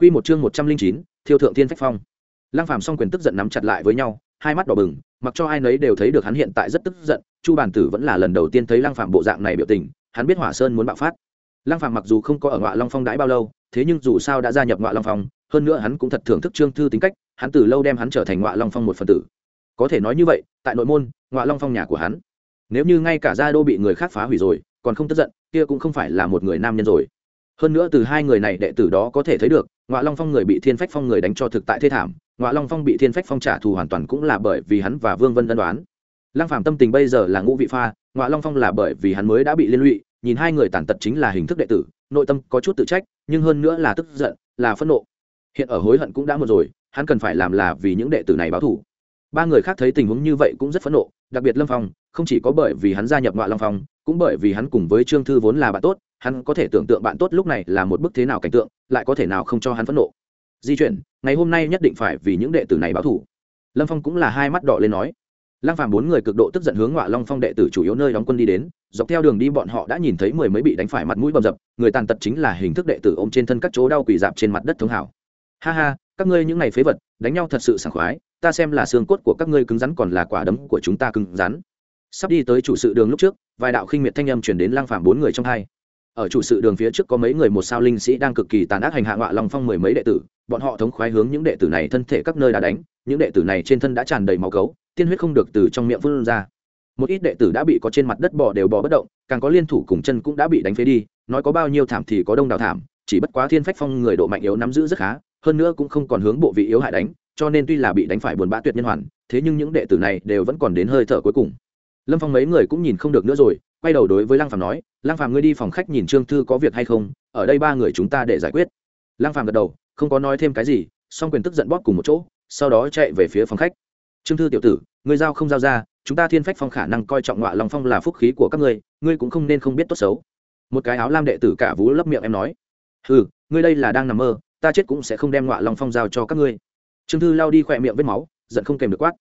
Quy một chương một trăm linh chín, Thiêu thượng thiên phách phong. Lăng Phàm song quyền tức giận nắm chặt lại với nhau, hai mắt đỏ bừng, mặc cho ai nấy đều thấy được hắn hiện tại rất tức giận, Chu Bản Tử vẫn là lần đầu tiên thấy Lăng Phàm bộ dạng này biểu tình, hắn biết Hỏa Sơn muốn bạo phát. Lăng Phàm mặc dù không có ở Ngọa Long Phong đãi bao lâu, thế nhưng dù sao đã gia nhập Ngọa Long Phong, hơn nữa hắn cũng thật thưởng thức Trương Thư tính cách, hắn từ lâu đem hắn trở thành Ngọa Long Phong một phần tử. Có thể nói như vậy, tại nội môn, Ngọa Long Phong nhà của hắn, nếu như ngay cả gia đô bị người khác phá hủy rồi, còn không tức giận, kia cũng không phải là một người nam nhân rồi hơn nữa từ hai người này đệ tử đó có thể thấy được ngoại long phong người bị thiên phách phong người đánh cho thực tại thê thảm ngoại long phong bị thiên phách phong trả thù hoàn toàn cũng là bởi vì hắn và vương vân ân đoán lăng phàm tâm tình bây giờ là ngũ vị pha ngoại long phong là bởi vì hắn mới đã bị liên lụy, nhìn hai người tàn tật chính là hình thức đệ tử, nội tâm có chút tự trách, nhưng hơn nữa là tức giận, là phẫn nộ. Hiện ở hối hận cũng đã một rồi, hắn cần phải làm là vì những đệ tử này báo thù. Ba người khác thấy tình huống như vậy cũng rất phẫn nộ, đặc biệt lâm phong, không chỉ có bởi vì hắn gia nhập ngoại long phong, cũng bởi vì hắn cùng với trương thư vốn là bạn tốt hắn có thể tưởng tượng bạn tốt lúc này là một bức thế nào cảnh tượng, lại có thể nào không cho hắn phẫn nộ. Di chuyển, ngày hôm nay nhất định phải vì những đệ tử này báo thủ. Lâm phong cũng là hai mắt đỏ lên nói. Lăng phàm bốn người cực độ tức giận hướng ngoại long phong đệ tử chủ yếu nơi đóng quân đi đến, dọc theo đường đi bọn họ đã nhìn thấy mười mấy bị đánh phải mặt mũi bầm dập, người tàn tật chính là hình thức đệ tử ôm trên thân các chỗ đau quỳ dạp trên mặt đất thống hảo. Ha ha, các ngươi những ngày phế vật, đánh nhau thật sự sảng khoái, ta xem là xương cốt của các ngươi cứng rắn còn là quả đấm của chúng ta cứng rắn. Sắp đi tới chủ sự đường lúc trước, vài đạo khinh miệt thanh âm chuyển đến lăng phàm bốn người trong hai ở chủ sự đường phía trước có mấy người một sao linh sĩ đang cực kỳ tàn ác hành hạ ngọa long phong mười mấy đệ tử, bọn họ thống khoái hướng những đệ tử này thân thể các nơi đã đánh, những đệ tử này trên thân đã tràn đầy máu cấu, tiên huyết không được từ trong miệng vươn ra. Một ít đệ tử đã bị có trên mặt đất bò đều bò bất động, càng có liên thủ cùng chân cũng đã bị đánh phế đi, nói có bao nhiêu thảm thì có đông đảo thảm, chỉ bất quá thiên phách phong người độ mạnh yếu nắm giữ rất khá, hơn nữa cũng không còn hướng bộ vị yếu hại đánh, cho nên tuy là bị đánh phải buồn bã tuyệt nhân hoàn, thế nhưng những đệ tử này đều vẫn còn đến hơi thở cuối cùng lâm phong mấy người cũng nhìn không được nữa rồi, quay đầu đối với lăng phàm nói, lăng phàm ngươi đi phòng khách nhìn trương thư có việc hay không? Ở đây ba người chúng ta để giải quyết. Lăng phàm gật đầu, không có nói thêm cái gì, song quyền tức giận bóp cùng một chỗ, sau đó chạy về phía phòng khách. Trương thư tiểu tử, ngươi giao không giao ra, chúng ta thiên phách phong khả năng coi trọng ngọa long phong là phúc khí của các ngươi ngươi cũng không nên không biết tốt xấu. Một cái áo lam đệ tử cả vú lấp miệng em nói ừ ngươi đây là đang nằm mơ, ta chết cũng sẽ không đem ngọa long phong giao cho các ngươi. Trương thư lao đi khỏe miệng vết máu, giận không kèm được quát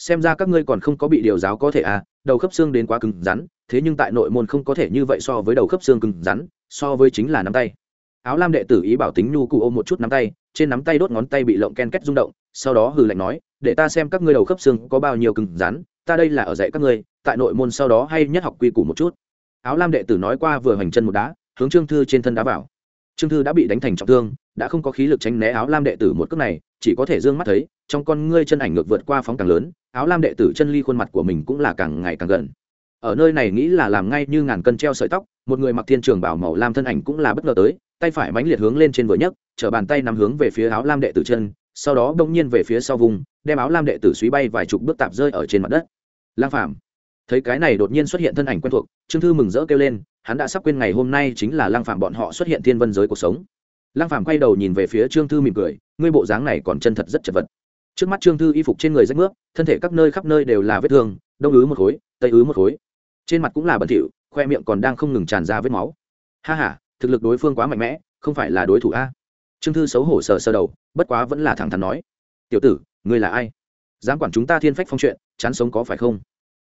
xem ra các ngươi còn không có bị điều giáo có thể à đầu khớp xương đến quá cứng rắn, thế nhưng tại nội môn không có thể như vậy so với đầu khớp xương cứng rắn, so với chính là nắm tay. Áo lam đệ tử ý bảo tính nhu cụ ôm một chút nắm tay, trên nắm tay đốt ngón tay bị lộng ken kết rung động, sau đó hừ lạnh nói, để ta xem các ngươi đầu khớp xương có bao nhiêu cứng rắn, ta đây là ở dạy các ngươi, tại nội môn sau đó hay nhất học quy củ một chút. Áo lam đệ tử nói qua vừa hoành chân một đá, hướng trương thư trên thân đá vào. Trương thư đã bị đánh thành trọng thương đã không có khí lực tránh né áo lam đệ tử một cước này, chỉ có thể d ư ơ n g mắt thấy, trong con ngươi chân ảnh ngược vượt qua phóng càng lớn, áo lam đệ tử chân ly khuôn mặt của mình cũng là càng ngày càng gần. Ở nơi này nghĩ là làm ngay như ngàn cân treo sợi tóc, một người mặc thiên trường bảo màu lam thân ảnh cũng là bất ngờ tới, tay phải mánh liệt hướng lên trên vừa nhấc, chở bàn tay nằm hướng về phía áo lam đệ tử chân, sau đó đông nhiên về phía sau vùng, đem áo lam đệ tử suý bay vài chục bước tạp rơi ở trên mặt đất. Lang phàm, thấy cái này đột nhiên xuất hiện thân ảnh quen thuộc, trương thư mừng rỡ kêu lên, hắn đã sắp quên ngày hôm nay chính là lang phạm bọn họ xuất hiện thiên vân giới cuộc sống lang phạm quay đầu nhìn về phía trương thư mỉm cười ngươi bộ dáng này còn chân thật rất chật vật. Trước mắt trương thư y phục trên người rách nước thân thể các nơi khắp nơi đều là vết thương đông ứ một khối tây ứ một khối. Trên mặt cũng là bẩn thỉu khoe miệng còn đang không ngừng tràn ra vết máu. Ha ha, thực lực đối phương quá mạnh mẽ không phải là đối thủ a? Trương thư xấu hổ sờ sờ đầu bất quá vẫn là thẳng thắn nói tiểu tử ngươi là ai? Dám quản chúng ta thiên phách phong chuyện chán sống có phải không?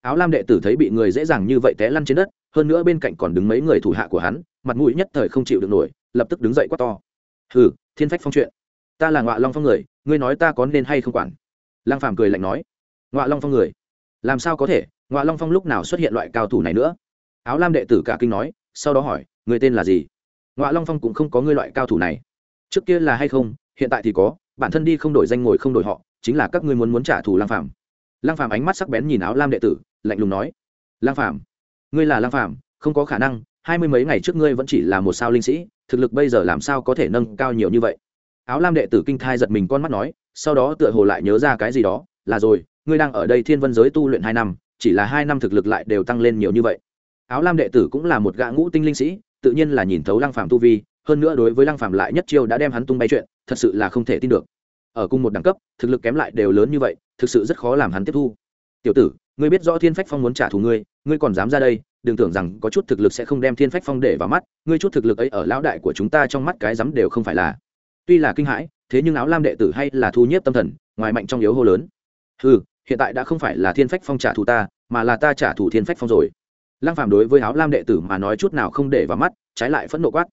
Áo lam đệ tử thấy bị người dễ dàng như vậy té lăn trên đất hơn nữa bên cạnh còn đứng mấy người thủ hạ của hắn mặt mũi nhất thời không chịu được nổi lập tức đứng dậy quát to hừ, thiên phách phong chuyện. Ta là ngọa long phong người, ngươi nói ta có nên hay không quản? Lang phàm cười lạnh nói. Ngọa long phong người? Làm sao có thể? Ngọa long phong lúc nào xuất hiện loại cao thủ này nữa? Áo lam đệ tử cả kinh nói, sau đó hỏi người tên là gì? Ngọa long phong cũng không có ngươi loại cao thủ này. Trước kia là hay không? Hiện tại thì có, bản thân đi không đổi danh ngồi không đổi họ, chính là các ngươi muốn muốn trả thù lang phàm. Lang phàm ánh mắt sắc bén nhìn áo lam đệ tử, lạnh lùng nói. Lang phàm, ngươi là lang phàm, không có khả năng hai mươi mấy ngày trước ngươi vẫn chỉ là một sao linh sĩ, thực lực bây giờ làm sao có thể nâng cao nhiều như vậy? Áo lam đệ tử kinh thai giật mình con mắt nói, sau đó tựa hồ lại nhớ ra cái gì đó, là rồi, ngươi đang ở đây thiên vân giới tu luyện hai năm, chỉ là hai năm thực lực lại đều tăng lên nhiều như vậy. Áo lam đệ tử cũng là một gã ngũ tinh linh sĩ, tự nhiên là nhìn thấu lăng phàm tu vi, hơn nữa đối với lăng phàm lại nhất chiêu đã đem hắn tung bay chuyện, thật sự là không thể tin được. Ở cùng một đẳng cấp, thực lực kém lại đều lớn như vậy, thực sự rất khó làm hắn tiếp thu. Tiểu tử ngươi biết rõ thiên phách phong muốn trả thù ngươi ngươi còn dám ra đây, đừng tưởng rằng có chút thực lực sẽ không đem thiên phách phong để vào mắt, ngươi chút thực lực ấy ở lão đại của chúng ta trong mắt cái dám đều không phải là. Tuy là kinh hãi, thế nhưng áo lam đệ tử hay là thu nhiếp tâm thần, ngoài mạnh trong yếu hô lớn. Ừ hiện tại đã không phải là thiên phách phong trả thù ta, mà là ta trả thù thiên phách phong rồi. Lăng phạm đối với áo lam đệ tử mà nói chút nào không để vào mắt, trái lại phẫn nộ quát.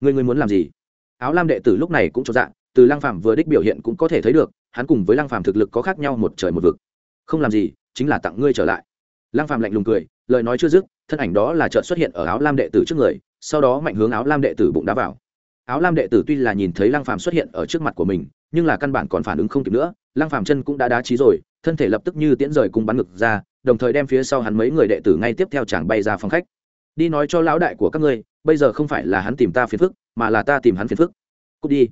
Ngươi ngươi muốn làm gì? Áo lam đệ tử lúc này cũng cho dạng từ lăng Phạm vừa đích biểu hiện cũng có thể thấy được, hắn cùng với lăng Phạm thực lực có khác nhau một trời một vực. Không làm gì chính là tặng ngươi trở lại. Lăng phàm lạnh lùng cười, lời nói chưa dứt, thân ảnh đó là chợt xuất hiện ở áo lam đệ tử trước người, sau đó mạnh hướng áo lam đệ tử bụng đá vào. Áo lam đệ tử tuy là nhìn thấy lăng phàm xuất hiện ở trước mặt của mình, nhưng là căn bản còn phản ứng không kịp nữa, lăng phàm chân cũng đã đá trí rồi, thân thể lập tức như tiễn rời cùng bắn ngực ra, đồng thời đem phía sau hắn mấy người đệ tử ngay tiếp theo chàng bay ra phòng khách. Đi nói cho lão đại của các ngươi, bây giờ không phải là hắn tìm ta phiền phức, mà là ta tìm hắn phiền phức. Cút đi.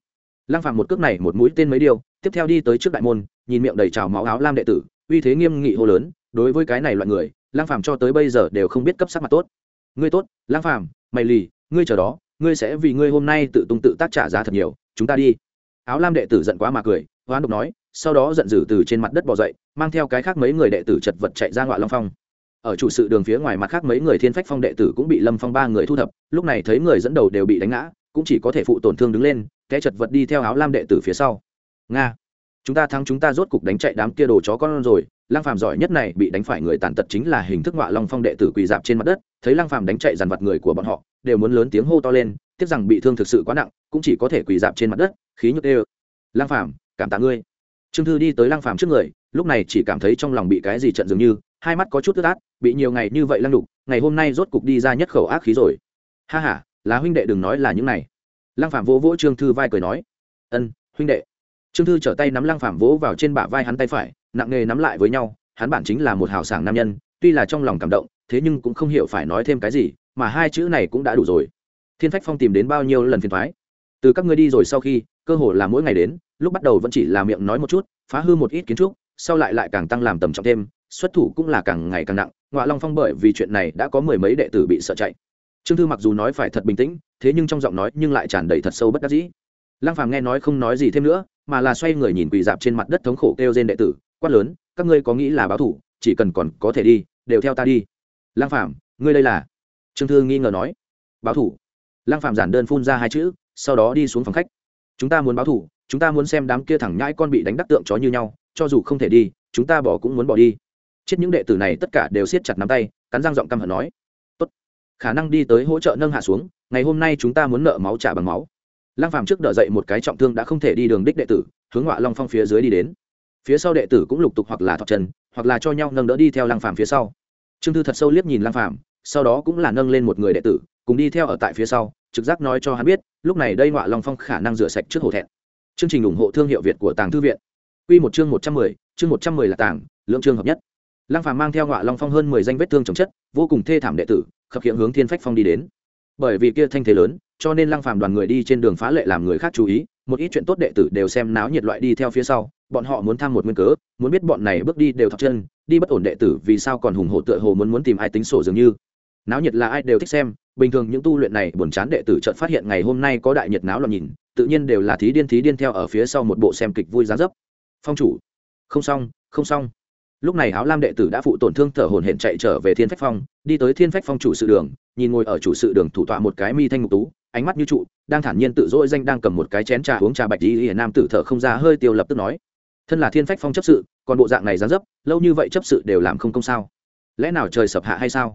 Lăng phàm một cước này một mũi tên mấy điều, tiếp theo đi tới trước đại môn, nhìn miệng đầy trào máu áo lam đệ tử uy thế nghiêm nghị hô lớn, đối với cái này loại người, lang phàm cho tới bây giờ đều không biết cấp sắc mặt tốt. Ngươi tốt, lang phàm, mày lì, ngươi chờ đó, ngươi sẽ vì ngươi hôm nay tự tung tự tác trả giá thật nhiều, chúng ta đi. Áo lam đệ tử giận quá mà cười, hoán độc nói, sau đó giận dữ từ trên mặt đất bò dậy, mang theo cái khác mấy người đệ tử chật vật chạy ra ngoại long phong. Ở chủ sự đường phía ngoài mặt khác mấy người thiên phách phong đệ tử cũng bị lâm phong ba người thu thập, lúc này thấy người dẫn đầu đều bị đánh ngã, cũng chỉ có thể phụ tổn thương đứng lên, té chật vật đi theo áo lam đệ tử phía sau. Nga chúng ta thắng chúng ta rốt cục đánh chạy đám kia đồ chó con rồi. Lang phàm giỏi nhất này bị đánh phải người tàn tật chính là hình thức ngọa long phong đệ tử quỳ dạp trên mặt đất. Thấy lang phàm đánh chạy dàn vặt người của bọn họ, đều muốn lớn tiếng hô to lên, tiếc rằng bị thương thực sự quá nặng, cũng chỉ có thể quỳ dạp trên mặt đất, khí nhức đều. Lang phàm, cảm tạ ngươi. Trương thư đi tới lang phàm trước người, lúc này chỉ cảm thấy trong lòng bị cái gì trận dường như, hai mắt có chút tức át, bị nhiều ngày như vậy lăng đục, ngày hôm nay rốt cục đi ra nhất khẩu ác khí rồi. Ha ha, là huynh đệ đừng nói là những này. Lăng phàm vỗ vỗ trương thư vai cười nói, ân, huynh đệ trương thư trở tay nắm lăng Phàm vỗ vào trên bả vai hắn tay phải, nặng nghề nắm lại với nhau, hắn bản chính là một hào sảng nam nhân, tuy là trong lòng cảm động, thế nhưng cũng không hiểu phải nói thêm cái gì, mà hai chữ này cũng đã đủ rồi. Thiên phách phong tìm đến bao nhiêu lần phiền thoái từ các ngươi đi rồi sau khi, cơ hồ là mỗi ngày đến, lúc bắt đầu vẫn chỉ là miệng nói một chút, phá hư một ít kiến trúc, sau lại lại càng tăng làm tầm trọng thêm, xuất thủ cũng là càng ngày càng nặng ngoại long phong bởi vì chuyện này đã có mười mấy đệ tử bị sợ chạy. Trương thư mặc dù nói phải thật bình tĩnh, thế nhưng trong giọng nói nhưng lại tràn đầy thật sâu bất đắc dĩ. Lăng phàm nghe nói không nói gì thêm nữa mà là xoay người nhìn quỳ dạp trên mặt đất thống khổ kêu trên đệ tử, quát lớn, các ngươi có nghĩ là báo thủ, chỉ cần còn có thể đi, đều theo ta đi. Lang phàm, ngươi đây là? Trương thư nghi ngờ nói. Báo thủ. Lang phàm giản đơn phun ra hai chữ, sau đó đi xuống phòng khách. Chúng ta muốn báo thủ, chúng ta muốn xem đám kia thẳng nhãi con bị đánh đắc tượng chó như nhau, cho dù không thể đi, chúng ta bỏ cũng muốn bỏ đi. Chết những đệ tử này tất cả đều siết chặt nắm tay, cắn răng giọng căm hận nói. Tốt. Khả năng đi tới hỗ trợ nâng hạ xuống, ngày hôm nay chúng ta muốn nợ máu trả bằng máu lăng phàm trước đỡ dậy một cái trọng thương đã không thể đi đường đích đệ tử hướng ngọa long phong phía dưới đi đến. Phía sau đệ tử cũng lục tục hoặc là thọt chân hoặc là cho nhau nâng đỡ đi theo lăng phàm phía sau. Trương thư thật sâu liếc nhìn lăng phàm sau đó cũng là nâng lên một người đệ tử cùng đi theo ở tại phía sau trực giác nói cho hắn biết lúc này đây ngọa long phong khả năng rửa sạch trước hổ thẹn. Chương trình ủng hộ thương hiệu việt của tàng thư viện. Quy một chương một trăm mười, chương một trăm mười là tàng lượng chương hợp nhất. Lăng phàm mang theo ngọa long phong hơn mười danh vết thương chồng chất vô cùng thê thảm đệ tử khập hiện hướng thiên phách phong đi đến bởi vì kia thanh thế lớn, cho nên lăng phàm đoàn người đi trên đường phá lệ làm người khác chú ý, một ít chuyện tốt đệ tử đều xem náo nhiệt loại đi theo phía sau, bọn họ muốn tham một nguyên cớ, muốn biết bọn này bước đi đều thọc chân, đi bất ổn đệ tử vì sao còn hùng hổ tựa hồ muốn muốn tìm ai tính sổ dường như. Náo nhiệt là ai đều thích xem, bình thường những tu luyện này buồn chán đệ tử chợt phát hiện ngày hôm nay có đại nhiệt náo loạn nhìn, tự nhiên đều là thí điên thí điên theo ở phía sau một bộ xem kịch vui giá dấp. Phong chủ, không xong không xong lúc này áo lam đệ tử đã phụ tổn thương thở hồn hển chạy trở về thiên phách phong, đi tới thiên phách phong chủ sự đường, nhìn ngồi ở chủ sự đường thủ tọa một cái mi thanh ngục tú, ánh mắt như trụ, đang thản nhiên tự dỗi danh đang cầm một cái chén trà uống trà bạch đi hiển nam tử thở không ra hơi tiêu lập tức nói, thân là thiên phách phong chấp sự, còn bộ dạng này dán dấp, lâu như vậy chấp sự đều làm không công sao? Lẽ nào trời sập hạ hay sao?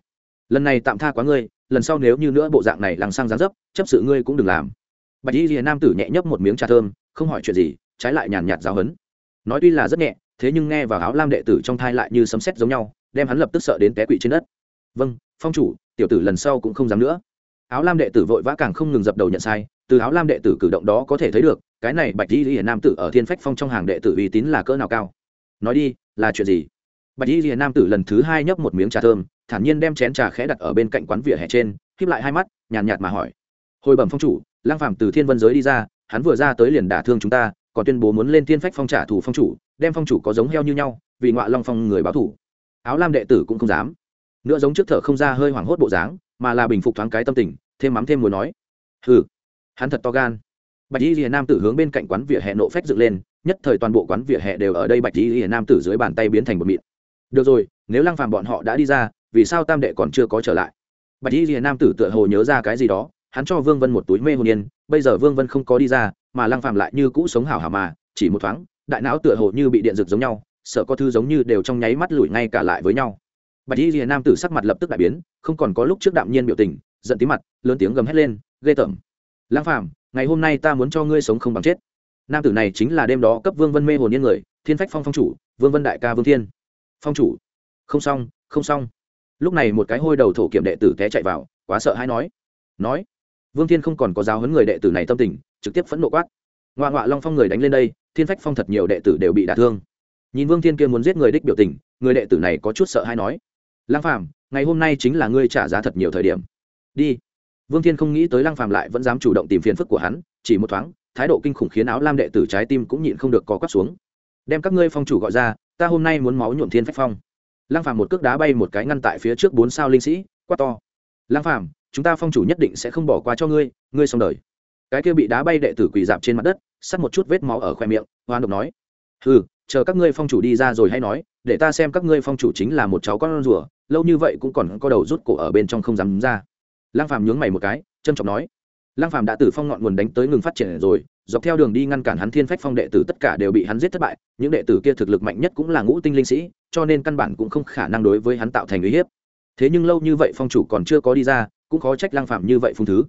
Lần này tạm tha quá ngươi, lần sau nếu như nữa bộ dạng này lằng sang dán dấp, chấp sự ngươi cũng đừng làm. Bạch y hiển nam tử nhẹ nhấp một miếng trà thơm, không hỏi chuyện gì, trái lại nhàn nhạt giáo hấn nói tuy là rất nhẹ thế nhưng nghe vào áo lam đệ tử trong thai lại như sấm sét giống nhau, đem hắn lập tức sợ đến té quỵ trên đất. Vâng phong chủ, tiểu tử lần sau cũng không dám nữa. Áo lam đệ tử vội vã càng không ngừng dập đầu nhận sai, từ áo lam đệ tử cử động đó có thể thấy được, cái này bạch di hiền nam tử ở thiên phách phong trong hàng đệ tử uy tín là cỡ nào cao. Nói đi, là chuyện gì? Bạch di hiền nam tử lần thứ hai nhấp một miếng trà thơm, thản nhiên đem chén trà khẽ đặt ở bên cạnh quán vỉa hè trên khiếp lại hai mắt, nhàn nhạt mà hỏi. Hồi bẩm phong chủ lang phàm từ thiên vân giới đi ra, hắn vừa ra tới liền đả thương chúng ta còn tuyên bố muốn lên thiên phách phong trả thủ phong chủ, đem phong chủ có giống heo như nhau, vì ngoại long phong người báo thủ áo lam đệ tử cũng không dám. Nữa giống trước thở không ra hơi hoảng hốt bộ dáng, mà là bình phục thoáng cái tâm tình, thêm mắm thêm muốn nói. Hừ, hắn thật to gan. Bạch y lìa nam tử hướng bên cạnh quán vỉa hè nộ phách dựng lên, nhất thời toàn bộ quán vỉa hè đều ở đây bạch y lìa nam tử dưới bàn tay biến thành một mịn. Được rồi, nếu lăng phàm bọn họ đã đi ra, vì sao tam đệ còn chưa có trở lại? Bạch y lìa nam tử tựa hồ nhớ ra cái gì đó, hắn cho vương vân một túi mê hồn yên bây giờ vương vân không có đi ra, mà lăng phàm lại như cũ sống hảo hảo mà, chỉ một thoáng, đại não tựa hồ như bị điện rực giống nhau, sợ có thứ giống như đều trong nháy mắt lùi ngay cả lại với nhau. Bạch y rìa nam tử sắc mặt lập tức đại biến, không còn có lúc trước đạm nhiên biểu tình, giận tí mặt, lớn tiếng gầm hét lên, ghê tởm! Lang phàm, ngày hôm nay ta muốn cho ngươi sống không bằng chết. Nam tử này chính là đêm đó cấp vương vân mê hồn yên người, thiên phách phong phong chủ, vương vân đại ca vương thiên. Phong chủ, không xong không xong. Lúc này một cái hôi đầu thổ kiểm đệ tử té chạy vào, quá sợ hãi nói. Nói vương thiên không còn có giáo huấn người đệ tử này tâm tình, trực tiếp phẫn nộ quát. Ngoạ ngoạ long phong người đánh lên đây, thiên phách phong thật nhiều đệ tử đều bị đả thương. Nhìn vương thiên kia muốn giết người đích biểu tình, người đệ tử này có chút sợ hãi nói. Lang phàm, ngày hôm nay chính là ngươi trả giá thật nhiều thời điểm. Đi. Vương thiên không nghĩ tới lăng phàm lại vẫn dám chủ động tìm phiền phức của hắn, chỉ một thoáng, thái độ kinh khủng khiến áo lam đệ tử trái tim cũng nhịn không được có quắp xuống. Đem các ngươi phong chủ gọi ra, ta hôm nay muốn máu nhuộm thiên phách phong. Lăng phàm một cước đá bay một cái ngăn tại phía trước bốn sao linh sĩ, quát to. Lăng phàm chúng ta phong chủ nhất định sẽ không bỏ qua cho ngươi ngươi xong đời. Cái kia bị đá bay đệ tử quỳ dạp trên mặt đất, sắt một chút vết máu ở khoe miệng, hoan độc nói. Ừ chờ các ngươi phong chủ đi ra rồi hay nói, để ta xem các ngươi phong chủ chính là một cháu con rùa, lâu như vậy cũng còn có đầu rút cổ ở bên trong không dám ra. Lang phàm nhướng mày một cái trân trọng nói. Lang phàm đã từ phong ngọn nguồn đánh tới ngừng phát triển rồi, dọc theo đường đi ngăn cản hắn thiên phách phong đệ tử tất cả đều bị hắn giết thất bại, những đệ tử kia thực lực mạnh nhất cũng là ngũ tinh linh sĩ, cho nên căn bản cũng không khả năng đối với hắn tạo thành uy hiếp. Thế nhưng lâu như vậy phong chủ còn chưa có đi ra cũng khó trách lang Phạm như vậy phung thứ.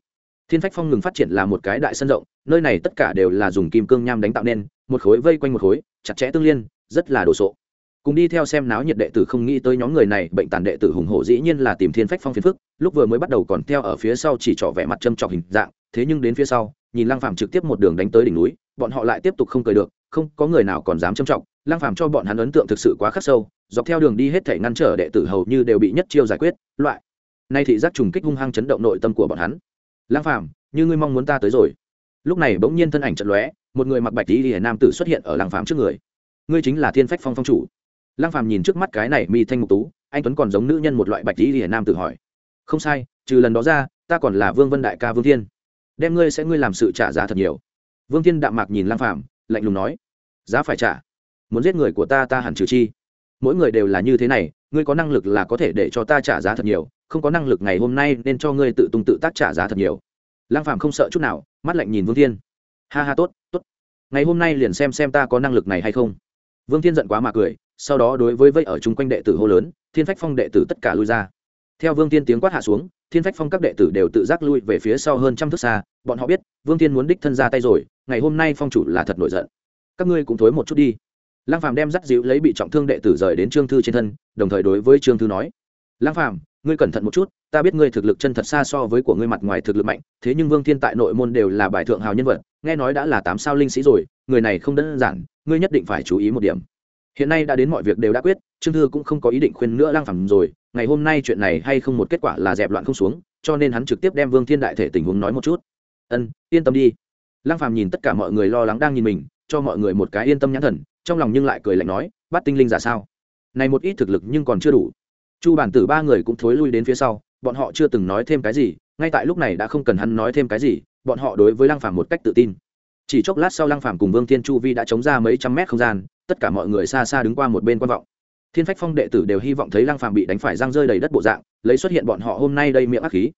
Thiên phách phong ngừng phát triển là một cái đại sân rộng, nơi này tất cả đều là dùng kim cương nham đánh tạo nên, một khối vây quanh một khối, chặt chẽ tương liên, rất là đồ sộ. Cùng đi theo xem náo nhiệt đệ tử không nghĩ tới nhóm người này, bệnh tàn đệ tử hùng hổ dĩ nhiên là tìm thiên phách phong phiền phức, lúc vừa mới bắt đầu còn theo ở phía sau chỉ trỏ vẻ mặt châm trọc hình dạng, thế nhưng đến phía sau, nhìn Lang Phạm trực tiếp một đường đánh tới đỉnh núi, bọn họ lại tiếp tục không cười được, không có người nào còn dám châm trọng Lang phàm cho bọn hắn ấn tượng thực sự quá khắc sâu, dọc theo đường đi hết thể ngăn trở đệ tử hầu như đều bị nhất chiêu giải quyết, loại nay thị giác trùng kích hung hăng chấn động nội tâm của bọn hắn. Lang phàm, như ngươi mong muốn ta tới rồi. Lúc này bỗng nhiên thân ảnh trận lóe, một người mặc bạch tí hiển nam tử xuất hiện ở Lang phàm trước người. Ngươi chính là thiên phách phong phong chủ. Lang phàm nhìn trước mắt cái này mi thanh mục tú, anh tuấn còn giống nữ nhân một loại bạch tí hiển nam tử hỏi. Không sai, trừ lần đó ra, ta còn là vương vân đại ca vương thiên. Đem ngươi sẽ ngươi làm sự trả giá thật nhiều. Vương thiên đạm mạc nhìn Lang phàm, lạnh lùng nói. Giá phải trả. Muốn giết người của ta ta hẳn trừ chi. Mỗi người đều là như thế này, ngươi có năng lực là có thể để cho ta trả giá thật nhiều không có năng lực ngày hôm nay nên cho ngươi tự tung tự tác trả giá thật nhiều. Lăng phàm không sợ chút nào, mắt lạnh nhìn vương thiên. Ha ha, tốt tốt. Ngày hôm nay liền xem xem ta có năng lực này hay không. Vương thiên giận quá mà cười, sau đó đối với vây ở chung quanh đệ tử hô lớn, thiên phách phong đệ tử tất cả lui ra. Theo vương thiên tiếng quát hạ xuống, thiên phách phong các đệ tử đều tự giác lui về phía sau hơn trăm thước xa, bọn họ biết, vương thiên muốn đích thân ra tay rồi, ngày hôm nay phong chủ là thật nổi giận. Các ngươi cũng thối một chút đi. Lăng phàm đem dắt dịu lấy bị trọng thương đệ tử rời đến trương thư trên thân, đồng thời đối với trương thư nói. Lăng phàm ngươi cẩn thận một chút, ta biết ngươi thực lực chân thật xa so với của ngươi mặt ngoài thực lực mạnh, thế nhưng vương thiên tại nội môn đều là bài thượng hào nhân vật, nghe nói đã là tám sao linh sĩ rồi, người này không đơn giản, ngươi nhất định phải chú ý một điểm. Hiện nay đã đến mọi việc đều đã quyết, trương thư cũng không có ý định khuyên nữa lang phàm rồi, ngày hôm nay chuyện này hay không một kết quả là dẹp loạn không xuống, cho nên hắn trực tiếp đem vương thiên đại thể tình huống nói một chút. Ân, yên tâm đi. Lang phàm nhìn tất cả mọi người lo lắng đang nhìn mình, cho mọi người một cái yên tâm nhãn thần, trong lòng nhưng lại cười lạnh nói bắt tinh linh giả sao? Này một ít thực lực nhưng còn chưa đủ chu bản tử ba người cũng thối lui đến phía sau, bọn họ chưa từng nói thêm cái gì, ngay tại lúc này đã không cần hắn nói thêm cái gì, bọn họ đối với lăng phàm một cách tự tin. Chỉ chốc lát sau lăng phàm cùng vương thiên chu vi đã chống ra mấy trăm mét không gian, tất cả mọi người xa xa đứng qua một bên quan vọng. Thiên phách phong đệ tử đều hy vọng thấy lăng phàm bị đánh phải răng rơi đầy đất bộ dạng, lấy xuất hiện bọn họ hôm nay đây miệng ác khí.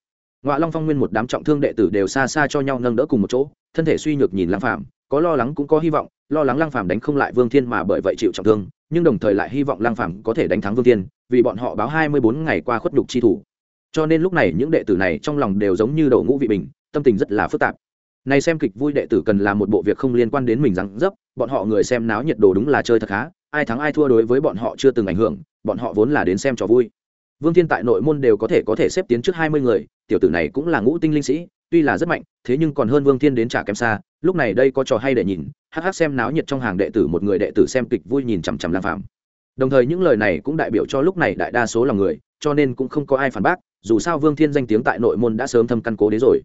Ngoại long phong nguyên một đám trọng thương đệ tử đều xa xa cho nhau nâng đỡ cùng một chỗ, thân thể suy nhược nhìn lăng phàm, có lo lắng cũng có hy vọng, lo lắng lăng phàm đánh không lại vương thiên mà bởi vậy chịu trọng thương nhưng đồng thời lại hy vọng lang phàm có thể đánh thắng vương thiên, vì bọn họ báo hai mươi bốn ngày qua khuất nhục chi thủ. Cho nên lúc này những đệ tử này trong lòng đều giống như đầu ngũ vị bình, tâm tình rất là phức tạp. Này xem kịch vui đệ tử cần làm một bộ việc không liên quan đến mình rằng dấp, bọn họ người xem náo nhiệt đồ đúng là chơi thật khá, ai thắng ai thua đối với bọn họ chưa từng ảnh hưởng, bọn họ vốn là đến xem trò vui. Vương thiên tại nội môn đều có thể có thể xếp tiến trước hai mươi người, tiểu tử này cũng là ngũ tinh linh sĩ, tuy là rất mạnh, thế nhưng còn hơn vương thiên đến trả kém xa, lúc này đây có trò hay để nhìn hắc hắc xem náo nhiệt trong hàng đệ tử một người đệ tử xem kịch vui nhìn chằm chằm lang phàm. đồng thời những lời này cũng đại biểu cho lúc này đại đa số là người, cho nên cũng không có ai phản bác, dù sao vương thiên danh tiếng tại nội môn đã sớm thâm căn cố đến rồi.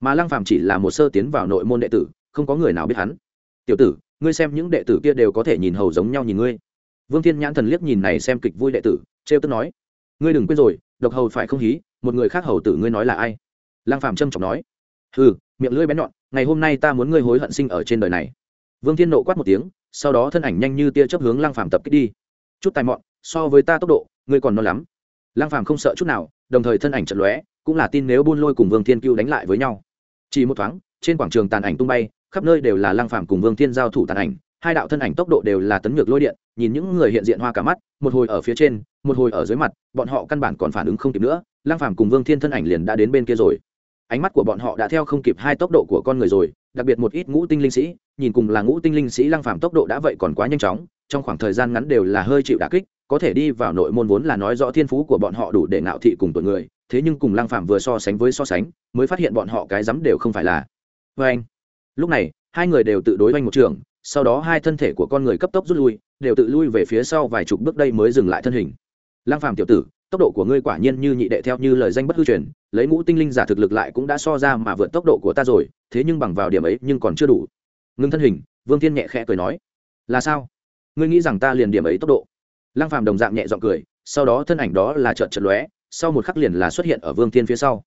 Mà Lang phàm chỉ là một sơ tiến vào nội môn đệ tử, không có người nào biết hắn. Tiểu tử, ngươi xem những đệ tử kia đều có thể nhìn hầu giống nhau nhìn ngươi. Vương thiên nhãn thần liếc nhìn này xem kịch vui đệ tử, trêu tức nói, ngươi đừng quên rồi, độc hầu phải không hí, một người khác hầu tử ngươi nói là ai? Lang phàm trâm trọng nói ừ miệng lưỡi bén nhọn, ngày hôm nay ta muốn ngươi hối hận sinh ở trên đời này vương thiên nộ quát một tiếng, sau đó thân ảnh nhanh như tia chớp hướng lăng phàm tập kích đi. Chút tài mọn, so với ta tốc độ, ngươi còn non lắm. Lăng phàm không sợ chút nào, đồng thời thân ảnh trận lóe, cũng là tin nếu buôn lôi cùng vương thiên cưu đánh lại với nhau. Chỉ một thoáng, trên quảng trường tàn ảnh tung bay, khắp nơi đều là lăng phàm cùng vương thiên giao thủ tàn ảnh, hai đạo thân ảnh tốc độ đều là tấn ngược lôi điện, nhìn những người hiện diện hoa cả mắt, một hồi ở phía trên, một hồi ở dưới mặt, bọn họ căn bản còn phản ứng không kịp nữa, lăng phàm cùng vương thiên thân ảnh liền đã đến bên kia rồi. Ánh mắt của bọn họ đã theo không kịp hai tốc độ của con người rồi đặc biệt một ít ngũ tinh linh sĩ, nhìn cùng là ngũ tinh linh sĩ lăng phàm tốc độ đã vậy còn quá nhanh chóng, trong khoảng thời gian ngắn đều là hơi chịu đả kích, có thể đi vào nội môn vốn là nói rõ thiên phú của bọn họ đủ để ngạo thị cùng tuổi người, thế nhưng cùng lăng phàm vừa so sánh với so sánh, mới phát hiện bọn họ cái dám đều không phải là vê anh. Lúc này, hai người đều tự đối oanh một trường, sau đó hai thân thể của con người cấp tốc rút lui, đều tự lui về phía sau vài chục bước đây mới dừng lại thân hình. Lăng phàm tiểu tử, tốc độ của ngươi quả nhiên như nhị đệ theo như lời danh bất hư truyền, lấy ngũ tinh linh giả thực lực lại cũng đã so ra mà vượt tốc độ của ta rồi thế nhưng bằng vào điểm ấy nhưng còn chưa đủ. Ngưng thân hình, vương thiên nhẹ khẽ cười nói, là sao? Ngươi nghĩ rằng ta liền điểm ấy tốc độ? Lăng phàm đồng dạng nhẹ giọng cười, sau đó thân ảnh đó là chợt chợt lóe, sau một khắc liền là xuất hiện ở vương thiên phía sau.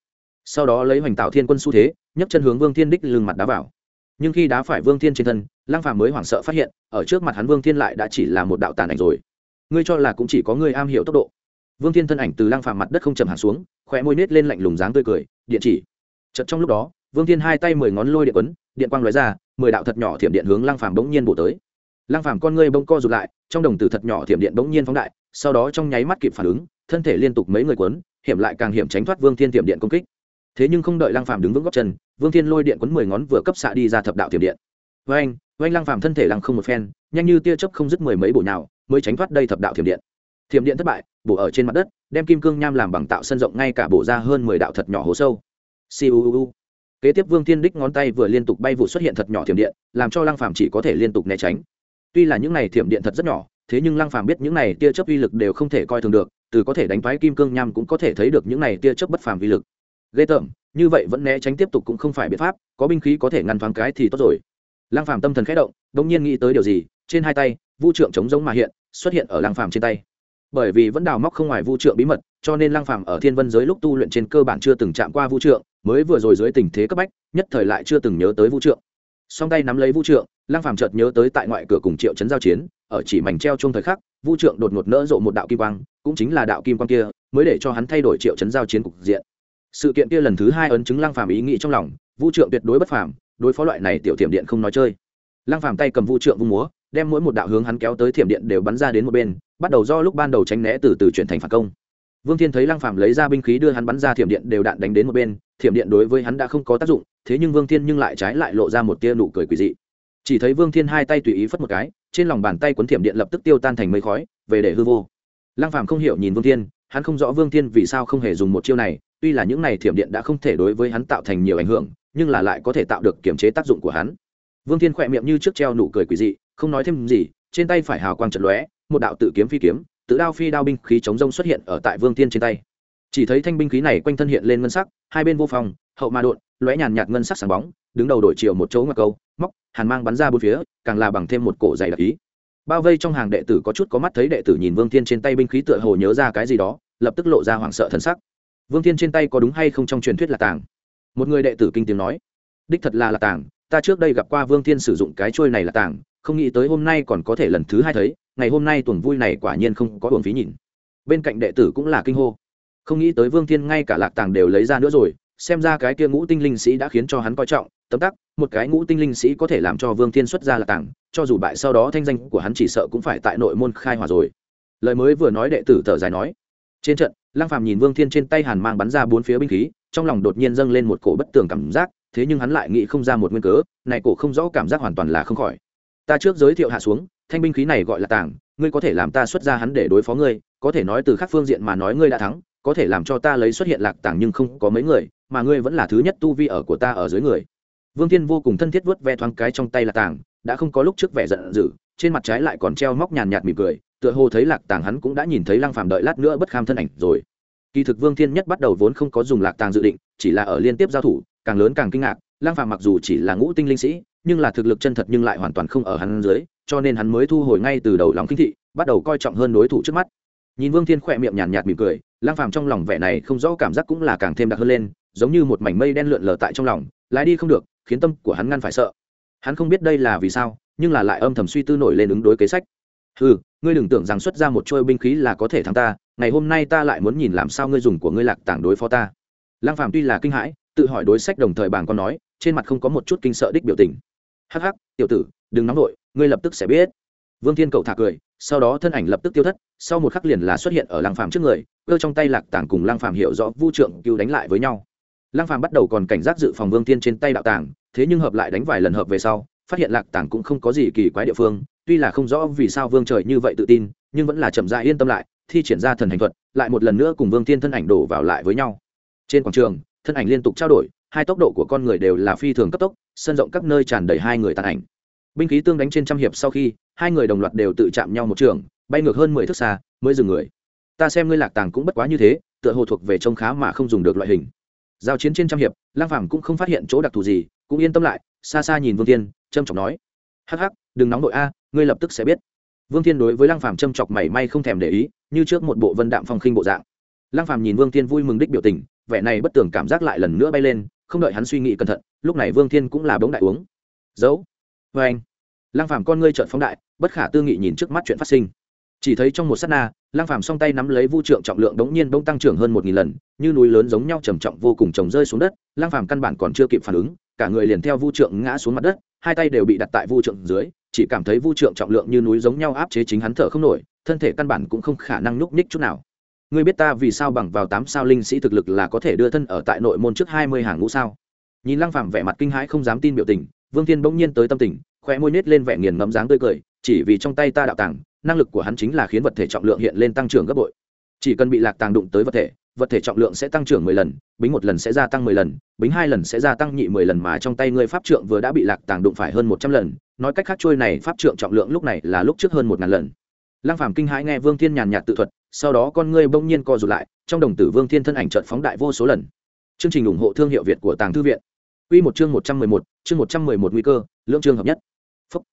Sau đó lấy hoành tạo thiên quân xu thế, nhấc chân hướng vương thiên đích lưng mặt đá vào. Nhưng khi đá phải vương thiên trên thân, lăng phàm mới hoảng sợ phát hiện, ở trước mặt hắn vương thiên lại đã chỉ là một đạo tàn ảnh rồi. Ngươi cho là cũng chỉ có ngươi am hiểu tốc độ? Vương thiên thân ảnh từ lăng phàm mặt đất không chầm hạ xuống, khóe môi nết lên lạnh lùng dáng tươi cười, điện chỉ. Chợt trong lúc đó vương thiên hai tay mười ngón lôi điện quấn, điện quang lóe ra, mười đạo thật nhỏ thiểm điện hướng lăng phàm bỗng nhiên bổ tới. Lăng phàm con ngươi bỗng co rụt lại, trong đồng tử thật nhỏ thiểm điện bỗng nhiên phóng đại, sau đó trong nháy mắt kịp phản ứng, thân thể liên tục mấy người quấn, hiểm lại càng hiểm tránh thoát vương thiên thiểm điện công kích. Thế nhưng không đợi lăng phàm đứng vững góc chân, vương thiên lôi điện quấn mười ngón vừa cấp xạ đi ra thập đạo thiểm điện. Với anh với anh lăng phàm thân thể lăng không một phen, nhanh như tia chớp không dứt mười mấy bổ nào mới tránh thoát đây thập đạo thiểm điện. Thiểm điện thất bại, bổ ở trên mặt đất, đem kim cương nham làm bằng tạo sân rộng, ngay cả bổ ra hơn mười đạo thật nhỏ hố sâu. Siêu kế tiếp vương thiên đích ngón tay vừa liên tục bay vụ xuất hiện thật nhỏ thiểm điện, làm cho lăng phàm chỉ có thể liên tục né tránh. Tuy là những này thiểm điện thật rất nhỏ, thế nhưng lăng phàm biết những này tia chớp uy lực đều không thể coi thường được, từ có thể đánh vãi kim cương nham cũng có thể thấy được những này tia chớp bất phàm uy lực. Ghê tởm, như vậy vẫn né tránh tiếp tục cũng không phải biện pháp, có binh khí có thể ngăn thoáng cái thì tốt rồi. Lăng phàm tâm thần khẽ động đung nhiên nghĩ tới điều gì, trên hai tay, vu trượng chống giống mà hiện, xuất hiện ở lăng phàm trên tay. Bởi vì vẫn đào móc không ngoài vu trượng bí mật, cho nên lăng phàm ở thiên vân giới lúc tu luyện trên cơ bản chưa từng chạm qua vu trượng mới vừa rồi dưới tình thế cấp bách, nhất thời lại chưa từng nhớ tới vũ trượng. Song tay nắm lấy vũ trượng lang phàm chợt nhớ tới tại ngoại cửa cùng triệu chấn giao chiến, ở chỉ mảnh treo chung thời khắc, vũ trượng đột ngột nỡ rộ một đạo kim quang, cũng chính là đạo kim quang kia, mới để cho hắn thay đổi triệu chấn giao chiến cục diện. Sự kiện kia lần thứ hai ấn chứng lang phàm ý nghĩ trong lòng, vũ trượng tuyệt đối bất phàm, đối phó loại này tiểu thiểm điện không nói chơi. Lang phàm tay cầm vũ trượng vung múa, đem mỗi một đạo hướng hắn kéo tới thiểm điện đều bắn ra đến một bên, bắt đầu do lúc ban đầu tránh né từ từ chuyển thành phản công vương thiên thấy lăng phàm lấy ra binh khí đưa hắn bắn ra thiểm điện đều đạn đánh đến một bên, thiểm điện đối với hắn đã không có tác dụng, thế nhưng vương thiên nhưng lại trái lại lộ ra một tia nụ cười quỷ dị. Chỉ thấy vương thiên hai tay tùy ý phất một cái, trên lòng bàn tay cuốn thiểm điện lập tức tiêu tan thành mây khói, về để hư vô. Lăng phàm không hiểu nhìn vương thiên, hắn không rõ vương thiên vì sao không hề dùng một chiêu này, tuy là những này thiểm điện đã không thể đối với hắn tạo thành nhiều ảnh hưởng, nhưng là lại có thể tạo được kiểm chế tác dụng của hắn. Vương thiên khỏe miệng như trước treo nụ cười quỷ dị, không nói thêm gì, trên tay phải hào quang trận lóe, một đạo tự kiếm phi kiếm tự đao phi đao binh khí chống rông xuất hiện ở tại vương thiên trên tay. Chỉ thấy thanh binh khí này quanh thân hiện lên ngân sắc, hai bên vô phòng, hậu ma đột lóe nhàn nhạt ngân sắc sáng bóng, đứng đầu đổi chiều một chỗ ngoặc câu, móc, hàn mang bắn ra bốn phía, càng là bằng thêm một cổ dày đặc ý. Bao vây trong hàng đệ tử có chút có mắt thấy đệ tử nhìn vương thiên trên tay binh khí tựa hồ nhớ ra cái gì đó, lập tức lộ ra hoảng sợ thân sắc. Vương thiên trên tay có đúng hay không trong truyền thuyết là tàng? Một người đệ tử kinh tiếng nói. Đích thật là là tàng, ta trước đây gặp qua vương thiên sử dụng cái trôi này là tàng không nghĩ tới hôm nay còn có thể lần thứ hai thấy, ngày hôm nay tuần vui này quả nhiên không có hưởng phí nhìn. Bên cạnh đệ tử cũng là kinh hô. Không nghĩ tới vương thiên ngay cả lạc tàng đều lấy ra nữa rồi, xem ra cái kia ngũ tinh linh sĩ đã khiến cho hắn coi trọng, tấm tắc, một cái ngũ tinh linh sĩ có thể làm cho vương thiên xuất ra lạc tàng, cho dù bại sau đó thanh danh của hắn chỉ sợ cũng phải tại nội môn khai hòa rồi. Lời mới vừa nói đệ tử thở dài nói. Trên trận, lăng phàm nhìn vương thiên trên tay hàn mang bắn ra bốn phía binh khí, trong lòng đột nhiên dâng lên một cổ bất tường cảm giác, thế nhưng hắn lại nghĩ không ra một nguyên cớ, này cổ không rõ cảm giác hoàn toàn là không khỏi ta trước giới thiệu hạ xuống thanh binh khí này gọi là tảng, ngươi có thể làm ta xuất ra hắn để đối phó ngươi có thể nói từ các phương diện mà nói ngươi đã thắng có thể làm cho ta lấy xuất hiện lạc tảng nhưng không có mấy người mà ngươi vẫn là thứ nhất tu vi ở của ta ở dưới người. Vương thiên vô cùng thân thiết vớt ve thoáng cái trong tay lạc tảng, đã không có lúc trước vẻ giận dữ trên mặt trái lại còn treo móc nhàn nhạt mỉm cười tựa hồ thấy lạc tàng hắn cũng đã nhìn thấy lăng phàm đợi lát nữa bất kham thân ảnh rồi. Kỳ thực vương thiên nhất bắt đầu vốn không có dùng lạc tàng dự định chỉ là ở liên tiếp giao thủ càng lớn càng kinh ngạc lăng phàm mặc dù chỉ là ngũ tinh linh sĩ nhưng là thực lực chân thật nhưng lại hoàn toàn không ở hắn dưới, cho nên hắn mới thu hồi ngay từ đầu lòng kinh thị, bắt đầu coi trọng hơn đối thủ trước mắt. Nhìn vương thiên khỏe miệng nhàn nhạt mỉm cười lang phàm trong lòng vẻ này không rõ cảm giác cũng là càng thêm đặc hơn lên, giống như một mảnh mây đen lượn lờ tại trong lòng, lái đi không được, khiến tâm của hắn ngăn phải sợ. Hắn không biết đây là vì sao, nhưng là lại âm thầm suy tư nổi lên ứng đối kế sách. Ừ ngươi đừng tưởng rằng xuất ra một trôi binh khí là có thể thắng ta, ngày hôm nay ta lại muốn nhìn làm sao ngươi dùng của ngươi lạc tảng đối phó ta. Lang phàm tuy là kinh hãi, tự hỏi đối sách đồng thời bàng con nói, trên mặt không có một chút kinh sợ đích biểu tình hắc hắc, tiểu tử, đừng nóng vội, ngươi lập tức sẽ biết. Vương thiên cầu thả cười, sau đó thân ảnh lập tức tiêu thất, sau một khắc liền là xuất hiện ở lăng phàm trước người, cơ trong tay lạc tảng cùng lăng phàm hiểu rõ vu trượng cứu đánh lại với nhau. Lăng phàm bắt đầu còn cảnh giác dự phòng vương thiên trên tay đạo tàng, thế nhưng hợp lại đánh vài lần hợp về sau, phát hiện lạc tàng cũng không có gì kỳ quái địa phương, tuy là không rõ vì sao vương trời như vậy tự tin, nhưng vẫn là chậm rãi yên tâm lại, thi triển ra thần hành thuật, lại một lần nữa cùng vương Thiên thân ảnh đổ vào lại với nhau. Trên quảng trường, thân ảnh liên tục trao đổi hai tốc độ của con người đều là phi thường cấp tốc, sân rộng các nơi tràn đầy hai người tàn ảnh. Binh khí tương đánh trên trăm hiệp sau khi, hai người đồng loạt đều tự chạm nhau một trường, bay ngược hơn mười thước xa, mới dừng người. Ta xem ngươi lạc tàng cũng bất quá như thế, tựa hồ thuộc về trông khá mà không dùng được loại hình. Giao chiến trên trăm hiệp lang phàm cũng không phát hiện chỗ đặc thù gì, cũng yên tâm lại, xa xa nhìn vương tiên trâm trọng nói. Hắc hắc, đừng nóng đội a, ngươi lập tức sẽ biết. Vương tiên đối với lang phàm trâm chọc mảy may không thèm để ý, như trước một bộ vân đạm phong khinh bộ dạng. Lang phàm nhìn vương tiên vui mừng đích biểu tình, vẻ này bất tường cảm giác lại lần nữa bay lên không đợi hắn suy nghĩ cẩn thận, lúc này vương thiên cũng là bóng đại uống. Giấu vê vâng anh. Lang phàm con ngươi trợn phóng đại, bất khả tư nghị nhìn trước mắt chuyện phát sinh. Chỉ thấy trong một sát na lang phàm song tay nắm lấy vu trượng trọng lượng đống nhiên bỗng tăng trưởng hơn một nghìn lần, như núi lớn giống nhau trầm trọng vô cùng trồng rơi xuống đất lang phàm căn bản còn chưa kịp phản ứng, cả người liền theo vu trượng ngã xuống mặt đất, hai tay đều bị đặt tại vu trượng dưới, chỉ cảm thấy vu trượng trọng lượng như núi giống nhau áp chế chính hắn thở không nổi, thân thể căn bản cũng không khả năng nhúc nhích chút nào ngươi biết ta vì sao bằng vào tám sao linh sĩ thực lực là có thể đưa thân ở tại nội môn trước hai mươi hàng ngũ sao? Nhìn lăng phàm vẻ mặt kinh hãi không dám tin biểu tình, vương thiên bỗng nhiên tới tâm tình, khóe môi nết lên vẻ nghiền ngẫm dáng tươi cười, chỉ vì trong tay ta đạo tàng, năng lực của hắn chính là khiến vật thể trọng lượng hiện lên tăng trưởng gấp bội. Chỉ cần bị lạc tàng đụng tới vật thể vật thể trọng lượng sẽ tăng trưởng mười lần, bính một lần sẽ gia tăng mười lần, bính hai lần sẽ gia tăng nhị mười lần mà trong tay ngươi pháp trượng vừa đã bị lạc tàng đụng phải hơn một trăm lần, nói cách khác trôi này pháp trượng trọng lượng lúc này là lúc trước hơn một ngàn lần. Lăng phàm kinh hãi nghe vương thiên nhàn nhạt tự thuật sau đó con ngươi bỗng nhiên co rụt lại trong đồng tử vương thiên thân ảnh trợn phóng đại vô số lần chương trình ủng hộ thương hiệu việt của tàng thư viện Quy một chương một trăm mười một, chương một trăm mười một nguy cơ, lượng chương hợp nhất. Phúc.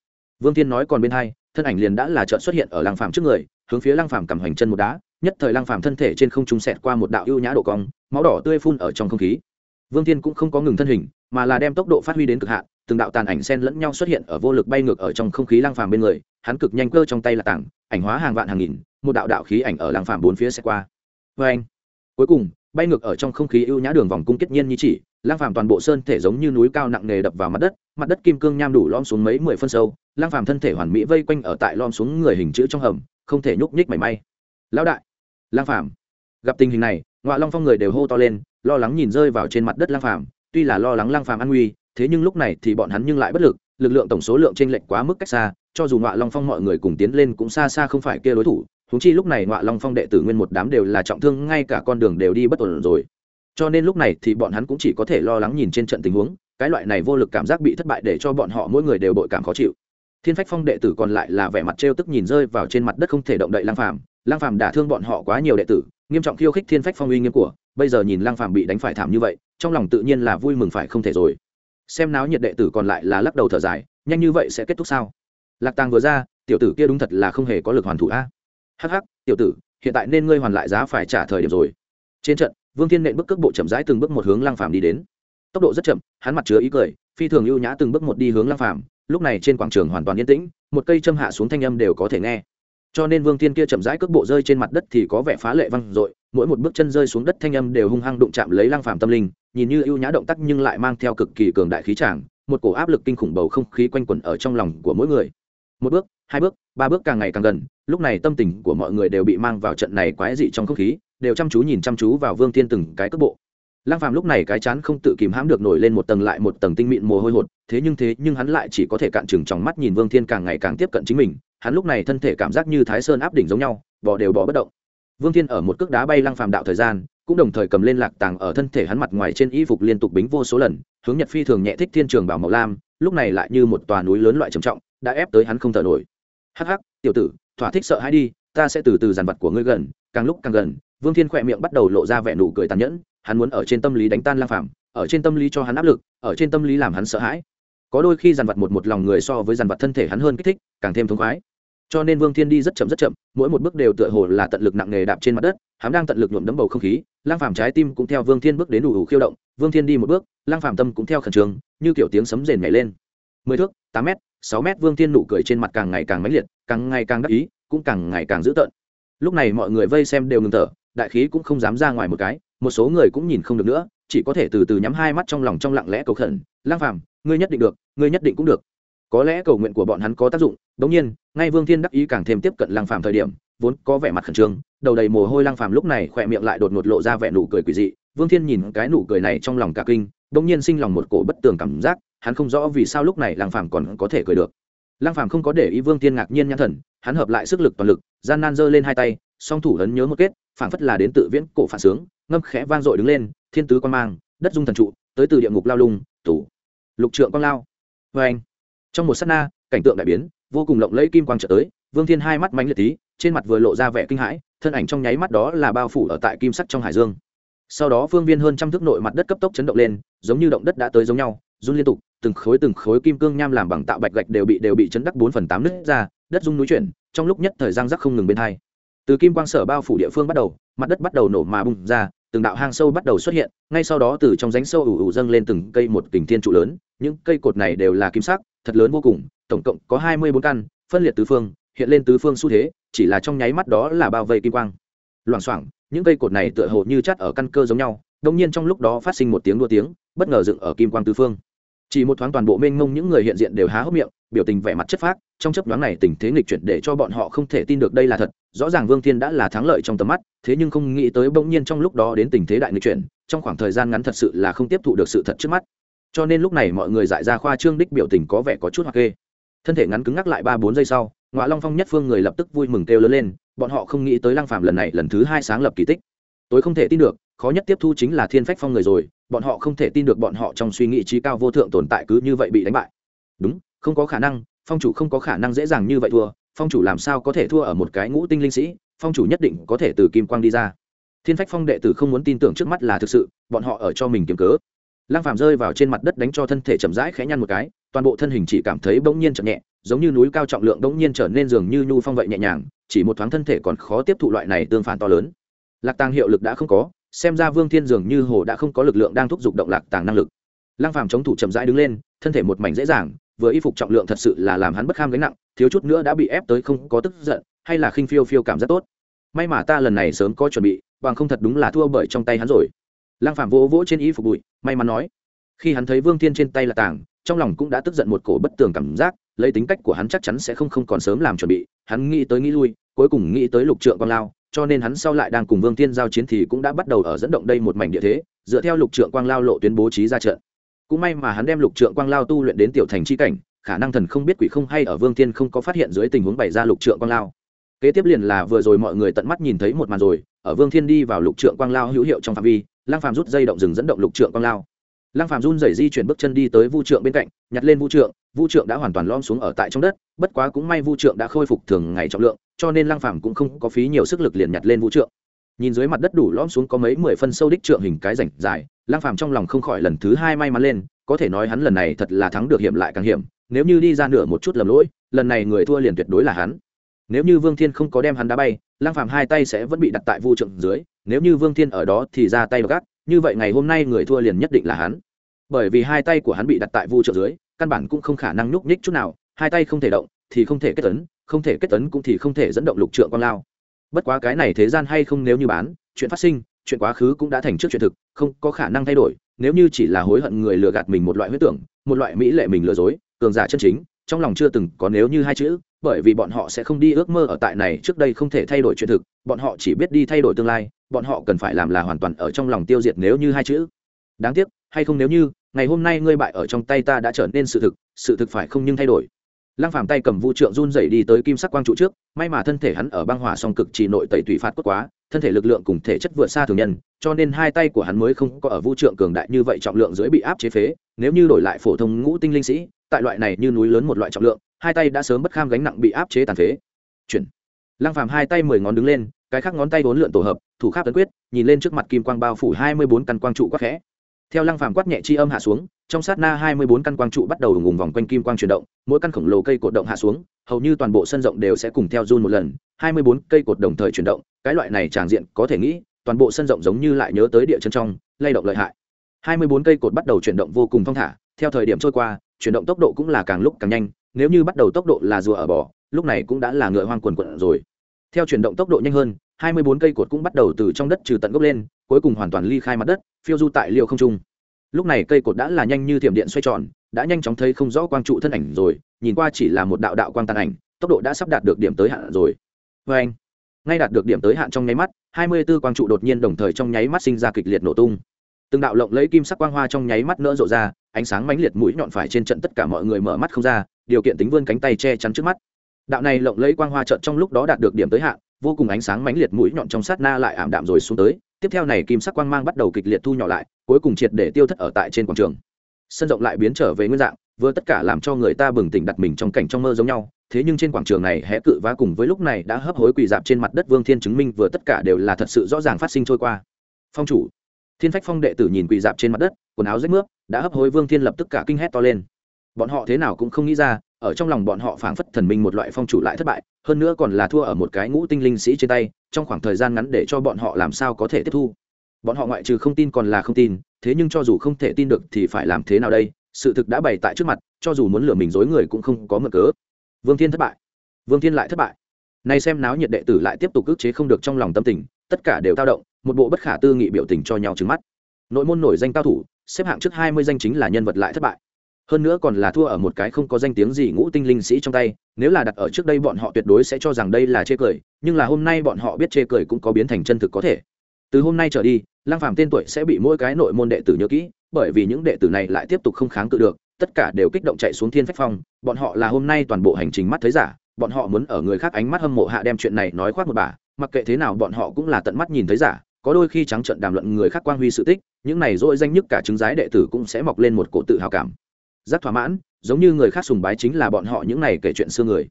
Vương Thiên nói còn bên hai, thân ảnh liền đã là chợt xuất hiện ở Lăng Phàm trước người, hướng phía Lăng Phàm cầm hành chân một đá, nhất thời Lăng Phàm thân thể trên không trung xẹt qua một đạo ưu nhã độ cong, máu đỏ tươi phun ở trong không khí. Vương Thiên cũng không có ngừng thân hình, mà là đem tốc độ phát huy đến cực hạn, từng đạo tàn ảnh xen lẫn nhau xuất hiện ở vô lực bay ngược ở trong không khí lang Phàm bên người, hắn cực nhanh cơ trong tay là tảng, ảnh hóa hàng vạn hàng nghìn, một đạo đạo khí ảnh ở lang Phàm bốn phía sẽ qua. Oeng. Cuối cùng, bay ngược ở trong không khí ưu nhã đường vòng cung kết nhiên như chỉ, lang phàm toàn bộ sơn thể giống như núi cao nặng nề đập vào mặt đất mặt đất kim cương nham đủ lom xuống mấy mười phân sâu lang phàm thân thể hoàn mỹ vây quanh ở tại lom xuống người hình chữ trong hầm không thể nhúc nhích mảy may lão đại lang phàm gặp tình hình này ngoại long phong người đều hô to lên lo lắng nhìn rơi vào trên mặt đất lang phàm tuy là lo lắng lang phàm an nguy thế nhưng lúc này thì bọn hắn nhưng lại bất lực lực lượng tổng số lượng trên lệnh quá mức cách xa, cho dù ngọa long phong mọi người cùng tiến lên cũng xa xa không phải kia đối thủ húng chi lúc này ngọa long phong đệ tử nguyên một đám đều là trọng thương, ngay cả con đường đều đi bất ổn rồi. Cho nên lúc này thì bọn hắn cũng chỉ có thể lo lắng nhìn trên trận tình huống, cái loại này vô lực cảm giác bị thất bại để cho bọn họ mỗi người đều bội cảm khó chịu. Thiên phách phong đệ tử còn lại là vẻ mặt trêu tức nhìn rơi vào trên mặt đất không thể động đậy lang phàm. Lang phàm đả thương bọn họ quá nhiều đệ tử, nghiêm trọng khiêu khích thiên phách phong uy nghiêm của, bây giờ nhìn lang phàm bị đánh phải thảm như vậy, trong lòng tự nhiên là vui mừng phải không thể rồi xem náo nhiệt đệ tử còn lại là lắc đầu thở dài, nhanh như vậy sẽ kết thúc sao? Lạc tàng vừa ra, tiểu tử kia đúng thật là không hề có lực hoàn thủ a. Hh tiểu tử, hiện tại nên ngươi hoàn lại giá phải trả thời điểm rồi. Trên trận, vương thiên nện bước cước bộ chậm rãi từng bước một hướng lang phàm đi đến. Tốc độ rất chậm, hắn mặt chứa ý cười, phi thường ưu nhã từng bước một đi hướng lang phàm, lúc này trên quảng trường hoàn toàn yên tĩnh, một cây châm hạ xuống thanh âm đều có thể nghe. Cho nên vương thiên kia chậm rãi cước bộ rơi trên mặt đất thì có vẻ phá lệ văng dội, mỗi một bước chân rơi xuống đất thanh âm đều hung hăng đụng chạm lấy lang phàm tâm linh nhìn như ưu nhã động tác nhưng lại mang theo cực kỳ cường đại khí tràng một cổ áp lực kinh khủng bầu không khí quanh quẩn ở trong lòng của mỗi người. Một bước, hai bước, ba bước càng ngày càng gần, lúc này tâm tình của mọi người đều bị mang vào trận này quái dị trong không khí, đều chăm chú nhìn chăm chú vào vương thiên từng cái cước bộ. Lăng phàm lúc này cái chán không tự kìm hãm được nổi lên một tầng lại một tầng tinh mịn mồ hôi hột, thế nhưng thế nhưng hắn lại chỉ có thể cạn chừng trong mắt nhìn vương thiên càng ngày càng tiếp cận chính mình, hắn lúc này thân thể cảm giác như thái sơn áp đỉnh giống nhau, bò đều bò bất động. Vương thiên ở một cước đá bay lăng phàm đạo thời gian cũng đồng thời cầm lên lạc tàng ở thân thể hắn mặt ngoài trên y phục liên tục bính vô số lần, hướng nhật phi thường nhẹ thích thiên trường bảo màu lam, lúc này lại như một tòa núi lớn loại trầm trọng, đã ép tới hắn không thở nổi. Hắc hắc, tiểu tử, thỏa thích sợ hãi đi, ta sẽ từ từ dàn vật của ngươi gần, càng lúc càng gần. Vương thiên khỏe miệng bắt đầu lộ ra vẻ nụ cười tàn nhẫn, hắn muốn ở trên tâm lý đánh tan lang phàm, ở trên tâm lý cho hắn áp lực, ở trên tâm lý làm hắn sợ hãi. Có đôi khi dàn vật một một lòng người so với dàn vật thân thể hắn hơn kích thích, càng thêm thống khoái. Cho nên vương thiên đi rất chậm rất chậm, mỗi một bước đều tựa hồ là tận lực nặng nề đạp trên mặt đất hắn đang tận lực nhuộm đấm bầu không khí, lang phàm trái tim cũng theo vương thiên bước đến đủ đủ khiêu động, vương thiên đi một bước, lang phàm tâm cũng theo khẩn trương, như kiểu tiếng sấm rền nhảy lên. Mười thước, tám m sáu m vương thiên nụ cười trên mặt càng ngày càng mãnh liệt, càng ngày càng đắc ý, cũng càng ngày càng dữ tợn. Lúc này mọi người vây xem đều ngừng thở, đại khí cũng không dám ra ngoài một cái, một số người cũng nhìn không được nữa, chỉ có thể từ từ nhắm hai mắt trong lòng trong lặng lẽ cầu khẩn, lang phàm, ngươi nhất định được, ngươi nhất định cũng được. Có lẽ cầu nguyện của bọn hắn có tác dụng, đống nhiên, ngay vương thiên đắc ý càng thêm tiếp cận lang phàm thời điểm vốn có vẻ mặt khẩn trương, đầu đầy mồ hôi lang phàm lúc này khỏe miệng lại đột ngột lộ ra vẻ nụ cười quỷ dị. Vương thiên nhìn cái nụ cười này trong lòng cả kinh đống nhiên sinh lòng một cổ bất tường cảm giác, hắn không rõ vì sao lúc này Lang phàm còn có thể cười được. Lang phàm không có để ý vương Thiên ngạc nhiên nhãn thần, hắn hợp lại sức lực toàn lực, gian nan giơ lên hai tay, song thủ lớn nhớ một kết, phảng phất là đến tự viễn cổ phản sướng, ngâm khẽ vang dội đứng lên, thiên tứ quan mang, đất dung thần trụ, tới từ địa ngục lao lung tủ lục trượng quang lao. Vê anh trong một sát na, cảnh tượng đại biến, vô cùng lộng lẫy kim quang trợ tới vương thiên hai mắt mánh liệt tí, trên mặt vừa lộ ra vẻ kinh hãi, thân ảnh trong nháy mắt đó là bao phủ ở tại kim sắc trong hải dương. Sau đó phương viên hơn trăm thước nội mặt đất cấp tốc chấn động lên, giống như động đất đã tới giống nhau, run liên tục, từng khối từng khối kim cương nham làm bằng tạo bạch gạch đều bị đều bị chấn đắc bốn phần tám nứt ra, đất rung núi chuyển, trong lúc nhất thời gian rắc không ngừng bên hai. Từ kim quang sở bao phủ địa phương bắt đầu, mặt đất bắt đầu nổ mà bung ra, từng đạo hang sâu bắt đầu xuất hiện, ngay sau đó từ trong rãnh sâu ủ ủ dâng lên từng cây một kình thiên trụ lớn, những cây cột này đều là kim sắc, thật lớn vô cùng, tổng cộng có hai mươi bốn căn, phân liệt tứ phương hiện lên tứ phương xu thế, chỉ là trong nháy mắt đó là bao vây kim quang. Loảng xoảng, những cây cột này tựa hồ như chắt ở căn cơ giống nhau đông nhiên trong lúc đó phát sinh một tiếng đua tiếng, bất ngờ dựng ở kim quang tứ phương. Chỉ một thoáng toàn bộ mênh mông những người hiện diện đều há hốc miệng, biểu tình vẻ mặt chất phác, trong chấp nhoáng này tình thế nghịch chuyển để cho bọn họ không thể tin được đây là thật, rõ ràng vương thiên đã là thắng lợi trong tầm mắt, thế nhưng không nghĩ tới bỗng nhiên trong lúc đó đến tình thế đại nghịch chuyển, trong khoảng thời gian ngắn thật sự là không tiếp thụ được sự thật trước mắt. Cho nên lúc này mọi người dại ra khoa trương đích biểu tình có vẻ có chút hoặc kê. Thân thể ngắn cứng ngắc lại ba bốn giây sau ngoại long phong nhất phương người lập tức vui mừng kêu lớn lên bọn họ không nghĩ tới lăng phàm lần này lần thứ hai sáng lập kỳ tích tôi không thể tin được khó nhất tiếp thu chính là thiên phách phong người rồi bọn họ không thể tin được bọn họ trong suy nghĩ trí cao vô thượng tồn tại cứ như vậy bị đánh bại đúng không có khả năng phong chủ không có khả năng dễ dàng như vậy thua phong chủ làm sao có thể thua ở một cái ngũ tinh linh sĩ phong chủ nhất định có thể từ kim quang đi ra thiên phách phong đệ tử không muốn tin tưởng trước mắt là thực sự bọn họ ở cho mình kiếm cớ Lang phàm rơi vào trên mặt đất đánh cho thân thể chậm rãi khẽ nhăn một cái, toàn bộ thân hình chỉ cảm thấy bỗng nhiên chậm nhẹ, giống như núi cao trọng lượng bỗng nhiên trở nên dường như nhu phong vậy nhẹ nhàng, chỉ một thoáng thân thể còn khó tiếp thụ loại này tương phản to lớn. Lạc tàng hiệu lực đã không có, xem ra vương thiên dường như hồ đã không có lực lượng đang thúc giục động lạc tàng năng lực. Lang phàm chống thủ chậm rãi đứng lên, thân thể một mảnh dễ dàng, vừa y phục trọng lượng thật sự là làm hắn bất kham gánh nặng, thiếu chút nữa đã bị ép tới không có tức giận, hay là khinh phiêu phiêu cảm rất tốt. May mà ta lần này sớm có chuẩn bị, bằng không thật đúng là thua bởi trong tay hắn rồi lăng Phạm vỗ vỗ trên y phục bụi, may mắn nói, khi hắn thấy vương thiên trên tay là tàng trong lòng cũng đã tức giận một cổ bất tường cảm giác, lấy tính cách của hắn chắc chắn sẽ không không còn sớm làm chuẩn bị. Hắn nghĩ tới nghĩ lui, cuối cùng nghĩ tới lục trượng quang lao, cho nên hắn sau lại đang cùng vương thiên giao chiến thì cũng đã bắt đầu ở dẫn động đây một mảnh địa thế, dựa theo lục trượng quang lao lộ tuyến bố trí ra trận. Cũng may mà hắn đem lục trượng quang lao tu luyện đến tiểu thành chi cảnh, khả năng thần không biết quỷ không hay ở vương thiên không có phát hiện dưới tình huống bày ra lục trượng quang lao. Kế tiếp liền là vừa rồi mọi người tận mắt nhìn thấy một màn rồi, ở vương thiên đi vào lục trượng quang lao hữu hiệu trong phạm vi lang phàm rút dây động rừng dẫn động lục trượng quang lao. Lang phàm run rẩy di chuyển bước chân đi tới vu trượng bên cạnh, nhặt lên vu trượng vu trượng đã hoàn toàn lom xuống ở tại trong đất, bất quá cũng may vu trượng đã khôi phục thường ngày trọng lượng, cho nên lang phàm cũng không có phí nhiều sức lực liền nhặt lên vu trượng. Nhìn dưới mặt đất đủ lom xuống có mấy mười phân sâu đích trượng hình cái rảnh dài, lang phàm trong lòng không khỏi lần thứ hai may mắn lên, có thể nói hắn lần này thật là thắng được hiểm lại càng hiểm, nếu như đi ra nửa một chút lầm lỗi, lần này người thua liền tuyệt đối là hắn. Nếu như vương thiên không có đem hắn đá bay lang phàm hai tay sẽ vẫn bị đặt tại vu trượng dưới, nếu như vương thiên ở đó thì ra tay gác như vậy ngày hôm nay người thua liền nhất định là hắn. Bởi vì hai tay của hắn bị đặt tại vu trượng dưới, căn bản cũng không khả năng nhúc nhích chút nào, hai tay không thể động thì không thể kết tấn không thể kết tấn cũng thì không thể dẫn động lục trượng quang lao. Bất quá cái này thế gian hay không nếu như bán, chuyện phát sinh, chuyện quá khứ cũng đã thành trước chuyện thực, không có khả năng thay đổi, nếu như chỉ là hối hận người lừa gạt mình một loại huyết tưởng, một loại mỹ lệ mình lừa dối, cường giả chân chính trong lòng chưa từng có nếu như hai chữ, bởi vì bọn họ sẽ không đi ước mơ ở tại này, trước đây không thể thay đổi chuyện thực, bọn họ chỉ biết đi thay đổi tương lai, bọn họ cần phải làm là hoàn toàn ở trong lòng tiêu diệt nếu như hai chữ. Đáng tiếc, hay không nếu như, ngày hôm nay ngươi bại ở trong tay ta đã trở nên sự thực sự thực phải không nhưng thay đổi. Lăng phàm tay cầm vũ trượng run rẩy đi tới kim sắc quang trụ trước, may mà thân thể hắn ở băng hỏa song cực chỉ nội tẩy tùy phạt cốt quá, thân thể lực lượng cùng thể chất vượt xa thường nhân, cho nên hai tay của hắn mới không có ở vũ trượng cường đại như vậy, trọng lượng dưới bị áp chế phế, nếu như đổi lại phổ thông ngũ tinh linh sĩ tại loại này như núi lớn một loại trọng lượng, hai tay đã sớm bất kham gánh nặng bị áp chế tàn phế. Chuyển. Lăng phàm hai tay mười ngón đứng lên, cái khác ngón tay vốn lượn tổ hợp, thủ kháp tấn quyết, nhìn lên trước mặt kim quang bao phủ hai mươi bốn căn quang trụ quắc khẽ. Theo lăng phàm quát nhẹ chi âm hạ xuống, trong sát na hai mươi bốn căn quang trụ bắt đầu ngùng vòng quanh kim quang chuyển động, mỗi căn khổng lồ cây cột động hạ xuống, hầu như toàn bộ sân rộng đều sẽ cùng theo run một lần, hai mươi bốn cây cột đồng thời chuyển động, cái loại này tràng diện có thể nghĩ, toàn bộ sân rộng giống như lại nhớ tới địa chân trong, lay động lợi hại. Hai mươi bốn cây cột bắt đầu chuyển động vô cùng thong thả theo thời điểm trôi qua, chuyển động tốc độ cũng là càng lúc càng nhanh, nếu như bắt đầu tốc độ là rùa ở bò, lúc này cũng đã là ngựa hoang quần quận rồi. Theo chuyển động tốc độ nhanh hơn, hai mươi bốn cây cột cũng bắt đầu từ trong đất trừ tận gốc lên, cuối cùng hoàn toàn ly khai mặt đất, phiêu du tại liều không trung. Lúc này cây cột đã là nhanh như thiểm điện xoay tròn, đã nhanh chóng thấy không rõ quang trụ thân ảnh rồi, nhìn qua chỉ là một đạo đạo quang tàn ảnh, tốc độ đã sắp đạt được điểm tới hạn rồi. Vê anh ngay đạt được điểm tới hạn trong nháy mắt, hai mươi b ố quang trụ đột nhiên đồng thời trong nháy mắt sinh ra kịch liệt nổ tung từng đạo lộng lấy kim sắc quang hoa trong nháy mắt nỡ rộ ra, ánh sáng mãnh liệt mũi nhọn phải trên trận tất cả mọi người mở mắt không ra, điều kiện tính vươn cánh tay che chắn trước mắt. Đạo này lộng lấy quang hoa trận trong lúc đó đạt được điểm tới hạn, vô cùng ánh sáng mãnh liệt mũi nhọn trong sát na lại ảm đạm rồi xuống tới. Tiếp theo này kim sắc quang mang bắt đầu kịch liệt thu nhỏ lại, cuối cùng triệt để tiêu thất ở tại trên quảng trường. Sân rộng lại biến trở về nguyên dạng, vừa tất cả làm cho người ta bừng tỉnh đặt mình trong cảnh trong mơ giống nhau. Thế nhưng trên quảng trường này hẽ cự vá cùng với lúc này đã hấp hối quỳ dạp trên mặt đất vương thiên chứng minh vừa tất cả đều là thật sự rõ ràng phát sinh trôi qua. Phong chủ thiên phách phong đệ tử nhìn quỳ dạp trên mặt đất, quần áo rách nước đã hấp hối vương thiên lập tức cả kinh hét to lên. Bọn họ thế nào cũng không nghĩ ra, ở trong lòng bọn họ phảng phất thần minh một loại phong chủ lại thất bại, hơn nữa còn là thua ở một cái ngũ tinh linh sĩ trên tay, trong khoảng thời gian ngắn để cho bọn họ làm sao có thể tiếp thu. Bọn họ ngoại trừ không tin còn là không tin, thế nhưng cho dù không thể tin được thì phải làm thế nào đây? Sự thực đã bày tại trước mặt, cho dù muốn lừa mình dối người cũng không có mực cớ. Vương thiên thất bại. Vương thiên lại thất bại. Nay xem náo nhiệt đệ tử lại tiếp tục ức chế không được trong lòng tâm tình, tất cả đều tao động một bộ bất khả tư nghị biểu tình cho nhau trứng mắt. Nội môn nổi danh cao thủ, xếp hạng trước hai mươi danh chính là nhân vật lại thất bại. Hơn nữa còn là thua ở một cái không có danh tiếng gì ngũ tinh linh sĩ trong tay, nếu là đặt ở trước đây bọn họ tuyệt đối sẽ cho rằng đây là chê cười, nhưng là hôm nay bọn họ biết chê cười cũng có biến thành chân thực có thể. Từ hôm nay trở đi lang phàm tên tuổi sẽ bị mỗi cái nội môn đệ tử nhớ kỹ, bởi vì những đệ tử này lại tiếp tục không kháng cự được, tất cả đều kích động chạy xuống thiên phách phong, bọn họ là hôm nay toàn bộ hành trình mắt thấy giả, bọn họ muốn ở người khác ánh mắt hâm mộ hạ đem chuyện này nói khoác một bà, mặc kệ thế nào bọn họ cũng là tận mắt nhìn thấy giả có đôi khi trắng trận đàm luận người khác quang huy sự tích, những này dỗi danh nhất cả chứng giái đệ tử cũng sẽ mọc lên một cổ tự hào cảm. Rất thỏa mãn, giống như người khác sùng bái chính là bọn họ những này kể chuyện xưa người.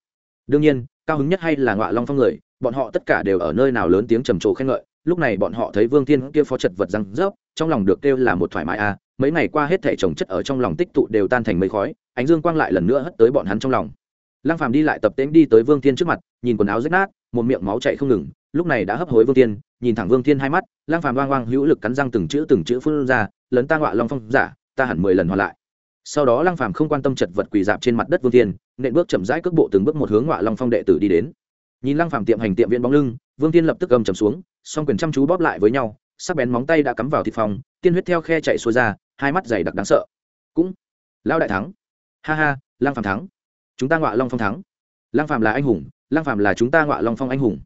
Đương nhiên, cao hứng nhất hay là ngọa long phong người, bọn họ tất cả đều ở nơi nào lớn tiếng trầm trồ khen ngợi, lúc này bọn họ thấy vương thiên kia phó chật vật răng rớp, trong lòng được kêu là một thoải mái a, mấy ngày qua hết thể trồng chất ở trong lòng tích tụ đều tan thành mây khói, ánh dương quang lại lần nữa hất tới bọn hắn trong lòng. Lăng phàm đi lại tập tễnh đi tới vương thiên trước mặt, nhìn quần áo rách nát một miệng máu chạy không ngừng, lúc này đã hấp hối vương thiên, nhìn thẳng vương thiên hai mắt, Lang phàm oang oang hữu lực cắn răng từng chữ từng chữ phun ra lớn ta ngọa long phong, giả, ta hẳn mười lần hoàn lại. Sau đó Lang phàm không quan tâm chật vật quỳ dạp trên mặt đất vương thiên, nện bước chậm rãi cước bộ từng bước một hướng ngọa long phong đệ tử đi đến. Nhìn Lang phàm tiệm hành tiệm viện bóng lưng, vương thiên lập tức gầm chầm xuống, song quyền chăm chú bóp lại với nhau, sắc bén móng tay đã cắm vào thịt phòng, tiên huyết theo khe chạy xuôi ra, hai mắt dày đặc đáng sợ. Cũng lao đại thắng. Ha ha, Lang phàm thắng. Chúng ta ngọa long phong thắng. Lang phàm là anh hùng Lang phàm là chúng ta ngọa long phong anh hùng.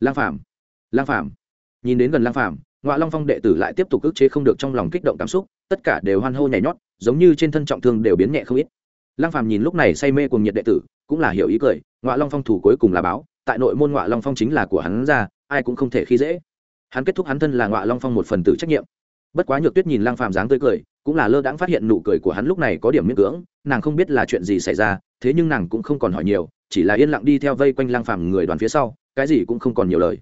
Lang phàm Lang phàm. Nhìn đến gần Lang phàm, ngọa long phong đệ tử lại tiếp tục ức chế không được trong lòng kích động cảm xúc, tất cả đều hoan hô nhảy nhót, giống như trên thân trọng thương đều biến nhẹ không ít. Lang phàm nhìn lúc này say mê cùng nhiệt đệ tử, cũng là hiểu ý cười, ngọa long phong thủ cuối cùng là báo, tại nội môn ngọa long phong chính là của hắn ra, ai cũng không thể khi dễ. Hắn kết thúc hắn thân là ngọa long phong một phần tử trách nhiệm. Bất quá nhược tuyết nhìn Lang phàm dáng tươi cười, cũng là lơ đãng phát hiện nụ cười của hắn lúc này có điểm miễn cưỡng, nàng không biết là chuyện gì xảy ra, thế nhưng nàng cũng không còn hỏi nhiều chỉ là yên lặng đi theo vây quanh Lang phàm người đoàn phía sau, cái gì cũng không còn nhiều lời.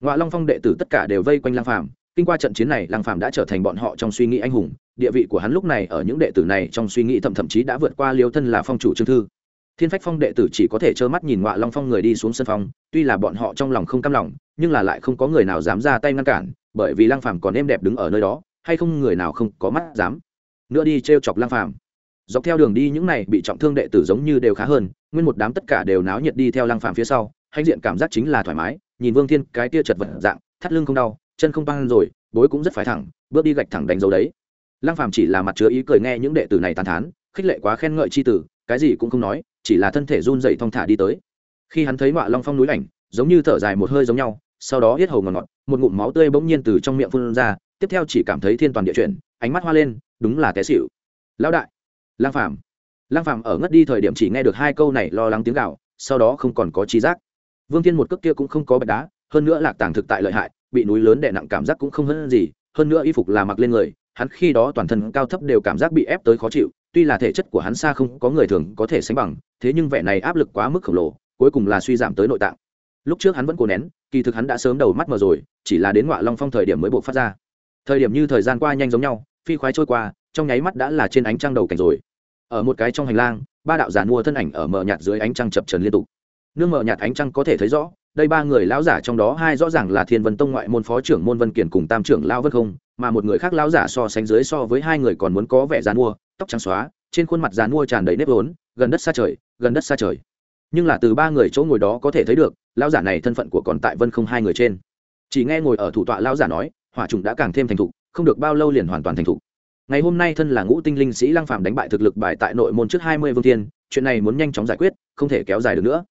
Ngọa long phong đệ tử tất cả đều vây quanh Lang phàm. Kinh qua trận chiến này, Lang phàm đã trở thành bọn họ trong suy nghĩ anh hùng. Địa vị của hắn lúc này ở những đệ tử này trong suy nghĩ thậm thậm chí đã vượt qua liêu thân là phong chủ trương thư. Thiên phách phong đệ tử chỉ có thể trơ mắt nhìn ngọa long phong người đi xuống sân phong, tuy là bọn họ trong lòng không cam lòng, nhưng là lại không có người nào dám ra tay ngăn cản, bởi vì Lang phàm còn êm đẹp đứng ở nơi đó, hay không người nào không có mắt dám. Nữa đi trêu chọc Lang phàm. Dọc theo đường đi, những này bị trọng thương đệ tử giống như đều khá hơn nguyên một đám tất cả đều náo nhiệt đi theo lăng phàm phía sau, hãnh diện cảm giác chính là thoải mái, nhìn vương thiên cái tia chật vật dạng, thắt lưng không đau, chân không băng rồi, bối cũng rất phải thẳng, bước đi gạch thẳng đánh dấu đấy. Lăng phàm chỉ là mặt chứa ý cười nghe những đệ tử này tàn thán, khích lệ quá khen ngợi chi tử, cái gì cũng không nói, chỉ là thân thể run dậy thong thả đi tới. Khi hắn thấy ngọa long phong núi ảnh, giống như thở dài một hơi giống nhau, sau đó hết hầu ngọt ngọt, một ngụm máu tươi bỗng nhiên từ trong miệng phun ra, tiếp theo chỉ cảm thấy thiên toàn địa chuyển, ánh mắt hoa lên, đúng là té xịu lão đại lang phàm lang phàm ở ngất đi thời điểm chỉ nghe được hai câu này lo lắng tiếng gào, sau đó không còn có trí giác. Vương thiên một cước kia cũng không có bạch đá, hơn nữa lạc tàng thực tại lợi hại, bị núi lớn đè nặng cảm giác cũng không hơn gì, hơn nữa y phục là mặc lên người, hắn khi đó toàn thân cao thấp đều cảm giác bị ép tới khó chịu, tuy là thể chất của hắn xa không có người thường có thể sánh bằng, thế nhưng vẻ này áp lực quá mức khổng lồ, cuối cùng là suy giảm tới nội tạng. Lúc trước hắn vẫn cố nén, kỳ thực hắn đã sớm đầu mắt mờ rồi, chỉ là đến ngọa long phong thời điểm mới buộc phát ra. Thời điểm như thời gian qua nhanh giống nhau, phi khoái trôi qua, trong nháy mắt đã là trên ánh trăng đầu cảnh rồi ở một cái trong hành lang, ba đạo giả mua thân ảnh ở mờ nhạt dưới ánh trăng chập trần liên tục. Nương mờ nhạt ánh trăng có thể thấy rõ, đây ba người lão giả trong đó hai rõ ràng là thiên vân tông ngoại môn phó trưởng môn vân kiển cùng tam trưởng lao vân không, mà một người khác lão giả so sánh dưới so với hai người còn muốn có vẻ dàn mua, tóc trắng xóa, trên khuôn mặt dàn mua tràn đầy nếp vốn, gần đất xa trời, gần đất xa trời. Nhưng là từ ba người chỗ ngồi đó có thể thấy được, lão giả này thân phận của còn tại vân không hai người trên. Chỉ nghe ngồi ở thủ tọa lão giả nói, hỏa trùng đã càng thêm thành thục, không được bao lâu liền hoàn toàn thành thục ngày hôm nay thân là ngũ tinh linh sĩ lăng phàm đánh bại thực lực bài tại nội môn trước hai mươi vương thiên, chuyện này muốn nhanh chóng giải quyết, không thể kéo dài được nữa.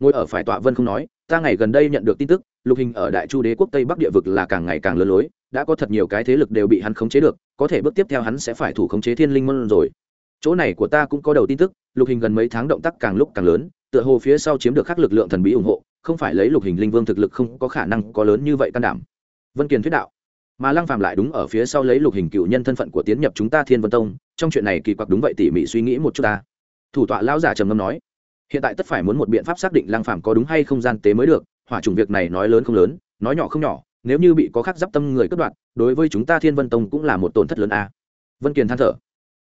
Ngồi ở phải tọa vân không nói, ta ngày gần đây nhận được tin tức, lục hình ở đại chu đế quốc tây bắc địa vực là càng ngày càng lớn lối, đã có thật nhiều cái thế lực đều bị hắn khống chế được, có thể bước tiếp theo hắn sẽ phải thủ khống chế thiên linh môn rồi. Chỗ này của ta cũng có đầu tin tức, lục hình gần mấy tháng động tác càng lúc càng lớn, tựa hồ phía sau chiếm được các lực lượng thần bí ủng hộ, không phải lấy lục hình linh vương thực lực không có khả năng có lớn như vậy can đảm. Vân kiền thuyết đạo mà lăng phàm lại đúng ở phía sau lấy lục hình cựu nhân thân phận của tiến nhập chúng ta thiên vân tông, trong chuyện này kỳ quặc đúng vậy tỉ mỉ suy nghĩ một chút ta. Thủ tọa lão giả trầm ngâm nói, hiện tại tất phải muốn một biện pháp xác định lăng phàm có đúng hay không gian tế mới được, hỏa trùng việc này nói lớn không lớn, nói nhỏ không nhỏ, nếu như bị có khắc giáp tâm người cướp đoạt, đối với chúng ta thiên vân tông cũng là một tổn thất lớn a. Vân kiền than thở,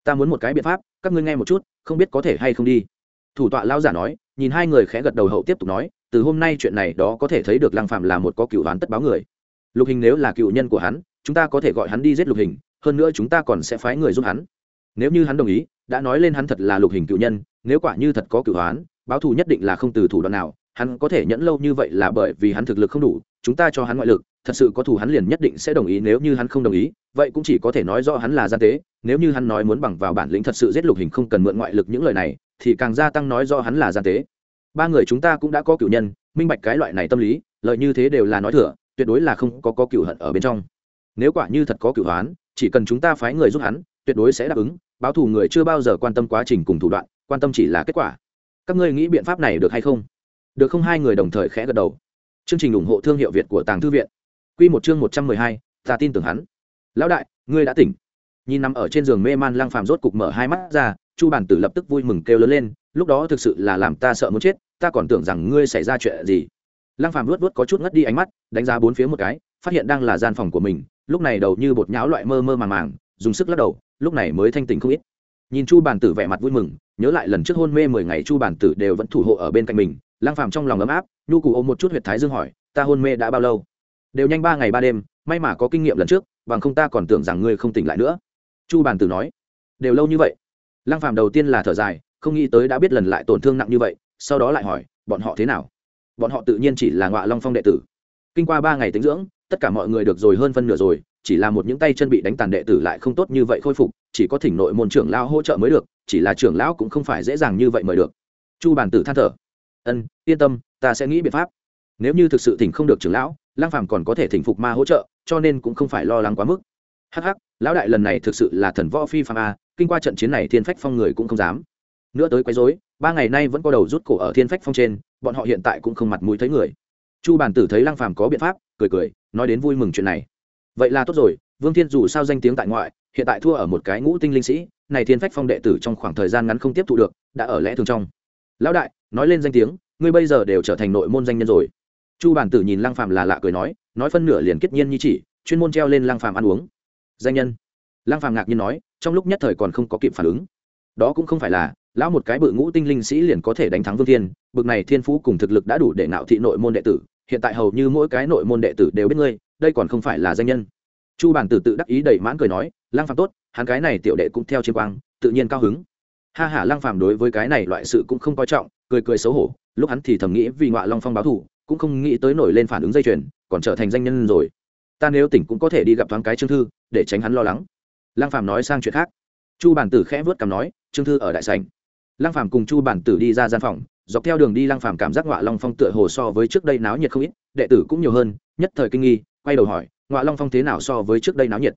ta muốn một cái biện pháp, các ngươi nghe một chút, không biết có thể hay không đi. Thủ tọa lão giả nói, nhìn hai người khẽ gật đầu hậu tiếp tục nói, từ hôm nay chuyện này đó có thể thấy được lăng phạm là một có cựu đoán tất báo người lục hình nếu là cựu nhân của hắn, chúng ta có thể gọi hắn đi giết lục hình, hơn nữa chúng ta còn sẽ phái người giúp hắn. Nếu như hắn đồng ý, đã nói lên hắn thật là lục hình cựu nhân, nếu quả như thật có cựu hoán, báo thù nhất định là không từ thủ đoạn nào, hắn có thể nhẫn lâu như vậy là bởi vì hắn thực lực không đủ, chúng ta cho hắn ngoại lực, thật sự có thù hắn liền nhất định sẽ đồng ý, nếu như hắn không đồng ý, vậy cũng chỉ có thể nói rõ hắn là gian tế, nếu như hắn nói muốn bằng vào bản lĩnh thật sự giết lục hình không cần mượn ngoại lực những lời này, thì càng gia tăng nói rõ hắn là gian tế. Ba người chúng ta cũng đã có cựu nhân, minh bạch cái loại này tâm lý lợi như thế đều là nói thừa tuyệt đối là không có, có cựu hận ở bên trong. Nếu quả như thật có cựu hoán chỉ cần chúng ta phái người giúp hắn tuyệt đối sẽ đáp ứng báo thù người chưa bao giờ quan tâm quá trình cùng thủ đoạn quan tâm chỉ là kết quả. Các ngươi nghĩ biện pháp này được hay không? Được không? Hai người đồng thời khẽ gật đầu. Chương trình ủng hộ thương hiệu việt của tàng thư viện. Q một chương một trăm mười hai ta tin tưởng hắn. Lão đại ngươi đã tỉnh. Nhìn nằm ở trên giường mê man lang phàm rốt cục mở hai mắt ra chu bản tử lập tức vui mừng kêu lớn lên lúc đó thực sự là làm ta sợ muốn chết ta còn tưởng rằng ngươi xảy ra chuyện gì lang phàm luốt luốt có chút ngất đi ánh mắt, đánh giá bốn phía một cái, phát hiện đang là gian phòng của mình, lúc này đầu như bột nháo loại mơ mơ màng màng, dùng sức lắc đầu, lúc này mới thanh tỉnh không ít. Nhìn chu bản tử vẻ mặt vui mừng, nhớ lại lần trước hôn mê mười ngày chu bản tử đều vẫn thủ hộ ở bên cạnh mình lang phàm trong lòng ấm áp, nhu cụ ôm một chút huyệt thái dương hỏi, ta hôn mê đã bao lâu? Đều nhanh ba ngày ba đêm, may mà có kinh nghiệm lần trước, bằng không ta còn tưởng rằng ngươi không tỉnh lại nữa. Chu bản tử nói, đều lâu như vậy. Lang phàm đầu tiên là thở dài, không nghĩ tới đã biết lần lại tổn thương nặng như vậy, sau đó lại hỏi, bọn họ thế nào? Bọn họ tự nhiên chỉ là ngọa long phong đệ tử. Kinh qua ba ngày tính dưỡng, tất cả mọi người được rồi hơn phân nửa rồi, chỉ là một những tay chân bị đánh tàn đệ tử lại không tốt như vậy khôi phục, chỉ có thỉnh nội môn trưởng lão hỗ trợ mới được, chỉ là trưởng lão cũng không phải dễ dàng như vậy mời được. Chu bản tử than thở. Ân, yên tâm, ta sẽ nghĩ biện pháp. Nếu như thực sự thỉnh không được trưởng lão lang phàm còn có thể thỉnh phục ma hỗ trợ, cho nên cũng không phải lo lắng quá mức. Hắc hắc, lão đại lần này thực sự là thần võ phi phàm a, kinh qua trận chiến này thiên phách phong người cũng không dám. Nữa tới quấy rối, ba ngày nay vẫn có đầu rút cổ ở thiên phách phong trên bọn họ hiện tại cũng không mặt mũi thấy người. Chu bản tử thấy lăng phàm có biện pháp, cười cười, nói đến vui mừng chuyện này. Vậy là tốt rồi, vương thiên dù sao danh tiếng tại ngoại, hiện tại thua ở một cái ngũ tinh linh sĩ, này thiên phách phong đệ tử trong khoảng thời gian ngắn không tiếp thụ được, đã ở lẽ thường trong. Lão đại, nói lên danh tiếng, ngươi bây giờ đều trở thành nội môn danh nhân rồi. Chu bản tử nhìn lăng phàm là lạ cười nói nói phân nửa liền kết nhiên như chỉ, chuyên môn treo lên lăng phàm ăn uống. Danh nhân. Lăng phàm ngạc nhiên nói, trong lúc nhất thời còn không có kịp phản ứng. Đó cũng không phải là lão một cái bự ngũ tinh linh sĩ liền có thể đánh thắng vương thiên, bực này thiên phú cùng thực lực đã đủ để nạo thị nội môn đệ tử, hiện tại hầu như mỗi cái nội môn đệ tử đều biết ngươi, đây còn không phải là danh nhân. Chu bản tử tự đắc ý đầy mãn cười nói lang phàm tốt, hắn cái này tiểu đệ cũng theo chiến quang, tự nhiên cao hứng. Ha hả lang phàm đối với cái này loại sự cũng không coi trọng, cười cười xấu hổ, lúc hắn thì thầm nghĩ vì ngọa long phong báo thủ cũng không nghĩ tới nổi lên phản ứng dây chuyền, còn trở thành danh nhân rồi. Ta nếu tỉnh cũng có thể đi gặp thoáng cái trương thư, để tránh hắn lo lắng. Lang phàm nói sang chuyện khác. Chu bản tử khẽ vớt cằm nói, trương thư ở đại sành lăng phàm cùng chu bản tử đi ra gian phòng, dọc theo đường đi lăng phàm cảm giác ngọa long phong tựa hồ so với trước đây náo nhiệt không ít, đệ tử cũng nhiều hơn, nhất thời kinh nghi, quay đầu hỏi, ngọa long phong thế nào so với trước đây náo nhiệt?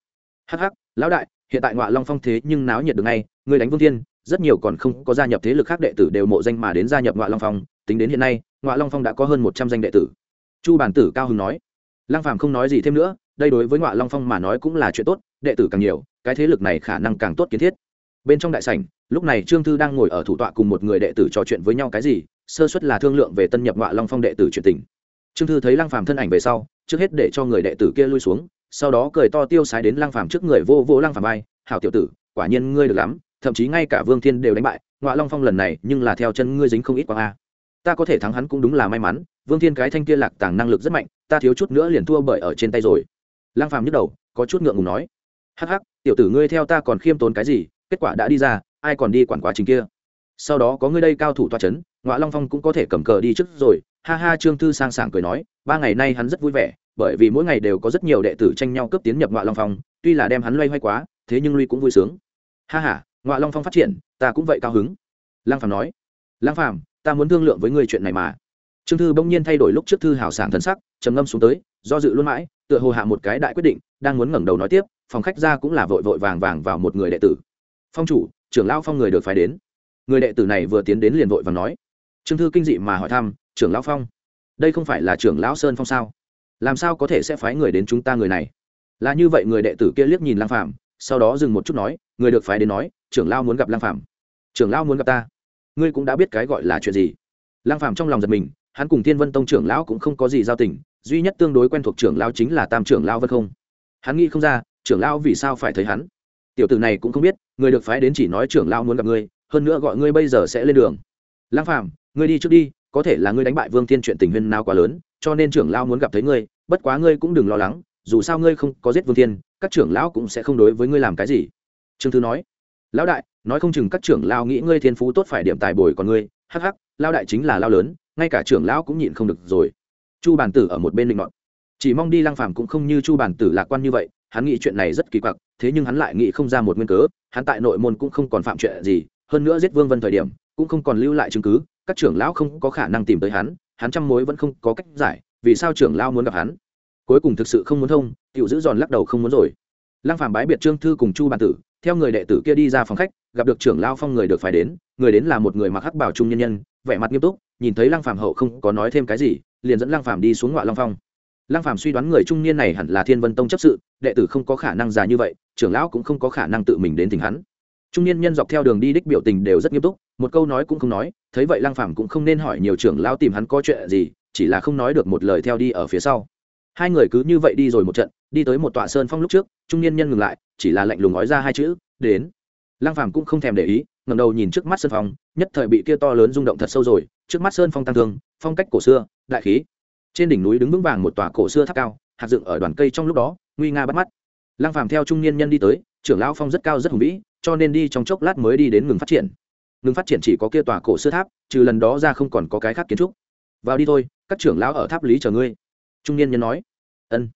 Hắc hắc, lão đại, hiện tại ngọa long phong thế nhưng náo nhiệt được ngay, người đánh vương thiên, rất nhiều còn không có gia nhập thế lực khác đệ tử đều mộ danh mà đến gia nhập ngọa long phong, tính đến hiện nay, ngọa long phong đã có hơn một trăm danh đệ tử. Chu bản tử cao hứng nói. Lăng phàm không nói gì thêm nữa, đây đối với ngọa long phong mà nói cũng là chuyện tốt, đệ tử càng nhiều, cái thế lực này khả năng càng tốt kiến thiết bên trong đại sảnh, lúc này trương thư đang ngồi ở thủ tọa cùng một người đệ tử trò chuyện với nhau cái gì, sơ suất là thương lượng về tân nhập ngọa long phong đệ tử chuyện tình. Trương thư thấy lăng phàm thân ảnh về sau, trước hết để cho người đệ tử kia lui xuống, sau đó cười to tiêu sái đến lăng phàm trước người vô vô lăng phàm bay hảo tiểu tử, quả nhiên ngươi được lắm, thậm chí ngay cả vương thiên đều đánh bại, ngọa long phong lần này nhưng là theo chân ngươi dính không ít quang a. Ta có thể thắng hắn cũng đúng là may mắn, vương thiên cái thanh kia lạc tàng năng lực rất mạnh, ta thiếu chút nữa liền thua bởi ở trên tay rồi. Lăng phàm nhức đầu, có chút ngượng ngùng nói, hắc hắc, tiểu tử ngươi theo ta còn khiêm tốn cái gì kết quả đã đi ra, ai còn đi quản quá trình kia? Sau đó có ngươi đây cao thủ toa c h ấ n ngoại long phong cũng có thể cầm cờ đi trước rồi. Ha ha, trương thư sang sảng cười nói, ba ngày nay hắn rất vui vẻ, bởi vì mỗi ngày đều có rất nhiều đệ tử tranh nhau cấp tiến nhập ngoại long phong, tuy là đem hắn loay hoay quá, thế nhưng lui cũng vui sướng. Ha h a ngoại long phong phát triển, ta cũng vậy cao hứng. Lang phàm nói lang phàm, ta muốn thương lượng với ngươi chuyện này mà. Trương thư bỗng nhiên thay đổi lúc trước thư hào sảng thần sắc, trầm ngâm xuống tới, do dự luôn mãi, tựa hồ hạ một cái đại quyết định, đang muốn ngẩng đầu nói tiếp, phòng khách ra cũng là vội vội vàng vàng vào một người đệ tử phong chủ, trưởng lão phong người được phái đến. Người đệ tử này vừa tiến đến liền vội vàng nói. Trương thư kinh dị mà hỏi thăm, trưởng lão phong, đây không phải là trưởng lão sơn phong sao? Làm sao có thể sẽ phái người đến chúng ta người này? Là như vậy người đệ tử kia liếc nhìn lang phạm sau đó dừng một chút nói, người được phái đến nói, trưởng lão muốn gặp lang phạm trưởng lão muốn gặp ta. Ngươi cũng đã biết cái gọi là chuyện gì. Lang phạm trong lòng giật mình, hắn cùng thiên vân tông trưởng lão cũng không có gì giao tình, duy nhất tương đối quen thuộc trưởng lão chính là tam trưởng lão vân không. Hắn nghĩ không ra, trưởng lão vì sao phải thấy hắn? Tiểu tử này cũng không biết người được phái đến chỉ nói trưởng lão muốn gặp ngươi hơn nữa gọi ngươi bây giờ sẽ lên đường. Lang phàm, ngươi đi trước đi có thể là ngươi đánh bại vương thiên chuyện tình huyên nào quá lớn cho nên trưởng lão muốn gặp thấy ngươi bất quá ngươi cũng đừng lo lắng dù sao ngươi không có giết vương thiên các trưởng lão cũng sẽ không đối với ngươi làm cái gì. Trương thư nói. Lão đại nói không chừng các trưởng lão nghĩ ngươi thiên phú tốt phải điểm tài bồi còn ngươi hắc hắc lao đại chính là lao lớn ngay cả trưởng lão cũng nhịn không được rồi. Chu bản tử ở một bên định ngọn chỉ mong đi lăng phàm cũng không như chu bản tử lạc quan như vậy hắn nghĩ chuyện này rất kỳ quặc, thế nhưng hắn lại nghĩ không ra một nguyên cớ, hắn tại nội môn cũng không còn phạm chuyện gì, hơn nữa giết vương vân thời điểm, cũng không còn lưu lại chứng cứ, các trưởng lão không có khả năng tìm tới hắn hắn trăm mối vẫn không có cách giải, vì sao trưởng lão muốn gặp hắn? Cuối cùng thực sự không muốn thông, tiểu giữ giòn lắc đầu không muốn rồi. Lăng phàm bái biệt trương thư cùng chu bản tử, theo người đệ tử kia đi ra phòng khách, gặp được trưởng lão phong người được phải đến, người đến là một người mặc hắc bảo trung nhân nhân, vẻ mặt nghiêm túc, nhìn thấy lăng phàm hậu không có nói thêm cái gì, liền dẫn lăng phàm đi xuống ngoại long phong lăng phàm suy đoán người trung niên này hẳn là thiên vân tông chấp sự, đệ tử không có khả năng già như vậy, trưởng lão cũng không có khả năng tự mình đến tìm hắn. Trung niên nhân dọc theo đường đi đích biểu tình đều rất nghiêm túc, một câu nói cũng không nói, thấy vậy lăng phàm cũng không nên hỏi nhiều trưởng lão tìm hắn có chuyện gì, chỉ là không nói được một lời theo đi ở phía sau. Hai người cứ như vậy đi rồi một trận, đi tới một tọa sơn phong lúc trước, trung niên nhân ngừng lại, chỉ là lạnh lùng nói ra hai chữ, đến. Lăng phàm cũng không thèm để ý, ngẩng đầu nhìn trước mắt sơn phong, nhất thời bị kia to lớn rung động thật sâu rồi, trước mắt sơn phong tăng thương, phong cách cổ xưa, đại khí trên đỉnh núi đứng vững vàng một tòa cổ xưa tháp cao, hạt dựng ở đoàn cây trong lúc đó, nguy nga bắt mắt. Lăng phàm theo trung niên nhân đi tới, trưởng lão phong rất cao rất hùng vĩ, cho nên đi trong chốc lát mới đi đến ngừng phát triển. Ngừng phát triển chỉ có kia tòa cổ xưa tháp, trừ lần đó ra không còn có cái khác kiến trúc. Vào đi thôi, các trưởng lão ở tháp lý chờ ngươi. Trung niên nhân nói. Ân.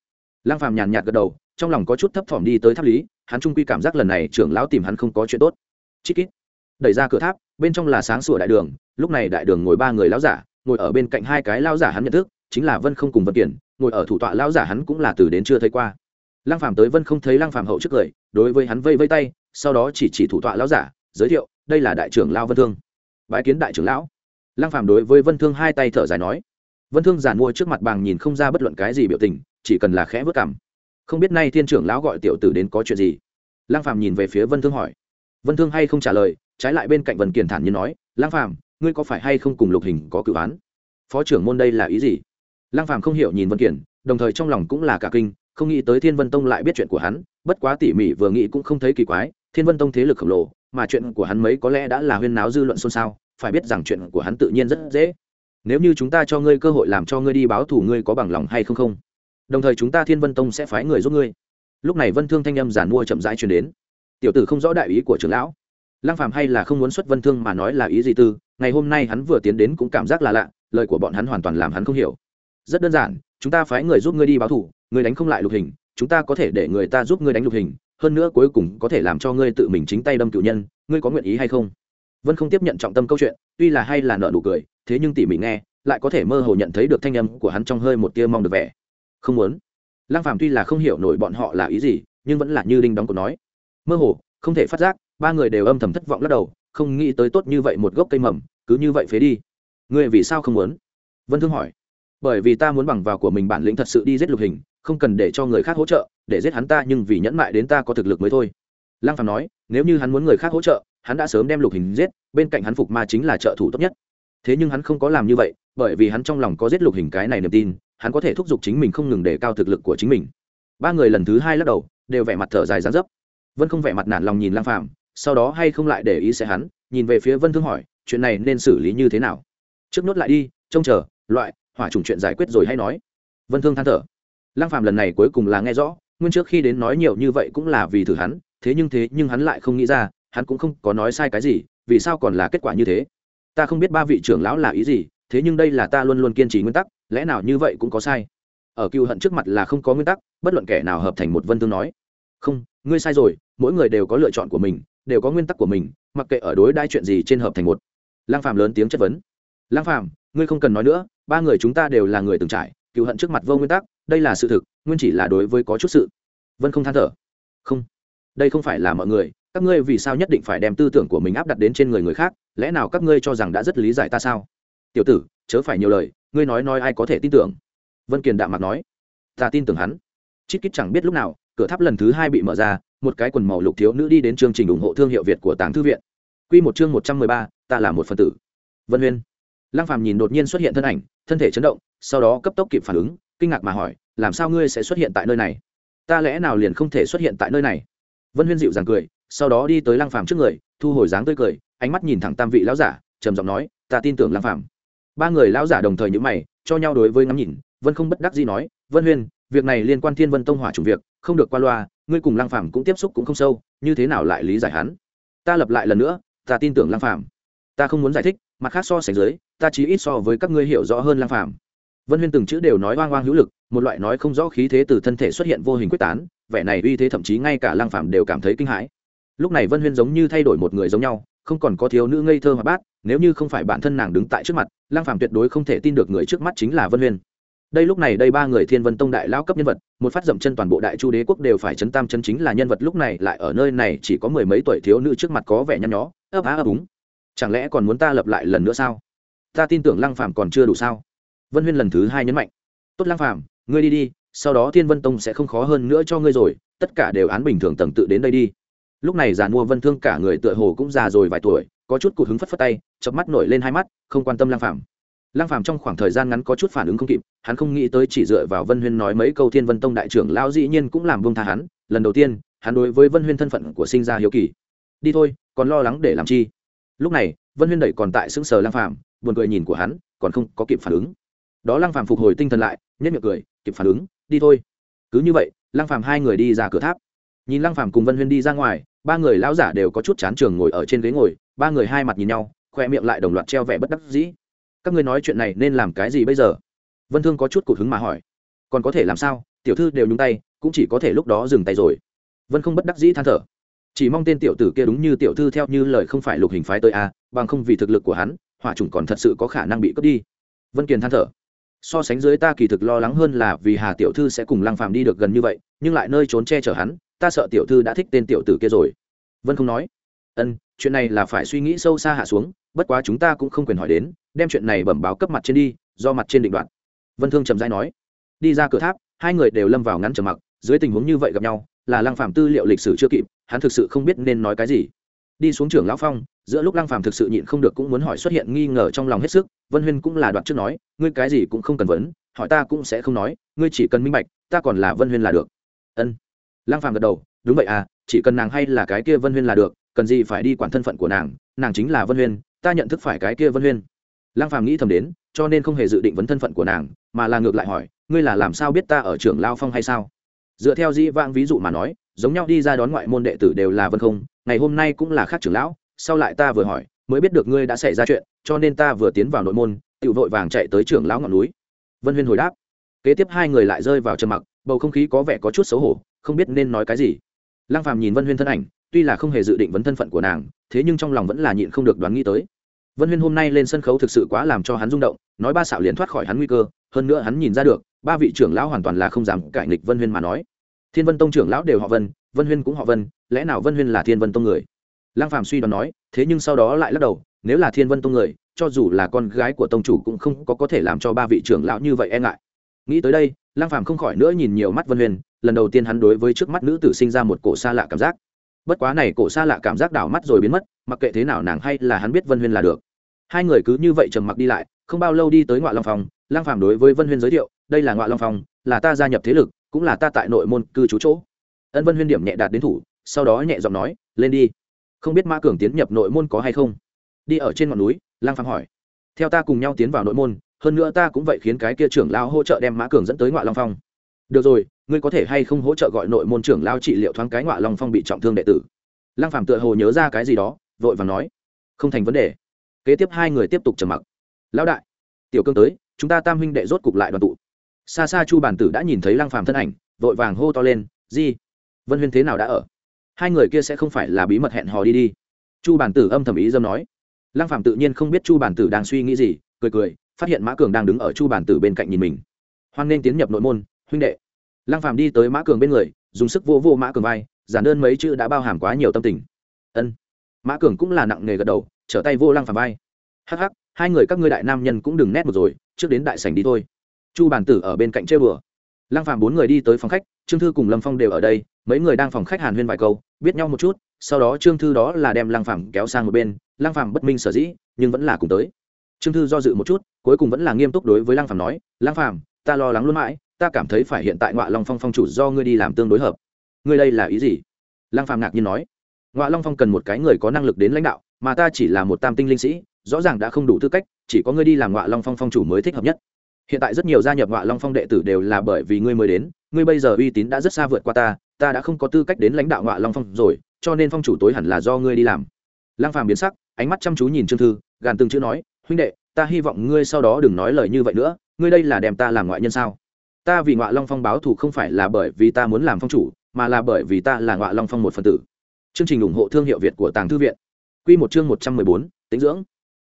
Lăng phàm nhàn nhạt gật đầu, trong lòng có chút thấp thỏm đi tới tháp lý, hắn trung quy cảm giác lần này trưởng lão tìm hắn không có chuyện tốt. Chít kít đẩy ra cửa tháp, bên trong là sáng sủa đại đường, lúc này đại đường ngồi ba người lão giả, ngồi ở bên cạnh hai cái lão giả hắn nhận thức chính là vân không cùng vân kiển, ngồi ở thủ tọa lão giả hắn cũng là từ đến chưa thấy qua. Lăng phàm tới vân không thấy lăng phàm hậu trước cười đối với hắn vây vây tay, sau đó chỉ chỉ thủ tọa lão giả, giới thiệu, đây là đại trưởng lão vân thương. Bái kiến đại trưởng lão. Lăng phàm đối với vân thương hai tay thở dài nói. Vân thương giàn mua trước mặt bàng nhìn không ra bất luận cái gì biểu tình, chỉ cần là khẽ vớt cảm không biết nay thiên trưởng lão gọi tiểu tử đến có chuyện gì? Lăng phàm nhìn về phía vân thương hỏi. Vân thương hay không trả lời, trái lại bên cạnh vân kiền thản như nói, lăng phàm, ngươi có phải hay không cùng lục hình có cự án? Phó trưởng môn đây là ý gì? Lăng phàm không hiểu nhìn vân kiền đồng thời trong lòng cũng là cả kinh, không nghĩ tới thiên vân tông lại biết chuyện của hắn, bất quá tỉ mỉ vừa nghĩ cũng không thấy kỳ quái, thiên vân tông thế lực khổng lồ, mà chuyện của hắn mấy có lẽ đã là huyên náo dư luận xôn xao, phải biết rằng chuyện của hắn tự nhiên rất dễ. Nếu như chúng ta cho ngươi cơ hội làm cho ngươi đi báo thù ngươi có bằng lòng hay không không? Đồng thời chúng ta thiên vân tông sẽ phái người giúp ngươi. Lúc này vân thương thanh âm giản mua chậm rãi truyền đến. Tiểu tử không rõ đại ý của trưởng lão. Lăng phàm hay là không muốn xuất vân thương mà nói là ý gì tư, ngày hôm nay hắn vừa tiến đến cũng cảm giác là lạ, lời của bọn hắn hoàn toàn làm hắn không hiểu rất đơn giản, chúng ta phái người giúp ngươi đi báo thủ, ngươi đánh không lại lục hình, chúng ta có thể để người ta giúp ngươi đánh lục hình, hơn nữa cuối cùng có thể làm cho ngươi tự mình chính tay đâm cựu nhân, ngươi có nguyện ý hay không? Vân không tiếp nhận trọng tâm câu chuyện, tuy là hay là nợ nụ cười, thế nhưng tỉ mỉ nghe, lại có thể mơ hồ nhận thấy được thanh âm của hắn trong hơi một tia mong được vẻ. Không muốn. Lang phàm tuy là không hiểu nổi bọn họ là ý gì, nhưng vẫn là như đinh đóng cổ nói. Mơ hồ, không thể phát giác, ba người đều âm thầm thất vọng lắc đầu, không nghĩ tới tốt như vậy một gốc cây mầm, cứ như vậy phế đi. Ngươi vì sao không muốn? Vân thương hỏi bởi vì ta muốn bằng vào của mình bản lĩnh thật sự đi giết lục hình, không cần để cho người khác hỗ trợ, để giết hắn ta nhưng vì nhẫn mại đến ta có thực lực mới thôi. Lăng phàm nói, nếu như hắn muốn người khác hỗ trợ, hắn đã sớm đem lục hình giết, bên cạnh hắn phục ma chính là trợ thủ tốt nhất. Thế nhưng hắn không có làm như vậy, bởi vì hắn trong lòng có giết lục hình cái này niềm tin, hắn có thể thúc giục chính mình không ngừng để cao thực lực của chính mình. Ba người lần thứ hai lắc đầu, đều vẻ mặt thở dài dán dấp. Vân không vẻ mặt nản lòng nhìn lang phàm, sau đó hay không lại để ý sẽ hắn, nhìn về phía vân thương hỏi, chuyện này nên xử lý như thế nào? Trước nốt lại đi, trông chờ, loại hỏa trùng chuyện giải quyết rồi hay nói. Vân thương than thở. Lang phàm lần này cuối cùng là nghe rõ, nguyên trước khi đến nói nhiều như vậy cũng là vì thử hắn, thế nhưng thế nhưng hắn lại không nghĩ ra, hắn cũng không có nói sai cái gì, vì sao còn là kết quả như thế? Ta không biết ba vị trưởng lão là ý gì, thế nhưng đây là ta luôn luôn kiên trì nguyên tắc, lẽ nào như vậy cũng có sai? Ở cựu hận trước mặt là không có nguyên tắc, bất luận kẻ nào hợp thành một vân thương nói. Không, ngươi sai rồi, mỗi người đều có lựa chọn của mình, đều có nguyên tắc của mình, mặc kệ ở đối đai chuyện gì trên hợp thành một. Lang phàm lớn tiếng chất vấn. Lang phàm ngươi không cần nói nữa, ba người chúng ta đều là người từng trải cựu hận trước mặt vô nguyên tắc, đây là sự thực, nguyên chỉ là đối với có chút sự. Vân không than thở. Không, đây không phải là mọi người, các ngươi vì sao nhất định phải đem tư tưởng của mình áp đặt đến trên người người khác, lẽ nào các ngươi cho rằng đã rất lý giải ta sao? Tiểu tử, chớ phải nhiều lời, ngươi nói nói ai có thể tin tưởng? Vân kiền đạm mặt nói. Ta tin tưởng hắn. Chít kít chẳng biết lúc nào, cửa tháp lần thứ hai bị mở ra, một cái quần màu lục thiếu nữ đi đến chương trình ủng hộ thương hiệu việt của tàng thư viện. Q một chương một trăm mười ba, ta là một phần tử. Vân huyên lăng phàm nhìn đột nhiên xuất hiện thân ảnh, thân thể chấn động, sau đó cấp tốc kịp phản ứng, kinh ngạc mà hỏi, làm sao ngươi sẽ xuất hiện tại nơi này? Ta lẽ nào liền không thể xuất hiện tại nơi này? Vân huyên dịu dàng cười, sau đó đi tới lăng phàm trước người, thu hồi dáng tươi cười, ánh mắt nhìn thẳng tam vị lão giả, trầm giọng nói, ta tin tưởng lăng phàm. Ba người lão giả đồng thời nhíu mày, cho nhau đối với ngắm nhìn, vân không bất đắc dĩ nói, vân huyên, việc này liên quan thiên vân tông hỏa chủ việc, không được qua loa, ngươi cùng lăng phàm cũng tiếp xúc cũng không sâu, như thế nào lại lý giải hắn? Ta lập lại lần nữa, ta tin tưởng lăng phàm. Ta không muốn giải thích, mặt khác so sánh dưới ta chí ít so với các ngươi hiểu rõ hơn Lang phàm. Vân huyên từng chữ đều nói oang oang hữu lực, một loại nói không rõ khí thế từ thân thể xuất hiện vô hình quyết tán, vẻ này uy thế thậm chí ngay cả Lang phàm đều cảm thấy kinh hãi. Lúc này vân huyên giống như thay đổi một người giống nhau, không còn có thiếu nữ ngây thơ hoạt bát, nếu như không phải bản thân nàng đứng tại trước mặt, Lang phàm tuyệt đối không thể tin được người trước mắt chính là vân huyên. Đây lúc này đây ba người thiên vân tông đại lao cấp nhân vật, một phát dậm chân toàn bộ đại chu đế quốc đều phải chấn tam chân chính là nhân vật lúc này lại ở nơi này chỉ có mười mấy tuổi thiếu nữ trước mặt có vẻ nhăn nhó, ấp á ấp úng. Chẳng lẽ còn muốn ta lập lại lần nữa sao? Ta tin tưởng lăng phàm còn chưa đủ sao? Vân huyên lần thứ hai nhấn mạnh. Tốt lăng phàm, ngươi đi đi, sau đó thiên vân tông sẽ không khó hơn nữa cho ngươi rồi, tất cả đều án bình thường tầng tự đến đây đi. Lúc này giàn mua vân thương cả người tựa hồ cũng già rồi vài tuổi, có chút cụt hứng phất phất tay chập mắt nổi lên hai mắt, không quan tâm lăng phàm. Lăng phàm trong khoảng thời gian ngắn có chút phản ứng không kịp, hắn không nghĩ tới chỉ dựa vào vân huyên nói mấy câu thiên vân tông đại trưởng lão dĩ nhiên cũng làm buông tha hắn, lần đầu tiên, hắn đối với vân huyên thân phận của sinh ra hiếu kỳ. Đi thôi, còn lo lắng để làm chi? Lúc này, vân huyên đẩy còn tại sững sờ lăng phàm buồn cười nhìn của hắn, còn không có kịp phản ứng. Đó lăng phàm phục hồi tinh thần lại nhất miệng cười, kịp phản ứng, đi thôi. Cứ như vậy, lăng phàm hai người đi ra cửa tháp. Nhìn lăng phàm cùng vân huyên đi ra ngoài, ba người lão giả đều có chút chán trường ngồi ở trên ghế ngồi, ba người hai mặt nhìn nhau, khoe miệng lại đồng loạt treo vẻ bất đắc dĩ. Các ngươi nói chuyện này nên làm cái gì bây giờ? Vân thương có chút cụt hứng mà hỏi. Còn có thể làm sao? Tiểu thư đều nhúng tay, cũng chỉ có thể lúc đó dừng tay rồi. Vân không bất đắc dĩ than thở. Chỉ mong tên tiểu tử kia đúng như tiểu thư theo như lời không phải lục hình phái tới a, bằng không vì thực lực của hắn hỏa chủng còn thật sự có khả năng bị cướp đi. Vân kiền than thở. So sánh dưới ta kỳ thực lo lắng hơn là vì hà tiểu thư sẽ cùng lăng phàm đi được gần như vậy, nhưng lại nơi trốn che chở hắn, ta sợ tiểu thư đã thích tên tiểu tử kia rồi. Vân không nói. Ân, chuyện này là phải suy nghĩ sâu xa hạ xuống, bất quá chúng ta cũng không quyền hỏi đến, đem chuyện này bẩm báo cấp mặt trên đi, do mặt trên định đoạn vân thương trầm dai nói. Đi ra cửa tháp, hai người đều lâm vào ngắn trầm mặc, dưới tình huống như vậy gặp nhau, là lăng phàm tư liệu lịch sử chưa kịp, hắn thực sự không biết nên nói cái gì đi xuống trưởng lão phong, giữa lúc lăng phàm thực sự nhịn không được cũng muốn hỏi xuất hiện nghi ngờ trong lòng hết sức, vân huyên cũng là đoạn trước nói, ngươi cái gì cũng không cần vấn, hỏi ta cũng sẽ không nói, ngươi chỉ cần minh bạch, ta còn là vân huyên là được. Ân. Lăng phàm gật đầu, đúng vậy à chỉ cần nàng hay là cái kia vân huyên là được, cần gì phải đi quản thân phận của nàng nàng chính là vân huyên, ta nhận thức phải cái kia vân huyên. Lăng phàm nghĩ thầm đến, cho nên không hề dự định vấn thân phận của nàng, mà là ngược lại hỏi, ngươi là làm sao biết ta ở trưởng lao phong hay sao? Dựa theo di vang ví dụ mà nói, giống nhau đi ra đón ngoại môn đệ tử đều là vân không ngày hôm nay cũng là khác trưởng lão, sau lại ta vừa hỏi, mới biết được ngươi đã xảy ra chuyện, cho nên ta vừa tiến vào nội môn tự vội vàng chạy tới trưởng lão ngọn núi. Vân huyên hồi đáp, kế tiếp hai người lại rơi vào trầm mặc, bầu không khí có vẻ có chút xấu hổ, không biết nên nói cái gì. Lăng phàm nhìn vân huyên thân ảnh, tuy là không hề dự định vấn thân phận của nàng, thế nhưng trong lòng vẫn là nhịn không được đoán nghĩ tới. Vân huyên hôm nay lên sân khấu thực sự quá làm cho hắn rung động, nói ba xạo liền thoát khỏi hắn nguy cơ, hơn nữa hắn nhìn ra được, ba vị trưởng lão hoàn toàn là không dám cải nghịch vân huyên mà nói. Thiên vân tông trưởng lão đều họ vân vân huyên cũng họ vân, lẽ nào vân huyên là thiên vân tông người? Lăng phàm suy đoán nói, thế nhưng sau đó lại lắc đầu, nếu là thiên vân tông người, cho dù là con gái của tông chủ cũng không có có thể làm cho ba vị trưởng lão như vậy e ngại. Nghĩ tới đây, lăng phàm không khỏi nữa nhìn nhiều mắt vân huyền lần đầu tiên hắn đối với trước mắt nữ tử sinh ra một cổ xa lạ cảm giác. Bất quá này cổ xa lạ cảm giác đảo mắt rồi biến mất, mặc kệ thế nào nàng hay là hắn biết vân huyền là được. Hai người cứ như vậy trầm mặc đi lại, không bao lâu đi tới ngoại long phòng lăng phàm đối với vân huyền giới thiệu, đây là ngoại long phòng là ta gia nhập thế lực, cũng là ta tại nội môn cư trú chỗ ân vân huyên điểm nhẹ đạt đến thủ, sau đó nhẹ giọng nói, lên đi. Không biết mã cường tiến nhập nội môn có hay không? Đi ở trên ngọn núi, lang phàm hỏi. Theo ta cùng nhau tiến vào nội môn, hơn nữa ta cũng vậy khiến cái kia trưởng lao hỗ trợ đem mã cường dẫn tới ngoại long phong. Được rồi, ngươi có thể hay không hỗ trợ gọi nội môn trưởng lao trị liệu thoáng cái ngoại long phong bị trọng thương đệ tử? Lang phàm tựa hồ nhớ ra cái gì đó, vội vàng nói. Không thành vấn đề. Kế tiếp hai người tiếp tục trầm mặc. Lão đại, tiểu cương tới, chúng ta tam huynh đệ rốt cục lại đoàn tụ. Xa xa chu bản tử đã nhìn thấy lang phàm thân ảnh, vội vàng hô to lên, di vân huyên thế nào đã ở? Hai người kia sẽ không phải là bí mật hẹn hò đi đi. Chu bản tử âm thầm ý dâm nói. Lăng phạm tự nhiên không biết chu bản tử đang suy nghĩ gì, cười cười, phát hiện mã cường đang đứng ở chu bản tử bên cạnh nhìn mình. Hoan nên tiến nhập nội môn, huynh đệ. Lăng Phạm đi tới mã cường bên người, dùng sức vô vô mã cường vai, giản đơn mấy chữ đã bao hàm quá nhiều tâm tình. Ân. Mã cường cũng là nặng nghề gật đầu, trở tay vô lăng Phạm vai. Hắc hắc, hai người các ngươi đại nam nhân cũng đừng nét một rồi, trước đến đại sảnh đi thôi. Chu bản tử ở bên cạnh chơi bừa lăng phàm bốn người đi tới phòng khách, trương thư cùng lâm phong đều ở đây, mấy người đang phòng khách hàn huyên vài câu, biết nhau một chút, sau đó trương thư đó là đem lăng phàm kéo sang một bên, lăng phàm bất minh sở dĩ, nhưng vẫn là cùng tới. Trương thư do dự một chút, cuối cùng vẫn là nghiêm túc đối với lăng phàm nói, lăng phàm, ta lo lắng luôn mãi, ta cảm thấy phải hiện tại ngọa long phong phong chủ do ngươi đi làm tương đối hợp. Ngươi đây là ý gì? Lăng phàm ngạc nhiên nói, ngọa long phong cần một cái người có năng lực đến lãnh đạo, mà ta chỉ là một tam tinh linh sĩ, rõ ràng đã không đủ tư cách, chỉ có ngươi đi làm ngọa long phong phong chủ mới thích hợp nhất hiện tại rất nhiều gia nhập ngọa long phong đệ tử đều là bởi vì ngươi mới đến, ngươi bây giờ uy tín đã rất xa vượt qua ta ta đã không có tư cách đến lãnh đạo ngọa long phong rồi, cho nên phong chủ tối hẳn là do ngươi đi làm. Lăng phàm biến sắc, ánh mắt chăm chú nhìn trương thư, gàn từng chữ nói, huynh đệ, ta hy vọng ngươi sau đó đừng nói lời như vậy nữa, ngươi đây là đem ta làm ngoại nhân sao? Ta vì ngọa long phong báo thù không phải là bởi vì ta muốn làm phong chủ, mà là bởi vì ta là ngọa long phong một phần tử. Chương trình ủng hộ thương hiệu việt của tàng thư viện. Quy một chương một trăm mười bốn tính dưỡng.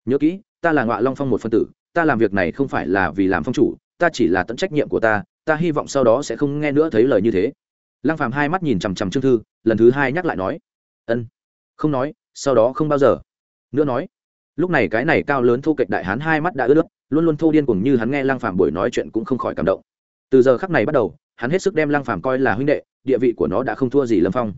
Nhớ kỹ, ta là ngọa long phong một phần tử ta làm việc này không phải là vì làm phong chủ, ta chỉ là tận trách nhiệm của ta ta hy vọng sau đó sẽ không nghe nữa thấy lời như thế. Lăng phàm hai mắt nhìn chằm chằm trương thư, lần thứ hai nhắc lại nói, ân, không nói, sau đó không bao giờ. Nữa nói, lúc này cái này cao lớn thu kịch đại hán hai mắt đã ướt nước luôn luôn thô điên cuồng như hắn nghe lăng phàm buổi nói chuyện cũng không khỏi cảm động. Từ giờ khắc này bắt đầu, hắn hết sức đem lăng phàm coi là huynh đệ, địa vị của nó đã không thua gì lâm phong.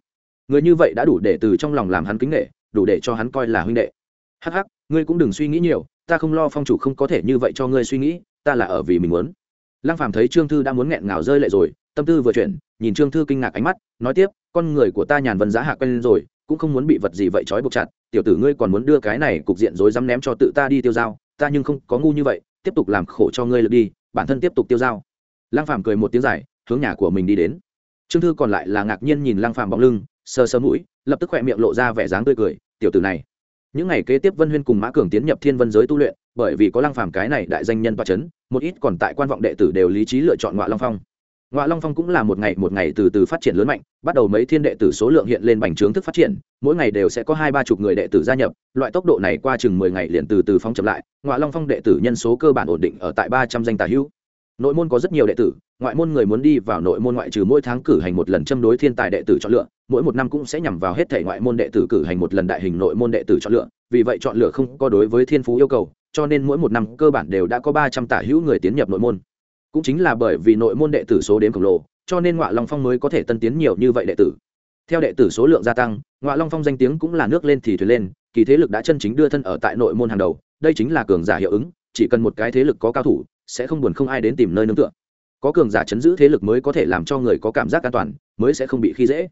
Người như vậy đã đủ để từ trong lòng làm hắn kính nghệ đủ để cho hắn coi là huynh đệ hắc hắc, ngươi cũng đừng suy nghĩ nhiều, ta không lo phong chủ không có thể như vậy cho ngươi suy nghĩ, ta là ở vì mình muốn. Lăng phàm thấy trương thư đã muốn nghẹn ngào rơi lệ rồi, tâm tư vừa chuyển, nhìn trương thư kinh ngạc ánh mắt, nói tiếp, con người của ta nhàn vân giá hạ quen rồi, cũng không muốn bị vật gì vậy trói buộc chặt, tiểu tử ngươi còn muốn đưa cái này cục diện rối rắm ném cho tự ta đi tiêu dao, ta nhưng không có ngu như vậy, tiếp tục làm khổ cho ngươi lực đi, bản thân tiếp tục tiêu dao. Lăng phàm cười một tiếng dài, hướng nhà của mình đi đến. Trương thư còn lại là ngạc nhiên nhìn lăng phàm bóng lưng, sờ sờ mũi, lập tức khoe miệng lộ ra vẻ dáng tươi cười, tiểu tử này những ngày kế tiếp vân huyên cùng mã cường tiến nhập thiên vân giới tu luyện, bởi vì có lăng phàm cái này đại danh nhân toa chấn, một ít còn tại quan vọng đệ tử đều lý trí lựa chọn ngọa long phong. Ngọa long phong cũng là một ngày một ngày từ từ phát triển lớn mạnh, bắt đầu mấy thiên đệ tử số lượng hiện lên bành trướng thức phát triển, mỗi ngày đều sẽ có hai ba chục người đệ tử gia nhập, loại tốc độ này qua chừng mười ngày liền từ từ phong chậm lại, ngọa long phong đệ tử nhân số cơ bản ổn định ở tại ba trăm danh tà hữu nội môn có rất nhiều đệ tử, ngoại môn người muốn đi vào nội môn ngoại trừ mỗi tháng cử hành một lần châm đối thiên tài đệ tử chọn lựa, mỗi một năm cũng sẽ nhằm vào hết thể ngoại môn đệ tử cử hành một lần đại hình nội môn đệ tử chọn lựa. Vì vậy chọn lựa không có đối với thiên phú yêu cầu, cho nên mỗi một năm cơ bản đều đã có ba trăm tả hữu người tiến nhập nội môn. Cũng chính là bởi vì nội môn đệ tử số đến khổng lồ, cho nên ngoại long phong mới có thể tân tiến nhiều như vậy đệ tử. Theo đệ tử số lượng gia tăng ngoại long phong danh tiếng cũng là nước lên thì thuyền lên, kỳ thế lực đã chân chính đưa thân ở tại nội môn hàng đầu, đây chính là cường giả hiệu ứng, chỉ cần một cái thế lực có cao thủ sẽ không buồn không ai đến tìm nơi nương tựa. Có cường giả chấn giữ thế lực mới có thể làm cho người có cảm giác an toàn, mới sẽ không bị khi dễ.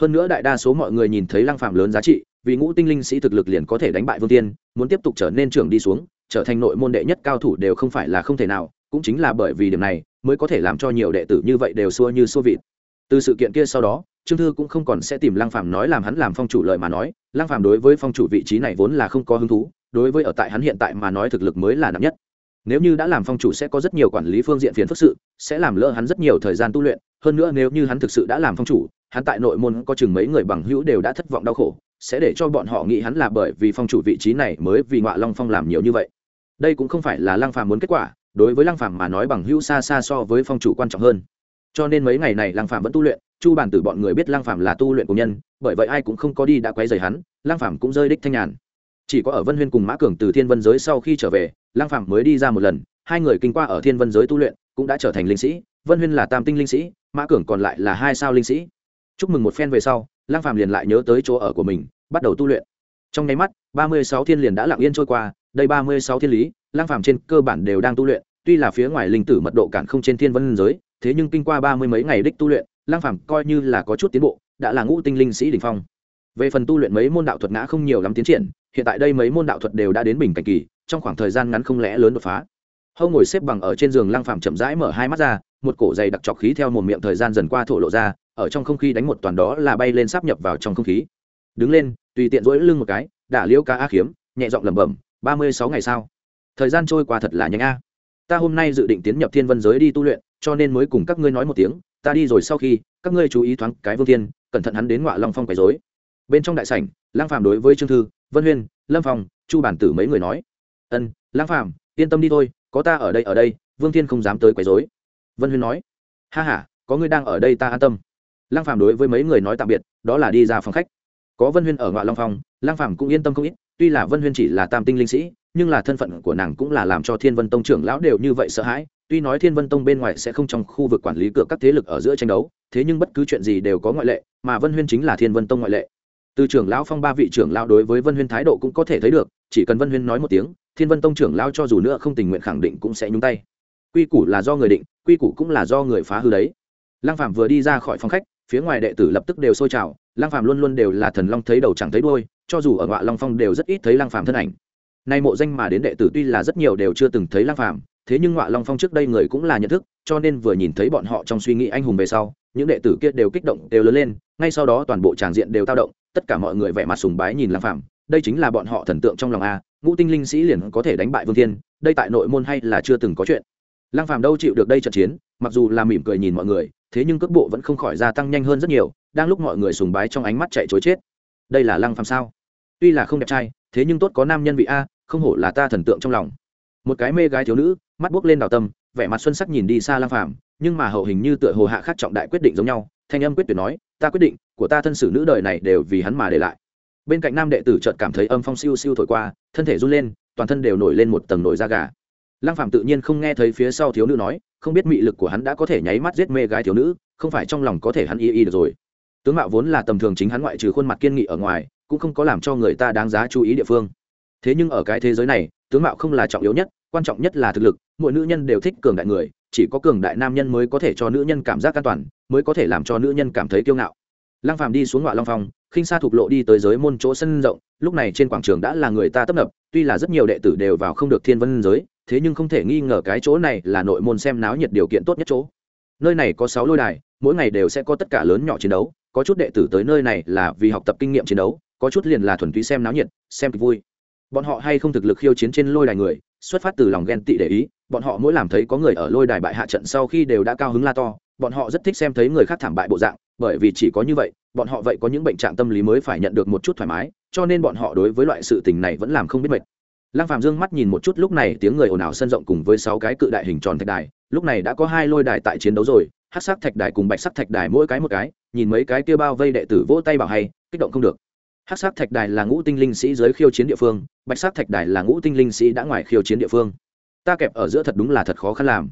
Hơn nữa đại đa số mọi người nhìn thấy lăng phàm lớn giá trị, vì ngũ tinh linh sĩ thực lực liền có thể đánh bại vương tiên, muốn tiếp tục trở nên trưởng đi xuống, trở thành nội môn đệ nhất cao thủ đều không phải là không thể nào, cũng chính là bởi vì điểm này, mới có thể làm cho nhiều đệ tử như vậy đều xua như xua vịt. Từ sự kiện kia sau đó, trương thư cũng không còn sẽ tìm lăng phàm nói làm hắn làm phong chủ lợi mà nói, lăng phàm đối với phong chủ vị trí này vốn là không có hứng thú, đối với ở tại hắn hiện tại mà nói thực lực mới là nặng nhất nếu như đã làm phong chủ sẽ có rất nhiều quản lý phương diện phiền phức sự, sẽ làm lỡ hắn rất nhiều thời gian tu luyện. Hơn nữa nếu như hắn thực sự đã làm phong chủ, hắn tại nội môn có chừng mấy người bằng hữu đều đã thất vọng đau khổ, sẽ để cho bọn họ nghĩ hắn là bởi vì phong chủ vị trí này mới vì ngọa long phong làm nhiều như vậy. Đây cũng không phải là lăng phàm muốn kết quả, đối với lăng phàm mà nói bằng hữu xa xa so với phong chủ quan trọng hơn. Cho nên mấy ngày này lăng phàm vẫn tu luyện, chu bản tử bọn người biết lăng phàm là tu luyện của nhân, bởi vậy ai cũng không có đi đã quấy rầy hắn, lăng phàm cũng rơi đích thanh nhàn. Chỉ có ở vân huyên cùng mã cường từ thiên vân giới sau khi trở về Lang phàm mới đi ra một lần, hai người kinh qua ở thiên vân giới tu luyện, cũng đã trở thành linh sĩ, vân huyên là tam tinh linh sĩ, mã cường còn lại là hai sao linh sĩ. Chúc mừng một phen về sau Lang phàm liền lại nhớ tới chỗ ở của mình, bắt đầu tu luyện. Trong nháy mắt, ba mươi sáu thiên liền đã lặng yên trôi qua, đây ba mươi sáu thiên lý lang phàm trên cơ bản đều đang tu luyện, tuy là phía ngoài linh tử mật độ cản không trên thiên vân giới, thế nhưng kinh qua ba mươi mấy ngày đích tu luyện lang phàm coi như là có chút tiến bộ, đã là ngũ tinh linh sĩ đỉnh phong về phần tu luyện mấy môn đạo thuật ngã không nhiều lắm tiến triển, hiện tại đây mấy môn đạo thuật đều đã đến bình cảnh kỳ, trong khoảng thời gian ngắn không lẽ lớn đột phá. Hâu ngồi xếp bằng ở trên giường lang phàm chậm rãi mở hai mắt ra, một cổ dày đặc trọc khí theo một miệng thời gian dần qua thổ lộ ra, ở trong không khí đánh một toàn đó là bay lên sắp nhập vào trong không khí. Đứng lên, tùy tiện rỗi lưng một cái, đả liễu ca a khiếm nhẹ giọng lẩm bẩm, ba mươi sáu ngày sau, thời gian trôi qua thật là nhanh a. Ta hôm nay dự định tiến nhập thiên vân giới đi tu luyện, cho nên mới cùng các ngươi nói một tiếng, ta đi rồi sau khi, các ngươi chú ý thoáng cái vương thiên, cẩn thận hắn đến ngọa long phong quấy dối bên trong đại sảnh lang phàm đối với trương thư vân huyên lâm phong chu bản tử mấy người nói ân lang phàm yên tâm đi thôi có ta ở đây ở đây vương thiên không dám tới quấy rối. vân huyên nói ha ha, có ngươi đang ở đây ta an tâm. Lang phàm đối với mấy người nói tạm biệt đó là đi ra phòng khách. Có vân huyên ở ngoại long phòng, lang phàm cũng yên tâm không ít tuy là vân huyên chỉ là tam tinh linh sĩ nhưng là thân phận của nàng cũng là làm cho thiên vân tông trưởng lão đều như vậy sợ hãi tuy nói thiên vân tông bên ngoài sẽ không trong khu vực quản lý cửa các thế lực ở giữa tranh đấu thế nhưng bất cứ chuyện gì đều có ngoại lệ mà vân huyên chính là thiên vân tông ngoại lệ từ trưởng lão phong ba vị trưởng lão đối với vân huyên thái độ cũng có thể thấy được, chỉ cần vân huyên nói một tiếng, thiên vân tông trưởng lão cho dù nữa không tình nguyện khẳng định cũng sẽ nhúng tay. Quy củ là do người định, quy củ cũng là do người phá hư đấy. Lăng phạm vừa đi ra khỏi phòng khách, phía ngoài đệ tử lập tức đều sôi trào, lăng phạm luôn luôn đều là thần long thấy đầu chẳng thấy đuôi, cho dù ở ngọa long phong đều rất ít thấy lăng phạm thân ảnh. Nay mộ danh mà đến đệ tử tuy là rất nhiều đều chưa từng thấy lăng phạm thế nhưng ngọa long phong trước đây người cũng là nhận thức, cho nên vừa nhìn thấy bọn họ trong suy nghĩ anh hùng về sau, những đệ tử kia đều kích động, đều lớn lên, ngay sau đó toàn bộ tràng diện đều tao động tất cả mọi người vẻ mặt sùng bái nhìn lăng phàm. Đây chính là bọn họ thần tượng trong lòng a, ngũ tinh linh sĩ liền có thể đánh bại vương thiên, đây tại nội môn hay là chưa từng có chuyện. Lăng phàm đâu chịu được đây trận chiến, mặc dù là mỉm cười nhìn mọi người, thế nhưng cước bộ vẫn không khỏi gia tăng nhanh hơn rất nhiều, đang lúc mọi người sùng bái trong ánh mắt chạy chối chết. Đây là lăng phàm sao? Tuy là không đẹp trai, thế nhưng tốt có nam nhân vị a, không hổ là ta thần tượng trong lòng. Một cái mê gái thiếu nữ, mắt buốc lên đào tâm, vẻ mặt xuân sắc nhìn đi xa lăng phàm, nhưng mà hậu hình như tựa hồ hạ khắc trọng đại quyết định giống nhau thanh âm quyết tuyệt nói, ta quyết định, của ta thân sử nữ đời này đều vì hắn mà để lại. Bên cạnh nam đệ tử chợt cảm thấy âm phong siêu siêu thổi qua, thân thể run lên, toàn thân đều nổi lên một tầng nổi da gà. Lăng phạm tự nhiên không nghe thấy phía sau thiếu nữ nói, không biết mị lực của hắn đã có thể nháy mắt giết mê gái thiếu nữ, không phải trong lòng có thể hắn y y được rồi. Tướng mạo vốn là tầm thường chính hắn ngoại trừ khuôn mặt kiên nghị ở ngoài, cũng không có làm cho người ta đáng giá chú ý địa phương. Thế nhưng ở cái thế giới này, tướng mạo không là trọng yếu nhất, quan trọng nhất là thực lực, mỗi nữ nhân đều thích cường đại người chỉ có cường đại nam nhân mới có thể cho nữ nhân cảm giác an toàn, mới có thể làm cho nữ nhân cảm thấy kiêu ngạo. Lăng phàm đi xuống ngoại long phong, khinh xa thục lộ đi tới giới môn chỗ sân rộng, lúc này trên quảng trường đã là người ta tấp nập, tuy là rất nhiều đệ tử đều vào không được thiên vân giới, thế nhưng không thể nghi ngờ cái chỗ này là nội môn xem náo nhiệt điều kiện tốt nhất chỗ. Nơi này có sáu lôi đài, mỗi ngày đều sẽ có tất cả lớn nhỏ chiến đấu, có chút đệ tử tới nơi này là vì học tập kinh nghiệm chiến đấu, có chút liền là thuần túy xem náo nhiệt, xem kịch vui. Bọn họ hay không thực lực khiêu chiến trên lôi đài người, xuất phát từ lòng ghen tị để ý bọn họ mỗi làm thấy có người ở lôi đài bại hạ trận sau khi đều đã cao hứng la to, bọn họ rất thích xem thấy người khác thảm bại bộ dạng, bởi vì chỉ có như vậy, bọn họ vậy có những bệnh trạng tâm lý mới phải nhận được một chút thoải mái, cho nên bọn họ đối với loại sự tình này vẫn làm không biết mệt. Lăng phạm dương mắt nhìn một chút lúc này tiếng người ồn ào sân rộng cùng với sáu cái cự đại hình tròn thạch đài, lúc này đã có hai lôi đài tại chiến đấu rồi hát sắc thạch đài cùng bạch sắc thạch đài mỗi cái một cái, nhìn mấy cái kia bao vây đệ tử vỗ tay bảo hay, kích động không được. Hát sắc thạch đài là ngũ tinh linh sĩ giới khiêu chiến địa phương, bạch sắc thạch đài là ngũ tinh linh sĩ đã ngoài khiêu chiến địa phương ta kẹp ở giữa thật đúng là thật khó khăn làm.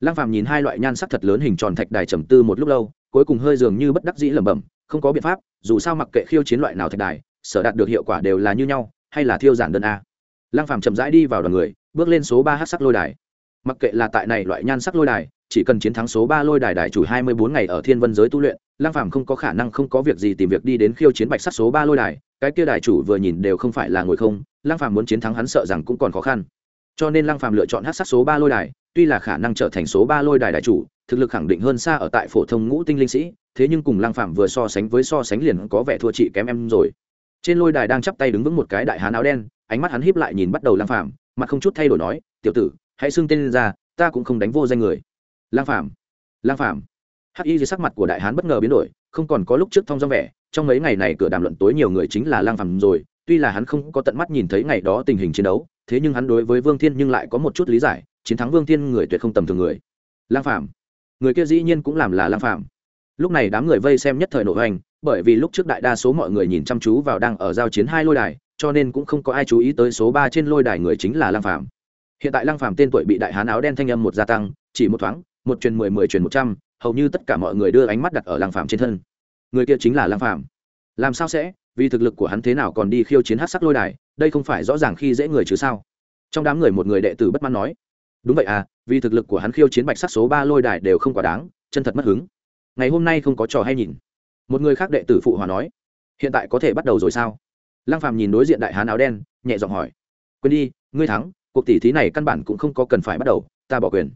Lăng Phàm nhìn hai loại nhan sắc thật lớn hình tròn thạch đài trầm tư một lúc lâu, cuối cùng hơi dường như bất đắc dĩ lẩm bẩm, không có biện pháp, dù sao mặc kệ khiêu chiến loại nào thạch đài, sở đạt được hiệu quả đều là như nhau, hay là thiêu giản đơn a. Lăng phàm chậm rãi đi vào đoàn người, bước lên số ba hắc sắc lôi đài. Mặc kệ là tại này loại nhan sắc lôi đài, chỉ cần chiến thắng số ba lôi đài đài chủ hai mươi bốn ngày ở thiên vân giới tu luyện, lăng phàm không có khả năng không có việc gì tìm việc đi đến khiêu chiến bạch sắc số ba lôi đài, cái kia đài chủ vừa nhìn đều không phải là ngồi không, lăng phàm muốn chiến thắng hắn sợ rằng cũng còn khó khăn cho nên lăng phàm lựa chọn hát sắc số ba lôi đài, tuy là khả năng trở thành số ba lôi đài đại chủ, thực lực khẳng định hơn xa ở tại phổ thông ngũ tinh linh sĩ, thế nhưng cùng lăng phàm vừa so sánh với so sánh liền có vẻ thua chị kém em rồi. Trên lôi đài đang chắp tay đứng vững một cái đại hán áo đen, ánh mắt hắn híp lại nhìn bắt đầu lang phàm, mặt không chút thay đổi nói, tiểu tử, hãy xưng tên lên ra, ta cũng không đánh vô danh người. Lang phàm lang phàm. Hắc y dưới sắc mặt của đại hán bất ngờ biến đổi, không còn có lúc trước thông dong vẻ, trong mấy ngày này cửa đàm luận tối nhiều người chính là lang phàm rồi, tuy là hắn không có tận mắt nhìn thấy ngày đó tình hình chiến đấu thế nhưng hắn đối với vương thiên nhưng lại có một chút lý giải, chiến thắng vương thiên người tuyệt không tầm thường người. Lang phàm. Người kia dĩ nhiên cũng làm là lang phàm. Lúc này đám người vây xem nhất thời nội hoành, bởi vì lúc trước đại đa số mọi người nhìn chăm chú vào đang ở giao chiến hai lôi đài, cho nên cũng không có ai chú ý tới số ba trên lôi đài người chính là lăng phàm. Hiện tại lăng phàm tên tuổi bị đại hán áo đen thanh âm một gia tăng, chỉ một thoáng, một truyền mười mười truyền một trăm, hầu như tất cả mọi người đưa ánh mắt đặt ở lăng phàm trên thân. Người kia chính là lăng phàm. Làm sao sẽ? Vì thực lực của hắn thế nào còn đi khiêu chiến hát sắc lôi đài đây không phải rõ ràng khi dễ người chứ sao? Trong đám người một người đệ tử bất mãn nói, đúng vậy à vì thực lực của hắn khiêu chiến bạch sắc số ba lôi đài đều không quá đáng, chân thật mất hứng. Ngày hôm nay không có trò hay nhìn. Một người khác đệ tử phụ hòa nói, hiện tại có thể bắt đầu rồi sao? Lăng phàm nhìn đối diện đại hán áo đen, nhẹ giọng hỏi, quên đi, ngươi thắng, cuộc tỷ thí này căn bản cũng không có cần phải bắt đầu, ta bỏ quyền.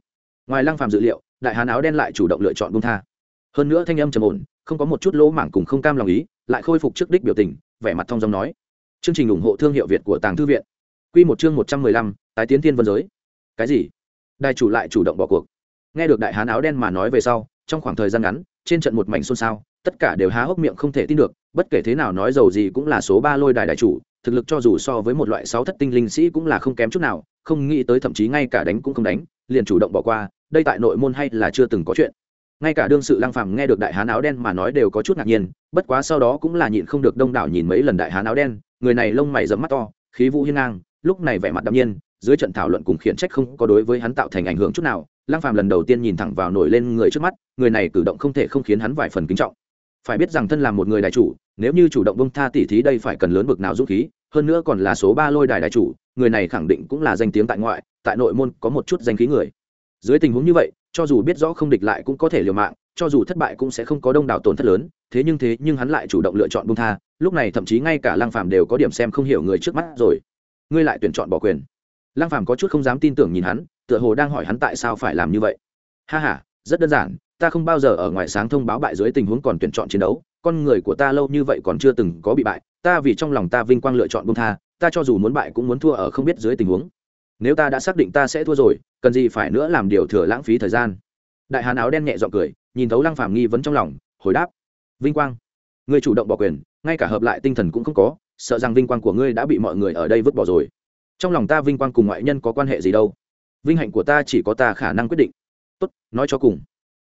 Ngoài lăng phàm dự liệu, đại hán áo đen lại chủ động lựa chọn buông tha. Hơn nữa thanh âm trầm ổn, không có một chút lỗ mảng cùng không cam lòng ý, lại khôi phục trước đích biểu tình, vẻ mặt thông dong nói chương trình ủng hộ thương hiệu việt của tàng thư viện. Quy một chương một trăm mười lăm, tái tiến thiên vân giới. Cái gì? Đại chủ lại chủ động bỏ cuộc. Nghe được đại hán áo đen mà nói về sau trong khoảng thời gian ngắn trên trận một mảnh xôn xao tất cả đều há hốc miệng không thể tin được bất kể thế nào nói giàu gì cũng là số ba lôi đài đại chủ thực lực cho dù so với một loại sáu thất tinh linh sĩ cũng là không kém chút nào không nghĩ tới thậm chí ngay cả đánh cũng không đánh liền chủ động bỏ qua đây tại nội môn hay là chưa từng có chuyện ngay cả đương sự lăng phàm nghe được đại hán áo đen mà nói đều có chút ngạc nhiên, bất quá sau đó cũng là nhịn không được đông đảo nhìn mấy lần đại hán áo đen, người này lông mày dẫm mắt to, khí vũ hiên ngang, lúc này vẻ mặt đạm nhiên, dưới trận thảo luận cùng khiển trách không có đối với hắn tạo thành ảnh hưởng chút nào, lăng phàm lần đầu tiên nhìn thẳng vào nổi lên người trước mắt, người này cử động không thể không khiến hắn vài phần kính trọng. Phải biết rằng thân là một người đại chủ, nếu như chủ động bông tha tỉ thí đây phải cần lớn bực nào dũng khí, hơn nữa còn là số ba lôi đài đại chủ, người này khẳng định cũng là danh tiếng tại ngoại, tại nội môn có một chút danh khí người. Dưới tình huống như vậy cho dù biết rõ không địch lại cũng có thể liều mạng, cho dù thất bại cũng sẽ không có đông đảo tổn thất lớn, thế nhưng thế nhưng hắn lại chủ động lựa chọn bung tha, lúc này thậm chí ngay cả lăng phàm đều có điểm xem không hiểu người trước mắt rồi. Ngươi lại tuyển chọn bỏ quyền. Lăng phàm có chút không dám tin tưởng nhìn hắn, tựa hồ đang hỏi hắn tại sao phải làm như vậy. Ha ha, rất đơn giản, ta không bao giờ ở ngoài sáng thông báo bại dưới tình huống còn tuyển chọn chiến đấu, con người của ta lâu như vậy còn chưa từng có bị bại, ta vì trong lòng ta vinh quang lựa chọn bung tha, ta cho dù muốn bại cũng muốn thua ở không biết dưới tình huống nếu ta đã xác định ta sẽ thua rồi, cần gì phải nữa làm điều thừa lãng phí thời gian? Đại hán áo đen nhẹ giọng cười, nhìn thấu lăng phàm nghi vấn trong lòng, hồi đáp. Vinh quang, ngươi chủ động bỏ quyền, ngay cả hợp lại tinh thần cũng không có, sợ rằng vinh quang của ngươi đã bị mọi người ở đây vứt bỏ rồi. Trong lòng ta vinh quang cùng ngoại nhân có quan hệ gì đâu? Vinh hạnh của ta chỉ có ta khả năng quyết định. Tốt, nói cho cùng.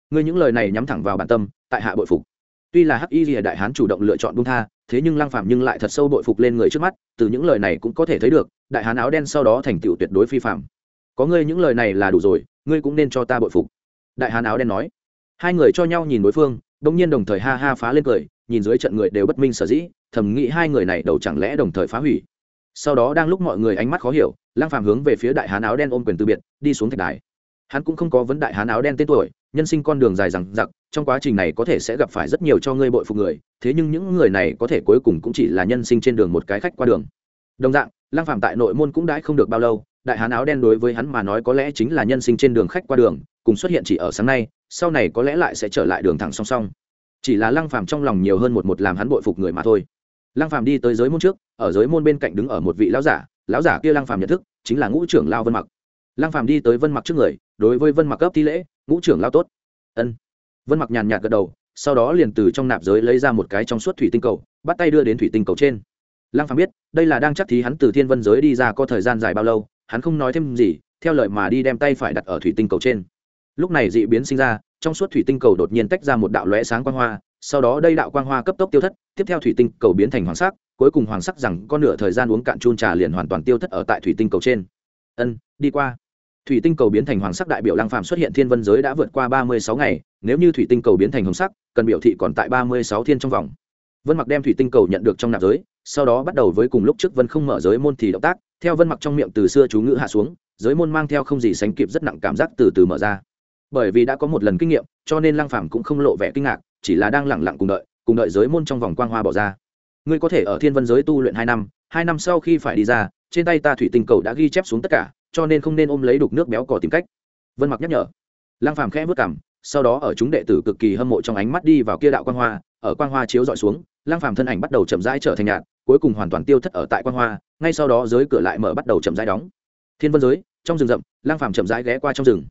Ngươi những lời này nhắm thẳng vào bản tâm, tại hạ bội phục. Tuy là hắc y lìa đại hán chủ động lựa chọn buông tha thế nhưng lăng phạm nhưng lại thật sâu bội phục lên người trước mắt, từ những lời này cũng có thể thấy được, đại hán áo đen sau đó thành tựu tuyệt đối phi phạm có ngươi những lời này là đủ rồi, ngươi cũng nên cho ta bội phục. Đại hán áo đen nói. Hai người cho nhau nhìn đối phương đông nhiên đồng thời ha ha phá lên cười, nhìn dưới trận người đều bất minh sở dĩ, thầm nghĩ hai người này đầu chẳng lẽ đồng thời phá hủy. Sau đó đang lúc mọi người ánh mắt khó hiểu, lăng phàm hướng về phía đại hán áo đen ôm quyền từ biệt, đi xuống thạch đài. Hắn cũng không có vấn đại hán áo đen tên tuổi nhân sinh con đường dài rằng giặc trong quá trình này có thể sẽ gặp phải rất nhiều cho ngươi bội phục người, thế nhưng những người này có thể cuối cùng cũng chỉ là nhân sinh trên đường một cái khách qua đường. Đồng dạng, lăng phạm tại nội môn cũng đãi không được bao lâu, đại hán áo đen đối với hắn mà nói có lẽ chính là nhân sinh trên đường khách qua đường, cùng xuất hiện chỉ ở sáng nay, sau này có lẽ lại sẽ trở lại đường thẳng song song. Chỉ là lăng phàm trong lòng nhiều hơn một một làm hắn bội phục người mà thôi. Lăng phàm đi tới giới môn trước, ở giới môn bên cạnh đứng ở một vị lão giả lão giả kia lăng phàm nhận thức, chính là ngũ trưởng lao vân mặc. Lăng phàm đi tới vân mặc trước người, đối với vân mặc cấp thi lễ ngũ trưởng lao tốt. Ân. Vân mặc nhàn nhạt gật đầu, sau đó liền từ trong nạp giới lấy ra một cái trong suốt thủy tinh cầu, bắt tay đưa đến thủy tinh cầu trên. Lăng phàm biết, đây là đang chắc thí hắn từ thiên vân giới đi ra có thời gian dài bao lâu, hắn không nói thêm gì, theo lời mà đi đem tay phải đặt ở thủy tinh cầu trên. Lúc này dị biến sinh ra, trong suốt thủy tinh cầu đột nhiên tách ra một đạo lóe sáng quang hoa, sau đó đây đạo quang hoa cấp tốc tiêu thất, tiếp theo thủy tinh cầu biến thành hoàng sắc, cuối cùng hoàng sắc rằng con nửa thời gian uống cạn chun trà liền hoàn toàn tiêu thất ở tại thủy tinh cầu trên. Ân, đi qua thủy tinh cầu biến thành hoàng sắc đại biểu lăng phàm xuất hiện thiên vân giới đã vượt qua ba mươi sáu ngày, nếu như thủy tinh cầu biến thành hồng sắc, cần biểu thị còn tại ba mươi sáu thiên trong vòng. Vân mặc đem thủy tinh cầu nhận được trong nạp giới, sau đó bắt đầu với cùng lúc trước vân không mở giới môn thì động tác, theo vân mặc trong miệng từ xưa chú ngữ hạ xuống, giới môn mang theo không gì sánh kịp rất nặng cảm giác từ từ mở ra. Bởi vì đã có một lần kinh nghiệm, cho nên lăng phàm cũng không lộ vẻ kinh ngạc, chỉ là đang lẳng lặng cùng đợi cùng đợi giới môn trong vòng quang hoa bỏ ra. Ngươi có thể ở thiên vân giới tu luyện hai năm hai năm sau khi phải đi ra, trên tay ta thủy tinh cầu đã ghi chép xuống tất cả cho nên không nên ôm lấy đục nước béo cò tìm cách. Vân mặc nhắc nhở. Lăng phàm khẽ vất cằm, sau đó ở chúng đệ tử cực kỳ hâm mộ trong ánh mắt đi vào kia đạo quang hoa ở quang hoa chiếu dọi xuống lăng phàm thân ảnh bắt đầu chậm rãi trở thành nhạt cuối cùng hoàn toàn tiêu thất ở tại quang hoa ngay sau đó giới cửa lại mở bắt đầu chậm rãi đóng. Thiên vân giới trong rừng rậm lăng phàm chậm rãi ghé qua trong rừng.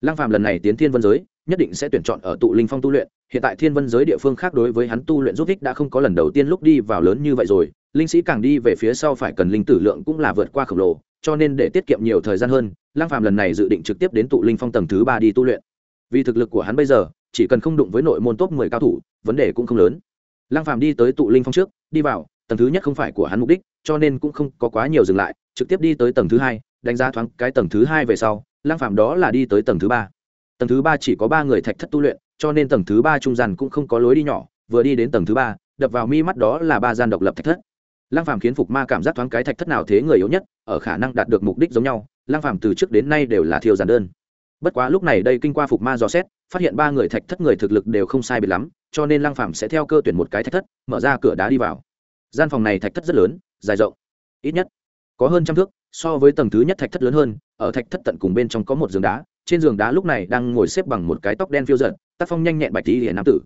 Lăng phàm lần này tiến thiên vân giới nhất định sẽ tuyển chọn ở tụ linh phong tu luyện hiện tại thiên vân giới địa phương khác đối với hắn tu luyện giúp ích đã không có lần đầu tiên lúc đi vào lớn như vậy rồi linh sĩ càng đi về phía sau phải cần linh tử lượng cũng là vượt qua khổng lồ cho nên để tiết kiệm nhiều thời gian hơn, lăng phàm lần này dự định trực tiếp đến tụ linh phong tầng thứ ba đi tu luyện. Vì thực lực của hắn bây giờ, chỉ cần không đụng với nội môn top mười cao thủ, vấn đề cũng không lớn. Lăng phàm đi tới tụ linh phong trước, đi vào, tầng thứ nhất không phải của hắn mục đích, cho nên cũng không có quá nhiều dừng lại, trực tiếp đi tới tầng thứ hai, đánh giá thoáng cái tầng thứ hai về sau, lăng phàm đó là đi tới tầng thứ ba. Tầng thứ ba chỉ có ba người thạch thất tu luyện, cho nên tầng thứ ba trung gian cũng không có lối đi nhỏ, vừa đi đến tầng thứ ba, đập vào mi mắt đó là ba gian độc lập thạch thất lăng phàm khiến phục ma cảm giác thoáng cái thạch thất nào thế người yếu nhất, ở khả năng đạt được mục đích giống nhau, lăng phàm từ trước đến nay đều là thiêu giản đơn. Bất quá lúc này đây kinh qua phục ma dò xét, phát hiện ba người thạch thất người thực lực đều không sai biệt lắm, cho nên lăng phàm sẽ theo cơ tuyển một cái thạch thất, mở ra cửa đá đi vào. Gian phòng này thạch thất rất lớn, dài rộng, ít nhất có hơn trăm thước, so với tầng thứ nhất thạch thất lớn hơn, ở thạch thất tận cùng bên trong có một giường đá, trên giường đá lúc này đang ngồi xếp bằng một cái tóc đen phiêu giật tác phong nhanh nhẹn bạch tí rìa nam tử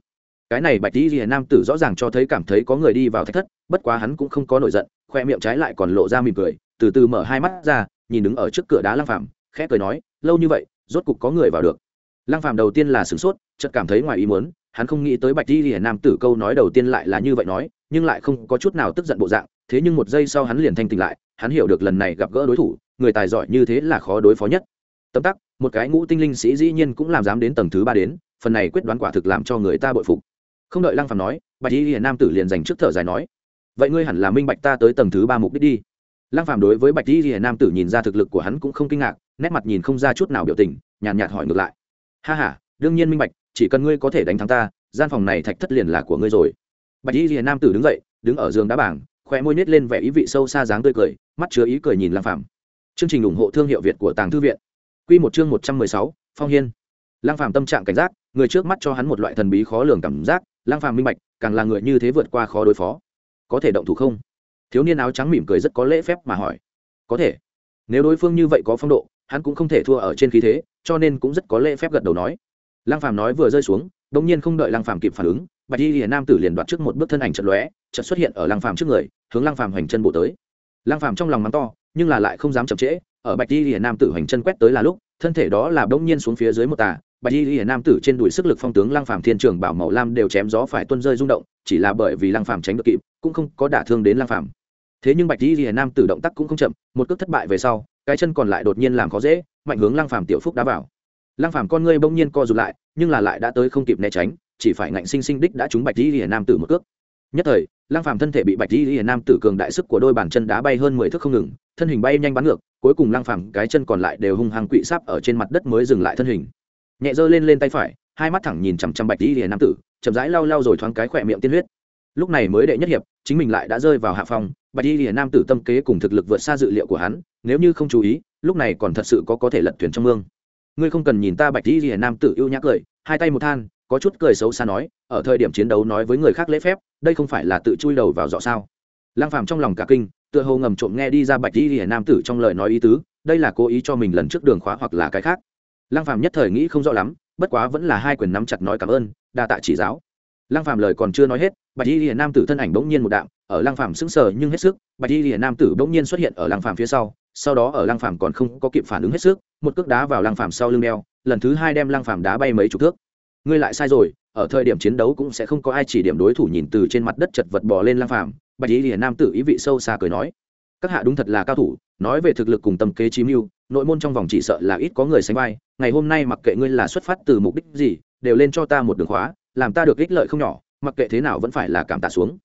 cái này bạch tí rìa nam tử rõ ràng cho thấy cảm thấy có người đi vào thách thất bất quá hắn cũng không có nổi giận khoe miệng trái lại còn lộ ra mỉm cười từ từ mở hai mắt ra nhìn đứng ở trước cửa đá lang phàm, khẽ cười nói lâu như vậy rốt cục có người vào được. Lang phàm đầu tiên là sửng sốt chợt cảm thấy ngoài ý muốn hắn không nghĩ tới bạch tí rìa nam tử câu nói đầu tiên lại là như vậy nói nhưng lại không có chút nào tức giận bộ dạng thế nhưng một giây sau hắn liền thanh tỉnh lại hắn hiểu được lần này gặp gỡ đối thủ người tài giỏi như thế là khó đối phó nhất. Tấm tắc một cái ngũ tinh linh sĩ dĩ nhiên cũng làm dám đến tầng thứ ba đến phần này quyết đoán quả thực làm cho người ta bội phục không đợi lăng phàm nói bạch y hiền nam tử liền dành trước thở dài nói vậy ngươi hẳn là minh bạch ta tới tầng thứ ba mục đích đi. Lăng phàm đối với bạch y hiền nam tử nhìn ra thực lực của hắn cũng không kinh ngạc nét mặt nhìn không ra chút nào biểu tình nhàn nhạt, nhạt hỏi ngược lại ha ha đương nhiên minh bạch chỉ cần ngươi có thể đánh thắng ta gian phòng này thạch thất liền là của ngươi rồi. Bạch y hiền nam tử đứng dậy đứng ở giường đá bảng khoe môi nết lên vẻ ý vị sâu xa dáng tươi cười mắt chứa ý cười nhìn lăng phàm. Chương trình ủng hộ thương hiệu việt của tàng thư viện. Quy một chương một trăm mười sáu phong hiên. Lăng phàm tâm trạng cảnh giác người trước mắt cho hắn một loại thần bí khó lường cảm giác Lang phàm minh bạch, càng là người như thế vượt qua khó đối phó. Có thể động thủ không? Thiếu niên áo trắng mỉm cười rất có lễ phép mà hỏi. Có thể. Nếu đối phương như vậy có phong độ, hắn cũng không thể thua ở trên khí thế, cho nên cũng rất có lễ phép gật đầu nói. Lang phàm nói vừa rơi xuống đống nhiên không đợi Lang phàm kịp phản ứng, bạch y nam tử liền đoạt trước một bước thân ảnh chật lóe, chợt xuất hiện ở Lang phàm trước người, hướng Lang phàm hoành chân bộ tới. Lang phàm trong lòng mắng to, nhưng là lại không dám chậm trễ, ở bạch y nam tử hoành chân quét tới là lúc, thân thể đó là đống nhiên xuống phía dưới một tà bạch y hiển nam tử trên đùi sức lực phong tướng lăng phàm thiên trường bảo màu lam đều chém gió phải tuôn rơi rung động, chỉ là bởi vì lăng phàm tránh được kịp, cũng không có đả thương đến lăng phàm. Thế nhưng bạch y hiển nam tử động tác cũng không chậm, một cước thất bại về sau, cái chân còn lại đột nhiên làm khó dễ, mạnh hướng lăng phàm tiểu phúc đá vào. Lăng phàm con ngươi bỗng nhiên co rụt lại, nhưng là lại đã tới không kịp né tránh, chỉ phải ngạnh sinh sinh đích đã trúng bạch y hiển nam tử một cước. Nhất thời, lăng phàm thân thể bị bạch y hiển nam tử cường đại sức của đôi bàn chân đá bay hơn mười thước không ngừng, thân hình bay nhanh bắn ngược, cuối cùng lăng phàm cái chân còn lại đều hung hăng quỵ sáp ở trên mặt đất mới dừng lại thân hình nhẹ giơ lên lên tay phải, hai mắt thẳng nhìn chằm chằm bạch tỷ lìa nam tử, chậm rãi lau lau rồi thoáng cái khỏe miệng tiên huyết. Lúc này mới đệ nhất hiệp, chính mình lại đã rơi vào hạ phòng bạch tỷ lìa nam tử tâm kế cùng thực lực vượt xa dự liệu của hắn, nếu như không chú ý, lúc này còn thật sự có có thể lật thuyền trong mương. Ngươi không cần nhìn ta bạch tỷ lìa nam tử ưu nhã cười, hai tay một than, có chút cười xấu xa nói, ở thời điểm chiến đấu nói với người khác lễ phép, đây không phải là tự chui đầu vào dọ sao? Lang phàm trong lòng cả kinh, tựa hồ ngầm trộm nghe đi ra bạch tỷ lìa nam tử trong lời nói ý tứ, đây là cố ý cho mình lần trước đường khóa hoặc là cái khác lăng phàm nhất thời nghĩ không rõ lắm, bất quá vẫn là hai quyền nắm chặt nói cảm ơn, đa tạ chỉ giáo. Lăng phàm lời còn chưa nói hết, bạch y Lìa nam tử thân ảnh bỗng nhiên một đạm, ở lăng phàm sững sờ nhưng hết sức, bạch y Lìa nam tử bỗng nhiên xuất hiện ở lăng phàm phía sau sau đó ở lăng phàm còn không có kịp phản ứng hết sức, một cước đá vào lăng phàm sau lưng đeo, lần thứ hai đem lăng phàm đá bay mấy chục thước. Ngươi lại sai rồi, ở thời điểm chiến đấu cũng sẽ không có ai chỉ điểm đối thủ nhìn từ trên mặt đất chật vật bò lên lăng phàm, bạch y Lìa nam tử ý vị sâu xa cười nói. Các hạ đúng thật là cao thủ, nói về thực lực cùng tâm kế chí mưu nội môn trong vòng chỉ sợ là ít có người sánh vai, ngày hôm nay mặc kệ ngươi là xuất phát từ mục đích gì, đều lên cho ta một đường khóa, làm ta được ích lợi không nhỏ, mặc kệ thế nào vẫn phải là cảm tạ xuống.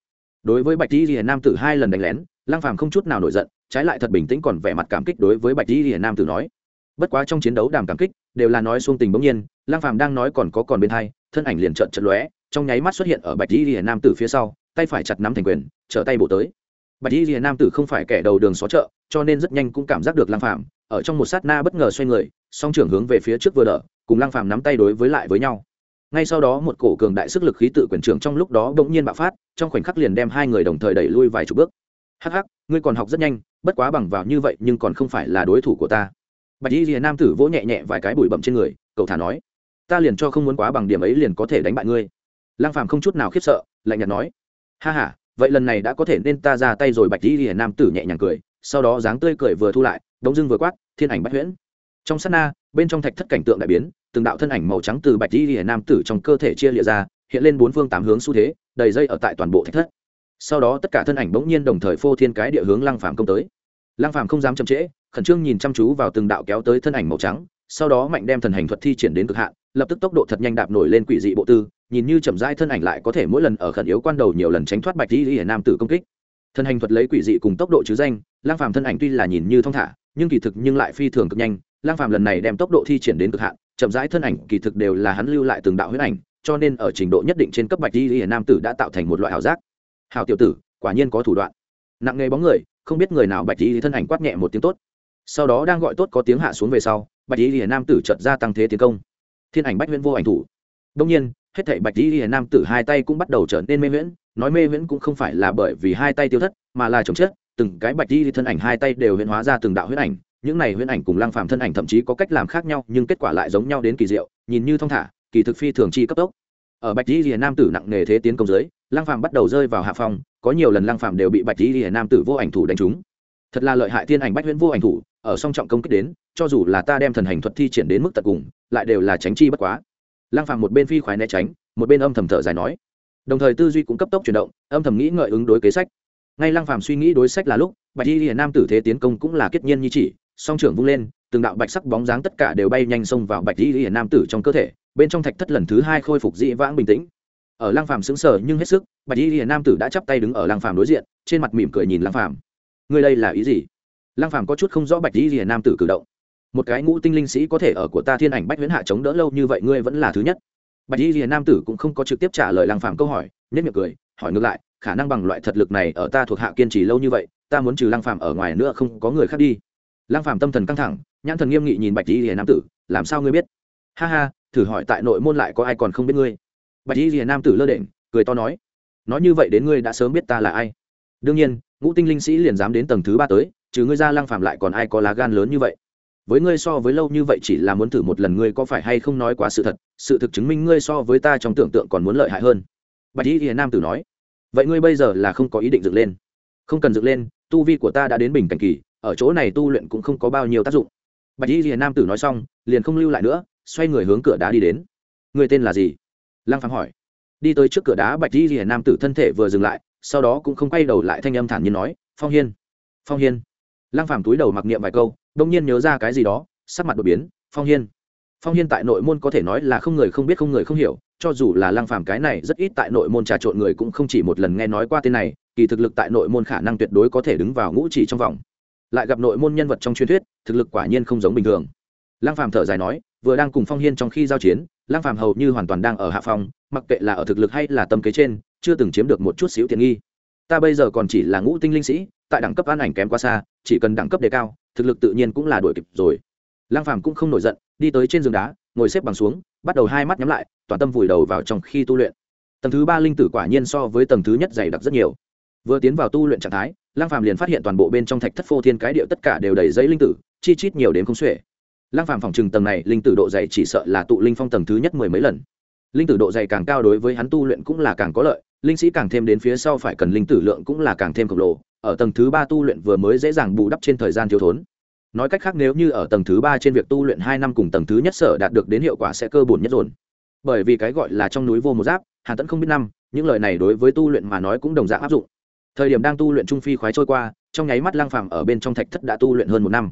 Đối với bạch di hiền nam tử hai lần đánh lén lang phàm không chút nào nổi giận, trái lại thật bình tĩnh còn vẻ mặt cảm kích đối với bạch di hiền nam tử nói. Bất quá trong chiến đấu đàm cảm kích, đều là nói xuông tình bỗng nhiên lang phàm đang nói còn có còn bên hai, thân ảnh liền trợn trợn lóe, trong nháy mắt xuất hiện ở bạch di hiền nam tử phía sau, tay phải chặt nắm thành quyền, trở tay bổ tới bạch y rìa nam tử không phải kẻ đầu đường xó chợ, cho nên rất nhanh cũng cảm giác được lang phàm ở trong một sát na bất ngờ xoay người, song trưởng hướng về phía trước vừa đỡ, cùng Lang phàm nắm tay đối với lại với nhau. Ngay sau đó một cổ cường đại sức lực khí tự quyền trưởng trong lúc đó bỗng nhiên bạo phát, trong khoảnh khắc liền đem hai người đồng thời đẩy lui vài chục bước. Hắc hắc, ngươi còn học rất nhanh, bất quá bằng vào như vậy nhưng còn không phải là đối thủ của ta. Bạch y rìa nam tử vỗ nhẹ nhẹ vài cái bụi bậm trên người cậu thả nói, ta liền cho không muốn quá bằng điểm ấy liền có thể đánh bại ngươi. Lang phàm không chút nào khiếp sợ, lạnh nhạt nói, ha ha vậy lần này đã có thể nên ta ra tay rồi, bạch y rìa nam tử nhẹ nhàng cười, sau đó dáng tươi cười vừa thu lại đống dưng vừa quát, thiên ảnh bách huyễn. Trong sát na, bên trong thạch thất cảnh tượng đại biến, từng đạo thân ảnh màu trắng từ bạch di hiển nam tử trong cơ thể chia lịa ra, hiện lên bốn phương tám hướng xu thế, đầy dây ở tại toàn bộ thạch thất. Sau đó tất cả thân ảnh bỗng nhiên đồng thời phô thiên cái địa hướng lăng phàm công tới. Lăng phàm không dám chậm trễ, khẩn trương nhìn chăm chú vào từng đạo kéo tới thân ảnh màu trắng, sau đó mạnh đem thần hành thuật thi triển đến cực hạn lập tức tốc độ thật nhanh đạp nổi lên quỷ dị bộ tư, nhìn như chậm rãi thân ảnh lại có thể mỗi lần ở khẩn yếu quan đầu nhiều lần tránh thoát bạch di hiển nam tử công kích. Thân hành thuật lấy quỷ dị cùng tốc độ chứ danh, lang phàm thân ảnh tuy là nhìn như thong thả, nhưng kỳ thực nhưng lại phi thường cực nhanh. Lang phàm lần này đem tốc độ thi triển đến cực hạn, chậm rãi thân ảnh kỳ thực đều là hắn lưu lại từng đạo huyết ảnh, cho nên ở trình độ nhất định trên cấp bạch di hiển nam tử đã tạo thành một loại ảo giác. Hào tiểu tử, quả nhiên có thủ đoạn. Nặng nghề bóng người, không biết người nào bạch di thân ảnh quát nhẹ một tiếng tốt. Sau đó đang gọi tốt có tiếng hạ xuống về sau, bạch di hiển nam tử chợt ra tăng thế tiến công thiên ảnh bách huyễn vô ảnh thủ. Đông nhiên, hết thảy bạch di hiền nam tử hai tay cũng bắt đầu trở nên mê huyễn, nói mê huyễn cũng không phải là bởi vì hai tay tiêu thất, mà là chồng chết, từng cái bạch di thân ảnh hai tay đều huyễn hóa ra từng đạo huyễn ảnh, những này huyễn ảnh cùng lang phàm thân ảnh thậm chí có cách làm khác nhau, nhưng kết quả lại giống nhau đến kỳ diệu, nhìn như thông thả, kỳ thực phi thường chi cấp tốc. Ở bạch di hiền nam tử nặng nghề thế tiến công dưới lang phàm bắt đầu rơi vào hạ phong, có nhiều lần lang phàm đều bị bạch di hiền nam tử vô ảnh thủ đánh trúng. Thật là lợi hại thiên ảnh bách huyễn vô ảnh thủ ở song trọng công kích đến, cho dù là ta đem thần hành thuật thi triển đến mức tận cùng, lại đều là tránh chi bất quá. Lăng phàm một bên phi khoái né tránh, một bên âm thầm thở dài nói. Đồng thời tư duy cũng cấp tốc chuyển động, âm thầm nghĩ ngợi ứng đối kế sách. Ngay lăng phàm suy nghĩ đối sách là lúc, bạch y hiền nam tử thế tiến công cũng là kết nhiên như chỉ, song trưởng vung lên, từng đạo bạch sắc bóng dáng tất cả đều bay nhanh xông vào bạch y hiền nam tử trong cơ thể, bên trong thạch thất lần thứ hai khôi phục dị vãng bình tĩnh. Ở lăng phàm sững sờ nhưng hết sức, bạch y hiền nam tử đã chắp tay đứng ở lăng phàm đối diện, trên mặt mỉm cười nhìn lăng phàm. Người đây là ý gì? Lăng phàm có chút không rõ bạch y Lìa nam tử cử động. Một cái ngũ tinh linh sĩ có thể ở của ta thiên ảnh bách huyễn hạ chống đỡ lâu như vậy, ngươi vẫn là thứ nhất. Bạch y Lìa nam tử cũng không có trực tiếp trả lời lăng phàm câu hỏi nhất miệng cười, hỏi ngược lại, khả năng bằng loại thật lực này ở ta thuộc hạ kiên trì lâu như vậy, ta muốn trừ lăng phàm ở ngoài nữa không có người khác đi. Lăng phàm tâm thần căng thẳng, nhãn thần nghiêm nghị nhìn bạch y Lìa nam tử, làm sao ngươi biết? Ha ha, thử hỏi tại nội môn lại có ai còn không biết ngươi? Bạch y Lìa nam tử lơ đễnh, cười to nói nói như vậy đến ngươi đã sớm biết ta là ai. Đương nhiên, ngũ tinh linh sĩ liền dám đến tầng thứ ba tới trừ ngươi ra Lang phàm lại còn ai có lá gan lớn như vậy? Với ngươi so với lâu như vậy chỉ là muốn thử một lần ngươi có phải hay không nói quá sự thật, sự thực chứng minh ngươi so với ta trong tưởng tượng còn muốn lợi hại hơn. Bạch y hiền nam tử nói, vậy ngươi bây giờ là không có ý định dựng lên. Không cần dựng lên, tu vi của ta đã đến bình cảnh kỳ, ở chỗ này tu luyện cũng không có bao nhiêu tác dụng. Bạch y hiền nam tử nói xong, liền không lưu lại nữa, xoay người hướng cửa đá đi đến. Người tên là gì? Lăng phàm hỏi. Đi tới trước cửa đá, bạch y hiền nam tử thân thể vừa dừng lại, sau đó cũng không quay đầu lại thanh âm thản nhiên nói, phong hiên phong hiên lăng phàm túi đầu mặc niệm vài câu đông nhiên nhớ ra cái gì đó, sắc mặt đột biến, phong hiên. Phong hiên tại nội môn có thể nói là không người không biết không người không hiểu, cho dù là lăng phàm cái này rất ít tại nội môn trà trộn người cũng không chỉ một lần nghe nói qua tên này, kỳ thực lực tại nội môn khả năng tuyệt đối có thể đứng vào ngũ chỉ trong vòng. Lại gặp nội môn nhân vật trong truyền thuyết, thực lực quả nhiên không giống bình thường. Lăng phàm thở dài nói, vừa đang cùng phong hiên trong khi giao chiến, lăng phàm hầu như hoàn toàn đang ở hạ phong, mặc kệ là ở thực lực hay là tâm kế trên, chưa từng chiếm được một chút xíu tiện nghi. Ta bây giờ còn chỉ là ngũ tinh linh sĩ tại đẳng cấp an ảnh kém quá xa, chỉ cần đẳng cấp đề cao, thực lực tự nhiên cũng là đuổi kịp rồi. Lang phàm cũng không nổi giận, đi tới trên giường đá, ngồi xếp bằng xuống, bắt đầu hai mắt nhắm lại, toàn tâm vùi đầu vào trong khi tu luyện. Tầng thứ ba linh tử quả nhiên so với tầng thứ nhất dày đặc rất nhiều. Vừa tiến vào tu luyện trạng thái Lang phàm liền phát hiện toàn bộ bên trong thạch thất phô thiên cái điệu tất cả đều đầy giấy linh tử, chi chít nhiều đến không xuể. Lang phàm phòng trừng tầng này linh tử độ dày chỉ sợ là tụ linh phong tầng thứ nhất mười mấy lần. Linh tử độ dày càng cao đối với hắn tu luyện cũng là càng có lợi, linh sĩ càng thêm đến phía sau phải cần linh tử lượng cũng là càng thêm khổng lồ ở tầng thứ ba tu luyện vừa mới dễ dàng bù đắp trên thời gian thiếu thốn. Nói cách khác nếu như ở tầng thứ ba trên việc tu luyện hai năm cùng tầng thứ nhất sở đạt được đến hiệu quả sẽ cơ bổn nhất dồn. Bởi vì cái gọi là trong núi vô một giáp, hàn tẫn không biết năm, những lời này đối với tu luyện mà nói cũng đồng dạng áp dụng. Thời điểm đang tu luyện trung phi khoái trôi qua, trong nháy mắt lang phàm ở bên trong thạch thất đã tu luyện hơn một năm.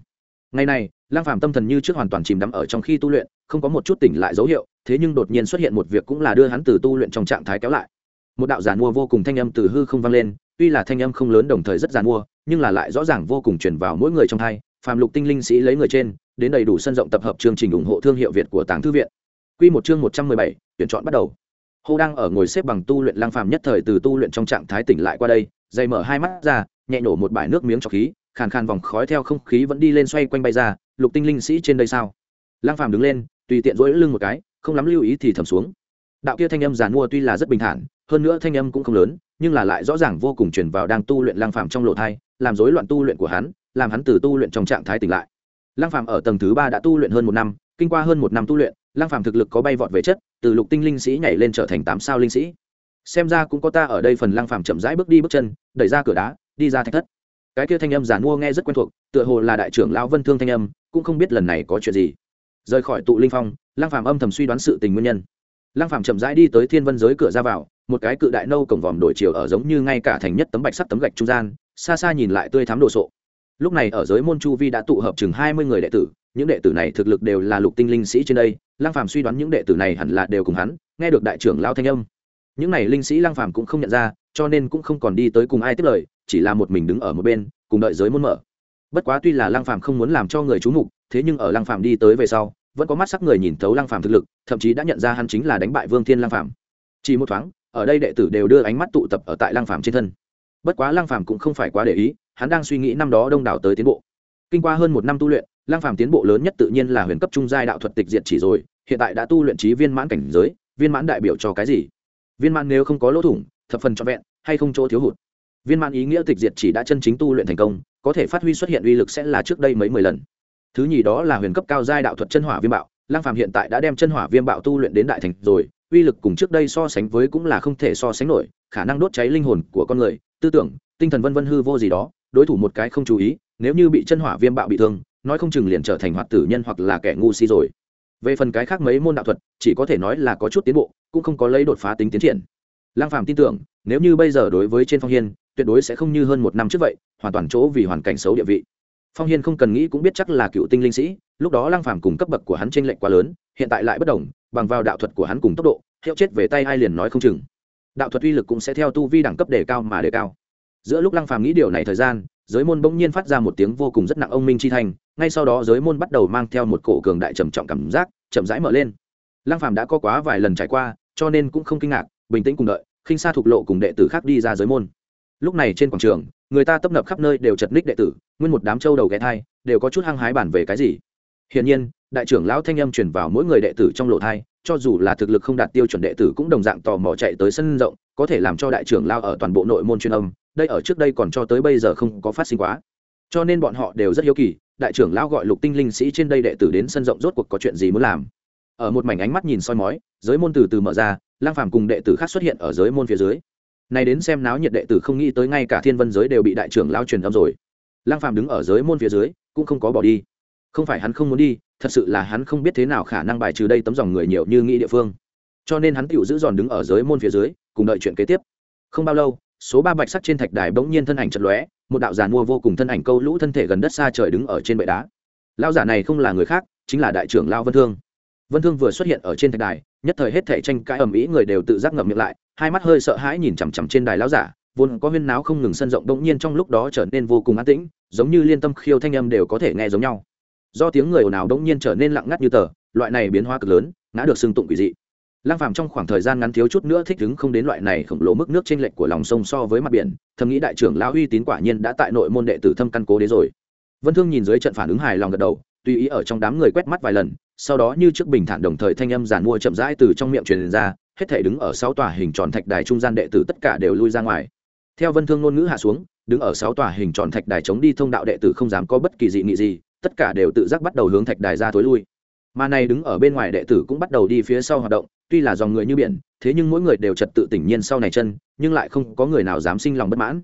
Ngày này lang phàm tâm thần như trước hoàn toàn chìm đắm ở trong khi tu luyện, không có một chút tỉnh lại dấu hiệu, thế nhưng đột nhiên xuất hiện một việc cũng là đưa hắn từ tu luyện trong trạng thái kéo lại. Một đạo giàn mua vô cùng thanh âm từ hư không vang lên tuy là thanh âm không lớn đồng thời rất giàn mua nhưng là lại rõ ràng vô cùng truyền vào mỗi người trong thai phàm lục tinh linh sĩ lấy người trên đến đầy đủ sân rộng tập hợp chương trình ủng hộ thương hiệu việt của tàng thư viện. Quy một chương một trăm mười bảy, tuyển chọn bắt đầu. Hô đang ở ngồi xếp bằng tu luyện lang phàm nhất thời từ tu luyện trong trạng thái tỉnh lại qua đây dày mở hai mắt ra nhẹ nổ một bãi nước miếng cho khí khàn khàn vòng khói theo không khí vẫn đi lên xoay quanh bay ra lục tinh linh sĩ trên đây sao? Lang phàm đứng lên tùy tiện dỗi lưng một cái không lắm lưu ý thì thầm xuống đạo kia thanh âm giàn mua tuy là rất bình thản, hơn nữa thanh âm cũng không lớn, nhưng là lại rõ ràng vô cùng chuyển vào đang tu luyện lang phàm trong lộ thai, làm rối loạn tu luyện của hắn, làm hắn từ tu luyện trong trạng thái tỉnh lại. Lang phàm ở tầng thứ ba đã tu luyện hơn một năm, kinh qua hơn một năm tu luyện lang phàm thực lực có bay vọt về chất, từ lục tinh linh sĩ nhảy lên trở thành tám sao linh sĩ. Xem ra cũng có ta ở đây phần lang phàm chậm rãi bước đi bước chân, đẩy ra cửa đá, đi ra thạch thất. Cái kia thanh âm giàn mua nghe rất quen thuộc, tựa hồ là đại trưởng lão vân thương thanh âm, cũng không biết lần này có chuyện gì. Rời khỏi tụ linh phong lang phàm âm thầm suy đoán sự tình nguyên nhân lang phàm chậm rãi đi tới thiên vân giới cửa ra vào, một cái cự đại nâu cổng vòm đổi chiều ở giống như ngay cả thành nhất tấm bạch sắt tấm gạch trung gian, xa xa nhìn lại tươi thắm đồ sộ. Lúc này ở giới môn chu vi đã tụ hợp chừng hai mươi người đệ tử, những đệ tử này thực lực đều là lục tinh linh sĩ trên đây lang phàm suy đoán những đệ tử này hẳn là đều cùng hắn, nghe được đại trưởng lao thanh âm. Những này linh sĩ lang phàm cũng không nhận ra, cho nên cũng không còn đi tới cùng ai tiếp lời, chỉ là một mình đứng ở một bên, cùng đợi giới môn mở. Bất quá tuy là lang phàm không muốn làm cho người chú mục, thế nhưng ở lang phàm đi tới về sau vẫn có mắt sắc người nhìn thấu lang phàm thực lực, thậm chí đã nhận ra hắn chính là đánh bại vương thiên lang phàm. Chỉ một thoáng, ở đây đệ tử đều đưa ánh mắt tụ tập ở tại lang phàm trên thân. Bất quá lang phàm cũng không phải quá để ý, hắn đang suy nghĩ năm đó đông đảo tới tiến bộ. Kinh qua hơn một năm tu luyện lang phàm tiến bộ lớn nhất tự nhiên là huyền cấp trung giai đạo thuật tịch diệt chỉ rồi, hiện tại đã tu luyện trí viên mãn cảnh giới, viên mãn đại biểu cho cái gì? Viên mãn nếu không có lỗ thủng, thập phần trọn vẹn, hay không chỗ thiếu hụt? Viên mãn ý nghĩa tịch diệt chỉ đã chân chính tu luyện thành công, có thể phát huy xuất hiện uy lực sẽ là trước đây mấy mười lần thứ nhì đó là huyền cấp cao giai đạo thuật chân hỏa viêm bạo. Lang phàm hiện tại đã đem chân hỏa viêm bạo tu luyện đến đại thành rồi, uy lực cùng trước đây so sánh với cũng là không thể so sánh nổi, khả năng đốt cháy linh hồn của con người, tư tưởng, tinh thần vân vân hư vô gì đó, đối thủ một cái không chú ý, nếu như bị chân hỏa viêm bạo bị thương, nói không chừng liền trở thành hoạt tử nhân hoặc là kẻ ngu si rồi. Về phần cái khác mấy môn đạo thuật, chỉ có thể nói là có chút tiến bộ, cũng không có lấy đột phá tính tiến triển. Lang phàm tin tưởng, nếu như bây giờ đối với trên phong hiên, tuyệt đối sẽ không như hơn một năm trước vậy, hoàn toàn chỗ vì hoàn cảnh xấu địa vị phong hiên không cần nghĩ cũng biết chắc là cựu tinh linh sĩ, lúc đó lăng phàm cùng cấp bậc của hắn trên lệnh quá lớn, hiện tại lại bất đồng, bằng vào đạo thuật của hắn cùng tốc độ, hiệu chết về tay ai liền nói không chừng. Đạo thuật uy lực cũng sẽ theo tu vi đẳng cấp đề cao mà đề cao. Giữa lúc lăng phàm nghĩ điều này thời gian, giới môn bỗng nhiên phát ra một tiếng vô cùng rất nặng ông minh chi thành, ngay sau đó giới môn bắt đầu mang theo một cổ cường đại trầm trọng cảm giác, chậm rãi mở lên. Lăng phàm đã có quá vài lần trải qua, cho nên cũng không kinh ngạc, bình tĩnh cùng đợi, khinh xa thục lộ cùng đệ tử khác đi ra giới môn. Lúc này trên quảng trường người ta tấp nập khắp nơi đều chật ních đệ tử, nguyên một đám trâu đầu ghé thai, đều có chút hăng hái bản về cái gì. Hiển nhiên, đại trưởng lão thanh âm truyền vào mỗi người đệ tử trong lộ thai, cho dù là thực lực không đạt tiêu chuẩn đệ tử cũng đồng dạng tò mò chạy tới sân rộng, có thể làm cho đại trưởng lao ở toàn bộ nội môn chuyên âm, đây ở trước đây còn cho tới bây giờ không có phát sinh quá. Cho nên bọn họ đều rất hiếu kỳ, đại trưởng lao gọi lục tinh linh sĩ trên đây đệ tử đến sân rộng rốt cuộc có chuyện gì muốn làm. Ở một mảnh ánh mắt nhìn soi mói, giới môn từ từ mở ra, lang phàm cùng đệ tử khác xuất hiện ở giới môn phía dưới này đến xem náo nhiệt đệ tử không nghĩ tới ngay cả thiên vân giới đều bị đại trưởng lao truyền âm rồi. Lang phàm đứng ở giới môn phía dưới, cũng không có bỏ đi. Không phải hắn không muốn đi, thật sự là hắn không biết thế nào khả năng bài trừ đây tấm dòng người nhiều như nghĩ địa phương. Cho nên hắn tiểu giữ giòn đứng ở giới môn phía dưới, cùng đợi chuyện kế tiếp. Không bao lâu, số ba bạch sắc trên thạch đài bỗng nhiên thân ảnh chật lóe, một đạo giàn mua vô cùng thân ảnh câu lũ thân thể gần đất xa trời đứng ở trên bệ đá. Lao giả này không là người khác, chính là đại trưởng lao vân thương. Vân thương vừa xuất hiện ở trên thạch đài, nhất thời hết thể tranh cãi ầm ĩ người đều tự giác ngậm miệng lại hai mắt hơi sợ hãi nhìn chằm chằm trên đài lão giả, vốn có huyên náo không ngừng sân rộng bỗng nhiên trong lúc đó trở nên vô cùng an tĩnh, giống như liên tâm khiêu thanh âm đều có thể nghe giống nhau. Do tiếng người ồn ào đống nhiên trở nên lặng ngắt như tờ, loại này biến hóa cực lớn, ngã được xưng tụng quỷ dị. Lăng phàm trong khoảng thời gian ngắn thiếu chút nữa thích ứng không đến loại này khổng lồ mức nước trên lệch của lòng sông so với mặt biển, thầm nghĩ đại trưởng lão uy tín quả nhiên đã tại nội môn đệ tử thâm căn cố đế rồi. Vân thương nhìn dưới trận phản ứng hài lòng gật đầu, tùy ý ở trong đám người quét mắt vài lần, sau đó như trước bình thản đồng thời thanh âm giản mua chậm rãi từ trong miệng truyền ra hết thể đứng ở sáu tòa hình tròn thạch đài trung gian đệ tử tất cả đều lui ra ngoài. Theo vân thương ngôn ngữ hạ xuống, đứng ở sáu tòa hình tròn thạch đài chống đi thông đạo đệ tử không dám có bất kỳ dị nghị gì, tất cả đều tự giác bắt đầu hướng thạch đài ra tối lui. Mà này đứng ở bên ngoài đệ tử cũng bắt đầu đi phía sau hoạt động, tuy là dòng người như biển, thế nhưng mỗi người đều trật tự tỉnh nhiên sau này chân, nhưng lại không có người nào dám sinh lòng bất mãn.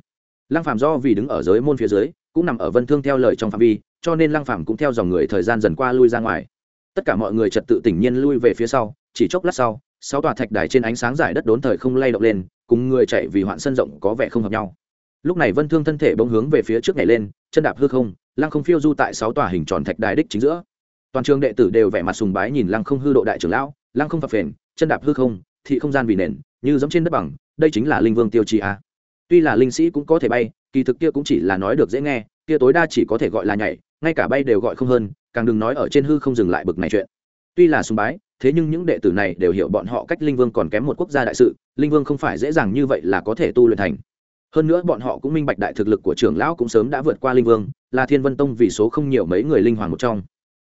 Lăng phàm do vì đứng ở giới môn phía dưới, cũng nằm ở vân thương theo lời trong phạm vi, cho nên lăng phàm cũng theo dòng người thời gian dần qua lui ra ngoài. Tất cả mọi người trật tự tỉnh nhiên lui về phía sau, chỉ chốc lát sau sáu tòa thạch đài trên ánh sáng giải đất đốn thời không lay động lên, cùng người chạy vì hoạn sân rộng có vẻ không hợp nhau. Lúc này vân thương thân thể bỗng hướng về phía trước nhảy lên, chân đạp hư không, lăng không phiêu du tại sáu tòa hình tròn thạch đài đích chính giữa. Toàn trường đệ tử đều vẻ mặt sùng bái nhìn lăng không hư độ đại trưởng lão, lăng không phập phền, chân đạp hư không, thị không gian vì nền, như giống trên đất bằng, đây chính là linh vương tiêu chi a. Tuy là linh sĩ cũng có thể bay, kỳ thực kia cũng chỉ là nói được dễ nghe, kia tối đa chỉ có thể gọi là nhảy, ngay cả bay đều gọi không hơn, càng đừng nói ở trên hư không dừng lại bực này chuyện. Tuy là sùng bái thế nhưng những đệ tử này đều hiểu bọn họ cách linh vương còn kém một quốc gia đại sự, linh vương không phải dễ dàng như vậy là có thể tu luyện thành. Hơn nữa bọn họ cũng minh bạch đại thực lực của trưởng lão cũng sớm đã vượt qua linh vương, là thiên vân tông vì số không nhiều mấy người linh hoàng một trong.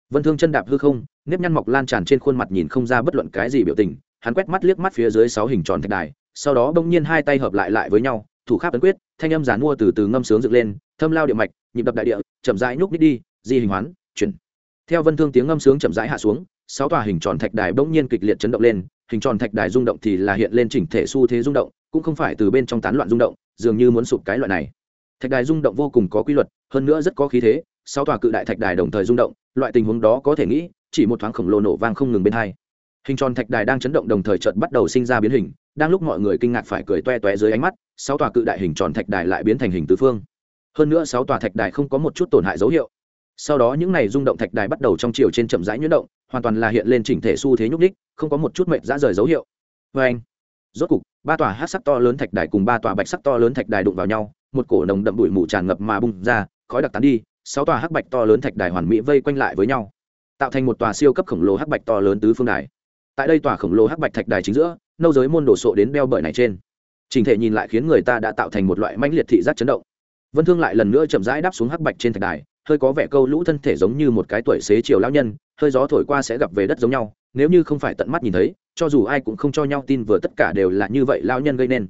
Vân thương chân đạp hư không, nếp nhăn mọc lan tràn trên khuôn mặt nhìn không ra bất luận cái gì biểu tình, hắn quét mắt liếc mắt phía dưới sáu hình tròn thạch đài, sau đó bỗng nhiên hai tay hợp lại lại với nhau, thủ kháp ấn quyết, thanh âm giàn mua từ từ ngâm sướng dựng lên, thâm lao địa mạch, nhịp đập đại địa, chậm rãi nhúc nít đi, di hình hoán, chuyển. Theo vân thương tiếng ngâm sướng chậm rãi hạ xuống sáu tòa hình tròn thạch đài bỗng nhiên kịch liệt chấn động lên, hình tròn thạch đài rung động thì là hiện lên chỉnh thể xu thế rung động, cũng không phải từ bên trong tán loạn rung động, dường như muốn sụp cái loại này. Thạch đài rung động vô cùng có quy luật, hơn nữa rất có khí thế, sáu tòa cự đại thạch đài đồng thời rung động, loại tình huống đó có thể nghĩ, chỉ một thoáng khổng lồ nổ vang không ngừng bên hai. Hình tròn thạch đài đang chấn động đồng thời chợt bắt đầu sinh ra biến hình, đang lúc mọi người kinh ngạc phải cười toe toé dưới ánh mắt, sáu tòa cự đại hình tròn thạch đài lại biến thành hình tứ phương. Hơn nữa sáu tòa thạch đài không có một chút tổn hại dấu hiệu sau đó những này rung động thạch đài bắt đầu trong chiều trên chậm rãi nhuyễn động, hoàn toàn là hiện lên chỉnh thể xu thế nhúc ních không có một chút mệnh dã rời dấu hiệu. Vê anh, rốt cục, ba tòa hát sắc to lớn thạch đài cùng ba tòa bạch sắc to lớn thạch đài đụng vào nhau, một cổ nồng đậm bụi mù tràn ngập mà bung ra, khói đặc tán đi, sáu tòa hắc bạch to lớn thạch đài hoàn mỹ vây quanh lại với nhau, tạo thành một tòa siêu cấp khổng lồ hắc bạch to lớn tứ phương đài. Tại đây tòa khổng lồ hắc bạch thạch đài chính giữa, nâu giới môn đổ sộ đến beo bởi này trên. Trình thể nhìn lại khiến người ta đã tạo thành một loại mãnh liệt thị giác chấn động. Vân thương lại lần nữa chậm rãi đáp xuống hắc bạch trên thạch đài hơi có vẻ câu lũ thân thể giống như một cái tuổi xế chiều lão nhân, hơi gió thổi qua sẽ gặp về đất giống nhau, nếu như không phải tận mắt nhìn thấy, cho dù ai cũng không cho nhau tin vừa tất cả đều là như vậy lão nhân gây nên.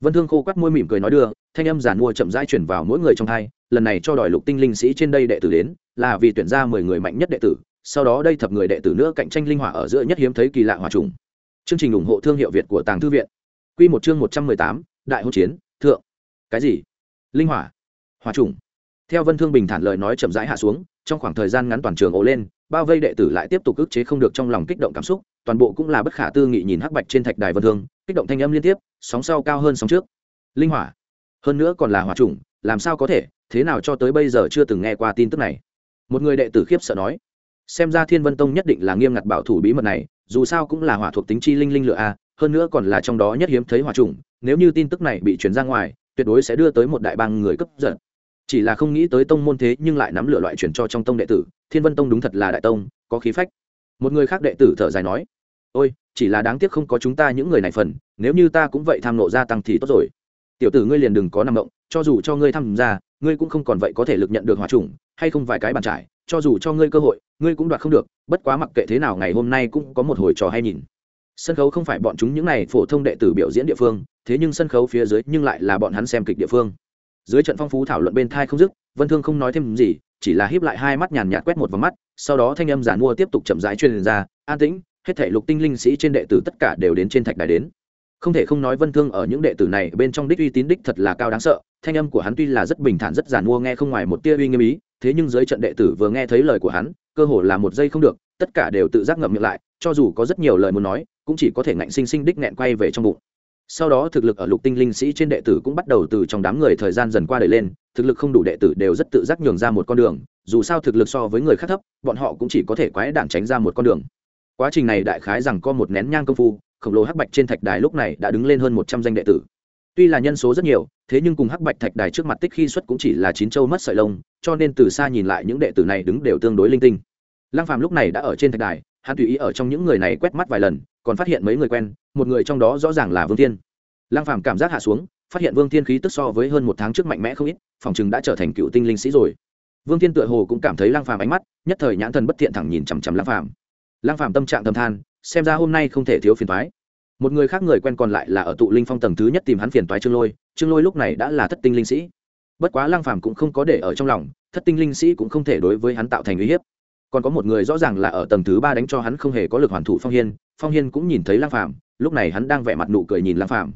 Vân thương khô quắt môi mỉm cười nói đưa, thanh âm giàn mua chậm rãi chuyển vào mỗi người trong thai lần này cho đòi lục tinh linh sĩ trên đây đệ tử đến, là vì tuyển ra mười người mạnh nhất đệ tử, sau đó đây thập người đệ tử nữa cạnh tranh linh hỏa ở giữa nhất hiếm thấy kỳ lạ hòa trùng. Chương trình ủng hộ thương hiệu việt của tàng thư viện. Q một chương một trăm mười tám, đại hỗn chiến, thượng. Cái gì? Linh hỏa? Hòa trùng theo vân thương bình thản lời nói chậm rãi hạ xuống, trong khoảng thời gian ngắn toàn trường ồ lên, bao vây đệ tử lại tiếp tục ức chế không được trong lòng kích động cảm xúc, toàn bộ cũng là bất khả tư nghị nhìn hắc bạch trên thạch đài vân thương, kích động thanh âm liên tiếp, sóng sau cao hơn sóng trước. Linh hỏa. Hơn nữa còn là hòa trùng làm sao có thể, thế nào cho tới bây giờ chưa từng nghe qua tin tức này. Một người đệ tử khiếp sợ nói, xem ra thiên vân tông nhất định là nghiêm ngặt bảo thủ bí mật này, dù sao cũng là hỏa thuộc tính chi linh linh lựa a, hơn nữa còn là trong đó nhất hiếm thấy hỏa trùng nếu như tin tức này bị truyền ra ngoài, tuyệt đối sẽ đưa tới một đại bang người cấp giận chỉ là không nghĩ tới tông môn thế nhưng lại nắm lửa loại chuyển cho trong tông đệ tử, thiên vân tông đúng thật là đại tông, có khí phách. Một người khác đệ tử thở dài nói, ôi, chỉ là đáng tiếc không có chúng ta những người này phần, nếu như ta cũng vậy tham nộ gia tăng thì tốt rồi. Tiểu tử ngươi liền đừng có nằm động, cho dù cho ngươi tham gia, ngươi cũng không còn vậy có thể lực nhận được hòa trùng hay không vài cái bàn trải, cho dù cho ngươi cơ hội, ngươi cũng đoạt không được, bất quá mặc kệ thế nào ngày hôm nay cũng có một hồi trò hay nhìn. Sân khấu không phải bọn chúng những này phổ thông đệ tử biểu diễn địa phương, thế nhưng sân khấu phía dưới nhưng lại là bọn hắn xem kịch địa phương dưới trận phong phú thảo luận bên thai không dứt, vân thương không nói thêm gì, chỉ là híp lại hai mắt nhàn nhạt quét một vòng mắt, sau đó thanh âm giản mua tiếp tục chậm rãi truyền ra, an tĩnh, hết thể lục tinh linh sĩ trên đệ tử tất cả đều đến trên thạch đài đến. Không thể không nói vân thương ở những đệ tử này bên trong đích uy tín đích thật là cao đáng sợ, thanh âm của hắn tuy là rất bình thản rất giản mua nghe không ngoài một tia uy nghiêm ý, thế nhưng dưới trận đệ tử vừa nghe thấy lời của hắn, cơ hồ là một giây không được, tất cả đều tự giác ngậm miệng lại, cho dù có rất nhiều lời muốn nói, cũng chỉ có thể ngạnh sinh sinh đích nghẹn quay về trong bụng sau đó thực lực ở lục tinh linh sĩ trên đệ tử cũng bắt đầu từ trong đám người thời gian dần qua đời lên, thực lực không đủ đệ tử đều rất tự giác nhường ra một con đường, dù sao thực lực so với người khác thấp, bọn họ cũng chỉ có thể quái đản tránh ra một con đường. Quá trình này đại khái rằng có một nén nhang công phu, khổng lồ hắc bạch trên thạch đài lúc này đã đứng lên hơn một trăm danh đệ tử. Tuy là nhân số rất nhiều, thế nhưng cùng hắc bạch thạch đài trước mặt tích khi xuất cũng chỉ là chín châu mất sợi lông, cho nên từ xa nhìn lại những đệ tử này đứng đều tương đối linh tinh. Lăng phàm lúc này đã ở trên thạch đài hắn tùy ý ở trong những người này quét mắt vài lần, còn phát hiện mấy người quen, một người trong đó rõ ràng là vương thiên. Lăng phàm cảm giác hạ xuống, phát hiện vương thiên khí tức so với hơn một tháng trước mạnh mẽ không ít, phòng chừng đã trở thành cựu tinh linh sĩ rồi. Vương thiên tựa hồ cũng cảm thấy lăng phàm ánh mắt, nhất thời nhãn thần bất thiện thẳng nhìn chằm chằm lăng phàm. Lăng phàm tâm trạng thầm than, xem ra hôm nay không thể thiếu phiền toái. Một người khác người quen còn lại là ở tụ linh phong tầng thứ nhất tìm hắn phiền toái trương lôi trương lôi lúc này đã là thất tinh linh sĩ. Bất quá lăng phàm cũng không có để ở trong lòng, thất tinh linh sĩ cũng không thể đối với hắn tạo thành uy hiếp còn có một người rõ ràng là ở tầng thứ ba đánh cho hắn không hề có lực hoàn thủ phong hiên. Phong hiên cũng nhìn thấy lang phàm, lúc này hắn đang vẻ mặt nụ cười nhìn lang phàm.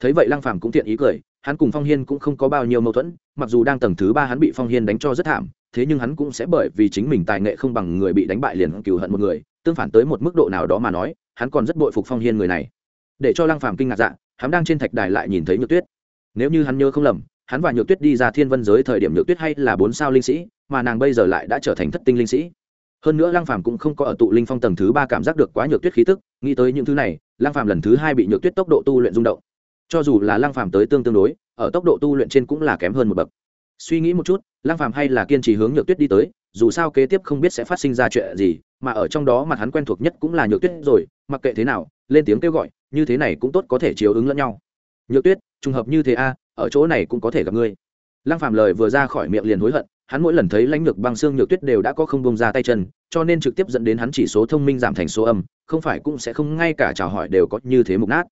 Thấy vậy lang phàm cũng thiện ý cười, hắn cùng phong hiên cũng không có bao nhiêu mâu thuẫn, mặc dù đang tầng thứ ba hắn bị phong hiên đánh cho rất thảm, thế nhưng hắn cũng sẽ bởi vì chính mình tài nghệ không bằng người bị đánh bại liền cừu hận một người, tương phản tới một mức độ nào đó mà nói, hắn còn rất bội phục phong hiên người này. Để cho lang phàm kinh ngạc dạ hắn đang trên thạch đài lại nhìn thấy nhược tuyết. Nếu như hắn nhớ không lầm, hắn và nhược tuyết đi ra thiên vân giới thời điểm nhược tuyết hay là bốn sao linh sĩ, mà nàng bây giờ lại đã trở thành thất tinh linh sĩ hơn nữa lăng phàm cũng không có ở tụ linh phong tầng thứ ba cảm giác được quá nhược tuyết khí tức, nghĩ tới những thứ này, lăng phàm lần thứ hai bị nhược tuyết tốc độ tu luyện rung động. Cho dù là lăng phàm tới tương tương đối, ở tốc độ tu luyện trên cũng là kém hơn một bậc. Suy nghĩ một chút, lăng phàm hay là kiên trì hướng nhược tuyết đi tới, dù sao kế tiếp không biết sẽ phát sinh ra chuyện gì, mà ở trong đó mặt hắn quen thuộc nhất cũng là nhược tuyết rồi, mặc kệ thế nào, lên tiếng kêu gọi, như thế này cũng tốt có thể chiếu ứng lẫn nhau. Nhược tuyết, trùng hợp như thế a, ở chỗ này cũng có thể gặp ngươi. Lăng phàm lời vừa ra khỏi miệng liền hối hận hắn mỗi lần thấy lãnh lược băng xương nhược tuyết đều đã có không bông ra tay chân, cho nên trực tiếp dẫn đến hắn chỉ số thông minh giảm thành số âm, không phải cũng sẽ không ngay cả chào hỏi đều có như thế mục nát.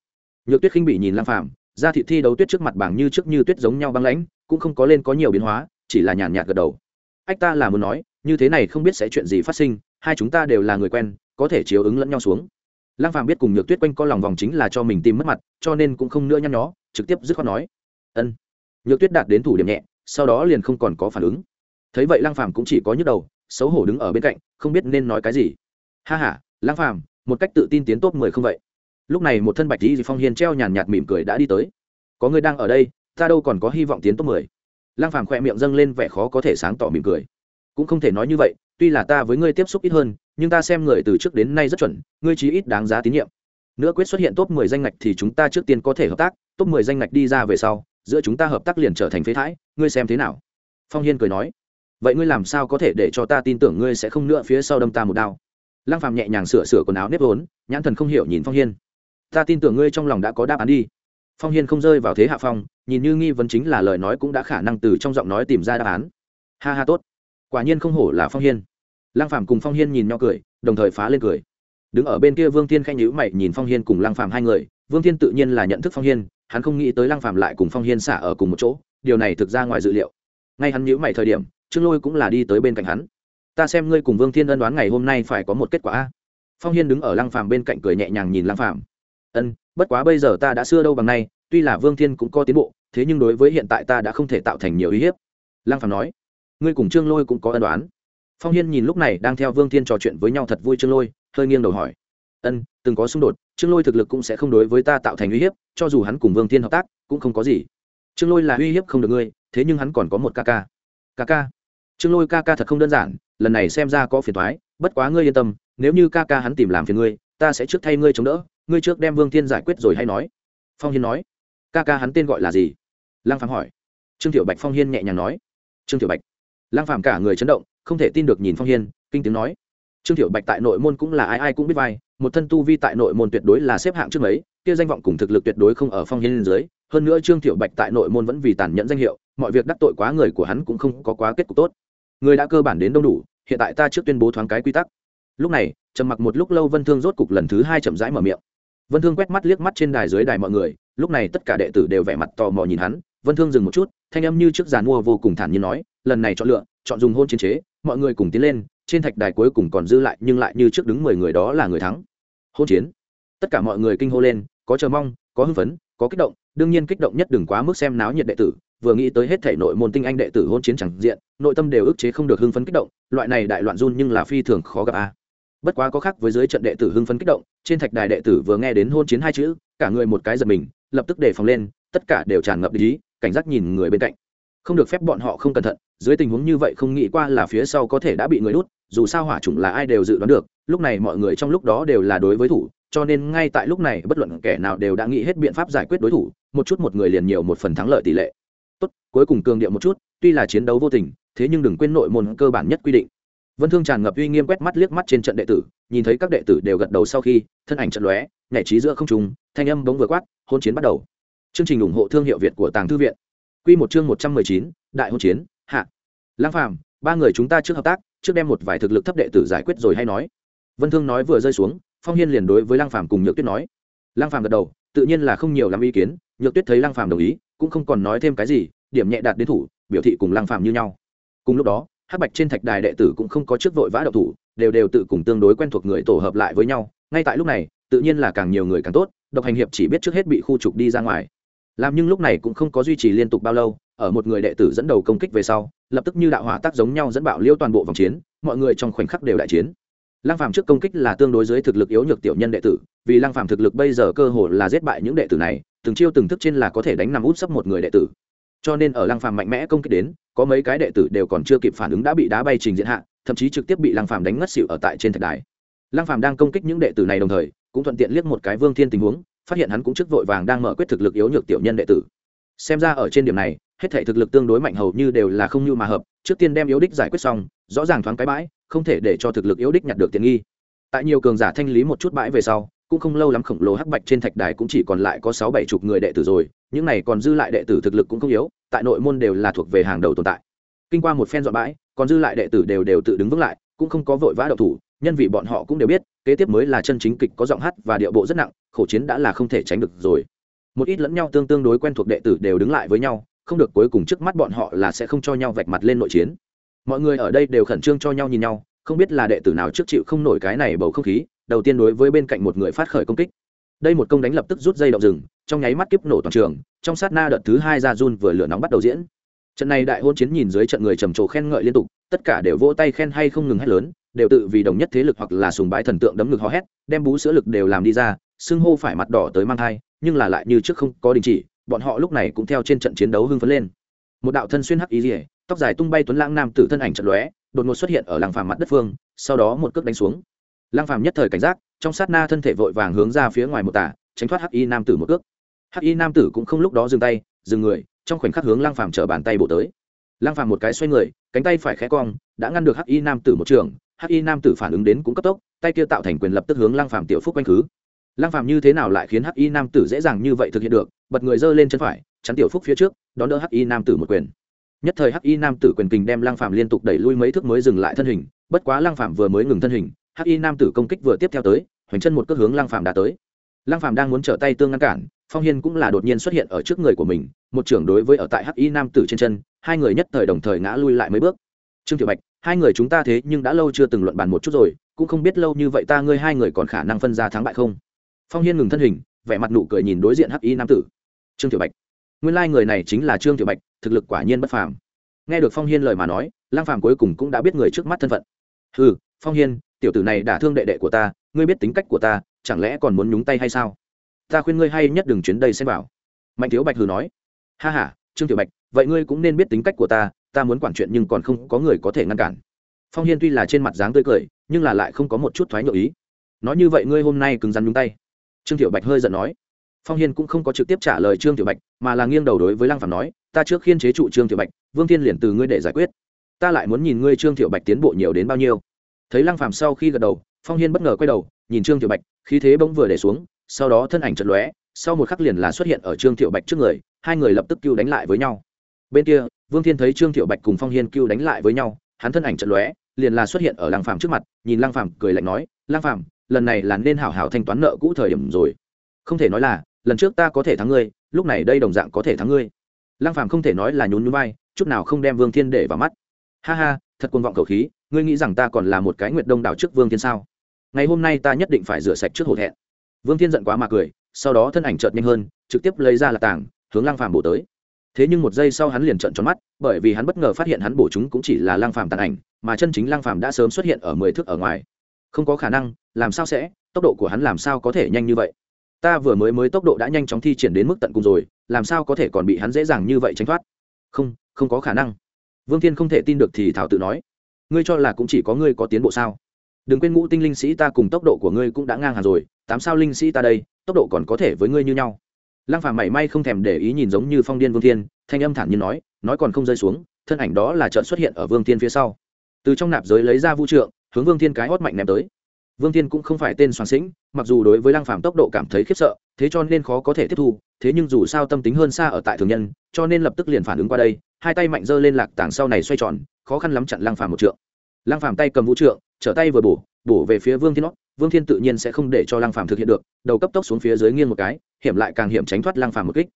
Nhược tuyết khinh bị nhìn Lang phàm, ra thị thi đấu tuyết trước mặt bảng như trước như tuyết giống nhau băng lãnh, cũng không có lên có nhiều biến hóa, chỉ là nhàn nhạt gật đầu. Ách ta là muốn nói, như thế này không biết sẽ chuyện gì phát sinh, hai chúng ta đều là người quen, có thể chiếu ứng lẫn nhau xuống. Lang phàm biết cùng nhược tuyết quanh co lòng vòng chính là cho mình tìm mất mặt, cho nên cũng không nữa nhăn nhó, trực tiếp dứt khoát nói. Ân. Nhược tuyết đạt đến thủ điểm nhẹ, sau đó liền không còn có phản ứng thấy vậy lăng phàm cũng chỉ có nhức đầu, xấu hổ đứng ở bên cạnh, không biết nên nói cái gì. Ha ha, lăng phàm, một cách tự tin tiến tốt mười không vậy? Lúc này một thân bạch lý phong hiên treo nhàn nhạt mỉm cười đã đi tới. Có người đang ở đây, ta đâu còn có hy vọng tiến tốt mười? Lăng phàm khỏe miệng dâng lên vẻ khó có thể sáng tỏ mỉm cười. Cũng không thể nói như vậy, tuy là ta với ngươi tiếp xúc ít hơn, nhưng ta xem người từ trước đến nay rất chuẩn, ngươi chí ít đáng giá tín nhiệm. Nữa quyết xuất hiện top mười danh ngạch thì chúng ta trước tiên có thể hợp tác, top mười danh ngạch đi ra về sau, giữa chúng ta hợp tác liền trở thành phế thải ngươi xem thế nào? Phong hiên cười nói vậy ngươi làm sao có thể để cho ta tin tưởng ngươi sẽ không nữa phía sau đâm ta một đao? Lăng phàm nhẹ nhàng sửa sửa quần áo nếp vốn, nhãn thần không hiểu nhìn phong hiên. Ta tin tưởng ngươi trong lòng đã có đáp án đi. Phong hiên không rơi vào thế hạ phong, nhìn như nghi vấn chính là lời nói cũng đã khả năng từ trong giọng nói tìm ra đáp án. Ha ha tốt. Quả nhiên không hổ là phong hiên. Lăng phàm cùng phong hiên nhìn nhau cười, đồng thời phá lên cười. Đứng ở bên kia vương Thiên khanh nhíu mày nhìn phong hiên cùng lăng phàm hai người, vương Thiên tự nhiên là nhận thức phong hiên, hắn không nghĩ tới lăng phàm lại cùng phong hiên xả ở cùng một chỗ, điều này thực ra ngoài dự liệu. Ngay hắn nhíu mày thời điểm trương lôi cũng là đi tới bên cạnh hắn. Ta xem ngươi cùng vương thiên ân đoán ngày hôm nay phải có một kết quả phong hiên đứng ở lăng phàm bên cạnh cười nhẹ nhàng nhìn lăng phàm. Ân, bất quá bây giờ ta đã xưa đâu bằng nay, tuy là vương thiên cũng có tiến bộ, thế nhưng đối với hiện tại ta đã không thể tạo thành nhiều uy hiếp. Lăng phàm nói. Ngươi cùng trương lôi cũng có ân đoán. Phong hiên nhìn lúc này đang theo vương thiên trò chuyện với nhau thật vui trương lôi, hơi nghiêng đầu hỏi. Ân, từng có xung đột, trương lôi thực lực cũng sẽ không đối với ta tạo thành uy hiếp, cho dù hắn cùng vương thiên hợp tác, cũng không có gì. Trương lôi là uy hiếp không được ngươi, thế nhưng hắn còn có một ca ca. Ca ca? Trương lôi ca ca thật không đơn giản, lần này xem ra có phiền thoái bất quá ngươi yên tâm, nếu như ca ca hắn tìm làm phiền ngươi, ta sẽ trước thay ngươi chống đỡ, ngươi trước đem vương thiên giải quyết rồi hay nói. Phong hiên nói. Ca ca hắn tên gọi là gì? Lăng phàm hỏi. Trương tiểu bạch phong hiên nhẹ nhàng nói. Trương tiểu bạch. Lăng phàm cả người chấn động, không thể tin được nhìn phong hiên, kinh tiếng nói. Trương tiểu bạch tại nội môn cũng là ai ai cũng biết vai, một thân tu vi tại nội môn tuyệt đối là xếp hạng trước mấy, kia danh vọng cùng thực lực tuyệt đối không ở phong hiên dưới, hơn nữa trương tiểu bạch tại nội môn vẫn vì tàn nhẫn danh hiệu, mọi việc đắc tội quá người của hắn cũng không có quá kết cục tốt người đã cơ bản đến đông đủ, hiện tại ta trước tuyên bố thoáng cái quy tắc. Lúc này, trầm mặc một lúc lâu vân thương rốt cục lần thứ hai chậm rãi mở miệng. Vân thương quét mắt liếc mắt trên đài dưới đài mọi người, lúc này tất cả đệ tử đều vẻ mặt tò mò nhìn hắn. Vân thương dừng một chút, thanh âm như trước giàn mua vô cùng thản nhiên nói, lần này chọn lựa, chọn dùng hôn chiến chế, mọi người cùng tiến lên, trên thạch đài cuối cùng còn dư lại, nhưng lại như trước đứng mười người đó là người thắng. Hôn chiến. Tất cả mọi người kinh hô lên, có chờ mong, có hưng phấn, có kích động đương nhiên kích động nhất đừng quá mức xem náo nhiệt đệ tử, vừa nghĩ tới hết thể nội môn tinh anh đệ tử hôn chiến chẳng diện, nội tâm đều ức chế không được hưng phấn kích động, loại này đại loạn run nhưng là phi thường khó gặp a. Bất quá có khác với dưới trận đệ tử hưng phấn kích động, trên thạch đài đệ tử vừa nghe đến hôn chiến hai chữ, cả người một cái giật mình, lập tức đề phòng lên, tất cả đều tràn ngập ý, cảnh giác nhìn người bên cạnh. Không được phép bọn họ không cẩn thận, dưới tình huống như vậy không nghĩ qua là phía sau có thể đã bị người đút, dù sao hỏa chủng là ai đều dự đoán được, lúc này mọi người trong lúc đó đều là đối với thủ, cho nên ngay tại lúc này bất luận kẻ nào đều đã nghĩ hết biện pháp giải quyết đối thủ một chút một người liền nhiều một phần thắng lợi tỷ lệ. Tốt, cuối cùng cường điệu một chút, tuy là chiến đấu vô tình, thế nhưng đừng quên nội môn cơ bản nhất quy định. Vân thương tràn ngập uy nghiêm quét mắt liếc mắt trên trận đệ tử, nhìn thấy các đệ tử đều gật đầu sau khi, thân ảnh trận lóe, nhảy trí giữa không trùng thanh âm bóng vừa quát, hôn chiến bắt đầu. Chương trình ủng hộ thương hiệu việt của tàng thư viện. Q một chương một trăm mười chín, đại hôn chiến, hạ. Lang phàm, ba người chúng ta trước hợp tác, trước đem một vài thực lực thấp đệ tử giải quyết rồi hay nói. Vân thương nói vừa rơi xuống, phong hiên liền đối với lang phàm cùng nhược tuyết nói. Lang phàm gật đầu, tự nhiên là không nhiều làm ý kiến nhược tuyết thấy lang phàm đồng ý, cũng không còn nói thêm cái gì, điểm nhẹ đạt đến thủ, biểu thị cùng lang phàm như nhau. Cùng lúc đó, hắc bạch trên thạch đài đệ tử cũng không có trước vội vã đậu thủ, đều đều tự cùng tương đối quen thuộc người tổ hợp lại với nhau. Ngay tại lúc này, tự nhiên là càng nhiều người càng tốt, độc hành hiệp chỉ biết trước hết bị khu trục đi ra ngoài. Làm nhưng lúc này cũng không có duy trì liên tục bao lâu, ở một người đệ tử dẫn đầu công kích về sau, lập tức như đạo hỏa tác giống nhau dẫn bạo liêu toàn bộ vòng chiến, mọi người trong khoảnh khắc đều đại chiến. Lăng phàm trước công kích là tương đối dưới thực lực yếu nhược tiểu nhân đệ tử, vì lăng phàm thực lực bây giờ cơ hồ là giết bại những đệ tử này từng chiêu từng thức trên là có thể đánh nằm út sấp một người đệ tử. Cho nên ở lăng phàm mạnh mẽ công kích đến, có mấy cái đệ tử đều còn chưa kịp phản ứng đã bị đá bay trình diện hạ, thậm chí trực tiếp bị lăng phàm đánh ngất xỉu ở tại trên thạch đài. Lăng phàm đang công kích những đệ tử này đồng thời, cũng thuận tiện liếc một cái vương thiên tình huống, phát hiện hắn cũng trước vội vàng đang mở quyết thực lực yếu nhược tiểu nhân đệ tử. Xem ra ở trên điểm này, hết thể thực lực tương đối mạnh hầu như đều là không như mà hợp, trước tiên đem yếu đích giải quyết xong, rõ ràng thoáng cái bãi, không thể để cho thực lực yếu đích nhặt được tiện nghi. Tại nhiều cường giả thanh lý một chút bãi về sau cũng không lâu lắm khổng lồ hắc bạch trên thạch đài cũng chỉ còn lại có sáu bảy chục người đệ tử rồi, những này còn dư lại đệ tử thực lực cũng không yếu, tại nội môn đều là thuộc về hàng đầu tồn tại. Kinh qua một phen dọn bãi, còn dư lại đệ tử đều đều tự đứng vững lại, cũng không có vội vã đậu thủ, nhân vì bọn họ cũng đều biết, kế tiếp mới là chân chính kịch có giọng hát và điệu bộ rất nặng, khổ chiến đã là không thể tránh được rồi. Một ít lẫn nhau tương tương đối quen thuộc đệ tử đều đứng lại với nhau, không được cuối cùng trước mắt bọn họ là sẽ không cho nhau vạch mặt lên nội chiến. Mọi người ở đây đều khẩn trương cho nhau nhìn nhau, không biết là đệ tử nào trước chịu không nổi cái này bầu không khí đầu tiên đối với bên cạnh một người phát khởi công kích. Đây một công đánh lập tức rút dây động rừng, trong nháy mắt kiếp nổ toàn trường, trong sát na đợt thứ hai ra run vừa lửa nóng bắt đầu diễn. Trận này đại hôn chiến nhìn dưới trận người trầm trồ khen ngợi liên tục, tất cả đều vỗ tay khen hay không ngừng hét lớn, đều tự vì đồng nhất thế lực hoặc là sùng bái thần tượng đấm ngực hò hét, đem bú sữa lực đều làm đi ra, xưng hô phải mặt đỏ tới mang thai, nhưng là lại như trước không có đình chỉ, bọn họ lúc này cũng theo trên trận chiến đấu hưng phấn lên. Một đạo thân xuyên hắc ý rỉa tóc dài tung bay tuấn lãng nam tử thân ảnh trận lóe, đột ngột xuất hiện ở làng phàm mặt đất phương, sau đó một cước đánh xuống lăng phàm nhất thời cảnh giác, trong sát na thân thể vội vàng hướng ra phía ngoài một tả, tránh thoát hắc y nam tử một cước. Hắc y nam tử cũng không lúc đó dừng tay, dừng người, trong khoảnh khắc hướng lăng phàm trở bàn tay bổ tới. Lăng phàm một cái xoay người, cánh tay phải khẽ cong, đã ngăn được hắc y nam tử một trường, hắc y nam tử phản ứng đến cũng cấp tốc, tay kia tạo thành quyền lập tức hướng lăng phàm tiểu phúc quanh khứ. Lăng phàm như thế nào lại khiến hắc y nam tử dễ dàng như vậy thực hiện được, bật người giơ lên chân phải, chắn tiểu phúc phía trước, đón đỡ hắc y nam tử một quyền. Nhất thời hắc y nam tử quyền kình đem lăng phàm liên tục đẩy lui mấy thước mới dừng lại thân hình, bất quá lăng phàm vừa mới ngừng thân hình hắc y nam tử công kích vừa tiếp theo tới, hoành chân một cước hướng lăng phàm đã tới. Lăng phàm đang muốn trở tay tương ngăn cản, phong hiên cũng là đột nhiên xuất hiện ở trước người của mình, một trưởng đối với ở tại hắc y nam tử trên chân, hai người nhất thời đồng thời ngã lui lại mấy bước. Trương tiểu bạch, hai người chúng ta thế nhưng đã lâu chưa từng luận bàn một chút rồi, cũng không biết lâu như vậy ta ngươi hai người còn khả năng phân ra thắng bại không? Phong hiên ngừng thân hình, vẻ mặt nụ cười nhìn đối diện hắc y nam tử. Trương tiểu bạch, nguyên lai người này chính là trương tiểu bạch, thực lực quả nhiên bất phàm. Nghe được phong hiên lời mà nói lang phàm cuối cùng cũng đã biết người trước mắt thân phận. Ừ phong hiên tiểu tử này đã thương đệ đệ của ta, ngươi biết tính cách của ta, chẳng lẽ còn muốn nhúng tay hay sao? Ta khuyên ngươi hay nhất đừng chuyến đây xem vào. mạnh thiếu bạch hừ nói. Ha h a trương tiểu bạch, vậy ngươi cũng nên biết tính cách của ta ta muốn quản chuyện nhưng còn không có người có thể ngăn cản. Phong hiên tuy là trên mặt dáng tươi cười, nhưng là lại không có một chút thoái nhượng ý. Nói như vậy ngươi hôm nay cứng rắn nhúng tay. Trương tiểu bạch hơi giận nói. Phong hiên cũng không có trực tiếp trả lời trương tiểu bạch, mà là nghiêng đầu đối với lăng phạm nói, ta trước khiên chế trụ trương tiểu bạch, vương thiên liền từ ngươi để giải quyết. Ta lại muốn nhìn ngươi trương tiểu bạch tiến bộ nhiều đến bao nhiêu thấy lăng phạm sau khi gật đầu, phong hiên bất ngờ quay đầu, nhìn trương tiểu bạch, khí thế bỗng vừa để xuống, sau đó thân ảnh chật lóe, sau một khắc liền là xuất hiện ở trương tiểu bạch trước người, hai người lập tức cưu đánh lại với nhau. Bên kia, vương thiên thấy trương tiểu bạch cùng phong hiên cưu đánh lại với nhau, hắn thân ảnh chật lóe, liền là xuất hiện ở lăng phạm trước mặt, nhìn lăng phạm cười lạnh nói, lăng phạm lần này là nên hảo hảo thanh toán nợ cũ thời điểm rồi. Không thể nói là, lần trước ta có thể thắng ngươi, lúc này đây đồng dạng có thể thắng ngươi. Lăng phàm không thể nói là nhún nhún vai, chút nào không đem vương thiên để vào mắt. Ha ha thật quân vọng cầu khí, ngươi nghĩ rằng ta còn là một cái nguyệt đông đảo trước vương thiên sao? Ngày hôm nay ta nhất định phải rửa sạch trước hổ thẹn. Vương thiên giận quá mà cười, sau đó thân ảnh chợt nhanh hơn, trực tiếp lấy ra là tảng, hướng lang phàm bổ tới. Thế nhưng một giây sau hắn liền trợn tròn mắt, bởi vì hắn bất ngờ phát hiện hắn bổ chúng cũng chỉ là lang phàm tàn ảnh, mà chân chính lang phàm đã sớm xuất hiện ở mười thước ở ngoài. Không có khả năng, làm sao sẽ? Tốc độ của hắn làm sao có thể nhanh như vậy? Ta vừa mới mới tốc độ đã nhanh chóng thi triển đến mức tận cùng rồi, làm sao có thể còn bị hắn dễ dàng như vậy tránh thoát? Không không có khả năng vương thiên không thể tin được thì thảo tự nói, ngươi cho là cũng chỉ có ngươi có tiến bộ sao? Đừng quên ngũ tinh linh sĩ ta cùng tốc độ của ngươi cũng đã ngang hàng rồi, tám sao linh sĩ ta đây, tốc độ còn có thể với ngươi như nhau. Lăng phàm mảy may không thèm để ý nhìn giống như phong điên vương thiên, thanh âm thản nhiên nói nói còn không rơi xuống, thân ảnh đó là trận xuất hiện ở vương thiên phía sau. Từ trong nạp giới lấy ra vũ trượng, hướng vương thiên cái hót mạnh ném tới. Vương thiên cũng không phải tên soàn sĩnh, mặc dù đối với lăng phàm tốc độ cảm thấy khiếp sợ, thế cho nên khó có thể tiếp thu, thế nhưng dù sao tâm tính hơn xa ở tại thường nhân, cho nên lập tức liền phản ứng qua đây hai tay mạnh giơ lên lạc tảng sau này xoay tròn, khó khăn lắm chặn lăng phàm một trượng. Lăng phàm tay cầm vũ trượng, trở tay vừa bổ bổ về phía vương thiên nó vương thiên tự nhiên sẽ không để cho lăng phàm thực hiện được, đầu cấp tốc xuống phía dưới nghiêng một cái, hiểm lại càng hiểm tránh thoát lăng phàm một kích.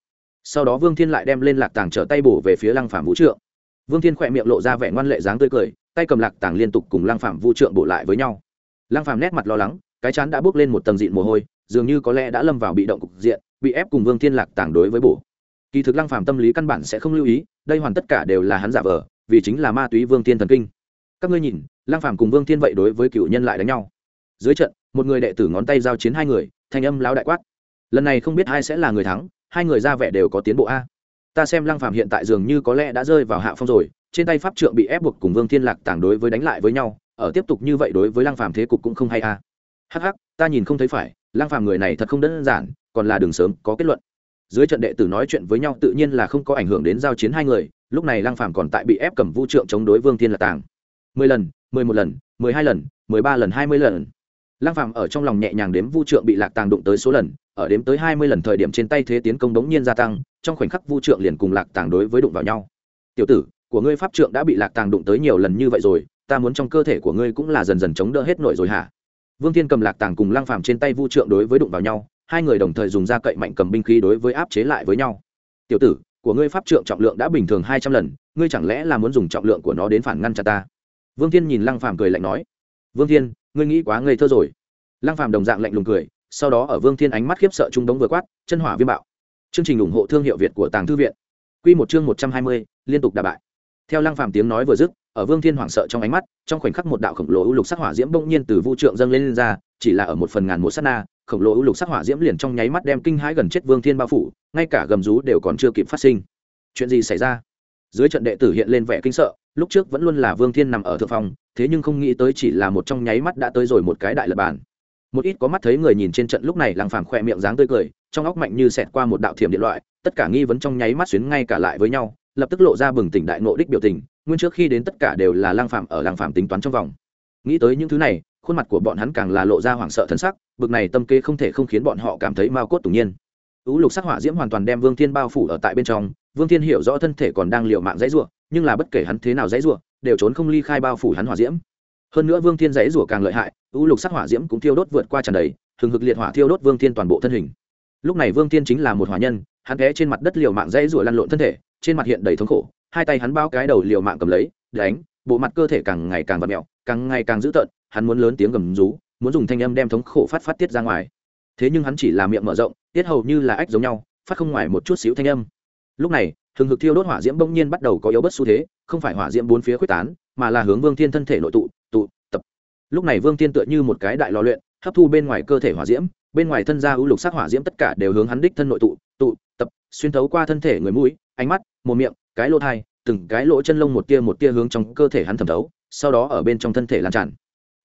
Sau đó vương thiên lại đem lên lạc tảng trở tay bổ về phía lăng phàm vũ trượng. Vương thiên khỏe miệng lộ ra vẻ ngoan lệ dáng tươi cười, tay cầm lạc tảng liên tục cùng lăng phàm vũ trượng bổ lại với nhau. Lăng phàm nét mặt lo lắng, cái chán đã bước lên một tầng dịn mồ hôi, dường như có lẽ đã lâm vào bị động cục diện, bị ép cùng vương thiên lạc tảng đối với bổ kỳ thực lăng phàm tâm lý căn bản sẽ không lưu ý, đây hoàn tất cả đều là hắn giả vờ, vì chính là ma túy vương thiên thần kinh. Các ngươi nhìn, lăng phàm cùng vương thiên vậy đối với cựu nhân lại đánh nhau. Dưới trận, một người đệ tử ngón tay giao chiến hai người, thanh âm lão đại quát. Lần này không biết ai sẽ là người thắng, hai người ra vẻ đều có tiến bộ a. Ta xem lăng phàm hiện tại dường như có lẽ đã rơi vào hạ phong rồi, trên tay pháp trượng bị ép buộc cùng vương thiên lạc tảng đối với đánh lại với nhau, ở tiếp tục như vậy đối với lăng phàm thế cục cũng không hay a. Hắc hắc, ta nhìn không thấy phải, lăng phàm người này thật không đơn giản, còn là đường sớm, có kết luận dưới trận đệ tử nói chuyện với nhau tự nhiên là không có ảnh hưởng đến giao chiến hai người, lúc này lăng phàm còn tại bị ép cầm vũ trượng chống đối vương thiên lạc tàng. Mười lần, mười một lần, mười hai lần, mười ba lần, hai mươi lần. Lăng phàm ở trong lòng nhẹ nhàng đếm vu trượng bị lạc tàng đụng tới số lần, ở đếm tới hai mươi lần thời điểm trên tay thế tiến công đống nhiên gia tăng, trong khoảnh khắc vu trượng liền cùng lạc tàng đối với đụng vào nhau. Tiểu tử, của ngươi pháp trượng đã bị lạc tàng đụng tới nhiều lần như vậy rồi, ta muốn trong cơ thể của ngươi cũng là dần dần chống đỡ hết nổi rồi hả? Vương thiên cầm lạc tàng cùng lăng phàm trên tay vu trượng đối với đụng vào nhau hai người đồng thời dùng ra cậy mạnh cầm binh khí đối với áp chế lại với nhau. Tiểu tử của ngươi pháp trượng trọng lượng đã bình thường hai trăm lần ngươi chẳng lẽ là muốn dùng trọng lượng của nó đến phản ngăn chặn ta? Vương thiên nhìn lăng phàm cười lạnh nói. Vương thiên ngươi nghĩ quá ngây thơ rồi. Lăng phàm đồng dạng lạnh lùng cười sau đó ở vương thiên ánh mắt khiếp sợ trung đống vừa quát chân hỏa viêm bạo. Chương trình ủng hộ thương hiệu việt của tàng thư viện. Quy một chương một trăm hai mươi liên tục đả bại. Theo lăng phàm tiếng nói vừa dứt ở vương thiên hoảng sợ trong ánh mắt trong khoảnh khắc một đạo khổng lồ u lục sắc hỏa diễm bỗng nhiên từ vũ trượng dâng lên, lên ra chỉ là ở một phần ngàn một sát na khổng lồ u lục sắc hỏa diễm liền trong nháy mắt đem kinh hãi gần chết vương thiên bao phủ, ngay cả gầm rú đều còn chưa kịp phát sinh. Chuyện gì xảy ra? Dưới trận đệ tử hiện lên vẻ kinh sợ, lúc trước vẫn luôn là vương thiên nằm ở thượng phòng, thế nhưng không nghĩ tới chỉ là một trong nháy mắt đã tới rồi một cái đại lập bàn. Một ít có mắt thấy người nhìn trên trận lúc này làng phàm khỏe miệng dáng tươi cười, trong óc mạnh như xẹt qua một đạo thiểm điện loại, tất cả nghi vấn trong nháy mắt xuyến ngay cả lại với nhau, lập tức lộ ra bừng tỉnh đại nộ đích biểu tình, nguyên trước khi đến tất cả đều là lang phạm ở lang phạm tính toán trong vòng. Nghĩ tới những thứ này, khuôn mặt của bọn hắn càng là lộ ra hoảng sợ thân sắc bực này tâm kế không thể không khiến bọn họ cảm thấy mao cốt tủng nhiên. Ú lục sắc hỏa diễm hoàn toàn đem vương thiên bao phủ ở tại bên trong, vương thiên hiểu rõ thân thể còn đang liệu mạng dãy rủa, nhưng là bất kể hắn thế nào dãy rủa, đều trốn không ly khai bao phủ hắn hỏa diễm. Hơn nữa vương thiên dãy rủa càng lợi hại ú lục sắc hỏa diễm cũng thiêu đốt vượt qua tràn đầy thường hực liệt hỏa thiêu đốt vương thiên toàn bộ thân hình. Lúc này vương thiên chính là một hỏa nhân, hắn té trên mặt đất liều mạng dãy rủa lăn lộn thân thể, trên mặt hiện đầy thống khổ, hai tay hắn bao cái đầu liều mạng cầm lấy, đánh, bộ mặt cơ thể càng ngày càng vật mẹo càng ngày càng dữ tợn, hắn muốn lớn tiếng gầm rú muốn dùng thanh âm đem thống khổ phát phát tiết ra ngoài. Thế nhưng hắn chỉ là miệng mở rộng, tiết hầu như là ách giống nhau, phát không ngoài một chút xíu thanh âm. Lúc này thường hực thiêu đốt hỏa diễm bỗng nhiên bắt đầu có yếu bất xu thế, không phải hỏa diễm bốn phía quyết tán, mà là hướng vương thiên thân thể nội tụ tụ, tập. Lúc này vương thiên tựa như một cái đại lò luyện, hấp thu bên ngoài cơ thể hỏa diễm, bên ngoài thân ra ưu lục sắc hỏa diễm tất cả đều hướng hắn đích thân nội tụ tụ, tập, xuyên thấu qua thân thể người mũi, ánh mắt, mồm miệng, cái lỗ thai, từng cái lỗ chân lông một tia một tia hướng trong cơ thể hắn thẩm thấu, sau đó ở bên trong thân thể lan tràn.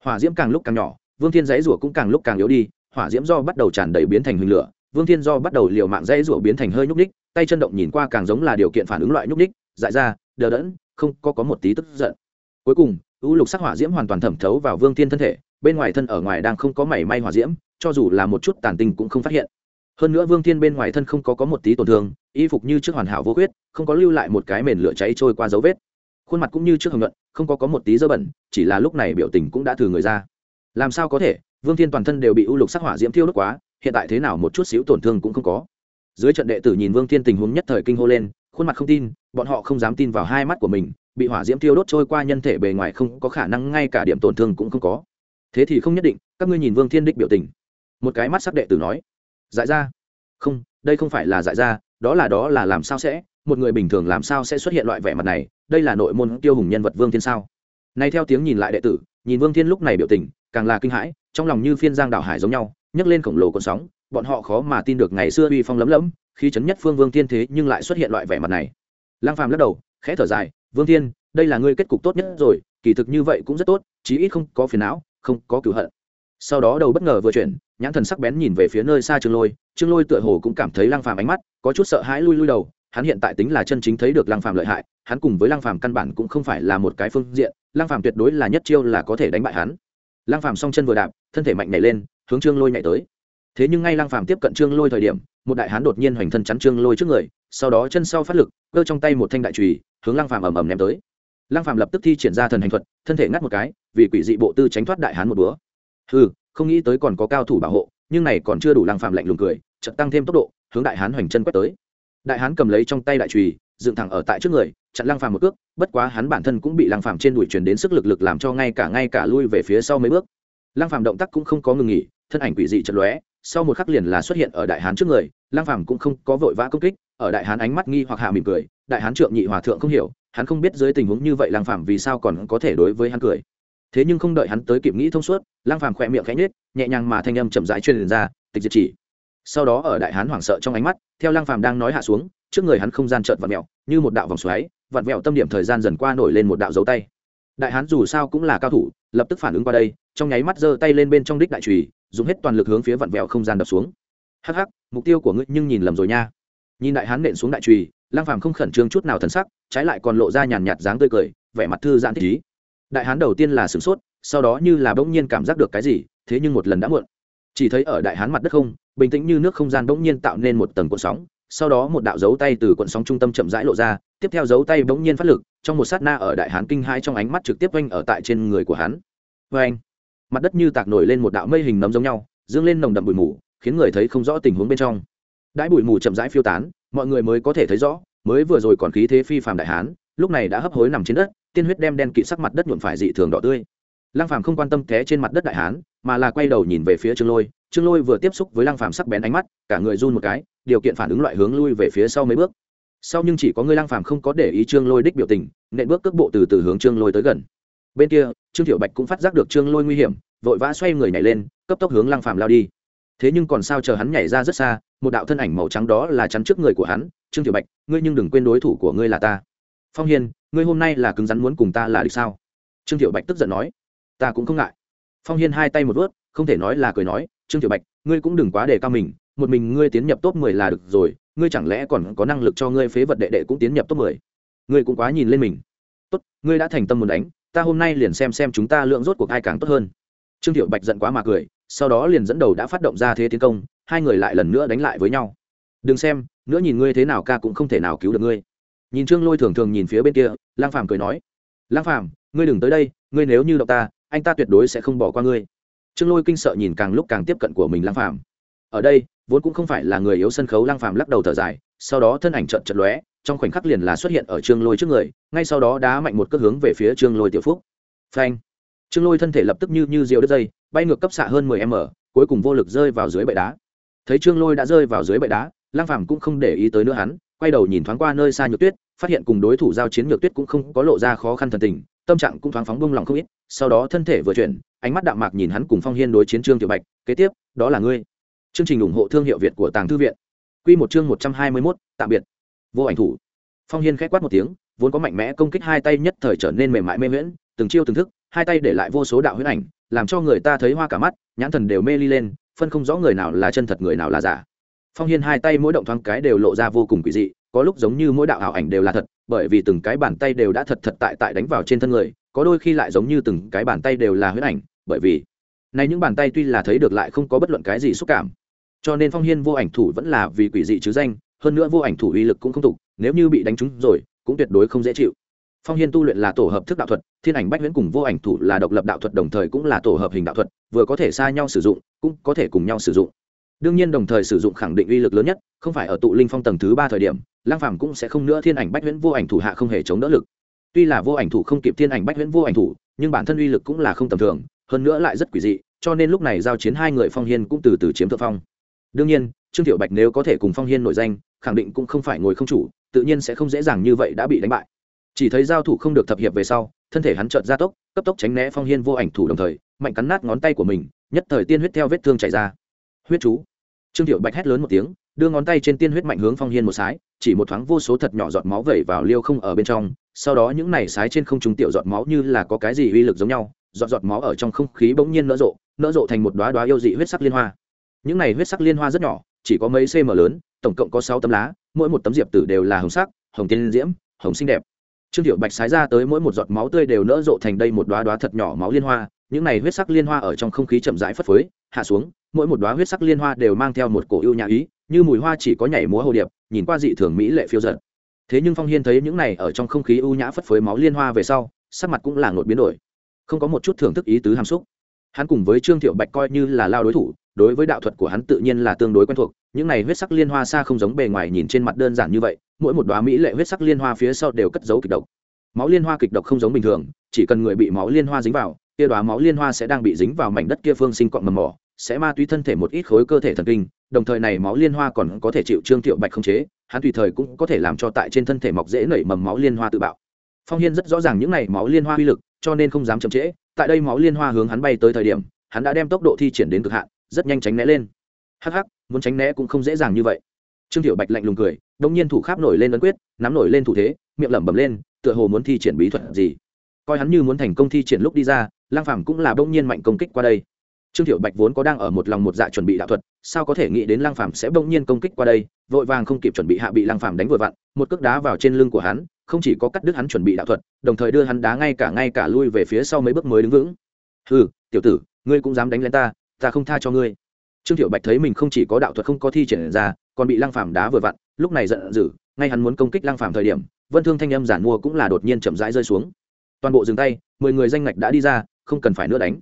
Hỏa diễm càng lúc càng nhỏ vương thiên dãy rủa cũng càng lúc càng yếu đi, hỏa diễm do bắt đầu tràn đầy biến thành hình lửa, vương thiên do bắt đầu liều mạng dãy rủa biến thành hơi nhúc ních tay chân động nhìn qua càng giống là điều kiện phản ứng loại nhúc ních dại ra, đờ đẫn, không có có một tí tức giận. Cuối cùng, u lục sắc hỏa diễm hoàn toàn thẩm thấu vào vương thiên thân thể, bên ngoài thân ở ngoài đang không có mảy may hỏa diễm, cho dù là một chút tàn tình cũng không phát hiện. Hơn nữa vương thiên bên ngoài thân không có có một tí tổn thương, y phục như trước hoàn hảo vô huyết không có lưu lại một cái mền lửa cháy trôi qua dấu vết. Khuôn mặt cũng như trước hồng luận không có có một tí dơ bẩn, chỉ là lúc này biểu tình cũng đã thử người ra làm sao có thể? Vương thiên toàn thân đều bị u lục sắc hỏa diễm thiêu đốt quá, hiện tại thế nào một chút xíu tổn thương cũng không có. Dưới trận đệ tử nhìn vương thiên tình huống nhất thời kinh hô lên, khuôn mặt không tin, bọn họ không dám tin vào hai mắt của mình, bị hỏa diễm thiêu đốt trôi qua nhân thể bề ngoài không có khả năng, ngay cả điểm tổn thương cũng không có. Thế thì không nhất định, các ngươi nhìn vương thiên đích biểu tình. Một cái mắt sắc đệ tử nói, dại ra. Không, đây không phải là dại ra, đó là đó là làm sao sẽ, một người bình thường làm sao sẽ xuất hiện loại vẻ mặt này, đây là nội môn tiêu hùng nhân vật vương thiên sao? Nay theo tiếng nhìn lại đệ tử, nhìn vương thiên lúc này biểu tình, càng là kinh hãi, trong lòng như phiên giang đảo hải giống nhau, nhấc lên khổng lồ con sóng, bọn họ khó mà tin được ngày xưa uy phong lấm lấm khi chấn nhất phương vương thiên thế nhưng lại xuất hiện loại vẻ mặt này. Lang phàm lắc đầu, khẽ thở dài, vương thiên, đây là ngươi kết cục tốt nhất rồi, kỳ thực như vậy cũng rất tốt, chí ít không có phiền não, không có cửu hận. Sau đó đầu bất ngờ vừa chuyển, nhãn thần sắc bén nhìn về phía nơi xa trương lôi trương lôi tựa hồ cũng cảm thấy lang phàm ánh mắt có chút sợ hãi lui lui đầu hắn hiện tại tính là chân chính thấy được lang phàm lợi hại hắn cùng với lang phàm căn bản cũng không phải là một cái phương diện lang phàm tuyệt đối là nhất chiêu là có thể đánh bại hắn. Lang phàm song chân vừa đạp thân thể mạnh nhảy lên hướng trương lôi nhảy tới. Thế nhưng ngay lang phàm tiếp cận trương lôi thời điểm một đại hán đột nhiên hoành thân chắn trương lôi trước người sau đó chân sau phát lực cơ trong tay một thanh đại trùy hướng lang phàm ầm ầm ném tới. Lang phàm lập tức thi triển ra thần hành thuật thân thể ngắt một cái vì quỷ dị bộ tư tránh thoát đại hán một búa Hừ, không nghĩ tới còn có cao thủ bảo hộ nhưng này còn chưa đủ lang phàm lạnh lùng cười chợt tăng thêm tốc độ hướng đại hán hoành chân quét tới đại hán cầm lấy trong tay đại trùy dựng thẳng ở tại trước người, chặn lang phàm một cước, bất quá hắn bản thân cũng bị lang phàm trên đùi truyền đến sức lực lực làm cho ngay cả ngay cả lui về phía sau mấy bước. Lang phàm động tác cũng không có ngừng nghỉ, thân ảnh quỷ dị chật lóe, sau một khắc liền là xuất hiện ở đại hán trước người lang phàm cũng không có vội vã công kích, ở đại hán ánh mắt nghi hoặc hạ mỉm cười, đại hán trượng nhị hòa thượng không hiểu, hắn không biết dưới tình huống như vậy lang phàm vì sao còn có thể đối với hắn cười. Thế nhưng không đợi hắn tới kịp nghĩ thông suốt lang phàm khỏe miệng khẽ nhếch, nhẹ nhàng mà thanh âm chậm rãi truyền ra, tịch diệt chỉ sau đó ở đại hán hoảng sợ trong ánh mắt, theo lang phàm đang nói hạ xuống, trước người hắn không gian trợn vặn mẹo như một đạo vòng xoáy, vặn vẹo tâm điểm thời gian dần qua nổi lên một đạo dấu tay. Đại hán dù sao cũng là cao thủ, lập tức phản ứng qua đây, trong nháy mắt giơ tay lên bên trong đích đại trùy dùng hết toàn lực hướng phía vặn vẹo không gian đập xuống. Hắc hắc, mục tiêu của ngươi nhưng nhìn lầm rồi nha. Nhìn đại hán nện xuống đại trùy lang phàm không khẩn trương chút nào thần sắc, trái lại còn lộ ra nhàn nhạt dáng tươi cười, vẻ mặt thư giãn thích ý. Đại hán đầu tiên là sửng sốt, sau đó như là bỗng nhiên cảm giác được cái gì, thế nhưng một lần đã muộn. Chỉ thấy ở đại hán mặt đất không bình tĩnh như nước không gian bỗng nhiên tạo nên một tầng cuộn sóng, sau đó một đạo dấu tay từ cuộn sóng trung tâm chậm rãi lộ ra, tiếp theo dấu tay bỗng nhiên phát lực, trong một sát na ở đại hán kinh hai trong ánh mắt trực tiếp oanh ở tại trên người của hắn. Vê anh mặt đất như tạc nổi lên một đạo mây hình nấm giống nhau, dương lên nồng đậm bụi mù, khiến người thấy không rõ tình huống bên trong. Đãi bụi mù chậm rãi phiêu tán, mọi người mới có thể thấy rõ, mới vừa rồi còn khí thế phi phàm đại hán, lúc này đã hấp hối nằm trên đất, tiên huyết đem đen kỵ sắc mặt đất nhuộm phải dị thường đỏ tươi. Lăng phàm không quan tâm té trên mặt đất đại hán mà là quay đầu nhìn về phía trương lôi trương lôi vừa tiếp xúc với lăng phàm sắc bén ánh mắt, cả người run một cái, điều kiện phản ứng loại hướng lui về phía sau mấy bước. Sau nhưng chỉ có người lăng phàm không có để ý trương lôi đích biểu tình nện bước cước bộ từ từ hướng trương lôi tới gần. Bên kia, trương tiểu bạch cũng phát giác được trương lôi nguy hiểm, vội vã xoay người nhảy lên, cấp tốc hướng lăng phàm lao đi. Thế nhưng còn sao chờ hắn nhảy ra rất xa, một đạo thân ảnh màu trắng đó là chắn trước người của hắn, trương tiểu bạch, ngươi nhưng đừng quên đối thủ của ngươi là ta. Phong hiền ngươi hôm nay là cứng rắn muốn cùng ta là địch sao? Trương tiểu bạch tức giận nói. Ta cũng không ngại phong hiên hai tay một vớt, không thể nói là cười nói, trương Tiểu bạch, ngươi cũng đừng quá đề cao mình, một mình ngươi tiến nhập top mười là được rồi, ngươi chẳng lẽ còn có năng lực cho ngươi phế vật đệ đệ cũng tiến nhập top mười? Ngươi cũng quá nhìn lên mình. Tốt, ngươi đã thành tâm muốn đánh, ta hôm nay liền xem xem chúng ta lượng rốt cuộc ai càng tốt hơn. Trương Tiểu bạch giận quá mà cười, sau đó liền dẫn đầu đã phát động ra thế tiến công, hai người lại lần nữa đánh lại với nhau. Đừng xem, nữa nhìn ngươi thế nào ca cũng không thể nào cứu được ngươi. Nhìn trương lôi thường thường nhìn phía bên kia, lang phàm cười nói, lang phàm, ngươi đừng tới đây, ngươi nếu như động ta anh ta tuyệt đối sẽ không bỏ qua ngươi. Trương lôi kinh sợ nhìn càng lúc càng tiếp cận của mình lang phàm. Ở đây, vốn cũng không phải là người yếu sân khấu lang phàm lắc đầu thở dài, sau đó thân ảnh trận trận lóe, trong khoảnh khắc liền là xuất hiện ở trương lôi trước người, ngay sau đó đá mạnh một cước hướng về phía trương lôi tiểu phúc. Phanh. Trương lôi thân thể lập tức như như diều đất dây, bay ngược cấp xạ hơn mười m, cuối cùng vô lực rơi vào dưới bệ đá. Thấy trương lôi đã rơi vào dưới bệ đá lang phàm cũng không để ý tới nữa hắn, quay đầu nhìn thoáng qua nơi xa nhược tuyết phát hiện cùng đối thủ giao chiến nhược tuyết cũng không có lộ ra khó khăn thần tình, tâm trạng cũng thoáng phóng bông lòng không ít, sau đó thân thể vừa chuyển, ánh mắt đạm mạc nhìn hắn cùng phong hiên đối chiến trương tiểu bạch, kế tiếp, đó là ngươi. Chương trình ủng hộ thương hiệu việt của tàng thư viện. Q một chương một trăm hai mươi mốt, tạm biệt. Vô ảnh thủ. Phong hiên k h á quát một tiếng, vốn có mạnh mẽ công kích hai tay nhất thời trở nên mềm mại mê miễn từng chiêu từng thức, hai tay để lại vô số đạo huyết ảnh, làm cho người ta thấy hoa cả mắt, nhãn thần đều mê ly lên, phân không rõ người nào là chân thật người nào là giả. Phong hiên hai tay mỗi động thoáng cái đều lộ ra vô cùng quỷ dị có lúc giống như mỗi đạo ảo ảnh đều là thật, bởi vì từng cái bàn tay đều đã thật thật tại tại đánh vào trên thân người, có đôi khi lại giống như từng cái bàn tay đều là huyết ảnh, bởi vì nay những bàn tay tuy là thấy được lại không có bất luận cái gì xúc cảm. Cho nên phong hiên vô ảnh thủ vẫn là vì quỷ dị chứ danh, hơn nữa vô ảnh thủ uy lực cũng không tục, nếu như bị đánh trúng rồi, cũng tuyệt đối không dễ chịu. Phong hiên tu luyện là tổ hợp thức đạo thuật, thiên ảnh bách huyễn cùng vô ảnh thủ là độc lập đạo thuật đồng thời cũng là tổ hợp hình đạo thuật, vừa có thể xa nhau sử dụng, cũng có thể cùng nhau sử dụng. Đương nhiên đồng thời sử dụng khẳng định uy lực lớn nhất, không phải ở tụ linh phong tầng thứ ba thời điểm lang phàm cũng sẽ không nữa thiên ảnh bách huyễn vô ảnh thủ hạ không hề chống đỡ lực. Tuy là vô ảnh thủ không kịp thiên ảnh bách huyễn vô ảnh thủ, nhưng bản thân uy lực cũng là không tầm thường, hơn nữa lại rất quỷ dị, cho nên lúc này giao chiến hai người phong hiên cũng từ từ chiếm thượng phong. Đương nhiên, trương tiểu bạch nếu có thể cùng phong hiên nổi danh, khẳng định cũng không phải ngồi không chủ, tự nhiên sẽ không dễ dàng như vậy đã bị đánh bại. Chỉ thấy giao thủ không được thập hiệp về sau, thân thể hắn chợt gia tốc, cấp tốc tránh né phong hiên vô ảnh thủ đồng thời, mạnh cắn nát ngón tay của mình, nhất thời tiên huyết theo vết thương chảy ra. Huyết chú. Trương tiểu bạch hét lớn một tiếng đưa ngón tay trên tiên huyết mạnh hướng phong hiên một sái, chỉ một thoáng vô số thật nhỏ giọt máu vẩy vào liêu không ở bên trong, sau đó những này sái trên không trung tiểu giọt máu như là có cái gì uy lực giống nhau, giọt giọt máu ở trong không khí bỗng nhiên nở rộ nở rộ thành một đóa đóa yêu dị huyết sắc liên hoa. Những này huyết sắc liên hoa rất nhỏ, chỉ có mấy cm lớn, tổng cộng có sáu tấm lá, mỗi một tấm diệp tử đều là hồng sắc, hồng tiên diễm, hồng xinh đẹp. Trương tiểu bạch sái ra tới mỗi một giọt máu tươi đều nở rộ thành đây một đóa đóa thật nhỏ máu liên hoa, những này huyết sắc liên hoa ở trong không khí chậm rãi phất phới, hạ xuống, mỗi một đóa huyết sắc liên hoa đều mang theo một cổ ưu nhã ý như mùi hoa chỉ có nhảy múa hồ điệp, nhìn qua dị thường mỹ lệ phiêu giật thế nhưng phong hiên thấy những này ở trong không khí ưu nhã phất phới máu liên hoa về sau, sắc mặt cũng là ngột biến đổi. Không có một chút thưởng thức ý tứ hàm xúc. Hắn cùng với trương thiệu bạch coi như là lao đối thủ, đối với đạo thuật của hắn tự nhiên là tương đối quen thuộc, những này huyết sắc liên hoa xa không giống bề ngoài nhìn trên mặt đơn giản như vậy, mỗi một đoá mỹ lệ huyết sắc liên hoa phía sau đều cất giấu kịch độc. Máu liên hoa kịch độc không giống bình thường, chỉ cần người bị máu liên hoa dính vào, kia đoá máu liên hoa sẽ đang bị dính vào mảnh đất kia phương sinh cọn mầm mỏ, sẽ ma túy thân thể một ít khối cơ thể thần kinh đồng thời này máu liên hoa còn có thể chịu trương thiệu bạch không chế, hắn tùy thời cũng có thể làm cho tại trên thân thể mọc dễ nảy mầm máu liên hoa tự bạo. Phong hiên rất rõ ràng những này máu liên hoa uy lực, cho nên không dám chậm trễ, tại đây máu liên hoa hướng hắn bay tới thời điểm, hắn đã đem tốc độ thi triển đến cực hạn, rất nhanh tránh né lên. Hắc hắc, muốn tránh né cũng không dễ dàng như vậy. Trương tiểu bạch lạnh lùng cười đông nhiên thủ kháp nổi lên ấn quyết, nắm nổi lên thủ thế, miệng lẩm bẩm lên, tựa hồ muốn thi triển bí thuật gì. Coi hắn như muốn thành công thi triển lúc đi ra lang phàm cũng là bỗng nhiên mạnh công kích qua đây trương Thiệu bạch vốn có đang ở một lòng một dạ chuẩn bị đạo thuật, sao có thể nghĩ đến lang phàm sẽ bỗng nhiên công kích qua đây, vội vàng không kịp chuẩn bị hạ bị lang phàm đánh vừa vặn, một cước đá vào trên lưng của hắn, không chỉ có cắt đứt hắn chuẩn bị đạo thuật, đồng thời đưa hắn đá ngay cả ngay cả lui về phía sau mấy bước mới đứng vững. Hừ, tiểu tử, ngươi cũng dám đánh lên ta ta không tha cho ngươi. Trương Thiệu bạch thấy mình không chỉ có đạo thuật không có thi triển ra, còn bị Lang phàm đá vừa vặn, lúc này giận dữ, ngay hắn muốn công kích Lang phàm thời điểm, vân thương thanh âm giản mua cũng là đột nhiên chậm rãi rơi xuống. Toàn bộ dừng tay, mười người danh ngạch đã đi ra, không cần phải nữa đánh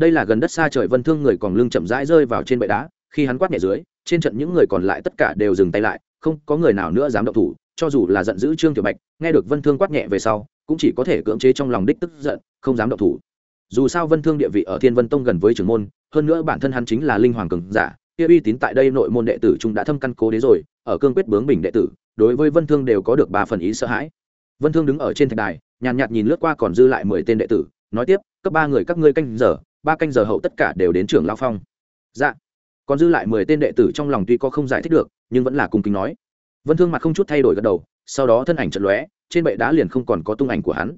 đây là gần đất xa trời vân thương người còn lưng chậm rãi rơi vào trên bệ đá khi hắn quát nhẹ dưới trên trận những người còn lại tất cả đều dừng tay lại không có người nào nữa dám động thủ cho dù là giận dữ trương tiểu bạch nghe được vân thương quát nhẹ về sau cũng chỉ có thể cưỡng chế trong lòng đích tức giận không dám động thủ. Dù sao vân thương địa vị ở thiên vân tông gần với trưởng môn hơn nữa bản thân hắn chính là linh hoàng cường giả kia uy tín tại đây nội môn đệ tử chúng đã thâm căn cố đế rồi ở cương quyết bướng bình đệ tử đối với vân thương đều có được ba phần ý sợ hãi. Vân thương đứng ở trên thạch đài nhàn nhạt, nhìn lướt qua còn dư lại mười tên đệ tử nói tiếp cấp ba người các ngươi canh giờ ba canh giờ hậu tất cả đều đến trưởng lao phong. Dạ. Còn dư lại mười tên đệ tử trong lòng tuy có không giải thích được, nhưng vẫn là cung kính nói. Vân thương mặt không chút thay đổi gật đầu, sau đó thân ảnh trận lóe, trên bệ đá liền không còn có tung ảnh của hắn.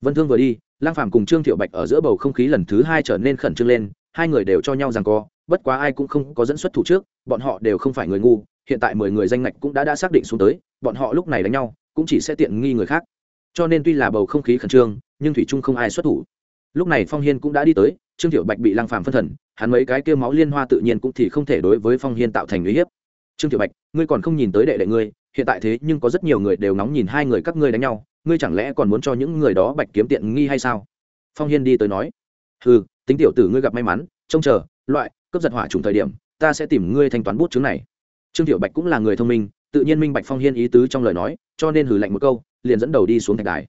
Vân thương vừa đi, lang phàm cùng trương thiệu bạch ở giữa bầu không khí lần thứ hai trở nên khẩn trương lên, hai người đều cho nhau rằng co, bất quá ai cũng không có dẫn xuất thủ trước, bọn họ đều không phải người ngu, hiện tại mười người danh ngạch cũng đã đã xác định xuống tới, bọn họ lúc này đánh nhau, cũng chỉ sẽ tiện nghi người khác. Cho nên tuy là bầu không khí khẩn trương, nhưng thủy trung không ai xuất thủ. Lúc này phong hiên cũng đã đi tới trương Tiểu bạch bị lang phàm phân thần, hắn mấy cái kêu máu liên hoa tự nhiên cũng thì không thể đối với phong hiên tạo thành uy hiếp. Trương Tiểu bạch, ngươi còn không nhìn tới đệ đệ ngươi, hiện tại thế nhưng có rất nhiều người đều nóng nhìn hai người các ngươi đánh nhau, ngươi chẳng lẽ còn muốn cho những người đó bạch kiếm tiện nghi hay sao? Phong hiên đi tới nói ừ tính tiểu tử ngươi gặp may mắn, trông chờ, loại, cướp giật hỏa trùng thời điểm, ta sẽ tìm ngươi thanh toán bút chứng này. Trương tiểu bạch cũng là người thông minh, tự nhiên minh bạch phong hiên ý tứ trong lời nói, cho nên hử lạnh một câu, liền dẫn đầu đi xuống thạch đài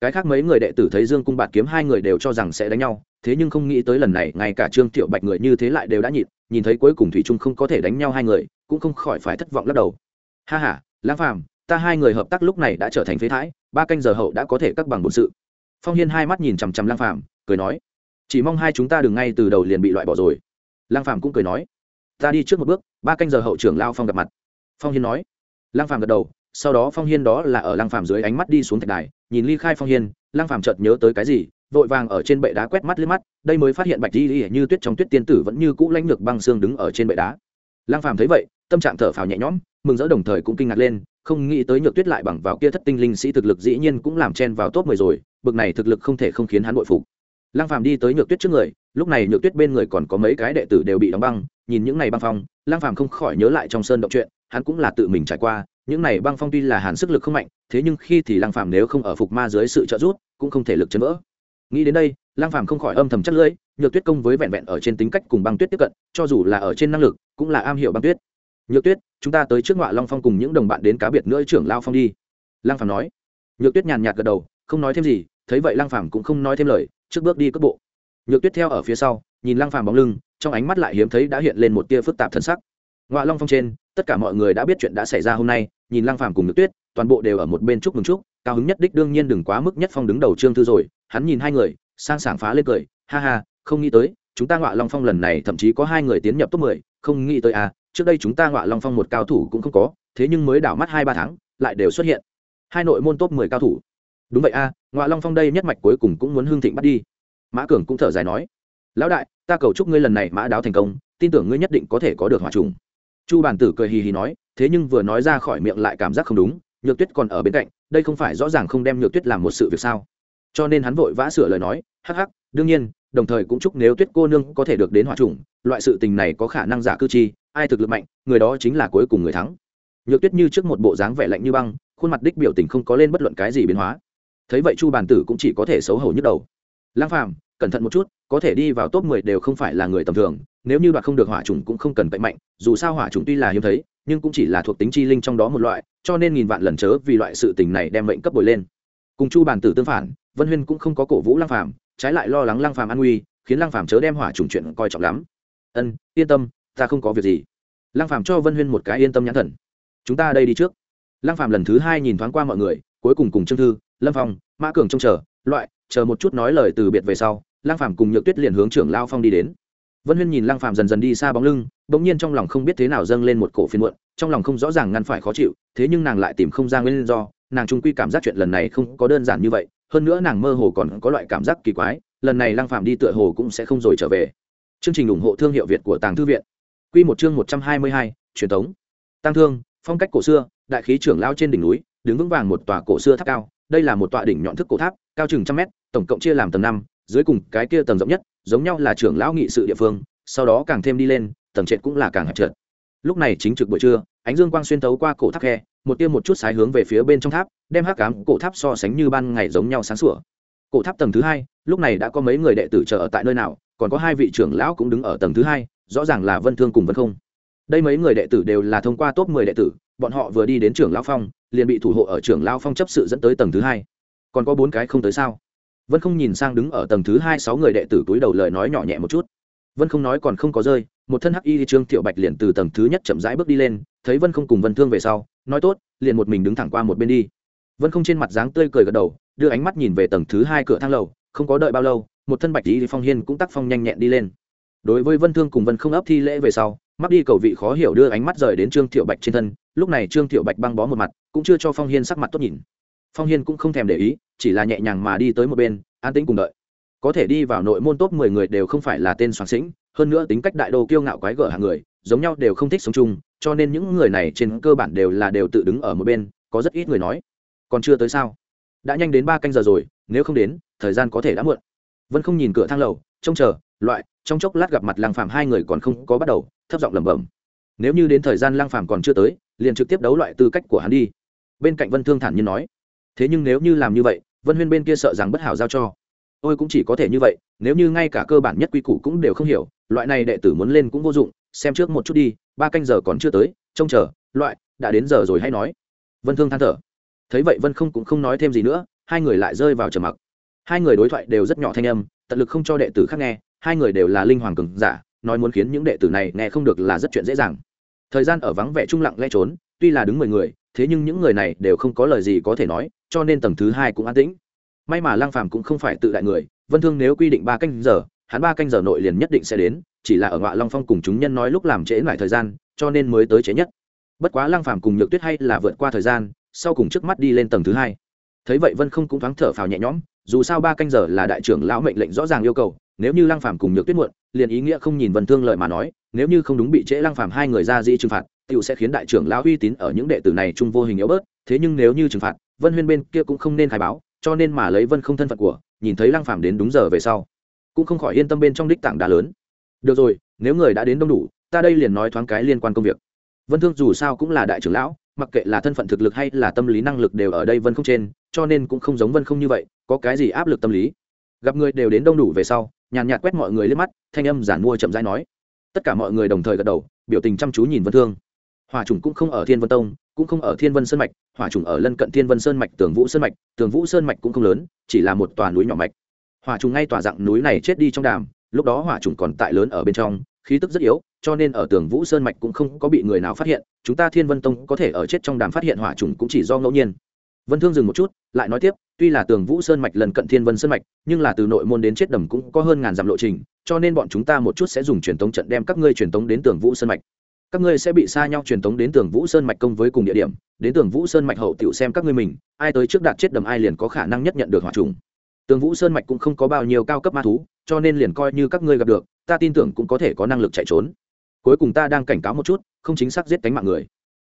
cái khác mấy người đệ tử thấy dương cung bạt kiếm hai người đều cho rằng sẽ đánh nhau, thế nhưng không nghĩ tới lần này, ngay cả trương tiểu bạch người như thế lại đều đã nhịn, nhìn thấy cuối cùng thủy trung không có thể đánh nhau hai người, cũng không khỏi phải thất vọng lắc đầu. Ha ha lãng phàm, ta hai người hợp tác lúc này đã trở thành phế thái, ba canh giờ hậu đã có thể cắt bằng bổn sự. Phong hiên hai mắt nhìn chằm chằm lang phàm, cười nói, chỉ mong hai chúng ta đừng ngay từ đầu liền bị loại bỏ rồi. Lang phàm cũng cười nói, ta đi trước một bước, ba canh giờ hậu trưởng lao phong gặp mặt. Phong hiên nói, lang phàm gật đầu sau đó phong hiên đó là ở lăng phàm dưới ánh mắt đi xuống thạch đài, nhìn ly khai phong hiên, lăng phàm chợt nhớ tới cái gì, vội vàng ở trên bệ đá quét mắt lên mắt, đây mới phát hiện bạch di như tuyết trong tuyết tiên tử vẫn như cũ lãnh lược băng xương đứng ở trên bệ đá. Lăng phàm thấy vậy, tâm trạng thở phào nhẹ nhõm, mừng rỡ đồng thời cũng kinh ngạc lên, không nghĩ tới nhược tuyết lại bằng vào kia thất tinh linh sĩ thực lực dĩ nhiên cũng làm chen vào top mười rồi, bực này thực lực không thể không khiến hắn bội phục. Lăng phàm đi tới nhược tuyết trước người, lúc này nhược tuyết bên người còn có mấy cái đệ tử đều bị đóng băng, nhìn những này băng phong, lăng phàm không khỏi nhớ lại trong sơn động chuyện, hắn cũng là tự mình trải qua những này băng phong tuy là hàn sức lực không mạnh, thế nhưng khi thì lăng phàm nếu không ở phục ma dưới sự trợ giúp, cũng không thể lực chấn vỡ. Nghĩ đến đây, lăng phàm không khỏi âm thầm chắc lưỡi, nhược tuyết công với vẹn vẹn ở trên tính cách cùng băng tuyết tiếp cận, cho dù là ở trên năng lực, cũng là am hiểu băng tuyết. Nhược tuyết, chúng ta tới trước ngọa long phong cùng những đồng bạn đến cá biệt nữa trưởng lao phong đi. Lăng phàm nói. Nhược tuyết nhàn nhạt gật đầu, không nói thêm gì, thấy vậy lăng phàm cũng không nói thêm lời, trước bước đi cất bộ. Nhược tuyết theo ở phía sau, nhìn lăng phàm bóng lưng, trong ánh mắt lại hiếm thấy đã hiện lên một tia phức tạp thần sắc. Ngọa long phong trên, tất cả mọi người đã biết chuyện đã xảy ra hôm nay nhìn Lang phàm cùng nhược tuyết toàn bộ đều ở một bên chúc mừng chúc cao hứng nhất đích đương nhiên đừng quá mức nhất phong đứng đầu trương thư rồi hắn nhìn hai người sang sảng phá lên cười ha ha không nghĩ tới chúng ta ngoại long phong lần này thậm chí có hai người tiến nhập top mười không nghĩ tới à trước đây chúng ta ngoại long phong một cao thủ cũng không có thế nhưng mới đảo mắt hai ba tháng lại đều xuất hiện. Hai nội môn top mười cao thủ. Đúng vậy a à, ngoại long phong đây nhất mạch cuối cùng cũng muốn hương thịnh bắt đi. Mã cường cũng thở dài nói lão đại ta cầu chúc ngươi lần này mã đáo thành công tin tưởng ngươi nhất định có thể có được hòa trùng. Chu bản tử cười hì hì nói thế nhưng vừa nói ra khỏi miệng lại cảm giác không đúng, nhược tuyết còn ở bên cạnh, đây không phải rõ ràng không đem nhược tuyết làm một sự việc sao? Cho nên hắn vội vã sửa lời nói, hắc hắc, đương nhiên, đồng thời cũng chúc nếu tuyết cô nương có thể được đến hòa trùng loại sự tình này có khả năng giả cư chi, ai thực lực mạnh, người đó chính là cuối cùng người thắng. Nhược tuyết như trước một bộ dáng vẻ lạnh như băng, khuôn mặt đích biểu tình không có lên bất luận cái gì biến hóa. Thấy vậy chu bàn tử cũng chỉ có thể xấu hổ nhức đầu. Lang phàm, cẩn thận một chút, có thể đi vào top mười đều không phải là người tầm thường, nếu như đoạt không được hỏa trùng cũng không cần bệnh mạnh, dù sao hỏa trùng tuy là hiếm thấy nhưng cũng chỉ là thuộc tính chi linh trong đó một loại, cho nên nghìn vạn lần chớ vì loại sự tình này đem mệnh cấp bồi lên. Cùng chu Bàn tử tương phản, vân huyên cũng không có cổ vũ lang phàm, trái lại lo lắng lang phàm an nguy, khiến lang phàm chớ đem hỏa trùng chuyện coi trọng lắm. Ân, yên tâm, ta không có việc gì. Lang phàm cho vân huyên một cái yên tâm nhãn thần. Chúng ta đây đi trước. Lang phàm lần thứ hai nhìn thoáng qua mọi người, cuối cùng cùng trương thư, lâm phong, mã cường trông chờ, loại, chờ một chút nói lời từ biệt về sau lang phàm cùng nhược tuyết liền hướng trưởng lao phong đi đến. Vân huyên nhìn lang phàm dần dần đi xa bóng lưng bỗng nhiên trong lòng không biết thế nào dâng lên một cổ phiên muộn, trong lòng không rõ ràng ngăn phải khó chịu, thế nhưng nàng lại tìm không ra nguyên do, nàng trung quy cảm giác chuyện lần này không có đơn giản như vậy, hơn nữa nàng mơ hồ còn có loại cảm giác kỳ quái, lần này lang phàm đi tựa hồ cũng sẽ không rồi trở về. Chương trình ủng hộ thương hiệu việt của tàng thư viện. Q một chương một trăm hai mươi hai, truyền thống. Tăng thương, phong cách cổ xưa, đại khí trưởng lao trên đỉnh núi, đứng vững vàng một tòa cổ xưa tháp cao, đây là một tọa đỉnh nhọn thức cổ tháp, cao chừng trăm mét, tổng cộng chia làm tầng năm, dưới cùng cái kia tầng rộng nhất, giống nhau là trưởng lão nghị sự địa phương, sau đó càng thêm đi lên tầng trệt cũng là càng hẹp trượt. Lúc này chính trực buổi trưa, ánh dương quang xuyên tấu qua cổ tháp khe, một tia một chút sái hướng về phía bên trong tháp, đem hắc cám cổ tháp so sánh như ban ngày giống nhau sáng sủa. Cổ tháp tầng thứ hai, lúc này đã có mấy người đệ tử chờ ở tại nơi nào, còn có hai vị trưởng lão cũng đứng ở tầng thứ hai, rõ ràng là vân thương cùng vân không. Đây mấy người đệ tử đều là thông qua top mười đệ tử, bọn họ vừa đi đến trưởng lão phong, liền bị thủ hộ ở trưởng lão phong chấp sự dẫn tới tầng thứ hai. Còn có bốn cái không tới sao? Vân không nhìn sang đứng ở tầng thứ hai sáu người đệ tử túi đầu lời nói nhỏ nhẹ một chút vân không nói còn không có rơi, một thân hắc y trương thiệu bạch liền từ tầng thứ nhất chậm rãi bước đi lên, thấy vân không cùng vân thương về sau, nói tốt, liền một mình đứng thẳng qua một bên đi. Vân không trên mặt dáng tươi cười gật đầu, đưa ánh mắt nhìn về tầng thứ hai cửa thang lầu, không có đợi bao lâu, một thân bạch y phong hiên cũng tắc phong nhanh nhẹn đi lên. Đối với vân thương cùng vân không ấp thi lễ về sau, mắt đi cầu vị khó hiểu đưa ánh mắt rời đến trương thiệu bạch trên thân, lúc này trương thiệu bạch băng bó một mặt, cũng chưa cho phong hiên sắc mặt tốt nhìn. Phong hiên cũng không thèm để ý, chỉ là nhẹ nhàng mà đi tới một bên, an tĩnh cùng đợi có thể đi vào nội môn top mười người đều không phải là tên soạn sĩnh, hơn nữa tính cách đại đô kiêu ngạo quái gở hàng người, giống nhau đều không thích sống chung, cho nên những người này trên cơ bản đều là đều tự đứng ở một bên, có rất ít người nói. Còn chưa tới sao? Đã nhanh đến ba canh giờ rồi, nếu không đến, thời gian có thể đã muộn. Vân không nhìn cửa thang lầu, trông chờ, loại, trong chốc lát gặp mặt lăng phàm hai người còn không có bắt đầu, thấp giọng lẩm bẩm. Nếu như đến thời gian lăng phàm còn chưa tới, liền trực tiếp đấu loại tư cách của hắn đi. Bên cạnh vân thương thản nhiên nói. Thế nhưng nếu như làm như vậy, vân huyên bên kia sợ rằng bất hảo giao cho ôi cũng chỉ có thể như vậy, nếu như ngay cả cơ bản nhất quy củ cũng đều không hiểu, loại này đệ tử muốn lên cũng vô dụng, xem trước một chút đi, ba canh giờ còn chưa tới, trông chờ, loại, đã đến giờ rồi hay nói. Vân thương than thở. Thấy vậy vân không cũng không nói thêm gì nữa, hai người lại rơi vào trầm mặc. Hai người đối thoại đều rất nhỏ thanh âm, tận lực không cho đệ tử khác nghe, hai người đều là linh hoàng cường giả, nói muốn khiến những đệ tử này nghe không được là rất chuyện dễ dàng. Thời gian ở vắng vẻ trung lặng lẽ trốn, tuy là đứng mười người, thế nhưng những người này đều không có lời gì có thể nói, cho nên tầng thứ hai cũng an tĩnh may mà lang phàm cũng không phải tự đại người, vân thương nếu quy định ba canh giờ, hắn ba canh giờ nội liền nhất định sẽ đến, chỉ là ở ngọa long phong cùng chúng nhân nói lúc làm trễ lại thời gian, cho nên mới tới trễ nhất. Bất quá Lang phàm cùng nhược tuyết hay là vượt qua thời gian, sau cùng trước mắt đi lên tầng thứ hai. Thấy vậy vân không cũng thoáng thở phào nhẹ nhõm, dù sao ba canh giờ là đại trưởng lão mệnh lệnh rõ ràng yêu cầu, nếu như Lang phàm cùng nhược tuyết muộn, liền ý nghĩa không nhìn vân thương lời mà nói, nếu như không đúng bị trễ Lang phàm hai người ra dĩ trừng phạt, tiểu sẽ khiến đại trưởng lão uy tín ở những đệ tử này trung vô hình yếu bớt, thế nhưng nếu như trừng phạt, vân huyên bên kia cũng không nên khai báo cho nên mà lấy vân không thân phận của, nhìn thấy lăng phàm đến đúng giờ về sau, cũng không khỏi yên tâm bên trong đích tảng đá lớn. Được rồi, nếu người đã đến đông đủ, ta đây liền nói thoáng cái liên quan công việc. Vân thương dù sao cũng là đại trưởng lão, mặc kệ là thân phận thực lực hay là tâm lý năng lực đều ở đây vân không trên, cho nên cũng không giống vân không như vậy, có cái gì áp lực tâm lý. Gặp người đều đến đông đủ về sau, nhàn nhạt quét mọi người lên mắt, thanh âm giản mua chậm rãi nói. Tất cả mọi người đồng thời gật đầu, biểu tình chăm chú nhìn vân thương hỏa trùng cũng không ở thiên vân tông, cũng không ở thiên vân sơn mạch, hỏa trùng ở lân cận thiên vân sơn mạch, tường vũ sơn mạch. Tường vũ sơn mạch cũng không lớn, chỉ là một tòa núi nhỏ mạch. Hỏa trùng ngay tòa dạng núi này chết đi trong đàm, lúc đó hỏa trùng còn tại lớn ở bên trong, khí tức rất yếu, cho nên ở tường vũ sơn mạch cũng không có bị người nào phát hiện. Chúng ta thiên vân tông có thể ở chết trong đàm phát hiện hỏa trùng cũng chỉ do ngẫu nhiên. Vân thương dừng một chút, lại nói tiếp, tuy là tường vũ sơn mạch lần cận thiên vân sơn mạch, nhưng là từ nội môn đến chết đầm cũng có hơn ngàn dặm lộ trình, cho nên bọn chúng ta một chút sẽ dùng truyền tống trận đem các ngươi truyền tống đến tường vũ sơn mạch các ngươi sẽ bị xa nhau truyền tống đến tường vũ sơn mạch công với cùng địa điểm, đến tường vũ sơn mạch hậu tiểu xem các ngươi mình, ai tới trước đạt chết đầm ai liền có khả năng nhất nhận được hỏa trùng. Tường vũ sơn mạch cũng không có bao nhiêu cao cấp ma thú, cho nên liền coi như các ngươi gặp được, ta tin tưởng cũng có thể có năng lực chạy trốn. Cuối cùng ta đang cảnh cáo một chút, không chính xác giết cánh mạng người.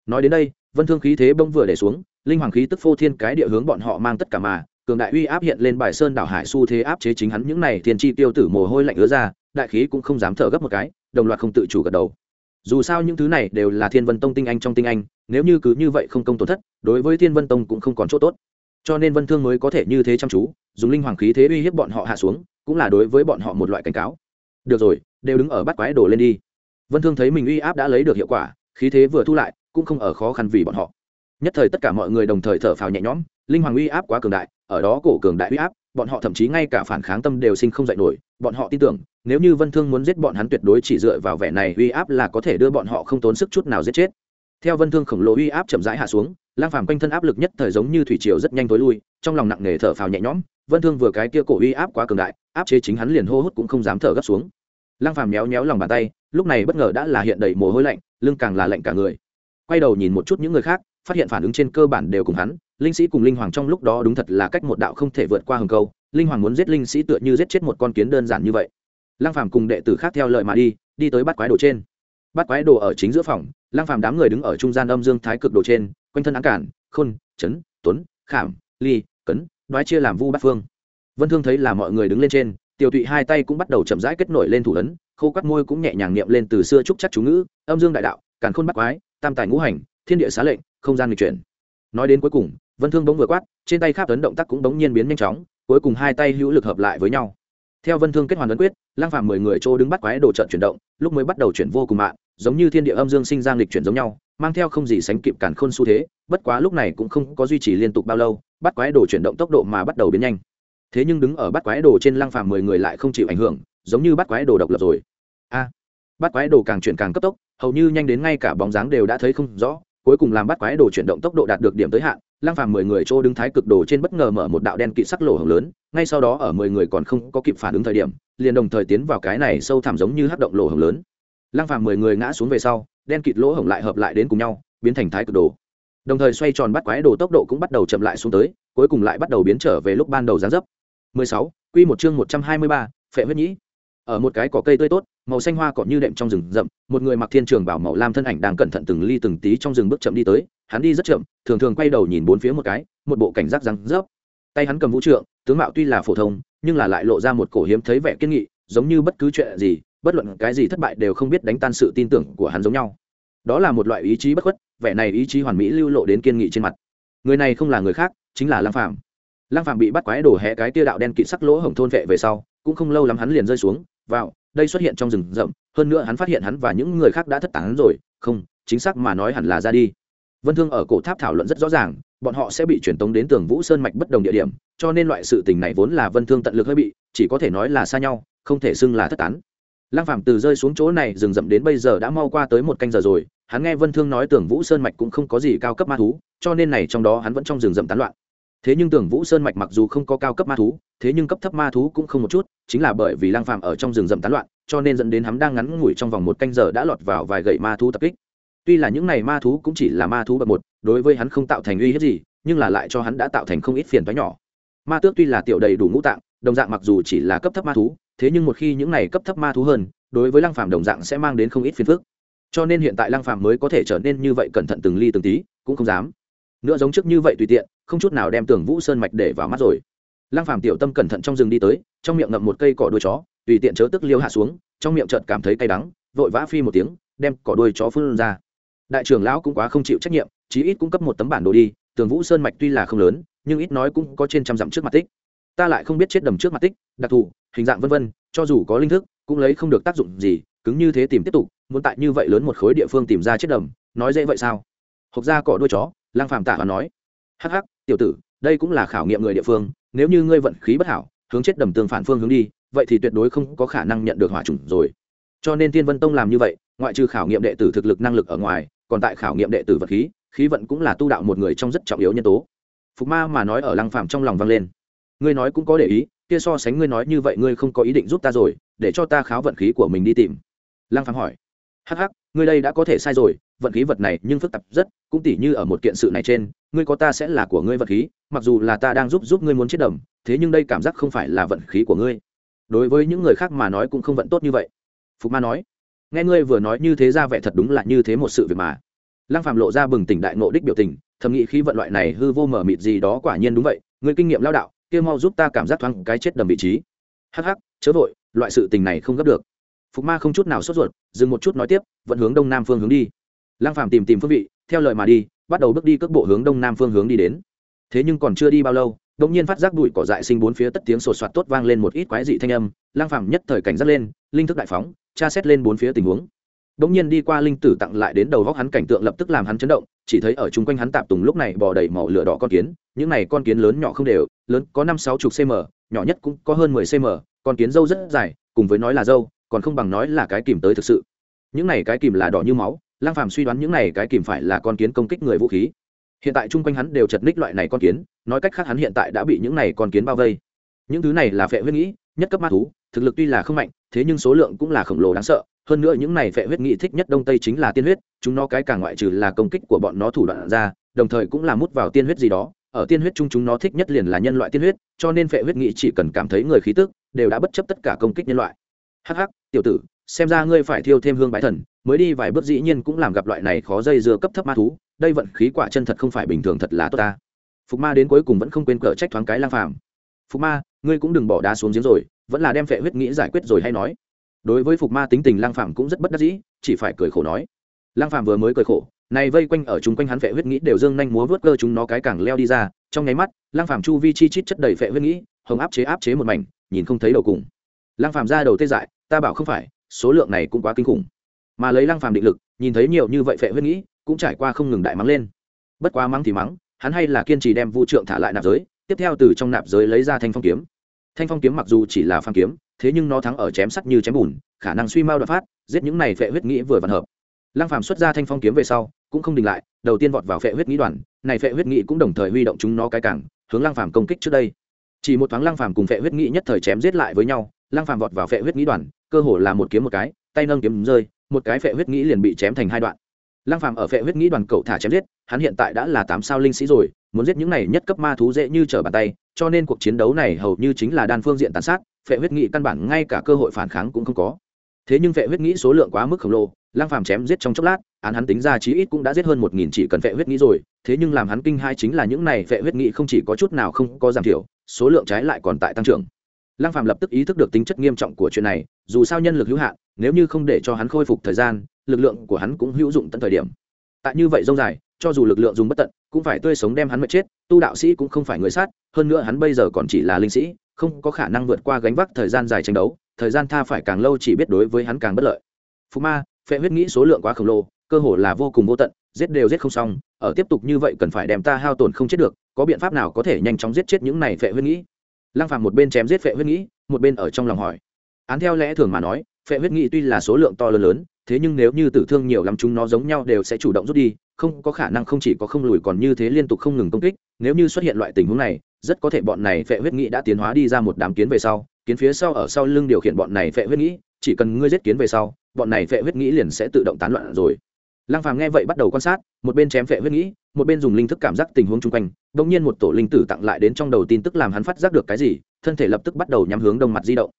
Nói đến đây, vân thương khí thế bông vừa để xuống, linh hoàng khí tức phô thiên cái địa hướng bọn họ mang tất cả mà, cường đại uy áp hiện lên bài sơn đảo hải xu thế áp chế chính hắn những này thiên tri tiêu tử mồ hôi lạnh ứa ra, đại khí cũng không dám thở gấp một cái, đồng loạt không tự chủ gật đầu dù sao những thứ này đều là thiên vân tông tinh anh trong tinh anh, nếu như cứ như vậy không công tổn thất, đối với thiên vân tông cũng không còn chỗ tốt. Cho nên vân thương mới có thể như thế chăm chú, dùng linh hoàng khí thế uy hiếp bọn họ hạ xuống, cũng là đối với bọn họ một loại cảnh cáo. Được rồi, đều đứng ở bắt quái đổ lên đi. Vân thương thấy mình uy áp đã lấy được hiệu quả, khí thế vừa thu lại, cũng không ở khó khăn vì bọn họ. Nhất thời tất cả mọi người đồng thời thở phào nhẹ nhõm, linh hoàng uy áp quá cường đại, ở đó cổ cường đại uy áp, bọn họ thậm chí ngay cả phản kháng tâm đều sinh không dạy nổi, bọn họ tin tưởng nếu như vân thương muốn giết bọn hắn tuyệt đối chỉ dựa vào vẻ này uy áp là có thể đưa bọn họ không tốn sức chút nào giết chết. Theo vân thương khổng lồ uy áp chậm rãi hạ xuống, lang phàm quanh thân áp lực nhất thời giống như thủy triều rất nhanh tối lui, trong lòng nặng nề thở phào nhẹ nhõm, vân thương vừa cái kia cổ uy áp quá cường đại, áp chế chính hắn liền hô hút cũng không dám thở gấp xuống. Lang phàm méo méo lòng bàn tay, lúc này bất ngờ đã là hiện đầy mồ hôi lạnh, lưng càng là lạnh cả người. Quay đầu nhìn một chút những người khác, phát hiện phản ứng trên cơ bản đều cùng hắn, linh sĩ cùng linh hoàng trong lúc đó đúng thật là cách một đạo không thể vượt qua hừng câu, linh hoàng muốn giết linh sĩ tựa như giết chết một con kiến đơn giản như vậy lang phàm cùng đệ tử khác theo lợi mà đi đi tới bắt quái đồ trên. Bắt quái đồ ở chính giữa phòng lang phàm đám người đứng ở trung gian âm dương thái cực đồ trên, quanh thân áng cản, khôn, chấn, tuấn, khảm, ly, cấn, đoái chia làm vu bát phương. Vân thương thấy là mọi người đứng lên trên, tiểu tụy hai tay cũng bắt đầu chậm rãi kết nổi lên thủ ấn, khô cắt môi cũng nhẹ nhàng niệm lên từ xưa trúc chắc chú ngữ, âm dương đại đạo, càn khôn bắt quái, tam tài ngũ hành, thiên địa xá lệnh, không gian nghịch chuyển. Nói đến cuối cùng, vân thương bỗng vừa quát, trên tay kháp ấn động tác cũng bỗng nhiên biến nhanh chóng, cuối cùng hai tay hữu lực hợp lại với nhau theo vân thương kết hoàn ấn quyết, lang phàm mười người chỗ đứng bắt quái đồ trận chuyển động, lúc mới bắt đầu chuyển vô cùng mạng giống như thiên địa âm dương sinh ra nghịch chuyển giống nhau, mang theo không gì sánh kịp cản khôn xu thế, bất quá lúc này cũng không có duy trì liên tục bao lâu, bắt quái đồ chuyển động tốc độ mà bắt đầu biến nhanh. Thế nhưng đứng ở bắt quái đồ trên lang phàm mười người lại không chịu ảnh hưởng, giống như bắt quái đồ độc lập rồi. A! Bắt quái đồ càng chuyển càng cấp tốc, hầu như nhanh đến ngay cả bóng dáng đều đã thấy không rõ, cuối cùng làm bắt quái đồ chuyển động tốc độ đạt được điểm tới hạn lang phàm mười người chỗ đứng thái cực đồ trên bất ngờ mở một đạo đen kỵ sắc lỗ hồng lớn ngay sau đó ở mười người còn không có kịp phản ứng thời điểm liền đồng thời tiến vào cái này sâu thẳm giống như hắc động lỗ hồng lớn. Lang phàm mười người ngã xuống về sau đen kịt lỗ hồng lại hợp lại đến cùng nhau biến thành thái cực đồ. Đồng thời xoay tròn bắt quái đồ tốc độ cũng bắt đầu chậm lại xuống tới cuối cùng lại bắt đầu biến trở về lúc ban đầu gián dấp. 16. Quy một chương 123, phệ huyết nhĩ. Ở một cái cỏ cây tươi tốt màu xanh hoa cỏ như đệm trong rừng rậm, một người mặc thiên trường bảo màu lam thân ảnh đang cẩn thận từng ly từng tí trong rừng bước chậm đi tới, hắn đi rất chậm, thường thường quay đầu nhìn bốn phía một cái, một bộ cảnh giác răng rớp. Tay hắn cầm vũ trượng, tướng mạo tuy là phổ thông, nhưng là lại lộ ra một cổ hiếm thấy vẻ kiên nghị, giống như bất cứ chuyện gì, bất luận cái gì thất bại đều không biết đánh tan sự tin tưởng của hắn giống nhau. Đó là một loại ý chí bất khuất, vẻ này ý chí hoàn mỹ lưu lộ đến kiên nghị trên mặt. Người này không là người khác, chính là lăng phạm lăng phạm bị bắt quái đổ hẹ cái tia đạo đen kịt sắc lỗ hồng thôn vệ về sau, cũng không lâu lắm hắn liền rơi xuống, vào đây xuất hiện trong rừng rậm, hơn nữa hắn phát hiện hắn và những người khác đã thất tán rồi, không, chính xác mà nói hẳn là ra đi. Vân thương ở cổ tháp thảo luận rất rõ ràng, bọn họ sẽ bị truyền tống đến tường vũ sơn mạch bất đồng địa điểm, cho nên loại sự tình này vốn là vân thương tận lực hơi bị, chỉ có thể nói là xa nhau, không thể xưng là thất tán. Lăng phạm từ rơi xuống chỗ này rừng rậm đến bây giờ đã mau qua tới một canh giờ rồi, hắn nghe vân thương nói tường vũ sơn mạch cũng không có gì cao cấp ma thú, cho nên này trong đó hắn vẫn trong rừng rậm tán loạn thế nhưng tưởng vũ sơn mạch mặc dù không có cao cấp ma thú, thế nhưng cấp thấp ma thú cũng không một chút, chính là bởi vì lang phàm ở trong rừng rậm tán loạn, cho nên dẫn đến hắn đang ngắn ngủi trong vòng một canh giờ đã lọt vào vài gậy ma thú tập kích. Tuy là những này ma thú cũng chỉ là ma thú bậc một, đối với hắn không tạo thành uy hiếp gì, nhưng là lại cho hắn đã tạo thành không ít phiền toái nhỏ. Ma tước tuy là tiểu đầy đủ ngũ tạng, đồng dạng mặc dù chỉ là cấp thấp ma thú, thế nhưng một khi những này cấp thấp ma thú hơn, đối với lăng phàm đồng dạng sẽ mang đến không ít phiền phức. Cho nên hiện tại lăng phàm mới có thể trở nên như vậy cẩn thận từng ly từng tí, cũng không dám nữa giống trước như vậy tùy tiện, không chút nào đem tường vũ sơn mạch để vào mắt rồi. Lăng phàm tiểu tâm cẩn thận trong rừng đi tới, trong miệng ngậm một cây cỏ đuôi chó, tùy tiện chớ tức liêu hạ xuống, trong miệng chợt cảm thấy cay đắng, vội vã phi một tiếng, đem cỏ đuôi chó phun ra. Đại trưởng lão cũng quá không chịu trách nhiệm, chí ít cung cấp một tấm bản đồ đi, tường vũ sơn mạch tuy là không lớn, nhưng ít nói cũng có trên trăm dặm trước mặt tích. Ta lại không biết chết đầm trước mặt tích, đặc thù, hình dạng vân vân, cho dù có linh thức, cũng lấy không được tác dụng gì, cứng như thế tìm tiếp tục, muốn tại như vậy lớn một khối địa phương tìm ra chết đầm, nói dễ vậy sao? Hộc ra cỏ đuôi chó lang phàm tạ và nói, hắc hắc, tiểu tử, đây cũng là khảo nghiệm người địa phương, nếu như ngươi vận khí bất hảo, hướng chết đầm tương phản phương hướng đi, vậy thì tuyệt đối không có khả năng nhận được hỏa chủng rồi. Cho nên tiên vân tông làm như vậy, ngoại trừ khảo nghiệm đệ tử thực lực năng lực ở ngoài, còn tại khảo nghiệm đệ tử vật khí khí vận cũng là tu đạo một người trong rất trọng yếu nhân tố. Phục ma mà nói ở lăng phàm trong lòng vang lên, ngươi nói cũng có để ý, kia so sánh ngươi nói như vậy ngươi không có ý định giúp ta rồi, để cho ta kháo vận khí của mình đi tìm. Lăng phàm hỏi, hắc hắc, ngươi đây đã có thể sai rồi vận khí vật này nhưng phức tạp rất, cũng tỉ như ở một kiện sự này trên, ngươi có ta sẽ là của ngươi vận khí, mặc dù là ta đang giúp giúp ngươi muốn chết đầm, thế nhưng đây cảm giác không phải là vận khí của ngươi. Đối với những người khác mà nói cũng không vận tốt như vậy. Phục ma nói, nghe ngươi vừa nói như thế ra vẻ thật đúng là như thế một sự việc mà. Lăng phàm lộ ra bừng tỉnh đại ngộ đích biểu tình, thầm nghĩ khí vận loại này hư vô mở mịt gì đó quả nhiên đúng vậy, ngươi kinh nghiệm lao đạo, kia mau giúp ta cảm giác thoáng cái chết đầm vị trí. Hắc hắc, chớ vội, loại sự tình này không gấp được. Phục ma không chút nào sốt ruột, dừng một chút nói tiếp vẫn hướng đông nam phương hướng đi lăng phàm tìm tìm phương vị, theo lời mà đi, bắt đầu bước đi cước bộ hướng đông nam phương hướng đi đến. Thế nhưng còn chưa đi bao lâu, đột nhiên phát giác bụi cỏ dại sinh bốn phía tất tiếng sột soạt tốt vang lên một ít quái dị thanh âm Lang phàm nhất thời cảnh giác lên, linh thức đại phóng, tra xét lên bốn phía tình huống. Đột nhiên đi qua linh tử tặng lại đến đầu góc hắn cảnh tượng lập tức làm hắn chấn động, chỉ thấy ở chung quanh hắn tạp tùng lúc này bò đầy màu lửa đỏ con kiến, những này con kiến lớn nhỏ không đều, lớn có năm sáu chục cm nhỏ nhất cũng có hơn mười cm con kiến dâu rất dài, cùng với nói là dâu, còn không bằng nói là cái kìm tới thực sự. Những này cái kìm là đỏ như máu lang phàm suy đoán những này cái kìm phải là con kiến công kích người vũ khí. Hiện tại chung quanh hắn đều chật ních loại này con kiến, nói cách khác hắn hiện tại đã bị những này con kiến bao vây. Những thứ này là phệ huyết nghĩ, nhất cấp ma thú, thực lực tuy là không mạnh, thế nhưng số lượng cũng là khổng lồ đáng sợ. Hơn nữa những này phệ huyết nghĩ thích nhất đông tây chính là tiên huyết, chúng nó cái càng ngoại trừ là công kích của bọn nó thủ đoạn ra, đồng thời cũng là mút vào tiên huyết gì đó. Ở tiên huyết chung chúng nó thích nhất liền là nhân loại tiên huyết, cho nên phệ huyết nghĩ chỉ cần cảm thấy người khí tức, đều đã bất chấp tất cả công kích nhân loại. Hắc hắc, tiểu tử xem ra ngươi phải thiêu thêm hương bái thần, mới đi vài bước dĩ nhiên cũng làm gặp loại này khó dây dưa cấp thấp ma thú, đây vận khí quả chân thật không phải bình thường thật là tốt ta. Phục ma đến cuối cùng vẫn không quên cỡ trách thoáng cái lang phàm. Phục ma, ngươi cũng đừng bỏ đá xuống giếng rồi, vẫn là đem phệ huyết nghĩ giải quyết rồi hay nói. Đối với phục ma tính tình lang phàm cũng rất bất đắc dĩ, chỉ phải cười khổ nói. Lang phàm vừa mới cười khổ, này vây quanh ở chúng quanh hắn phệ huyết nghĩ đều dương nhanh múa vớt cơ chúng nó cái càng leo đi ra, trong nháy mắt, lang phàm chu vi chi chít chất đầy phệ huyết nghĩ, hồng áp chế áp chế một mảnh, nhìn không thấy đầu cùng. Lang phàm ra đầu tê dại, ta bảo không phải số lượng này cũng quá kinh khủng. Mà lấy lang phàm định lực, nhìn thấy nhiều như vậy phệ huyết nghĩ, cũng trải qua không ngừng đại mắng lên. Bất quá mắng thì mắng, hắn hay là kiên trì đem vũ trượng thả lại nạp giới, tiếp theo từ trong nạp giới lấy ra thanh phong kiếm. Thanh phong kiếm mặc dù chỉ là phang kiếm, thế nhưng nó thắng ở chém sắt như chém bùn, khả năng suy mau đoạn phát, giết những này phệ huyết nghĩ vừa vặn hợp. Lăng phàm xuất ra thanh phong kiếm về sau, cũng không đình lại, đầu tiên vọt vào phệ huyết nghĩ đoàn, này phệ huyết nghĩ cũng đồng thời huy động chúng nó cái cảng, hướng lăng phàm công kích trước đây. Chỉ một thoáng lăng phàm cùng phệ huyết nghĩ nhất thời chém giết lại với nhau, lăng phàm vọt vào phệ huyết nghĩ đoàn cơ hồ là một kiếm một cái, tay nâng kiếm rơi, một cái phệ huyết nghĩ liền bị chém thành hai đoạn. Lăng phàm ở phệ huyết nghĩ đoàn cậu thả chém giết, hắn hiện tại đã là tám sao linh sĩ rồi, muốn giết những này nhất cấp ma thú dễ như trở bàn tay, cho nên cuộc chiến đấu này hầu như chính là đan phương diện tàn sát, phệ huyết nghĩ căn bản ngay cả cơ hội phản kháng cũng không có. Thế nhưng phệ huyết nghĩ số lượng quá mức khổng lồ, lăng phàm chém giết trong chốc lát, án hắn tính ra chí ít cũng đã giết hơn một nghìn chỉ cần phệ huyết nghĩ rồi, thế nhưng làm hắn kinh hai chính là những này phệ huyết nghĩ không chỉ có chút nào không có giảm thiểu, số lượng trái lại còn tại tăng trưởng lăng phàm lập tức ý thức được tính chất nghiêm trọng của chuyện này, dù sao nhân lực hữu hạn, nếu như không để cho hắn khôi phục thời gian, lực lượng của hắn cũng hữu dụng tận thời điểm. Tại như vậy dông dài, cho dù lực lượng dùng bất tận, cũng phải tươi sống đem hắn mất chết, tu đạo sĩ cũng không phải người sát, hơn nữa hắn bây giờ còn chỉ là linh sĩ, không có khả năng vượt qua gánh vác thời gian dài tranh đấu, thời gian tha phải càng lâu chỉ biết đối với hắn càng bất lợi. Phú ma, phệ huyết nghĩ số lượng quá khổng lồ, cơ hồ là vô cùng vô tận, giết đều giết không xong, ở tiếp tục như vậy cần phải đem ta hao tổn không chết được, có biện pháp nào có thể nhanh chóng giết chết những này phệ huyết nghĩ? Lăng phàm một bên chém giết phệ huyết nghĩ một bên ở trong lòng hỏi. Án theo lẽ thường mà nói, phệ huyết nghĩ tuy là số lượng to lớn lớn, thế nhưng nếu như tử thương nhiều lắm chúng nó giống nhau đều sẽ chủ động rút đi, không có khả năng không chỉ có không lùi còn như thế liên tục không ngừng công kích, nếu như xuất hiện loại tình huống này, rất có thể bọn này phệ huyết nghĩ đã tiến hóa đi ra một đám kiến về sau, kiến phía sau ở sau lưng điều khiển bọn này phệ huyết nghĩ chỉ cần ngươi giết kiến về sau, bọn này phệ huyết nghĩ liền sẽ tự động tán loạn rồi. Lăng phàm nghe vậy bắt đầu quan sát, một bên chém phệ huyết nghĩ một bên dùng linh thức cảm giác tình huống chung quanh đ ỗ n g nhiên một tổ linh tử tặng lại đến trong đầu tin tức làm hắn phát giác được cái gì, thân thể lập tức bắt đầu nhắm hướng đông mặt di động.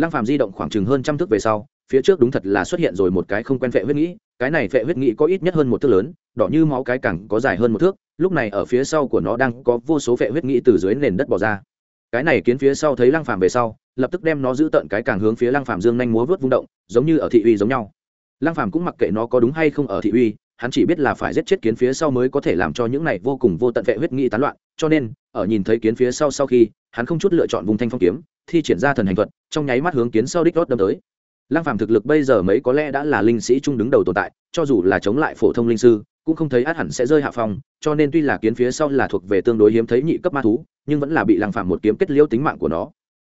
Lăng phàm di động khoảng chừng hơn trăm thước về sau, phía trước đúng thật là xuất hiện rồi một cái không quen vệ huyết nghĩ, cái này vệ huyết nghĩ có ít nhất hơn một thước lớn, đỏ như máu cái cẳng có dài hơn một thước, lúc này ở phía sau của nó đang có vô số vệ huyết nghĩ từ dưới nền đất bỏ ra. Cái này kiến phía sau thấy lăng phàm về sau, lập tức đem nó giữ tận cái càng hướng phía lăng phàm dương nhanh múa vớt vung động, giống như ở thị uy giống nhau. Lăng phàm cũng mặc kệ nó có đúng hay không ở thị uy hắn chỉ biết là phải giết chết kiến phía sau mới có thể làm cho những này vô cùng vô tận vệ huyết nghĩ tán loạn, cho nên, ở nhìn thấy kiến phía sau sau khi, hắn không chút lựa chọn vùng thanh phong kiếm, thi triển ra thần hành thuật, trong nháy mắt hướng kiến sau đích đốt đâm tới. Lăng phàm thực lực bây giờ mấy có lẽ đã là linh sĩ trung đứng đầu tồn tại, cho dù là chống lại phổ thông linh sư, cũng không thấy át hẳn sẽ rơi hạ phong, cho nên tuy là kiến phía sau là thuộc về tương đối hiếm thấy nhị cấp ma thú, nhưng vẫn là bị lăng phàm một kiếm kết liễu tính mạng của nó.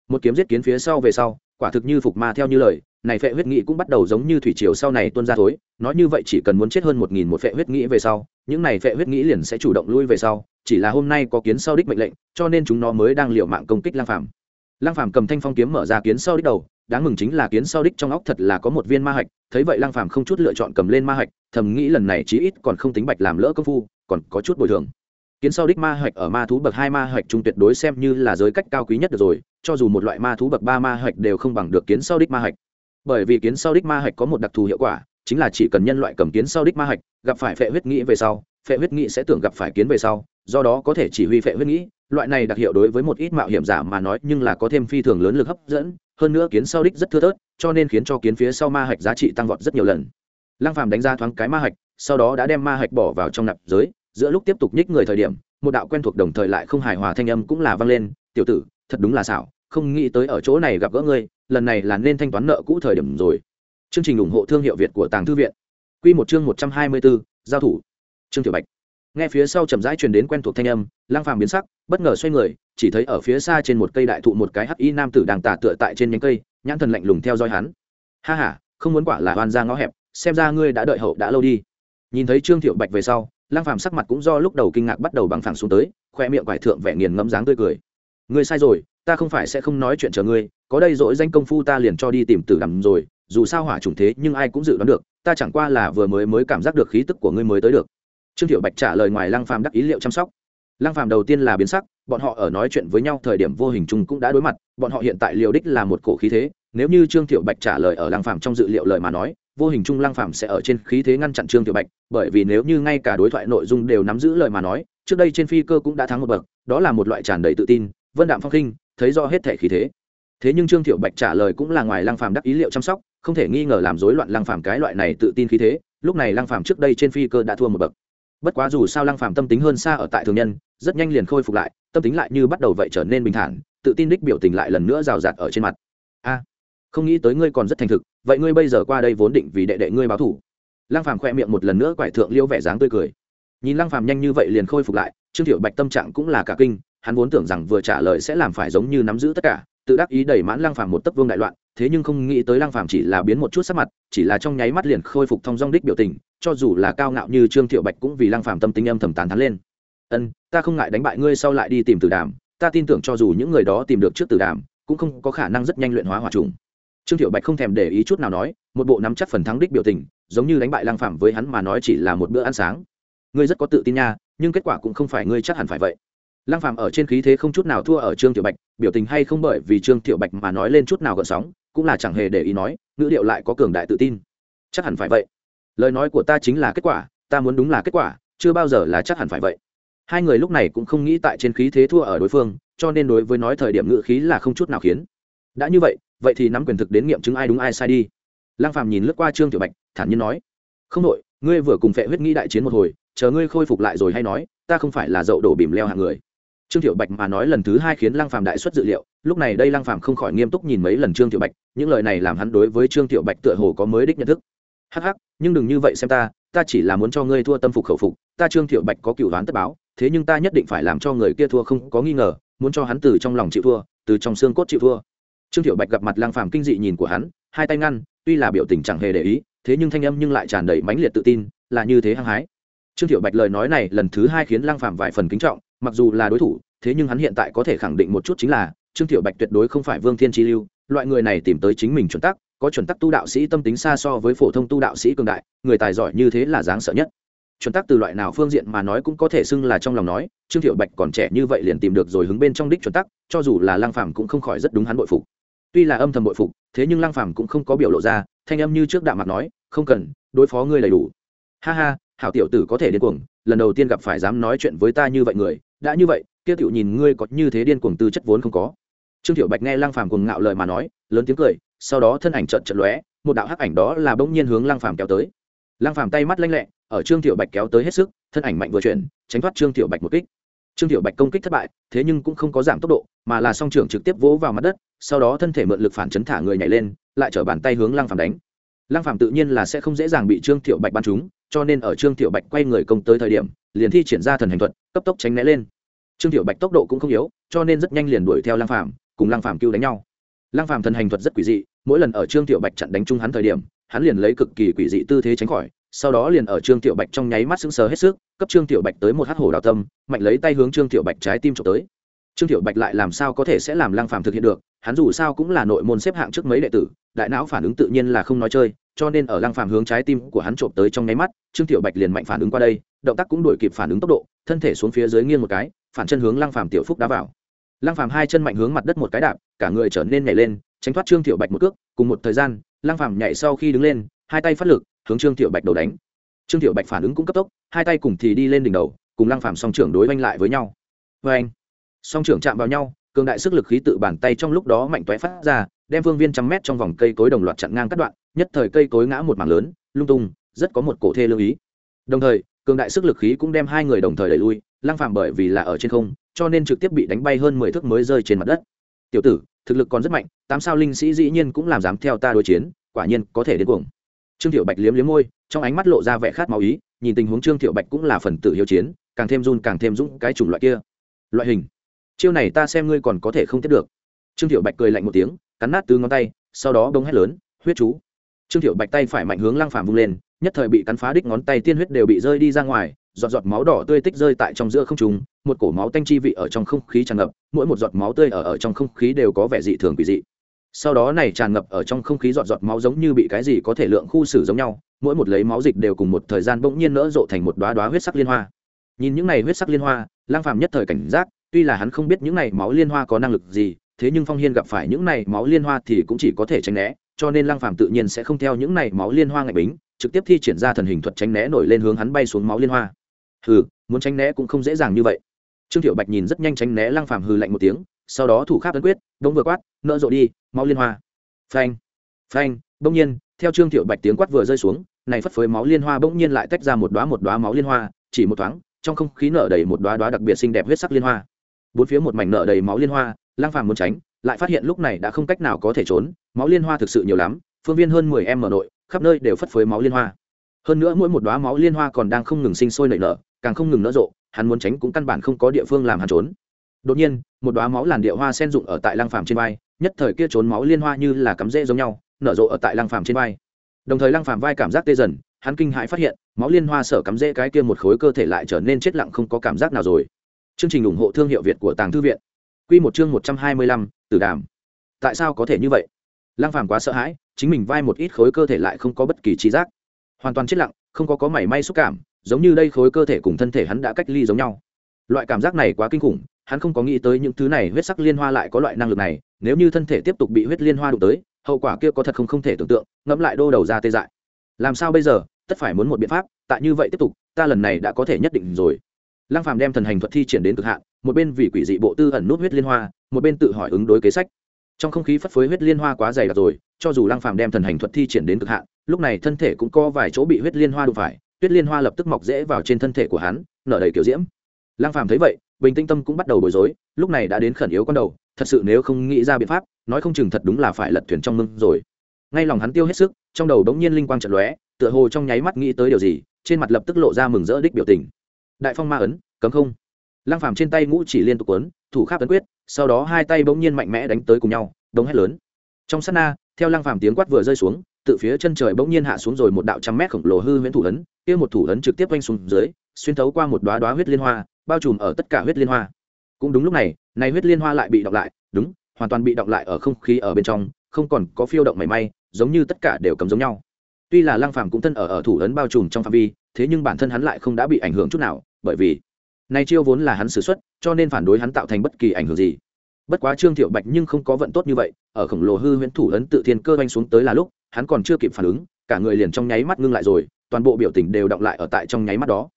Một kiếm giết kiến phía sau về sau, quả thực như phục ma theo như lời này phệ huyết nghị cũng bắt đầu giống như thủy triều sau này tuôn ra thối, nói như vậy chỉ cần muốn chết hơn một nghìn một phệ huyết nghĩ về sau, những này phệ huyết nghĩ liền sẽ chủ động lui về sau, chỉ là hôm nay có kiến sau đích mệnh lệnh, cho nên chúng nó mới đang liều mạng công kích lang phàm. Lang phàm cầm thanh phong kiếm mở ra kiến sau đích đầu, đáng mừng chính là kiến sau đích trong óc thật là có một viên ma hạch, thấy vậy lang phàm không chút lựa chọn cầm lên ma hạch, thầm nghĩ lần này chí ít còn không tính bạch làm lỡ công phu, còn có chút bồi thường. Kiến sau đích ma hạch ở ma thú bậc hai ma hạch trung tuyệt đối xem như là giới cách cao quý nhất được rồi, cho dù một loại ma thú bậc ba ma hạch đều không bằng được kiến sau đích ma hạch bởi vì kiến sau đích ma hạch có một đặc thù hiệu quả, chính là chỉ cần nhân loại cầm kiến sau đích ma hạch, gặp phải phệ huyết nghĩ về sau, phệ huyết nghĩ sẽ tưởng gặp phải kiến về sau, do đó có thể chỉ huy phệ huyết nghĩ. Loại này đặc hiệu đối với một ít mạo hiểm giả mà nói nhưng là có thêm phi thường lớn lực hấp dẫn, hơn nữa kiến sau đích rất thưa thớt, cho nên khiến cho kiến phía sau ma hạch giá trị tăng vọt rất nhiều lần. Lăng phàm đánh ra thoáng cái ma hạch, sau đó đã đem ma hạch bỏ vào trong nạp giới, giữa lúc tiếp tục nhích người thời điểm, một đạo quen thuộc đồng thời lại không hài hòa thanh âm cũng là vang lên, tiểu tử, thật đúng là xảo, không nghĩ tới ở chỗ này gặp gỡ ngươi lần này là nên thanh toán nợ cũ thời điểm rồi. Chương trình ủng hộ thương hiệu việt của tàng thư viện. Q một chương một trăm hai mươi bốn, giao thủ. Trương tiểu bạch. Nghe phía sau chậm rãi truyền đến quen thuộc thanh âm, lang phàm biến sắc, bất ngờ xoay người, chỉ thấy ở phía xa trên một cây đại thụ một cái hắc y nam tử đang tả tựa tại trên nhánh cây, nhãn thần lạnh lùng theo dõi hắn. Ha h a không muốn quả là oan ra ngõ hẹp, xem ra ngươi đã đợi hậu đã lâu đi. Nhìn thấy trương tiểu bạch về sau, lang phàm sắc mặt cũng do lúc đầu kinh ngạc bắt đầu bằng phẳng xuống tới, khoe miệng quải thượng vẻ nghiền ngẫm dáng tươi cười. Ngươi sai rồi ta không phải sẽ không nói chuyện chờ ngươi, có đây dỗi danh công phu ta liền cho đi tìm tử đầm rồi, dù sao hỏa trùng thế nhưng ai cũng dự đoán được, ta chẳng qua là vừa mới mới cảm giác được khí tức của ngươi mới tới được. Trương thiệu bạch trả lời ngoài lăng phàm đắc ý liệu chăm sóc. Lăng phàm đầu tiên là biến sắc, bọn họ ở nói chuyện với nhau thời điểm vô hình chung cũng đã đối mặt, bọn họ hiện tại liều đích là một cổ khí thế, nếu như trương thiệu bạch trả lời ở lăng phàm trong dự liệu lời mà nói, vô hình chung lăng phàm sẽ ở trên khí thế ngăn chặn trương thiệu bạch, bởi vì nếu như ngay cả đối thoại nội dung đều nắm giữ lời mà nói, trước đây trên phi cơ cũng đã thắng một bậc, đó là một loại tràn đầy tự tin, vân đạm phong khinh thấy rõ hết thể khí thế. Thế nhưng trương thiệu bạch trả lời cũng là ngoài lăng phàm đắc ý liệu chăm sóc, không thể nghi ngờ làm rối loạn lăng phàm cái loại này tự tin khí thế, lúc này lăng phàm trước đây trên phi cơ đã thua một bậc. Bất quá dù sao lăng phàm tâm tính hơn xa ở tại thường nhân, rất nhanh liền khôi phục lại, tâm tính lại như bắt đầu vậy trở nên bình thản, tự tin đích biểu tình lại lần nữa rào rạt ở trên mặt. A, không nghĩ tới ngươi còn rất thành thực, vậy ngươi bây giờ qua đây vốn định vì đệ đệ ngươi báo thủ lăng phàm khoe miệng một lần nữa quải thượng liêu vẻ dáng tươi cười. Nhìn lăng phàm nhanh như vậy liền khôi phục lại, trương thiệu bạch tâm trạng cũng là cả kinh hắn vốn tưởng rằng vừa trả lời sẽ làm phải giống như nắm giữ tất cả, tự đắc ý đẩy mãn lăng phàm một tấc vương đại loạn, thế nhưng không nghĩ tới lăng phàm chỉ là biến một chút sắc mặt, chỉ là trong nháy mắt liền khôi phục thông dong đích biểu tình, cho dù là cao ngạo như trương thiệu bạch cũng vì lăng phàm tâm tính âm thầm tán thắn lên. Ân, ta không ngại đánh bại ngươi sau lại đi tìm tử đàm, ta tin tưởng cho dù những người đó tìm được trước tử đàm, cũng không có khả năng rất nhanh luyện hóa hỏa trùng. Trương thiệu bạch không thèm để ý chút nào nói, một bộ nắm chắc phần thắng đích biểu tình, giống như đánh bại lăng phàm với hắn mà nói chỉ là một bữa ăn sáng. Ngươi rất có tự tin nha, nhưng kết quả cũng không phải ngươi chắc hẳn phải vậy lăng phàm ở trên khí thế không chút nào thua ở trương tiểu bạch, biểu tình hay không bởi vì trương tiểu bạch mà nói lên chút nào gợn sóng, cũng là chẳng hề để ý nói, ngữ điệu lại có cường đại tự tin. Chắc hẳn phải vậy. Lời nói của ta chính là kết quả, ta muốn đúng là kết quả, chưa bao giờ là chắc hẳn phải vậy. Hai người lúc này cũng không nghĩ tại trên khí thế thua ở đối phương, cho nên đối với nói thời điểm ngữ khí là không chút nào khiến. Đã như vậy vậy thì nắm quyền thực đến nghiệm chứng ai đúng ai sai đi. Lăng phàm nhìn lướt qua trương tiểu bạch, thản nhiên nói, không đội, ngươi vừa cùng phệ huyết nghĩ đại chiến một hồi, chờ ngươi khôi phục lại rồi hay nói, ta không phải là dậu đổ bìm leo hạng người trương thiệu bạch mà nói lần thứ hai khiến lăng phàm đại xuất dự liệu, lúc này đây lăng phàm không khỏi nghiêm túc nhìn mấy lần trương thiệu bạch, những lời này làm hắn đối với trương thiệu bạch tựa hồ có mới đích nhận thức. Hắc hắc, nhưng đừng như vậy xem ta ta chỉ là muốn cho ngươi thua tâm phục khẩu phục, ta trương thiệu bạch có cửu đoán tất báo, thế nhưng ta nhất định phải làm cho người kia thua không có nghi ngờ, muốn cho hắn từ trong lòng chịu thua, từ trong xương cốt chịu thua. Trương thiệu bạch gặp mặt lăng phàm kinh dị nhìn của hắn, hai tay ngăn, tuy là biểu tình chẳng hề để ý, thế nhưng thanh âm nhưng lại tràn đầy mãnh liệt tự tin, là như thế hăng hái. Trương thiệu bạch lời nói này lần thứ hai khiến lăng phàm vài phần kính trọng mặc dù là đối thủ, thế nhưng hắn hiện tại có thể khẳng định một chút chính là, trương tiểu bạch tuyệt đối không phải vương thiên chi lưu, loại người này tìm tới chính mình chuẩn tắc, có chuẩn tắc tu đạo sĩ tâm tính xa so với phổ thông tu đạo sĩ cường đại, người tài giỏi như thế là đáng sợ nhất. Chuẩn tắc từ loại nào phương diện mà nói cũng có thể xưng là trong lòng nói, trương thiệu bạch còn trẻ như vậy liền tìm được rồi hứng bên trong đích chuẩn tắc, cho dù là lang phàm cũng không khỏi rất đúng hắn bội phục. Tuy là âm thầm bội phục, thế nhưng lang phàm cũng không có biểu lộ ra, thanh âm như trước đạm mặt nói, không cần, đối phó ngươi đầy đủ. Ha ha, hảo tiểu tử có thể điên cuồng, lần đầu tiên gặp phải dám nói chuyện với ta như vậy người đã như vậy, kia tiểu nhìn ngươi có như thế điên cuồng tư chất vốn không có. Trương tiểu bạch nghe lang phàm cuồng ngạo lời mà nói, lớn tiếng cười, sau đó thân ảnh trận trận lóe, một đạo hắc ảnh đó là bỗng nhiên hướng lang phàm kéo tới. Lang phàm tay mắt lanh lẹ, ở trương tiểu bạch kéo tới hết sức, thân ảnh mạnh vừa chuyển, tránh thoát trương tiểu bạch một kích. Trương tiểu bạch công kích thất bại, thế nhưng cũng không có giảm tốc độ, mà là song trưởng trực tiếp vỗ vào mặt đất, sau đó thân thể mượn lực phản chấn thả người nhảy lên, lại trở bàn tay hướng lang phàm đánh. Lang phàm tự nhiên là sẽ không dễ dàng bị trương tiểu bạch bắn trúng, cho nên ở trương tiểu bạch quay người công tới thời điểm, liền thi triển ra thần hành thuật, cấp tốc tránh né lên trương tiểu bạch tốc độ cũng không yếu, cho nên rất nhanh liền đuổi theo lang phàm, cùng lang phàm cưu đánh nhau. Lang phàm thần hành thuật rất quỷ dị, mỗi lần ở trương tiểu bạch chặn đánh chung hắn thời điểm, hắn liền lấy cực kỳ quỷ dị tư thế tránh khỏi, sau đó liền ở trương tiểu bạch trong nháy mắt sững sờ hết sức, cấp trương tiểu bạch tới một hát hổ đào tâm, mạnh lấy tay hướng trương tiểu bạch trái tim trộm tới. Trương tiểu bạch lại làm sao có thể sẽ làm lang phàm thực hiện được, hắn dù sao cũng là nội môn xếp hạng trước mấy đệ tử, đại não phản ứng tự nhiên là không nói chơi, cho nên ở lang phàm hướng trái tim của hắn trộm tới trong nháy mắt, trương tiểu bạch liền mạnh phản ứng qua đây, động tác cũng đuổi kịp phản ứng tốc độ thân thể xuống phía dưới nghiêng một cái, phản chân hướng lang phàm tiểu phúc đá vào. Lang phàm hai chân mạnh hướng mặt đất một cái đạp, cả người trở nên nhảy lên, tránh thoát trương tiểu bạch một cước, cùng một thời gian lang phàm nhảy sau khi đứng lên, hai tay phát lực, hướng trương tiểu bạch đầu đánh. Trương tiểu bạch phản ứng cũng cấp tốc, hai tay cùng thì đi lên đỉnh đầu, cùng lăng phàm song trưởng đối oanh lại với nhau. Vê anh song trưởng chạm vào nhau, cường đại sức lực khí tự bàn tay trong lúc đó mạnh toé phát ra, đem phương viên trăm mét trong vòng cây cối đồng loạt chặn ngang các đoạn, nhất thời cây cối ngã một mảng lớn, lung tung, rất có một cổ thê lưu ý. Đồng thời cường đại sức lực khí cũng đem hai người đồng thời đẩy lui, lăng phàm bởi vì là ở trên không, cho nên trực tiếp bị đánh bay hơn mười thước mới rơi trên mặt đất. Tiểu tử, thực lực còn rất mạnh, tám sao linh sĩ dĩ nhiên cũng làm dám theo ta đối chiến, quả nhiên có thể đến cuồng. Trương tiểu bạch liếm liếm môi, trong ánh mắt lộ ra vẻ khát máu ý, nhìn tình huống trương tiểu bạch cũng là phần tử hiếu chiến, càng thêm run càng thêm dũng, cái chủng loại kia. Loại hình, chiêu này ta xem ngươi còn có thể không tiếp được. Trương tiểu bạch cười lạnh một tiếng, cắn nát từ ngón tay, sau đó bông hét lớn, huyết chú. Trương tiểu bạch tay phải mạnh hướng lăng phàm vung lên nhất thời bị cắn phá đích ngón tay tiên huyết đều bị rơi đi ra ngoài, giọt giọt máu đỏ tươi tích rơi tại trong giữa không trung, một cổ máu tanh chi vị ở trong không khí tràn ngập, mỗi một giọt máu tươi ở ở trong không khí đều có vẻ dị thường quỷ dị. Sau đó này tràn ngập ở trong không khí giọt giọt máu giống như bị cái gì có thể lượng khu xử giống nhau, mỗi một lấy máu dịch đều cùng một thời gian bỗng nhiên nỡ rộ thành một đoá đoá huyết sắc liên hoa. Nhìn những này huyết sắc liên hoa, lang phàm nhất thời cảnh giác, tuy là hắn không biết những này máu liên hoa có năng lực gì, thế nhưng phong hiên gặp phải những này máu liên hoa thì cũng chỉ có thể tránh né, cho nên lang phàm tự nhiên sẽ không theo những này máu liên hoa ngạch bính trực tiếp thi triển ra thần hình thuật tránh né nổi lên hướng hắn bay xuống máu liên hoa. Hừ, muốn tránh né cũng không dễ dàng như vậy. Trương thiệu bạch nhìn rất nhanh tránh né lăng phàm hừ lạnh một tiếng, sau đó thủ kháp ấn quyết, đống vừa quát nỡ rộ đi, máu liên hoa. Phanh phanh, bỗng nhiên, theo trương thiệu bạch tiếng quát vừa rơi xuống, này phất phới máu liên hoa bỗng nhiên lại tách ra một đóa một đóa máu liên hoa, chỉ một thoáng, trong không khí nở đầy một đóa đóa đặc biệt xinh đẹp huyết sắc liên hoa. Bốn phía một mảnh nở đầy máu liên hoa lang phàm muốn tránh, lại phát hiện lúc này đã không cách nào có thể trốn, máu liên hoa thực sự nhiều lắm, phương viên hơn mười em mở nội khắp nơi đều phất phới máu liên hoa. Hơn nữa mỗi một đóa máu liên hoa còn đang không ngừng sinh sôi nảy nở càng không ngừng nở rộ hắn muốn tránh cũng căn bản không có địa phương làm hắn trốn. Đột nhiên một đóa máu làn địa hoa sen rụng ở tại lang phàm trên vai nhất thời kia trốn máu liên hoa như là cắm rễ giống nhau nở rộ ở tại lang phàm trên vai. Đồng thời lang phàm vai cảm giác tê dần hắn kinh hãi phát hiện máu liên hoa sở cắm rễ cái kia một khối cơ thể lại trở nên chết lặng không có cảm giác nào rồi. Chương trình ủng hộ thương hiệu việt của tàng thư viện. Quy một chương một trăm hai mươi lăm, tử đàm. Tại sao có thể như vậy? Lang phàm quá sợ hãi chính mình vai một ít khối cơ thể lại không có bất kỳ trí giác. Hoàn toàn chết lặng, không có có mảy may xúc cảm, giống như đây khối cơ thể cùng thân thể hắn đã cách ly giống nhau. Loại cảm giác này quá kinh khủng, hắn không có nghĩ tới những thứ này huyết sắc liên hoa lại có loại năng lực này, nếu như thân thể tiếp tục bị huyết liên hoa đụng tới, hậu quả kia có thật không không thể tưởng tượng, ngẫm lại đô đầu ra tê dại. Làm sao bây giờ, tất phải muốn một biện pháp, tại như vậy tiếp tục, ta lần này đã có thể nhất định rồi. Lăng phàm đem thần hành thuật thi triển đến cực hạn, một bên vì quỷ dị bộ tư ẩn nút huyết liên hoa, một bên tự hỏi ứng đối kế sách trong không khí phất phới huyết liên hoa quá dày đặc rồi, cho dù lăng phàm đem thần hành thuật thi triển đến cực hạn, lúc này thân thể cũng có vài chỗ bị huyết liên hoa đụng phải, huyết liên hoa lập tức mọc rễ vào trên thân thể của hắn, nở đầy kiểu diễm. Lăng phàm thấy vậy, bình tinh tâm cũng bắt đầu bối rối, lúc này đã đến khẩn yếu con đầu, thật sự nếu không nghĩ ra biện pháp, nói không chừng thật đúng là phải lật thuyền trong mương rồi. Ngay lòng hắn tiêu hết sức, trong đầu đống nhiên linh quang trận lóe, tựa hồ trong nháy mắt nghĩ tới điều gì, trên mặt lập tức lộ ra mừng rỡ đích biểu tình. Đại phong ma ấn, cấm không lăng phàm trên tay ngũ chỉ liên tục quấn thủ kháp tấn quyết, sau đó hai tay bỗng nhiên mạnh mẽ đánh tới cùng nhau, đống hét lớn. Trong sát na, theo lăng phàm tiếng quát vừa rơi xuống, tự phía chân trời bỗng nhiên hạ xuống rồi một đạo trăm mét khổng lồ hư huyễn thủ ấn, kia một thủ ấn trực tiếp quanh xuống dưới, xuyên thấu qua một đóa đóa huyết liên hoa, bao trùm ở tất cả huyết liên hoa. Cũng đúng lúc này này huyết liên hoa lại bị đọc lại, đúng, hoàn toàn bị đọc lại ở không khí ở bên trong, không còn có phiêu động mảy may, giống như tất cả đều cầm giống nhau. Tuy là lăng phàm cũng thân ở ở thủ ấn bao trùm trong phạm vi, thế nhưng bản thân hắn lại không đã bị ảnh hưởng chút nào, bởi vì nay chiêu vốn là hắn sử xuất, cho nên phản đối hắn tạo thành bất kỳ ảnh hưởng gì. Bất quá trương thiệu bạch nhưng không có vận tốt như vậy, ở khổng lồ hư huyễn thủ ấn tự thiên cơ oanh xuống tới là lúc, hắn còn chưa kịp phản ứng, cả người liền trong nháy mắt ngưng lại rồi, toàn bộ biểu tình đều động lại ở tại trong nháy mắt đó.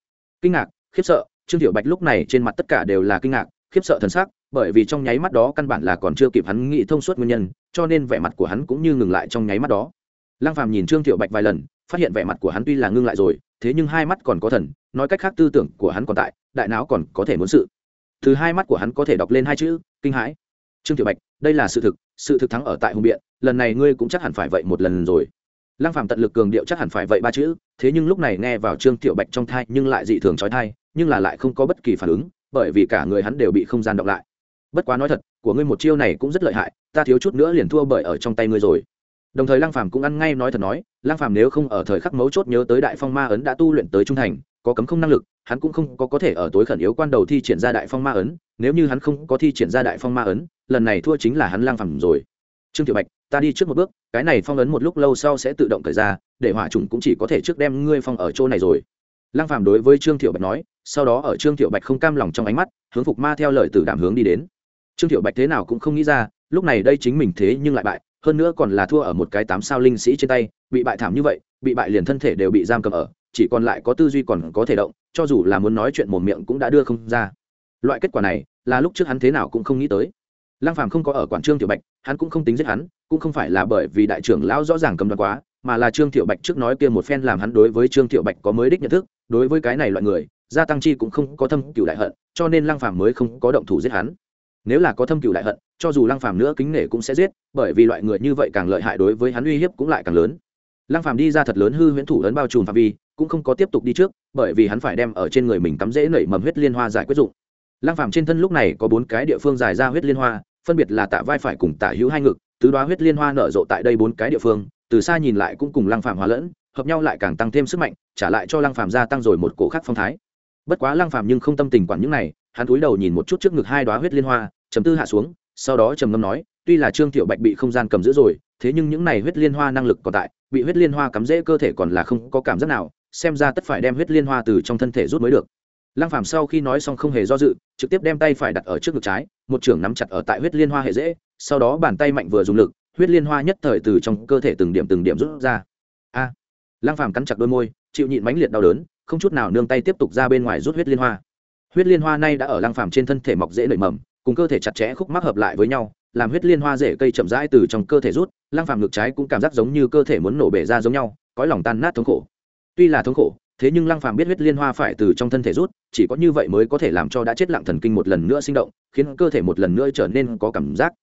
Kinh ngạc, khiếp sợ, trương thiệu bạch lúc này trên mặt tất cả đều là kinh ngạc, khiếp sợ thần sắc, bởi vì trong nháy mắt đó căn bản là còn chưa kịp hắn nghĩ thông suốt nguyên nhân, cho nên vẻ mặt của hắn cũng như ngừng lại trong nháy mắt đó. Lăng phàm nhìn trương thiệu bạch vài lần, phát hiện vẻ mặt của hắn tuy là ngưng lại rồi thế nhưng hai mắt còn có thần, nói cách khác tư tưởng của hắn còn tại, đại não còn có thể muốn sự. Từ hai mắt của hắn có thể đọc lên hai chữ, kinh hãi. Trương tiểu bạch, đây là sự thực sự thực thắng ở tại hùng biện, lần này ngươi cũng chắc hẳn phải vậy một lần rồi. Lăng phàm tận lực cường điệu chắc hẳn phải vậy ba chữ, thế nhưng lúc này nghe vào trương tiểu bạch trong thai nhưng lại dị thường trói thai nhưng là lại không có bất kỳ phản ứng, bởi vì cả người hắn đều bị không gian đọc lại. Bất quá nói thật, của ngươi một chiêu này cũng rất lợi hại, ta thiếu chút nữa liền thua bởi ở trong tay ngươi rồi đồng thời lăng phàm cũng ăn ngay nói thật nói, lăng phàm nếu không ở thời khắc mấu chốt nhớ tới đại phong ma ấn đã tu luyện tới trung thành, có cấm không năng lực, hắn cũng không có có thể ở tối khẩn yếu quan đầu thi triển ra đại phong ma ấn, nếu như hắn không có thi triển ra đại phong ma ấn, lần này thua chính là hắn lăng phàm rồi. Trương tiểu bạch, ta đi trước một bước, cái này phong ấn một lúc lâu sau sẽ tự động thời ra, để hỏa trùng cũng chỉ có thể trước đem ngươi phong ở chỗ này rồi. Lăng phàm đối với trương tiểu bạch nói, sau đó ở trương tiểu bạch không cam lòng trong ánh mắt, hướng phục ma theo lời từ đảm hướng đi đến. Trương tiểu bạch thế nào cũng không nghĩ ra, lúc này đây chính mình thế nhưng lại bại hơn nữa còn là thua ở một cái tám sao linh sĩ trên tay, bị bại thảm như vậy, bị bại liền thân thể đều bị giam cầm ở, chỉ còn lại có tư duy còn có thể động, cho dù là muốn nói chuyện mồm miệng cũng đã đưa không ra. Loại kết quả này, là lúc trước hắn thế nào cũng không nghĩ tới. Lăng phàm không có ở quản trương tiểu bạch, hắn cũng không tính giết hắn, cũng không phải là bởi vì đại trưởng lão rõ ràng cầm đoạt quá, mà là trương tiểu bạch trước nói kia một phen làm hắn đối với trương tiểu bạch có mới đích nhận thức, đối với cái này loại người, gia tăng chi cũng không có thâm cửu đại hận, cho nên lăng phàm mới không có động thủ giết hắn nếu là có thâm cựu đại hận, cho dù lăng phàm nữa kính nể cũng sẽ giết, bởi vì loại người như vậy càng lợi hại đối với hắn uy hiếp cũng lại càng lớn. Lăng phàm đi ra thật lớn hư huyễn thủ lớn bao trùm phạm vi, cũng không có tiếp tục đi trước, bởi vì hắn phải đem ở trên người mình cắm dễ nảy mầm huyết liên hoa giải quyết dụng. Lăng phàm trên thân lúc này có bốn cái địa phương dài ra huyết liên hoa, phân biệt là tạ vai phải cùng tạ hữu hai ngực, tứ đoá huyết liên hoa nở rộ tại đây bốn cái địa phương, từ xa nhìn lại cũng cùng lăng phàm hòa lẫn, hợp nhau lại càng tăng thêm sức mạnh, trả lại cho lăng phàm gia tăng rồi một cổ khắc phong thái. Bất quá lăng phàm nhưng không tâm tình quản những này, hắn cúi đầu nhìn một chút trước ngực hai đóa huyết liên hoa chấm tư hạ xuống, sau đó trầm ngâm nói, tuy là trương tiểu bạch bị không gian cầm giữ rồi, thế nhưng những này huyết liên hoa năng lực còn tại, bị huyết liên hoa cắm dễ cơ thể còn là không có cảm giác nào, xem ra tất phải đem huyết liên hoa từ trong thân thể rút mới được. Lăng phàm sau khi nói xong không hề do dự, trực tiếp đem tay phải đặt ở trước ngực trái, một trưởng nắm chặt ở tại huyết liên hoa hệ dễ, sau đó bàn tay mạnh vừa dùng lực, huyết liên hoa nhất thời từ trong cơ thể từng điểm từng điểm rút ra. A! Lăng phàm cắn chặt đôi môi, chịu nhịn mãnh liệt đau đớn, không chút nào nương tay tiếp tục ra bên ngoài rút huyết liên hoa. Huyết liên hoa nay đã ở lăng phàm trên thân thể mọc dễ nảy mầm cùng cơ thể chặt chẽ khúc mắc hợp lại với nhau, làm huyết liên hoa rễ cây chậm rãi từ trong cơ thể rút Lang phàm ngực trái cũng cảm giác giống như cơ thể muốn nổ bể ra giống nhau, cõi lòng tan nát thống khổ. Tuy là thống khổ, thế nhưng lăng phàm biết huyết liên hoa phải từ trong thân thể rút, chỉ có như vậy mới có thể làm cho đã chết lặng thần kinh một lần nữa sinh động, khiến cơ thể một lần nữa trở nên có cảm giác.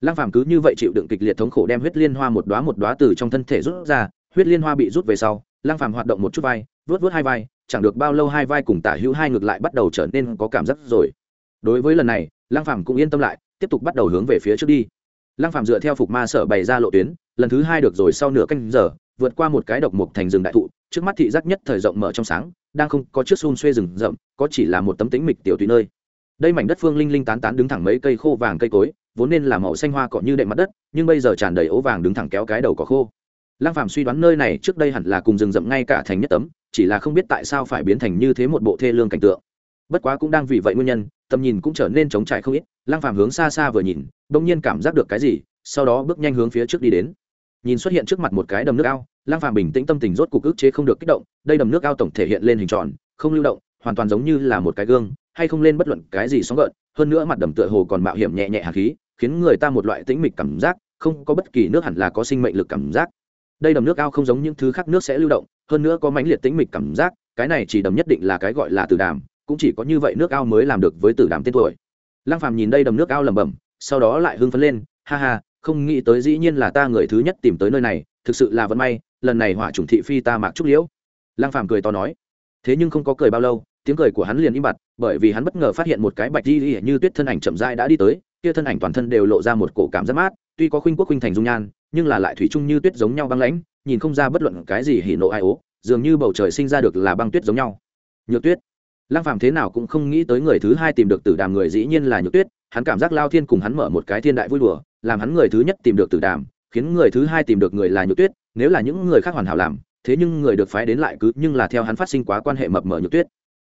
Lăng phàm cứ như vậy chịu đựng kịch liệt thống khổ đem huyết liên hoa một đóa một đóa từ trong thân thể rút ra, huyết liên hoa bị rút về sau, lăng phàm hoạt động một chút vai vớt vớt hai vai, chẳng được bao lâu hai vai cùng tả hữu hai ngược lại bắt đầu trở nên có cảm giác rồi. Đối với lần này lăng phàm cũng yên tâm lại, tiếp tục bắt đầu hướng về phía trước đi. Lăng phàm dựa theo phục ma sở bày ra lộ tuyến, lần thứ hai được rồi sau nửa canh giờ, vượt qua một cái độc mục thành rừng đại thụ, trước mắt thị giác nhất thời rộng mở trong sáng, đang không có chiếc xun xuê rừng rậm, có chỉ là một tấm tính mịch tiểu tùy nơi. Đây mảnh đất phương linh linh tán tán đứng thẳng mấy cây khô vàng cây cối, vốn nên là màu xanh hoa cỏ như đệm mặt đất, nhưng bây giờ tràn đầy ố vàng đứng thẳng kéo cái đầu cỏ khô. Lăng phàm suy đoán nơi này trước đây hẳn là cùng rừng rậm ngay cả thành nhất tấm, chỉ là không biết tại sao phải biến thành như thế một bộ thê lương cảnh tượng bất quá cũng đang vì vậy nguyên nhân, tầm nhìn cũng trở nên trống trải không ít, lăng phàm hướng xa xa vừa nhìn, bỗng nhiên cảm giác được cái gì, sau đó bước nhanh hướng phía trước đi đến. Nhìn xuất hiện trước mặt một cái đầm nước ao, lăng phàm bình tĩnh tâm tình rốt cục ức chế không được kích động, đây đầm nước ao tổng thể hiện lên hình tròn, không lưu động, hoàn toàn giống như là một cái gương, hay không lên bất luận cái gì sóng gợn, hơn nữa mặt đầm tựa hồ còn mạo hiểm nhẹ nhẹ hạt khí, khiến người ta một loại tĩnh mịch cảm giác, không có bất kỳ nước hẳn là có sinh mệnh lực cảm giác. Đây đầm nước ao không giống những thứ khác nước sẽ lưu động, hơn nữa có mãnh liệt tĩnh mịch cảm giác, cái này chỉ đầm nhất định là cái gọi là tử đàm cũng chỉ có như vậy nước ao mới làm được với tử đàm tên tuổi. Lăng phàm nhìn đây đầm nước ao lẩm bẩm, sau đó lại hưng phấn lên, ha ha, không nghĩ tới dĩ nhiên là ta người thứ nhất tìm tới nơi này, thực sự là vận may, lần này hỏa chủng thị phi ta mạc trúc liễu. Lăng phàm cười to nói. Thế nhưng không có cười bao lâu, tiếng cười của hắn liền im bặt, bởi vì hắn bất ngờ phát hiện một cái bạch di như tuyết thân ảnh chậm rãi đã đi tới, kia thân ảnh toàn thân đều lộ ra một cổ cảm giác mát, tuy có khuynh quốc khuynh thành dung nhan, nhưng là lại thủy chung như tuyết giống nhau băng lãnh, nhìn không ra bất luận cái gì hỉ nộ ai ố, dường như bầu trời sinh ra được là băng tuyết giống nhau. Nhược tuyết lăng phàm thế nào cũng không nghĩ tới người thứ hai tìm được tử đàm người dĩ nhiên là nhược tuyết, hắn cảm giác lao thiên cùng hắn mở một cái thiên đại vui đùa, làm hắn người thứ nhất tìm được tử đàm, khiến người thứ hai tìm được người là nhược tuyết, nếu là những người khác hoàn hảo làm, thế nhưng người được phái đến lại cứ nhưng là theo hắn phát sinh quá quan hệ mập mờ nhược tuyết.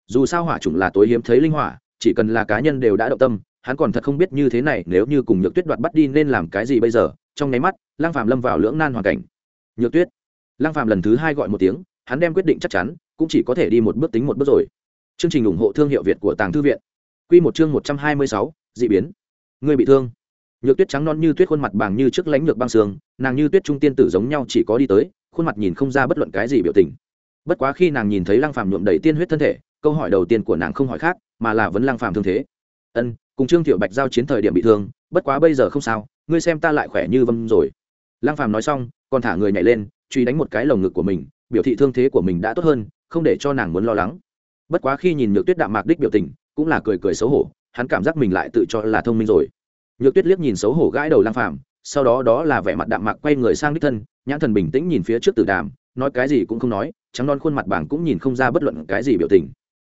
Dù sao hỏa chủng là tối hiếm thấy linh hỏa, chỉ cần là cá nhân đều đã động tâm, hắn còn thật không biết như thế này, nếu như cùng nhược tuyết đoạt bắt đi nên làm cái gì bây giờ? Trong nháy mắt lang phàm lâm vào lưỡng nan hoàn cảnh. Nhược tuyết. Lang phàm lần thứ hai gọi một tiếng, hắn đem quyết định chắc chắn, cũng chỉ có thể đi một bước tính một bước rồi chương trình ủng hộ thương hiệu việt của tàng thư viện. Quy một chương một trăm hai mươi sáu, dị biến. Người bị thương. Nhược tuyết trắng non như tuyết khuôn mặt bàng như trước lãnh nhược băng sương, nàng như tuyết trung tiên tử giống nhau chỉ có đi tới, khuôn mặt nhìn không ra bất luận cái gì biểu tình. Bất quá khi nàng nhìn thấy lăng phàm nhuộm đầy tiên huyết thân thể, câu hỏi đầu tiên của nàng không hỏi khác, mà là vấn lăng phàm thương thế. Ân, cùng trương tiểu bạch giao chiến thời điểm bị thương, bất quá bây giờ không sao, ngươi xem ta lại khỏe như vâm rồi. Lăng phàm nói xong, còn thả người nhảy lên, truy đánh một cái lồng ngực của mình, biểu thị thương thế của mình đã tốt hơn, không để cho nàng muốn lo lắng bất quá khi nhìn nhược tuyết đạm mạc đích biểu tình, cũng là cười cười xấu hổ, hắn cảm giác mình lại tự cho là thông minh rồi. Nhược tuyết liếc nhìn xấu hổ gãi đầu lang phàm, sau đó đó là vẻ mặt đạm mạc quay người sang đích thân, nhãn thần bình tĩnh nhìn phía trước tử đàm, nói cái gì cũng không nói, trắng non khuôn mặt bảng cũng nhìn không ra bất luận cái gì biểu tình.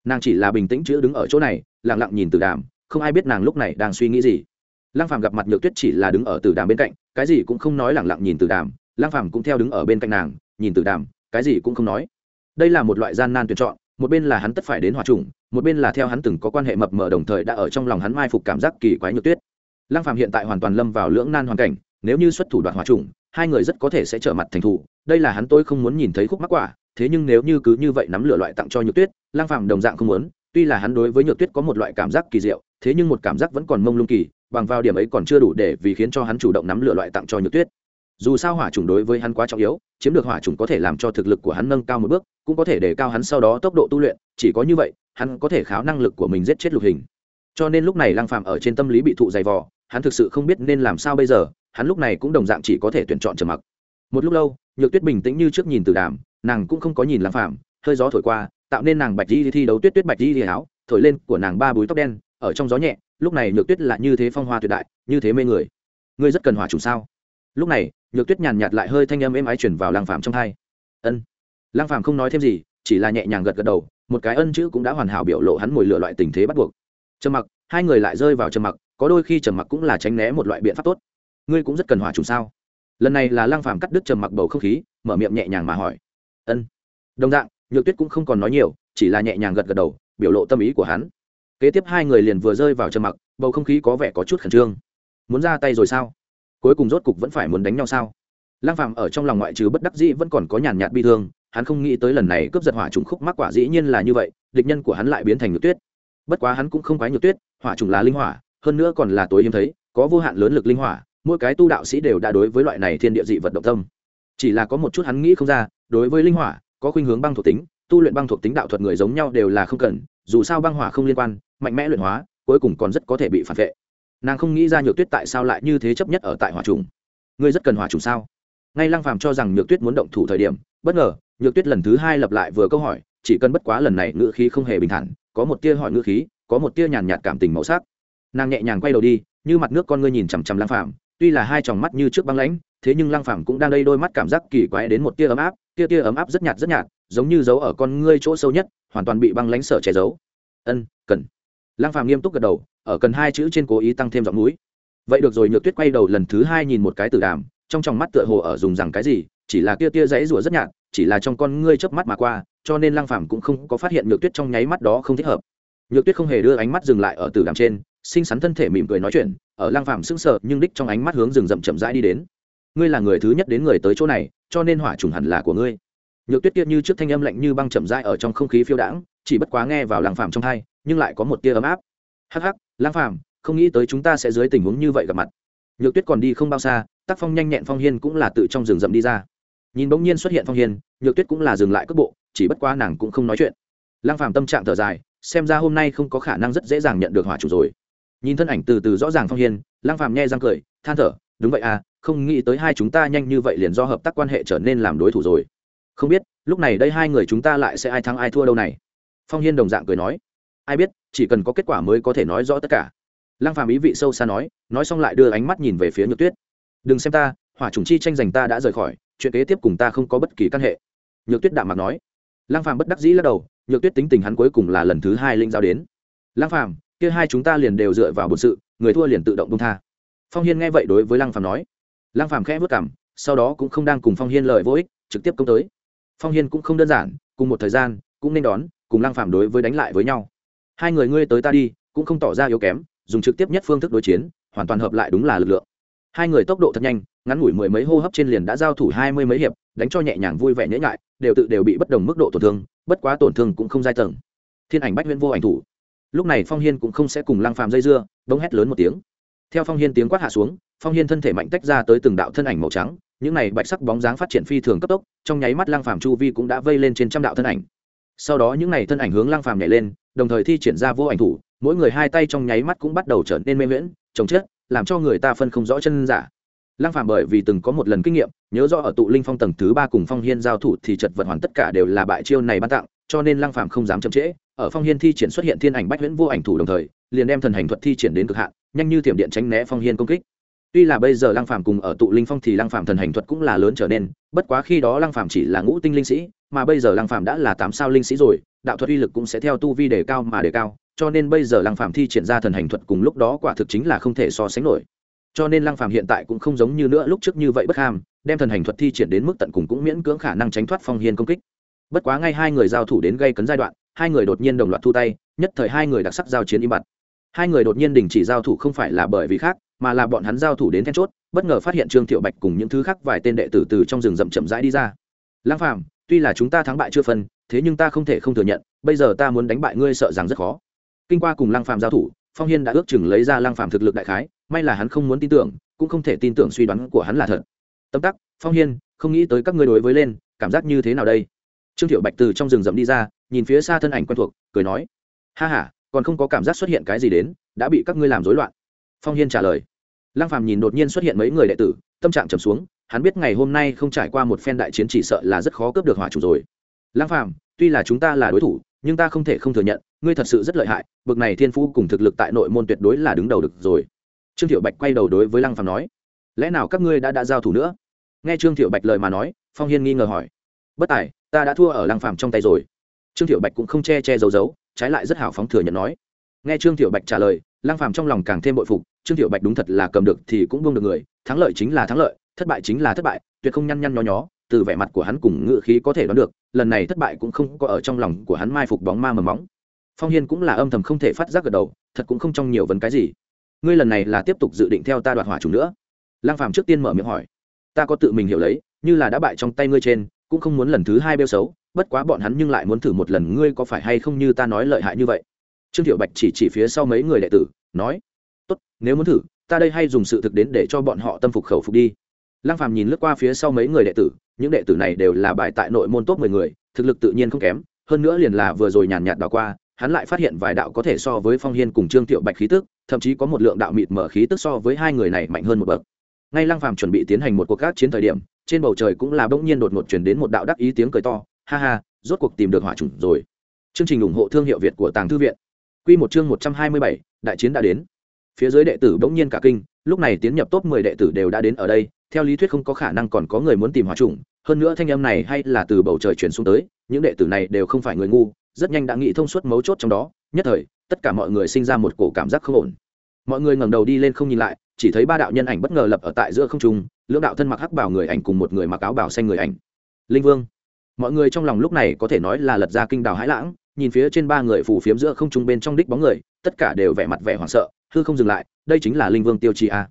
Nàng chỉ là bình tĩnh chữ đứng ở chỗ này, lặng lặng nhìn tử đàm, không ai biết nàng lúc này đang suy nghĩ gì. Lăng phàm gặp mặt nhược tuyết chỉ là đứng ở tử đàm bên cạnh, cái gì cũng không nói lặng lặng nhìn tử đàm, lăng phàm cũng theo đứng ở bên cạnh nàng, nhìn tử đàm, cái gì cũng không nói. Đây là một loại gian nan tuyển chọn một bên là hắn tất phải đến hòa trùng, một bên là theo hắn từng có quan hệ mập mờ đồng thời đã ở trong lòng hắn mai phục cảm giác kỳ quái nhược tuyết. Lăng phàm hiện tại hoàn toàn lâm vào lưỡng nan hoàn cảnh, nếu như xuất thủ đoạn hòa trùng, hai người rất có thể sẽ trở mặt thành thủ đây là hắn tôi không muốn nhìn thấy khúc mắc quả, thế nhưng nếu như cứ như vậy nắm lửa loại tặng cho nhược tuyết, lăng phàm đồng dạng không muốn, tuy là hắn đối với nhược tuyết có một loại cảm giác kỳ diệu, thế nhưng một cảm giác vẫn còn mông lung kỳ, bằng vào điểm ấy còn chưa đủ để vì khiến cho hắn chủ động nắm lửa loại tặng cho nhược tuyết. Dù sao hỏa trùng đối với hắn quá trọng yếu chiếm được hỏa trùng có thể làm cho thực lực của hắn nâng cao một bước, cũng có thể để cao hắn sau đó tốc độ tu luyện, chỉ có như vậy, hắn có thể kháo năng lực của mình giết chết lục hình. Cho nên lúc này lăng phàm ở trên tâm lý bị thụ dày vò, hắn thực sự không biết nên làm sao bây giờ, hắn lúc này cũng đồng dạng chỉ có thể tuyển chọn trầm mặc. Một lúc lâu, nhược tuyết bình tĩnh như trước nhìn từ đàm, nàng cũng không có nhìn lăng phàm, hơi gió thổi qua, tạo nên nàng bạch y thi đấu tuyết tuyết bạch đi áo, thổi lên của nàng ba búi tóc đen, ở trong gió nhẹ, lúc này nhược tuyết là như thế phong hoa tuyệt đại, như thế mê người. Ngươi rất cần hỏa trùng sao? Lúc này, nhược tuyết nhàn nhạt lại hơi thanh âm êm ái chuyển vào lang phàm trong thai ân. Lang phàm không nói thêm gì, chỉ là nhẹ nhàng gật gật đầu, một cái ân chữ cũng đã hoàn hảo biểu lộ hắn mồi lựa loại tình thế bắt buộc. Trầm mặc, hai người lại rơi vào trầm mặc, có đôi khi trầm mặc cũng là tránh né một loại biện pháp tốt. Ngươi cũng rất cần hỏa trùng sao? Lần này là lang phàm cắt đứt trầm mặc bầu không khí, mở miệng nhẹ nhàng mà hỏi. Ân. Đồng dạng, nhược tuyết cũng không còn nói nhiều, chỉ là nhẹ nhàng gật gật đầu, biểu lộ tâm ý của hắn. Kế tiếp hai người liền vừa rơi vào trầm mặc, bầu không khí có vẻ có chút khẩn trương. Muốn ra tay rồi sao? Cuối cùng rốt cục vẫn phải muốn đánh nhau sao? Lang phạm ở trong lòng ngoại trừ bất đắc dĩ vẫn còn có nhàn nhạt bi thương, hắn không nghĩ tới lần này cướp giật hỏa trùng khúc mắc quả dĩ nhiên là như vậy, địch nhân của hắn lại biến thành nhược tuyết. Bất quá hắn cũng không quái nhược tuyết, hỏa trùng là linh hỏa, hơn nữa còn là tối hiếm thấy, có vô hạn lớn lực linh hỏa, mỗi cái tu đạo sĩ đều đã đối với loại này thiên địa dị vật động tâm. Chỉ là có một chút hắn nghĩ không ra, đối với linh hỏa, có khuynh hướng băng thuộc tính, tu luyện băng thuộc tính đạo thuật người giống nhau đều là không cần, dù sao băng hỏa không liên quan, mạnh mẽ luyện hóa, cuối cùng còn rất có thể bị phản vệ nàng không nghĩ ra nhược tuyết tại sao lại như thế chấp nhất ở tại hòa trùng. Ngươi rất cần hòa trùng sao? Ngay lăng phàm cho rằng nhược tuyết muốn động thủ thời điểm, bất ngờ, nhược tuyết lần thứ hai lập lại vừa câu hỏi, chỉ cần bất quá lần này ngữ khí không hề bình thản, có một tia hỏi ngữ khí, có một tia nhàn nhạt cảm tình màu sắc. Nàng nhẹ nhàng quay đầu đi, như mặt nước con ngươi nhìn chằm chằm lăng phàm, tuy là hai tròng mắt như trước băng lãnh, thế nhưng lăng phàm cũng đang đây đôi mắt cảm giác kỳ quái đến một tia ấm áp, tia tia ấm áp rất nhạt rất nhạt, giống như giấu ở con ngươi chỗ sâu nhất, hoàn toàn bị băng lãnh sở che giấu. Ân, cần. Lăng phàm nghiêm túc gật đầu ở cần hai chữ trên cố ý tăng thêm giọng mũi. Vậy được rồi, nhược tuyết quay đầu lần thứ hai nhìn một cái tử đàm, trong tròng mắt tựa hồ ở dùng rằng cái gì, chỉ là kia tia dãy rủa rất nhạt, chỉ là trong con ngươi chớp mắt mà qua, cho nên lăng phàm cũng không có phát hiện nhược tuyết trong nháy mắt đó không thích hợp. Nhược tuyết không hề đưa ánh mắt dừng lại ở tử đàm trên, xinh xắn thân thể mỉm cười nói chuyện, ở lăng phàm sững sờ nhưng đích trong ánh mắt hướng rừng rậm chậm rãi đi đến. Ngươi là người thứ nhất đến người tới chỗ này, cho nên hỏa trùng hẳn là của ngươi. Nhược tuyết kia như trước thanh âm lạnh như băng chậm rãi ở trong không khí phiêu đãng, chỉ bất quá nghe vào lăng phàm trong tai, nhưng lại có một tia ấm áp hắc hắc, lang phàm, không nghĩ tới chúng ta sẽ dưới tình huống như vậy gặp mặt. Nhược tuyết còn đi không bao xa, tác phong nhanh nhẹn phong hiên cũng là tự trong rừng rậm đi ra. Nhìn bỗng nhiên xuất hiện phong hiên, nhược tuyết cũng là dừng lại cước bộ, chỉ bất quá nàng cũng không nói chuyện. Lang phàm tâm trạng thở dài, xem ra hôm nay không có khả năng rất dễ dàng nhận được hỏa chủ rồi. Nhìn thân ảnh từ từ rõ ràng phong hiên, lang phàm nghe răng cười, than thở, đúng vậy à không nghĩ tới hai chúng ta nhanh như vậy liền do hợp tác quan hệ trở nên làm đối thủ rồi. Không biết, lúc này đây hai người chúng ta lại sẽ ai thắng ai thua đâu này? Phong hiên đồng dạng cười nói ai biết, chỉ cần có kết quả mới có thể nói rõ tất cả. Lăng phàm ý vị sâu xa nói nói xong lại đưa ánh mắt nhìn về phía nhược tuyết. Đừng xem ta, hỏa chủng chi tranh giành ta đã rời khỏi, chuyện kế tiếp cùng ta không có bất kỳ căn hệ. Nhược tuyết đạm mặt nói. Lăng phàm bất đắc dĩ lắc đầu, nhược tuyết tính tình hắn cuối cùng là lần thứ hai linh giao đến. Lăng phàm, kia hai chúng ta liền đều dựa vào bổn sự, người thua liền tự động buông tha. Phong hiên nghe vậy đối với lăng phàm nói. Lăng phàm khẽ vất cảm, sau đó cũng không đang cùng phong hiên lời vô ích, trực tiếp công tới. Phong hiên cũng không đơn giản, cùng một thời gian, cũng nên đón, cùng lăng phàm đối với đánh lại với nhau hai người ngươi tới ta đi, cũng không tỏ ra yếu kém, dùng trực tiếp nhất phương thức đối chiến, hoàn toàn hợp lại đúng là lực lượng. Hai người tốc độ thật nhanh, ngắn ngủi mười mấy hô hấp trên liền đã giao thủ hai mươi mấy hiệp, đánh cho nhẹ nhàng vui vẻ nhễ ngại, đều tự đều bị bất đồng mức độ tổn thương, bất quá tổn thương cũng không giai tầng. Thiên ảnh bách huyễn vô ảnh thủ. Lúc này phong hiên cũng không sẽ cùng lang phàm dây dưa, bỗng hét lớn một tiếng. Theo phong hiên tiếng quát hạ xuống, phong hiên thân thể mạnh tách ra tới từng đạo thân ảnh màu trắng, những này bạch sắc bóng dáng phát triển phi thường cấp tốc, trong nháy mắt lang phàm chu vi cũng đã vây lên trên trăm đạo thân ảnh. Sau đó những này thân ảnh hướng lang phàm nhảy lên đồng thời thi triển ra vô ảnh thủ, mỗi người hai tay trong nháy mắt cũng bắt đầu trở nên mê miễn chồng chết, làm cho người ta phân không rõ chân giả. Lăng phàm bởi vì từng có một lần kinh nghiệm, nhớ rõ ở tụ linh phong tầng thứ ba cùng phong hiên giao thủ thì chật vật hoàn tất cả đều là bại chiêu này ban tặng, cho nên lăng phàm không dám chậm trễ. Ở phong hiên thi triển xuất hiện thiên ảnh bách huyễn vô ảnh thủ đồng thời, liền đem thần hành thuật thi triển đến cực hạn, nhanh như thiểm điện tránh né phong hiên công kích tuy là bây giờ lăng phàm cùng ở tụ linh phong thì lăng phàm thần hành thuật cũng là lớn trở nên, bất quá khi đó lăng phàm chỉ là ngũ tinh linh sĩ, mà bây giờ lăng phàm đã là tám sao linh sĩ rồi, đạo thuật uy lực cũng sẽ theo tu vi đề cao mà đề cao, cho nên bây giờ lăng phàm thi triển ra thần hành thuật cùng lúc đó quả thực chính là không thể so sánh nổi. Cho nên lăng phàm hiện tại cũng không giống như nữa, lúc trước như vậy bất ham, đem thần hành thuật thi triển đến mức tận cùng cũng miễn cưỡng khả năng tránh thoát phong hiên công kích. Bất quá ngay hai người giao thủ đến gây cấn giai đoạn, hai người đột nhiên đồng loạt thu tay, nhất thời hai người đặc sắc giao chiến im bặt. Hai người đột nhiên đình chỉ giao thủ không phải là bởi vì khác mà là bọn hắn giao thủ đến then chốt, bất ngờ phát hiện trương thiệu bạch cùng những thứ khác vài tên đệ tử từ trong rừng rậm chậm rãi đi ra. Lăng phàm, tuy là chúng ta thắng bại chưa phân, thế nhưng ta không thể không thừa nhận, bây giờ ta muốn đánh bại ngươi sợ rằng rất khó. Kinh qua cùng lăng phàm giao thủ, phong hiên đã ước chừng lấy ra lăng phàm thực lực đại khái, may là hắn không muốn tin tưởng, cũng không thể tin tưởng suy đoán của hắn là thật. Tâm tắc, phong hiên, không nghĩ tới các ngươi đối với lên, cảm giác như thế nào đây? Trương thiệu bạch từ trong rừng rậm đi ra, nhìn phía xa thân ảnh quen thuộc, cười nói, ha ha, còn không có cảm giác xuất hiện cái gì đến, đã bị các ngươi làm rối loạn phong hiên trả lời. Lăng phàm nhìn đột nhiên xuất hiện mấy người đệ tử, tâm trạng trầm xuống, hắn biết ngày hôm nay không trải qua một phen đại chiến chỉ sợ là rất khó cướp được hỏa chủ rồi. Lăng phàm, tuy là chúng ta là đối thủ, nhưng ta không thể không thừa nhận, ngươi thật sự rất lợi hại bậc này thiên phú cùng thực lực tại nội môn tuyệt đối là đứng đầu được rồi. Trương thiệu bạch quay đầu đối với lăng phàm nói, lẽ nào các ngươi đã đã giao thủ nữa? Nghe trương thiệu bạch lời mà nói, phong hiên nghi ngờ hỏi, bất tài, ta đã thua ở lăng phàm trong tay rồi. Trương thiệu bạch cũng không che che giấu giấu, trái lại rất hào phóng thừa nhận nói nghe trương tiểu bạch trả lời lang phàm trong lòng càng thêm bội phục, trương tiểu bạch đúng thật là cầm được thì cũng buông được người, thắng lợi chính là thắng lợi, thất bại chính là thất bại, tuyệt không nhăn nhăn nhó nhó, từ vẻ mặt của hắn cùng ngựa khí có thể đoán được, lần này thất bại cũng không có ở trong lòng của hắn mai phục bóng ma mờ móng. Phong hiên cũng là âm thầm không thể phát giác gật đầu, thật cũng không trong nhiều vấn cái gì. Ngươi lần này là tiếp tục dự định theo ta đoạt hỏa chủ nữa. Lang phàm trước tiên mở miệng hỏi. Ta có tự mình hiểu lấy, như là đã bại trong tay ngươi trên, cũng không muốn lần thứ hai bêu xấu, bất quá bọn hắn nhưng lại muốn thử một lần, ngươi có phải hay không như ta nói lợi hại như vậy? Trương thiệu bạch chỉ chỉ phía sau mấy người đệ tử, nói, tốt, nếu muốn thử, ta đây hay dùng sự thực đến để cho bọn họ tâm phục khẩu phục đi. Lăng phàm nhìn lướt qua phía sau mấy người đệ tử, những đệ tử này đều là bài tại nội môn top mười người, thực lực tự nhiên không kém, hơn nữa liền là vừa rồi nhàn nhạt đảo qua, hắn lại phát hiện vài đạo có thể so với phong hiên cùng trương thiệu bạch khí tức, thậm chí có một lượng đạo mịt mở khí tức so với hai người này mạnh hơn một bậc. Ngay lăng phàm chuẩn bị tiến hành một cuộc các chiến thời điểm, trên bầu trời cũng là bỗng nhiên đột ngột truyền đến một đạo đắc ý tiếng cười to, ha ha, rốt cuộc tìm được hỏa chủng rồi. Chương trình ủng hộ thương hiệu việt của tàng thư viện quy một chương một trăm hai mươi bảy, đại chiến đã đến. Phía dưới đệ tử bỗng nhiên cả kinh lúc này tiến nhập top mười đệ tử đều đã đến ở đây theo lý thuyết không có khả năng còn có người muốn tìm hỏa chủng hơn nữa thanh âm này hay là từ bầu trời chuyển xuống tới những đệ tử này đều không phải người ngu rất nhanh đã nghĩ thông suốt mấu chốt trong đó nhất thời tất cả mọi người sinh ra một cổ cảm giác không ổn. Mọi người ngẩng đầu đi lên không nhìn lại chỉ thấy ba đạo nhân ảnh bất ngờ lập ở tại giữa không trung lưỡng đạo thân mặc hắc bảo người ảnh cùng một người mặc áo bào xanh người ảnh. Linh vương. Mọi người trong lòng lúc này có thể nói là lật ra kinh đào hãi lãng nhìn phía trên ba người phủ phiếm giữa không trung bên trong đích bóng người, tất cả đều vẻ mặt vẻ hoảng sợ, hư không dừng lại, đây chính là linh vương tiêu chi a.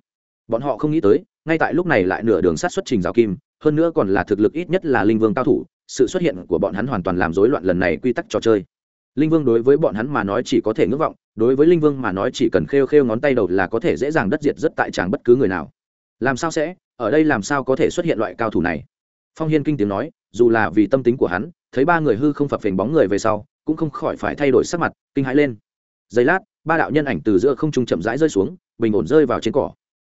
Bọn họ không nghĩ tới, ngay tại lúc này lại nửa đường sát xuất trình rào kim, hơn nữa còn là thực lực ít nhất là linh vương cao thủ, sự xuất hiện của bọn hắn hoàn toàn làm rối loạn lần này quy tắc trò chơi. Linh vương đối với bọn hắn mà nói chỉ có thể ngưỡng vọng, đối với linh vương mà nói chỉ cần khêu khêu ngón tay đầu là có thể dễ dàng đất diệt rất tại tràng bất cứ người nào. Làm sao sẽ? Ở đây làm sao có thể xuất hiện loại cao thủ này? Phong hiên kinh tiếng nói, dù là vì tâm tính của hắn, thấy ba người hư không phập phình bóng người về sau cũng không khỏi phải thay đổi sắc mặt, kinh hãi lên. Giây lát, ba đạo nhân ảnh từ giữa không trung chậm rãi rơi xuống, bình ổn rơi vào trên cỏ.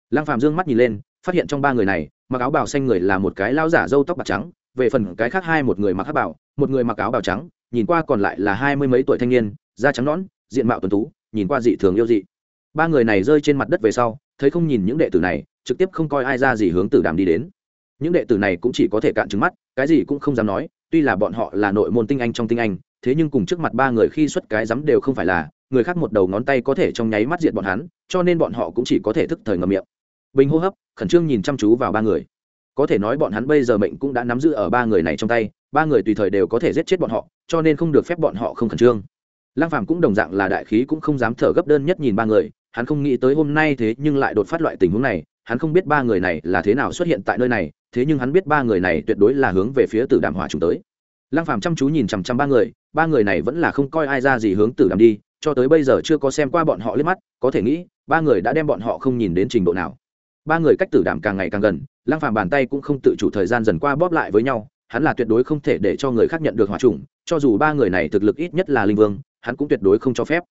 Lăng phàm dương mắt nhìn lên, phát hiện trong ba người này, mặc áo bào xanh người là một cái lao giả râu tóc bạc trắng, về phần cái khác hai một người mặc áo bảo một người mặc áo bào trắng, nhìn qua còn lại là hai mươi mấy tuổi thanh niên, da trắng nõn, diện mạo tuấn tú, nhìn qua dị thường yêu dị. Ba người này rơi trên mặt đất về sau, thấy không nhìn những đệ tử này, trực tiếp không coi ai ra gì hướng tử đàm đi đến. Những đệ tử này cũng chỉ có thể cạn trứng mắt, cái gì cũng không dám nói, tuy là bọn họ là nội môn tinh anh trong tinh anh thế nhưng cùng trước mặt ba người khi xuất cái dám đều không phải là, người khác một đầu ngón tay có thể trong nháy mắt diệt bọn hắn, cho nên bọn họ cũng chỉ có thể thức thời ngầm miệng. Bình hô hấp, khẩn trương nhìn chăm chú vào ba người. Có thể nói bọn hắn bây giờ mệnh cũng đã nắm giữ ở ba người này trong tay, ba người tùy thời đều có thể giết chết bọn họ, cho nên không được phép bọn họ không khẩn trương. Lăng phàm cũng đồng dạng là đại khí cũng không dám thở gấp đơn nhất nhìn ba người, hắn không nghĩ tới hôm nay thế nhưng lại đột phát loại tình huống này, hắn không biết ba người này là thế nào xuất hiện tại nơi này, thế nhưng hắn biết ba người này tuyệt đối là hướng về phía tử đàm hỏa trùng tới. Lăng phàm chăm chú nhìn chằm chằm ba người ba người này vẫn là không coi ai ra gì hướng tử đàm đi, cho tới bây giờ chưa có xem qua bọn họ liếc mắt, có thể nghĩ, ba người đã đem bọn họ không nhìn đến trình độ nào. Ba người cách tử đàm càng ngày càng gần, lăng phàm bàn tay cũng không tự chủ thời gian dần qua bóp lại với nhau, hắn là tuyệt đối không thể để cho người khác nhận được hỏa trùng cho dù ba người này thực lực ít nhất là linh vương, hắn cũng tuyệt đối không cho phép.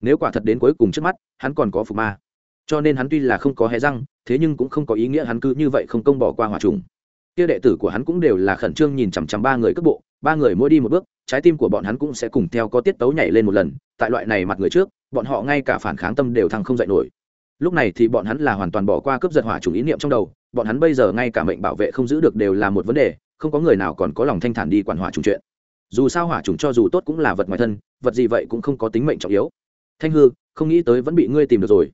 Nếu quả thật đến cuối cùng trước mắt, hắn còn có phục ma. Cho nên hắn tuy là không có hé răng, thế nhưng cũng không có ý nghĩa hắn cứ như vậy không công bỏ qua hỏa trùng kia đệ tử của hắn cũng đều là khẩn trương nhìn chằm chằm ba người cước bộ, ba người mỗi đi một bước trái tim của bọn hắn cũng sẽ cùng theo có tiết tấu nhảy lên một lần, tại loại này mặt người trước, bọn họ ngay cả phản kháng tâm đều thăng không dậy nổi. Lúc này thì bọn hắn là hoàn toàn bỏ qua cướp giật hỏa trùng ý niệm trong đầu, bọn hắn bây giờ ngay cả mệnh bảo vệ không giữ được đều là một vấn đề, không có người nào còn có lòng thanh thản đi quản hỏa trùng chuyện. Dù sao hỏa trùng cho dù tốt cũng là vật ngoài thân, vật gì vậy cũng không có tính mệnh trọng yếu. Thanh hư, không nghĩ tới vẫn bị ngươi tìm được rồi.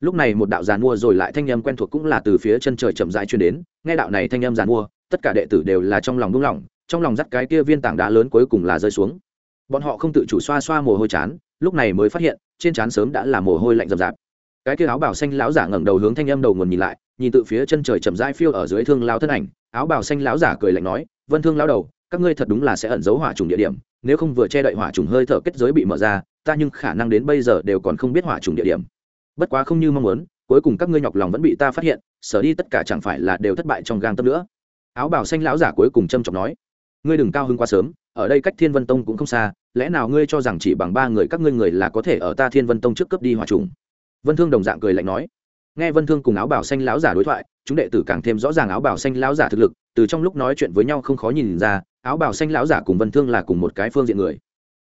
Lúc này một đạo giàn mua rồi lại thanh âm quen thuộc cũng là từ phía chân trời chậm rãi truyền đến, nghe đạo này thanh âm giàn mua, tất cả đệ tử đều là trong lòng đúng lòng trong lòng dắt cái kia viên tảng đá lớn cuối cùng là rơi xuống. Bọn họ không tự chủ xoa xoa mồ hôi chán, lúc này mới phát hiện, trên trán sớm đã là mồ hôi lạnh rầm rạp. Cái kia áo bảo xanh lão giả ngẩng đầu hướng thanh âm đầu nguồn nhìn lại, nhìn từ phía chân trời chậm rãi phiêu ở dưới thương lao thân ảnh, áo bảo xanh lão giả cười lạnh nói, vân thương lão đầu, các ngươi thật đúng là sẽ ẩn giấu hỏa trùng địa điểm, nếu không vừa che đậy hỏa trùng hơi thở kết giới bị mở ra, ta nhưng khả năng đến bây giờ đều còn không biết hỏa trùng địa điểm. Bất quá không như mong muốn, cuối cùng các ngươi nhọc lòng vẫn bị ta phát hiện, sở đi tất cả chẳng phải là đều thất bại trong gang tấp nữa. Áo bảo xanh lão giả cuối cùng trâm trọng nói ngươi đừng cao hứng quá sớm, ở đây cách thiên vân tông cũng không xa, lẽ nào ngươi cho rằng chỉ bằng ba người các ngươi người là có thể ở ta thiên vân tông trước cấp đi hỏa trùng? Vân thương đồng dạng cười lạnh nói. Nghe vân thương cùng áo bảo xanh lão giả đối thoại, chúng đệ tử càng thêm rõ ràng áo bảo xanh lão giả thực lực, từ trong lúc nói chuyện với nhau không khó nhìn ra, áo bảo xanh lão giả cùng vân thương là cùng một cái phương diện người.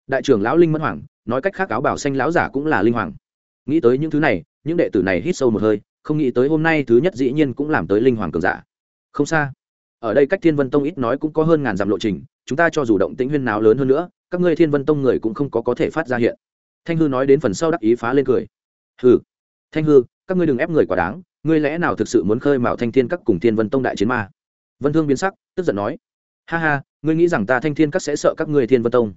Đại trưởng lão linh mẫn hoàng, nói cách khác áo bảo xanh lão giả cũng là linh hoàng. Nghĩ tới những thứ này, những đệ tử này hít sâu một hơi, không nghĩ tới hôm nay thứ nhất dĩ nhiên cũng làm tới linh hoàng cường giả. Không xa ở đây cách thiên vân tông ít nói cũng có hơn ngàn dặm lộ trình, chúng ta cho dù động tĩnh huyên nào lớn hơn nữa, các ngươi thiên vân tông người cũng không có có thể phát ra hiện. Thanh hư nói đến phần sau đắc ý phá lên cười. Hừ. Thanh hư, các ngươi đừng ép người quá đáng, ngươi lẽ nào thực sự muốn khơi mào thanh thiên các cùng thiên vân tông đại chiến ma? Vân thương biến sắc, tức giận nói. Ha ha, ngươi nghĩ rằng ta thanh thiên các sẽ sợ các ngươi thiên vân tông?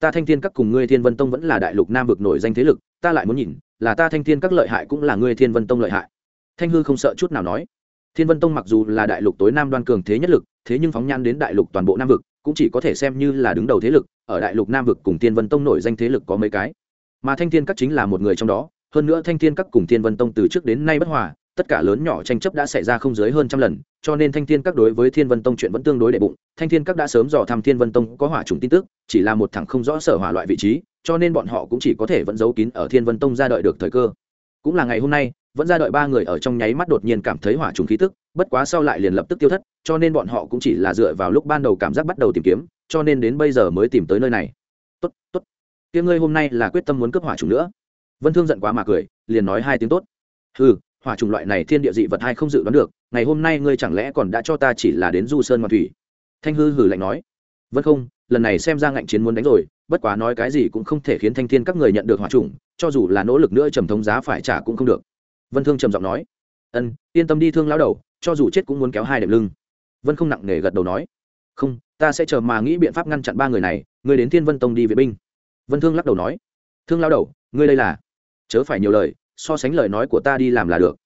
Ta thanh thiên các cùng ngươi thiên vân tông vẫn là đại lục nam vực nổi danh thế lực, ta lại muốn nhìn, là ta thanh thiên các lợi hại cũng là ngươi thiên vân tông lợi hại. Thanh hư không sợ chút nào nói thiên vân tông mặc dù là đại lục tối nam đoan cường thế nhất lực, thế nhưng phóng nhan đến đại lục toàn bộ nam vực, cũng chỉ có thể xem như là đứng đầu thế lực, ở đại lục nam vực cùng thiên vân tông nổi danh thế lực có mấy cái. Mà thanh thiên các chính là một người trong đó, hơn nữa thanh thiên các cùng thiên vân tông từ trước đến nay bất hòa, tất cả lớn nhỏ tranh chấp đã xảy ra không dưới hơn trăm lần, cho nên thanh thiên các đối với thiên vân tông chuyện vẫn tương đối đệ bụng. Thanh thiên các đã sớm dò thăm thiên vân tông có hỏa trùng tin tức, chỉ là một thằng không rõ sở hỏa loại vị trí, cho nên bọn họ cũng chỉ có thể vẫn giấu kín ở thiên vân tông ra đợi được thời cơ. Cũng là ngày hôm nay vẫn ra đợi ba người ở trong nháy mắt đột nhiên cảm thấy hỏa trùng khí tức, bất quá sau lại liền lập tức tiêu thất, cho nên bọn họ cũng chỉ là dựa vào lúc ban đầu cảm giác bắt đầu tìm kiếm, cho nên đến bây giờ mới tìm tới nơi này. Tốt tốt. Tiếng ngươi hôm nay là quyết tâm muốn cướp hỏa trùng nữa. Vân thương giận quá mà cười, liền nói hai tiếng tốt. Ừ hỏa trùng loại này thiên địa dị vật hay không dự đoán được, ngày hôm nay ngươi chẳng lẽ còn đã cho ta chỉ là đến du sơn ngoan thủy? Thanh hư hử lạnh nói. Vân không, lần này xem ra ngạnh chiến muốn đánh rồi, bất quá nói cái gì cũng không thể khiến thanh thiên các người nhận được hỏa trùng, cho dù là nỗ lực nữa trầm thống giá phải trả cũng không được vân thương trầm giọng nói, ân, yên tâm đi thương lao đầu, cho dù chết cũng muốn kéo hai đệm lưng. Vân không nặng nề gật đầu nói, không, ta sẽ chờ mà nghĩ biện pháp ngăn chặn ba người này, người đến thiên vân tông đi vệ binh. Vân thương lắc đầu nói, thương lao đầu, ngươi đây là, chớ phải nhiều lời, so sánh lời nói của ta đi làm là được.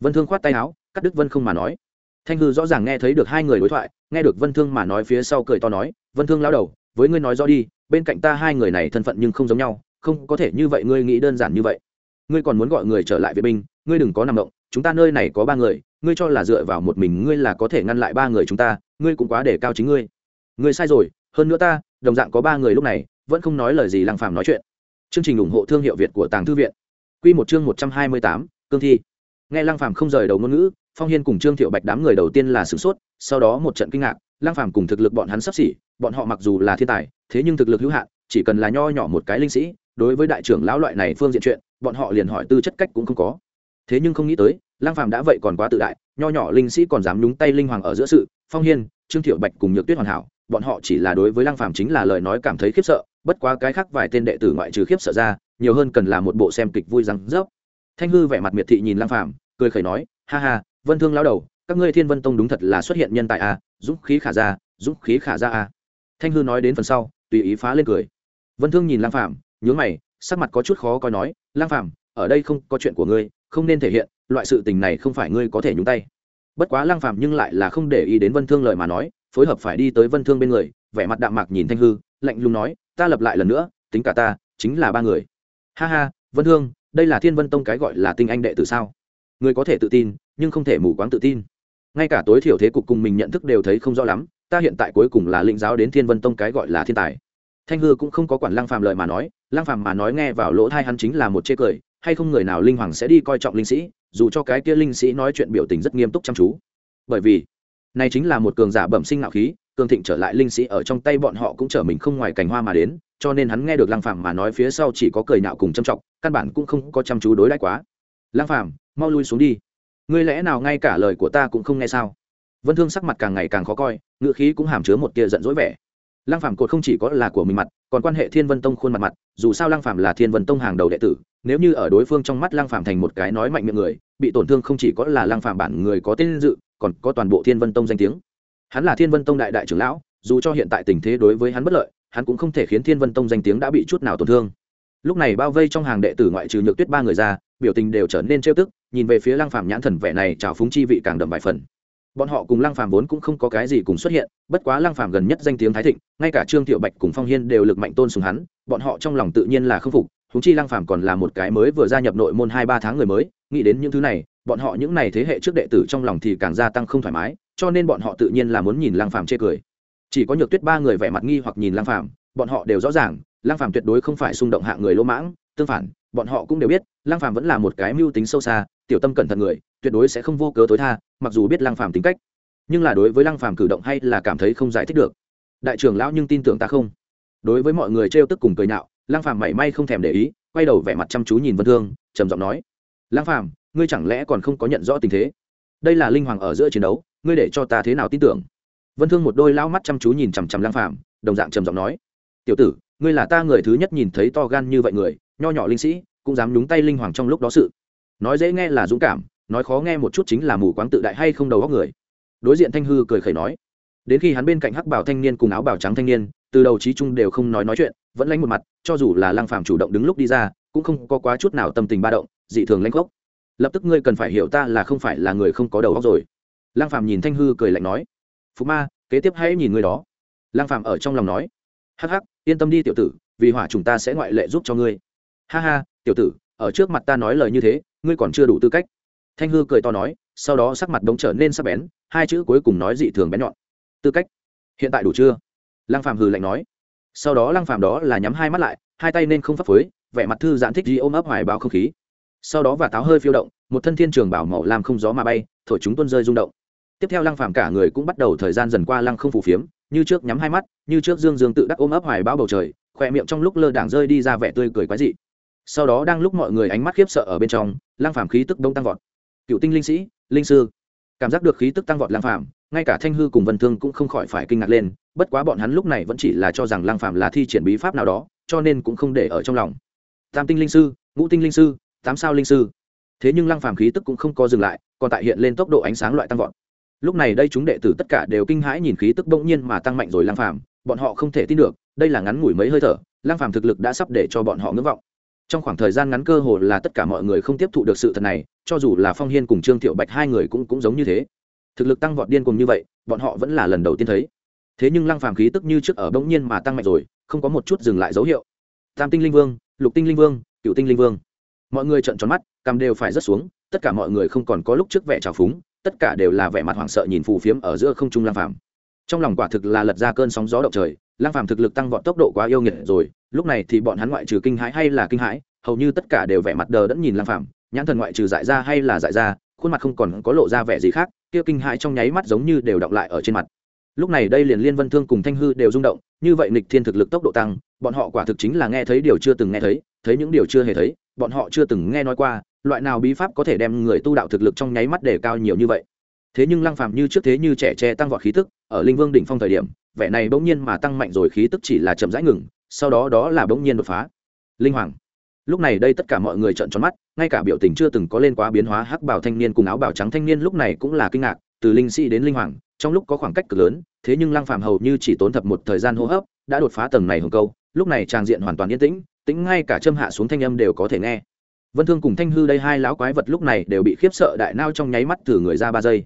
Vân thương khoát tay áo, cắt Đức vân không mà nói. Thanh hư rõ ràng nghe thấy được hai người đối thoại, nghe được vân thương mà nói phía sau cười to nói, vân thương lao đầu, với ngươi nói rõ đi, bên cạnh ta hai người này thân phận nhưng không giống nhau, không có thể như vậy ngươi nghĩ đơn giản như vậy. Ngươi còn muốn gọi người trở lại vệ binh ngươi đừng có nằm động chúng ta nơi này có ba người ngươi cho là dựa vào một mình ngươi là có thể ngăn lại ba người chúng ta ngươi cũng quá để cao chính ngươi. Ngươi sai rồi hơn nữa ta đồng dạng có ba người lúc này vẫn không nói lời gì lăng phàm nói chuyện. Chương trình ủng hộ thương hiệu việt của tàng thư viện. Quy một chương một trăm hai mươi tám, cương thi. Nghe lăng phàm không rời đầu ngôn ngữ phong hiên cùng trương thiệu bạch đám người đầu tiên là sửng sốt sau đó một trận kinh ngạc lăng phàm cùng thực lực bọn hắn sắp xỉ bọn họ mặc dù là thiên tài thế nhưng thực lực hữu hạn chỉ cần là nho nhỏ một cái linh sĩ đối với đại trưởng lão loại này phương diện chuyện bọn họ liền hỏi tư chất cách cũng không có thế nhưng không nghĩ tới lang phàm đã vậy còn quá tự đại nho nhỏ linh sĩ còn dám nhúng tay linh hoàng ở giữa sự phong hiên trương thiệu bạch cùng nhược tuyết hoàn hảo bọn họ chỉ là đối với lang phàm chính là lời nói cảm thấy khiếp sợ bất quá cái khác vài tên đệ tử ngoại trừ khiếp sợ ra nhiều hơn cần là một bộ xem kịch vui răng rớp. Thanh hư vẻ mặt miệt thị nhìn lang phàm cười khẩy nói ha ha vân thương lão đầu các ngươi thiên vân tông đúng thật là xuất hiện nhân tài a dũng khí khả ra dũng khí khả ra a. Thanh hư nói đến phần sau tùy ý phá lên cười. Vân thương nhìn lang phàm, nhướng mày sắc mặt có chút khó coi nói lang phàm, ở đây không có chuyện của ngươi không nên thể hiện, loại sự tình này không phải ngươi có thể nhúng tay. Bất quá lang phàm nhưng lại là không để ý đến vân thương lời mà nói, phối hợp phải đi tới vân thương bên người, vẻ mặt đạm mạc nhìn thanh hư, lạnh lùng nói, ta lập lại lần nữa, tính cả ta, chính là ba người. Ha ha, vân thương, đây là thiên vân tông cái gọi là tinh anh đệ tử sao? Người có thể tự tin, nhưng không thể mù quáng tự tin. Ngay cả tối thiểu thế cục cùng mình nhận thức đều thấy không rõ lắm, ta hiện tại cuối cùng là lĩnh giáo đến thiên vân tông cái gọi là thiên tài. Thanh hư cũng không có quản lang phàm lời mà nói lang phàm mà nói nghe vào lỗ thai hắn chính là một chê cười hay không người nào linh hoàng sẽ đi coi trọng linh sĩ, dù cho cái kia linh sĩ nói chuyện biểu tình rất nghiêm túc chăm chú. Bởi vì, này chính là một cường giả bẩm sinh ngạo khí, cường thịnh trở lại linh sĩ ở trong tay bọn họ cũng trở mình không ngoài cành hoa mà đến, cho nên hắn nghe được lang phàm mà nói phía sau chỉ có cười nhạo cùng châm trọng căn bản cũng không có chăm chú đối đãi quá. Lang phàm, mau lui xuống đi. Ngươi lẽ nào ngay cả lời của ta cũng không nghe sao? Vân thương sắc mặt càng ngày càng khó coi ngựa khí cũng hàm chứa một tia giận dỗi vẻ. Lăng phàm cột không chỉ có là của mình mặt, còn quan hệ thiên vân tông khuôn mặt mặt, dù sao lăng phàm là thiên vân tông hàng đầu đệ tử nếu như ở đối phương trong mắt lăng phàm thành một cái nói mạnh miệng người, bị tổn thương không chỉ có là lăng phàm bản người có tên dự, còn có toàn bộ thiên vân tông danh tiếng. Hắn là thiên vân tông đại đại trưởng lão, dù cho hiện tại tình thế đối với hắn bất lợi, hắn cũng không thể khiến thiên vân tông danh tiếng đã bị chút nào tổn thương. Lúc này bao vây trong hàng đệ tử ngoại trừ nhược tuyết ba người ra, biểu tình đều trở nên trêu tức, nhìn về phía lăng phàm nhãn thần vẻ này trào phúng chi vị càng đậm vài phần. Bọn họ cùng lăng phàm vốn cũng không có cái gì cùng xuất hiện, bất quá lăng phàm gần nhất danh tiếng thái thịnh, ngay cả trương thiệu bạch cùng phong hiên đều lực mạnh tôn sùng hắn, bọn họ trong lòng tự nhiên là không phục húng chi lăng phàm còn là một cái mới vừa gia nhập nội môn hai ba tháng người mới, nghĩ đến những thứ này, bọn họ những này thế hệ trước đệ tử trong lòng thì càng gia tăng không thoải mái, cho nên bọn họ tự nhiên là muốn nhìn lăng phàm chê cười. Chỉ có nhược tuyết ba người vẻ mặt nghi hoặc nhìn lăng phàm, bọn họ đều rõ ràng, lăng phàm tuyệt đối không phải xung động hạ người lỗ mãng, tương phản, bọn họ cũng đều biết, lăng phàm vẫn là một cái mưu tính sâu xa, tiểu tâm cẩn thận người, tuyệt đối sẽ không vô cớ tối tha, mặc dù biết lăng phàm tính cách. Nhưng là đối với lăng phàm cử động hay là cảm thấy không giải thích được. Đại trưởng lão nhưng tin tưởng ta không? Đối với mọi người trêu tức cùng cười nhạo Lang phàm mảy may không thèm để ý, quay đầu vẻ mặt chăm chú nhìn vân thương, trầm giọng nói Lang phàm, ngươi chẳng lẽ còn không có nhận rõ tình thế? Đây là linh hoàng ở giữa chiến đấu, ngươi để cho ta thế nào tin tưởng? Vân thương một đôi lao mắt chăm chú nhìn chằm chằm Lang phàm, đồng dạng trầm giọng nói, tiểu tử, ngươi là ta người thứ nhất nhìn thấy to gan như vậy người, nho nhỏ linh sĩ, cũng dám nhúng tay linh hoàng trong lúc đó sự. Nói dễ nghe là dũng cảm, nói khó nghe một chút chính là mù quáng tự đại hay không đầu góc người. Đối diện thanh hư cười khẩy nói, đến khi hắn bên cạnh hắc bảo thanh niên cùng áo bảo trắng thanh niên, từ đầu trí trung đều không nói nói chuyện vẫn lánh một mặt, cho dù là lang phàm chủ động đứng lúc đi ra, cũng không có quá chút nào tâm tình ba động, dị thường lanh gốc. Lập tức ngươi cần phải hiểu ta là không phải là người không có đầu óc rồi. Lang phàm nhìn thanh hư cười lạnh nói, phú ma, kế tiếp hãy nhìn người đó. Lang phàm ở trong lòng nói, hắc hắc, yên tâm đi tiểu tử, vì hỏa chúng ta sẽ ngoại lệ giúp cho ngươi. Ha ha, tiểu tử, ở trước mặt ta nói lời như thế, ngươi còn chưa đủ tư cách. Thanh hư cười to nói, sau đó sắc mặt đống trở nên sắc bén, hai chữ cuối cùng nói dị thường bén nhọn. Tư cách? Hiện tại đủ chưa? Lăng phàm hừ lạnh nói sau đó lăng phàm đó là nhắm hai mắt lại, hai tay nên không phấp phới, vẻ mặt thư giãn thích gì ôm ấp hoài bao không khí. Sau đó và táo hơi phiêu động, một thân thiên trường bảo màu làm không gió mà bay, thổi chúng tuôn rơi rung động. Tiếp theo lăng phàm cả người cũng bắt đầu thời gian dần qua lăng không phủ phiếm, như trước nhắm hai mắt, như trước dương dương tự đắc ôm ấp hoài bao bầu trời, khoe miệng trong lúc lơ đảng rơi đi ra vẻ tươi cười quái dị. Sau đó đang lúc mọi người ánh mắt khiếp sợ ở bên trong, lăng phàm khí tức đông tăng vọt. Cựu tinh linh sĩ, linh sư. Cảm giác được khí tức tăng vọt lăng phàm ngay cả thanh hư cùng vân thương cũng không khỏi phải kinh ngạc lên, bất quá bọn hắn lúc này vẫn chỉ là cho rằng lăng phàm là thi triển bí pháp nào đó, cho nên cũng không để ở trong lòng. Tam tinh linh sư, ngũ tinh linh sư, tám sao linh sư. Thế nhưng lăng phàm khí tức cũng không có dừng lại, còn tại hiện lên tốc độ ánh sáng loại tăng vọt. Lúc này đây chúng đệ tử tất cả đều kinh hãi nhìn khí tức bỗng nhiên mà tăng mạnh rồi lăng phàm, bọn họ không thể tin được, đây là ngắn ngủi mấy hơi thở, lăng phàm thực lực đã sắp để cho bọn họ ngưỡng vọng. Trong khoảng thời gian ngắn cơ hồ là tất cả mọi người không tiếp thụ được sự thật này, cho dù là phong hiên cùng trương thiệu bạch hai người cũng cũng giống như thế thực lực tăng vọt điên cùng như vậy, bọn họ vẫn là lần đầu tiên thấy. Thế nhưng lăng phàm khí tức như trước ở bỗng nhiên mà tăng mạnh rồi, không có một chút dừng lại dấu hiệu. Tam tinh linh vương, lục tinh linh vương cựu tinh linh vương. Mọi người trợn tròn mắt, cằm đều phải rớt xuống, tất cả mọi người không còn có lúc trước vẻ trào phúng, tất cả đều là vẻ mặt hoảng sợ nhìn phù phiếm ở giữa không trung lăng phàm. Trong lòng quả thực là lật ra cơn sóng gió động trời, lăng phàm thực lực tăng vọt tốc độ quá yêu nghiệt rồi, lúc này thì bọn hắn ngoại trừ kinh hãi hay là kinh hãi, hầu như tất cả đều vẻ mặt đờ đẫn nhìn lăng phàm, nhãn thần ngoại trừ dại ra hay là dại ra khuôn mặt không còn có lộ ra vẻ gì khác, kia kinh hãi trong nháy mắt giống như đều đọng lại ở trên mặt. Lúc này đây liền liên vân thương cùng thanh hư đều rung động, như vậy nịch thiên thực lực tốc độ tăng, bọn họ quả thực chính là nghe thấy điều chưa từng nghe thấy thấy những điều chưa hề thấy, bọn họ chưa từng nghe nói qua, loại nào bí pháp có thể đem người tu đạo thực lực trong nháy mắt để cao nhiều như vậy. Thế nhưng lăng phàm như trước thế như trẻ tre tăng vọt khí tức, ở linh vương đỉnh phong thời điểm, vẻ này bỗng nhiên mà tăng mạnh rồi khí tức chỉ là chậm rãi ngừng, sau đó đó là bỗng nhiên đột phá. Linh hoàng lúc này đây tất cả mọi người trợn tròn mắt, ngay cả biểu tình chưa từng có lên quá biến hóa hắc bảo thanh niên cùng áo bảo trắng thanh niên lúc này cũng là kinh ngạc, từ linh sĩ đến linh hoàng, trong lúc có khoảng cách cực lớn, thế nhưng lăng phàm hầu như chỉ tốn thập một thời gian hô hấp, đã đột phá tầng này hồng câu, lúc này tràng diện hoàn toàn yên tĩnh tĩnh ngay cả châm hạ xuống thanh âm đều có thể nghe. Vân thương cùng thanh hư đây hai lão quái vật lúc này đều bị khiếp sợ đại nao trong nháy mắt từ người ra ba giây.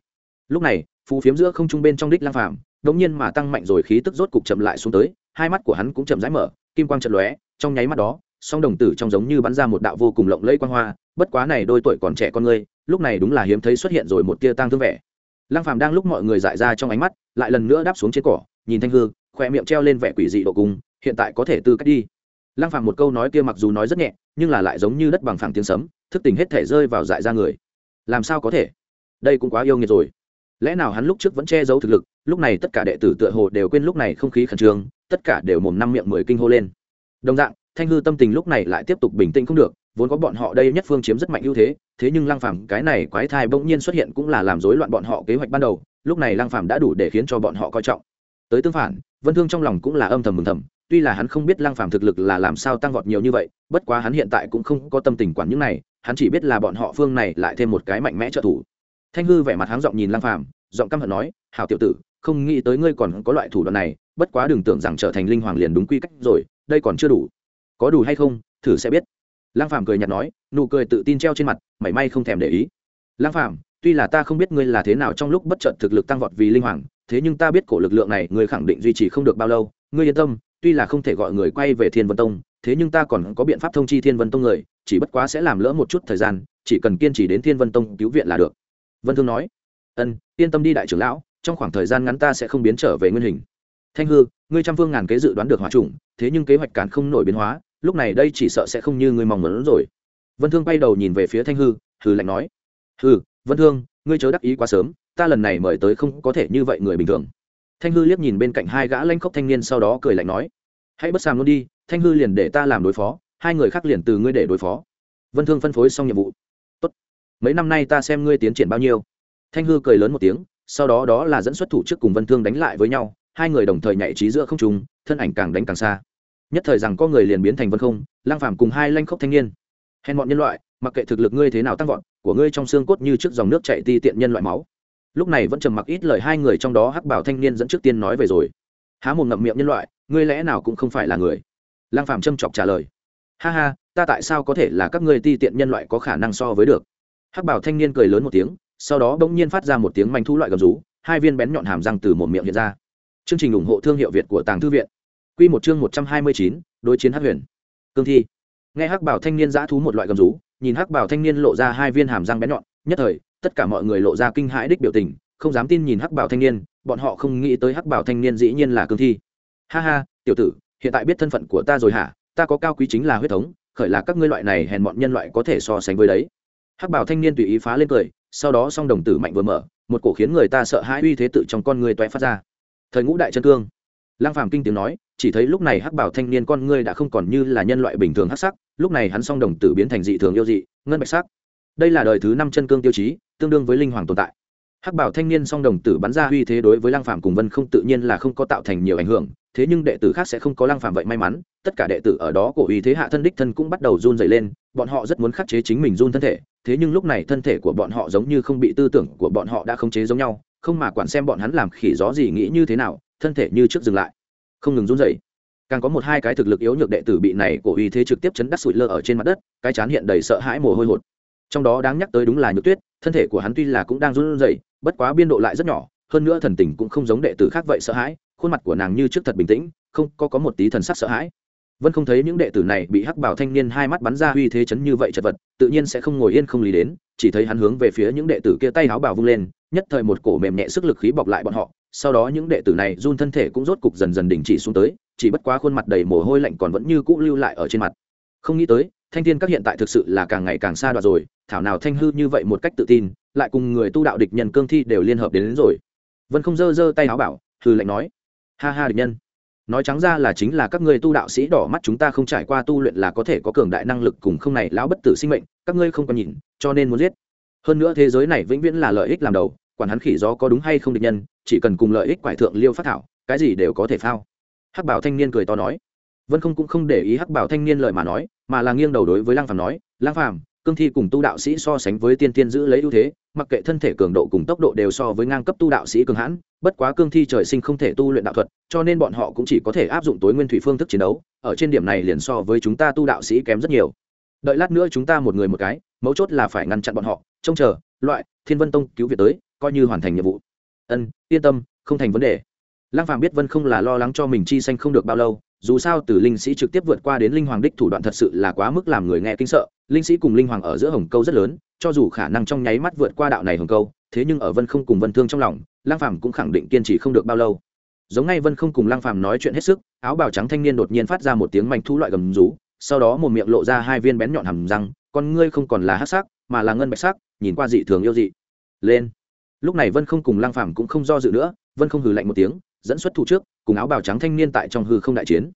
Lúc này phù phiếm giữa không trung bên trong đích lăng phàm đống nhiên mà tăng mạnh rồi khí tức rốt cục chậm lại xuống tới, hai mắt của hắn cũng chậm rãi mở, kim quang chợt lóe, trong nháy mắt đó song đồng tử trong giống như bắn ra một đạo vô cùng lộng lẫy quang hoa, bất quá này đôi tuổi còn trẻ con ngươi, lúc này đúng là hiếm thấy xuất hiện rồi một tia tang thương vẻ. Lăng phàm đang lúc mọi người dại ra trong ánh mắt, lại lần nữa đáp xuống trên cỏ, nhìn thanh hư, khoe miệng treo lên vẻ quỷ dị độ cung, hiện tại có thể tư cách đi. Lăng phàm một câu nói kia mặc dù nói rất nhẹ, nhưng là lại giống như đất bằng phẳng tiếng sấm, thức tỉnh hết thể rơi vào dại ra người. Làm sao có thể? Đây cũng quá yêu nghiệt rồi. Lẽ nào hắn lúc trước vẫn che giấu thực lực, lúc này tất cả đệ tử tựa hồ đều quên lúc này không khí khẩn trương, tất cả đều mồm năm miệng mười kinh hô lên. Đồng dạng thanh hư tâm tình lúc này lại tiếp tục bình tĩnh không được, vốn có bọn họ đây nhất phương chiếm rất mạnh ưu thế thế nhưng lăng phàm cái này quái thai bỗng nhiên xuất hiện cũng là làm rối loạn bọn họ kế hoạch ban đầu, lúc này lăng phàm đã đủ để khiến cho bọn họ coi trọng. Tới tương phản, vân thương trong lòng cũng là âm thầm mừng thầm, tuy là hắn không biết lăng phàm thực lực là làm sao tăng vọt nhiều như vậy, bất quá hắn hiện tại cũng không có tâm tình quản những này, hắn chỉ biết là bọn họ phương này lại thêm một cái mạnh mẽ trợ thủ. Thanh hư vẻ mặt háng giọng nhìn lăng phàm, giọng căm hận nói, hảo tiểu tử, không nghĩ tới ngươi còn có loại thủ đoạn này, bất quá đừng tưởng rằng trở thành linh hoàng liền đúng quy cách rồi, đây còn chưa đủ có đủ hay không, thử sẽ biết. Lăng phàm cười nhạt nói, nụ cười tự tin treo trên mặt, mảy may không thèm để ý. Lăng phàm, tuy là ta không biết ngươi là thế nào trong lúc bất chợt thực lực tăng vọt vì linh hoàng, thế nhưng ta biết cổ lực lượng này ngươi khẳng định duy trì không được bao lâu. Ngươi yên tâm, tuy là không thể gọi người quay về thiên vân tông, thế nhưng ta còn có biện pháp thông chi thiên vân tông người, chỉ bất quá sẽ làm lỡ một chút thời gian, chỉ cần kiên trì đến thiên vân tông cứu viện là được. Vân thương nói, ân, yên tâm đi đại trưởng lão, trong khoảng thời gian ngắn ta sẽ không biến trở về nguyên hình. Thanh hư, ngươi trăm phương ngàn kế dự đoán được hòa trùng thế nhưng kế hoạch cản không nổi biến hóa lúc này đây chỉ sợ sẽ không như ngươi mong muốn rồi. Vân thương bay đầu nhìn về phía thanh hư hư lạnh nói hư vân thương, ngươi chớ đắc ý quá sớm, ta lần này mời tới không có thể như vậy người bình thường. Thanh hư liếc nhìn bên cạnh hai gã lanh khốc thanh niên sau đó cười lạnh nói, hãy bất sàm luôn đi, thanh hư liền để ta làm đối phó, hai người khác liền từ ngươi để đối phó. Vân thương phân phối xong nhiệm vụ, Tốt. mấy năm nay ta xem ngươi tiến triển bao nhiêu. Thanh hư cười lớn một tiếng, sau đó đó là dẫn xuất thủ trước cùng vân thương đánh lại với nhau, hai người đồng thời nhảy trí giữa không trùng thân ảnh càng đánh càng xa nhất thời rằng có người liền biến thành vân không, lang phàm cùng hai lanh khốc thanh niên. Hèn bọn nhân loại, mặc kệ thực lực ngươi thế nào tăng vọt, của ngươi trong xương cốt như trước dòng nước chảy ti tiện nhân loại máu. Lúc này vẫn trầm mặc ít lời hai người trong đó hắc bảo thanh niên dẫn trước tiên nói về rồi. Há một ngậm miệng nhân loại, ngươi lẽ nào cũng không phải là người? Lang phàm châm chọc trả lời. Ha ha, ta tại sao có thể là các ngươi ti tiện nhân loại có khả năng so với được? Hắc bảo thanh niên cười lớn một tiếng, sau đó bỗng nhiên phát ra một tiếng manh thu loại gầm rú, hai viên bén nhọn hàm răng từ một miệng hiện ra. Chương trình ủng hộ thương hiệu việt của tàng thư viện quy một chương một trăm hai mươi chín, đối chiến hắc huyền. Cương thi. Nghe hắc bảo thanh niên giã thú một loại gầm rú, nhìn hắc bảo thanh niên lộ ra hai viên hàm răng bén nhọn, nhất thời, tất cả mọi người lộ ra kinh hãi đích biểu tình, không dám tin nhìn hắc bảo thanh niên, bọn họ không nghĩ tới hắc bảo thanh niên dĩ nhiên là cương thi. Ha ha, tiểu tử, hiện tại biết thân phận của ta rồi hả? Ta có cao quý chính là huyết thống, khởi là các ngươi loại này hèn mọn nhân loại có thể so sánh với đấy. Hắc bảo thanh niên tùy ý phá lên cười, sau đó song đồng tử mạnh vừa mở, một cổ khiến người ta sợ hãi uy thế tự trong con người toé phát ra. Thời ngũ đại chân cương lăng phàm kinh tiếng nói, chỉ thấy lúc này hắc bảo thanh niên con ngươi đã không còn như là nhân loại bình thường hắc sắc, lúc này hắn song đồng tử biến thành dị thường yêu dị, ngân bạch sắc. Đây là đời thứ năm chân cương tiêu chí, tương đương với linh hoàng tồn tại. Hắc bảo thanh niên song đồng tử bắn ra uy thế đối với lăng phàm cùng vân không tự nhiên là không có tạo thành nhiều ảnh hưởng, thế nhưng đệ tử khác sẽ không có lăng phàm vậy may mắn, tất cả đệ tử ở đó của uy thế hạ thân đích thân cũng bắt đầu run rẩy lên, bọn họ rất muốn khắc chế chính mình run thân thể, thế nhưng lúc này thân thể của bọn họ giống như không bị tư tưởng của bọn họ đã khống chế giống nhau, không mà quản xem bọn hắn làm khỉ gió gì nghĩ như thế nào thân thể như trước dừng lại. Không ngừng run dậy càng có một hai cái thực lực yếu nhược đệ tử bị này của uy thế trực tiếp chấn đắc sụi lơ ở trên mặt đất, cái chán hiện đầy sợ hãi mồ hôi hột. Trong đó đáng nhắc tới đúng là nhược tuyết, thân thể của hắn tuy là cũng đang run rẩy, bất quá biên độ lại rất nhỏ, hơn nữa thần tình cũng không giống đệ tử khác vậy sợ hãi, khuôn mặt của nàng như trước thật bình tĩnh, không có có một tí thần sắc sợ hãi. Vân không thấy những đệ tử này bị hắc bảo thanh niên hai mắt bắn ra uy thế chấn như vậy chật vật, tự nhiên sẽ không ngồi yên không lý đến, chỉ thấy hắn hướng về phía những đệ tử kia tay áo bào vung lên, nhất thời một cổ mềm nhẹ sức lực khí bọc lại bọn họ sau đó những đệ tử này run thân thể cũng rốt cục dần dần đình chỉ xuống tới chỉ bất quá khuôn mặt đầy mồ hôi lạnh còn vẫn như cũ lưu lại ở trên mặt. Không nghĩ tới thanh thiên các hiện tại thực sự là càng ngày càng xa đoạn rồi thảo nào thanh hư như vậy một cách tự tin lại cùng người tu đạo địch nhân cương thi đều liên hợp đến, đến rồi. Vân không dơ dơ tay áo bảo hư lệnh nói ha ha địch nhân nói trắng ra là chính là các ngươi tu đạo sĩ đỏ mắt chúng ta không trải qua tu luyện là có thể có cường đại năng lực cùng không này lão bất tử sinh mệnh các ngươi không còn nhìn cho nên muốn giết. Hơn nữa thế giới này vĩnh viễn là lợi ích làm đầu quản hắn khỉ gió có đúng hay không địch nhân, chỉ cần cùng lợi ích quải thượng liêu phát thảo, cái gì đều có thể phao. Hắc bảo thanh niên cười to nói. Vân không cũng không để ý hắc bảo thanh niên lời mà nói, mà là nghiêng đầu đối với Lang phàm nói Lang phàm, cương thi cùng tu đạo sĩ so sánh với tiên tiên giữ lấy ưu thế, mặc kệ thân thể cường độ cùng tốc độ đều so với ngang cấp tu đạo sĩ cường hãn, bất quá cương thi trời sinh không thể tu luyện đạo thuật, cho nên bọn họ cũng chỉ có thể áp dụng tối nguyên thủy phương thức chiến đấu, ở trên điểm này liền so với chúng ta tu đạo sĩ kém rất nhiều. Đợi lát nữa chúng ta một người một cái, mấu chốt là phải ngăn chặn bọn họ, trông chờ, loại thiên vân tông cứu viện tới coi như hoàn thành nhiệm vụ. Ân, yên tâm, không thành vấn đề. Lăng phàm biết vân không là lo lắng cho mình chi xanh không được bao lâu, dù sao từ linh sĩ trực tiếp vượt qua đến linh hoàng đích thủ đoạn thật sự là quá mức làm người nghe kinh sợ, linh sĩ cùng linh hoàng ở giữa hồng câu rất lớn, cho dù khả năng trong nháy mắt vượt qua đạo này hồng câu, thế nhưng ở vân không cùng vân thương trong lòng lang phàm cũng khẳng định kiên trì không được bao lâu. Giống ngay vân không cùng lang phàm nói chuyện hết sức, áo bào trắng thanh niên đột nhiên phát ra một tiếng manh thu loại gầm rú, sau đó một miệng lộ ra hai viên bén nhọn hầm răng, con ngươi không còn là hắc sắc, mà là ngân bạch sắc, nhìn qua dị thường yêu dị. Lên lúc này vân không cùng lang phàm cũng không do dự nữa, vân không hừ lạnh một tiếng, dẫn xuất thủ trước, cùng áo bào trắng thanh niên tại trong hư không đại chiến.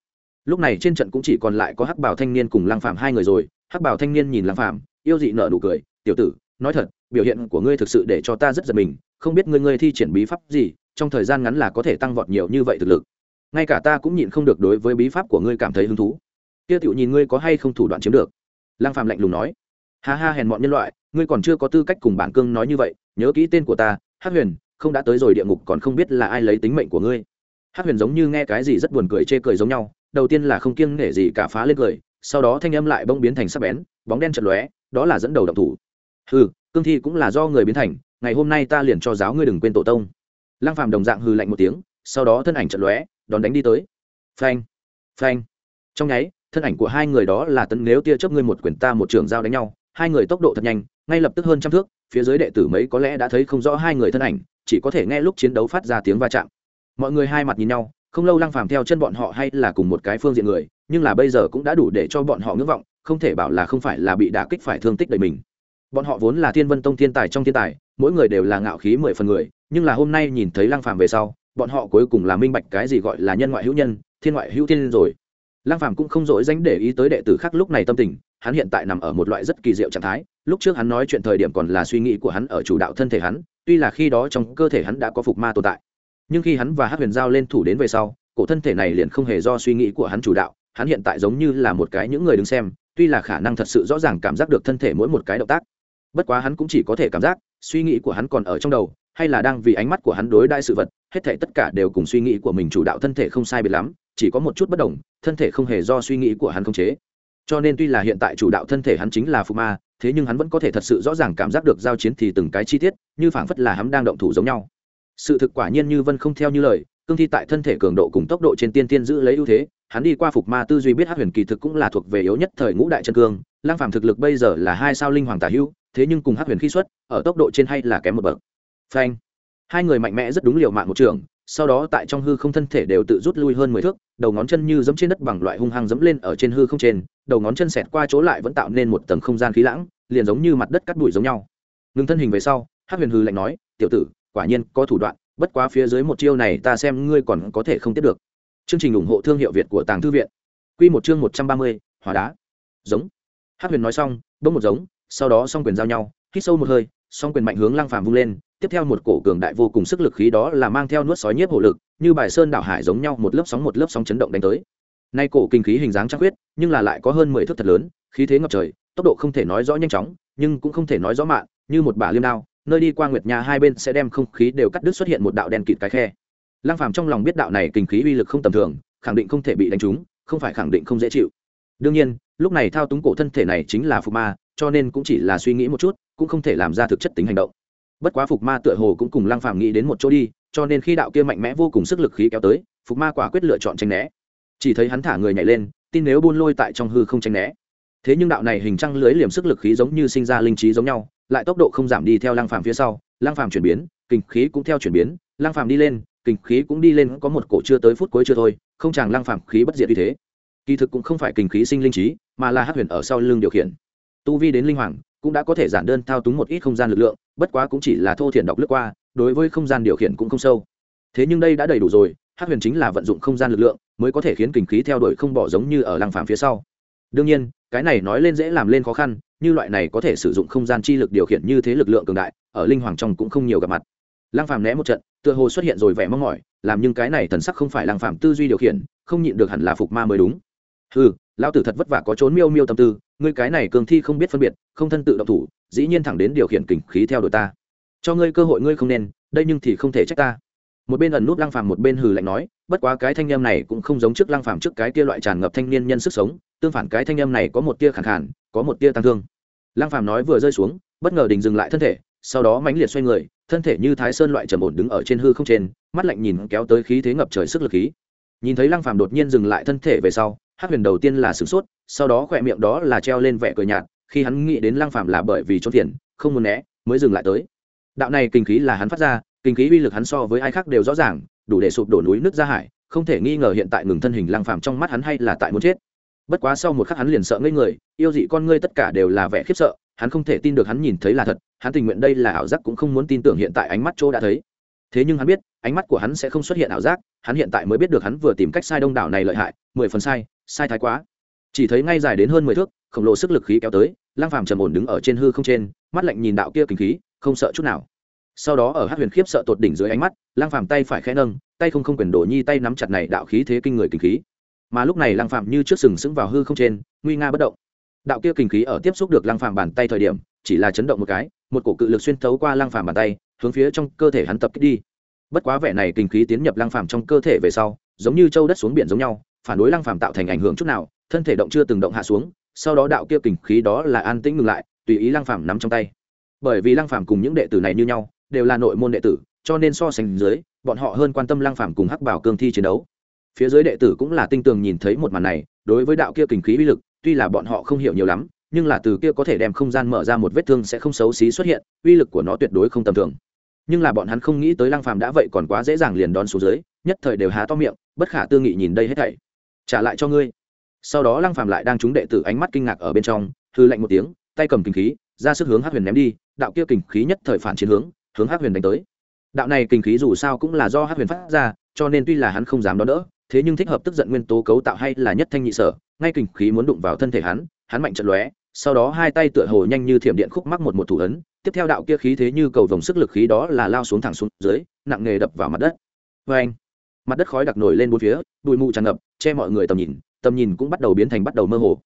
Lúc này trên trận cũng chỉ còn lại có hắc bào thanh niên cùng lang phàm hai người rồi, hắc bào thanh niên nhìn lang phàm, yêu dị nở nụ cười, tiểu tử, nói thật, biểu hiện của ngươi thực sự để cho ta rất giật mình, không biết ngươi ngươi thi triển bí pháp gì, trong thời gian ngắn là có thể tăng vọt nhiều như vậy thực lực. Ngay cả ta cũng nhịn không được đối với bí pháp của ngươi cảm thấy hứng thú. Kia tiểu nhìn ngươi có hay không thủ đoạn chiếm được? Lang phàm lạnh lùng nói ha ha hèn mọn nhân loại, ngươi còn chưa có tư cách cùng bản cương nói như vậy, nhớ kỹ tên của ta, hắc huyền, không đã tới rồi địa ngục còn không biết là ai lấy tính mệnh của ngươi. Hắc huyền giống như nghe cái gì rất buồn cười chê cười giống nhau, đầu tiên là không kiêng nể gì cả phá lên cười, sau đó thanh âm lại bông biến thành sắc bén, bóng đen chật lóe, đó là dẫn đầu động thủ. Hừ, cương thi cũng là do người biến thành, ngày hôm nay ta liền cho giáo ngươi đừng quên tổ tông. Lăng phàm đồng dạng hừ lạnh một tiếng, sau đó thân ảnh chật lóe, đón đánh đi tới. Phanh phanh. Trong nháy, thân ảnh của hai người đó là tấn nếu tia chớp ngươi một quyền ta một trường giao đánh nhau hai người tốc độ thật nhanh, ngay lập tức hơn trăm thước, phía dưới đệ tử mấy có lẽ đã thấy không rõ hai người thân ảnh, chỉ có thể nghe lúc chiến đấu phát ra tiếng va chạm. Mọi người hai mặt nhìn nhau, không lâu lăng phàm theo chân bọn họ hay là cùng một cái phương diện người, nhưng là bây giờ cũng đã đủ để cho bọn họ ngưỡng vọng, không thể bảo là không phải là bị đả kích phải thương tích đầy mình. Bọn họ vốn là thiên vân tông thiên tài trong thiên tài, mỗi người đều là ngạo khí mười phần người, nhưng là hôm nay nhìn thấy lăng phàm về sau, bọn họ cuối cùng là minh bạch cái gì gọi là nhân ngoại hữu nhân, thiên ngoại hữu thiên rồi lăng phàm cũng không dỗi danh để ý tới đệ tử khác lúc này tâm tình, hắn hiện tại nằm ở một loại rất kỳ diệu trạng thái, lúc trước hắn nói chuyện thời điểm còn là suy nghĩ của hắn ở chủ đạo thân thể hắn, tuy là khi đó trong cơ thể hắn đã có phục ma tồn tại. Nhưng khi hắn và Hắc huyền giao lên thủ đến về sau, cổ thân thể này liền không hề do suy nghĩ của hắn chủ đạo, hắn hiện tại giống như là một cái những người đứng xem, tuy là khả năng thật sự rõ ràng cảm giác được thân thể mỗi một cái động tác. Bất quá hắn cũng chỉ có thể cảm giác, suy nghĩ của hắn còn ở trong đầu, hay là đang vì ánh mắt của hắn đối đai sự vật, hết thảy tất cả đều cùng suy nghĩ của mình chủ đạo thân thể không sai biệt lắm chỉ có một chút bất đồng, thân thể không hề do suy nghĩ của hắn khống chế. Cho nên tuy là hiện tại chủ đạo thân thể hắn chính là phù ma, thế nhưng hắn vẫn có thể thật sự rõ ràng cảm giác được giao chiến thì từng cái chi tiết, như phảng phất là hắn đang động thủ giống nhau. Sự thực quả nhiên như vân không theo như lời, cương thi tại thân thể cường độ cùng tốc độ trên tiên tiên giữ lấy ưu thế, hắn đi qua phục ma tư duy biết hát huyền kỳ thực cũng là thuộc về yếu nhất thời ngũ đại chân cương lang phàm thực lực bây giờ là hai sao linh hoàng tả hưu thế nhưng cùng hát huyền khi xuất, ở tốc độ trên hay là kém một bậc. Phanh. Hai người mạnh mẽ rất đúng liều mạng một trường sau đó tại trong hư không thân thể đều tự rút lui hơn mười thước, đầu ngón chân như giẫm trên đất bằng loại hung hăng giẫm lên ở trên hư không trên, đầu ngón chân xẹt qua chỗ lại vẫn tạo nên một tầng không gian khí lãng, liền giống như mặt đất cắt đuổi giống nhau. Ngừng thân hình về sau hát huyền hư lạnh nói, tiểu tử, quả nhiên có thủ đoạn, bất quá phía dưới một chiêu này ta xem ngươi còn có thể không tiếp được. Chương trình ủng hộ thương hiệu việt của tàng thư viện. Q một chương một trăm ba mươi hóa đá. Giống. Hát huyền nói xong, bỗng một giống, sau đó s o n g quyền giao nhau, hít sâu một hơi s o n g quyền mạnh hướng lăng phàm vung lên tiếp theo một cổ cường đại vô cùng sức lực khí đó là mang theo nuốt sói nhiếp hổ lực, như bài sơn đảo hải giống nhau một lớp sóng một lớp sóng chấn động đánh tới. Nay cổ kinh khí hình dáng trăng huyết nhưng là lại có hơn mười thước thật lớn, khí thế ngập trời, tốc độ không thể nói rõ nhanh chóng, nhưng cũng không thể nói rõ mạng như một bả liêm đao, nơi đi qua nguyệt nhà hai bên sẽ đem không khí đều cắt đứt xuất hiện một đạo đen kịt cái khe. Lăng phàm trong lòng biết đạo này kinh khí uy lực không tầm thường, khẳng định không thể bị đánh trúng, không phải khẳng định không dễ chịu. Đương nhiên, lúc này thao túng cổ thân thể này chính là phù ma, cho nên cũng chỉ là suy nghĩ một chút, cũng không thể làm ra thực chất tính hành động bất quá phục ma tựa hồ cũng cùng lăng phàm nghĩ đến một chỗ đi, cho nên khi đạo kia mạnh mẽ vô cùng sức lực khí kéo tới, phục ma quả quyết lựa chọn tránh né. Chỉ thấy hắn thả người nhảy lên, tin nếu buôn lôi tại trong hư không tránh né. Thế nhưng đạo này hình trăng lưới liềm sức lực khí giống như sinh ra linh trí giống nhau, lại tốc độ không giảm đi theo lăng phàm phía sau. Lăng phàm chuyển biến, kinh khí cũng theo chuyển biến, lăng phàm đi lên, kinh khí cũng đi lên, có một cổ chưa tới phút cuối chưa thôi, không chàng lăng phàm khí bất diệt như thế. Kỳ thực cũng không phải kinh khí sinh linh trí, mà là hắc huyền ở sau lưng điều khiển. Tu vi đến linh hoàng cũng đã có thể giản đơn thao túng một ít không gian lực lượng, bất quá cũng chỉ là thô thiển đọc lướt qua, đối với không gian điều khiển cũng không sâu. Thế nhưng đây đã đầy đủ rồi, hắc huyền chính là vận dụng không gian lực lượng, mới có thể khiến kinh khí theo đuổi không bỏ giống như ở lăng phàm phía sau. Đương nhiên, cái này nói lên dễ làm lên khó khăn, như loại này có thể sử dụng không gian chi lực điều khiển như thế lực lượng cường đại, ở linh hoàng trong cũng không nhiều gặp mặt. Lăng phàm né một trận, tựa hồ xuất hiện rồi vẻ mong mỏi, làm nhưng cái này thần sắc không phải lăng phàm tư duy điều khiển, không nhịn được hẳn là phục ma mới đúng. Hừ lão tử thật vất vả có trốn miêu miêu tâm tư, ngươi cái này cường thi không biết phân biệt, không thân tự động thủ, dĩ nhiên thẳng đến điều khiển kình khí theo đuổi ta. Cho ngươi cơ hội ngươi không nên, đây nhưng thì không thể trách ta. Một bên ẩn nút Lang phàm một bên hừ lạnh nói, bất quá cái thanh em này cũng không giống trước Lang phàm trước cái kia loại tràn ngập thanh niên nhân sức sống, tương phản cái thanh em này có một tia khẳng khản có một tia tăng thương. Lang phàm nói vừa rơi xuống, bất ngờ đình dừng lại thân thể, sau đó mãnh liệt xoay người, thân thể như thái sơn loại trầm ổn đứng ở trên hư không trên, mắt lạnh nhìn kéo tới khí thế ngập trời sức lực khí. Nhìn thấy Lang phàm đột nhiên dừng lại thân thể về sau hắc huyền đầu tiên là sửng sốt, sau đó khỏe miệng đó là treo lên vẻ cười nhạt, khi hắn nghĩ đến lăng phàm là bởi vì trốn tiền không muốn né, mới dừng lại tới. Đạo này kinh khí là hắn phát ra, kinh khí uy lực hắn so với ai khác đều rõ ràng, đủ để sụp đổ núi nước ra hải, không thể nghi ngờ hiện tại ngừng thân hình lăng phàm trong mắt hắn hay là tại muốn chết. Bất quá sau một khắc hắn liền sợ ngây người, yêu dị con ngươi tất cả đều là vẻ khiếp sợ, hắn không thể tin được hắn nhìn thấy là thật, hắn tình nguyện đây là ảo giác cũng không muốn tin tưởng hiện tại ánh mắt chỗ đã thấy. Thế nhưng hắn biết, ánh mắt của hắn sẽ không xuất hiện ảo giác, hắn hiện tại mới biết được hắn vừa tìm cách sai đông đảo này lợi hại, mười phần sai sai thái quá. Chỉ thấy ngay dài đến hơn mười thước, khổng lồ sức lực khí kéo tới lang phàm trầm ổn đứng ở trên hư không trên, mắt lạnh nhìn đạo kia kinh khí, không sợ chút nào. Sau đó ở hát huyền khiếp sợ tột đỉnh dưới ánh mắt lang phàm tay phải khẽ nâng, tay không không quyền đổ nhi tay nắm chặt này đạo khí thế kinh người kinh khí. Mà lúc này lang phàm như trước sừng sững vào hư không trên, nguy nga bất động. Đạo kia kinh khí ở tiếp xúc được lang phàm bàn tay thời điểm, chỉ là chấn động một cái, một cổ cự lực xuyên thấu qua lang phàm bàn tay, hướng phía trong cơ thể hắn tập kích đi. Bất quá vẻ này kinh khí tiến nhập lang phàm trong cơ thể về sau, giống như châu đất xuống biển giống nhau phản đối lăng phàm tạo thành ảnh hưởng chút nào, thân thể động chưa từng động hạ xuống, sau đó đạo kia kình khí đó là an tĩnh ngừng lại, tùy ý lăng phàm nắm trong tay. Bởi vì lăng phàm cùng những đệ tử này như nhau, đều là nội môn đệ tử, cho nên so sánh dưới, bọn họ hơn quan tâm lăng phàm cùng hắc bảo cương thi chiến đấu. Phía dưới đệ tử cũng là tinh tường nhìn thấy một màn này, đối với đạo kia kình khí uy lực, tuy là bọn họ không hiểu nhiều lắm, nhưng là từ kia có thể đem không gian mở ra một vết thương sẽ không xấu xí xuất hiện, uy lực của nó tuyệt đối không tầm thường. Nhưng là bọn hắn không nghĩ tới lăng phàm đã vậy còn quá dễ dàng liền đón xuống dưới, nhất thời đều há to miệng, bất khả tư nghị nhìn đây hết thảy trả lại cho ngươi. Sau đó lăng phàm lại đang trúng đệ tử ánh mắt kinh ngạc ở bên trong hư lạnh một tiếng, tay cầm kinh khí, ra sức hướng hắc huyền ném đi, đạo kia kinh khí nhất thời phản chiến hướng hướng hắc huyền đánh tới. Đạo này kinh khí dù sao cũng là do hắc huyền phát ra, cho nên tuy là hắn không dám đón đỡ, thế nhưng thích hợp tức giận nguyên tố cấu tạo hay là nhất thanh nhị sở, ngay kinh khí muốn đụng vào thân thể hắn hắn mạnh trận lóe, sau đó hai tay tựa hồ nhanh như thiểm điện khúc mắc một một thủ ấn, tiếp theo đạo kia khí thế như cầu vồng sức lực khí đó là lao xuống thẳng xuống dưới, nặng nghề đập vào mặt đất. Vê anh mặt đất khói đặc nổi lên bốn phía, bụi mù tràn ngập, che mọi người tầm nhìn tầm nhìn cũng bắt đầu biến thành bắt đầu mơ hồ.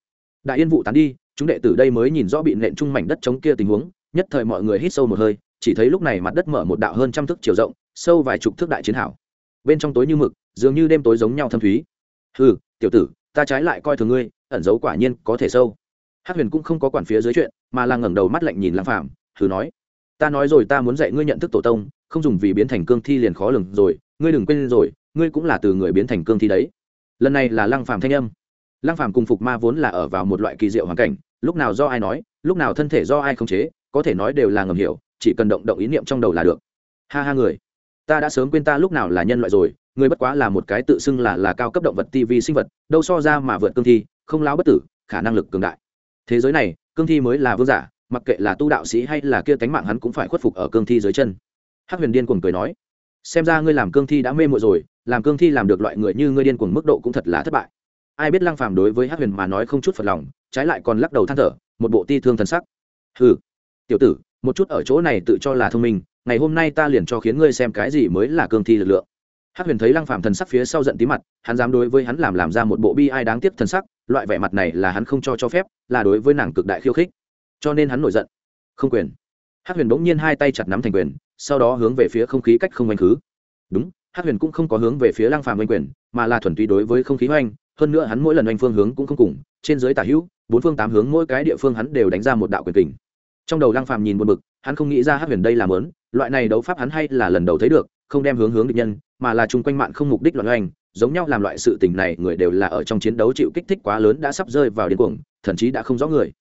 Đại yên vụ tán đi, chúng đệ tử đây mới nhìn rõ bị nện trung mảnh đất chống kia tình huống, nhất thời mọi người hít sâu một hơi, chỉ thấy lúc này mặt đất mở một đạo hơn trăm thước chiều rộng, sâu vài chục thước đại chiến hảo bên trong tối như mực, dường như đêm tối giống nhau thâm thúy. Ừ tiểu tử, ta trái lại coi thường ngươi, ẩn giấu quả nhiên có thể sâu. Hát huyền cũng không có quản phía dưới chuyện, mà là ngẩng đầu mắt lạnh nhìn lăng phàm, thử nói, ta nói rồi ta muốn dạy ngươi nhận thức tổ tông, không dùng vì biến thành cương thi liền khó lường rồi, ngươi đừng quên rồi ngươi cũng là từ người biến thành cương thi đấy. Lần này là lăng phàm thanh âm. Lăng phàm cùng phục ma vốn là ở vào một loại kỳ diệu hoàn cảnh, lúc nào do ai nói, lúc nào thân thể do ai khống chế, có thể nói đều là ngầm hiểu, chỉ cần động động ý niệm trong đầu là được. Ha ha người, ta đã sớm quên ta lúc nào là nhân loại rồi ngươi bất quá là một cái tự xưng là là cao cấp động vật tivi sinh vật, đâu so ra mà vượt cương thi, không láo bất tử, khả năng lực cường đại. Thế giới này, cương thi mới là vương giả, mặc kệ là tu đạo sĩ hay là kia tánh mạng hắn cũng phải khuất phục ở cương thi dưới chân. Hắc huyền điên cuồng cười nói, xem ra ngươi làm cương thi đã mê muội rồi làm cương thi làm được loại người như ngươi điên cuồng mức độ cũng thật là thất bại. Ai biết lăng phàm đối với hắc huyền mà nói không chút phật lòng, trái lại còn lắc đầu than thở, một bộ ti thương thần sắc. Hừ, tiểu tử, một chút ở chỗ này tự cho là thông minh, ngày hôm nay ta liền cho khiến ngươi xem cái gì mới là cương thi lực lượng. Hắc huyền thấy lăng phàm thần sắc phía sau giận tí mặt, hắn dám đối với hắn làm làm ra một bộ bi ai đáng tiếc thần sắc, loại vẻ mặt này là hắn không cho cho phép, là đối với nàng cực đại khiêu khích. Cho nên hắn nổi giận. Không quyền. Hắc huyền bỗng nhiên hai tay chặt nắm thành quyền, sau đó hướng về phía không khí cách không oanh khứ. Đúng hắc huyền cũng không có hướng về phía lăng phàm oanh quyền, mà là thuần túy đối với không khí oanh hơn nữa hắn mỗi lần oanh phương hướng cũng không cùng, trên dưới tả hữu, bốn phương tám hướng mỗi cái địa phương hắn đều đánh ra một đạo quyền kình. Trong đầu lăng phàm nhìn một bực, hắn không nghĩ ra hắc huyền đây là mớn loại này đấu pháp hắn hay là lần đầu thấy được, không đem hướng hướng địch nhân, mà là chung quanh mạng không mục đích loạn oanh, giống nhau làm loại sự tình này người đều là ở trong chiến đấu chịu kích thích quá lớn đã sắp rơi vào điên cuồng, thậm chí đã không rõ người.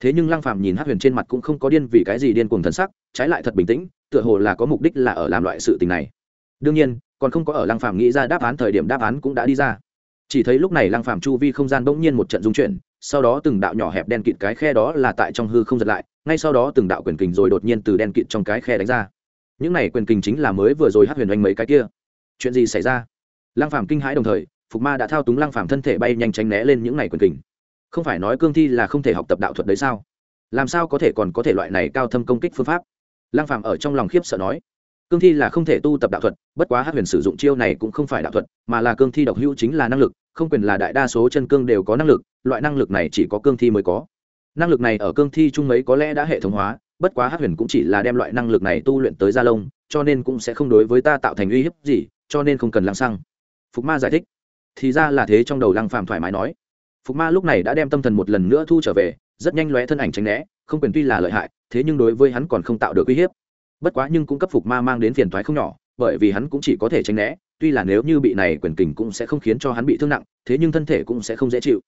Thế nhưng lăng phàm nhìn hát huyền trên mặt cũng không có điên vì cái gì điên cuồng thần sắc, trái lại thật bình tĩnh, tựa hồ là có mục đích là ở làm loại sự tình này. Đương nhiên còn không có ở lăng phàm nghĩ ra đáp án thời điểm đáp án cũng đã đi ra. Chỉ thấy lúc này lăng phàm chu vi không gian bỗng nhiên một trận dung chuyển, sau đó từng đạo nhỏ hẹp đen kịt cái khe đó là tại trong hư không giật lại, ngay sau đó từng đạo quyền kình rồi đột nhiên từ đen kịt trong cái khe đánh ra. Những này quyền kình chính là mới vừa rồi hát huyền oanh mấy cái kia. Chuyện gì xảy ra? Lăng phàm kinh hãi đồng thời, phục ma đã thao túng lăng phàm thân thể bay nhanh tránh né lên những này quyền kình. Không phải nói cương thi là không thể học tập đạo thuật đấy sao? Làm sao có thể còn có thể loại này cao thâm công kích phương pháp? Lăng phàm ở trong lòng khiếp sợ nói cương thi là không thể tu tập đạo thuật, bất quá hát huyền sử dụng chiêu này cũng không phải đạo thuật, mà là cương thi độc hữu chính là năng lực, không quyền là đại đa số chân cương đều có năng lực, loại năng lực này chỉ có cương thi mới có. Năng lực này ở cương thi chung mấy có lẽ đã hệ thống hóa, bất quá hát huyền cũng chỉ là đem loại năng lực này tu luyện tới gia lông, cho nên cũng sẽ không đối với ta tạo thành uy hiếp gì, cho nên không cần lăng xăng. Phục ma giải thích. Thì ra là thế trong đầu lăng phàm thoải mái nói. Phục ma lúc này đã đem tâm thần một lần nữa thu trở về, rất nhanh lóe thân ảnh tránh né, không quyền tuy là lợi hại, thế nhưng đối với hắn còn không tạo được uy hiếp bất quá nhưng cũng cấp phục ma mang đến phiền toái không nhỏ, bởi vì hắn cũng chỉ có thể tránh né, tuy là nếu như bị này quyền kình cũng sẽ không khiến cho hắn bị thương nặng, thế nhưng thân thể cũng sẽ không dễ chịu.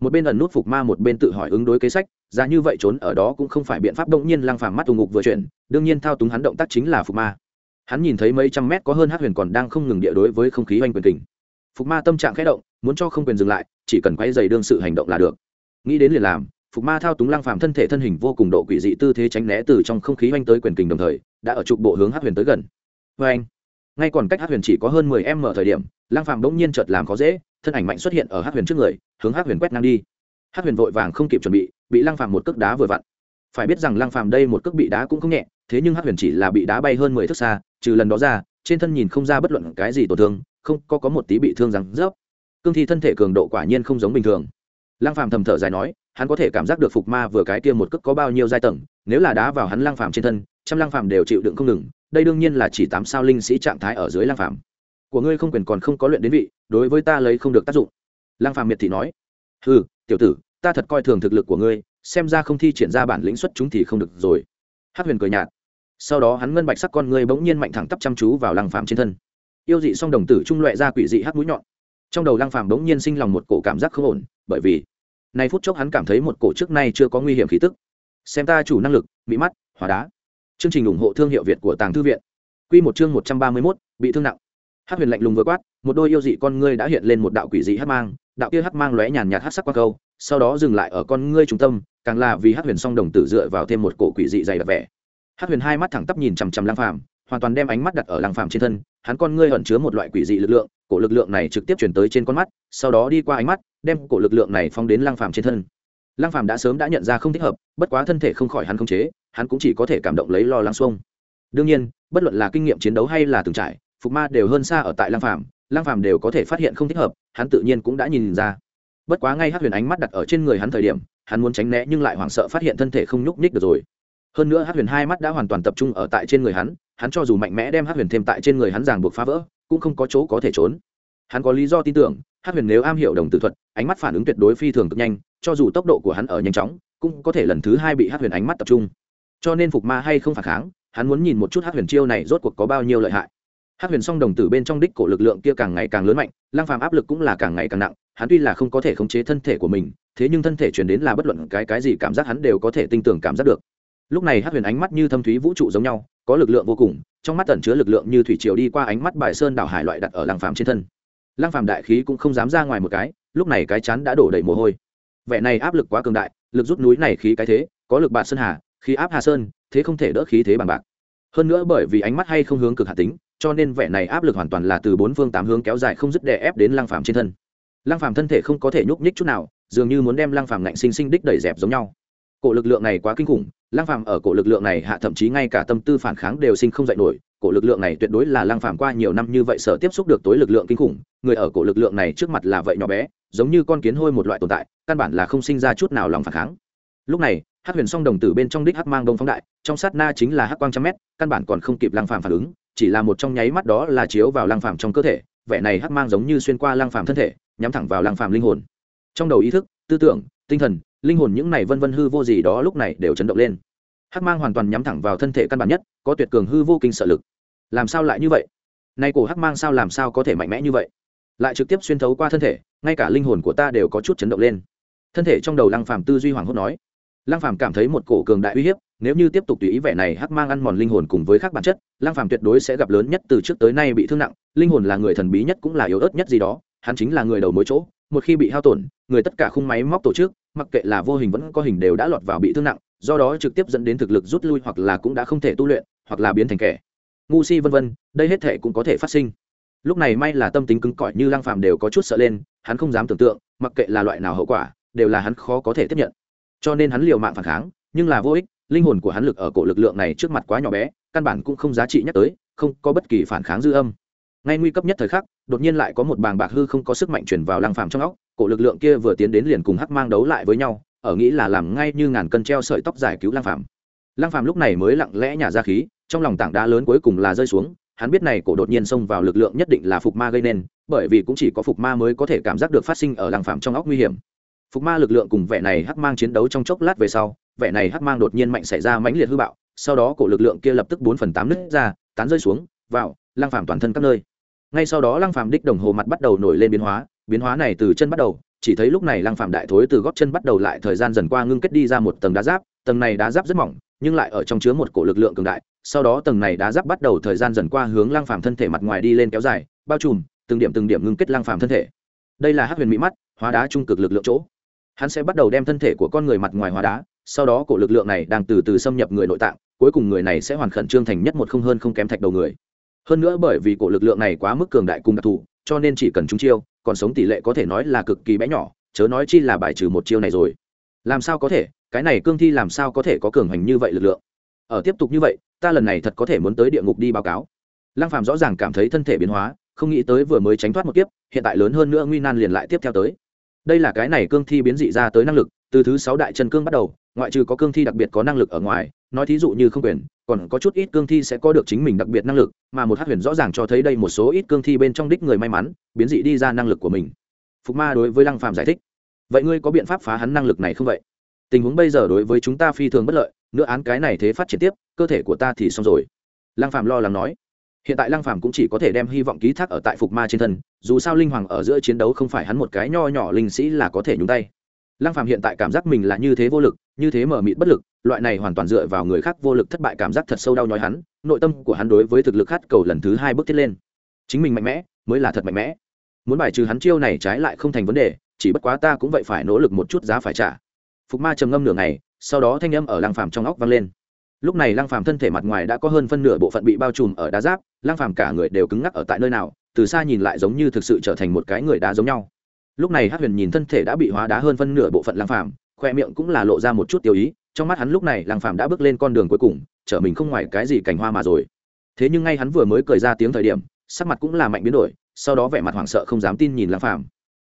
Một bên ẩn nút phục ma một bên tự hỏi ứng đối kế sách, ra như vậy trốn ở đó cũng không phải biện pháp động nhiên lang phàm mắt tù ngục vừa chuyển, đương nhiên thao túng hắn động tác chính là phục ma. Hắn nhìn thấy mấy trăm mét có hơn hát huyền còn đang không ngừng địa đối với không khí hoành quyền kình. Phục ma tâm trạng khẽ động, muốn cho không quyền dừng lại, chỉ cần quay dày đương sự hành động là được. Nghĩ đến liền làm phục ma thao túng lang phàm thân thể thân hình vô cùng độ quỷ dị tư thế tránh né từ trong không khí oanh tới quyền kình đồng thời, đã ở trục bộ hướng hát huyền tới gần. Vê anh, ngay còn cách hát huyền chỉ có hơn mười m thời điểm lang phàm bỗng nhiên chợt làm khó dễ, thân ảnh mạnh xuất hiện ở hát huyền trước người, hướng hát huyền quét ngang đi. Hát huyền vội vàng không kịp chuẩn bị bị lang phàm một cước đá vừa vặn. Phải biết rằng lang phàm đây một cước bị đá cũng không nhẹ, thế nhưng hát huyền chỉ là bị đá bay hơn mười thước xa, trừ lần đó ra, trên thân nhìn không ra bất luận cái gì tổn thương, không có có một tí bị thương rằng rớp. Cương thi thân thể cường độ quả nhiên không giống bình thường. Lang phàm thầm thở dài nói hắn có thể cảm giác được phục ma vừa cái kia một cước có bao nhiêu giai tầng, nếu là đá vào hắn lang phàm trên thân, trăm lang phàm đều chịu đựng không ngừng, đây đương nhiên là chỉ tám sao linh sĩ trạng thái ở dưới lang phàm. Của ngươi không quyền còn không có luyện đến vị, đối với ta lấy không được tác dụng. Lang phàm miệt thị nói. Ừ tiểu tử, ta thật coi thường thực lực của ngươi, xem ra không thi triển ra bản lĩnh xuất chúng thì không được rồi. Hát huyền cười nhạt. Sau đó hắn ngân bạch sắc con ngươi bỗng nhiên mạnh thẳng tắp chăm chú vào lang phàm trên thân. Yêu dị song đồng tử trung loại ra quỷ dị hát mũi nhọn. Trong đầu lang phàm bỗng nhiên sinh lòng một cổ cảm giác không ổn, bởi vì nay phút chốc hắn cảm thấy một cổ trước nay chưa có nguy hiểm khí tức. Xem ta chủ năng lực bị mắt hóa đá. Chương trình ủng hộ thương hiệu việt của tàng thư viện. Q một chương một trăm ba mươi mốt, bị thương nặng. Hát huyền lạnh lùng vừa quát, một đôi yêu dị con ngươi đã hiện lên một đạo quỷ dị hát mang, đạo kia hát mang lóe nhàn nhạt hát sắc qua câu, sau đó dừng lại ở con ngươi trung tâm, càng là vì hát huyền song đồng tử dựa vào thêm một cổ quỷ dị dày đặc vẻ. Hát huyền hai mắt thẳng tắp nhìn chằm chằm lang phàm, hoàn toàn đem ánh mắt đặt ở lang phàm trên thân, hắn con ngươi ẩn chứa một loại quỷ dị lực lượng cổ lực lượng này trực tiếp chuyển tới trên con mắt, sau đó đi qua ánh mắt, đem cổ lực lượng này phóng đến lang phàm trên thân. Lang phàm đã sớm đã nhận ra không thích hợp, bất quá thân thể không khỏi hắn không chế, hắn cũng chỉ có thể cảm động lấy lo lắng xuông. Đương nhiên, bất luận là kinh nghiệm chiến đấu hay là từng trải, phục ma đều hơn xa ở tại lang phàm lang phàm đều có thể phát hiện không thích hợp, hắn tự nhiên cũng đã nhìn ra. Bất quá ngay hát huyền ánh mắt đặt ở trên người hắn thời điểm, hắn muốn tránh né nhưng lại hoảng sợ phát hiện thân thể không nhúc nhích được rồi. Hơn nữa hát huyền hai mắt đã hoàn toàn tập trung ở tại trên người hắn hắn cho dù mạnh mẽ đem hát huyền thêm tại trên người hắn ràng buộc phá vỡ cũng không có chỗ có thể trốn. Hắn có lý do tin tưởng hát huyền nếu am hiểu đồng tử thuật, ánh mắt phản ứng tuyệt đối phi thường cực nhanh, cho dù tốc độ của hắn ở nhanh chóng, cũng có thể lần thứ hai bị hát huyền ánh mắt tập trung. Cho nên phục ma hay không phản kháng, hắn muốn nhìn một chút hát huyền chiêu này rốt cuộc có bao nhiêu lợi hại. Hát huyền song đồng tử bên trong đích cổ lực lượng kia càng ngày càng lớn mạnh lang phàm áp lực cũng là càng ngày càng nặng, hắn tuy là không có thể khống chế thân thể của mình, thế nhưng thân thể chuyển đến là bất luận cái cái gì cảm giác hắn đều có thể tinh tưởng cảm giác được. Lúc này hát huyền ánh mắt như thâm thúy vũ trụ giống nhau có lực lượng vô cùng, trong mắt tẩn chứa lực lượng như thủy triều đi qua ánh mắt bài sơn đảo hải loại đặt ở lăng phàm trên thân. Lăng phàm đại khí cũng không dám ra ngoài một cái, lúc này cái chắn đã đổ đầy mồ hôi. Vẻ này áp lực quá cường đại, lực rút núi này khí cái thế, có lực bạt sơn hà, khí áp hà sơn, thế không thể đỡ khí thế bằng bạc. Hơn nữa bởi vì ánh mắt hay không hướng cực hạ tính, cho nên vẻ này áp lực hoàn toàn là từ bốn phương tám hướng kéo dài không dứt đè ép đến lăng phàm trên thân. Lăng phàm thân thể không có thể nhúc nhích chút nào, dường như muốn đem lăng phàm ngạnh sinh sinh đích đẩy dẹp giống nhau. Cổ lực lượng này quá kinh khủng lang phàm ở cổ lực lượng này hạ thậm chí ngay cả tâm tư phản kháng đều sinh không dậy nổi, cổ lực lượng này tuyệt đối là lang phàm qua nhiều năm như vậy sở tiếp xúc được tối lực lượng kinh khủng, người ở cổ lực lượng này trước mặt là vậy nhỏ bé, giống như con kiến hôi một loại tồn tại, căn bản là không sinh ra chút nào lòng phản kháng. Lúc này hát huyền song đồng tử bên trong đích hắc mang đông phóng đại, trong sát na chính là hắc quang trăm mét, căn bản còn không kịp lang phàm phản ứng, chỉ là một trong nháy mắt đó là chiếu vào lang phàm trong cơ thể, vẻ này hắc mang giống như xuyên qua lang phàm thân thể, nhắm thẳng vào lang phàm linh hồn. Trong đầu ý thức, tư tưởng, tinh thần linh hồn những này vân vân hư vô gì đó lúc này đều chấn động lên. Hắc mang hoàn toàn nhắm thẳng vào thân thể căn bản nhất, có tuyệt cường hư vô kinh sợ lực. Làm sao lại như vậy? Nay cổ hắc mang sao làm sao có thể mạnh mẽ như vậy? Lại trực tiếp xuyên thấu qua thân thể, ngay cả linh hồn của ta đều có chút chấn động lên. Thân thể trong đầu lăng phàm tư duy hoàng hốt nói. Lăng phàm cảm thấy một cổ cường đại uy hiếp, nếu như tiếp tục tùy ý vẻ này hắc mang ăn mòn linh hồn cùng với các bản chất, lăng phàm tuyệt đối sẽ gặp lớn nhất từ trước tới nay bị thương nặng, linh hồn là người thần bí nhất cũng là yếu ớt nhất gì đó, hắn chính là người đầu mối chỗ, một khi bị hao tổn, người tất cả khung máy móc tổ chức mặc kệ là vô hình vẫn có hình đều đã lọt vào bị thương nặng, do đó trực tiếp dẫn đến thực lực rút lui hoặc là cũng đã không thể tu luyện, hoặc là biến thành kẻ. Ngu si vân vân, đây hết thể cũng có thể phát sinh. Lúc này may là tâm tính cứng cỏi như Lang phàm đều có chút sợ lên, hắn không dám tưởng tượng, mặc kệ là loại nào hậu quả, đều là hắn khó có thể tiếp nhận. Cho nên hắn liều mạng phản kháng, nhưng là vô ích, linh hồn của hắn lực ở cổ lực lượng này trước mặt quá nhỏ bé, căn bản cũng không giá trị nhắc tới, không có bất kỳ phản kháng dư âm. Ngay nguy cấp nhất thời khắc đột nhiên lại có một bàng bạc hư không có sức mạnh chuyển vào lăng phàm trong óc, cổ lực lượng kia vừa tiến đến liền cùng hắc mang đấu lại với nhau, ở nghĩ là làm ngay như ngàn cân treo sợi tóc giải cứu lăng phàm. Lăng phàm lúc này mới lặng lẽ nhả ra khí, trong lòng tảng đá lớn cuối cùng là rơi xuống, hắn biết này cổ đột nhiên xông vào lực lượng nhất định là phục ma gây nên, bởi vì cũng chỉ có phục ma mới có thể cảm giác được phát sinh ở lăng phàm trong óc nguy hiểm. Phục ma lực lượng cùng vẻ này hắc mang chiến đấu trong chốc lát về sau, vẻ này hắc mang đột nhiên mạnh xảy ra mãnh liệt hư bạo, sau đó cổ lực lượng kia lập tức bốn phần tám nứt ra, tán rơi xuống, vào, lăng phàm toàn thân các nơi ngay sau đó lăng phàm đích đồng hồ mặt bắt đầu nổi lên biến hóa biến hóa này từ chân bắt đầu, chỉ thấy lúc này lăng phàm đại thối từ gót chân bắt đầu lại thời gian dần qua ngưng kết đi ra một tầng đá giáp, tầng này đá giáp rất mỏng, nhưng lại ở trong chứa một cổ lực lượng cường đại, sau đó tầng này đá giáp bắt đầu thời gian dần qua hướng lăng phàm thân thể mặt ngoài đi lên kéo dài, bao trùm, từng điểm từng điểm ngưng kết lăng phàm thân thể. Đây là hắc huyền mỹ mắt, hóa đá trung cực lực lượng chỗ. Hắn sẽ bắt đầu đem thân thể của con người mặt ngoài hóa đá, sau đó cổ lực lượng này đang từ từ xâm nhập người nội tạng, cuối cùng người này sẽ hoàn khẩn trương thành nhất một không hơn không kém thạch đầu người hơn nữa bởi vì cổ lực lượng này quá mức cường đại cùng đặc thù, cho nên chỉ cần chúng chiêu, còn sống tỷ lệ có thể nói là cực kỳ bé nhỏ, chớ nói chi là bài trừ một chiêu này rồi. Làm sao có thể? Cái này cương thi làm sao có thể có cường hành như vậy lực lượng? Ở tiếp tục như vậy, ta lần này thật có thể muốn tới địa ngục đi báo cáo. Lăng phàm rõ ràng cảm thấy thân thể biến hóa, không nghĩ tới vừa mới tránh thoát một kiếp, hiện tại lớn hơn nữa nguy nan liền lại tiếp theo tới. Đây là cái này cương thi biến dị ra tới năng lực, từ thứ sáu đại chân cương bắt đầu, ngoại trừ có cương thi đặc biệt có năng lực ở ngoài, nói thí dụ như không quyền còn có chút ít cương thi sẽ có được chính mình đặc biệt năng lực, mà một hát huyền rõ ràng cho thấy đây một số ít cương thi bên trong đích người may mắn, biến dị đi ra năng lực của mình. Phục ma đối với lăng phàm giải thích, vậy ngươi có biện pháp phá hắn năng lực này không vậy? Tình huống bây giờ đối với chúng ta phi thường bất lợi, nữa án cái này thế phát triển tiếp, cơ thể của ta thì xong rồi. Lăng phàm lo lắng nói. Hiện tại lăng phàm cũng chỉ có thể đem hy vọng ký thác ở tại phục ma trên thân, dù sao linh hoàng ở giữa chiến đấu không phải hắn một cái nho nhỏ linh sĩ là có thể nhúng tay lăng phàm hiện tại cảm giác mình là như thế vô lực, như thế mở mịt bất lực, loại này hoàn toàn dựa vào người khác vô lực thất bại cảm giác thật sâu đau nhói hắn, nội tâm của hắn đối với thực lực khát cầu lần thứ hai bước thiết lên. Chính mình mạnh mẽ, mới là thật mạnh mẽ. Muốn bài trừ hắn chiêu này trái lại không thành vấn đề, chỉ bất quá ta cũng vậy phải nỗ lực một chút giá phải trả. Phục ma trầm ngâm nửa ngày, sau đó thanh âm ở lăng phàm trong óc vang lên. Lúc này lăng phàm thân thể mặt ngoài đã có hơn phân nửa bộ phận bị bao trùm ở đá giáp, lăng phàm cả người đều cứng ngắc ở tại nơi nào, từ xa nhìn lại giống như thực sự trở thành một cái người đá giống nhau lúc này hát huyền nhìn thân thể đã bị hóa đá hơn phân nửa bộ phận lăng phàm khoe miệng cũng là lộ ra một chút tiêu ý trong mắt hắn lúc này lăng phàm đã bước lên con đường cuối cùng trở mình không ngoài cái gì cảnh hoa mà rồi. Thế nhưng ngay hắn vừa mới cười ra tiếng thời điểm sắc mặt cũng là mạnh biến đổi sau đó vẻ mặt hoảng sợ không dám tin nhìn lăng phàm.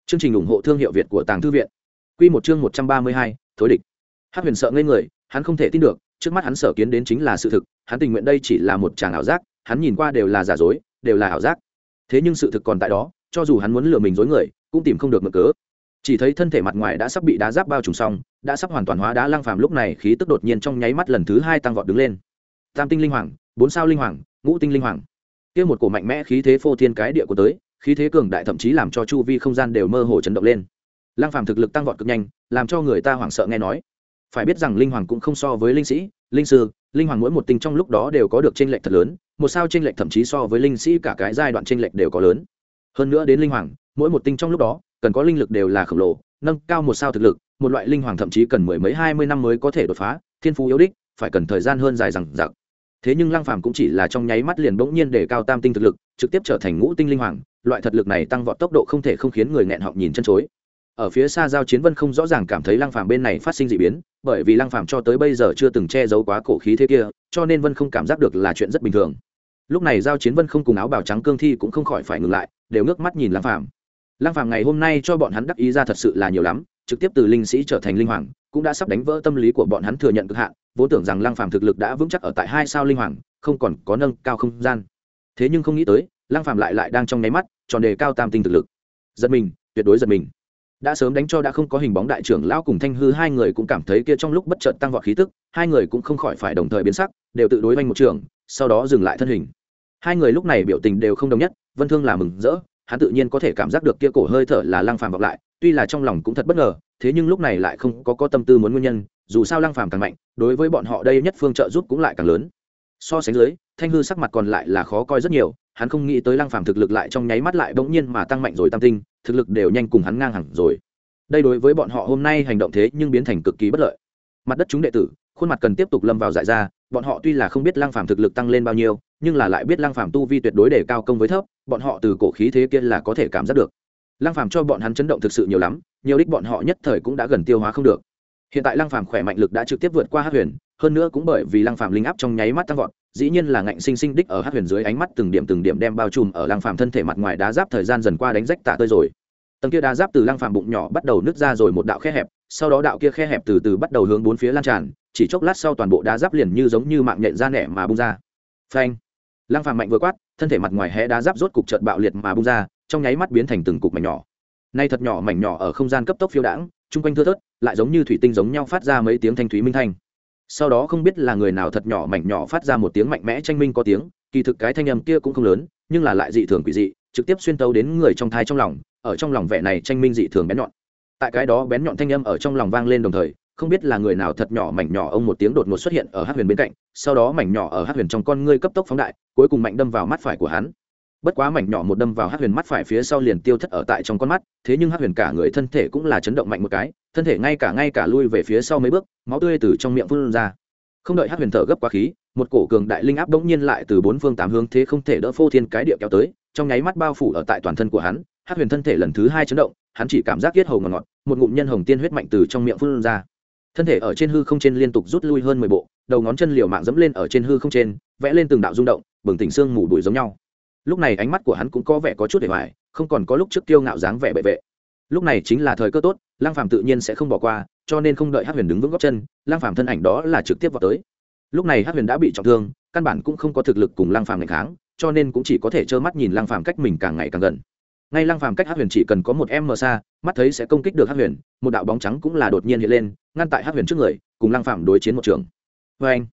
Chương trình ủng hộ thương hiệu việt của tàng thư viện. Quy một chương một trăm ba mươi hai, thối địch. Hát huyền sợ ngây người hắn không thể tin được trước mắt hắn sở kiến đến chính là sự thực hắn tình nguyện đây chỉ là một tràng ảo giác hắn nhìn qua đều là giả dối đều là ảo giác. Thế nhưng sự thực còn tại đó cho dù hắn muốn lừa mình dối người cũng tìm không được mực cớ. Chỉ thấy thân thể mặt ngoài đã sắp bị đá giáp bao trùm xong, đã sắp hoàn toàn hóa đá lang phàm lúc này khí tức đột nhiên trong nháy mắt lần thứ hai tăng vọt đứng lên. Tam tinh linh hoàng, bốn sao linh hoàng, ngũ tinh linh hoàng. Kia một cổ mạnh mẽ khí thế phô thiên cái địa của tới, khí thế cường đại thậm chí làm cho chu vi không gian đều mơ hồ chấn động lên. Lang phàm thực lực tăng vọt cực nhanh, làm cho người ta hoảng sợ nghe nói. Phải biết rằng linh hoàng cũng không so với linh sĩ, linh sư, linh hoàng mỗi một tinh trong lúc đó đều có được tranh lệch thật lớn, một sao tranh lệch thậm chí so với linh sĩ cả cái giai đoạn tranh lệch đều có lớn. Hơn nữa đến linh hoàng mỗi một tinh trong lúc đó, cần có linh lực đều là khổng lồ, nâng cao một sao thực lực, một loại linh hoàng thậm chí cần mười mấy, hai mươi năm mới có thể đột phá, thiên phú yếu đích, phải cần thời gian hơn dài rằng giặc thế nhưng lăng phàm cũng chỉ là trong nháy mắt liền bỗng nhiên để cao tam tinh thực lực, trực tiếp trở thành ngũ tinh linh hoàng, loại thật lực này tăng vọt tốc độ không thể không khiến người nghẹn họng nhìn chân chối. Ở phía xa giao chiến vân không rõ ràng cảm thấy lăng phàm bên này phát sinh dị biến, bởi vì lăng phàm cho tới bây giờ chưa từng che giấu quá cổ khí thế kia, cho nên vân không cảm giác được là chuyện rất bình thường. Lúc này giao chiến vân không cùng áo bào trắng cương thi cũng không khỏi phải ngừng lại, đều ngước mắt nhìn lăng phàm lăng phàm ngày hôm nay cho bọn hắn đắc ý ra thật sự là nhiều lắm, trực tiếp từ linh sĩ trở thành linh hoàng, cũng đã sắp đánh vỡ tâm lý của bọn hắn thừa nhận cực hạn, vốn tưởng rằng lăng phàm thực lực đã vững chắc ở tại hai sao linh hoàng, không còn có nâng cao không gian. Thế nhưng không nghĩ tới, lăng phàm lại lại đang trong nháy mắt, tròn đề cao tam tinh thực lực. Giật mình, tuyệt đối giật mình. Đã sớm đánh cho đã không có hình bóng đại trưởng lão cùng thanh hư, hai người cũng cảm thấy kia trong lúc bất chợt tăng vọt khí tức, hai người cũng không khỏi phải đồng thời biến sắc, đều tự đối oanh một trường, sau đó dừng lại thân hình. Hai người lúc này biểu tình đều không đồng nhất, vân thương là mừng rỡ hắn tự nhiên có thể cảm giác được kia cổ hơi thở là lăng phàm vọng lại, tuy là trong lòng cũng thật bất ngờ, thế nhưng lúc này lại không có có tâm tư muốn nguyên nhân, dù sao lăng phàm càng mạnh, đối với bọn họ đây nhất phương trợ giúp cũng lại càng lớn. So sánh dưới, thanh hư sắc mặt còn lại là khó coi rất nhiều, hắn không nghĩ tới lăng phàm thực lực lại trong nháy mắt lại bỗng nhiên mà tăng mạnh rồi tam tinh, thực lực đều nhanh cùng hắn ngang hẳn rồi. Đây đối với bọn họ hôm nay hành động thế nhưng biến thành cực kỳ bất lợi. Mặt đất chúng đệ tử, khuôn mặt cần tiếp tục lâm vào dại ra, bọn họ tuy là không biết lăng phàm thực lực tăng lên bao nhiêu nhưng là lại biết lăng phàm tu vi tuyệt đối để cao công với thấp, bọn họ từ cổ khí thế kia là có thể cảm giác được. Lăng phàm cho bọn hắn chấn động thực sự nhiều lắm, nhiều đích bọn họ nhất thời cũng đã gần tiêu hóa không được. Hiện tại lăng phàm khỏe mạnh lực đã trực tiếp vượt qua Hắc huyền, hơn nữa cũng bởi vì lăng phàm linh áp trong nháy mắt tăng vọt, dĩ nhiên là ngạnh sinh sinh đích ở Hắc huyền dưới ánh mắt từng điểm từng điểm đem bao trùm ở lăng phàm thân thể mặt ngoài đá giáp thời gian dần qua đánh rách tạ tơi rồi. Tầng kia đá giáp từ lăng phàm bụng nhỏ bắt đầu nứt ra rồi một đạo khe hẹp, sau đó đạo kia khe hẹp từ từ bắt đầu hướng bốn phía lan tràn, chỉ chốc lát sau toàn bộ đá giáp liền như giống như mạng nhện ra nẻ mà bung ra. Phanh! Lăng phàm mạnh vừa quát, thân thể mặt ngoài hé đá giáp rốt cục chợt bạo liệt mà bung ra, trong nháy mắt biến thành từng cục mảnh nhỏ. Nay thật nhỏ, mảnh nhỏ ở không gian cấp tốc phiêu đãng, chung quanh thưa thớt, lại giống như thủy tinh giống nhau phát ra mấy tiếng thanh thúy minh thanh. Sau đó không biết là người nào thật nhỏ, mảnh nhỏ phát ra một tiếng mạnh mẽ tranh minh có tiếng, kỳ thực cái thanh âm kia cũng không lớn, nhưng là lại dị thường quỷ dị, trực tiếp xuyên tấu đến người trong thai trong lòng, ở trong lòng vẻ này tranh minh dị thường bén nhọn. Tại cái đó bén nhọn thanh âm ở trong lòng vang lên đồng thời không biết là người nào thật nhỏ mảnh nhỏ ông một tiếng đột ngột xuất hiện ở hát huyền bên cạnh, sau đó mảnh nhỏ ở hát huyền trong con ngươi cấp tốc phóng đại, cuối cùng mạnh đâm vào mắt phải của hắn. Bất quá mảnh nhỏ một đâm vào hát huyền mắt phải phía sau liền tiêu thất ở tại trong con mắt, thế nhưng hát huyền cả người thân thể cũng là chấn động mạnh một cái, thân thể ngay cả ngay cả lui về phía sau mấy bước, máu tươi từ trong miệng phun ra. Không đợi hát huyền thở gấp quá khí, một cổ cường đại linh áp bỗng nhiên lại từ bốn phương tám hướng thế không thể đỡ phô thiên cái địa kéo tới, trong nháy mắt bao phủ ở tại toàn thân của hắn hát huyền thân thể lần thứ hai chấn động, hắn chỉ cảm giác yết hầu ngọt ngọt, một ngụm nhân hồng tiên huyết mạnh từ trong miệng phun ra thân thể ở trên hư không trên liên tục rút lui hơn mười bộ, đầu ngón chân liều mạng dẫm lên ở trên hư không trên, vẽ lên từng đạo rung động, bừng tỉnh xương mù đuổi giống nhau. Lúc này ánh mắt của hắn cũng có vẻ có chút để hoài không còn có lúc trước tiêu ngạo dáng vẻ bệ vệ. Lúc này chính là thời cơ tốt lang phàm tự nhiên sẽ không bỏ qua, cho nên không đợi hát huyền đứng vững góc chân lang phàm thân ảnh đó là trực tiếp vào tới. Lúc này hát huyền đã bị trọng thương, căn bản cũng không có thực lực cùng lang phàm ngày kháng, cho nên cũng chỉ có thể trơ mắt nhìn lang phàm cách mình càng ngày càng gần ngay lăng phàm cách hắc huyền chỉ cần có một em mờ xa, mắt thấy sẽ công kích được hắc huyền, một đạo bóng trắng cũng là đột nhiên hiện lên, ngăn tại hắc huyền trước người, cùng lăng phàm đối chiến một trường. Vê anh,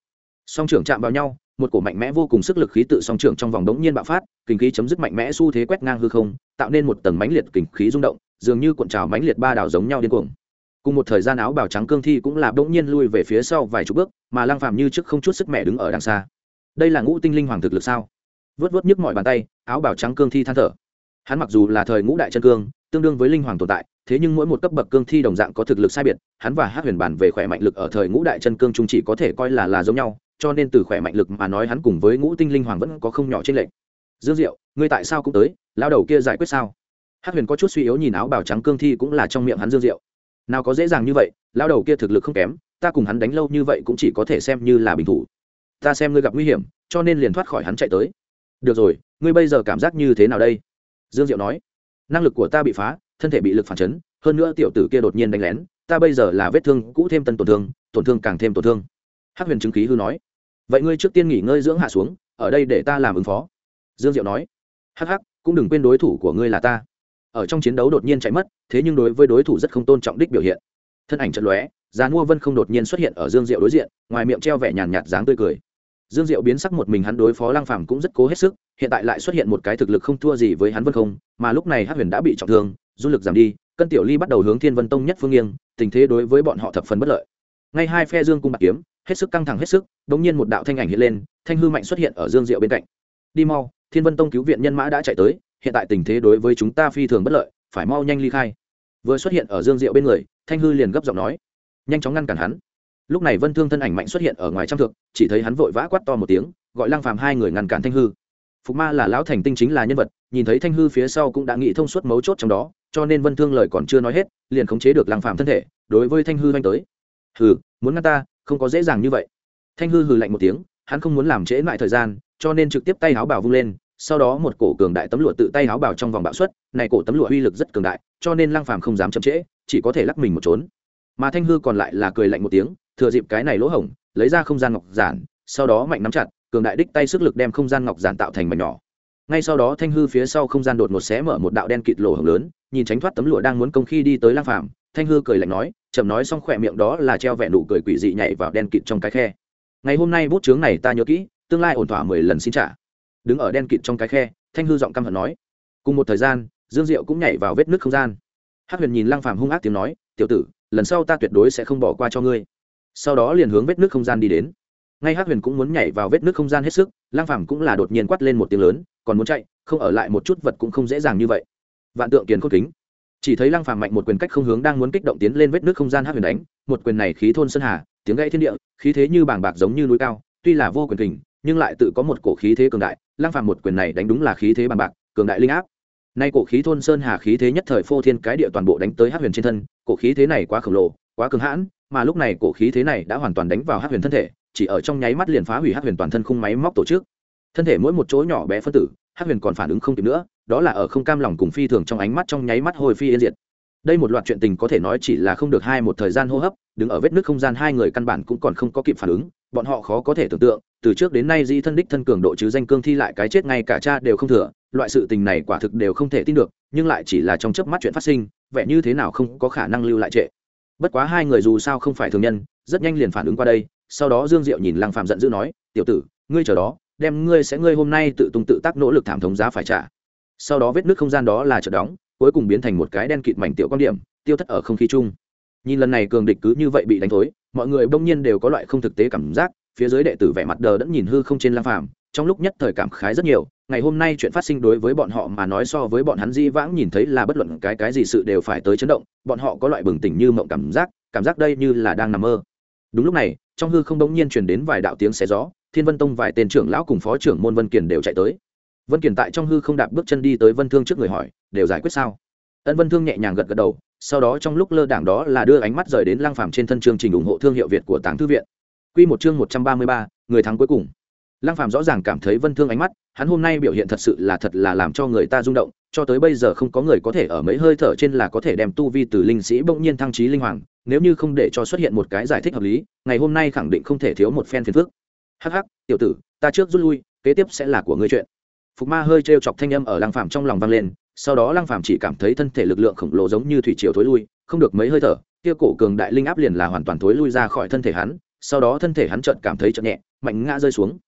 song trưởng chạm vào nhau, một cổ mạnh mẽ vô cùng sức lực khí tự song trưởng trong vòng đống nhiên bạo phát, kinh khí chấm dứt mạnh mẽ xu thế quét ngang hư không, tạo nên một tầng mãnh liệt kinh khí rung động, dường như cuộn trào mãnh liệt ba đảo giống nhau điên cuồng. Cùng một thời gian áo bào trắng cương thi cũng là đống nhiên lui về phía sau vài chục bước, mà lăng phàm như trước không chút sức mẹ đứng ở đằng xa. Đây là ngũ tinh linh hoàng thực lực sao? Vớt vớt nhức mọi bàn tay, áo bào trắng cương thi than thở hắn mặc dù là thời ngũ đại chân cương, tương đương với linh hoàng tồn tại, thế nhưng mỗi một cấp bậc cương thi đồng dạng có thực lực sai biệt, hắn và hát huyền bản về khỏe mạnh lực ở thời ngũ đại chân cương trung chỉ có thể coi là là giống nhau, cho nên từ khỏe mạnh lực mà nói hắn cùng với ngũ tinh linh hoàng vẫn có không nhỏ trên lệnh dương diệu, ngươi tại sao cũng tới lao đầu kia giải quyết sao? Hát huyền có chút suy yếu nhìn áo bào trắng cương thi cũng là trong miệng hắn dương diệu. Nào có dễ dàng như vậy lao đầu kia thực lực không kém, ta cùng hắn đánh lâu như vậy cũng chỉ có thể xem như là bình thủ. Ta xem ngươi gặp nguy hiểm, cho nên liền thoát khỏi hắn chạy tới. Được rồi, ngươi bây giờ cảm giác như thế nào đây? Dương diệu nói, năng lực của ta bị phá, thân thể bị lực phản chấn, hơn nữa tiểu tử kia đột nhiên đánh lén, ta bây giờ là vết thương cũ thêm tân tổn thương tổn thương càng thêm tổn thương. Hắc huyền chứng khí hư nói, vậy ngươi trước tiên nghỉ ngơi dưỡng hạ xuống, ở đây để ta làm ứng phó. Dương diệu nói, hắc hắc, cũng đừng quên đối thủ của ngươi là ta. Ở trong chiến đấu đột nhiên chạy mất, thế nhưng đối với đối thủ rất không tôn trọng đích biểu hiện. Thân ảnh trận lóe giá mua vân không đột nhiên xuất hiện ở dương diệu đối diện, ngoài miệng treo vẻ nhàn nhạt dáng tươi cười dương diệu biến sắc một mình hắn đối phó lang phàm cũng rất cố hết sức, hiện tại lại xuất hiện một cái thực lực không thua gì với hắn vân không, mà lúc này Hắc huyền đã bị trọng thương, du lực giảm đi, cân tiểu ly bắt đầu hướng thiên vân tông nhất phương nghiêng, tình thế đối với bọn họ thập phần bất lợi. Ngay hai phe dương cung bạc kiếm, hết sức căng thẳng hết sức đ nhiên một đạo thanh ảnh hiện lên, thanh hư mạnh xuất hiện ở dương diệu bên cạnh. Đi mau, thiên vân tông cứu viện nhân mã đã chạy tới, hiện tại tình thế đối với chúng ta phi thường bất lợi, phải mau nhanh ly khai. Vừa xuất hiện ở dương diệu bên người, thanh hư liền gấp giọng nói, nhanh chóng ngăn cản hắn lúc này vân thương thân ảnh mạnh xuất hiện ở ngoài trăm thượng chỉ thấy hắn vội vã quát to một tiếng, gọi lang phàm hai người ngăn cản thanh hư. Phục ma là lão thành tinh chính là nhân vật, nhìn thấy thanh hư phía sau cũng đã nghĩ thông suốt mấu chốt trong đó, cho nên vân thương lời còn chưa nói hết, liền khống chế được lang phàm thân thể, đối với thanh hư anh tới. Hừ, muốn ngăn ta, không có dễ dàng như vậy. Thanh hư hừ lạnh một tiếng, hắn không muốn làm trễ lại thời gian, cho nên trực tiếp tay háo bảo vung lên, sau đó một cổ cường đại tấm lụa tự tay háo bảo trong vòng bạo suất này cổ tấm lụa uy lực rất cường đại, cho nên lang phàm không dám chậm trễ, chỉ có thể lắc mình một trốn. Mà thanh hư còn lại là cười lạnh một tiếng thừa dịp cái này lỗ hổng, lấy ra không gian ngọc giản, sau đó mạnh nắm chặt, cường đại đích tay sức lực đem không gian ngọc giản tạo thành mảnh nhỏ. Ngay sau đó thanh hư phía sau không gian đột ngột xé mở một đạo đen kịt lỗ hổng lớn, nhìn tránh thoát tấm lụa đang muốn công khi đi tới lang phàm, thanh hư cười lạnh nói, chậm nói xong khỏe miệng đó là treo vẻ nụ cười quỷ dị nhảy vào đen kịt trong cái khe. Ngày hôm nay bút chướng này ta nhớ kỹ, tương lai ổn thỏa mười lần xin trả. Đứng ở đen kịt trong cái khe, thanh hư giọng căm hận nói. Cùng một thời gian, dương diệu cũng nhảy vào vết nước không gian. Hắc huyền nhìn lang phàm hung ác tiếng nói, tiểu tử, lần sau ta tuyệt đối sẽ không bỏ qua cho ngươi sau đó liền hướng vết nước không gian đi đến. Ngay hắc huyền cũng muốn nhảy vào vết nước không gian hết sức, lang phàm cũng là đột nhiên quát lên một tiếng lớn, còn muốn chạy, không ở lại một chút vật cũng không dễ dàng như vậy. Vạn tượng kiền khôn kính. Chỉ thấy lang phàm mạnh một quyền cách không hướng đang muốn kích động tiến lên vết nước không gian hắc huyền đánh, một quyền này khí thôn sơn hà, tiếng gãy thiên địa, khí thế như bảng bạc giống như núi cao, tuy là vô quyền kình, nhưng lại tự có một cổ khí thế cường đại, lang phàm một quyền này đánh đúng là khí thế bảng bạc, cường đại linh áp. Nay cổ khí thôn sơn hà khí thế nhất thời phô thiên cái địa toàn bộ đánh tới hắc huyền trên thân, cổ khí thế này quá khổng lồ, quá cường hãn mà lúc này cổ khí thế này đã hoàn toàn đánh vào hắc huyền thân thể, chỉ ở trong nháy mắt liền phá hủy hát huyền toàn thân khung máy móc tổ chức. Thân thể mỗi một chỗ nhỏ bé phân tử hát huyền còn phản ứng không kịp nữa, đó là ở không cam lòng cùng phi thường trong ánh mắt trong nháy mắt hồi phi yên diệt. Đây một loạt chuyện tình có thể nói chỉ là không được hai một thời gian hô hấp, đứng ở vết nước không gian hai người căn bản cũng còn không có kịp phản ứng, bọn họ khó có thể tưởng tượng, từ trước đến nay di thân đích thân cường độ chứ danh cương thi lại cái chết ngay cả cha đều không thừa, loại sự tình này quả thực đều không thể tin được, nhưng lại chỉ là trong chớp mắt chuyện phát sinh, vẻ như thế nào không có khả năng lưu lại trệ bất quá hai người dù sao không phải thường nhân, rất nhanh liền phản ứng qua đây, sau đó dương diệu nhìn lăng phạm giận dữ nói, tiểu tử, ngươi chờ đó, đem ngươi sẽ ngươi hôm nay tự tung tự tác nỗ lực thảm thống giá phải trả. Sau đó vết nước không gian đó là chợt đóng, cuối cùng biến thành một cái đen kịt mảnh tiểu quan điểm, tiêu thất ở không khí chung. Nhìn lần này cường địch cứ như vậy bị đánh thối, mọi người bỗng nhiên đều có loại không thực tế cảm giác, phía dưới đệ tử vẻ mặt đờ đẫn nhìn hư không trên lang phàm, trong lúc nhất thời cảm khái rất nhiều ngày hôm nay chuyện phát sinh đối với bọn họ mà nói so với bọn hắn di vãng nhìn thấy là bất luận cái cái gì sự đều phải tới chấn động, bọn họ có loại bừng tỉnh như mộng cảm giác cảm giác đây như là đang nằm mơ. Đúng lúc này, trong hư không đống nhiên truyền đến vài đạo tiếng xé gió, thiên vân tông vài tên trưởng lão cùng phó trưởng môn vân kiền đều chạy tới. Vân kiền tại trong hư không đạp bước chân đi tới vân thương trước người hỏi, đều giải quyết sao? Ân vân thương nhẹ nhàng gật gật đầu, sau đó trong lúc lơ đảng đó là đưa ánh mắt rời đến lang phàm trên thân chương trình ủng hộ thương hiệu việt của tàng thư viện. Q một chương một trăm ba mươi ba, người thắng cuối cùng lang phàm rõ ràng cảm thấy vân thương ánh mắt hắn hôm nay biểu hiện thật sự là thật là làm cho người ta rung động cho tới bây giờ không có người có thể ở mấy hơi thở trên là có thể đem tu vi từ linh sĩ bỗng nhiên thăng trí linh hoàng nếu như không để cho xuất hiện một cái giải thích hợp lý ngày hôm nay khẳng định không thể thiếu một phen phiền phức. Hắc hắc, tiểu tử ta trước rút lui kế tiếp sẽ là của ngươi chuyện. Phục ma hơi trêu chọc thanh âm ở lang phàm trong lòng vang lên sau đó lăng phàm chỉ cảm thấy thân thể lực lượng khổng lồ giống như thủy triều thối lui không được mấy hơi thở kia cổ cường đại linh áp liền là hoàn toàn thối lui ra khỏi thân thể hắn sau đó thân thể hắn chợt cảm thấy chợt nhẹ mạnh ngã rơi xuống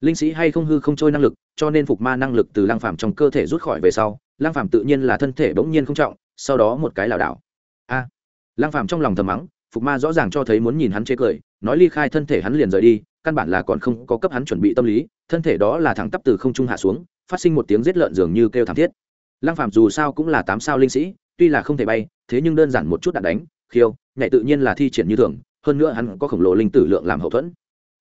linh sĩ hay không hư không trôi năng lực cho nên phục ma năng lực từ Lang phàm trong cơ thể rút khỏi về sau Lang phàm tự nhiên là thân thể bỗng nhiên không trọng sau đó một cái lảo đảo. A à, lăng phàm trong lòng thầm mắng phục ma rõ ràng cho thấy muốn nhìn hắn chế cười nói ly khai thân thể hắn liền rời đi căn bản là còn không có cấp hắn chuẩn bị tâm lý thân thể đó là thẳng tắp từ không trung hạ xuống phát sinh một tiếng giết lợn dường như kêu thảm thiết. Lang phạm dù sao cũng là tám sao linh sĩ tuy là không thể bay thế nhưng đơn giản một chút đạn đánh khiêu nhảy tự nhiên là thi triển như thường hơn nữa hắn có khổng lồ linh tử lượng làm hậu thuẫn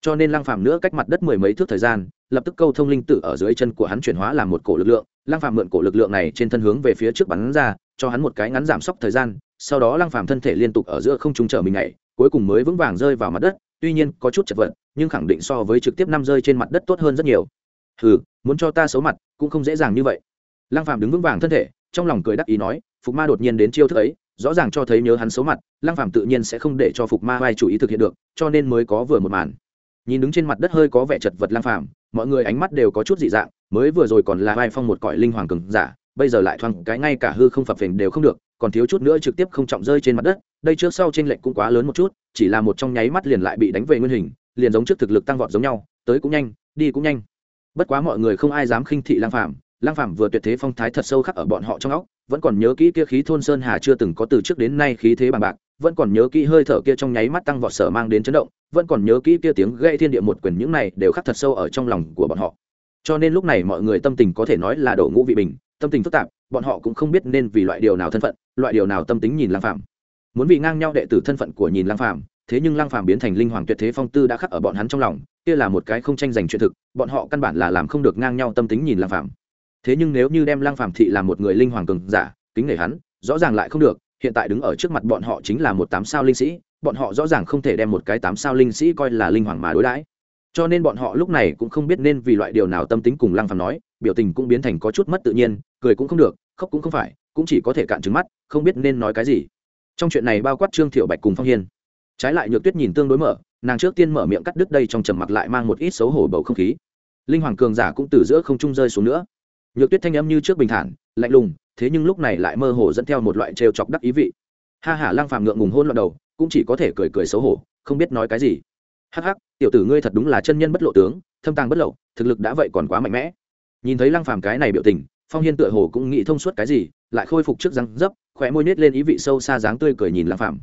cho nên lăng phạm nữa cách mặt đất mười mấy thước thời gian lập tức câu thông linh tử ở dưới chân của hắn chuyển hóa làm một cổ lực lượng. Lăng phạm mượn cổ lực lượng này trên thân hướng về phía trước bắn ra cho hắn một cái ngắn giảm sốc thời gian sau đó lăng phạm thân thể liên tục ở giữa không trung trở mình nhảy cuối cùng mới vững vàng rơi vào mặt đất tuy nhiên có chút chật vật nhưng khẳng định so với trực tiếp năm rơi trên mặt đất tốt hơn rất nhiều. Hừ, muốn cho ta xấu mặt cũng không dễ dàng như vậy. Lăng phạm đứng vững vàng thân thể trong lòng cười đắc ý nói phục ma đột nhiên đến chiêu thức ấy rõ ràng cho thấy nhớ hắn xấu mặt lăng phạm tự nhiên sẽ không để cho phục ma vai chủ ý thực hiện được cho nên mới có vừa một màn nhìn đứng trên mặt đất hơi có vẻ chật vật lang phàm, mọi người ánh mắt đều có chút dị dạng mới vừa rồi còn là vai phong một cõi linh hoàng cường giả bây giờ lại thoáng cái ngay cả hư không phập phình đều không được còn thiếu chút nữa trực tiếp không trọng rơi trên mặt đất đây trước sau trên lệnh cũng quá lớn một chút chỉ là một trong nháy mắt liền lại bị đánh về nguyên hình liền giống trước thực lực tăng vọt giống nhau tới cũng nhanh đi cũng nhanh. Bất quá mọi người không ai dám khinh thị lang phàm, lang phàm vừa tuyệt thế phong thái thật sâu khắc ở bọn họ trong óc vẫn còn nhớ kỹ kia khí thôn sơn hà chưa từng có từ trước đến nay khí thế bằng bạc vẫn còn nhớ kỹ hơi thở kia trong nháy mắt tăng vọt sở mang đến chấn động vẫn còn nhớ kỹ kia tiếng gây thiên địa một quyền những này đều khắc thật sâu ở trong lòng của bọn họ. Cho nên lúc này mọi người tâm tình có thể nói là đổ ngũ vị bình tâm tình phức tạp bọn họ cũng không biết nên vì loại điều nào thân phận loại điều nào tâm tính nhìn lang phạm muốn vì ngang nhau đệ tử thân phận của nhìn lang phạm thế nhưng lang phàm biến thành linh hoàng tuyệt thế phong tư đã khắc ở bọn hắn trong lòng kia là một cái không tranh giành chuyện thực bọn họ căn bản là làm không được ngang nhau tâm tính nhìn lang phạm, thế nhưng nếu như đem lang phàm thị làm một người linh hoàng cường giả kính nể hắn rõ ràng lại không được hiện tại đứng ở trước mặt bọn họ chính là một tám sao linh sĩ, bọn họ rõ ràng không thể đem một cái tám sao linh sĩ coi là linh hoàng mà đối đãi. Cho nên bọn họ lúc này cũng không biết nên vì loại điều nào tâm tính cùng lăng phàm nói, biểu tình cũng biến thành có chút mất tự nhiên, cười cũng không được, khóc cũng không phải, cũng chỉ có thể cạn trứng mắt, không biết nên nói cái gì. Trong chuyện này bao quát trương thiệu bạch cùng phong hiên. Trái lại nhược tuyết nhìn tương đối mở, nàng trước tiên mở miệng cắt đứt đây trong trầm mặc lại mang một ít xấu hổ bầu không khí. Linh hoàng cường giả cũng từ giữa không trung rơi xuống nữa. Nhược tuyết thanh âm như trước bình thản, lạnh lùng thế nhưng lúc này lại mơ hồ dẫn theo một loại trêu chọc đắc ý vị. Ha hả lăng phàm ngượng ngùng hôn loạn đầu cũng chỉ có thể cười cười xấu hổ không biết nói cái gì. Hắc hắc tiểu tử ngươi thật đúng là chân nhân bất lộ tướng thâm tàng bất lộ, thực lực đã vậy còn quá mạnh mẽ. Nhìn thấy lăng phàm cái này biểu tình phong hiên tựa hồ cũng nghĩ thông suốt cái gì lại khôi phục trước răng dấp khỏe môi nết lên ý vị sâu xa dáng tươi cười nhìn lăng phàm.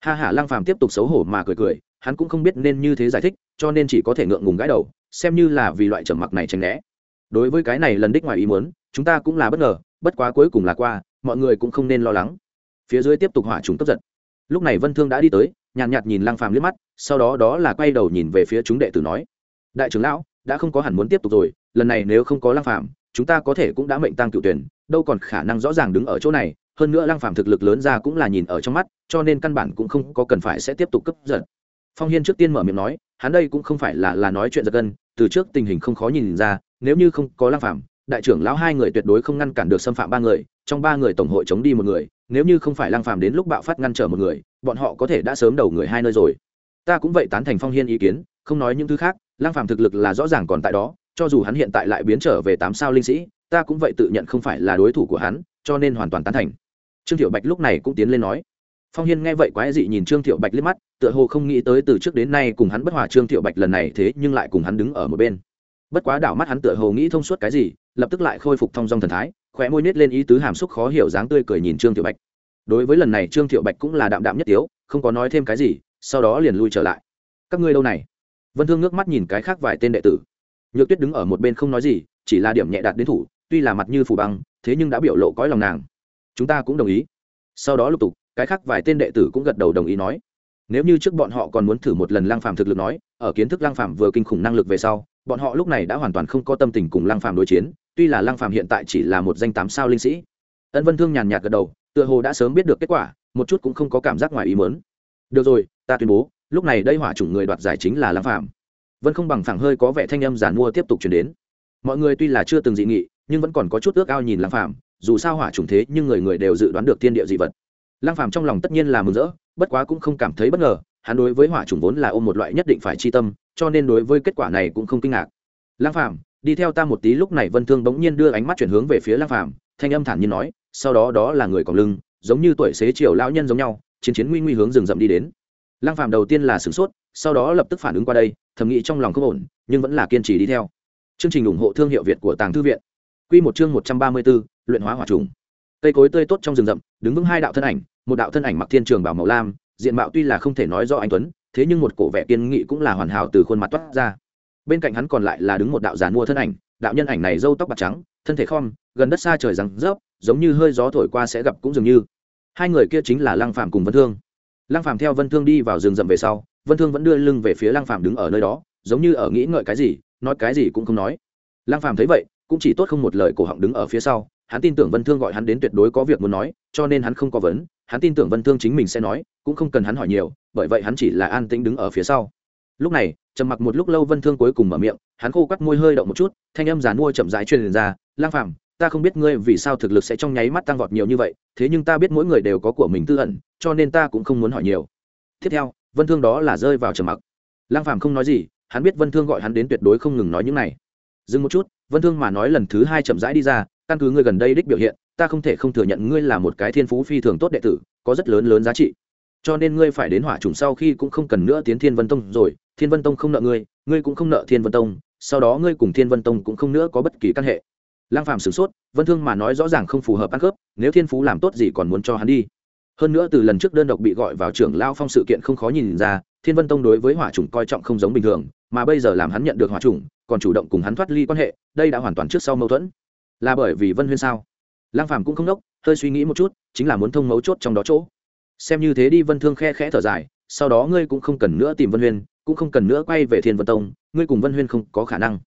Ha hả lăng phàm tiếp tục xấu hổ mà cười cười hắn cũng không biết nên như thế giải thích cho nên chỉ có thể ngượng ngùng gãi đầu xem như là vì loại trầm mặc này tránh né. Đối với cái này lần đích ngoài ý muốn chúng ta cũng là bất ngờ bất quá cuối cùng là qua mọi người cũng không nên lo lắng. Phía dưới tiếp tục hỏa trùng cấp giật. Lúc này vân thương đã đi tới nhàn nhạt, nhạt nhìn lăng phàm liếc mắt sau đó đó là quay đầu nhìn về phía chúng đệ tử nói đại trưởng lão đã không có hẳn muốn tiếp tục rồi lần này nếu không có lăng phàm chúng ta có thể cũng đã mệnh tăng cựu tuyển đâu còn khả năng rõ ràng đứng ở chỗ này. Hơn nữa lăng phàm thực lực lớn ra cũng là nhìn ở trong mắt cho nên căn bản cũng không có cần phải sẽ tiếp tục cấp giật. Phong hiên trước tiên mở miệng nói hắn đây cũng không phải là là nói chuyện giật gân từ trước tình hình không khó nhìn ra nếu như không có lang phàm đại trưởng lão hai người tuyệt đối không ngăn cản được xâm phạm ba người, trong ba người tổng hội chống đi một người, nếu như không phải lang phàm đến lúc bạo phát ngăn trở một người, bọn họ có thể đã sớm đầu người hai nơi rồi. Ta cũng vậy tán thành phong hiên ý kiến, không nói những thứ khác lang phàm thực lực là rõ ràng còn tại đó, cho dù hắn hiện tại lại biến trở về tám sao linh sĩ, ta cũng vậy tự nhận không phải là đối thủ của hắn, cho nên hoàn toàn tán thành. Trương thiệu bạch lúc này cũng tiến lên nói. Phong hiên nghe vậy quái dị nhìn trương thiệu bạch liếc mắt, tựa hồ không nghĩ tới từ trước đến nay cùng hắn bất hòa trương thiệu bạch lần này thế nhưng lại cùng hắn đứng ở một bên. Bất quá đảo mắt hắn tựa hồ nghĩ thông suốt cái gì lập tức lại khôi phục thong dong thần thái, khóe môi nết lên ý tứ hàm xúc khó hiểu dáng tươi cười nhìn trương tiểu bạch. Đối với lần này trương tiểu bạch cũng là đạm đạm nhất tiếu, không có nói thêm cái gì, sau đó liền lui trở lại. Các ngươi đâu này? Vân thương ngước mắt nhìn cái khác vài tên đệ tử. Nhược tuyết đứng ở một bên không nói gì, chỉ là điểm nhẹ đạt đến thủ, tuy là mặt như phủ băng, thế nhưng đã biểu lộ cõi lòng nàng. Chúng ta cũng đồng ý. Sau đó lục tục, cái khác vài tên đệ tử cũng gật đầu đồng ý nói. Nếu như trước bọn họ còn muốn thử một lần lang phàm thực lực nói, ở kiến thức lang phàm vừa kinh khủng năng lực về sau, bọn họ lúc này đã hoàn toàn không có tâm tình cùng lang phàm đối chiến tuy là lang phàm hiện tại chỉ là một danh tám sao linh sĩ. Ân vân thương nhàn nhạt gật đầu, tựa hồ đã sớm biết được kết quả, một chút cũng không có cảm giác ngoài ý mớn được rồi, ta tuyên bố, lúc này đây hỏa chủng người đoạt giải chính là lang phàm. Vân không bằng phẳng hơi có vẻ thanh âm giàn mua tiếp tục chuyển đến. Mọi người tuy là chưa từng dị nghị, nhưng vẫn còn có chút ước ao nhìn lang phàm, dù sao hỏa chủng thế nhưng người người đều dự đoán được thiên địa dị vật. Lang phàm trong lòng tất nhiên là mừng rỡ, bất quá cũng không cảm thấy bất ngờ, hắn đối với hỏa chủng vốn là ôm một loại nhất định phải chi tâm, cho nên đối với kết quả này cũng không kinh ngạc. Lang phàm đi theo ta một tí lúc này vân thương bỗng nhiên đưa ánh mắt chuyển hướng về phía lang phàm thanh âm thản nhiên nói sau đó đó là người còn lưng giống như tuổi xế chiều lão nhân giống nhau chiến chiến nguy nguy hướng rừng rậm đi đến. Lang phàm đầu tiên là sửng sốt sau đó lập tức phản ứng qua đây thầm nghĩ trong lòng không ổn nhưng vẫn là kiên trì đi theo. Chương trình ủng hộ thương hiệu việt của tàng thư viện. Quy một chương một trăm ba mươi 134, luyện hóa hỏa trùng. Cây cối tươi tốt trong rừng rậm đứng vững hai đạo thân ảnh một đạo thân ảnh mặc thiên trường bảo màu lam diện mạo tuy là không thể nói do anh tuấn thế nhưng một cổ vẻ kiên nghị cũng là hoàn hảo từ khuôn mặt toát ra bên cạnh hắn còn lại là đứng một đạo giàn mua thân ảnh, đạo nhân ảnh này râu tóc bạc trắng, thân thể khom, gần đất xa trời rằng rớp, giống như hơi gió thổi qua sẽ gặp cũng dường như. Hai người kia chính là lăng phạm cùng vân thương. Lăng phạm theo vân thương đi vào rừng rậm về sau, vân thương vẫn đưa lưng về phía lăng phạm đứng ở nơi đó, giống như ở nghĩ ngợi cái gì, nói cái gì cũng không nói. Lăng phạm thấy vậy, cũng chỉ tốt không một lời cổ họng đứng ở phía sau, hắn tin tưởng vân thương gọi hắn đến tuyệt đối có việc muốn nói, cho nên hắn không có vấn, hắn tin tưởng vân thương chính mình sẽ nói, cũng không cần hắn hỏi nhiều, bởi vậy hắn chỉ là an tĩnh đứng ở phía sau lúc này, trầm mặc một lúc lâu vân thương cuối cùng mở miệng, hắn khô quắt môi hơi động một chút, thanh âm giàn mua chậm rãi truyền ra, lang phàm, ta không biết ngươi vì sao thực lực sẽ trong nháy mắt tăng vọt nhiều như vậy, thế nhưng ta biết mỗi người đều có của mình tư ẩn, cho nên ta cũng không muốn hỏi nhiều. Tiếp theo, vân thương đó là rơi vào trầm mặc. Lang phàm không nói gì, hắn biết vân thương gọi hắn đến tuyệt đối không ngừng nói những này. Dừng một chút, vân thương mà nói lần thứ hai chậm rãi đi ra, căn cứ ngươi gần đây đích biểu hiện, ta không thể không thừa nhận ngươi là một cái thiên phú phi thường tốt đệ tử, có rất lớn lớn giá trị. Cho nên ngươi phải đến hỏa trùng sau khi cũng không cần nữa tiến thiên vân tông rồi thiên vân tông không nợ ngươi ngươi cũng không nợ thiên vân tông, sau đó ngươi cùng thiên vân tông cũng không nữa có bất kỳ căn hệ. Lang phàm sửng sốt, vân thương mà nói rõ ràng không phù hợp ăn khớp nếu thiên phú làm tốt gì còn muốn cho hắn đi. Hơn nữa từ lần trước đơn độc bị gọi vào trưởng lao phong sự kiện không khó nhìn ra, thiên vân tông đối với hỏa trùng coi trọng không giống bình thường, mà bây giờ làm hắn nhận được hỏa trùng còn chủ động cùng hắn thoát ly quan hệ, đây đã hoàn toàn trước sau mâu thuẫn. Là bởi vì vân huyên sao? Lang phàm cũng không đốc hơi suy nghĩ một chút, chính là muốn thông mấu chốt trong đó chỗ. Xem như thế đi, vân thương khe khẽ thở dài, sau đó ngươi cũng không cần nữa tìm vân huyên cũng không cần nữa quay về thiên vân tông, ngươi cùng vân huyên không có khả năng.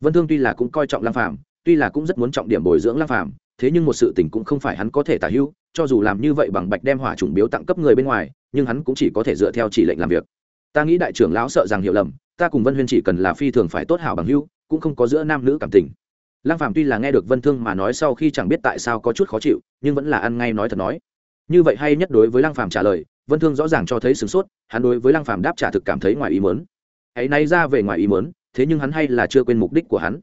Vân thương tuy là cũng coi trọng lang phàm, tuy là cũng rất muốn trọng điểm bồi dưỡng lang phàm, thế nhưng một sự tình cũng không phải hắn có thể tả hữu, cho dù làm như vậy bằng bạch đem hỏa chủng biếu tặng cấp người bên ngoài, nhưng hắn cũng chỉ có thể dựa theo chỉ lệnh làm việc. Ta nghĩ đại trưởng lão sợ rằng hiểu lầm, ta cùng vân huyên chỉ cần là phi thường phải tốt hảo bằng hữu, cũng không có giữa nam nữ cảm tình. Lăng phạm tuy là nghe được vân thương mà nói sau khi chẳng biết tại sao có chút khó chịu, nhưng vẫn là ăn ngay nói thật nói. Như vậy hay nhất đối với lăng phạm trả lời vân thương rõ ràng cho thấy sửng sốt, hắn đối với lăng phạm đáp trả thực cảm thấy ngoài ý mớn hãy nay ra về ngoài ý mớn thế nhưng hắn hay là chưa quên mục đích của hắn.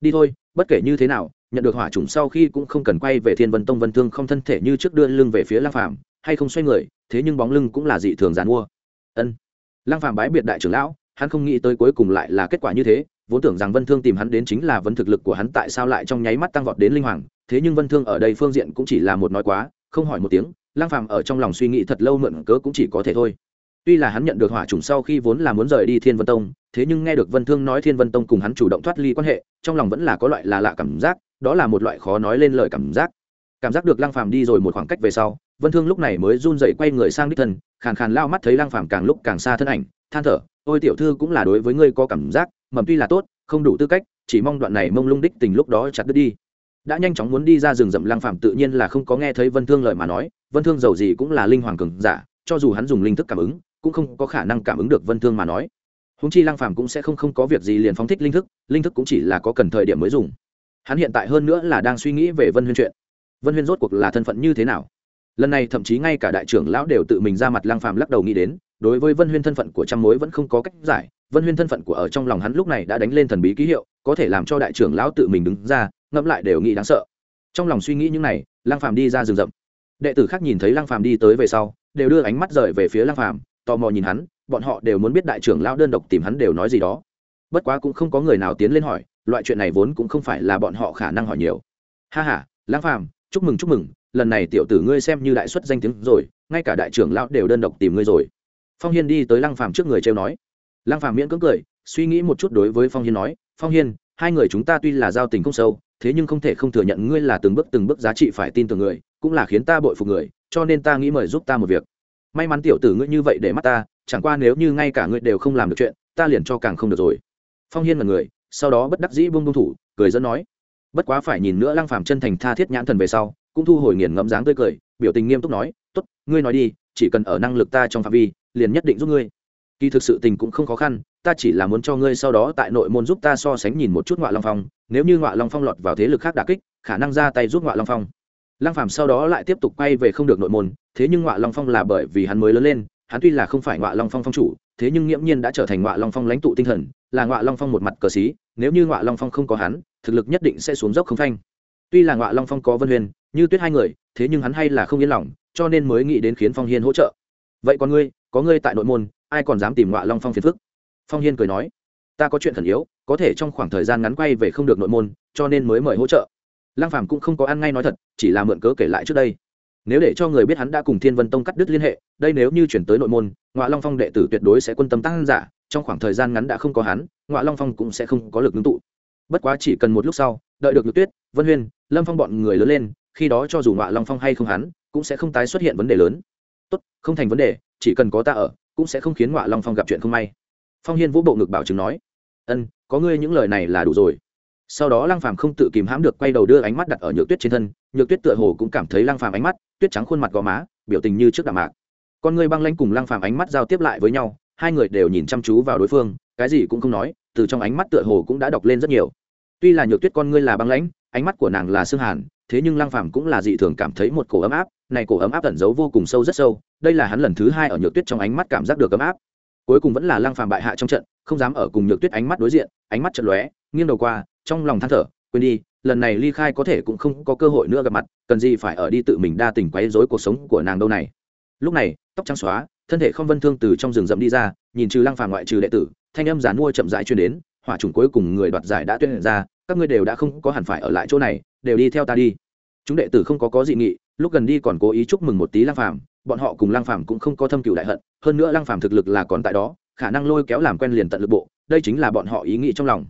Đi thôi, bất kể như thế nào, nhận được hỏa chủng sau khi cũng không cần quay về thiên vân tông, vân thương không thân thể như trước đưa lưng về phía lăng phạm hay không xoay người, thế nhưng bóng lưng cũng là dị thường giàn mua. Ân. Lăng phạm bái biệt đại trưởng lão, hắn không nghĩ tới cuối cùng lại là kết quả như thế, vốn tưởng rằng vân thương tìm hắn đến chính là vấn thực lực của hắn tại sao lại trong nháy mắt tăng vọt đến linh hoàng, thế nhưng vân thương ở đây phương diện cũng chỉ là một nói quá, không hỏi một tiếng lang phàm ở trong lòng suy nghĩ thật lâu mượn cớ cũng chỉ có thể thôi. Tuy là hắn nhận được hỏa trùng sau khi vốn là muốn rời đi thiên vân tông, thế nhưng nghe được vân thương nói thiên vân tông cùng hắn chủ động thoát ly quan hệ, trong lòng vẫn là có loại là lạ cảm giác, đó là một loại khó nói lên lời cảm giác. Cảm giác được lang phàm đi rồi một khoảng cách về sau, vân thương lúc này mới run rẩy quay người sang đích thân, khàn khàn lao mắt thấy lang phàm càng lúc càng xa thân ảnh, than thở, ôi tiểu thư cũng là đối với ngươi có cảm giác, mầm tuy là tốt, không đủ tư cách, chỉ mong đoạn này mông lung đích tình lúc đó chặt đứt đi đã nhanh chóng muốn đi ra rừng rậm lang phạm tự nhiên là không có nghe thấy vân thương lời mà nói, vân thương giàu gì cũng là linh hoàng cường giả, cho dù hắn dùng linh thức cảm ứng, cũng không có khả năng cảm ứng được vân thương mà nói. Húng chi lăng phàm cũng sẽ không không có việc gì liền phóng thích linh thức linh thức cũng chỉ là có cần thời điểm mới dùng. Hắn hiện tại hơn nữa là đang suy nghĩ về vân huyên chuyện. Vân huyên rốt cuộc là thân phận như thế nào? Lần này thậm chí ngay cả đại trưởng lão đều tự mình ra mặt lăng phàm lắc đầu nghĩ đến, đối với vân huyên thân phận của trăm mối vẫn không có cách giải. Vân huyên thân phận của ở trong lòng hắn lúc này đã đánh lên thần bí ký hiệu, có thể làm cho đại trưởng lão tự mình đứng ra ngẫm lại đều nghĩ đáng sợ. Trong lòng suy nghĩ những này, lăng phàm đi ra rừng rậm. Đệ tử khác nhìn thấy lăng phàm đi tới về sau, đều đưa ánh mắt rời về phía lăng phàm, tò mò nhìn hắn, bọn họ đều muốn biết đại trưởng lão đơn độc tìm hắn đều nói gì đó. Bất quá cũng không có người nào tiến lên hỏi, loại chuyện này vốn cũng không phải là bọn họ khả năng hỏi nhiều. Ha ha, lăng phàm, chúc mừng chúc mừng, lần này tiểu tử ngươi xem như đại xuất danh tiếng rồi, ngay cả đại trưởng lão đều đơn độc tìm ngươi rồi. Phong hiên đi tới lăng phàm trước người trêu nói. Lăng phàm miễn cưỡng cười, suy nghĩ một chút đối với phong hiên nói, phong hiên hai người chúng ta tuy là giao tình không sâu, thế nhưng không thể không thừa nhận ngươi là từng bước từng bước giá trị phải tin tưởng người, cũng là khiến ta bội phục người, cho nên ta nghĩ mời giúp ta một việc. May mắn tiểu tử ngươi như vậy để mắt ta, chẳng qua nếu như ngay cả ngươi đều không làm được chuyện, ta liền cho càng không được rồi. Phong hiên là người, sau đó bất đắc dĩ buông buông thủ, cười dẫn nói, bất quá phải nhìn nữa lăng phàm chân thành tha thiết nhãn thần về sau, cũng thu hồi nghiền ngẫm dáng tươi cười, biểu tình nghiêm túc nói, tốt, ngươi nói đi, chỉ cần ở năng lực ta trong phạm vi, liền nhất định giúp ngươi kỳ thực sự tình cũng không khó khăn, ta chỉ là muốn cho ngươi sau đó tại nội môn giúp ta so sánh nhìn một chút ngoại long phong. Nếu như ngoại long phong lọt vào thế lực khác đà kích, khả năng ra tay giúp ngoại long phong. Lăng phàm sau đó lại tiếp tục quay về không được nội môn, thế nhưng ngoại long phong là bởi vì hắn mới lớn lên, hắn tuy là không phải ngoại long phong phong chủ, thế nhưng nghiễm nhiên đã trở thành ngoại long phong lãnh tụ tinh thần, là ngoại long phong một mặt cờ xí, nếu như ngoại long phong không có hắn, thực lực nhất định sẽ xuống dốc không phanh. Tuy là ngoại long phong có vân huyền, như tuyết hai người, thế nhưng hắn hay là không yên lòng, cho nên mới nghĩ đến khiến phong hiên hỗ trợ. Vậy còn ngươi, có ngươi tại nội môn ai còn dám tìm ngoại long phong phiền phức phong hiên cười nói ta có chuyện khẩn yếu có thể trong khoảng thời gian ngắn quay về không được nội môn cho nên mới mời hỗ trợ lăng phàm cũng không có ăn ngay nói thật chỉ là mượn cớ kể lại trước đây nếu để cho người biết hắn đã cùng thiên vân tông cắt đứt liên hệ đây nếu như chuyển tới nội môn ngoại long phong đệ tử tuyệt đối sẽ quân tâm tăng giả trong khoảng thời gian ngắn đã không có hắn ngoại long phong cũng sẽ không có lực ngưng tụ bất quá chỉ cần một lúc sau đợi được nhược tuyết vân huyên lâm phong bọn người lớn lên khi đó cho dù ngoại long phong hay không hắn cũng sẽ không tái xuất hiện vấn đề lớn tốt không thành vấn đề chỉ cần có ta ở cũng sẽ không khiến ngọa long phong gặp chuyện không may phong hiên vũ bộ ngực bảo chứng nói ân có ngươi những lời này là đủ rồi sau đó lăng phàm không tự kìm hãm được quay đầu đưa ánh mắt đặt ở nhược tuyết trên thân nhược tuyết tựa hồ cũng cảm thấy lăng phàm ánh mắt tuyết trắng khuôn mặt gò má biểu tình như trước đạm mạc con ngươi băng lanh cùng lăng phàm ánh mắt giao tiếp lại với nhau hai người đều nhìn chăm chú vào đối phương cái gì cũng không nói từ trong ánh mắt tựa hồ cũng đã đọc lên rất nhiều tuy là nhược tuyết con ngươi là băng lãnh ánh mắt của nàng là xương hàn thế nhưng lăng phàm cũng là dị thường cảm thấy một cổ ấm áp, này cổ ấm áp ẩn giấu vô cùng sâu rất sâu, đây là hắn lần thứ hai ở nhược tuyết trong ánh mắt cảm giác được ấm áp. Cuối cùng vẫn là lăng phàm bại hạ trong trận, không dám ở cùng nhược tuyết ánh mắt đối diện, ánh mắt trận lóe, nghiêng đầu qua, trong lòng than thở, quên đi, lần này ly khai có thể cũng không có cơ hội nữa gặp mặt, cần gì phải ở đi tự mình đa tình quấy rối cuộc sống của nàng đâu này. Lúc này, tóc trắng xóa, thân thể không vân thương từ trong rừng rậm đi ra, nhìn trừ lăng phàm ngoại trừ đệ tử, thanh âm giàn mua chậm rãi truyền đến, hỏa trùng cuối cùng người đoạt giải đã tuyên ra, các ngươi đều đã không có hẳn phải ở lại chỗ này đều đi theo ta đi. Chúng đệ tử không có có dị nghị, lúc gần đi còn cố ý chúc mừng một tí Lang phàm, bọn họ cùng Lang phàm cũng không có thâm cựu đại hận, hơn nữa Lang phàm thực lực là còn tại đó, khả năng lôi kéo làm quen liền tận lực bộ, đây chính là bọn họ ý nghĩ trong lòng.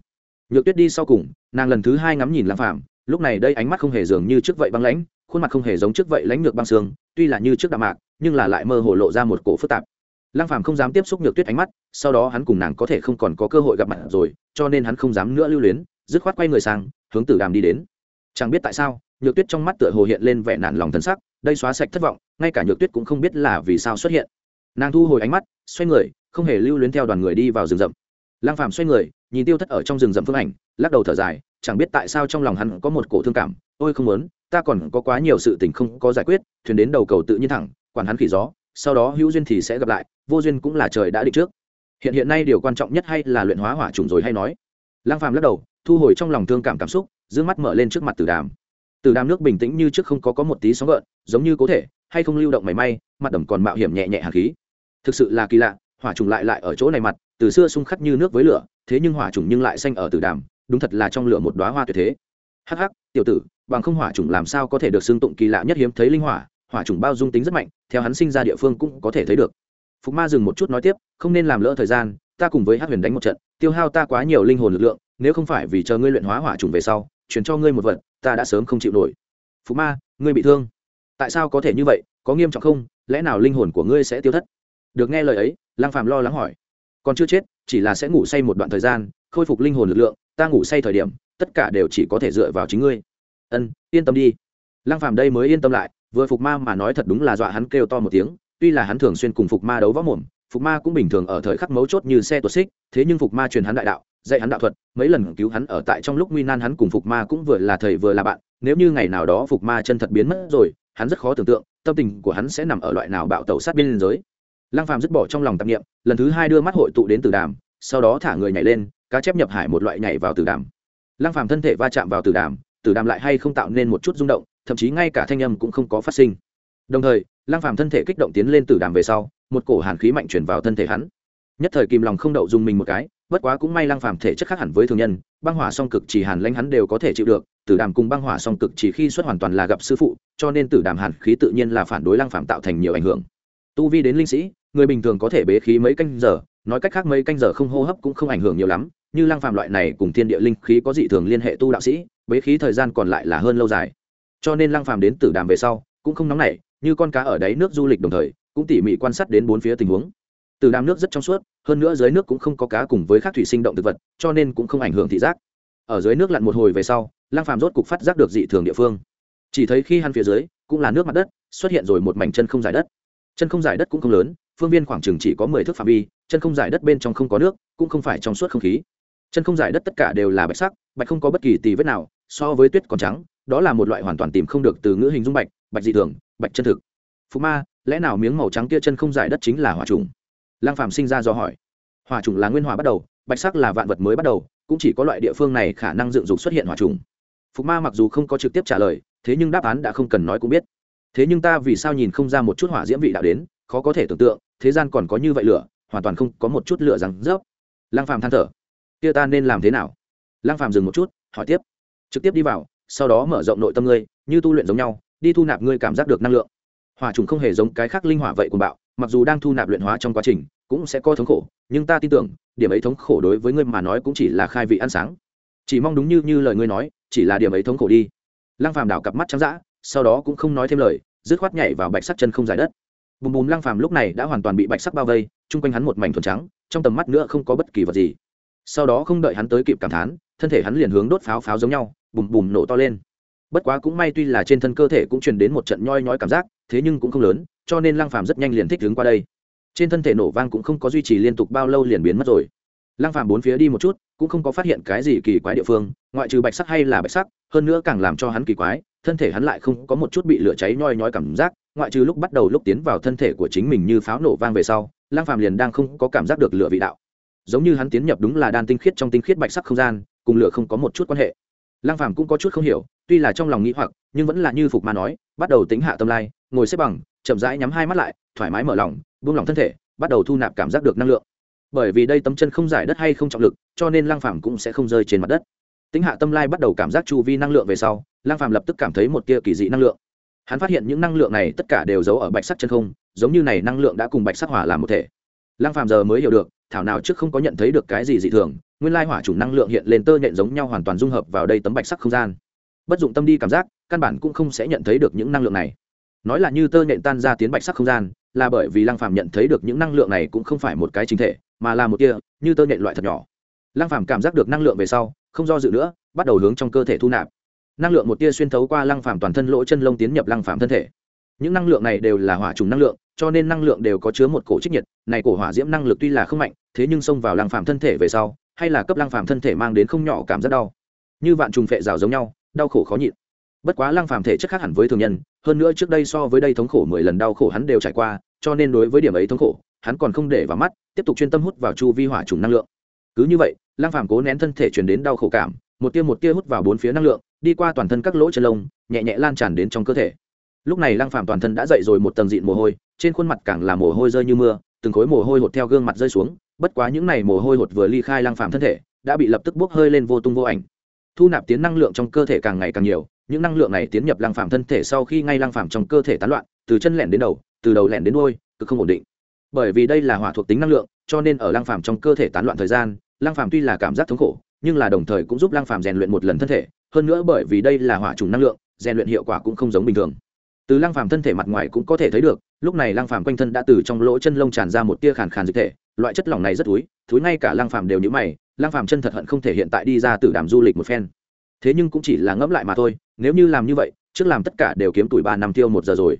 Nhược tuyết đi sau cùng, nàng lần thứ hai ngắm nhìn Lang phàm, lúc này đây ánh mắt không hề dường như trước vậy băng lãnh, khuôn mặt không hề giống trước vậy lãnh lược băng xương tuy là như trước đạm mạc, nhưng là lại mơ hồ lộ ra một cổ phức tạp. Lăng phàm không dám tiếp xúc nhược tuyết ánh mắt, sau đó hắn cùng nàng có thể không còn có cơ hội gặp mặt rồi, cho nên hắn không dám nữa lưu luyến, dứt khoát quay người sang, hướng tử đàm đi đến chẳng biết tại sao, nhược tuyết trong mắt tựa hồ hiện lên vẻ nản lòng thân sắc, đây xóa sạch thất vọng, ngay cả nhược tuyết cũng không biết là vì sao xuất hiện. Nàng thu hồi ánh mắt, xoay người, không hề lưu luyến theo đoàn người đi vào rừng rậm. Lang phàm xoay người, nhìn tiêu thất ở trong rừng rậm phương ảnh, lắc đầu thở dài, chẳng biết tại sao trong lòng hắn có một cổ thương cảm, ôi không muốn, ta còn có quá nhiều sự tình không có giải quyết, thuyền đến đầu cầu tự nhiên thẳng, quản hắn khỉ gió, sau đó hữu duyên thì sẽ gặp lại, vô duyên cũng là trời đã định trước. Hiện hiện nay điều quan trọng nhất hay là luyện hóa hỏa trùng rồi hay nói. Lang phàm lắc đầu, thu hồi trong lòng thương cảm cảm xúc dương mắt mở lên trước mặt tử đàm. Tử đàm nước bình tĩnh như trước không có có một tí sóng gợn, giống như có thể, hay không lưu động mảy may, mặt đầm còn mạo hiểm nhẹ nhẹ hạt khí. Thực sự là kỳ lạ, hỏa trùng lại lại ở chỗ này mặt, từ xưa xung khắc như nước với lửa, thế nhưng hỏa trùng nhưng lại xanh ở tử đàm, đúng thật là trong lửa một đóa hoa tuyệt thế. Hắc hắc, tiểu tử, bằng không hỏa trùng làm sao có thể được xưng tụng kỳ lạ nhất hiếm thấy linh hỏa hỏa trùng bao dung tính rất mạnh, theo hắn sinh ra địa phương cũng có thể thấy được. Phục ma dừng một chút nói tiếp, không nên làm lỡ thời gian, ta cùng với hát huyền đánh một trận, tiêu hao ta quá nhiều linh hồn lực lượng, nếu không phải vì chờ ngươi luyện hóa hỏa trùng về sau chuyển cho ngươi một vật, ta đã sớm không chịu nổi. Phục ma, ngươi bị thương. Tại sao có thể như vậy, có nghiêm trọng không? Lẽ nào linh hồn của ngươi sẽ tiêu thất? Được nghe lời ấy lang phàm lo lắng hỏi. Còn chưa chết, chỉ là sẽ ngủ say một đoạn thời gian, khôi phục linh hồn lực lượng, ta ngủ say thời điểm, tất cả đều chỉ có thể dựa vào chính ngươi. Ân, yên tâm đi. Lang phàm đây mới yên tâm lại, vừa phục ma mà nói thật đúng là dọa hắn kêu to một tiếng, tuy là hắn thường xuyên cùng phục ma đấu võ mồm, phục ma cũng bình thường ở thời khắc mấu chốt như xe tuột xích, thế nhưng phục ma truyền hắn đại đạo dạy hắn đạo thuật, mấy lần cứu hắn ở tại trong lúc nguy nan hắn cùng phục ma cũng vừa là thầy vừa là bạn, nếu như ngày nào đó phục ma chân thật biến mất rồi, hắn rất khó tưởng tượng, tâm tình của hắn sẽ nằm ở loại nào bạo tẩu sát biên giới. Lăng phàm dứt bỏ trong lòng tạp niệm, lần thứ hai đưa mắt hội tụ đến từ đàm, sau đó thả người nhảy lên, cá chép nhập hải một loại nhảy vào từ đàm. Lăng phàm thân thể va chạm vào từ đàm từ đàm lại hay không tạo nên một chút rung động, thậm chí ngay cả thanh âm cũng không có phát sinh. Đồng thời, lăng phàm thân thể kích động tiến lên từ đàm về sau, một cổ hàn khí mạnh truyền vào thân thể hắn. Nhất thời kìm lòng không đậu dùng mình một cái bất quá cũng may lăng phàm thể chất khác hẳn với thường nhân, băng hỏa song cực chỉ hàn lãnh hắn đều có thể chịu được, tử đàm cùng băng hỏa song cực chỉ khi xuất hoàn toàn là gặp sư phụ, cho nên tử đàm hàn khí tự nhiên là phản đối lăng phàm tạo thành nhiều ảnh hưởng. Tu vi đến linh sĩ, người bình thường có thể bế khí mấy canh giờ, nói cách khác mấy canh giờ không hô hấp cũng không ảnh hưởng nhiều lắm, như lăng phàm loại này cùng thiên địa linh khí có dị thường liên hệ tu đạo sĩ, bế khí thời gian còn lại là hơn lâu dài. Cho nên lăng phàm đến tử đàm về sau, cũng không nóng nảy, như con cá ở đáy nước du lịch đồng thời, cũng tỉ mỉ quan sát đến bốn phía tình huống. Từ đàm nước rất trong suốt hơn nữa dưới nước cũng không có cá cùng với các thủy sinh động thực vật, cho nên cũng không ảnh hưởng thị giác. Ở dưới nước lặn một hồi về sau lang phàm rốt cục phát giác được dị thường địa phương. Chỉ thấy khi hắn phía dưới, cũng là nước mặt đất, xuất hiện rồi một mảnh chân không dài đất. Chân không dài đất cũng không lớn, phương viên khoảng chừng chỉ có mười thước phạm vi, chân không dài đất bên trong không có nước, cũng không phải trong suốt không khí. Chân không dài đất tất cả đều là bạch sắc, bạch không có bất kỳ tì vết nào, so với tuyết còn trắng, đó là một loại hoàn toàn tìm không được từ ngữ hình dung bạch bạch dị thường, bạch chân thực. Phú ma, lẽ nào miếng màu trắng kia chân không dài đất chính là hỏa trùng? Lang phàm sinh ra do hỏi. Hỏa trùng là nguyên hỏa bắt đầu, bạch sắc là vạn vật mới bắt đầu, cũng chỉ có loại địa phương này khả năng dựng dục xuất hiện hỏa trùng. Phục ma mặc dù không có trực tiếp trả lời, thế nhưng đáp án đã không cần nói cũng biết. Thế nhưng ta vì sao nhìn không ra một chút hỏa diễm vị đạo đến, khó có thể tưởng tượng, thế gian còn có như vậy lửa, hoàn toàn không có một chút lửa rằng rớp. Lang phàm than thở. Kia ta nên làm thế nào? Lang phàm dừng một chút, hỏi tiếp. Trực tiếp đi vào, sau đó mở rộng nội tâm ngươi, như tu luyện giống nhau, đi thu nạp ngươi cảm giác được năng lượng. Hỏa trùng không hề giống cái khác linh hỏa vậy cuồng bạo mặc dù đang thu nạp luyện hóa trong quá trình, cũng sẽ có thống khổ, nhưng ta tin tưởng, điểm ấy thống khổ đối với ngươi mà nói cũng chỉ là khai vị ăn sáng. Chỉ mong đúng như như lời ngươi nói, chỉ là điểm ấy thống khổ đi. Lăng phàm đảo cặp mắt trắng dã, sau đó cũng không nói thêm lời, dứt khoát nhảy vào bạch sắc chân không dài đất. Bùm bùm, lăng phàm lúc này đã hoàn toàn bị bạch sắc bao vây, chung quanh hắn một mảnh thuần trắng, trong tầm mắt nữa không có bất kỳ vật gì. Sau đó không đợi hắn tới kịp cảm thán, thân thể hắn liền hướng đốt pháo pháo giống nhau, bùm bùm nổ to lên. Bất quá cũng may tuy là trên thân cơ thể cũng truyền đến một trận nhoi nhói cảm giác, thế nhưng cũng không lớn cho nên lăng phàm rất nhanh liền thích đứng qua đây. Trên thân thể nổ vang cũng không có duy trì liên tục bao lâu liền biến mất rồi. Lăng phàm bốn phía đi một chút, cũng không có phát hiện cái gì kỳ quái địa phương, ngoại trừ bạch sắc hay là bạch sắc, hơn nữa càng làm cho hắn kỳ quái, thân thể hắn lại không có một chút bị lửa cháy nhoi nhói cảm giác, ngoại trừ lúc bắt đầu lúc tiến vào thân thể của chính mình như pháo nổ vang về sau, lăng phàm liền đang không có cảm giác được lửa vị đạo. Giống như hắn tiến nhập đúng là đan tinh khiết trong tinh khiết bạch sắc không gian, cùng lửa không có một chút quan hệ. Lăng phàm cũng có chút không hiểu, tuy là trong lòng nghĩ hoặc, nhưng vẫn là như phục mà nói, bắt đầu tính hạ tâm lai, ngồi xếp bằng chậm rãi nhắm hai mắt lại, thoải mái mở lòng, buông lỏng thân thể, bắt đầu thu nạp cảm giác được năng lượng. Bởi vì đây tấm chân không giải đất hay không trọng lực, cho nên Lang phàm cũng sẽ không rơi trên mặt đất. Tính hạ tâm lai bắt đầu cảm giác chu vi năng lượng về sau Lang phàm lập tức cảm thấy một tia kỳ dị năng lượng. Hắn phát hiện những năng lượng này tất cả đều giấu ở bạch sắc chân không, giống như này năng lượng đã cùng bạch sắc hỏa làm một thể. Lang phàm giờ mới hiểu được, thảo nào trước không có nhận thấy được cái gì dị thường, nguyên lai hỏa chủ năng lượng hiện lên tơ nhện giống nhau hoàn toàn dung hợp vào đây tấm bạch sắc không gian. Bất dụng tâm đi cảm giác, căn bản cũng không sẽ nhận thấy được những năng lượng này nói là như tơ nhện tan ra tiến bạch sắc không gian, là bởi vì lăng phàm nhận thấy được những năng lượng này cũng không phải một cái chính thể, mà là một tia, như tơ nhện loại thật nhỏ. Lăng phàm cảm giác được năng lượng về sau, không do dự nữa, bắt đầu hướng trong cơ thể thu nạp. Năng lượng một tia xuyên thấu qua lăng phàm toàn thân lỗ chân lông tiến nhập lăng phàm thân thể. Những năng lượng này đều là hỏa trùng năng lượng, cho nên năng lượng đều có chứa một cổ trích nhiệt, này cổ hỏa diễm năng lực tuy là không mạnh, thế nhưng xông vào lăng phàm thân thể về sau, hay là cấp lăng phàm thân thể mang đến không nhỏ cảm giác đau. Như vạn trùng phệ rào giống nhau, đau khổ khó nhịn. Bất quá lăng phàm thể chất khác hẳn với thường nhân hơn nữa trước đây so với đây thống khổ mười lần đau khổ hắn đều trải qua, cho nên đối với điểm ấy thống khổ, hắn còn không để vào mắt, tiếp tục chuyên tâm hút vào chu vi hỏa trùng năng lượng. Cứ như vậy, lăng phàm cố nén thân thể truyền đến đau khổ cảm, một tia một tia hút vào bốn phía năng lượng, đi qua toàn thân các lỗ chân lông, nhẹ nhẹ lan tràn đến trong cơ thể. Lúc này lăng phàm toàn thân đã dậy rồi một tầng dịn mồ hôi, trên khuôn mặt càng là mồ hôi rơi như mưa, từng khối mồ hôi hột theo gương mặt rơi xuống, bất quá những này mồ hôi hột vừa ly khai lăng phàm thân thể, đã bị lập tức bốc hơi lên vô tung vô ảnh. Thu nạp tiến năng lượng trong cơ thể càng ngày càng nhiều những năng lượng này tiến nhập lăng phàm thân thể sau khi ngay lăng phàm trong cơ thể tán loạn, từ chân lẻn đến đầu, từ đầu lẻn đến đuôi, cực không ổn định. Bởi vì đây là hỏa thuộc tính năng lượng, cho nên ở lăng phàm trong cơ thể tán loạn thời gian, lăng phàm tuy là cảm giác thống khổ, nhưng là đồng thời cũng giúp lăng phàm rèn luyện một lần thân thể. Hơn nữa bởi vì đây là hỏa trùng năng lượng, rèn luyện hiệu quả cũng không giống bình thường. Từ lăng phàm thân thể mặt ngoài cũng có thể thấy được, lúc này lăng phàm quanh thân đã từ trong lỗ chân lông tràn ra một tia khàn khàn dịch thể, loại chất lỏng này rất thúi thúi ngay cả lăng phàm đều nhíu mày, lăng phàm chân thật hận không thể hiện tại đi ra từ đàm du lịch một phen thế nhưng cũng chỉ là ngẫm lại mà thôi, nếu như làm như vậy, trước làm tất cả đều kiếm tuổi ba năm tiêu một giờ rồi.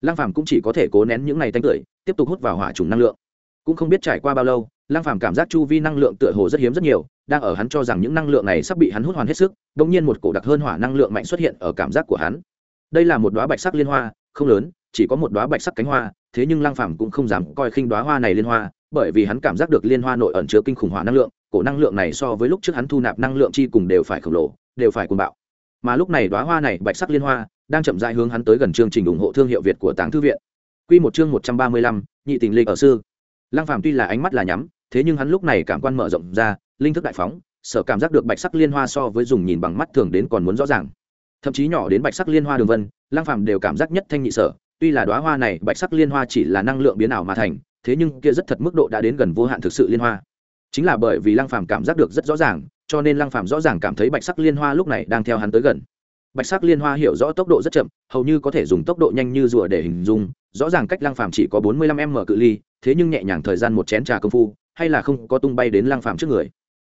Lăng phàm cũng chỉ có thể cố nén những ngày tanh tưởi, tiếp tục hút vào hỏa trùng năng lượng. Cũng không biết trải qua bao lâu lang phàm cảm giác chu vi năng lượng tựa hồ rất hiếm rất nhiều, đang ở hắn cho rằng những năng lượng này sắp bị hắn hút hoàn hết sức, đột nhiên một cổ đặc hơn hỏa năng lượng mạnh xuất hiện ở cảm giác của hắn. Đây là một đóa bạch sắc liên hoa, không lớn, chỉ có một đóa bạch sắc cánh hoa, thế nhưng lang phàm cũng không dám coi khinh đóa hoa này liên hoa, bởi vì hắn cảm giác được liên hoa nội ẩn chứa kinh khủng hỏa năng lượng cổ năng lượng này so với lúc trước hắn thu nạp năng lượng chi cùng đều phải khổng lồ đều phải cuồng bạo. Mà lúc này đóa hoa này bạch sắc liên hoa đang chậm rãi hướng hắn tới gần chương trình ủng hộ thương hiệu việt của tàng thư viện. Quy một chương một trăm ba mươi lăm, nhị tình lịch ở sư. Lăng phàm tuy là ánh mắt là nhắm thế nhưng hắn lúc này cảm quan mở rộng ra linh thức đại phóng sở cảm giác được bạch sắc liên hoa so với dùng nhìn bằng mắt thường đến còn muốn rõ ràng. Thậm chí nhỏ đến bạch sắc liên hoa đường vân lăng phàm đều cảm giác nhất thanh nhị sở tuy là đóa hoa này bạch sắc liên hoa chỉ là năng lượng biến ảo mà thành thế nhưng kia rất thật mức độ đã đến gần vô hạn thực sự liên hoa chính là bởi vì lăng phàm cảm giác được rất rõ ràng, cho nên lăng phàm rõ ràng cảm thấy bạch sắc liên hoa lúc này đang theo hắn tới gần. Bạch sắc liên hoa hiểu rõ tốc độ rất chậm, hầu như có thể dùng tốc độ nhanh như rùa để hình dung, rõ ràng cách lăng phàm chỉ có bốn mươi lăm m cự ly, thế nhưng nhẹ nhàng thời gian một chén trà công phu, hay là không có tung bay đến lăng phàm trước người.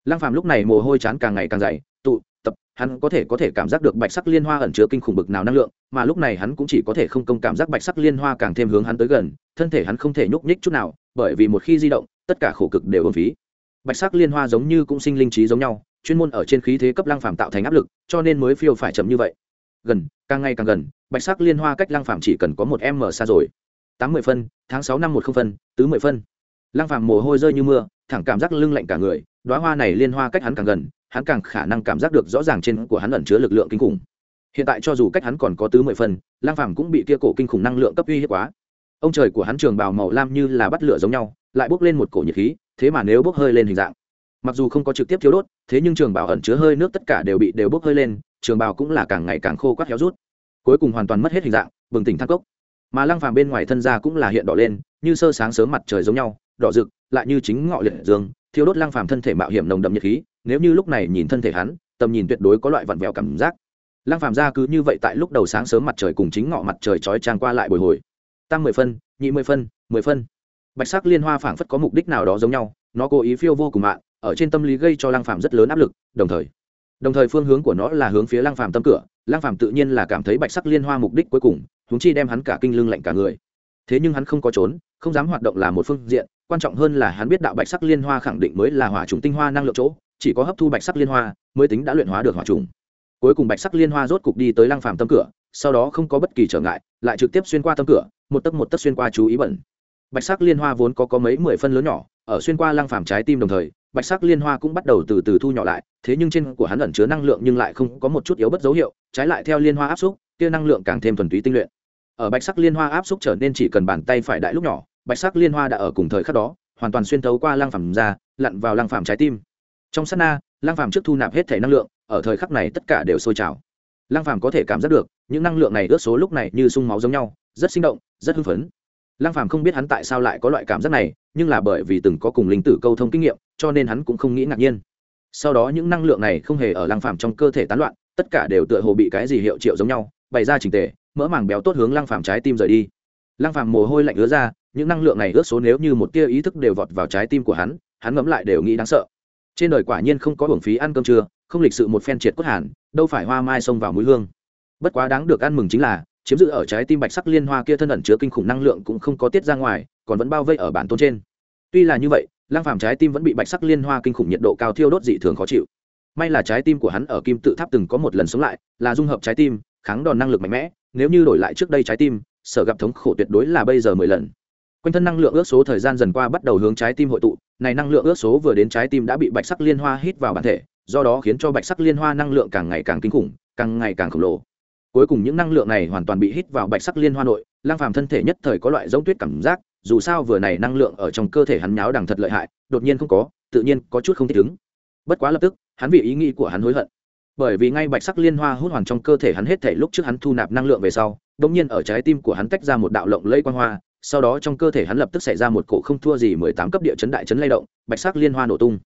Lăng phàm lúc này mồ hôi chán càng ngày càng dày, tụ, tập, hắn có thể có thể cảm giác được bạch sắc liên hoa ẩn chứa kinh khủng bực nào năng lượng, mà lúc này hắn cũng chỉ có thể không công cảm giác bạch sắc liên hoa càng thêm hướng hắn tới gần, thân thể hắn không thể nhúc nhích chút nào, bởi vì một khi di động, tất cả khổ cực đều ổn phí bạch sắc liên hoa giống như cũng sinh linh trí giống nhau, chuyên môn ở trên khí thế cấp lăng phàm tạo thành áp lực, cho nên mới phiêu phải chậm như vậy. Gần, càng ngày càng gần, bạch sắc liên hoa cách lăng phàm chỉ cần có một m xa rồi. Tám mươi phân, tháng sáu năm một không phân, tứ mười phân. Lăng phàm mồ hôi rơi như mưa, thẳng cảm giác lưng lạnh cả người, đóa hoa này liên hoa cách hắn càng gần, hắn càng khả năng cảm giác được rõ ràng trên của hắn ẩn chứa lực lượng kinh khủng. Hiện tại cho dù cách hắn còn có tứ mười phân lang phàm cũng bị kia cổ kinh khủng năng lượng cấp uy hiếp quá. Ông trời của hắn trường bào màu lam như là bắt lửa giống nhau lại bốc lên một cổ nhiệt khí, thế mà nếu bốc hơi lên hình dạng. Mặc dù không có trực tiếp thiếu đốt, thế nhưng trường bào ẩn chứa hơi nước tất cả đều bị đều bốc hơi lên, trường bào cũng là càng ngày càng khô quắt héo rút. Cuối cùng hoàn toàn mất hết hình dạng, bừng tỉnh thác cốc. Mà lăng phàm bên ngoài thân ra cũng là hiện đỏ lên, như sơ sáng sớm mặt trời giống nhau, đỏ rực, lại như chính ngọ liệt dương, thiêu đốt lăng phàm thân thể mạo hiểm nồng đậm nhiệt khí, nếu như lúc này nhìn thân thể hắn, tầm nhìn tuyệt đối có loại vặn vẹo cảm giác. Lăng phàm ra cứ như vậy tại lúc đầu sáng sớm mặt trời cùng chính ngọ mặt trời chói trang qua lại bồi hồi. Tăng mười phân, nhị mười phân mười phân bạch sắc liên hoa phảng phất có mục đích nào đó giống nhau, nó cố ý phiêu vô cùng mạng, ở trên tâm lý gây cho lăng phàm rất lớn áp lực, đồng thời đồng thời phương hướng của nó là hướng phía lăng phàm tâm cửa, lăng phàm tự nhiên là cảm thấy bạch sắc liên hoa mục đích cuối cùng, huống chi đem hắn cả kinh lưng lạnh cả người. Thế nhưng hắn không có trốn, không dám hoạt động là một phương diện, quan trọng hơn là hắn biết đạo bạch sắc liên hoa khẳng định mới là hỏa trùng tinh hoa năng lượng chỗ, chỉ có hấp thu bạch sắc liên hoa mới tính đã luyện hóa được hỏa trùng. Cuối cùng bạch sắc liên hoa rốt cục đi tới lăng phàm tâm cửa, sau đó không có bất kỳ trở ngại, lại trực tiếp xuyên qua tâm cửa, một tấc một tấc xuyên qua chú ý bẩn bạch sắc liên hoa vốn có có mấy mười phân lớn nhỏ, ở xuyên qua lăng phàm trái tim đồng thời, bạch sắc liên hoa cũng bắt đầu từ từ thu nhỏ lại, thế nhưng trên của hắn ẩn chứa năng lượng nhưng lại không có một chút yếu bất dấu hiệu, trái lại theo liên hoa áp xúc kia năng lượng càng thêm thuần túy tinh luyện. Ở bạch sắc liên hoa áp xúc trở nên chỉ cần bàn tay phải đại lúc nhỏ, bạch sắc liên hoa đã ở cùng thời khắc đó, hoàn toàn xuyên thấu qua lăng phàm ra, lặn vào lăng phàm trái tim. Trong sát na, lăng phàm trước thu nạp hết thể năng lượng, ở thời khắc này tất cả đều sôi trào. Lăng phàm có thể cảm giác được, những năng lượng này ướt số lúc này như sung máu giống nhau, rất sinh động, rất hưng phấn lăng phàm không biết hắn tại sao lại có loại cảm giác này, nhưng là bởi vì từng có cùng linh tử câu thông kinh nghiệm, cho nên hắn cũng không nghĩ ngạc nhiên. Sau đó những năng lượng này không hề ở lăng phàm trong cơ thể tán loạn, tất cả đều tựa hồ bị cái gì hiệu triệu giống nhau, bày ra trình tề, mỡ màng béo tốt hướng lăng phàm trái tim rời đi. Lăng phàm mồ hôi lạnh ứa ra, những năng lượng này ướt số nếu như một tia ý thức đều vọt vào trái tim của hắn hắn ngẫm lại đều nghĩ đáng sợ. Trên đời quả nhiên không có hưởng phí ăn cơm trưa, không lịch sự một phen triệt cốt hàn, đâu phải hoa mai xông vào mũi hương. Bất quá đáng được ăn mừng chính là chiếm giữ ở trái tim bạch sắc liên hoa kia thân ẩn chứa kinh khủng năng lượng cũng không có tiết ra ngoài, còn vẫn bao vây ở bản tôn trên. Tuy là như vậy lang phàm trái tim vẫn bị bạch sắc liên hoa kinh khủng nhiệt độ cao thiêu đốt dị thường khó chịu. May là trái tim của hắn ở kim tự tháp từng có một lần sống lại, là dung hợp trái tim, kháng đòn năng lực mạnh mẽ, nếu như đổi lại trước đây trái tim, sở gặp thống khổ tuyệt đối là bây giờ mười lần. Quanh thân năng lượng ước số thời gian dần qua bắt đầu hướng trái tim hội tụ, này năng lượng ước số vừa đến trái tim đã bị bạch sắc liên hoa hít vào bản thể, do đó khiến cho bạch sắc liên hoa năng lượng càng ngày càng kinh khủng, càng ngày càng khổng lồ cuối cùng những năng lượng này hoàn toàn bị hít vào bạch sắc liên hoa nội, lang phàm thân thể nhất thời có loại giống tuyết cảm giác, dù sao vừa này năng lượng ở trong cơ thể hắn nháo đằng thật lợi hại, đột nhiên không có, tự nhiên có chút không thích ứng. Bất quá lập tức, hắn vì ý nghĩ của hắn hối hận. Bởi vì ngay bạch sắc liên hoa hút hoàn trong cơ thể hắn hết thể lúc trước hắn thu nạp năng lượng về sau, đột nhiên ở trái tim của hắn tách ra một đạo lộng lây quang hoa, sau đó trong cơ thể hắn lập tức xảy ra một cổ không thua gì mười tám cấp địa chấn đại chấn lay động, bạch sắc liên hoa nổ tung.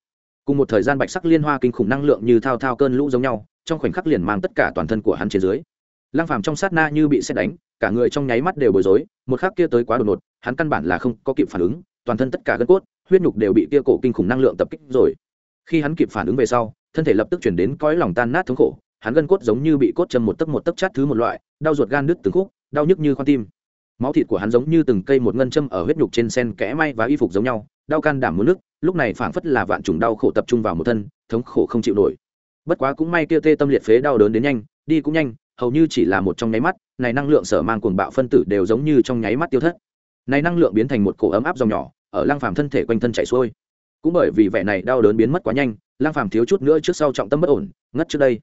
Cùng một thời gian bạch sắc liên hoa kinh khủng năng lượng như thao thao cơn lũ giống nhau, trong khoảnh khắc liền mang tất cả toàn thân của hắn trên dưới lăng phàm trong sát na như bị xét đánh, cả người trong nháy mắt đều bối rối, một khắc kia tới quá đột ngột, hắn căn bản là không có kịp phản ứng, toàn thân tất cả gân cốt, huyết nhục đều bị kia cổ kinh khủng năng lượng tập kích rồi. Khi hắn kịp phản ứng về sau, thân thể lập tức chuyển đến cõi lòng tan nát thống khổ, hắn gân cốt giống như bị cốt châm một tấc một tấc chát thứ một loại, đau ruột gan đứt từng khúc, đau nhức như khoan tim. Máu thịt của hắn giống như từng cây một ngân châm ở huyết nhục trên sen kẽ may và y phục giống nhau, đau can đảm muốn nước, lúc này phảng phất là vạn trùng đau khổ tập trung vào một thân, thống khổ không chịu nổi. Bất quá cũng may kia tê tâm liệt phế đau đớn đến nhanh, đi cũng nhanh hầu như chỉ là một trong nháy mắt, này năng lượng sở mang cuồng bạo phân tử đều giống như trong nháy mắt tiêu thất. Này năng lượng biến thành một cổ ấm áp dòng nhỏ, ở lăng phàm thân thể quanh thân chảy xuôi. Cũng bởi vì vẻ này đau đớn biến mất quá nhanh, lăng phàm thiếu chút nữa trước sau trọng tâm bất ổn, ngất trước đây.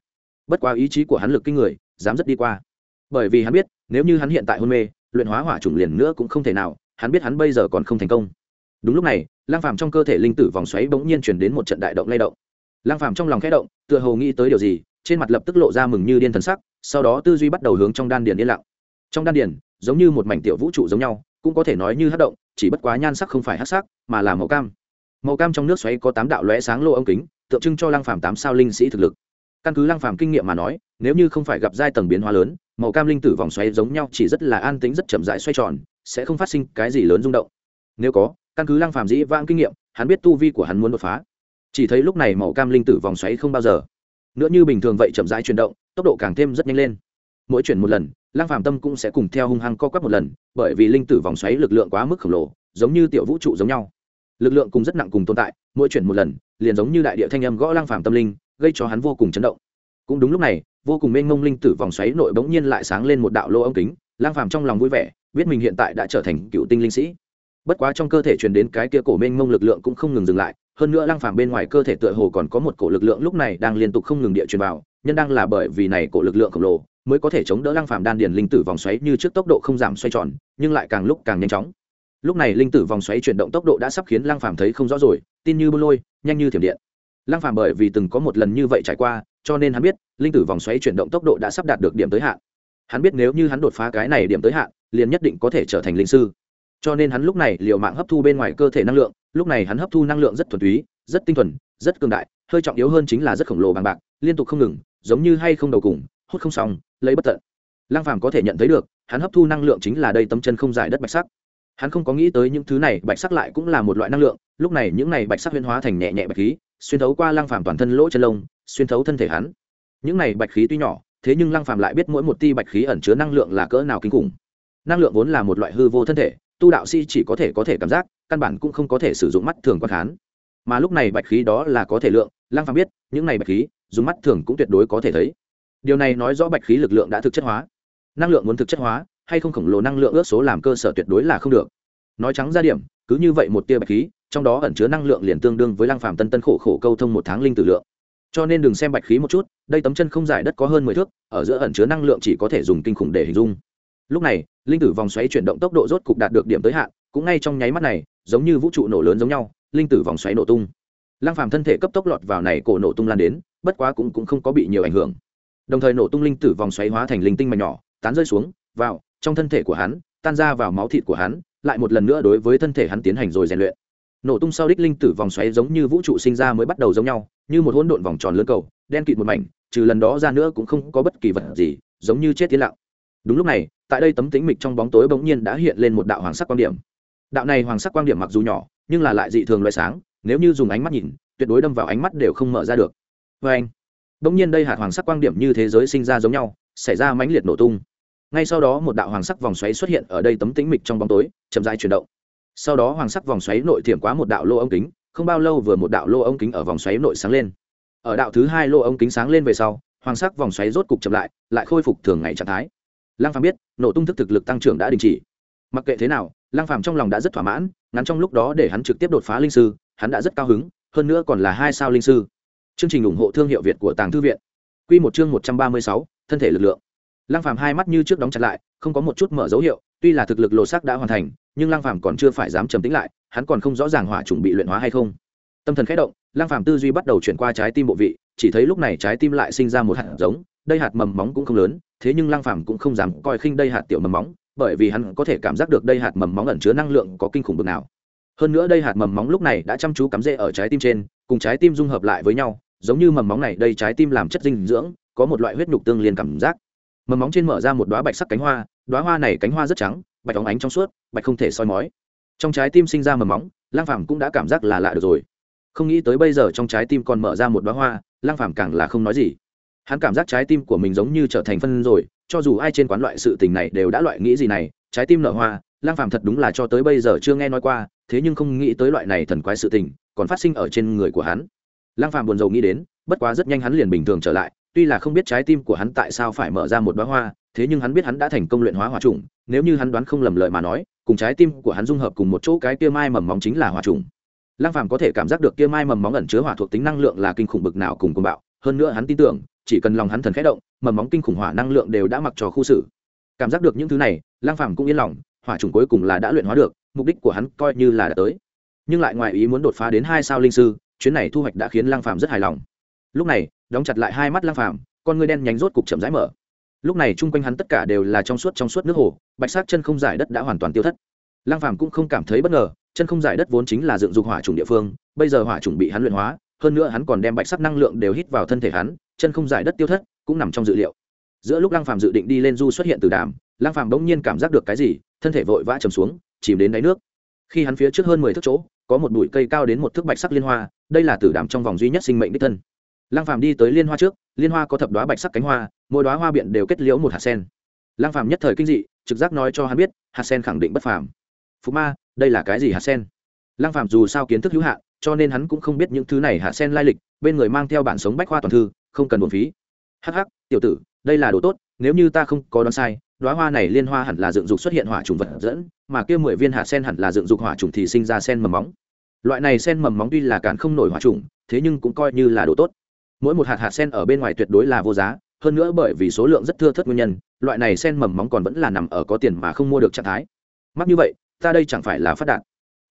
Bất quá ý chí của hắn lực kinh người, dám rất đi qua. Bởi vì hắn biết, nếu như hắn hiện tại hôn mê, luyện hóa hỏa trùng liền nữa cũng không thể nào, hắn biết hắn bây giờ còn không thành công. Đúng lúc này lang phàm trong cơ thể linh tử vòng xoáy bỗng nhiên chuyển đến một trận đại động lay động. Lang phàm trong lòng khẽ động, tựa hồ nghĩ tới điều gì, trên mặt lập tức lộ ra mừng như điên thần sắc sau đó tư duy bắt đầu hướng trong đan điền yên lặng. Trong đan điền, giống như một mảnh tiểu vũ trụ giống nhau, cũng có thể nói như hát động, chỉ bất quá nhan sắc không phải hát sắc, mà là màu cam. Màu cam trong nước xoáy có tám đạo lóe sáng lô ống kính, tượng trưng cho lăng phàm tám sao linh sĩ thực lực. Căn cứ lăng phàm kinh nghiệm mà nói, nếu như không phải gặp giai tầng biến hóa lớn, màu cam linh tử vòng xoáy giống nhau chỉ rất là an tĩnh, rất chậm rãi xoay tròn, sẽ không phát sinh cái gì lớn rung động. Nếu có, căn cứ lăng phàm dĩ vãng kinh nghiệm, hắn biết tu vi của hắn muốn đột phá. Chỉ thấy lúc này màu cam linh tử vòng xoáy không bao giờ. Nữa như bình thường vậy chậm rãi chuyển động tốc độ càng thêm rất nhanh lên. Mỗi chuyển một lần, lăng phàm tâm cũng sẽ cùng theo hung hăng co quắp một lần, bởi vì linh tử vòng xoáy lực lượng quá mức khổng lồ, giống như tiểu vũ trụ giống nhau. Lực lượng cùng rất nặng cùng tồn tại, mỗi chuyển một lần, liền giống như đại địa thanh âm gõ lăng phàm tâm linh, gây cho hắn vô cùng chấn động. Cũng đúng lúc này, vô cùng mênh mông linh tử vòng xoáy nội bỗng nhiên lại sáng lên một đạo lô ống kính lang phàm trong lòng vui vẻ, biết mình hiện tại đã trở thành cựu tinh linh sĩ. Bất quá trong cơ thể truyền đến cái kia cổ mênh mông lực lượng cũng không ngừng dừng lại, hơn nữa lang phàm bên ngoài cơ thể tựa hồ còn có một cổ lực lượng lúc này đang liên tục không ngừng địa truyền vào nhân đang là bởi vì này cổ lực lượng khổng lồ mới có thể chống đỡ lang phàm đan điền linh tử vòng xoáy như trước tốc độ không giảm xoay tròn, nhưng lại càng lúc càng nhanh chóng. Lúc này linh tử vòng xoáy chuyển động tốc độ đã sắp khiến lang phàm thấy không rõ rồi, tin như bôn lôi, nhanh như thiểm điện. Lang phàm bởi vì từng có một lần như vậy trải qua, cho nên hắn biết, linh tử vòng xoáy chuyển động tốc độ đã sắp đạt được điểm tới hạn. Hắn biết nếu như hắn đột phá cái này điểm tới hạn, liền nhất định có thể trở thành linh sư. Cho nên hắn lúc này liều mạng hấp thu bên ngoài cơ thể năng lượng, lúc này hắn hấp thu năng lượng rất thuần túy, rất tinh thuần, rất cường đại, hơi trọng yếu hơn chính là rất khổng lồ bằng bạc, liên tục không ngừng giống như hay không đầu cùng, hút không xong, lấy bất tận. Lăng phàm có thể nhận thấy được, hắn hấp thu năng lượng chính là đây tấm chân không dài đất bạch sắc. Hắn không có nghĩ tới những thứ này, bạch sắc lại cũng là một loại năng lượng, lúc này những này bạch sắc huyên hóa thành nhẹ nhẹ bạch khí, xuyên thấu qua lăng phàm toàn thân lỗ chân lông, xuyên thấu thân thể hắn. Những này bạch khí tuy nhỏ, thế nhưng lăng phàm lại biết mỗi một ti bạch khí ẩn chứa năng lượng là cỡ nào kinh khủng. Năng lượng vốn là một loại hư vô thân thể, tu đạo sĩ chỉ có thể có thể cảm giác, căn bản cũng không có thể sử dụng mắt thường quan khán. Mà lúc này bạch khí đó là có thể lượng, lăng phàm biết, những này bạch khí dùng mắt thường cũng tuyệt đối có thể thấy. Điều này nói rõ bạch khí lực lượng đã thực chất hóa. Năng lượng muốn thực chất hóa, hay không khổng lồ năng lượng ước số làm cơ sở tuyệt đối là không được. Nói trắng ra điểm, cứ như vậy một tia bạch khí, trong đó ẩn chứa năng lượng liền tương đương với lăng phàm tân tân khổ khổ câu thông một tháng linh tử lượng. Cho nên đừng xem bạch khí một chút, đây tấm chân không dài đất có hơn mười thước, ở giữa ẩn chứa năng lượng chỉ có thể dùng kinh khủng để hình dung. Lúc này, linh tử vòng xoáy chuyển động tốc độ rốt cục đạt được điểm tới hạn, cũng ngay trong nháy mắt này, giống như vũ trụ nổ lớn giống nhau, linh tử vòng xoáy nổ tung lăng phàm thân thể cấp tốc lọt vào này cổ nổ tung lan đến, bất quá cũng cũng không có bị nhiều ảnh hưởng. Đồng thời nổ tung linh tử vòng xoáy hóa thành linh tinh mảnh nhỏ, tán rơi xuống, vào, trong thân thể của hắn, tan ra vào máu thịt của hắn, lại một lần nữa đối với thân thể hắn tiến hành rồi rèn luyện. Nổ tung sau đích linh tử vòng xoáy giống như vũ trụ sinh ra mới bắt đầu giống nhau, như một hỗn độn vòng tròn lớn cầu, đen kịt một mảnh, trừ lần đó ra nữa cũng không có bất kỳ vật gì, giống như chết tiến lặng. Đúng lúc này, tại đây tấm tĩnh mịch trong bóng tối bỗng nhiên đã hiện lên một đạo hoàng sắc quang điểm. Đạo này hoàng sắc quang điểm mặc dù nhỏ, nhưng là lại dị thường loại sáng nếu như dùng ánh mắt nhìn, tuyệt đối đâm vào ánh mắt đều không mở ra được. Vê anh bỗng nhiên đây hạt hoàng sắc quan điểm như thế giới sinh ra giống nhau, xảy ra mãnh liệt nổ tung. Ngay sau đó một đạo hoàng sắc vòng xoáy xuất hiện ở đây tấm tĩnh mịch trong bóng tối, chậm rãi chuyển động. Sau đó hoàng sắc vòng xoáy nội thiểm quá một đạo lô ống kính, không bao lâu vừa một đạo lô ống kính ở vòng xoáy nội sáng lên. Ở đạo thứ hai lô ống kính sáng lên về sau, hoàng sắc vòng xoáy rốt cục chậm lại lại khôi phục thường ngày trạng thái. Lăng phàm biết, nổ tung thức thực lực tăng trưởng đã đình chỉ. Mặc kệ thế nào, lăng phàm trong lòng đã rất thỏa mãn, ngắn trong lúc đó để hắn trực tiếp đột phá linh sư hắn đã rất cao hứng hơn nữa còn là hai sao linh sư. Chương trình ủng hộ thương hiệu việt của tàng thư viện. Quy một chương một trăm ba mươi sáu, thân thể lực lượng. Lăng phàm hai mắt như trước đóng chặt lại không có một chút mở dấu hiệu tuy là thực lực lộ sắc đã hoàn thành nhưng lăng phàm còn chưa phải dám trầm tĩnh lại hắn còn không rõ ràng hỏa trùng bị luyện hóa hay không. Tâm thần khẽ động lăng phàm tư duy bắt đầu chuyển qua trái tim bộ vị chỉ thấy lúc này trái tim lại sinh ra một hạt giống đây hạt mầm móng cũng không lớn thế nhưng lăng phàm cũng không dám coi khinh đây hạt tiểu mầm móng bởi vì hắn có thể cảm giác được đây hạt mầm móng ẩn chứa năng lượng có kinh khủng bực nào hơn nữa đây hạt mầm móng lúc này đã chăm chú cắm rễ ở trái tim trên, cùng trái tim dung hợp lại với nhau, giống như mầm móng này, đây trái tim làm chất dinh dưỡng, có một loại huyết nhục tương liên cảm giác. Mầm móng trên mở ra một đóa bạch sắc cánh hoa, đóa hoa này cánh hoa rất trắng, bạch óng ánh trong suốt, bạch không thể soi mói. Trong trái tim sinh ra mầm móng, lang phàm cũng đã cảm giác là lạ được rồi. Không nghĩ tới bây giờ trong trái tim còn mở ra một đoá hoa, lang phàm càng là không nói gì. Hắn cảm giác trái tim của mình giống như trở thành phân rồi, cho dù ai trên quán loại sự tình này đều đã loại nghĩ gì này, trái tim nở hoa, lang phàm thật đúng là cho tới bây giờ chưa nghe nói qua thế nhưng không nghĩ tới loại này thần quái sự tình còn phát sinh ở trên người của hắn. Lang phàm buồn rầu nghĩ đến, bất quá rất nhanh hắn liền bình thường trở lại, tuy là không biết trái tim của hắn tại sao phải mở ra một đóa hoa, thế nhưng hắn biết hắn đã thành công luyện hóa hỏa trùng, nếu như hắn đoán không lầm lời mà nói, cùng trái tim của hắn dung hợp cùng một chỗ cái kia mai mầm móng chính là hỏa trùng. Lăng phàm có thể cảm giác được kia mai mầm móng ẩn chứa hỏa thuộc tính năng lượng là kinh khủng bực nào cùng cùng bạo, hơn nữa hắn tin tưởng, chỉ cần lòng hắn thần khẽ động, mầm móng kinh khủng hỏa năng lượng đều đã mặc trò khu xử. Cảm giác được những thứ này, lăng phàm cũng yên lòng, hỏa trùng cuối cùng là đã luyện hóa được mục đích của hắn coi như là đã tới. Nhưng lại ngoài ý muốn đột phá đến hai sao linh sư, chuyến này thu hoạch đã khiến Lang phàm rất hài lòng. Lúc này, đóng chặt lại hai mắt Lang phàm, con ngươi đen nhánh rốt cục chậm rãi mở. Lúc này chung quanh hắn tất cả đều là trong suốt trong suốt nước hồ, bạch sắc chân không giải đất đã hoàn toàn tiêu thất. Lang phàm cũng không cảm thấy bất ngờ, chân không giải đất vốn chính là dựng dục hỏa trùng địa phương, bây giờ hỏa trùng bị hắn luyện hóa, hơn nữa hắn còn đem bạch sắc năng lượng đều hít vào thân thể hắn, chân không giải đất tiêu thất cũng nằm trong dự liệu. Giữa lúc Lang phàm dự định đi lên du xuất hiện từ đàm Lang phàm bỗng nhiên cảm giác được cái gì, thân thể vội vã trầm xuống chìm đến đáy nước. Khi hắn phía trước hơn mười thước chỗ, có một bụi cây cao đến một thước bạch sắc liên hoa, đây là tử đàm trong vòng duy nhất sinh mệnh đích thân. Lăng phàm đi tới liên hoa trước, liên hoa có thập đoá bạch sắc cánh hoa, mỗi đoá hoa biện đều kết liễu một hạt sen. Lăng phàm nhất thời kinh dị, trực giác nói cho hắn biết, hạt sen khẳng định bất phàm. Phú ma, đây là cái gì hạt sen? Lăng phàm dù sao kiến thức hữu hạn, cho nên hắn cũng không biết những thứ này hạt sen lai lịch, bên người mang theo bản sống bách khoa toàn thư, không cần buồn phí. Hắc hắc, tiểu tử, đây là đồ tốt, nếu như ta không có đoán sai đoá hoa này liên hoa hẳn là dựng dục xuất hiện hỏa trùng vật dẫn, mà kia mười viên hạt sen hẳn là dựng dục hỏa trùng thì sinh ra sen mầm móng. Loại này sen mầm móng tuy là cản không nổi hỏa trùng, thế nhưng cũng coi như là đồ tốt. Mỗi một hạt hạt sen ở bên ngoài tuyệt đối là vô giá, hơn nữa bởi vì số lượng rất thưa thớt nguyên nhân, loại này sen mầm móng còn vẫn là nằm ở có tiền mà không mua được trạng thái. Mắc như vậy, ta đây chẳng phải là phát đạt.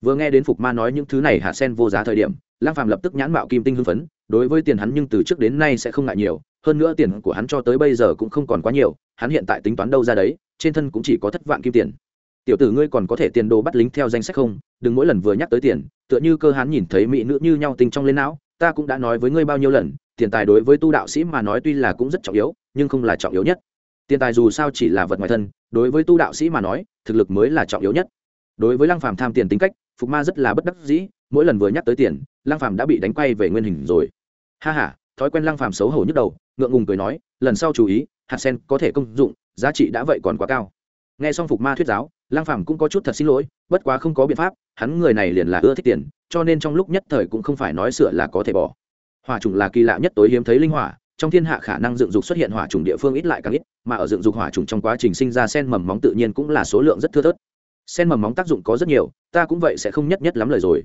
Vừa nghe đến phục ma nói những thứ này hạt sen vô giá thời điểm lang phàm lập tức nhãn mạo kim tinh hưng phấn, đối với tiền hắn nhưng từ trước đến nay sẽ không ngại nhiều hơn nữa tiền của hắn cho tới bây giờ cũng không còn quá nhiều, hắn hiện tại tính toán đâu ra đấy, trên thân cũng chỉ có thất vạn kim tiền. Tiểu tử ngươi còn có thể tiền đồ bắt lính theo danh sách không? Đừng mỗi lần vừa nhắc tới tiền, tựa như cơ hắn nhìn thấy mỹ nữ như nhau tình trong lên não, ta cũng đã nói với ngươi bao nhiêu lần, tiền tài đối với tu đạo sĩ mà nói tuy là cũng rất trọng yếu, nhưng không là trọng yếu nhất. Tiền tài dù sao chỉ là vật ngoài thân, đối với tu đạo sĩ mà nói, thực lực mới là trọng yếu nhất. Đối với lăng phàm tham tiền tính cách, phục ma rất là bất đắc dĩ, mỗi lần vừa nhắc tới tiền, lăng phàm đã bị đánh quay về nguyên hình rồi. Ha ha thói quen lăng phàm xấu hổ nhức đầu, ngượng ngùng cười nói, lần sau chú ý, hạt sen có thể công dụng, giá trị đã vậy còn quá cao. Nghe xong phục ma thuyết giáo, lăng phàm cũng có chút thật xin lỗi, bất quá không có biện pháp, hắn người này liền là ưa thích tiền, cho nên trong lúc nhất thời cũng không phải nói sửa là có thể bỏ. Hỏa trùng là kỳ lạ nhất tối hiếm thấy linh hỏa, trong thiên hạ khả năng dựng dục xuất hiện hỏa trùng địa phương ít lại càng ít, mà ở dựng dục hỏa trùng trong quá trình sinh ra sen mầm móng tự nhiên cũng là số lượng rất thưa thớt. Sen mầm móng tác dụng có rất nhiều, ta cũng vậy sẽ không nhất nhất lắm lời rồi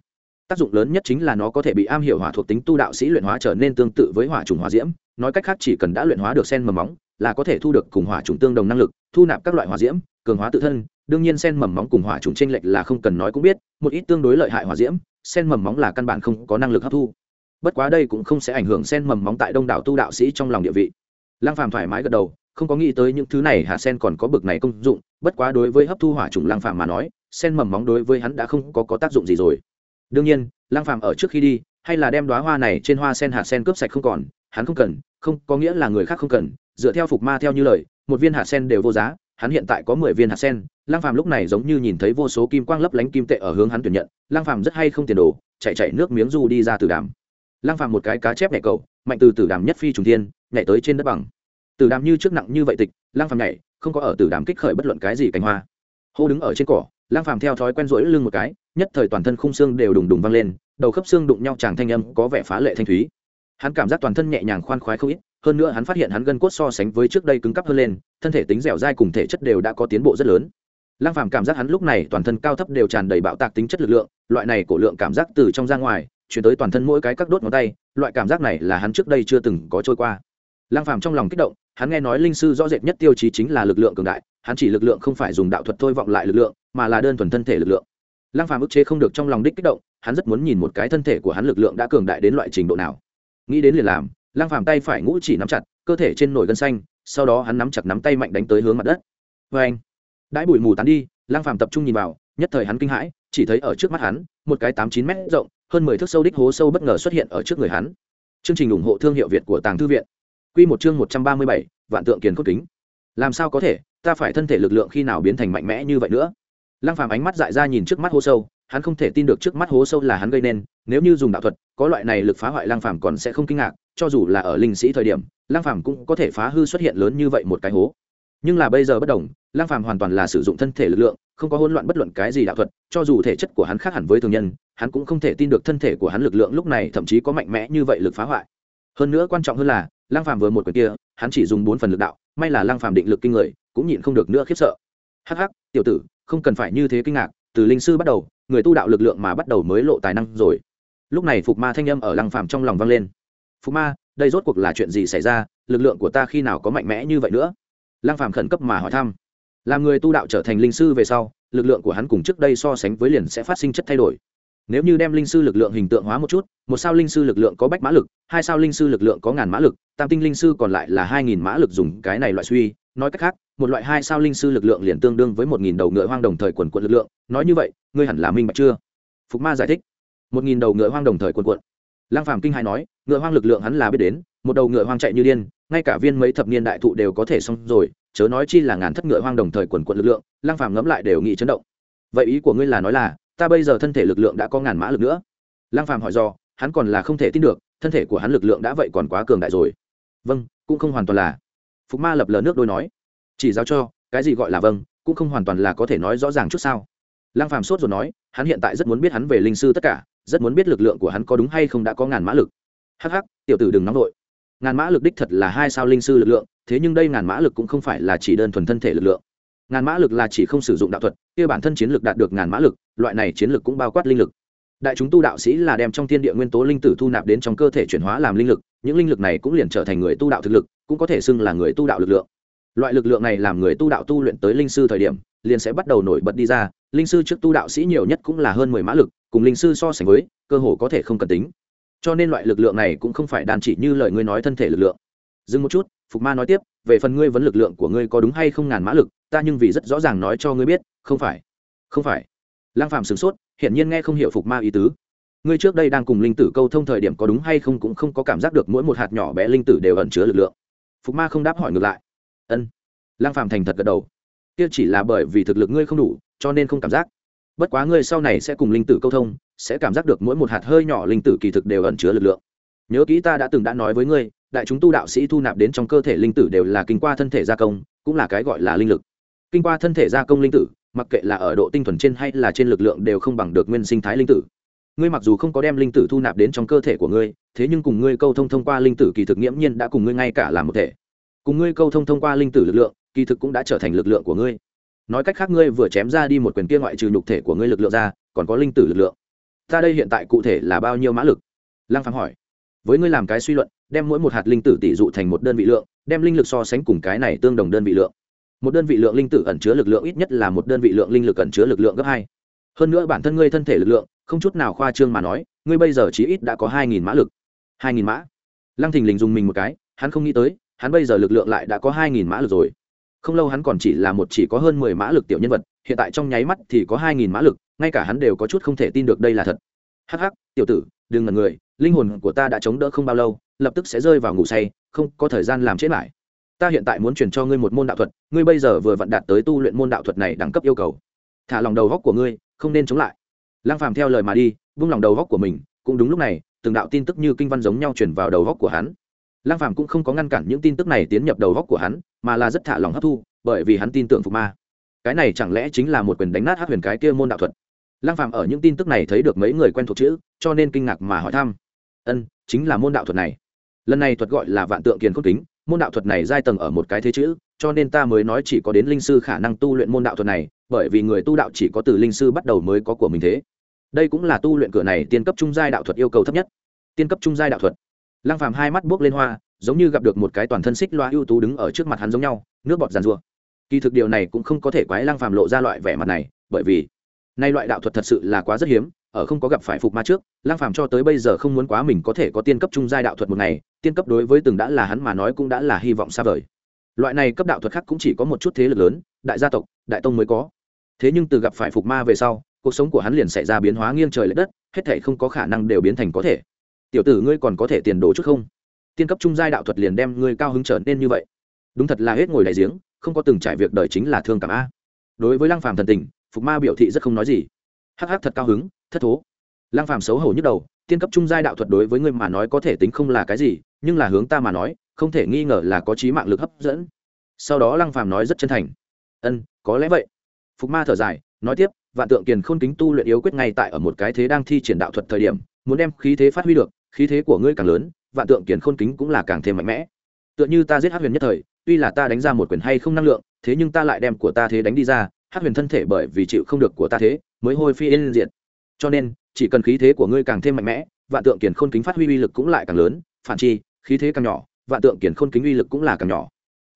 tác dụng lớn nhất chính là nó có thể bị am hiểu hỏa thuộc tính tu đạo sĩ luyện hóa trở nên tương tự với hỏa trùng hỏa diễm. Nói cách khác chỉ cần đã luyện hóa được sen mầm móng là có thể thu được cùng hỏa trùng tương đồng năng lực thu nạp các loại hỏa diễm cường hóa tự thân. Đương nhiên sen mầm móng cùng hỏa trùng tranh lệch là không cần nói cũng biết một ít tương đối lợi hại hỏa diễm sen mầm móng là căn bản không có năng lực hấp thu. Bất quá đây cũng không sẽ ảnh hưởng sen mầm móng tại đông đảo tu đạo sĩ trong lòng địa vị. Lăng phàm thoải mái gật đầu không có nghĩ tới những thứ này hạ sen còn có bực này công dụng bất quá đối với hấp thu hỏa trùng lăng phàm mà nói sen mầm móng đối với hắn đã không có, có tác dụng gì rồi đương nhiên, lăng phàm ở trước khi đi, hay là đem đóa hoa này trên hoa sen hạt sen cướp sạch không còn, hắn không cần, không, có nghĩa là người khác không cần, dựa theo phục ma theo như lời, một viên hạt sen đều vô giá, hắn hiện tại có mười viên hạt sen, lăng phàm lúc này giống như nhìn thấy vô số kim quang lấp lánh kim tệ ở hướng hắn tuyển nhận, lăng phàm rất hay không tiền đồ, chạy chạy nước miếng du đi ra từ đàm. Lăng phàm một cái cá chép nhẹ cầu, mạnh từ tử đàm nhất phi trùng thiên, nhảy tới trên đất bằng. Tử đàm như trước nặng như vậy tịch, lăng phàm nhảy, không có ở tử đàm kích khởi bất luận cái gì cánh hoa. Hô đứng ở trên cỏ lăng phàm theo thói quen rỗi lưng một cái, nhất thời toàn thân khung xương đều đùng đùng vang lên, đầu khớp xương đụng nhau chàng thanh âm có vẻ phá lệ thanh thúy. Hắn cảm giác toàn thân nhẹ nhàng khoan khoái không ít, hơn nữa hắn phát hiện hắn gân cốt so sánh với trước đây cứng cắp hơn lên, thân thể tính dẻo dai cùng thể chất đều đã có tiến bộ rất lớn. Lăng phàm cảm giác hắn lúc này toàn thân cao thấp đều tràn đầy bạo tạc tính chất lực lượng, loại này cổ lượng cảm giác từ trong ra ngoài, chuyển tới toàn thân mỗi cái các đốt ngón tay, loại cảm giác này là hắn trước đây chưa từng có trôi qua. Lăng phàm trong lòng kích động, hắn nghe nói linh sư rõ rệt nhất tiêu chí chính là lực lượng cường đại, hắn chỉ lực lượng không phải dùng đạo thuật thôi vọng lại lực lượng mà là đơn thuần thân thể lực lượng. Lăng phàm ức chế không được trong lòng đích kích động, hắn rất muốn nhìn một cái thân thể của hắn lực lượng đã cường đại đến loại trình độ nào. Nghĩ đến liền làm, lăng phàm tay phải ngũ chỉ nắm chặt, cơ thể trên nổi gân xanh, sau đó hắn nắm chặt nắm tay mạnh đánh tới hướng mặt đất. Vê anh đãi bụi mù tán đi, lăng phàm tập trung nhìn vào, nhất thời hắn kinh hãi, chỉ thấy ở trước mắt hắn, một cái tám chín mét rộng, hơn mười thước sâu đích hố sâu bất ngờ xuất hiện ở trước người hắn. Chương trình ủng hộ thương hiệu việt của tàng thư viện. Quy một chương một trăm ba mươi bảy, vạn tượng kiền cốt kính. Làm sao có thể, ta phải thân thể lực lượng khi nào biến thành mạnh mẽ như vậy nữa? Lăng phàm ánh mắt dại ra nhìn trước mắt hố sâu, hắn không thể tin được trước mắt hố sâu là hắn gây nên, nếu như dùng đạo thuật, có loại này lực phá hoại lăng phàm còn sẽ không kinh ngạc, cho dù là ở linh sĩ thời điểm, lăng phàm cũng có thể phá hư xuất hiện lớn như vậy một cái hố. Nhưng là bây giờ bất đồng lang phàm hoàn toàn là sử dụng thân thể lực lượng, không có hỗn loạn bất luận cái gì đạo thuật, cho dù thể chất của hắn khác hẳn với thường nhân, hắn cũng không thể tin được thân thể của hắn lực lượng lúc này thậm chí có mạnh mẽ như vậy lực phá hoại. Hơn nữa quan trọng hơn là lang phàm vừa một quyền kia, hắn chỉ dùng bốn phần lực đạo, may là lang phàm định lực kinh người, cũng nhịn không được nữa khiếp sợ hắc hắc, tiểu tử, không cần phải như thế kinh ngạc, từ linh sư bắt đầu, người tu đạo lực lượng mà bắt đầu mới lộ tài năng rồi. Lúc này phục ma thanh âm ở lăng phàm trong lòng vang lên. Phục ma, đây rốt cuộc là chuyện gì xảy ra, lực lượng của ta khi nào có mạnh mẽ như vậy nữa? Lăng phàm khẩn cấp mà hỏi thăm. Làm người tu đạo trở thành linh sư về sau, lực lượng của hắn cùng trước đây so sánh với liền sẽ phát sinh chất thay đổi. Nếu như đem linh sư lực lượng hình tượng hóa một chút, một sao linh sư lực lượng có bách mã lực, hai sao linh sư lực lượng có ngàn mã lực, tam tinh linh sư còn lại là hai nghìn mã lực dùng cái này loại suy nói cách khác, một loại hai sao linh sư lực lượng liền tương đương với một nghìn đầu ngựa hoang đồng thời quần quận lực lượng. Nói như vậy, ngươi hẳn là minh bạch chưa? Phục ma giải thích. Một nghìn đầu ngựa hoang đồng thời quần quận. Lang phàm kinh hai nói, ngựa hoang lực lượng hắn là biết đến, một đầu ngựa hoang chạy như điên, ngay cả viên mấy thập niên đại thụ đều có thể xong rồi, chớ nói chi là ngàn thất ngựa hoang đồng thời quần quận lực lượng lang phàm ngẫm lại đều nghĩ chấn động. Vậy ý của ngươi là nói là, ta bây giờ thân thể lực lượng đã có ngàn mã lực nữa? Lang phàm hỏi do hắn còn là không thể tin được, thân thể của hắn lực lượng đã vậy còn quá cường đại rồi. Vâng cũng không hoàn toàn là phục ma lập lờ nước đôi nói, chỉ giáo cho, cái gì gọi là vâng cũng không hoàn toàn là có thể nói rõ ràng chút sao. Lăng phàm sốt rồi nói, hắn hiện tại rất muốn biết hắn về linh sư tất cả, rất muốn biết lực lượng của hắn có đúng hay không đã có ngàn mã lực. Hắc hắc, tiểu tử đừng nóng vội. Ngàn mã lực đích thật là hai sao linh sư lực lượng, thế nhưng đây ngàn mã lực cũng không phải là chỉ đơn thuần thân thể lực lượng. Ngàn mã lực là chỉ không sử dụng đạo thuật, kia bản thân chiến lực đạt được ngàn mã lực, loại này chiến lực cũng bao quát linh lực đại chúng tu đạo sĩ là đem trong thiên địa nguyên tố linh tử thu nạp đến trong cơ thể chuyển hóa làm linh lực, những linh lực này cũng liền trở thành người tu đạo thực lực, cũng có thể xưng là người tu đạo lực lượng. Loại lực lượng này làm người tu đạo tu luyện tới linh sư thời điểm, liền sẽ bắt đầu nổi bật đi ra, linh sư trước tu đạo sĩ nhiều nhất cũng là hơn mười mã lực, cùng linh sư so sánh với, cơ hồ có thể không cần tính. Cho nên loại lực lượng này cũng không phải đàn chỉ như lời ngươi nói thân thể lực lượng. Dừng một chút, phục ma nói tiếp, về phần ngươi vấn lực lượng của ngươi có đúng hay không ngàn mã lực, ta nhưng vì rất rõ ràng nói cho ngươi biết, không phải không phải. Lang phàm sửng sốt hiển nhiên nghe không hiểu phục ma ý tứ. Ngươi trước đây đang cùng linh tử câu thông thời điểm có đúng hay không cũng không có cảm giác được mỗi một hạt nhỏ bé linh tử đều ẩn chứa lực lượng. Phục ma không đáp hỏi ngược lại. Ân. Lang phàm thành thật gật đầu. Kia chỉ là bởi vì thực lực ngươi không đủ, cho nên không cảm giác. Bất quá ngươi sau này sẽ cùng linh tử câu thông, sẽ cảm giác được mỗi một hạt hơi nhỏ linh tử kỳ thực đều ẩn chứa lực lượng. Nhớ kỹ ta đã từng đã nói với ngươi, đại chúng tu đạo sĩ thu nạp đến trong cơ thể linh tử đều là kinh qua thân thể gia công, cũng là cái gọi là linh lực. Kinh qua thân thể gia công linh tử mặc kệ là ở độ tinh thuần trên hay là trên lực lượng đều không bằng được nguyên sinh thái linh tử. Ngươi mặc dù không có đem linh tử thu nạp đến trong cơ thể của ngươi, thế nhưng cùng ngươi câu thông thông qua linh tử kỳ thực nghiễm nhiên đã cùng ngươi ngay cả làm một thể. Cùng ngươi câu thông thông qua linh tử lực lượng, kỳ thực cũng đã trở thành lực lượng của ngươi. Nói cách khác, ngươi vừa chém ra đi một quyền kia ngoại trừ nhục thể của ngươi lực lượng ra, còn có linh tử lực lượng. Ta đây hiện tại cụ thể là bao nhiêu mã lực? Lăng phàm hỏi. Với ngươi làm cái suy luận, đem mỗi một hạt linh tử tỷ dụ thành một đơn vị lượng, đem linh lực so sánh cùng cái này tương đồng đơn vị lượng một đơn vị lượng linh tử ẩn chứa lực lượng ít nhất là một đơn vị lượng linh lực ẩn chứa lực lượng gấp hai. Hơn nữa bản thân ngươi thân thể lực lượng, không chút nào khoa trương mà nói, ngươi bây giờ chí ít đã có hai nghìn mã lực. hai nghìn mã? Lăng thình lình dùng mình một cái, hắn không nghĩ tới, hắn bây giờ lực lượng lại đã có hai nghìn mã lực rồi. Không lâu hắn còn chỉ là một chỉ có hơn mười mã lực tiểu nhân vật, hiện tại trong nháy mắt thì có hai nghìn mã lực, ngay cả hắn đều có chút không thể tin được đây là thật. Hắc hắc, tiểu tử, đừng ngần người, linh hồn của ta đã chống đỡ không bao lâu, lập tức sẽ rơi vào ngủ say, không có thời gian làm chết lại ta hiện tại muốn truyền cho ngươi một môn đạo thuật, ngươi bây giờ vừa vận đạt tới tu luyện môn đạo thuật này đẳng cấp yêu cầu. Thả lòng đầu góc của ngươi, không nên chống lại. Lăng phàm theo lời mà đi, vung lòng đầu góc của mình, cũng đúng lúc này, từng đạo tin tức như kinh văn giống nhau truyền vào đầu góc của hắn. Lăng phàm cũng không có ngăn cản những tin tức này tiến nhập đầu góc của hắn, mà là rất thả lòng hấp thu, bởi vì hắn tin tưởng phục ma. Cái này chẳng lẽ chính là một quyền đánh nát hát huyền cái kia môn đạo thuật? Lăng phàm ở những tin tức này thấy được mấy người quen thuộc chữ, cho nên kinh ngạc mà hỏi thăm. Ân, chính là môn đạo thuật này. Lần này thuật gọi là vạn tượng kiền cốt kính môn đạo thuật này giai tầng ở một cái thế chữ, cho nên ta mới nói chỉ có đến linh sư khả năng tu luyện môn đạo thuật này, bởi vì người tu đạo chỉ có từ linh sư bắt đầu mới có của mình thế. Đây cũng là tu luyện cửa này tiên cấp trung giai đạo thuật yêu cầu thấp nhất. Tiên cấp trung giai đạo thuật. Lăng phàm hai mắt buốc lên hoa, giống như gặp được một cái toàn thân xích loa ưu tú đứng ở trước mặt hắn giống nhau, nước bọt giàn rua kỳ thực điều này cũng không có thể quái lăng phàm lộ ra loại vẻ mặt này, bởi vì nay loại đạo thuật thật sự là quá rất hiếm ở không có gặp phải phục ma trước lăng phàm cho tới bây giờ không muốn quá mình có thể có tiên cấp trung giai đạo thuật một ngày, tiên cấp đối với từng đã là hắn mà nói cũng đã là hy vọng xa vời. Loại này cấp đạo thuật khác cũng chỉ có một chút thế lực lớn, đại gia tộc, đại tông mới có. Thế nhưng từ gặp phải phục ma về sau, cuộc sống của hắn liền xảy ra biến hóa nghiêng trời l ệ đất, hết thể không có khả năng đều biến thành có thể. Tiểu tử ngươi còn có thể tiền đồ chút không? Tiên cấp trung giai đạo thuật liền đem ngươi cao hứng trở nên như vậy. Đúng thật là hết ngồi đại giếng, không có từng trải việc đời chính là thương cảm a. Đối với lăng phàm thần tình, phục ma biểu thị rất không nói gì. Hắc hắc thật cao hứng thất thố. Lăng phàm xấu hổ nhức đầu, tiên cấp trung giai đạo thuật đối với ngươi mà nói có thể tính không là cái gì, nhưng là hướng ta mà nói, không thể nghi ngờ là có trí mạng lực hấp dẫn. Sau đó lăng phàm nói rất chân thành. Ân, có lẽ vậy. Phục ma thở dài, nói tiếp, vạn tượng kiền khôn kính tu luyện yếu quyết ngay tại ở một cái thế đang thi triển đạo thuật thời điểm, muốn đem khí thế phát huy được, khí thế của ngươi càng lớn, vạn tượng kiền khôn kính cũng là càng thêm mạnh mẽ. Tựa như ta giết hát huyền nhất thời, tuy là ta đánh ra một quyền hay không năng lượng, thế nhưng ta lại đem của ta thế đánh đi ra hát huyền thân thể bởi vì chịu không được của ta thế, mới hôi phi yên diện cho nên, chỉ cần khí thế của ngươi càng thêm mạnh mẽ, vạn tượng kiển khôn kính phát huy uy lực cũng lại càng lớn, phản chi, khí thế càng nhỏ, vạn tượng kiển khôn kính uy lực cũng là càng nhỏ.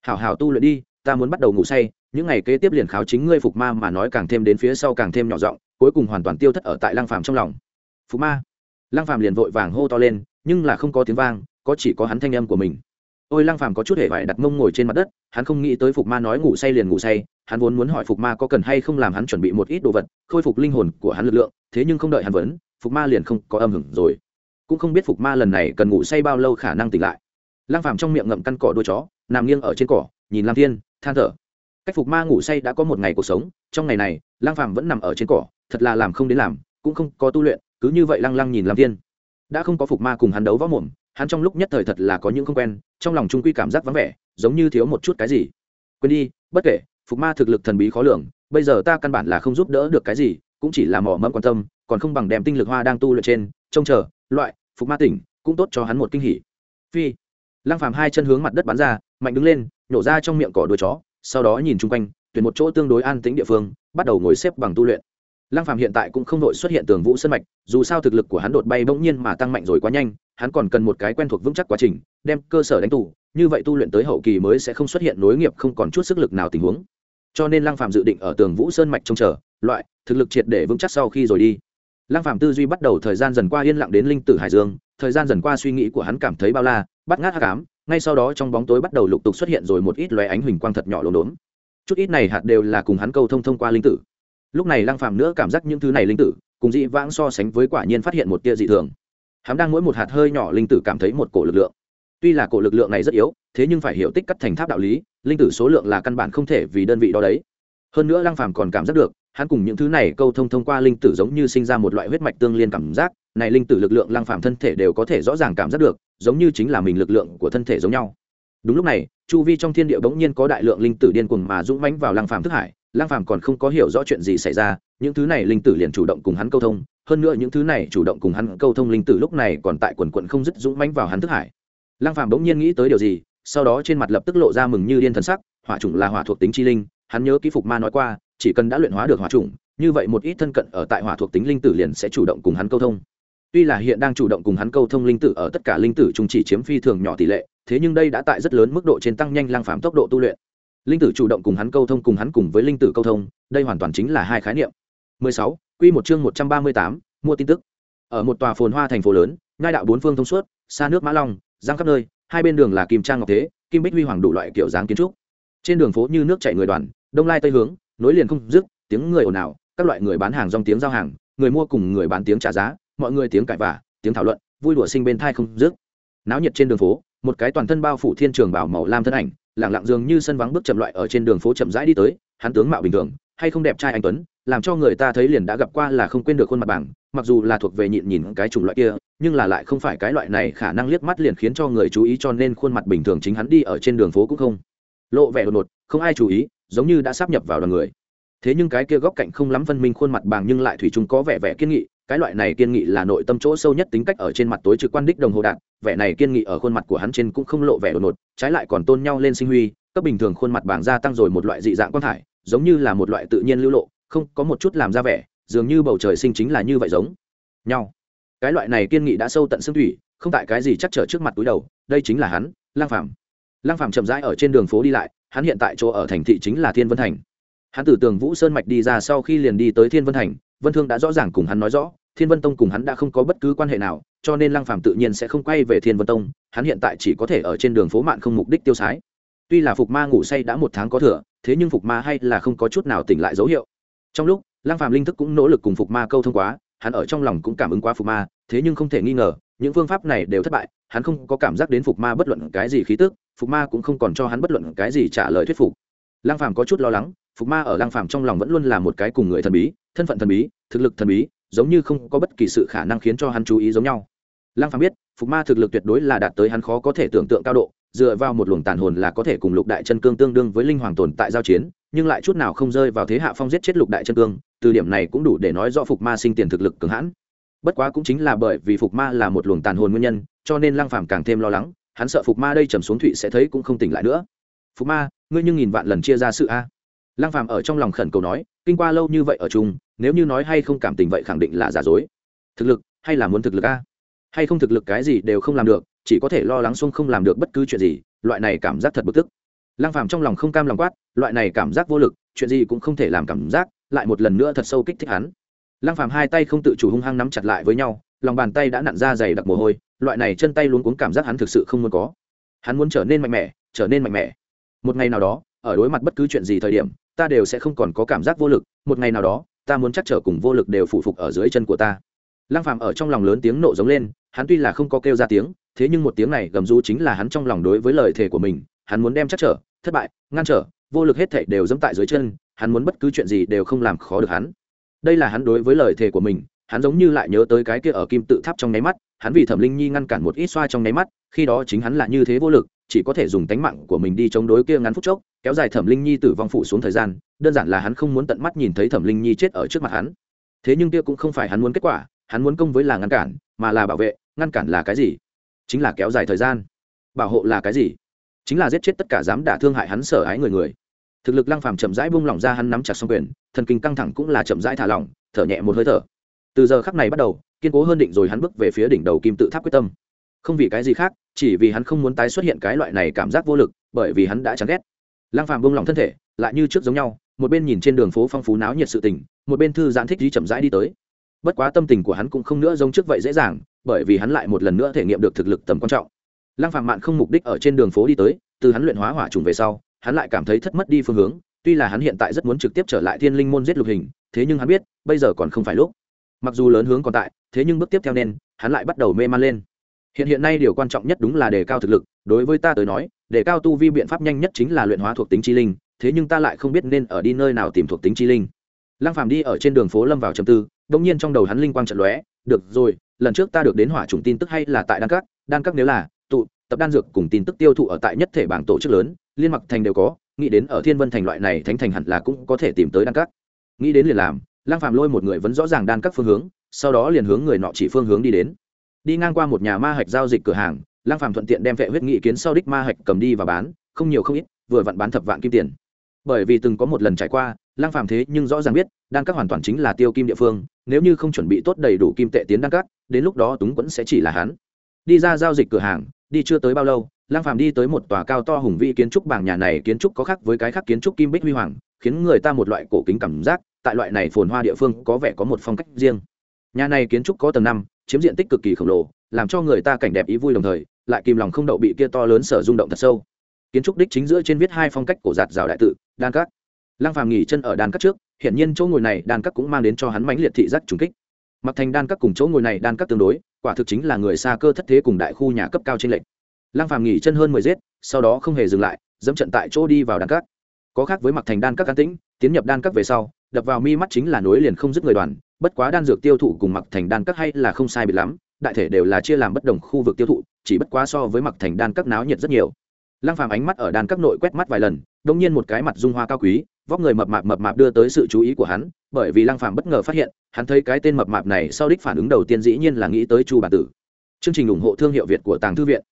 Hảo hảo tu luyện đi, ta muốn bắt đầu ngủ say, những ngày kế tiếp liền kháo chính ngươi phục ma mà nói càng thêm đến phía sau càng thêm nhỏ giọng, cuối cùng hoàn toàn tiêu thất ở tại lang phàm trong lòng. Phục ma. Lang phàm liền vội vàng hô to lên, nhưng là không có tiếng vang, có chỉ có hắn thanh âm của mình. Ôi lang phàm có chút hề vải đặt mông ngồi trên mặt đất, hắn không nghĩ tới phục ma nói ngủ say liền ngủ say hắn vốn muốn hỏi phục ma có cần hay không làm hắn chuẩn bị một ít đồ vật, khôi phục linh hồn của hắn lực lượng, thế nhưng không đợi hắn vấn, phục ma liền không có âm hưởng rồi. Cũng không biết phục ma lần này cần ngủ say bao lâu khả năng tỉnh lại. Lang phàm trong miệng ngậm căn cỏ đuôi chó, nằm nghiêng ở trên cỏ, nhìn lam thiên, than thở. Cách phục ma ngủ say đã có một ngày cuộc sống, trong ngày này lang phàm vẫn nằm ở trên cỏ, thật là làm không đến làm, cũng không có tu luyện, cứ như vậy lăng lăng nhìn lam thiên. Đã không có phục ma cùng hắn đấu võ mồm, hắn trong lúc nhất thời thật là có những không quen, trong lòng trung quy cảm giác vắng vẻ, giống như thiếu một chút cái gì. Quên đi, bất kể phục ma thực lực thần bí khó lường, bây giờ ta căn bản là không giúp đỡ được cái gì, cũng chỉ là mỏ mẫm quan tâm, còn không bằng đem tinh lực hoa đang tu luyện trên, trông chờ, loại, phục ma tỉnh, cũng tốt cho hắn một kinh hỉ. Phi, lăng phàm hai chân hướng mặt đất bắn ra, mạnh đứng lên, nổ ra trong miệng cỏ đuôi chó, sau đó nhìn chung quanh, tuyển một chỗ tương đối an tĩnh địa phương, bắt đầu ngồi xếp bằng tu luyện. Lăng phàm hiện tại cũng không đội xuất hiện tường vũ sân mạch, dù sao thực lực của hắn đột bay bỗng nhiên mà tăng mạnh rồi quá nhanh, hắn còn cần một cái quen thuộc vững chắc quá trình, đem cơ sở đánh tủ như vậy tu luyện tới hậu kỳ mới sẽ không xuất hiện nối nghiệp không còn chút sức lực nào tình huống cho nên lăng Phạm dự định ở tường vũ sơn mạch trông chờ, loại thực lực triệt để vững chắc sau khi rồi đi. Lăng Phạm tư duy bắt đầu thời gian dần qua yên lặng đến linh tử hải dương, thời gian dần qua suy nghĩ của hắn cảm thấy bao la, bắt ngát hạ cám ngay sau đó trong bóng tối bắt đầu lục tục xuất hiện rồi một ít loé ánh huỳnh quang thật nhỏ lốm đốm. Chút ít này hạt đều là cùng hắn câu thông thông qua linh tử. Lúc này lăng phàm nữa cảm giác những thứ này linh tử, cùng dị vãng so sánh với quả nhiên phát hiện một tia dị thường. Hắn đang mỗi một hạt hơi nhỏ linh tử cảm thấy một cổ lực lượng. Tuy là cổ lực lượng này rất yếu, thế nhưng phải hiểu tích cắt thành tháp đạo lý linh tử số lượng là căn bản không thể vì đơn vị đó đấy. Hơn nữa lăng phàm còn cảm giác được, hắn cùng những thứ này câu thông thông qua linh tử giống như sinh ra một loại huyết mạch tương liên cảm giác, này linh tử lực lượng lăng phàm thân thể đều có thể rõ ràng cảm giác được, giống như chính là mình lực lượng của thân thể giống nhau. Đúng lúc này, chu vi trong thiên địa bỗng nhiên có đại lượng linh tử điên cuồng mà dũng mãnh vào lăng phàm thức hải. Lăng phàm còn không có hiểu rõ chuyện gì xảy ra, những thứ này linh tử liền chủ động cùng hắn câu thông, hơn nữa những thứ này chủ động cùng hắn câu thông linh tử lúc này còn tại quần quận không dứt dũng mãnh vào hắn thức hải. Lăng phàm bỗng nhiên nghĩ tới điều gì sau đó trên mặt lập tức lộ ra mừng như điên thần sắc hỏa chủng là hỏa thuộc tính chi linh hắn nhớ ký phục ma nói qua chỉ cần đã luyện hóa được hỏa chủng như vậy một ít thân cận ở tại hỏa thuộc tính linh tử liền sẽ chủ động cùng hắn câu thông tuy là hiện đang chủ động cùng hắn câu thông linh tử ở tất cả linh tử chung chỉ chiếm phi thường nhỏ tỷ lệ thế nhưng đây đã tại rất lớn mức độ trên tăng nhanh lang phạm tốc độ tu luyện linh tử chủ động cùng hắn câu thông cùng hắn cùng với linh tử câu thông đây hoàn toàn chính là hai khái niệm 16. Quy một chương 138, mua tin tức. Ở một tòa phồn hoa thành phố lớn, ngai đạo bốn phương thông suốt, xa nước Mã Long, giang khắp nơi, hai bên đường là kim trang ngọc thế, kim bích huy hoàng đủ loại kiểu dáng kiến trúc. Trên đường phố như nước chảy người đoàn, đông lai tây hướng, nối liền không dứt, tiếng người ồn ào, các loại người bán hàng dòng tiếng giao hàng, người mua cùng người bán tiếng trả giá, mọi người tiếng cãi vả, tiếng thảo luận, vui đùa sinh bên thai không dứt. Náo nhiệt trên đường phố, một cái toàn thân bao phủ thiên trường bảo màu lam thân ảnh, lặng lặng dường như sân vắng bước chậm loại ở trên đường phố chậm rãi đi tới, hắn tướng mạo bình thường, hay không đẹp trai anh tuấn, làm cho người ta thấy liền đã gặp qua là không quên được khuôn mặt bảng mặc dù là thuộc về nhịn nhìn cái chủng loại kia nhưng là lại không phải cái loại này khả năng liếc mắt liền khiến cho người chú ý cho nên khuôn mặt bình thường chính hắn đi ở trên đường phố cũng không. Lộ vẻ đột ngột không ai chú ý giống như đã sắp nhập vào đoàn người. Thế nhưng cái kia góc cạnh không lắm phân minh khuôn mặt bằng nhưng lại thủy chung có vẻ vẻ kiên nghị cái loại này kiên nghị là nội tâm chỗ sâu nhất tính cách ở trên mặt tối trực quan đích đồng hồ đạn vẻ này kiên nghị ở khuôn mặt của hắn trên cũng không lộ vẻ đột ngột trái lại còn tôn nhau lên sinh huy cấp bình thường khuôn mặt bằng gia tăng rồi một loại dị dạng quan thải giống như là một loại tự nhiên lưu lộ, không có một chút làm ra vẻ, dường như bầu trời sinh chính là như vậy giống. Nhau. Cái loại này kiên nghị đã sâu tận xương thủy, không tại cái gì chắc trở trước mặt túi đầu, đây chính là hắn lang phàm. Lang phàm chậm rãi ở trên đường phố đi lại, hắn hiện tại chỗ ở thành thị chính là thiên vân thành. Hắn từ tường vũ sơn mạch đi ra sau khi liền đi tới thiên vân thành, vân thương đã rõ ràng cùng hắn nói rõ, thiên vân tông cùng hắn đã không có bất cứ quan hệ nào, cho nên lăng phàm tự nhiên sẽ không quay về thiên vân tông, hắn hiện tại chỉ có thể ở trên đường phố mạn không mục đích tiêu sái. Tuy là phục ma ngủ say đã một tháng có thừa thế nhưng phục ma hay là không có chút nào tỉnh lại dấu hiệu. Trong lúc, lăng phàm linh thức cũng nỗ lực cùng phục ma câu thông quá, hắn ở trong lòng cũng cảm ứng quá phục ma, thế nhưng không thể nghi ngờ, những phương pháp này đều thất bại, hắn không có cảm giác đến phục ma bất luận cái gì khí tức, phục ma cũng không còn cho hắn bất luận cái gì trả lời thuyết phục. Lăng phàm có chút lo lắng, phục ma ở lăng phàm trong lòng vẫn luôn là một cái cùng người thần bí, thân phận thần bí, thực lực thần bí, giống như không có bất kỳ sự khả năng khiến cho hắn chú ý giống nhau. Lăng phàm biết, phục ma thực lực tuyệt đối là đạt tới hắn khó có thể tưởng tượng cao độ dựa vào một luồng tàn hồn là có thể cùng lục đại chân cương tương đương với linh hoàng tồn tại giao chiến, nhưng lại chút nào không rơi vào thế hạ phong giết chết lục đại chân cương, từ điểm này cũng đủ để nói rõ phục ma sinh tiền thực lực cường hãn. Bất quá cũng chính là bởi vì phục ma là một luồng tàn hồn nguyên nhân, cho nên lăng phàm càng thêm lo lắng, hắn sợ phục ma đây trầm xuống thụy sẽ thấy cũng không tỉnh lại nữa. Phục ma, ngươi như nghìn vạn lần chia ra sự a. Lăng phàm ở trong lòng khẩn cầu nói, kinh qua lâu như vậy ở chung, nếu như nói hay không cảm tình vậy khẳng định là giả dối. Thực lực hay là muốn thực lực a? Hay không thực lực cái gì đều không làm được chỉ có thể lo lắng xuông không làm được bất cứ chuyện gì, loại này cảm giác thật bực tức. Lăng phàm trong lòng không cam lòng quát, loại này cảm giác vô lực, chuyện gì cũng không thể làm cảm giác, lại một lần nữa thật sâu kích thích hắn. Lăng phàm hai tay không tự chủ hung hăng nắm chặt lại với nhau, lòng bàn tay đã nặn ra dày đặc mồ hôi, loại này chân tay luống cuống cảm giác hắn thực sự không muốn có. Hắn muốn trở nên mạnh mẽ, trở nên mạnh mẽ. Một ngày nào đó, ở đối mặt bất cứ chuyện gì thời điểm, ta đều sẽ không còn có cảm giác vô lực, một ngày nào đó, ta muốn chắc trở cùng vô lực đều phụ phục ở dưới chân của ta. Lăng phàm ở trong lòng lớn tiếng nộ giống lên, hắn tuy là không có kêu ra tiếng thế nhưng một tiếng này gầm rú chính là hắn trong lòng đối với lời thề của mình, hắn muốn đem chắc trở, thất bại, ngăn trở, vô lực hết thảy đều dẫm tại dưới chân, hắn muốn bất cứ chuyện gì đều không làm khó được hắn. Đây là hắn đối với lời thề của mình, hắn giống như lại nhớ tới cái kia ở kim tự tháp trong nháy mắt, hắn vì thẩm linh nhi ngăn cản một ít xoa trong nháy mắt, khi đó chính hắn là như thế vô lực, chỉ có thể dùng tánh mạng của mình đi chống đối kia ngắn phút chốc, kéo dài thẩm linh nhi tử vong phụ xuống thời gian, đơn giản là hắn không muốn tận mắt nhìn thấy thẩm linh nhi chết ở trước mặt hắn. Thế nhưng kia cũng không phải hắn muốn kết quả, hắn muốn công với là ngăn cản, mà là bảo vệ, ngăn cản là cái gì? Chính là kéo dài thời gian. Bảo hộ là cái gì? Chính là giết chết tất cả dám đả thương hại hắn sở ái người người. Thực lực lăng phàm chậm rãi buông lỏng ra hắn nắm chặt song quyền, thần kinh căng thẳng cũng là chậm rãi thả lỏng, thở nhẹ một hơi thở. Từ giờ khắc này bắt đầu, kiên cố hơn định rồi hắn bước về phía đỉnh đầu kim tự tháp quyết tâm. Không vì cái gì khác, chỉ vì hắn không muốn tái xuất hiện cái loại này cảm giác vô lực, bởi vì hắn đã chán ghét. Lăng phàm buông lỏng thân thể, lại như trước giống nhau, một bên nhìn trên đường phố phong phú náo nhiệt sự tình, một bên thư giãn thích trí chậm rãi đi tới bất quá tâm tình của hắn cũng không nữa giống trước vậy dễ dàng, bởi vì hắn lại một lần nữa thể nghiệm được thực lực tầm quan trọng. Lăng phạm mạn không mục đích ở trên đường phố đi tới, từ hắn luyện hóa hỏa trùng về sau, hắn lại cảm thấy thất mất đi phương hướng, tuy là hắn hiện tại rất muốn trực tiếp trở lại thiên linh môn giết lục hình, thế nhưng hắn biết, bây giờ còn không phải lúc. Mặc dù lớn hướng còn tại, thế nhưng bước tiếp theo nên, hắn lại bắt đầu mê man lên. Hiện hiện nay điều quan trọng nhất đúng là đề cao thực lực, đối với ta tới nói, đề cao tu vi biện pháp nhanh nhất chính là luyện hóa thuộc tính chi linh, thế nhưng ta lại không biết nên ở đi nơi nào tìm thuộc tính chi linh. Lăng phàm đi ở trên đường phố lâm vào trầm tư đông nhiên trong đầu hắn linh quang trận lóe, được rồi, lần trước ta được đến hỏa trùng tin tức hay là tại đan các đan các nếu là, tụ, tập đan dược cùng tin tức tiêu thụ ở tại nhất thể bảng tổ chức lớn, liên mặc thành đều có, nghĩ đến ở thiên vân thành loại này thánh thành hẳn là cũng có thể tìm tới đan các. Nghĩ đến liền làm lang phàm lôi một người vẫn rõ ràng đan các phương hướng, sau đó liền hướng người nọ chỉ phương hướng đi đến. Đi ngang qua một nhà ma hạch giao dịch cửa hàng lang phàm thuận tiện đem vệ huyết nghị kiến sau đích ma hạch cầm đi và bán, không nhiều không ít, vừa vặn bán thập vạn kim tiền. Bởi vì từng có một lần trải qua lang phàm thế nhưng rõ ràng biết, đan các hoàn toàn chính là tiêu kim địa phương, nếu như không chuẩn bị tốt đầy đủ kim tệ tiến đan các, đến lúc đó túng quẫn sẽ chỉ là hắn. Đi ra giao dịch cửa hàng, đi chưa tới bao lâu lang phàm đi tới một tòa cao to hùng vĩ kiến trúc bảng nhà này, kiến trúc có khác với cái khác kiến trúc kim bích huy hoàng, khiến người ta một loại cổ kính cảm giác, tại loại này phồn hoa địa phương có vẻ có một phong cách riêng. Nhà này kiến trúc có tầng năm, chiếm diện tích cực kỳ khổng lồ, làm cho người ta cảnh đẹp ý vui đồng thời, lại kìm lòng không đậu bị kia to lớn sở rung động thật sâu. Kiến trúc đích chính giữa trên viết hai phong cách cổ giạt rào đại tự, đan các lăng phàm nghỉ chân ở đan cắt trước hiện nhiên chỗ ngồi này đan cắt cũng mang đến cho hắn mãnh liệt thị giác trùng kích. Mặc thành đan cắt cùng chỗ ngồi này đan cắt tương đối, quả thực chính là người xa cơ thất thế cùng đại khu nhà cấp cao trên lệnh lăng phàm nghỉ chân hơn mười giết, sau đó không hề dừng lại, dẫm trận tại chỗ đi vào đan cắt có khác với mặc thành đan cắt can tĩnh, tiến nhập đan cắt về sau, đập vào mi mắt chính là nối liền không dứt người đoàn, bất quá đan dược tiêu thụ cùng mặc thành đan cắt hay là không sai biệt lắm, đại thể đều là chia làm bất đồng khu vực tiêu thụ, chỉ bất quá so với mặc thành đan các náo nhiệt rất nhiều. Lăng phàm ánh mắt ở đan các nội quét mắt vài lần, đông nhiên một cái mặt dung hoa cao quý vóc người mập mạp mập mạp đưa tới sự chú ý của hắn bởi vì lăng phàm bất ngờ phát hiện hắn thấy cái tên mập mạp này sau đích phản ứng đầu tiên dĩ nhiên là nghĩ tới chu bản tử. Chương trình ủng hộ thương hiệu việt của tàng thư viện.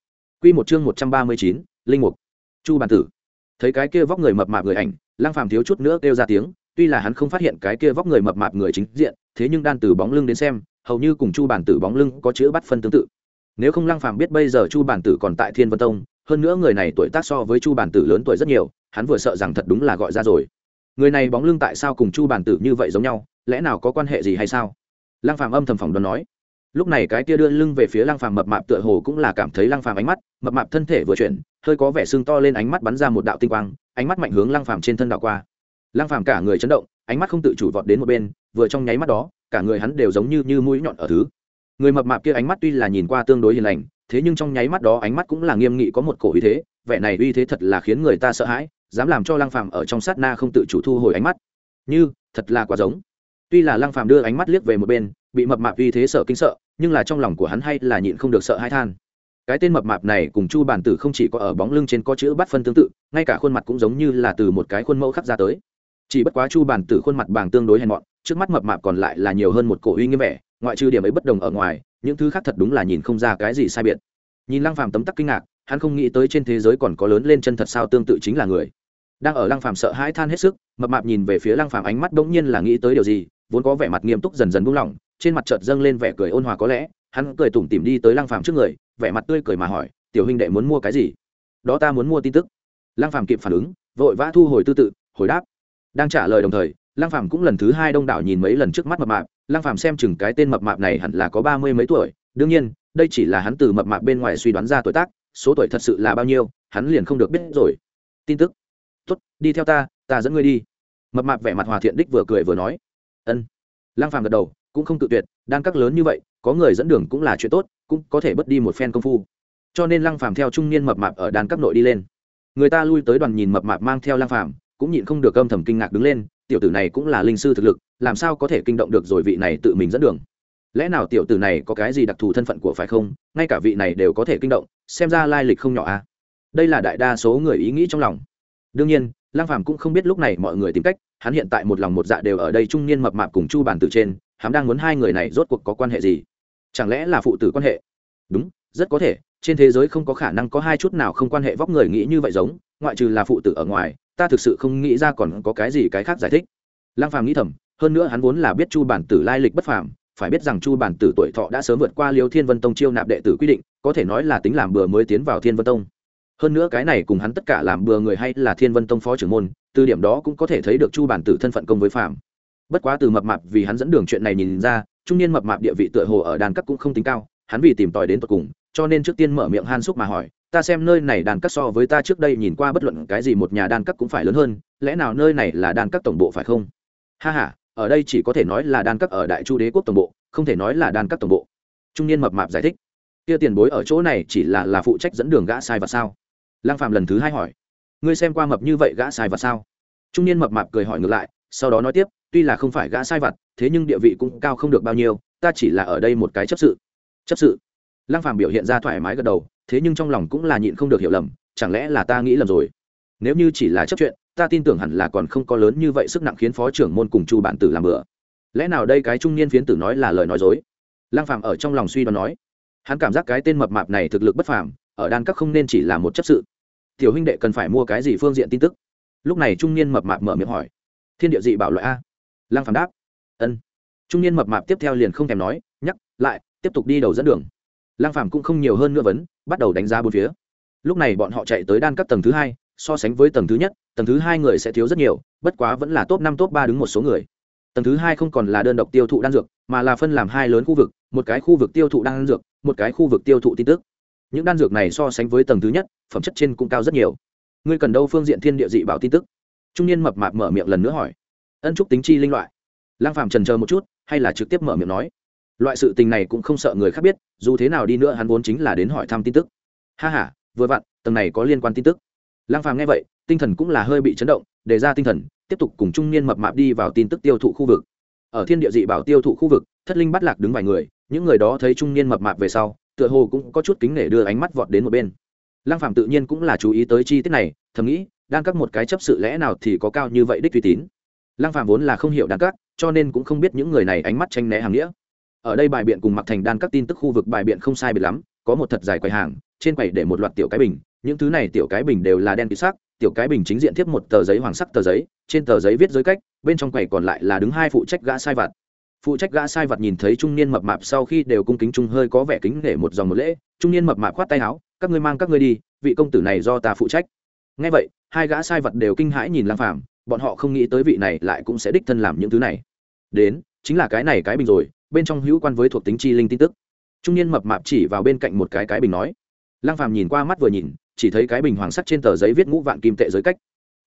Quy một chương một trăm ba mươi chín, linh mục. Chu bản tử. Thấy cái kia vóc người mập mạp người ảnh lăng phàm thiếu chút nữa kêu ra tiếng tuy là hắn không phát hiện cái kia vóc người mập mạp người chính diện thế nhưng đan từ bóng lưng đến xem hầu như cùng chu bản tử bóng lưng có chữ bắt phân tương tự. Nếu không lăng phàm biết bây giờ chu bản tử còn tại thiên vân tông hơn nữa người này tuổi tác so với chu bản tử lớn tuổi rất nhiều hắn vừa sợ rằng thật đúng là gọi ra rồi người này bóng lưng tại sao cùng chu bản tử như vậy giống nhau, lẽ nào có quan hệ gì hay sao? Lăng phàm âm thầm phỏng đoán nói. Lúc này cái kia đưa lưng về phía lăng phàm mập mạp tựa hồ cũng là cảm thấy lăng phàm ánh mắt, mập mạp thân thể vừa chuyển, hơi có vẻ sưng to lên ánh mắt bắn ra một đạo tinh quang, ánh mắt mạnh hướng lăng phàm trên thân đảo qua. Lăng phàm cả người chấn động, ánh mắt không tự chủ vọt đến một bên, vừa trong nháy mắt đó, cả người hắn đều giống như như mũi nhọn ở thứ. Người mập mạp kia ánh mắt tuy là nhìn qua tương đối hiền lành, thế nhưng trong nháy mắt đó ánh mắt cũng là nghiêm nghị có một cổ uy thế, vẻ này uy thế thật là khiến người ta sợ hãi dám làm cho lăng phàm ở trong sát na không tự chủ thu hồi ánh mắt. Như, thật là quá giống. Tuy là lăng phàm đưa ánh mắt liếc về một bên, bị mập mạp vì thế sợ kinh sợ, nhưng là trong lòng của hắn hay là nhịn không được sợ hãi than. Cái tên mập mạp này cùng chu bản tử không chỉ có ở bóng lưng trên có chữ bắt phân tương tự, ngay cả khuôn mặt cũng giống như là từ một cái khuôn mẫu khắc ra tới. Chỉ bất quá chu bản tử khuôn mặt bàng tương đối hèn mọn, trước mắt mập mạp còn lại là nhiều hơn một cổ uy nghiêm vẻ, ngoại trừ điểm ấy bất đồng ở ngoài, những thứ khác thật đúng là nhìn không ra cái gì sai biệt. Nhìn lăng phàm tấm tắc kinh ngạc, hắn không nghĩ tới trên thế giới còn có lớn lên chân thật sao tương tự chính là người đang ở lăng phàm sợ hãi than hết sức, mập mạp nhìn về phía lăng phàm ánh mắt đống nhiên là nghĩ tới điều gì, vốn có vẻ mặt nghiêm túc dần dần buông lỏng, trên mặt chợt dâng lên vẻ cười ôn hòa có lẽ, hắn cười tủm tỉm đi tới lăng phàm trước người, vẻ mặt tươi cười mà hỏi, tiểu huynh đệ muốn mua cái gì? Đó ta muốn mua tin tức. Lăng phàm kịp phản ứng, vội vã thu hồi tư tự, hồi đáp. Đang trả lời đồng thời, lăng phàm cũng lần thứ hai đông đảo nhìn mấy lần trước mắt mập mạp, lăng phàm xem chừng cái tên mập mạp này hẳn là có ba mươi mấy tuổi, đương nhiên, đây chỉ là hắn từ mập mạp bên ngoài suy đoán ra tuổi tác, số tuổi thật sự là bao nhiêu, hắn liền không được biết rồi. Tin tức tốt, đi theo ta ta dẫn ngươi đi. Mập mạp vẻ mặt hòa thiện đích vừa cười vừa nói. Ân. Lăng phàm gật đầu, cũng không tự tuyệt đan các lớn như vậy, có người dẫn đường cũng là chuyện tốt, cũng có thể bớt đi một phen công phu. Cho nên lăng phàm theo trung niên mập mạp ở đan các nội đi lên. Người ta lui tới đoàn nhìn mập mạp mang theo lăng phàm, cũng nhịn không được âm thầm kinh ngạc đứng lên, tiểu tử này cũng là linh sư thực lực, làm sao có thể kinh động được rồi vị này tự mình dẫn đường? Lẽ nào tiểu tử này có cái gì đặc thù thân phận của phải không? Ngay cả vị này đều có thể kinh động, xem ra lai lịch không nhỏ à? đây là đại đa số người ý nghĩ trong lòng đương nhiên lang phàm cũng không biết lúc này mọi người tìm cách, hắn hiện tại một lòng một dạ đều ở đây trung niên mập mạp cùng chu bàn từ trên, hắn đang muốn hai người này rốt cuộc có quan hệ gì? Chẳng lẽ là phụ tử quan hệ? Đúng, rất có thể, trên thế giới không có khả năng có hai chút nào không quan hệ vóc người nghĩ như vậy giống, ngoại trừ là phụ tử ở ngoài, ta thực sự không nghĩ ra còn có cái gì cái khác giải thích. Lang phàm nghĩ thầm, hơn nữa hắn vốn là biết chu bản tử lai lịch bất phàm, phải biết rằng chu bản tử tuổi thọ đã sớm vượt qua liêu thiên vân tông chiêu nạp đệ tử quy định, có thể nói là tính làm bừa mới tiến vào thiên vân tông hơn nữa cái này cùng hắn tất cả làm bừa người hay là thiên vân tông phó trưởng môn, từ điểm đó cũng có thể thấy được chu bản tử thân phận công với phạm bất quá từ mập mạp vì hắn dẫn đường chuyện này nhìn ra, trung niên mập mạp địa vị tựa hồ ở đàn cấp cũng không tính cao, hắn vì tìm tòi đến tận cùng, cho nên trước tiên mở miệng han xúc mà hỏi, ta xem nơi này đàn cắt so với ta trước đây nhìn qua bất luận cái gì một nhà đàn cắt cũng phải lớn hơn, lẽ nào nơi này là đàn cắt tổng bộ phải không? Ha h a ở đây chỉ có thể nói là đàn cắt ở đại chu đế quốc tổng bộ, không thể nói là đàn cắt tổng bộ. Trung niên mập mạp giải thích, kia tiền bối ở chỗ này chỉ là là phụ trách dẫn đường gã sai và sao? Lang phạm lần thứ hai hỏi, ngươi xem qua mập như vậy gã sai vật sao? Trung niên mập mạp cười hỏi ngược lại, sau đó nói tiếp, tuy là không phải gã sai vặt, thế nhưng địa vị cũng cao không được bao nhiêu, ta chỉ là ở đây một cái chấp sự. Chấp sự? Lang phàm biểu hiện ra thoải mái gật đầu, thế nhưng trong lòng cũng là nhịn không được hiểu lầm, chẳng lẽ là ta nghĩ lầm rồi? Nếu như chỉ là chấp chuyện, ta tin tưởng hẳn là còn không có lớn như vậy sức nặng khiến phó trưởng môn cùng chu bản tử làm bữa lẽ nào đây cái trung niên phiến tử nói là lời nói dối? Lang phàm ở trong lòng suy đoán nói, hắn cảm giác cái tên mập mạp này thực lực bất phàm, ở đan các không nên chỉ là một chấp sự tiểu huynh đệ cần phải mua cái gì phương diện tin tức? Lúc này trung niên mập mạp mở miệng hỏi. Thiên địa dị bảo loại a. Lăng phàm đáp. Ân. Trung niên mập mạp tiếp theo liền không thèm nói, nhắc lại, tiếp tục đi đầu dẫn đường. Lăng phàm cũng không nhiều hơn nữa vấn, bắt đầu đánh giá bốn phía. Lúc này bọn họ chạy tới đan cấp tầng thứ hai, so sánh với tầng thứ nhất, tầng thứ hai người sẽ thiếu rất nhiều, bất quá vẫn là top năm, top ba đứng một số người. Tầng thứ hai không còn là đơn độc tiêu thụ đan dược, mà là phân làm hai lớn khu vực, một cái khu vực tiêu thụ đan dược, một cái khu vực tiêu thụ tin tức những đan dược này so sánh với tầng thứ nhất, phẩm chất trên cũng cao rất nhiều. Ngươi cần đâu phương diện thiên địa dị bảo tin tức? Trung niên mập mạp mở miệng lần nữa hỏi. Ân trúc tính chi linh loại. Lang phàm trần chờ một chút, hay là trực tiếp mở miệng nói. Loại sự tình này cũng không sợ người khác biết, dù thế nào đi nữa hắn vốn chính là đến hỏi thăm tin tức. Ha ha, vừa vặn, tầng này có liên quan tin tức. Lang phàm nghe vậy, tinh thần cũng là hơi bị chấn động, đề ra tinh thần, tiếp tục cùng trung niên mập mạp đi vào tin tức tiêu thụ khu vực. Ở thiên địa dị bảo tiêu thụ khu vực, thất linh bắt lạc đứng vài người, những người đó thấy trung niên mập mạp về sau tựa hồ cũng có chút kính nể đưa ánh mắt vọt đến một bên. Lăng phạm tự nhiên cũng là chú ý tới chi tiết này, thầm nghĩ, đang các một cái chấp sự lẽ nào thì có cao như vậy đích uy tín. Lăng phạm vốn là không hiểu đan các, cho nên cũng không biết những người này ánh mắt tranh né hàng nghĩa. Ở đây bài biện cùng mặc thành đan các tin tức khu vực bài biện không sai biệt lắm, có một thật dài quầy hàng, trên quầy để một loạt tiểu cái bình, những thứ này tiểu cái bình đều là đen kỹ sắc, tiểu cái bình chính diện tiếp một tờ giấy hoàng sắc tờ giấy, trên tờ giấy viết giới cách, bên trong quầy còn lại là đứng hai phụ trách gã sai vặt phụ trách gã sai vật nhìn thấy trung niên mập mạp sau khi đều cung kính trung hơi có vẻ kính để một dòng một lễ, trung niên mập mạp khoát tay áo, các ngươi mang các ngươi đi, vị công tử này do ta phụ trách. Ngay vậy, hai gã sai vật đều kinh hãi nhìn lang phàm, bọn họ không nghĩ tới vị này lại cũng sẽ đích thân làm những thứ này. Đến, chính là cái này cái bình rồi, bên trong hữu quan với thuộc tính chi linh tin tức. Trung niên mập mạp chỉ vào bên cạnh một cái cái bình nói. Lang phàm nhìn qua mắt vừa nhìn, chỉ thấy cái bình hoàng sắc trên tờ giấy viết ngũ vạn kim tệ giới cách.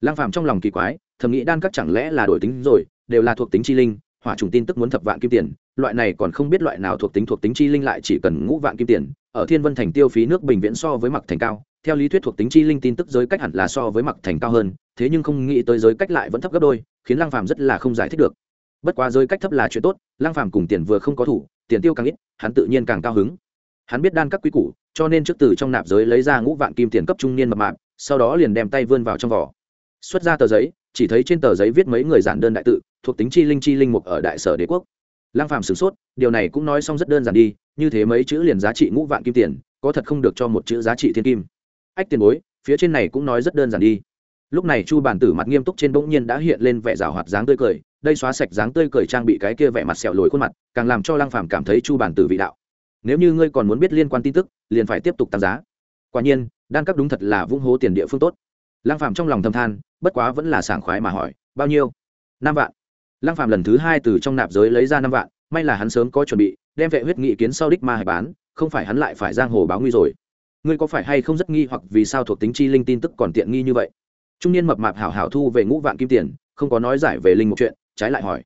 Lang phàm trong lòng kỳ quái, thầm nghĩ đan các chẳng lẽ là đổi tính rồi, đều là thuộc tính chi linh hỏa trùng tin tức muốn thập vạn kim tiền, loại này còn không biết loại nào thuộc tính thuộc tính chi linh lại chỉ cần ngũ vạn kim tiền, ở thiên vân thành tiêu phí nước bình viễn so với mặc thành cao, theo lý thuyết thuộc tính chi linh tin tức giới cách hẳn là so với mặc thành cao hơn, thế nhưng không nghĩ tới giới cách lại vẫn thấp gấp đôi, khiến lăng phàm rất là không giải thích được. Bất quá giới cách thấp là chuyện tốt, lăng phàm cùng tiền vừa không có thủ, tiền tiêu càng ít, hắn tự nhiên càng cao hứng. Hắn biết đan các quý củ, cho nên trước từ trong nạp giới lấy ra ngũ vạn kim tiền cấp trung niên mập mạp, sau đó liền đem tay vươn vào trong vỏ. Xuất ra tờ giấy, chỉ thấy trên tờ giấy viết mấy người giản đơn đại tự thuộc tính chi linh chi linh mục ở đại sở đế quốc. Lang phàm sửng sốt, điều này cũng nói xong rất đơn giản đi, như thế mấy chữ liền giá trị ngũ vạn kim tiền, có thật không được cho một chữ giá trị thiên kim. Ách tiền bối, phía trên này cũng nói rất đơn giản đi. Lúc này chu bản tử mặt nghiêm túc trên bỗng nhiên đã hiện lên vẻ rào hoạt dáng tươi cười, đây xóa sạch dáng tươi cười trang bị cái kia vẻ mặt sẹo lồi khuôn mặt, càng làm cho lang phàm cảm thấy chu bản tử vị đạo. Nếu như ngươi còn muốn biết liên quan tin tức, liền phải tiếp tục tăng giá. Quả nhiên, đan cấp đúng thật là vung hố tiền địa phương tốt. Lang phàm trong lòng thầm than, bất quá vẫn là sảng khoái mà hỏi, bao nhiêu? Năm vạn lăng phàm lần thứ hai từ trong nạp giới lấy ra năm vạn, may là hắn sớm có chuẩn bị, đem vệ huyết nghị kiến sau đích ma hải bán, không phải hắn lại phải giang hồ báo nguy rồi. Ngươi có phải hay không rất nghi hoặc vì sao thuộc tính chi linh tin tức còn tiện nghi như vậy? Trung niên mập mạp hảo hảo thu về ngũ vạn kim tiền, không có nói giải về linh một chuyện, trái lại hỏi.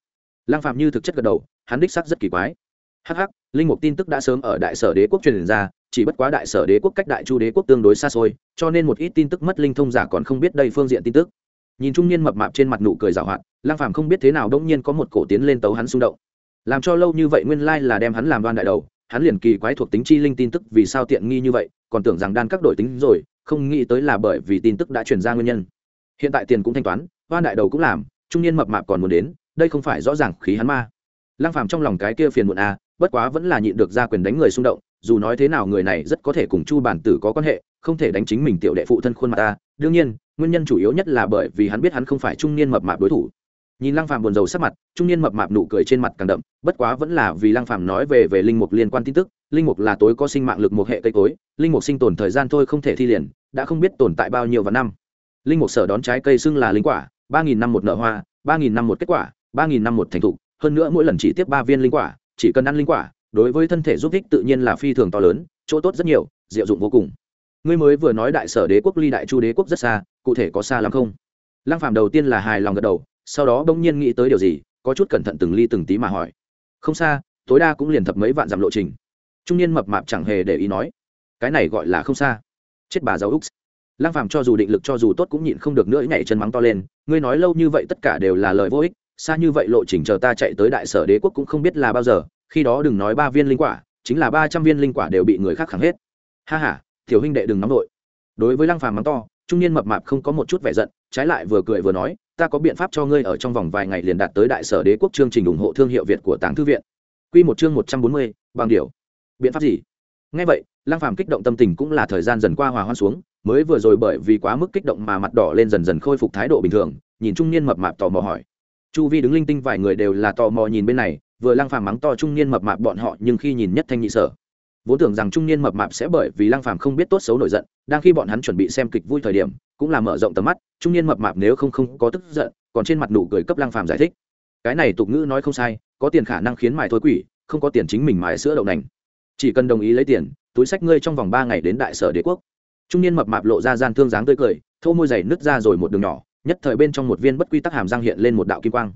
Lăng phạm như thực chất gật đầu, hắn đích sắc rất kỳ quái. Hắc hắc, linh mục tin tức đã sớm ở đại sở đế quốc truyền ra, chỉ bất quá đại sở đế quốc cách đại chu đế quốc tương đối xa xôi, cho nên một ít tin tức mất linh thông giả còn không biết đây phương diện tin tức nhìn trung niên mập mạp trên mặt nụ cười giảo hoạt lang phàm không biết thế nào đông nhiên có một cổ tiến lên tấu hắn xung động. Làm cho lâu như vậy nguyên lai là đem hắn làm đoan đại đầu, hắn liền kỳ quái thuộc tính chi linh tin tức vì sao tiện nghi như vậy, còn tưởng rằng đan các đổi tính rồi, không nghĩ tới là bởi vì tin tức đã truyền ra nguyên nhân. Hiện tại tiền cũng thanh toán, đoan đại đầu cũng làm, trung niên mập mạp còn muốn đến, đây không phải rõ ràng khí hắn ma. Lang phàm trong lòng cái kia phiền muộn à bất quá vẫn là nhịn được ra quyền đánh người xung động, dù nói thế nào người này rất có thể cùng chu bản tử có quan hệ, không thể đánh chính mình tiểu đệ phụ thân khuôn mặt ta, đương nhiên nguyên nhân chủ yếu nhất là bởi vì hắn biết hắn không phải trung niên mập mạp đối thủ nhìn lăng phàm buồn rầu sắc mặt, trung niên mập mạp nụ cười trên mặt càng đậm, bất quá vẫn là vì lăng phàm nói về về linh mục liên quan tin tức, linh mục là tối có sinh mạng lực một hệ cây cối, linh mục sinh tồn thời gian thôi không thể thi liền, đã không biết tồn tại bao nhiêu và năm linh mục sở đón trái cây xưng là linh quả, ba nghìn năm một nợ hoa, ba nghìn năm một kết quả, ba nghìn năm một thành thụ. hơn nữa mỗi lần chỉ tiếp ba viên linh quả, chỉ cần ăn linh quả, đối với thân thể giúp ích tự nhiên là phi thường to lớn, chỗ tốt rất nhiều, diệu dụng vô cùng ngươi mới vừa nói đại sở đế quốc ly đại chu đế quốc rất xa cụ thể có xa lắm không? Lăng phàm đầu tiên là hài lòng gật đầu, sau đó bỗng nhiên nghĩ tới điều gì, có chút cẩn thận từng ly từng tí mà hỏi. Không xa, tối đa cũng liền thập mấy vạn dặm lộ trình. Trung niên mập mạp chẳng hề để ý nói, cái này gọi là không xa. Chết bà giáo úc. Lăng phàm cho dù định lực cho dù tốt cũng nhịn không được nữa nhảy chân mắng to lên, ngươi nói lâu như vậy tất cả đều là lời vô ích, xa như vậy lộ trình chờ ta chạy tới đại sở đế quốc cũng không biết là bao giờ, khi đó đừng nói ba viên linh quả, chính là ba trăm viên linh quả đều bị người khác khẳng hết. Ha ha, tiểu huynh đệ đừng nóng đội đối với lăng phàm mắng to trung niên mập mạp không có một chút vẻ giận trái lại vừa cười vừa nói ta có biện pháp cho ngươi ở trong vòng vài ngày liền đạt tới đại sở đế quốc chương trình ủng hộ thương hiệu việt của tàng thư viện. Quy một chương một trăm bốn mươi, bằng điều. Biện pháp gì? Ngay vậy Lang phàm kích động tâm tình cũng là thời gian dần qua hòa hoan xuống mới vừa rồi bởi vì quá mức kích động mà mặt đỏ lên dần dần khôi phục thái độ bình thường nhìn trung niên mập mạp tò mò hỏi. Chu vi đứng linh tinh vài người đều là tò mò nhìn bên này vừa Lang phàm mắng to trung niên mập mạp bọn họ nhưng khi nhìn nhất thanh nhị sở vốn tưởng rằng trung niên mập mạp sẽ bởi vì lăng phàm không biết tốt xấu nổi giận, đang khi bọn hắn chuẩn bị xem kịch vui thời điểm, cũng là mở rộng tầm mắt, trung niên mập mạp nếu không không có tức giận, còn trên mặt nụ cười cấp lăng phàm giải thích. Cái này tục ngữ nói không sai, có tiền khả năng khiến mài thôi quỷ, không có tiền chính mình mài sữa đậu nành. Chỉ cần đồng ý lấy tiền, túi sách ngươi trong vòng ba ngày đến đại sở đế quốc. Trung niên mập mạp lộ ra gian thương dáng tươi cười, thô môi dày nứt ra rồi một đường nhỏ, nhất thời bên trong một viên bất quy tắc hàm răng hiện lên một đạo kim quang.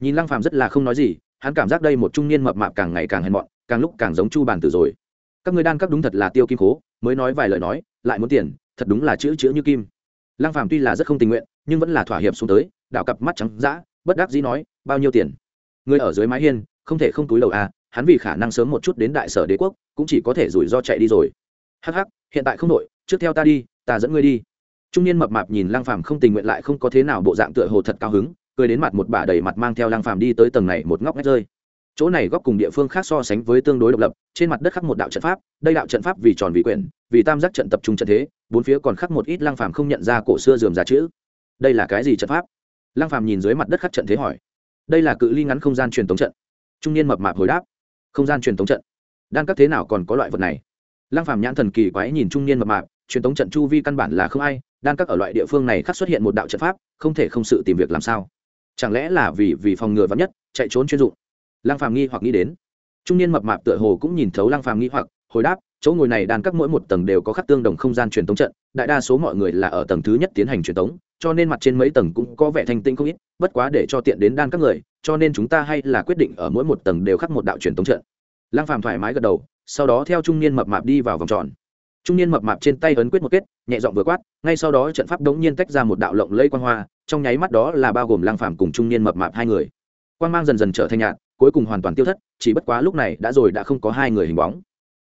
Nhìn lăng phàm rất là không nói gì, hắn cảm giác đây một trung niên mập mạp càng ngày càng hèn mọn, càng lúc càng giống chu bàn tử rồi các người đan các đúng thật là tiêu kim cố mới nói vài lời nói, lại muốn tiền, thật đúng là chữ chữ như kim. Lăng phàm tuy là rất không tình nguyện, nhưng vẫn là thỏa hiệp xuống tới đạo cặp mắt trắng dã, bất đắc dĩ nói, bao nhiêu tiền? Người ở dưới mái hiên, không thể không túi đầu à hắn vì khả năng sớm một chút đến đại sở đế quốc, cũng chỉ có thể rủi ro chạy đi rồi. Hắc hắc, hiện tại không đội trước theo ta đi, ta dẫn ngươi đi. Trung niên mập mạp nhìn lăng phàm không tình nguyện lại không có thế nào bộ dạng tựa hồ thật cao hứng, cười đến mặt một bà đầy mặt mang theo lăng phàm đi tới tầng này một ngóc ngách rơi chỗ này góc cùng địa phương khác so sánh với tương đối độc lập, trên mặt đất khắc một đạo trận pháp, đây đạo trận pháp vì tròn vì quyển, vì tam giác trận tập trung trận thế, bốn phía còn khắc một ít lang phàm không nhận ra cổ xưa dườm giá chữ. Đây là cái gì trận pháp? Lang phàm nhìn dưới mặt đất khắc trận thế hỏi. Đây là cự ly ngắn không gian truyền tống trận. Trung niên mập mạp hồi đáp. Không gian truyền tống trận. Đan các thế nào còn có loại vật này? Lang phàm nhãn thần kỳ quái nhìn trung niên mập mạp, truyền tống trận chu vi căn bản là không ai đan các ở loại địa phương này khắc xuất hiện một đạo trận pháp, không thể không sự tìm việc làm sao? Chẳng lẽ là vì vì phòng ngừa vắn nhất, chạy trốn chuyên dụng? Lăng phàm nghi hoặc nghĩ đến. Trung niên mập mạp tựa hồ cũng nhìn thấu lăng phàm nghi hoặc, hồi đáp, chỗ ngồi này đàn các mỗi một tầng đều có khắc tương đồng không gian truyền tống trận, đại đa số mọi người là ở tầng thứ nhất tiến hành truyền tống, cho nên mặt trên mấy tầng cũng có vẻ thanh tinh không ít, bất quá để cho tiện đến đan các người, cho nên chúng ta hay là quyết định ở mỗi một tầng đều khắc một đạo truyền tống trận. Lăng phàm thoải mái gật đầu, sau đó theo trung niên mập mạp đi vào vòng tròn. Trung niên mập mạp trên tay ấn quyết một kết, nhẹ giọng vừa quát, ngay sau đó trận pháp đống nhiên tách ra một đạo lộng lây quang hoa, trong nháy mắt đó là bao gồm lăng phàm cùng trung niên mập mạp hai người. Quang mang dần dần trở thành nhạt cuối cùng hoàn toàn tiêu thất chỉ bất quá lúc này đã rồi đã không có hai người hình bóng.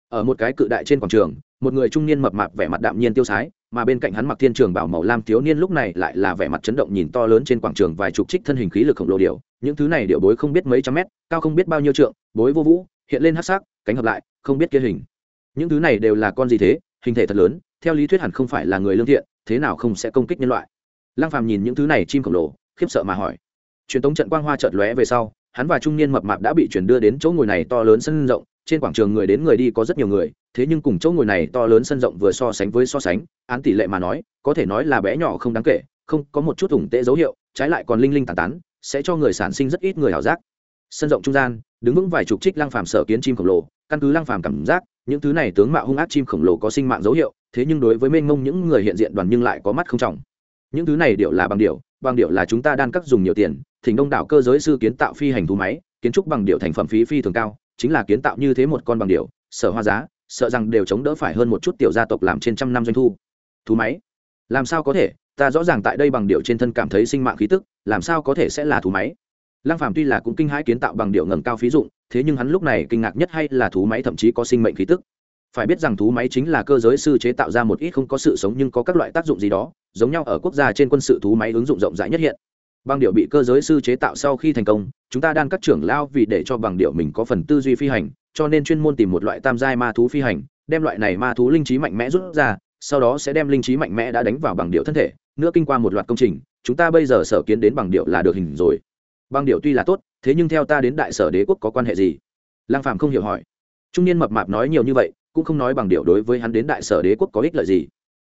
Ở một cái cự đại trên quảng trường một người trung niên mập mạp vẻ mặt đạm nhiên tiêu sái mà bên cạnh hắn mặc thiên trường bảo màu lam thiếu niên lúc này lại là vẻ mặt chấn động nhìn to lớn trên quảng trường vài chục trích thân hình khí lực khổng lồ điều, những thứ này điệu bối không biết mấy trăm mét cao không biết bao nhiêu trượng bối vô vũ hiện lên hát sắc cánh hợp lại không biết kia hình. Những thứ này đều là con gì thế hình thể thật lớn theo lý thuyết hẳn không phải là người lương thiện thế nào không sẽ công kích nhân loại. Lăng phàm nhìn những thứ này chim khổng lồ khiếp sợ mà hỏi. Truyền tống trận quang hoa chợt lóe về sau hắn và trung niên mập mạp đã bị chuyển đưa đến chỗ ngồi này to lớn sân rộng, trên quảng trường người đến người đi có rất nhiều người, thế nhưng cùng chỗ ngồi này to lớn sân rộng vừa so sánh với so sánh, án tỷ lệ mà nói, có thể nói là bé nhỏ không đáng kể, không, có một chút thủng tệ dấu hiệu, trái lại còn linh linh tàn tán, sẽ cho người sản sinh rất ít người ảo giác. Sân rộng trung gian, đứng vững vài chục trích lăng phàm sở kiến chim khổng lồ, căn cứ lăng phàm cảm giác, những thứ này tướng mạo hung ác chim khổng lồ có sinh mạng dấu hiệu, thế nhưng đối với mênh mông những người hiện diện đoàn nhưng lại có mắt không trọng. Những thứ này điệu là bằng điệu bằng điệu là chúng ta đang cắt dùng nhiều tiền thỉnh đông đảo cơ giới sư kiến tạo phi hành thú máy, kiến trúc bằng điệu thành phẩm phí phi thường cao, chính là kiến tạo như thế một con bằng điệu, sở hoa giá, sợ rằng đều chống đỡ phải hơn một chút tiểu gia tộc làm trên trăm năm doanh thu. Thú máy? Làm sao có thể? Ta rõ ràng tại đây bằng điệu trên thân cảm thấy sinh mạng khí tức, làm sao có thể sẽ là thú máy? Lăng phàm tuy là cũng kinh hãi kiến tạo bằng điệu ngầm cao phí dụng, thế nhưng hắn lúc này kinh ngạc nhất hay là thú máy thậm chí có sinh mệnh khí tức? Phải biết rằng thú máy chính là cơ giới sư chế tạo ra một ít không có sự sống nhưng có các loại tác dụng gì đó, giống nhau ở quốc gia trên quân sự thú máy ứng dụng rộng rãi nhất hiện bằng điệu bị cơ giới sư chế tạo sau khi thành công, chúng ta đang các trưởng lao vì để cho bằng điệu mình có phần tư duy phi hành, cho nên chuyên môn tìm một loại tam giai ma thú phi hành, đem loại này ma thú linh trí mạnh mẽ rút ra, sau đó sẽ đem linh trí mạnh mẽ đã đánh vào bằng điệu thân thể, nữa kinh qua một loạt công trình, chúng ta bây giờ sở kiến đến bằng điệu là được hình rồi. Bằng điệu tuy là tốt, thế nhưng theo ta đến đại sở đế quốc có quan hệ gì? Lang phạm không hiểu hỏi. Trung niên mập mạp nói nhiều như vậy, cũng không nói bằng điệu đối với hắn đến đại sở đế quốc có ích lợi gì.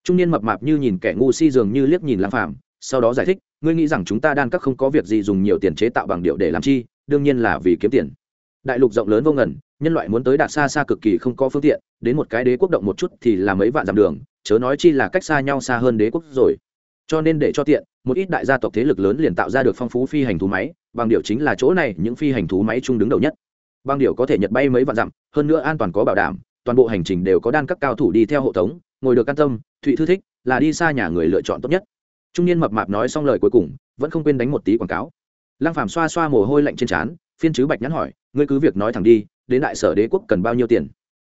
Trung niên mập mạp như nhìn kẻ ngu si dường như liếc nhìn lang phạm sau đó giải thích, ngươi nghĩ rằng chúng ta đan các không có việc gì dùng nhiều tiền chế tạo bằng điệu để làm chi, đương nhiên là vì kiếm tiền. Đại lục rộng lớn vô ngần, nhân loại muốn tới đạt xa xa cực kỳ không có phương tiện, đến một cái đế quốc động một chút thì là mấy vạn dặm đường, chớ nói chi là cách xa nhau xa hơn đế quốc rồi. Cho nên để cho tiện, một ít đại gia tộc thế lực lớn liền tạo ra được phong phú phi hành thú máy, bằng điệu chính là chỗ này những phi hành thú máy chung đứng đầu nhất. Bằng điệu có thể nhật bay mấy vạn dặm, hơn nữa an toàn có bảo đảm, toàn bộ hành trình đều có đan các cao thủ đi theo hộ tống, ngồi được can tâm, thụy thư thích, là đi xa nhà người lựa chọn tốt nhất trung niên mập mạp nói xong lời cuối cùng, vẫn không quên đánh một tí quảng cáo. Lăng phàm xoa xoa mồ hôi lạnh trên trán, phiên chứ bạch nhắn hỏi, ngươi cứ việc nói thẳng đi, đến đại sở đế quốc cần bao nhiêu tiền?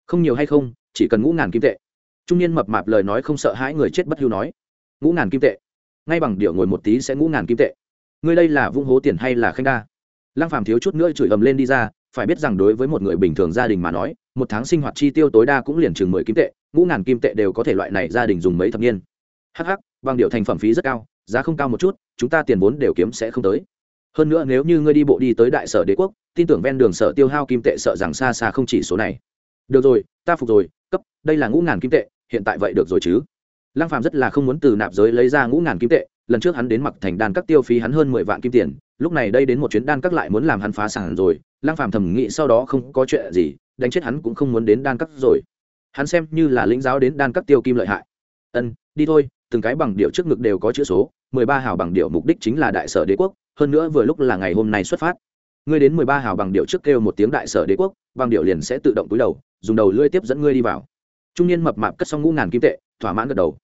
Không nhiều hay không, chỉ cần ngũ ngàn kim tệ. Trung niên mập mạp lời nói không sợ hãi người chết bất hưu nói, ngũ ngàn kim tệ? Ngay bằng điệu ngồi một tí sẽ ngũ ngàn kim tệ. Ngươi đây là vung hố tiền hay là khanh đa? Lăng phàm thiếu chút nữa chửi ầm lên đi ra, phải biết rằng đối với một người bình thường gia đình mà nói, một tháng sinh hoạt chi tiêu tối đa cũng liền chừng mười kim tệ, ngũ ngàn kim tệ đều có thể loại này gia đình dùng mấy thập niên. Hắc hắc bằng điều thành phẩm phí rất cao, giá không cao một chút, chúng ta tiền vốn đều kiếm sẽ không tới. Hơn nữa nếu như ngươi đi bộ đi tới đại sở đế quốc, tin tưởng ven đường sở tiêu hao kim tệ sợ rằng xa xa không chỉ số này. Được rồi, ta phục rồi, cấp, đây là ngũ ngàn kim tệ, hiện tại vậy được rồi chứ? Lăng phàm rất là không muốn từ nạp giới lấy ra ngũ ngàn kim tệ, lần trước hắn đến mặc thành đan các tiêu phí hắn hơn mười vạn kim tiền, lúc này đây đến một chuyến đan các lại muốn làm hắn phá sản rồi, lăng phàm thầm nghĩ sau đó không có chuyện gì, đánh chết hắn cũng không muốn đến đan các rồi. Hắn xem như là lĩnh giáo đến đan các tiêu kim lợi hại. Ân, đi thôi từng cái bằng điệu trước ngực đều có chữ số, mười ba hào bằng điệu mục đích chính là đại sở đế quốc, hơn nữa vừa lúc là ngày hôm nay xuất phát. Ngươi đến mười ba hào bằng điệu trước kêu một tiếng đại sở đế quốc, bằng điệu liền sẽ tự động túi đầu, dùng đầu lưỡi tiếp dẫn ngươi đi vào. Trung niên mập mạp cất xong ngũ ngàn kim tệ, thỏa mãn gật đầu.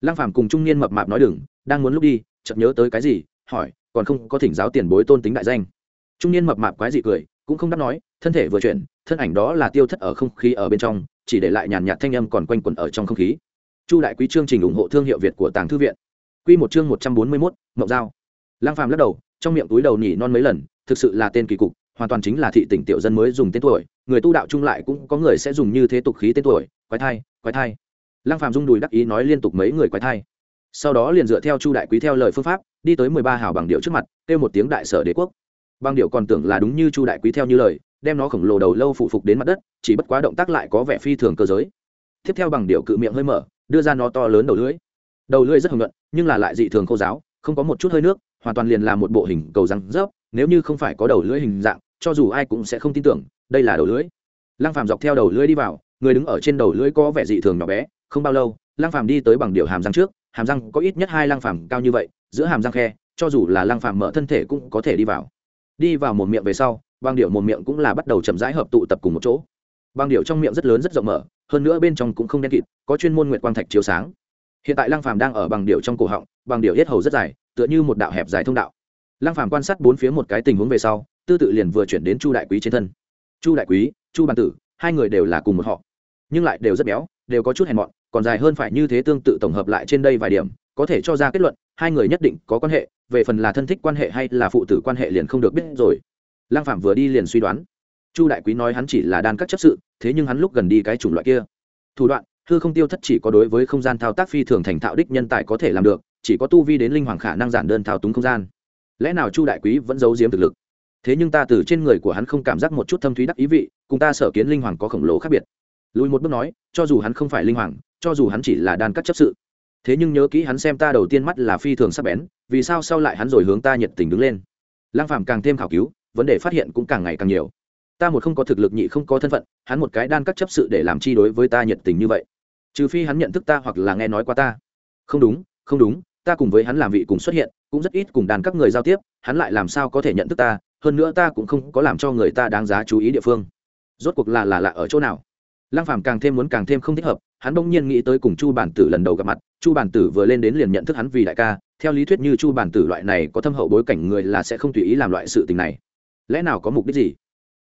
Lăng phàm cùng trung niên mập mạp nói đừng, đang muốn lúc đi, chợt nhớ tới cái gì, hỏi, còn không có thỉnh giáo tiền bối tôn tính đại danh. Trung niên mập mạp quái dị cười, cũng không đáp nói, thân thể vừa chuyển, thân ảnh đó là tiêu thất ở không khí ở bên trong, chỉ để lại nhàn nhạt thanh âm còn quanh quẩn ở trong không khí chu đại quý chương trình ủng hộ thương hiệu việt của tàng thư viện. Quy một chương một trăm bốn mươi 141, ngọc giao. Lăng phàm lắc đầu trong miệng túi đầu nhỉ non mấy lần thực sự là tên kỳ cục hoàn toàn chính là thị tỉnh tiểu dân mới dùng tên tuổi người tu đạo chung lại cũng có người sẽ dùng như thế tục khí tên tuổi quái thai quái thai. Lăng phàm rung đùi đắc ý nói liên tục mấy người quái thai. Sau đó liền dựa theo chu đại quý theo lời phương pháp đi tới mười ba hào bằng điệu trước mặt kêu một tiếng đại sở đế quốc. Bằng điệu còn tưởng là đúng như chu đại quý theo như lời đem nó khổng lồ đầu lâu phụ phục đến mặt đất chỉ bất quá động tác lại có vẻ phi thường cơ giới. Tiếp theo bằng điệu cự miệng hơi mở đưa ra nó to lớn đầu lưỡi. Đầu lưỡi rất hồng nhuận, nhưng là lại dị thường khô giáo không có một chút hơi nước, hoàn toàn liền là một bộ hình cầu răng rớp, nếu như không phải có đầu lưỡi hình dạng, cho dù ai cũng sẽ không tin tưởng, đây là đầu lưỡi. Lăng phàm dọc theo đầu lưỡi đi vào, người đứng ở trên đầu lưỡi có vẻ dị thường nhỏ bé, không bao lâu, lăng phàm đi tới bằng điệu hàm răng trước, hàm răng có ít nhất hai lăng phàm cao như vậy, giữa hàm răng khe, cho dù là lăng phàm mở thân thể cũng có thể đi vào. Đi vào một miệng về sau, bằng điệu một miệng cũng là bắt đầu chậm rãi hợp tụ tập cùng một chỗ. Băng điệu trong miệng rất lớn rất rộng mở, hơn nữa bên trong cũng không đen kịt, có chuyên môn nguyện quang thạch chiếu sáng. Hiện tại lăng phàm đang ở bằng điệu trong cổ họng bằng điệu hết hầu rất dài, tựa như một đạo hẹp dài thông đạo. Lăng phàm quan sát bốn phía một cái tình huống về sau, tư tự liền vừa chuyển đến chu đại quý trên thân. Chu đại quý, chu bàn tử, hai người đều là cùng một họ, nhưng lại đều rất béo, đều có chút hèn mọn, còn dài hơn phải như thế tương tự tổng hợp lại trên đây vài điểm, có thể cho ra kết luận, hai người nhất định có quan hệ, về phần là thân thích quan hệ hay là phụ tử quan hệ liền không được biết rồi. Lăng phạm vừa đi liền suy đoán chu đại quý nói hắn chỉ là đan các chấp sự, thế nhưng hắn lúc gần đi cái chủng loại kia. Thủ đoạn, hư không tiêu thất chỉ có đối với không gian thao tác phi thường thành thạo đích nhân tài có thể làm được, chỉ có tu vi đến linh hoàng khả năng giản đơn thao túng không gian. Lẽ nào chu đại quý vẫn giấu giếm thực lực? Thế nhưng ta từ trên người của hắn không cảm giác một chút thâm thúy đắc ý vị, cùng ta sở kiến linh hoàng có khổng lồ khác biệt. Lùi một bước nói, cho dù hắn không phải linh hoàng, cho dù hắn chỉ là đan cắt chấp sự, thế nhưng nhớ kỹ hắn xem ta đầu tiên mắt là phi thường sắp bén, vì sao sau lại hắn rồi hướng ta nhiệt tình đứng lên? Lang phàm càng thêm khảo cứu, vấn đề phát hiện cũng càng ngày càng nhiều ta một không có thực lực nhị không có thân phận, hắn một cái đan cắt chấp sự để làm chi đối với ta nhiệt tình như vậy. Trừ phi hắn nhận thức ta hoặc là nghe nói qua ta. Không đúng không đúng, ta cùng với hắn làm vị cùng xuất hiện, cũng rất ít cùng đàn các người giao tiếp, hắn lại làm sao có thể nhận thức ta, hơn nữa ta cũng không có làm cho người ta đáng giá chú ý địa phương. Rốt cuộc là là lạ ở chỗ nào? Lăng phàm càng thêm muốn càng thêm không thích hợp, hắn bỗng nhiên nghĩ tới cùng chu bản tử lần đầu gặp mặt, chu bản tử vừa lên đến liền nhận thức hắn vì đại ca, theo lý thuyết như chu bản tử loại này có thâm hậu bối cảnh người là sẽ không tùy ý làm loại sự tình này. Lẽ nào có mục đích gì?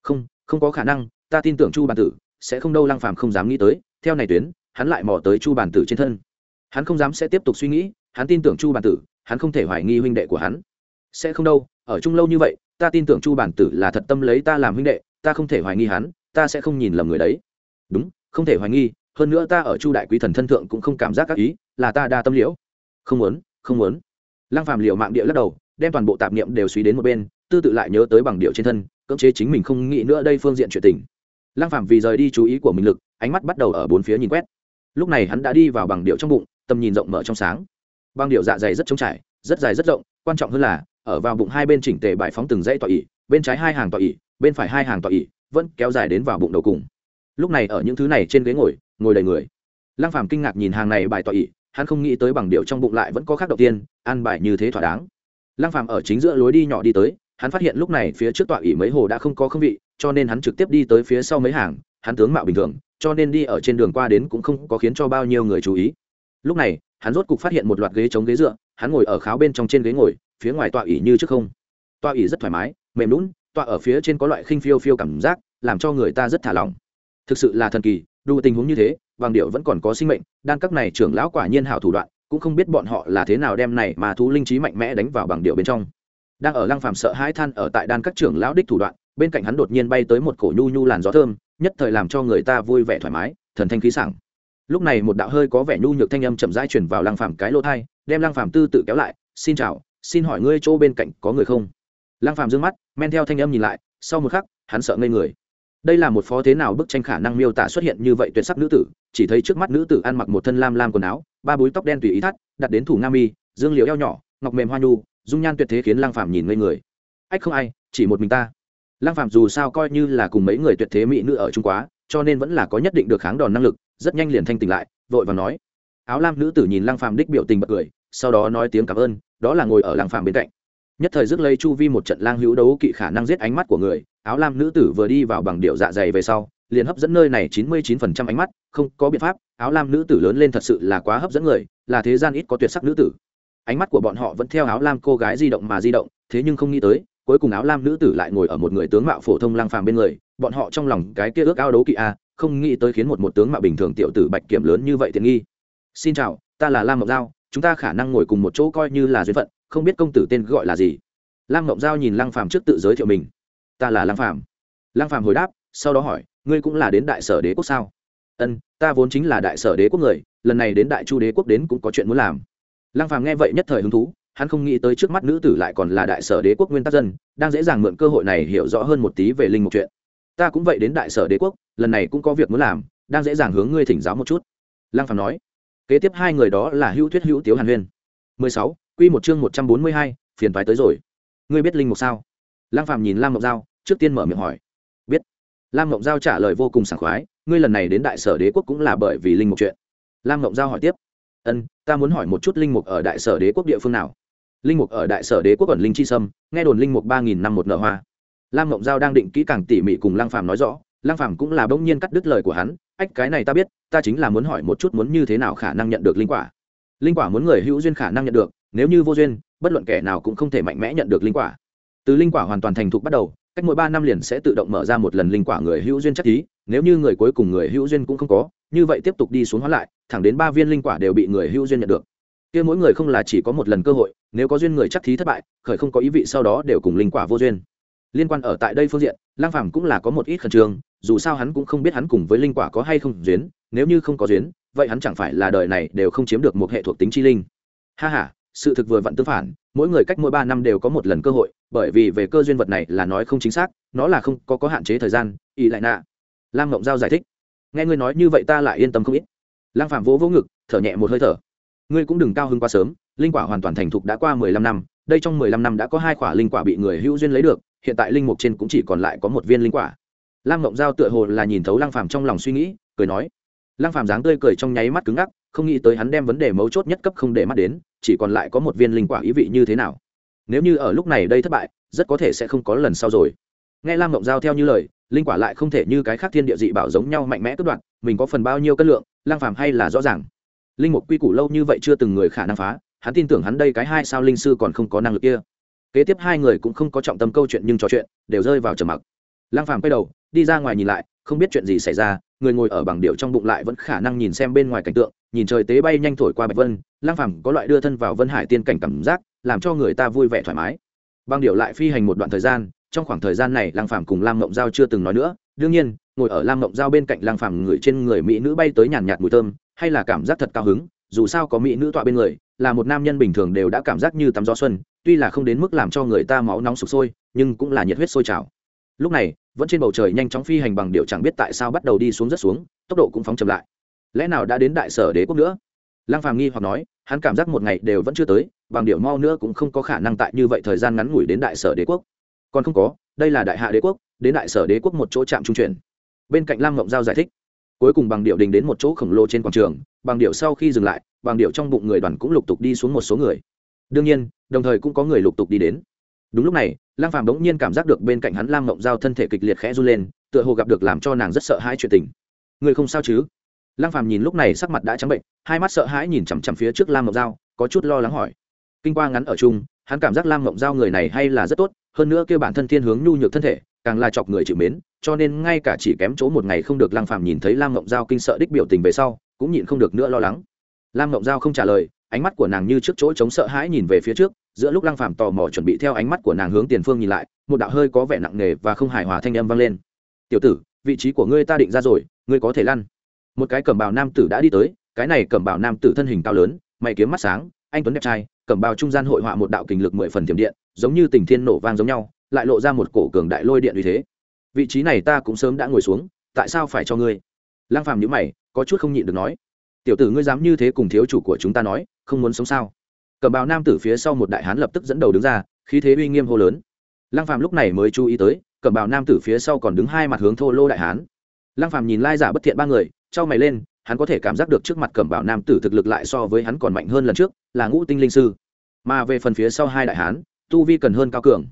Không không có khả năng, ta tin tưởng chu bản tử sẽ không đâu, lăng phàm không dám nghĩ tới, theo này tuyến, hắn lại mò tới chu bản tử trên thân. Hắn không dám sẽ tiếp tục suy nghĩ, hắn tin tưởng chu bản tử, hắn không thể hoài nghi huynh đệ của hắn. Sẽ không đâu, ở chung lâu như vậy, ta tin tưởng chu bản tử là thật tâm lấy ta làm huynh đệ, ta không thể hoài nghi hắn, ta sẽ không nhìn lầm người đấy. Đúng, không thể hoài nghi, hơn nữa ta ở chu đại quý thần thân thượng cũng không cảm giác các ý, là ta đa tâm liễu. Không muốn không muốn. Lăng phàm liều mạng địa lắc đầu, đem toàn bộ tạp niệm đều suy đến một bên, tư tự lại nhớ tới bằng điệu trên thân cưỡng chế chính mình không nghĩ nữa đây phương diện chuyện tình. Lăng Phạm vì rời đi chú ý của mình lực, ánh mắt bắt đầu ở bốn phía nhìn quét. Lúc này hắn đã đi vào bằng điệu trong bụng, tầm nhìn rộng mở trong sáng. Bằng điệu dạ dày rất trống trải, rất dài rất rộng, quan trọng hơn là, ở vào bụng hai bên chỉnh tề bãi phóng từng dãy tọa ỉ, bên trái hai hàng tọa ỉ, bên phải hai hàng tọa ỉ, vẫn kéo dài đến vào bụng đầu cùng. Lúc này ở những thứ này trên ghế ngồi ngồi đầy người. Lăng phàm kinh ngạc nhìn hàng này bài tọa ỉ, hắn không nghĩ tới bằng điệu trong bụng lại vẫn có khác đầu tiên, ăn bài như thế thỏa đáng. Lăng phàm ở chính giữa lối đi nhỏ đi tới hắn phát hiện lúc này phía trước tọa ỉ mấy hồ đã không có không vị, cho nên hắn trực tiếp đi tới phía sau mấy hàng, hắn tướng mạo bình thường, cho nên đi ở trên đường qua đến cũng không có khiến cho bao nhiêu người chú ý. Lúc này, hắn rốt cục phát hiện một loạt ghế chống ghế dựa, hắn ngồi ở kháo bên trong trên ghế ngồi, phía ngoài tọa ỉ như trước không. Tọa ỉ rất thoải mái, mềm lún tọa ở phía trên có loại khinh phiêu phiêu cảm giác, làm cho người ta rất thả lỏng. Thực sự là thần kỳ đủ tình huống như thế, vàng điệu vẫn còn có sinh mệnh, đan các này trưởng lão quả nhiên hảo thủ đoạn, cũng không biết bọn họ là thế nào đem này mà thú linh trí mạnh mẽ đánh vào bằng điệu bên trong đang ở lăng phàm sợ hãi than ở tại đan các trưởng lão đích thủ đoạn, bên cạnh hắn đột nhiên bay tới một cổ nhu nhu làn gió thơm, nhất thời làm cho người ta vui vẻ thoải mái, thần thanh khí sảng. Lúc này một đạo hơi có vẻ nhu nhược thanh âm chậm rãi truyền vào lăng phàm cái lỗ thai, đem lăng phàm tư tự kéo lại, xin chào, xin hỏi ngươi chỗ bên cạnh có người không? Lăng phàm dương mắt, men theo thanh âm nhìn lại, sau một khắc, hắn sợ ngây người. Đây là một phó thế nào bức tranh khả năng miêu tả xuất hiện như vậy tuyệt sắc nữ tử, chỉ thấy trước mắt nữ tử ăn mặc một thân lam lam quần áo, ba búi tóc đen tùy ý thắt, đặt đến thủ nga mi, dương liễu eo nhỏ, ngọc mềm hoa nhu dung nhan tuyệt thế khiến lăng phàm nhìn ngây người. Ách không ai, chỉ một mình ta. Lăng phàm dù sao coi như là cùng mấy người tuyệt thế mỹ nữ ở trung quá, cho nên vẫn là có nhất định được kháng đòn năng lực, rất nhanh liền thanh tỉnh lại, vội và nói. Áo lam nữ tử nhìn lăng phàm đích biểu tình bật cười, sau đó nói tiếng cảm ơn, đó là ngồi ở lăng phàm bên cạnh. Nhất thời rước lấy chu vi một trận lang hữu đấu kỵ khả năng giết ánh mắt của người, áo lam nữ tử vừa đi vào bằng điệu dạ dày về sau, liền hấp dẫn nơi này chín mươi chín phần trăm ánh mắt, không có biện pháp, áo lam nữ tử lớn lên thật sự là quá hấp dẫn người, là thế gian ít có tuyệt sắc nữ tử ánh mắt của bọn họ vẫn theo áo lam cô gái di động mà di động, thế nhưng không nghĩ tới, cuối cùng áo lam nữ tử lại ngồi ở một người tướng mạo phổ thông lang phàm bên người, bọn họ trong lòng cái kia ước ao đấu kỵ a, không nghĩ tới khiến một một tướng mạo bình thường tiểu tử bạch kiểm lớn như vậy tiện nghi. Xin chào, ta là lam ngọc giao, chúng ta khả năng ngồi cùng một chỗ coi như là duyên phận, không biết công tử tên gọi là gì. Lam ngọc giao nhìn Lang phàm trước tự giới thiệu mình. Ta là Lang phàm. Lang phàm hồi đáp, sau đó hỏi, ngươi cũng là đến đại sở đế quốc sao? Ân, ta vốn chính là đại sở đế quốc người, lần này đến đại chu đế quốc đến cũng có chuyện muốn làm lăng phàm nghe vậy nhất thời hứng thú hắn không nghĩ tới trước mắt nữ tử lại còn là đại sở đế quốc nguyên tắc dân đang dễ dàng mượn cơ hội này hiểu rõ hơn một tí về linh mục chuyện. Ta cũng vậy đến đại sở đế quốc lần này cũng có việc muốn làm đang dễ dàng hướng ngươi thỉnh giáo một chút. Lăng phàm nói. Kế tiếp hai người đó là hữu thuyết hữu tiếu hàn huyên. 16, quy một chương 142, phiền toái tới rồi. Ngươi biết linh mục sao? Lăng phàm nhìn lam ngọc giao trước tiên mở miệng hỏi. Biết. Lam ngọc giao trả lời vô cùng sảng khoái. Ngươi lần này đến đại sở đế quốc cũng là bởi vì linh mục chuyện. Lam ngọc giao hỏi tiếp ân, ta muốn hỏi một chút linh mục ở đại sở đế quốc địa phương nào? Linh mục ở đại sở đế quốc ẩn linh chi sâm, nghe đồn linh mục ba nghìn năm một nợ hoa. Lam ngọc giao đang định kỹ càng tỉ mỉ cùng Lang phàm nói rõ Lang phàm cũng là bỗng nhiên cắt đứt lời của hắn, ách, cái này ta biết, ta chính là muốn hỏi một chút muốn như thế nào khả năng nhận được linh quả. Linh quả muốn người hữu duyên khả năng nhận được, nếu như vô duyên, bất luận kẻ nào cũng không thể mạnh mẽ nhận được linh quả. Từ linh quả hoàn toàn thành thục bắt đầu, cách mỗi ba năm liền sẽ tự động mở ra một lần linh quả người hữu duyên chắc thí nếu như người cuối cùng người hữu duyên cũng không có như vậy tiếp tục đi xuống hóa lại, thẳng đến ba viên linh quả đều bị người hữu duyên nhận được. Kia mỗi người không là chỉ có một lần cơ hội, nếu có duyên người chắc thí thất bại, khởi không có ý vị sau đó đều cùng linh quả vô duyên. Liên quan ở tại đây phương diện, lang phàm cũng là có một ít khẩn trương, dù sao hắn cũng không biết hắn cùng với linh quả có hay không duyên, nếu như không có duyên, vậy hắn chẳng phải là đời này đều không chiếm được một hệ thuộc tính chi linh. Ha ha, sự thực vừa vặn tương phản, mỗi người cách mỗi ba năm đều có một lần cơ hội, bởi vì về cơ duyên vật này là nói không chính xác, nó là không có có hạn chế thời gian, ý lại nạ. Lam ngọng giao giải thích nghe ngươi nói như vậy ta lại yên tâm không ít. Lang phạm vỗ vỗ ngực, thở nhẹ một hơi thở. Ngươi cũng đừng cao hơn quá sớm, linh quả hoàn toàn thành thục đã qua mười lăm năm, đây trong mười lăm năm đã có hai quả linh quả bị người hữu duyên lấy được, hiện tại linh mục trên cũng chỉ còn lại có một viên linh quả. Lam mộng giao tựa hồ là nhìn thấu lang phàm trong lòng suy nghĩ, cười nói. Lang phàm dáng tươi cười trong nháy mắt cứng ngắc, không nghĩ tới hắn đem vấn đề mấu chốt nhất cấp không để mắt đến, chỉ còn lại có một viên linh quả ý vị như thế nào. Nếu như ở lúc này đây thất bại, rất có thể sẽ không có lần sau rồi. Nghe lam mộng giao theo như lời linh quả lại không thể như cái khác thiên địa dị bảo giống nhau mạnh mẽ cất đoạn mình có phần bao nhiêu cân lượng, lang phàm hay là rõ ràng. Linh mục quy củ lâu như vậy chưa từng người khả năng phá, hắn tin tưởng hắn đây cái hai sao linh sư còn không có năng lực kia. Kế tiếp hai người cũng không có trọng tâm câu chuyện nhưng trò chuyện, đều rơi vào trầm mặc. Lang phàm quay đầu, đi ra ngoài nhìn lại, không biết chuyện gì xảy ra, người ngồi ở bằng điệu trong bụng lại vẫn khả năng nhìn xem bên ngoài cảnh tượng, nhìn trời tế bay nhanh thổi qua bạch vân, lang phàm có loại đưa thân vào vân hải tiên cảnh cảm giác, làm cho người ta vui vẻ thoải mái. Bằng điệu lại phi hành một đoạn thời gian trong khoảng thời gian này lang phàm cùng lam ngọng giao chưa từng nói nữa. Đương nhiên, ngồi ở lam ngọng giao bên cạnh lang phàm người trên người mỹ nữ bay tới nhàn nhạt mùi thơm, hay là cảm giác thật cao hứng, dù sao có mỹ nữ tọa bên người, là một nam nhân bình thường đều đã cảm giác như tắm gió xuân, tuy là không đến mức làm cho người ta máu nóng sục sôi, nhưng cũng là nhiệt huyết sôi trào. Lúc này, vẫn trên bầu trời nhanh chóng phi hành bằng điệu chẳng biết tại sao bắt đầu đi xuống rất xuống, tốc độ cũng phóng chậm lại. Lẽ nào đã đến đại sở đế quốc nữa? Lang phàm nghi hoặc nói, hắn cảm giác một ngày đều vẫn chưa tới, bằng điệu mau nữa cũng không có khả năng tại như vậy thời gian ngắn ngủi đến đại sở đế quốc còn không có, đây là đại hạ đế quốc, đến đại sở đế quốc một chỗ trạm trung chuyển. Bên cạnh lam ngộng giao giải thích, cuối cùng bằng điệu đình đến một chỗ khổng lồ trên quảng trường, bằng điệu sau khi dừng lại, bằng điệu trong bụng người đoàn cũng lục tục đi xuống một số người. Đương nhiên, đồng thời cũng có người lục tục đi đến. Đúng lúc này lang phàm bỗng nhiên cảm giác được bên cạnh hắn lam mộng giao thân thể kịch liệt khẽ run lên, tựa hồ gặp được làm cho nàng rất sợ hãi chuyện tình. Người không sao chứ? Lang phàm nhìn lúc này sắc mặt đã trắng bệnh, hai mắt sợ hãi nhìn chằm chằm phía trước lam mộng giao, có chút lo lắng hỏi. Kinh qua ngắn ở chung hắn cảm giác lam mộng giao người này hay là rất tốt, hơn nữa kêu bản thân thiên hướng nhu nhược thân thể, càng là chọc người chịu mến, cho nên ngay cả chỉ kém chỗ một ngày không được lang phàm nhìn thấy lam mộng giao kinh sợ đích biểu tình về sau, cũng nhịn không được nữa lo lắng. Lam mộng giao không trả lời, ánh mắt của nàng như trước chỗ chống sợ hãi nhìn về phía trước, giữa lúc lăng phàm tò mò chuẩn bị theo ánh mắt của nàng hướng tiền phương nhìn lại, một đạo hơi có vẻ nặng nề và không hài hòa thanh âm vang lên. Tiểu tử, vị trí của ngươi ta định ra rồi, ngươi có thể lăn. Một cái cẩm bào nam tử đã đi tới, cái này cẩm bào nam tử thân hình cao lớn, mày kiếm mắt sáng, anh tuấn đẹp trai cẩm bào trung gian hội họa một đạo kình lực mười phần tiềm điện, giống như tình thiên nổ vang giống nhau, lại lộ ra một cổ cường đại lôi điện uy thế. Vị trí này ta cũng sớm đã ngồi xuống, tại sao phải cho ngươi? Lang phàm nhíu mày, có chút không nhịn được nói. Tiểu tử ngươi dám như thế cùng thiếu chủ của chúng ta nói, không muốn sống sao? Cẩm bào nam tử phía sau một đại hán lập tức dẫn đầu đứng ra, khí thế uy nghiêm hô lớn. Lang phàm lúc này mới chú ý tới, cẩm bào nam tử phía sau còn đứng hai mặt hướng thô lô đại hán. Lang phàm nhìn lai giả bất thiện ba người trao mày lên hắn có thể cảm giác được trước mặt cẩm bào nam tử thực lực lại so với hắn còn mạnh hơn lần trước, là ngũ tinh linh sư. Mà về phần phía sau hai đại hán, tu vi cần hơn cao cường.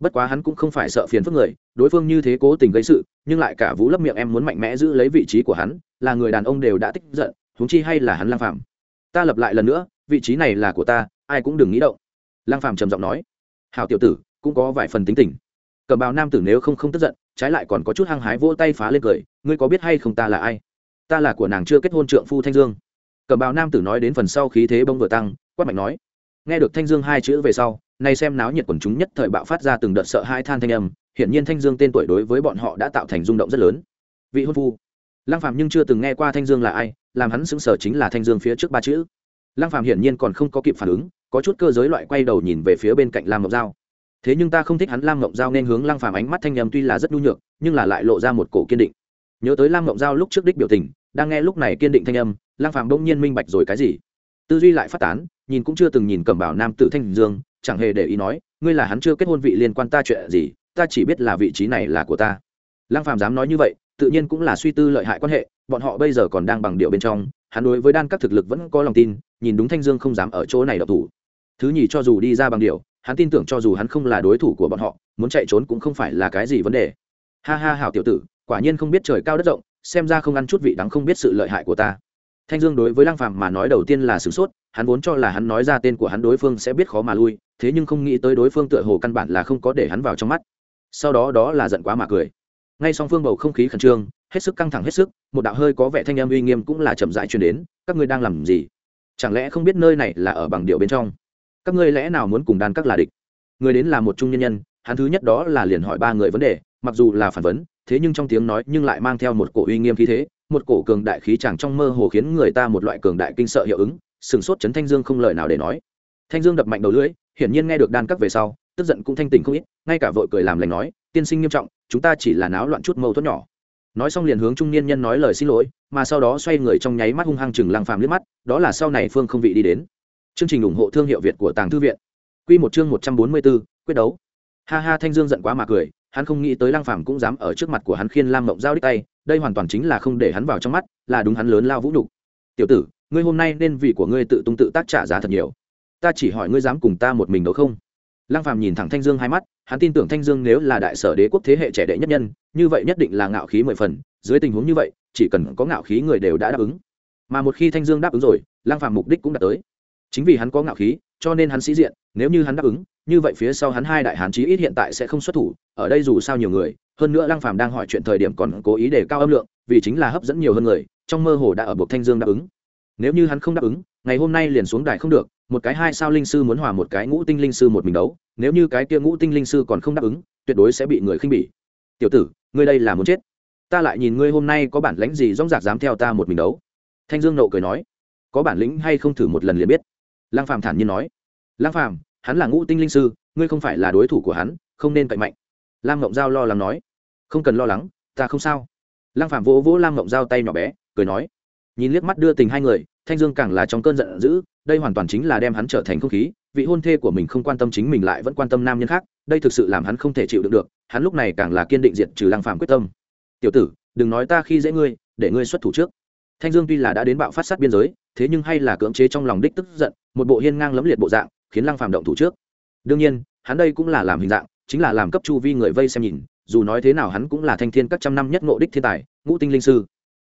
Bất quá hắn cũng không phải sợ phiền phức người, đối phương như thế cố tình gây sự, nhưng lại cả vũ lấp miệng em muốn mạnh mẽ giữ lấy vị trí của hắn, là người đàn ông đều đã tích giận, huống chi hay là hắn lang phàm. Ta lập lại lần nữa, vị trí này là của ta, ai cũng đừng nghĩ động. Lang phàm trầm giọng nói. Hào tiểu tử, cũng có vài phần tính tình. Cẩm bào nam tử nếu không không tức giận, trái lại còn có chút hăng hái vỗ tay phá lên cười, ngươi có biết hay không ta là ai? Ta là của nàng chưa kết hôn trượng phu thanh dương. Cầm bào nam tử nói đến phần sau khí thế bông vừa tăng, quát mạnh nói. Nghe được thanh dương hai chữ về sau, nay xem náo nhiệt quần chúng nhất thời bạo phát ra từng đợt sợ hai than thanh âm, hiển nhiên thanh dương tên tuổi đối với bọn họ đã tạo thành rung động rất lớn. Vị hôn phu. Lăng phạm nhưng chưa từng nghe qua thanh dương là ai, làm hắn xứng sở chính là thanh dương phía trước ba chữ. Lăng phạm hiển nhiên còn không có kịp phản ứng, có chút cơ giới loại quay đầu nhìn về phía bên cạnh lam ngọc giao. Thế nhưng ta không thích hắn, lam ngọc giao nên hướng lăng phạm ánh mắt thanh nhầm tuy là rất nhu nhược, nhưng là lại lộ ra một cổ kiên định. Nhớ tới lam ngọc giao lúc trước đích biểu tình đang nghe lúc này kiên định thanh âm, lang phàm bỗng nhiên minh bạch rồi cái gì. Tư duy lại phát tán, nhìn cũng chưa từng nhìn cẩm bảo nam tử thanh dương, chẳng hề để ý nói, ngươi là hắn chưa kết hôn vị liên quan ta chuyện gì, ta chỉ biết là vị trí này là của ta. Lang phàm dám nói như vậy, tự nhiên cũng là suy tư lợi hại quan hệ, bọn họ bây giờ còn đang bằng điệu bên trong, hắn đối với đan các thực lực vẫn có lòng tin, nhìn đúng thanh dương không dám ở chỗ này độc thủ. Thứ nhì cho dù đi ra bằng điệu, hắn tin tưởng cho dù hắn không là đối thủ của bọn họ, muốn chạy trốn cũng không phải là cái gì vấn đề. Ha ha hảo tiểu tử, quả nhiên không biết trời cao đất rộng xem ra không ăn chút vị đắng không biết sự lợi hại của ta. Thanh dương đối với lăng phàm mà nói đầu tiên là sửng sốt, hắn vốn cho là hắn nói ra tên của hắn đối phương sẽ biết khó mà lui, thế nhưng không nghĩ tới đối phương tựa hồ căn bản là không có để hắn vào trong mắt. Sau đó đó là giận quá mà cười. Ngay song phương bầu không khí khẩn trương, hết sức căng thẳng hết sức, một đạo hơi có vẻ thanh âm uy nghiêm cũng là chậm rãi truyền đến, các ngươi đang làm gì? Chẳng lẽ không biết nơi này là ở bằng điệu bên trong? Các ngươi lẽ nào muốn cùng đan các là địch? Người đến là một trung nhân nhân, hắn thứ nhất đó là liền hỏi ba người vấn đề, mặc dù là phản vấn thế nhưng trong tiếng nói nhưng lại mang theo một cổ uy nghiêm khí thế một cổ cường đại khí chàng trong mơ hồ khiến người ta một loại cường đại kinh sợ hiệu ứng sừng sốt chấn thanh dương không lời nào để nói. Thanh dương đập mạnh đầu lưỡi hiển nhiên nghe được đan các về sau tức giận cũng thanh tỉnh không ít ngay cả vội cười làm lành nói tiên sinh nghiêm trọng chúng ta chỉ là náo loạn chút mâu thuẫn nhỏ. Nói xong liền hướng trung niên nhân nói lời xin lỗi mà sau đó xoay người trong nháy mắt hung hăng chừng lăng phàm liếc mắt đó là sau này phương không vị đi đến. Chương trình ủng hộ thương hiệu việt của tàng thư viện. Quy một chương một trăm bốn mươi 144, quyết đấu. Ha ha thanh dương giận quá mà cười hắn không nghĩ tới lăng phàm cũng dám ở trước mặt của hắn khiên lam mộng giao đích tay, đây hoàn toàn chính là không để hắn vào trong mắt, là đúng hắn lớn lao vũ nhục. Tiểu tử, ngươi hôm nay nên vì của ngươi tự tung tự tác trả giá thật nhiều. Ta chỉ hỏi ngươi dám cùng ta một mình đấu không? Lăng phàm nhìn thẳng thanh dương hai mắt, hắn tin tưởng thanh dương nếu là đại sở đế quốc thế hệ trẻ đệ nhất nhân, như vậy nhất định là ngạo khí mười phần, dưới tình huống như vậy, chỉ cần có ngạo khí người đều đã đáp ứng. Mà một khi thanh dương đáp ứng rồi, lăng phàm mục đích cũng đạt tới. Chính vì hắn có ngạo khí, cho nên hắn sĩ diện, nếu như hắn đáp ứng như vậy phía sau hắn hai đại hán chí ít hiện tại sẽ không xuất thủ, ở đây dù sao nhiều người, hơn nữa lăng phàm đang hỏi chuyện thời điểm còn cố ý để cao âm lượng, vì chính là hấp dẫn nhiều hơn người, trong mơ hồ đã ở buộc thanh dương đáp ứng. Nếu như hắn không đáp ứng, ngày hôm nay liền xuống đài không được, một cái hai sao linh sư muốn hòa một cái ngũ tinh linh sư một mình đấu, nếu như cái kia ngũ tinh linh sư còn không đáp ứng, tuyệt đối sẽ bị người khinh bỉ. Tiểu tử, ngươi đây là muốn chết. Ta lại nhìn ngươi hôm nay có bản lãnh gì rong rạc dám theo ta một mình đấu? Thanh dương nộ cười nói. Có bản lĩnh hay không thử một lần liền biết. Lăng phàm thản nhiên nói. Lăng phàm hắn là ngũ tinh linh sư, ngươi không phải là đối thủ của hắn, không nên cậy mạnh. Lam ngộng giao lo lắng nói. Không cần lo lắng, ta không sao. Lăng Phạm vỗ vỗ lam ngộng giao tay nhỏ bé, cười nói. Nhìn liếc mắt đưa tình hai người, thanh dương càng là trong cơn giận dữ, đây hoàn toàn chính là đem hắn trở thành không khí, vị hôn thê của mình không quan tâm chính mình lại vẫn quan tâm nam nhân khác, đây thực sự làm hắn không thể chịu đựng được, hắn lúc này càng là kiên định diệt trừ lăng Phạm quyết tâm. Tiểu tử, đừng nói ta khi dễ ngươi, để ngươi xuất thủ trước. Thanh dương tuy là đã đến bạo phát sát biên giới, thế nhưng hay là cưỡng chế trong lòng đích tức giận, một bộ hiên ngang lấm liệt bộ dạng khiến lăng phàm động thủ trước. Đương nhiên, hắn đây cũng là làm hình dạng, chính là làm cấp chu vi người vây xem nhìn, dù nói thế nào hắn cũng là thanh thiên các trăm năm nhất ngộ đích thiên tài, ngũ tinh linh sư.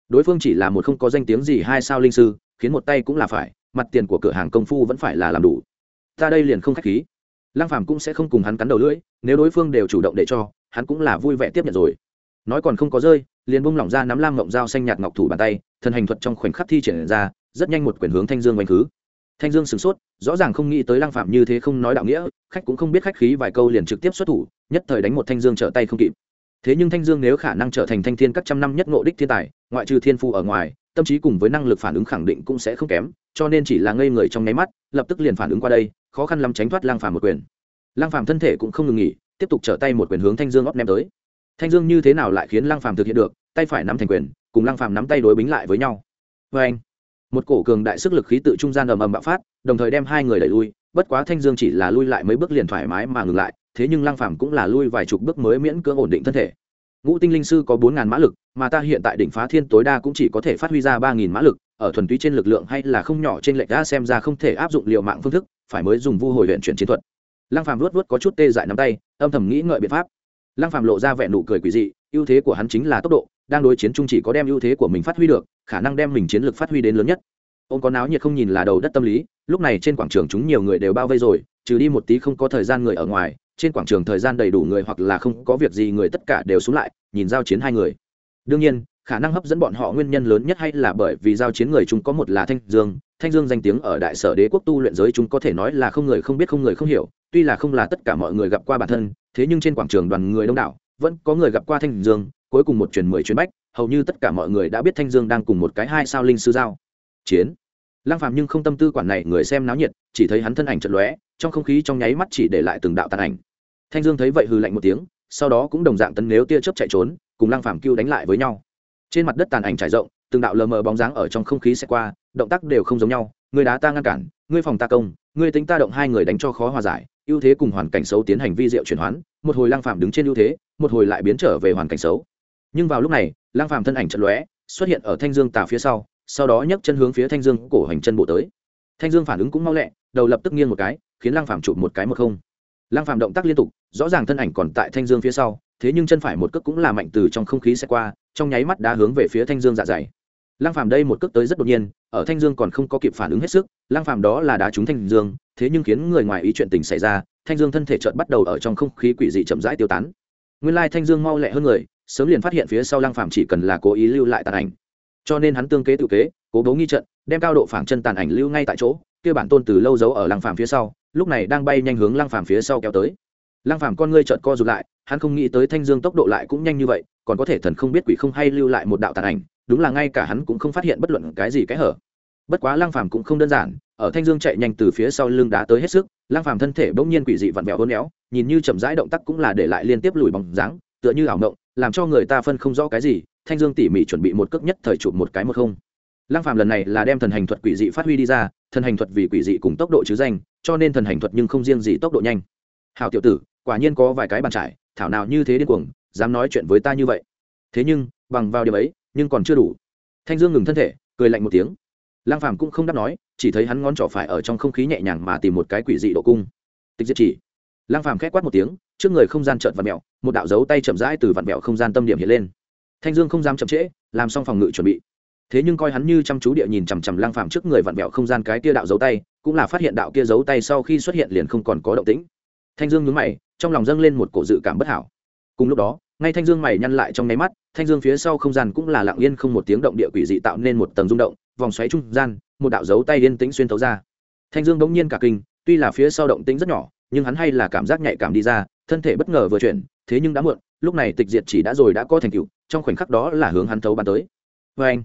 Đối phương chỉ là một không có danh tiếng gì hai sao linh sư, khiến một tay cũng là phải, mặt tiền của cửa hàng công phu vẫn phải là làm đủ. Ta đây liền không khách khí. Lăng phàm cũng sẽ không cùng hắn cắn đầu lưỡi, nếu đối phương đều chủ động để cho, hắn cũng là vui vẻ tiếp nhận rồi. Nói còn không có rơi, liền bung lỏng ra nắm lam ngọng dao xanh nhạt ngọc thủ bàn tay thần hành thuật trong khoảnh khắc thi triển ra, rất nhanh một quyển hướng thanh dương quanh khứ thanh dương sửng sốt, rõ ràng không nghĩ tới lăng phạm như thế không nói đạo nghĩa, khách cũng không biết khách khí vài câu liền trực tiếp xuất thủ, nhất thời đánh một thanh dương trở tay không kịp. Thế nhưng thanh dương nếu khả năng trở thành thanh thiên các trăm năm nhất ngộ đích thiên tài, ngoại trừ thiên phu ở ngoài, tâm trí cùng với năng lực phản ứng khẳng định cũng sẽ không kém, cho nên chỉ là ngây người trong nháy mắt, lập tức liền phản ứng qua đây, khó khăn lắm tránh thoát lang phàm một quyền. Lang phàm thân thể cũng không ngừng nghỉ, tiếp tục trở tay một quyền hướng thanh dương óc ném tới. Thanh dương như thế nào lại khiến lang phàm thực hiện được, tay phải nắm thành quyền, cùng lang phàm nắm tay đối bính lại với nhau. Vê anh một cổ cường đại sức lực khí tự trung gian ầm ầm bạo phát, đồng thời đem hai người đẩy lui, bất quá thanh dương chỉ là lui lại mấy bước liền thoải mái mà ngừng lại, thế nhưng lang phàm cũng là lui vài chục bước mới miễn cưỡng ổn định thân thể. Ngũ tinh linh sư có bốn ngàn mã lực, mà ta hiện tại đỉnh phá thiên tối đa cũng chỉ có thể phát huy ra ba nghìn mã lực, ở thuần túy trên lực lượng hay là không nhỏ trên lệch đã xem ra không thể áp dụng liệu mạng phương thức, phải mới dùng vu hồi huyện chuyển chiến thuật. Lăng phàm luốt luốt có chút tê dại nắm tay, âm thầm nghĩ ngợi biện pháp. Lăng phàm lộ ra vẻ nụ cười quỷ dị, ưu thế của hắn chính là tốc độ đang đối chiến chung chỉ có đem ưu thế của mình phát huy được, khả năng đem mình chiến lược phát huy đến lớn nhất. Ông có náo nhiệt không nhìn là đầu đất tâm lý, lúc này trên quảng trường chúng nhiều người đều bao vây rồi, trừ đi một tí không có thời gian người ở ngoài, trên quảng trường thời gian đầy đủ người hoặc là không có việc gì người tất cả đều xuống lại, nhìn giao chiến hai người. Đương nhiên, khả năng hấp dẫn bọn họ nguyên nhân lớn nhất hay là bởi vì giao chiến người chúng có một là thanh dương thanh dương danh tiếng ở đại sở đế quốc tu luyện giới chúng có thể nói là không người không biết không người không hiểu, tuy là không là tất cả mọi người gặp qua bản thân, thế nhưng trên quảng trường đoàn người đông đảo vẫn có người gặp qua thanh dương, cuối cùng một truyền mười chuyến bách, hầu như tất cả mọi người đã biết thanh dương đang cùng một cái hai sao linh sư giao. Chiến. Lăng phàm nhưng không tâm tư quản này, người xem náo nhiệt, chỉ thấy hắn thân ảnh chật lóe, trong không khí trong nháy mắt chỉ để lại từng đạo tàn ảnh. Thanh dương thấy vậy hừ lạnh một tiếng, sau đó cũng đồng dạng tấn nếu tia chớp chạy trốn, cùng lăng phàm kêu đánh lại với nhau. Trên mặt đất tàn ảnh trải rộng, từng đạo lờ mờ bóng dáng ở trong không khí sẽ qua, động tác đều không giống nhau, người đá ta ngăn cản ngươi phòng ta công ngươi tính ta động hai người đánh cho khó hòa giải, ưu thế cùng hoàn cảnh xấu tiến hành vi diệu chuyển hoán, một hồi lăng phàm đứng trên ưu thế một hồi lại biến trở về hoàn cảnh xấu. Nhưng vào lúc này lăng phàm thân ảnh chợt lóe, xuất hiện ở thanh dương tà phía sau sau đó nhấc chân hướng phía thanh dương cổ hành chân bộ tới. Thanh dương phản ứng cũng mau lẹ, đầu lập tức nghiêng một cái, khiến lăng phàm chụp một cái một không. Lăng phàm động tác liên tục, rõ ràng thân ảnh còn tại thanh dương phía sau, thế nhưng chân phải một cước cũng là mạnh từ trong không khí sẽ qua, trong nháy mắt đã hướng về phía thanh dương dạ dày. Lăng phàm đây một cước tới rất đột nhiên, ở thanh dương còn không có kịp phản ứng hết sức lăng phàm đó là đá trúng thanh dương, thế nhưng khiến người ngoài ý chuyện tình xảy ra, thanh dương thân thể chợt bắt đầu ở trong không khí quỷ dị chậm rãi tiêu tán nguyên lai thanh dương mau lẹ hơn người, sớm liền phát hiện phía sau lăng phàm chỉ cần là cố ý lưu lại tàn ảnh. Cho nên hắn tương kế tự kế, cố bố nghi trận, đem cao độ phảng chân tàn ảnh lưu ngay tại chỗ kia bản tôn từ lâu giấu ở lăng phàm phía sau, lúc này đang bay nhanh hướng lăng phàm phía sau kéo tới. Lăng phàm con ngươi trợn co rụt lại, hắn không nghĩ tới thanh dương tốc độ lại cũng nhanh như vậy, còn có thể thần không biết quỷ không hay lưu lại một đạo tàn ảnh, đúng là ngay cả hắn cũng không phát hiện bất luận cái gì cái hở bất quá lăng phàm cũng không đơn giản, ở thanh dương chạy nhanh từ phía sau lưng đá tới hết sức, lăng phàm thân thể bỗng nhiên quỷ dị vặn vẹo hôn éo, nhìn như chậm rãi động tác cũng là để lại liên tiếp lùi bóng dáng, tựa như ảo động làm cho người ta phân không rõ cái gì, thanh dương tỉ mỉ chuẩn bị một cước nhất thời chụp một cái một không. Lăng phàm lần này là đem thần hành thuật quỷ dị phát huy đi ra, thần hành thuật vì quỷ dị cùng tốc độ chứ danh, cho nên thần hành thuật nhưng không riêng gì tốc độ nhanh. Hảo tiểu tử, quả nhiên có vài cái bàn trải, thảo nào như thế điên cuồng, dám nói chuyện với ta như vậy. Thế nhưng, bằng vào điều ấy, nhưng còn chưa đủ. Thanh dương ngừng thân thể, cười lạnh một tiếng lang phàm cũng không đáp nói, chỉ thấy hắn ngón trỏ phải ở trong không khí nhẹ nhàng mà tìm một cái quỷ dị độ cung. Tịch diệt chỉ. Lang phàm khẽ quát một tiếng, trước người không gian trợn vặn mèo, một đạo dấu tay chậm rãi từ vặn mèo không gian tâm điểm hiện lên. Thanh dương không dám chậm trễ, làm xong phòng ngự chuẩn bị. Thế nhưng coi hắn như chăm chú địa nhìn chằm chằm lang phàm trước người vặn mèo không gian cái kia đạo dấu tay, cũng là phát hiện đạo kia dấu tay sau khi xuất hiện liền không còn có động tĩnh. Thanh dương nhướng mày, trong lòng dâng lên một cổ dự cảm bất hảo. Cùng lúc đó, ngay thanh dương mày nhăn lại trong nháy mắt, thanh dương phía sau không gian cũng là lặng yên không một tiếng động địa quỷ dị tạo nên một tầng rung động vòng xoáy trung gian, một đạo dấu tay yên tĩnh xuyên thấu ra. Thanh dương bỗng nhiên cả kinh, tuy là phía sau động tĩnh rất nhỏ, nhưng hắn hay là cảm giác nhạy cảm đi ra, thân thể bất ngờ vừa chuyển, thế nhưng đã muộn, lúc này tịch diệt chỉ đã rồi đã có thành tựu, trong khoảnh khắc đó là hướng hắn thấu bắn tới. Vê anh,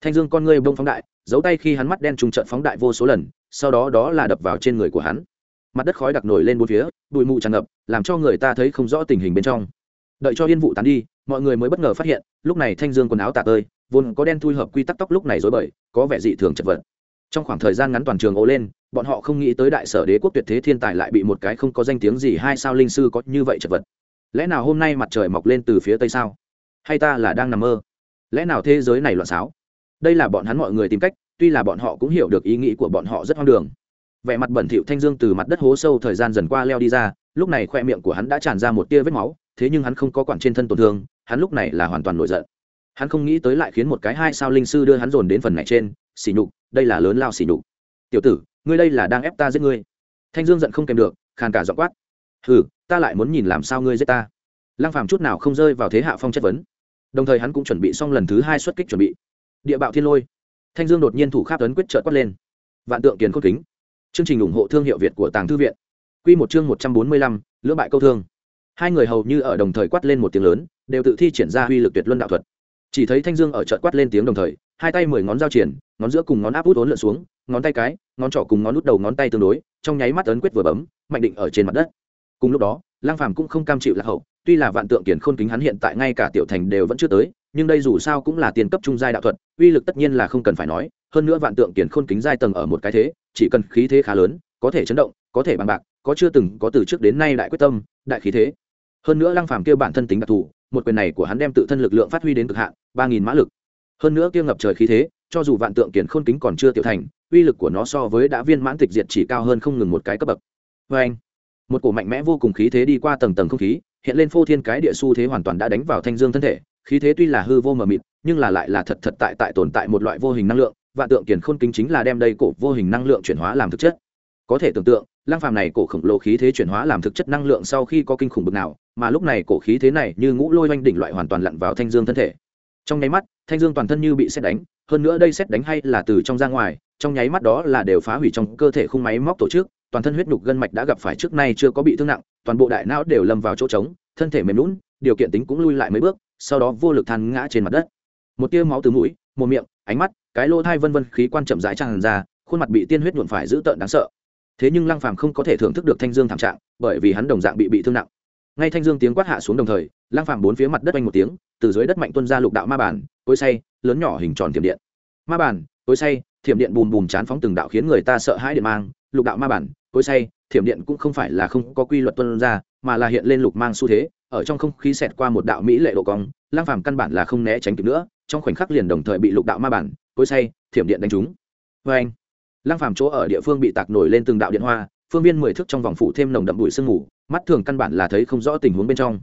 thanh dương con ngươi bông phóng đại giấu tay khi hắn mắt đen trùng trận phóng đại vô số lần, sau đó đó là đập vào trên người của hắn. Mặt đất khói đặc nổi lên bốn phía, bụi mù tràn ngập, làm cho người ta thấy không rõ tình hình bên trong. Đợi cho yên vụ tán đi, mọi người mới bất ngờ phát hiện, lúc này thanh dương quần áo tạ tơi, vốn có đen thui hợp quy tắc tóc lúc này dối bời có vẻ dị thường chật vật. Trong khoảng thời gian ngắn toàn trường ố lên, bọn họ không nghĩ tới đại sở đế quốc tuyệt thế thiên tài lại bị một cái không có danh tiếng gì hai sao linh sư có như vậy chật vật. Lẽ nào hôm nay mặt trời mọc lên từ phía tây sao? Hay ta là đang nằm mơ? Lẽ nào thế giới này loạn xáo? Đây là bọn hắn mọi người tìm cách, tuy là bọn họ cũng hiểu được ý nghĩ của bọn họ rất hoang đường. Vẻ mặt bẩn thỉu thanh dương từ mặt đất hố sâu thời gian dần qua leo đi ra, lúc này khoe miệng của hắn đã tràn ra một tia vết máu, thế nhưng hắn không có quản trên thân tổn thương, hắn lúc này là hoàn toàn nổi giận hắn không nghĩ tới lại khiến một cái hai sao linh sư đưa hắn dồn đến phần này trên xỉ nhục, đây là lớn lao xỉ nhục. Tiểu tử, ngươi đây là đang ép ta giết ngươi. Thanh dương giận không kèm được, khàn cả dọ quát. Ừ ta lại muốn nhìn làm sao ngươi giết ta. Lăng phàm chút nào không rơi vào thế hạ phong chất vấn. Đồng thời hắn cũng chuẩn bị xong lần thứ hai xuất kích chuẩn bị. Địa bạo thiên lôi. Thanh dương đột nhiên thủ kháp ấn quyết trợt quát lên. Vạn tượng kiền khôn kính. Chương trình ủng hộ thương hiệu việt của tàng thư viện. Quy một chương một trăm bốn mươi lăm, lưỡng bại câu thương. Hai người hầu như ở đồng thời quát lên một tiếng lớn, đều tự thi triển ra uy lực tuyệt luân đạo thuật chỉ thấy thanh dương ở trận quát lên tiếng đồng thời, hai tay mười ngón giao triển, ngón giữa cùng ngón áp út ốn lượn xuống, ngón tay cái, ngón trỏ cùng ngón út đầu ngón tay tương đối, trong nháy mắt ấn quyết vừa bấm, mạnh định ở trên mặt đất. Cùng lúc đó lang phàm cũng không cam chịu lạc hậu, tuy là vạn tượng kiển khôn kính hắn hiện tại ngay cả tiểu thành đều vẫn chưa tới, nhưng đây dù sao cũng là tiền cấp trung giai đạo thuật, uy lực tất nhiên là không cần phải nói, hơn nữa vạn tượng kiển khôn kính giai tầng ở một cái thế, chỉ cần khí thế khá lớn, có thể chấn động, có thể bằng bạc, có chưa từng có từ trước đến nay đại quyết tâm, đại khí thế. Hơn nữa lang phàm kêu bản thân tính đặc thù một quyền này của hắn đem tự thân lực lượng phát huy đến cực hạn, ba nghìn mã lực. Hơn nữa kia ngập trời khí thế, cho dù vạn tượng kiền khôn kính còn chưa tiểu thành, uy lực của nó so với đã viên mãn tịch diệt chỉ cao hơn không ngừng một cái cấp bậc. Vê anh, một cổ mạnh mẽ vô cùng khí thế đi qua tầng tầng không khí, hiện lên phô thiên cái địa su thế hoàn toàn đã đánh vào thanh dương thân thể, khí thế tuy là hư vô mờ mịt, nhưng là lại là thật thật tại tại tồn tại một loại vô hình năng lượng, vạn tượng kiền khôn kính chính là đem đây cổ vô hình năng lượng chuyển hóa làm thực chất. Có thể tưởng tượng, lăng phàm này cổ khổng lồ khí thế chuyển hóa làm thực chất năng lượng sau khi có kinh khủng bực nào mà lúc này cổ khí thế này như ngũ lôi oanh đỉnh loại hoàn toàn lặn vào thanh dương thân thể. Trong nháy mắt, thanh dương toàn thân như bị xét đánh, hơn nữa đây xét đánh hay là từ trong ra ngoài, trong nháy mắt đó là đều phá hủy trong cơ thể khung máy móc tổ chức, toàn thân huyết nhục gân mạch đã gặp phải trước nay chưa có bị thương nặng, toàn bộ đại não đều lâm vào chỗ trống, thân thể mềm lún điều kiện tính cũng lui lại mấy bước, sau đó vô lực than ngã trên mặt đất. Một tia máu từ mũi một miệng, ánh mắt, cái lỗ thai vân vân khí quan chậm rãi tràn ra, khuôn mặt bị tiên huyết nhuộn phải dữ tợn đáng sợ. Thế nhưng lăng phàm không có thể thưởng thức được thanh dương thảm trạng, bởi vì hắn đồng dạng bị bị thương nặng ngay thanh dương tiếng quát hạ xuống đồng thời lang phàm bốn phía mặt đất anh một tiếng, từ dưới đất mạnh tuân ra lục đạo ma bản cối say lớn nhỏ hình tròn thiểm điện. Ma bản cối say thiểm điện bùm bùm chán phóng từng đạo khiến người ta sợ hãi điện mang, lục đạo ma bản cối say thiểm điện cũng không phải là không có quy luật tuân ra, mà là hiện lên lục mang xu thế, ở trong không khí xẹt qua một đạo mỹ lệ độ cong lang phàm căn bản là không né tránh kịp nữa, trong khoảnh khắc liền đồng thời bị lục đạo ma bản cối say thiểm điện đánh trúng. Vê anh lang phàm chỗ ở địa phương bị tạc nổi lên từng đạo điện hoa phương viên mười thước trong vòng phủ thêm nồng đậm bụi sương mù, mắt thường căn bản là thấy không rõ tình huống bên trong.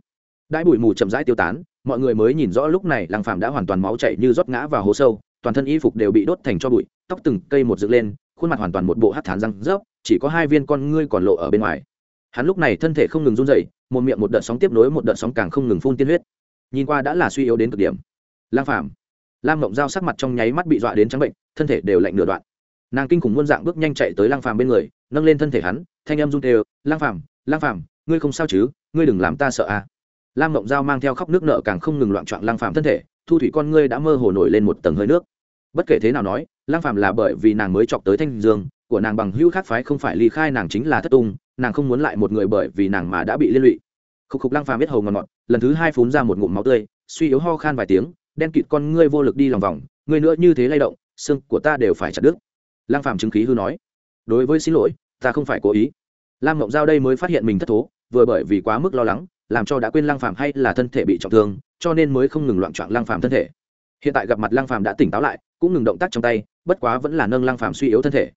Đại bụi mù chậm rãi tiêu tán, mọi người mới nhìn rõ lúc này lăng phàm đã hoàn toàn máu chảy như rót ngã vào hố sâu, toàn thân y phục đều bị đốt thành cho bụi, tóc từng cây một dựng lên, khuôn mặt hoàn toàn một bộ hắt thán răng rớp, chỉ có hai viên con ngươi còn lộ ở bên ngoài. Hắn lúc này thân thể không ngừng run rẩy, một miệng một đợt sóng tiếp nối một đợt sóng càng không ngừng phun tiên huyết. Nhìn qua đã là suy yếu đến cực điểm. Lang phàm, lam mộng giao sắc mặt trong nháy mắt bị dọa đến trắng bệnh, thân thể đều lạnh nửa đoạn. Nàng kinh khủng muôn dạng bước nhanh chạy tới lang phàm bên người nâng lên thân thể hắn, thanh âm run tê lang phàm lang phàm, ngươi không sao chứ? Ngươi đừng làm ta sợ à? Lam mộng giao mang theo khóc nước nợ càng không ngừng loạn trọn lang phàm thân thể, thu thủy con ngươi đã mơ hồ nổi lên một tầng hơi nước. Bất kể thế nào nói, lang phàm là bởi vì nàng mới chọc tới thanh dương, của nàng bằng hữu khác phái không phải ly khai nàng chính là thất tung, nàng không muốn lại một người bởi vì nàng mà đã bị liên lụy. Khúc khúc lang phàm biết hầu ngọt ngọt, lần thứ hai phun ra một ngụm máu tươi, suy yếu ho khan vài tiếng, đen kịt con ngươi vô lực đi lòng vòng, ngươi nữa như thế lay động, xương của ta đều phải chặt đứt. Lang phàm chứng khí hư nói đối với xin lỗi, ta không phải cố ý. Lam mộng giao đây mới phát hiện mình thất thố, vừa bởi vì quá mức lo lắng, làm cho đã quên lang phàm hay là thân thể bị trọng thương, cho nên mới không ngừng loạn trọn lang phàm thân thể. Hiện tại gặp mặt lang phàm đã tỉnh táo lại, cũng ngừng động tác trong tay, bất quá vẫn là nâng lang phàm suy yếu thân thể.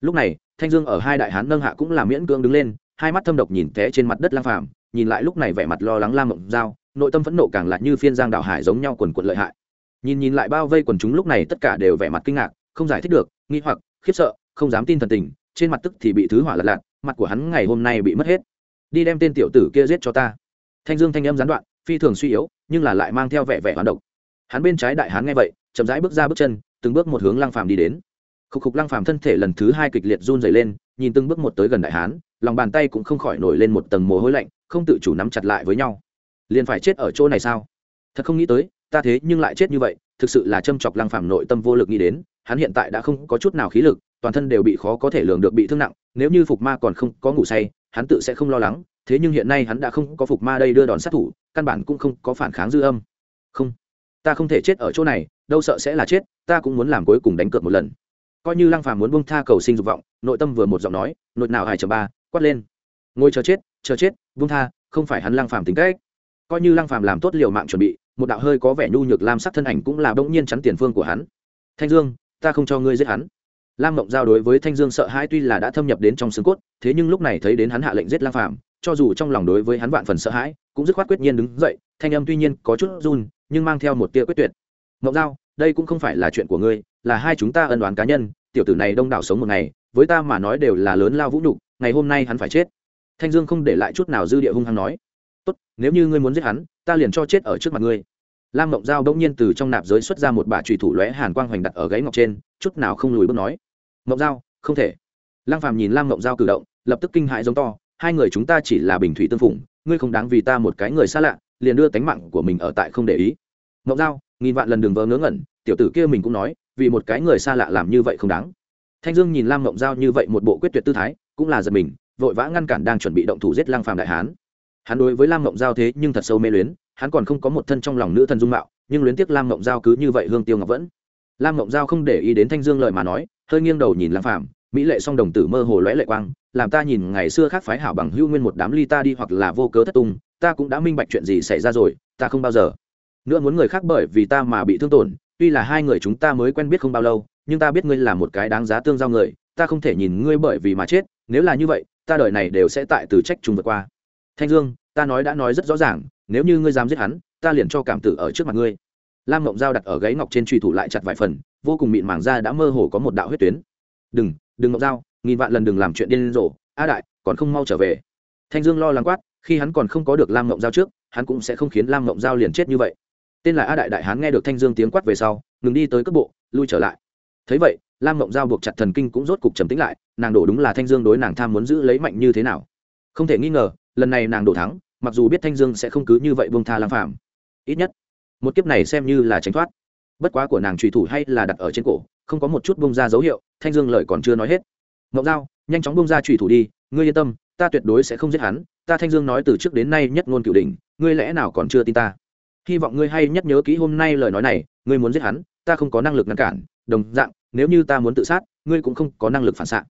Lúc này, thanh dương ở hai đại hán nâng hạ cũng là miễn cưỡng đứng lên, hai mắt thâm độc nhìn té trên mặt đất lang phàm, nhìn lại lúc này vẻ mặt lo lắng lam mộng giao, nội tâm phẫn nộ càng lại như phiên giang đạo hải giống nhau quần quận lợi hại. Nhìn nhìn lại bao vây quần chúng lúc này tất cả đều vẻ mặt kinh ngạc, không giải thích được, nghi hoặc, khiếp sợ không dám tin thần tình, trên mặt tức thì bị thứ hỏa lật lạc, mặt của hắn ngày hôm nay bị mất hết. Đi đem tên tiểu tử kia giết cho ta. Thanh dương thanh âm gián đoạn, phi thường suy yếu, nhưng là lại mang theo vẻ vẻ hoán độc. Hắn bên trái đại hán nghe vậy, chậm rãi bước ra bước chân, từng bước một hướng lăng phàm đi đến. Khục khục lăng phàm thân thể lần thứ hai kịch liệt run rẩy lên, nhìn từng bước một tới gần đại hán, lòng bàn tay cũng không khỏi nổi lên một tầng mồ hôi lạnh, không tự chủ nắm chặt lại với nhau. Liền phải chết ở chỗ này sao? Thật không nghĩ tới, ta thế nhưng lại chết như vậy, thực sự là châm chọc lăng phàm nội tâm vô lực nghĩ đến, hắn hiện tại đã không có chút nào khí lực toàn thân đều bị khó có thể lường được bị thương nặng, nếu như phục ma còn không có ngủ say, hắn tự sẽ không lo lắng, thế nhưng hiện nay hắn đã không có phục ma đây đưa đòn sát thủ, căn bản cũng không có phản kháng dư âm. Không, ta không thể chết ở chỗ này, đâu sợ sẽ là chết, ta cũng muốn làm cuối cùng đánh cược một lần. Coi như lăng phàm muốn buông tha cầu sinh dục vọng, nội tâm vừa một giọng nói, nội nào hải chờ ba, quát lên. Ngồi chờ chết chờ chết, buông tha, không phải hắn lăng phàm tính cách. Coi như lăng phàm làm tốt liều mạng chuẩn bị, một đạo hơi có vẻ nhu nhược lam sắc thân ảnh cũng là bỗng nhiên chắn tiền phương của hắn. Thanh dương, ta không cho ngươi giết hắn lam mộng giao đối với thanh dương sợ hãi tuy là đã thâm nhập đến trong xương cốt, thế nhưng lúc này thấy đến hắn hạ lệnh giết lang phàm, cho dù trong lòng đối với hắn vạn phần sợ hãi, cũng dứt khoát quyết nhiên đứng dậy, thanh âm tuy nhiên có chút run, nhưng mang theo một tia quyết tuyệt. Mộng giao, đây cũng không phải là chuyện của ngươi, là hai chúng ta ân đoán cá nhân, tiểu tử này đông đảo sống một ngày, với ta mà nói đều là lớn lao vũ nhục, ngày hôm nay hắn phải chết. Thanh dương không để lại chút nào dư địa hung hăng nói. Tốt, nếu như ngươi muốn giết hắn, ta liền cho chết ở trước mặt ngươi. Lam mộng giao đông nhiên từ trong nạp giới xuất ra một bả trùy thủ lóe hàn quang hoành đặt ở gáy ngọc trên, chút nào không lùi bước nói mộng Dao, không thể. Lăng phàm nhìn lam mộng Dao cử động lập tức kinh hãi giống to hai người chúng ta chỉ là bình thủy tương phụng ngươi không đáng vì ta một cái người xa lạ liền đưa tánh mạng của mình ở tại không để ý. Mộng Dao, nghìn vạn lần đừng vờ ngớ ngẩn tiểu tử kia mình cũng nói vì một cái người xa lạ làm như vậy không đáng. Thanh dương nhìn lam mộng Dao như vậy một bộ quyết tuyệt tư thái cũng là giật mình vội vã ngăn cản đang chuẩn bị động thủ giết lăng phàm đại hán. Hắn đối với lam mộng giao thế nhưng thật sâu mê luyến hắn còn không có một thân trong lòng nữ thần dung mạo nhưng luyến tiếc lam mộng giao cứ như vậy hương tiêu ngọc vẫn. Lam mộng giao không để ý đến thanh dương lời mà nói hơi nghiêng đầu nhìn lãng phạm mỹ lệ song đồng tử mơ hồ lóe lệ quang, làm ta nhìn ngày xưa khác phái hảo bằng hưu nguyên một đám ly ta đi hoặc là vô cớ thất tung, ta cũng đã minh bạch chuyện gì xảy ra rồi, ta không bao giờ nữa muốn người khác bởi vì ta mà bị thương tổn, tuy là hai người chúng ta mới quen biết không bao lâu, nhưng ta biết ngươi là một cái đáng giá tương giao người, ta không thể nhìn ngươi bởi vì mà chết, nếu là như vậy, ta đời này đều sẽ tại từ trách trùng vượt qua. Thanh dương, ta nói đã nói rất rõ ràng, nếu như ngươi dám giết hắn, ta liền cho cảm tử ở trước mặt ngươi lam mộng dao đặt ở gáy ngọc trên truy thủ lại chặt vài phần, vô cùng mịn màng ra đã mơ hồ có một đạo huyết tuyến. Đừng đừng ngọc dao nghìn vạn lần đừng làm chuyện điên rồ, a đại, còn không mau trở về. Thanh dương lo lắng quát, khi hắn còn không có được lam mộng giao trước, hắn cũng sẽ không khiến lam mộng giao liền chết như vậy. Tên là a đại đại hắn nghe được thanh dương tiếng quát về sau, ngừng đi tới cước bộ, lui trở lại. Thấy vậy, lam mộng giao buộc chặt thần kinh cũng rốt cục trầm tĩnh lại, nàng đổ đúng là thanh dương đối nàng tham muốn giữ lấy mạnh như thế nào. Không thể nghi ngờ, lần này nàng đổ thắng, mặc dù biết thanh dương sẽ không cứ như vậy bông tha lam phạm ít nhất một kiếp này xem như là tránh thoát. Bất quá của nàng trùy thủ hay là đặt ở trên cổ, không có một chút bông ra dấu hiệu, thanh dương lời còn chưa nói hết. Mộng dao nhanh chóng bông ra trùy thủ đi, ngươi yên tâm, ta tuyệt đối sẽ không giết hắn, ta thanh dương nói từ trước đến nay nhất ngôn cửu đình ngươi lẽ nào còn chưa tin ta? Hy vọng ngươi hay nhất nhớ kỹ hôm nay lời nói này, ngươi muốn giết hắn, ta không có năng lực ngăn cản, đồng dạng, nếu như ta muốn tự sát, ngươi cũng không có năng lực phản xạ.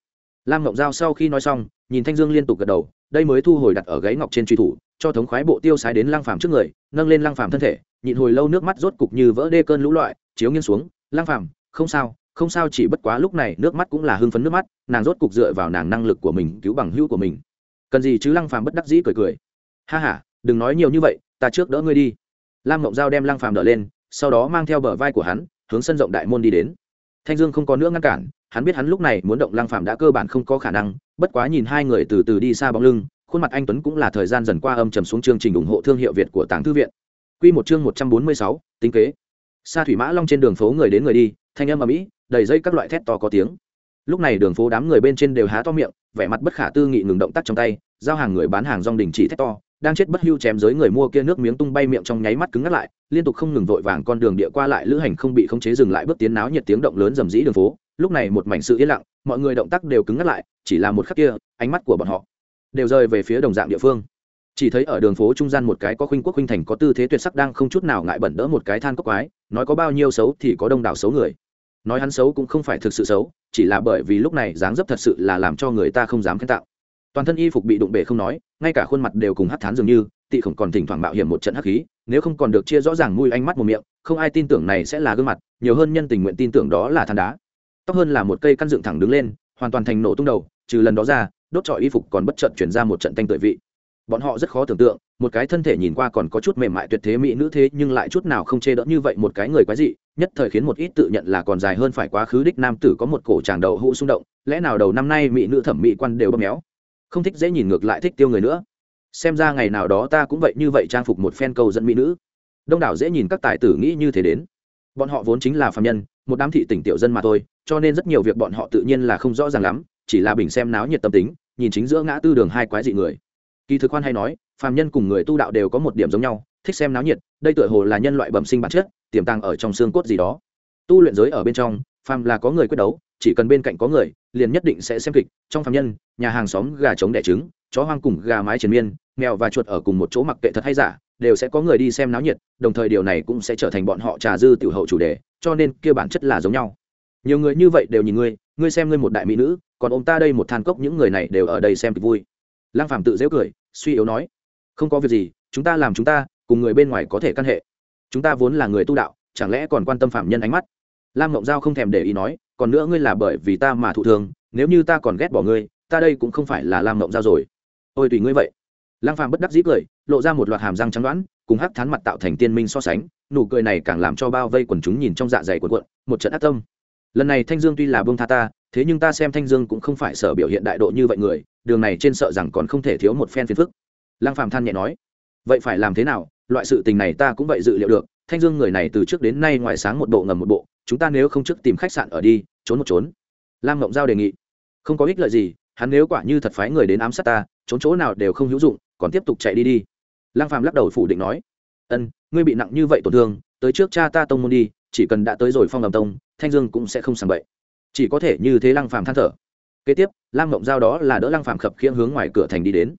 Lam mộng giao sau khi nói xong, nhìn thanh dương liên tục gật đầu, đây mới thu hồi đặt ở gáy ngọc trên truy thủ, cho thống khoái bộ tiêu sái đến lăng phàm trước người, nâng lên lăng phàm thân thể nhịn hồi lâu nước mắt rốt cục như vỡ đê cơn lũ loại, chiếu nghiêng xuống Lang phàm, không sao không sao, chỉ bất quá lúc này nước mắt cũng là hưng phấn nước mắt, nàng rốt cục dựa vào nàng năng lực của mình cứu bằng hữu của mình. Cần gì chứ? Lăng phàm bất đắc dĩ cười cười. Ha ha, đừng nói nhiều như vậy, ta trước đỡ ngươi đi. Lam ngộng giao đem lăng phàm đỡ lên, sau đó mang theo bờ vai của hắn, hướng sân rộng đại môn đi đến. Thanh dương không có nữa ngăn cản, hắn biết hắn lúc này muốn động lăng phàm đã cơ bản không có khả năng, bất quá nhìn hai người từ từ đi xa bóng lưng, khuôn mặt anh tuấn cũng là thời gian dần qua âm trầm xuống chương trình ủng hộ thương hiệu việt của tàng thư viện. Quy một chương 146, tính kế. Sa thủy mã long trên đường phố người đến người đi, thanh âm ầm ĩ, đầy dây các loại thét to có tiếng. Lúc này đường phố đám người bên trên đều há to miệng, vẻ mặt bất khả tư nghị ngừng động tác trong tay, giao hàng người bán hàng rong đình chỉ thét to, đang chết bất hưu chém giới người mua kia nước miếng tung bay miệng trong nháy mắt cứng ngắt lại, liên tục không ngừng vội vàng con đường địa qua lại lữ hành không bị khống chế dừng lại bước tiến náo nhiệt tiếng động lớn rầm rĩ đường phố, lúc này một mảnh sự yên lặng, mọi người động tác đều cứng ngắt lại, chỉ là một khắc kia, ánh mắt của bọn họ đều rơi về phía đồng dạng địa phương chỉ thấy ở đường phố trung gian một cái có khuynh quốc khuynh thành có tư thế tuyệt sắc đang không chút nào ngại bẩn đỡ một cái than cốc quái, nói có bao nhiêu xấu thì có đông đảo xấu người. Nói hắn xấu cũng không phải thực sự xấu, chỉ là bởi vì lúc này dáng dấp thật sự là làm cho người ta không dám khen tạo. Toàn thân y phục bị đụng bể không nói, ngay cả khuôn mặt đều cùng hắt thán dường như, tị khổng còn thỉnh thoảng mạo hiểm một trận hắc khí, nếu không còn được chia rõ ràng mùi ánh mắt một miệng, không ai tin tưởng này sẽ là gương mặt, nhiều hơn nhân tình nguyện tin tưởng đó là than đá. Tóc hơn là một cây căn dựng thẳng đứng lên, hoàn toàn thành nổ tung đầu, trừ lần đó ra, đốt trọi y phục còn bất trận chuyển ra một trận tanh tội vị bọn họ rất khó tưởng tượng, một cái thân thể nhìn qua còn có chút mềm mại tuyệt thế mỹ nữ thế nhưng lại chút nào không chê đỡ như vậy một cái người quái dị, nhất thời khiến một ít tự nhận là còn dài hơn phải quá khứ đích nam tử có một cổ tràng đầu hũ xung động, lẽ nào đầu năm nay mỹ nữ thẩm mỹ quan đều bóp méo? Không thích dễ nhìn ngược lại thích tiêu người nữa. Xem ra ngày nào đó ta cũng vậy như vậy trang phục một phen cầu dẫn mỹ nữ. Đông đảo dễ nhìn các tài tử nghĩ như thế đến. Bọn họ vốn chính là phạm nhân, một đám thị tỉnh tiểu dân mà thôi, cho nên rất nhiều việc bọn họ tự nhiên là không rõ ràng lắm, chỉ là bình xem náo nhiệt tâm tính, nhìn chính giữa ngã tư đường hai quái dị người kỳ thực khoan hay nói, phàm nhân cùng người tu đạo đều có một điểm giống nhau, thích xem náo nhiệt, đây tựa hồ là nhân loại bẩm sinh bản chất, tiềm tàng ở trong xương cốt gì đó. Tu luyện giới ở bên trong, phàm là có người quyết đấu, chỉ cần bên cạnh có người, liền nhất định sẽ xem kịch. Trong phàm nhân, nhà hàng xóm gà trống đẻ trứng, chó hoang cùng gà mái triền miên, mèo và chuột ở cùng một chỗ mặc kệ thật hay giả, đều sẽ có người đi xem náo nhiệt, đồng thời điều này cũng sẽ trở thành bọn họ trà dư tiểu hậu chủ đề, cho nên kia bản chất là giống nhau. Nhiều người như vậy đều nhìn ngươi ngươi xem ngươi một đại mỹ nữ, còn ông ta đây một than cốc, những người này đều ở đây xem kịch vui. Lang phàm tự dễ cười, suy yếu nói, không có việc gì, chúng ta làm chúng ta, cùng người bên ngoài có thể căn hệ. Chúng ta vốn là người tu đạo, chẳng lẽ còn quan tâm phạm nhân ánh mắt? Lam ngộng giao không thèm để ý nói, còn nữa ngươi là bởi vì ta mà thụ thương, nếu như ta còn ghét bỏ ngươi, ta đây cũng không phải là lam ngộng giao rồi. Ôi tùy ngươi vậy. Lang phàm bất đắc dĩ cười, lộ ra một loạt hàm răng trắng đoán, cùng hắc thán mặt tạo thành tiên minh so sánh, nụ cười này càng làm cho bao vây quần chúng nhìn trong dạ dày cuộn quận một trận ác tâm. Lần này thanh dương tuy là bông tha ta thế nhưng ta xem thanh dương cũng không phải sở biểu hiện đại độ như vậy người, đường này trên sợ rằng còn không thể thiếu một phen phiền phức. Lăng phàm than nhẹ nói. Vậy phải làm thế nào? Loại sự tình này ta cũng vậy dự liệu được, thanh dương người này từ trước đến nay ngoài sáng một bộ ngầm một bộ, chúng ta nếu không trước tìm khách sạn ở đi, trốn một trốn. Lam ngộng giao đề nghị. Không có ích lợi gì, hắn nếu quả như thật phái người đến ám sát ta, trốn chỗ nào đều không hữu dụng, còn tiếp tục chạy đi đi. Lăng phàm lắc đầu phủ định nói. Ân, ngươi bị nặng như vậy tổn thương, tới trước cha ta tông môn đi, chỉ cần đã tới rồi phong làm tông, thanh dương cũng sẽ không sàng bậy chỉ có thể như thế lăng phàm than thở. Kế tiếp, lam mộng giao đó là đỡ lăng phàm khập khiễng hướng ngoài cửa thành đi đến.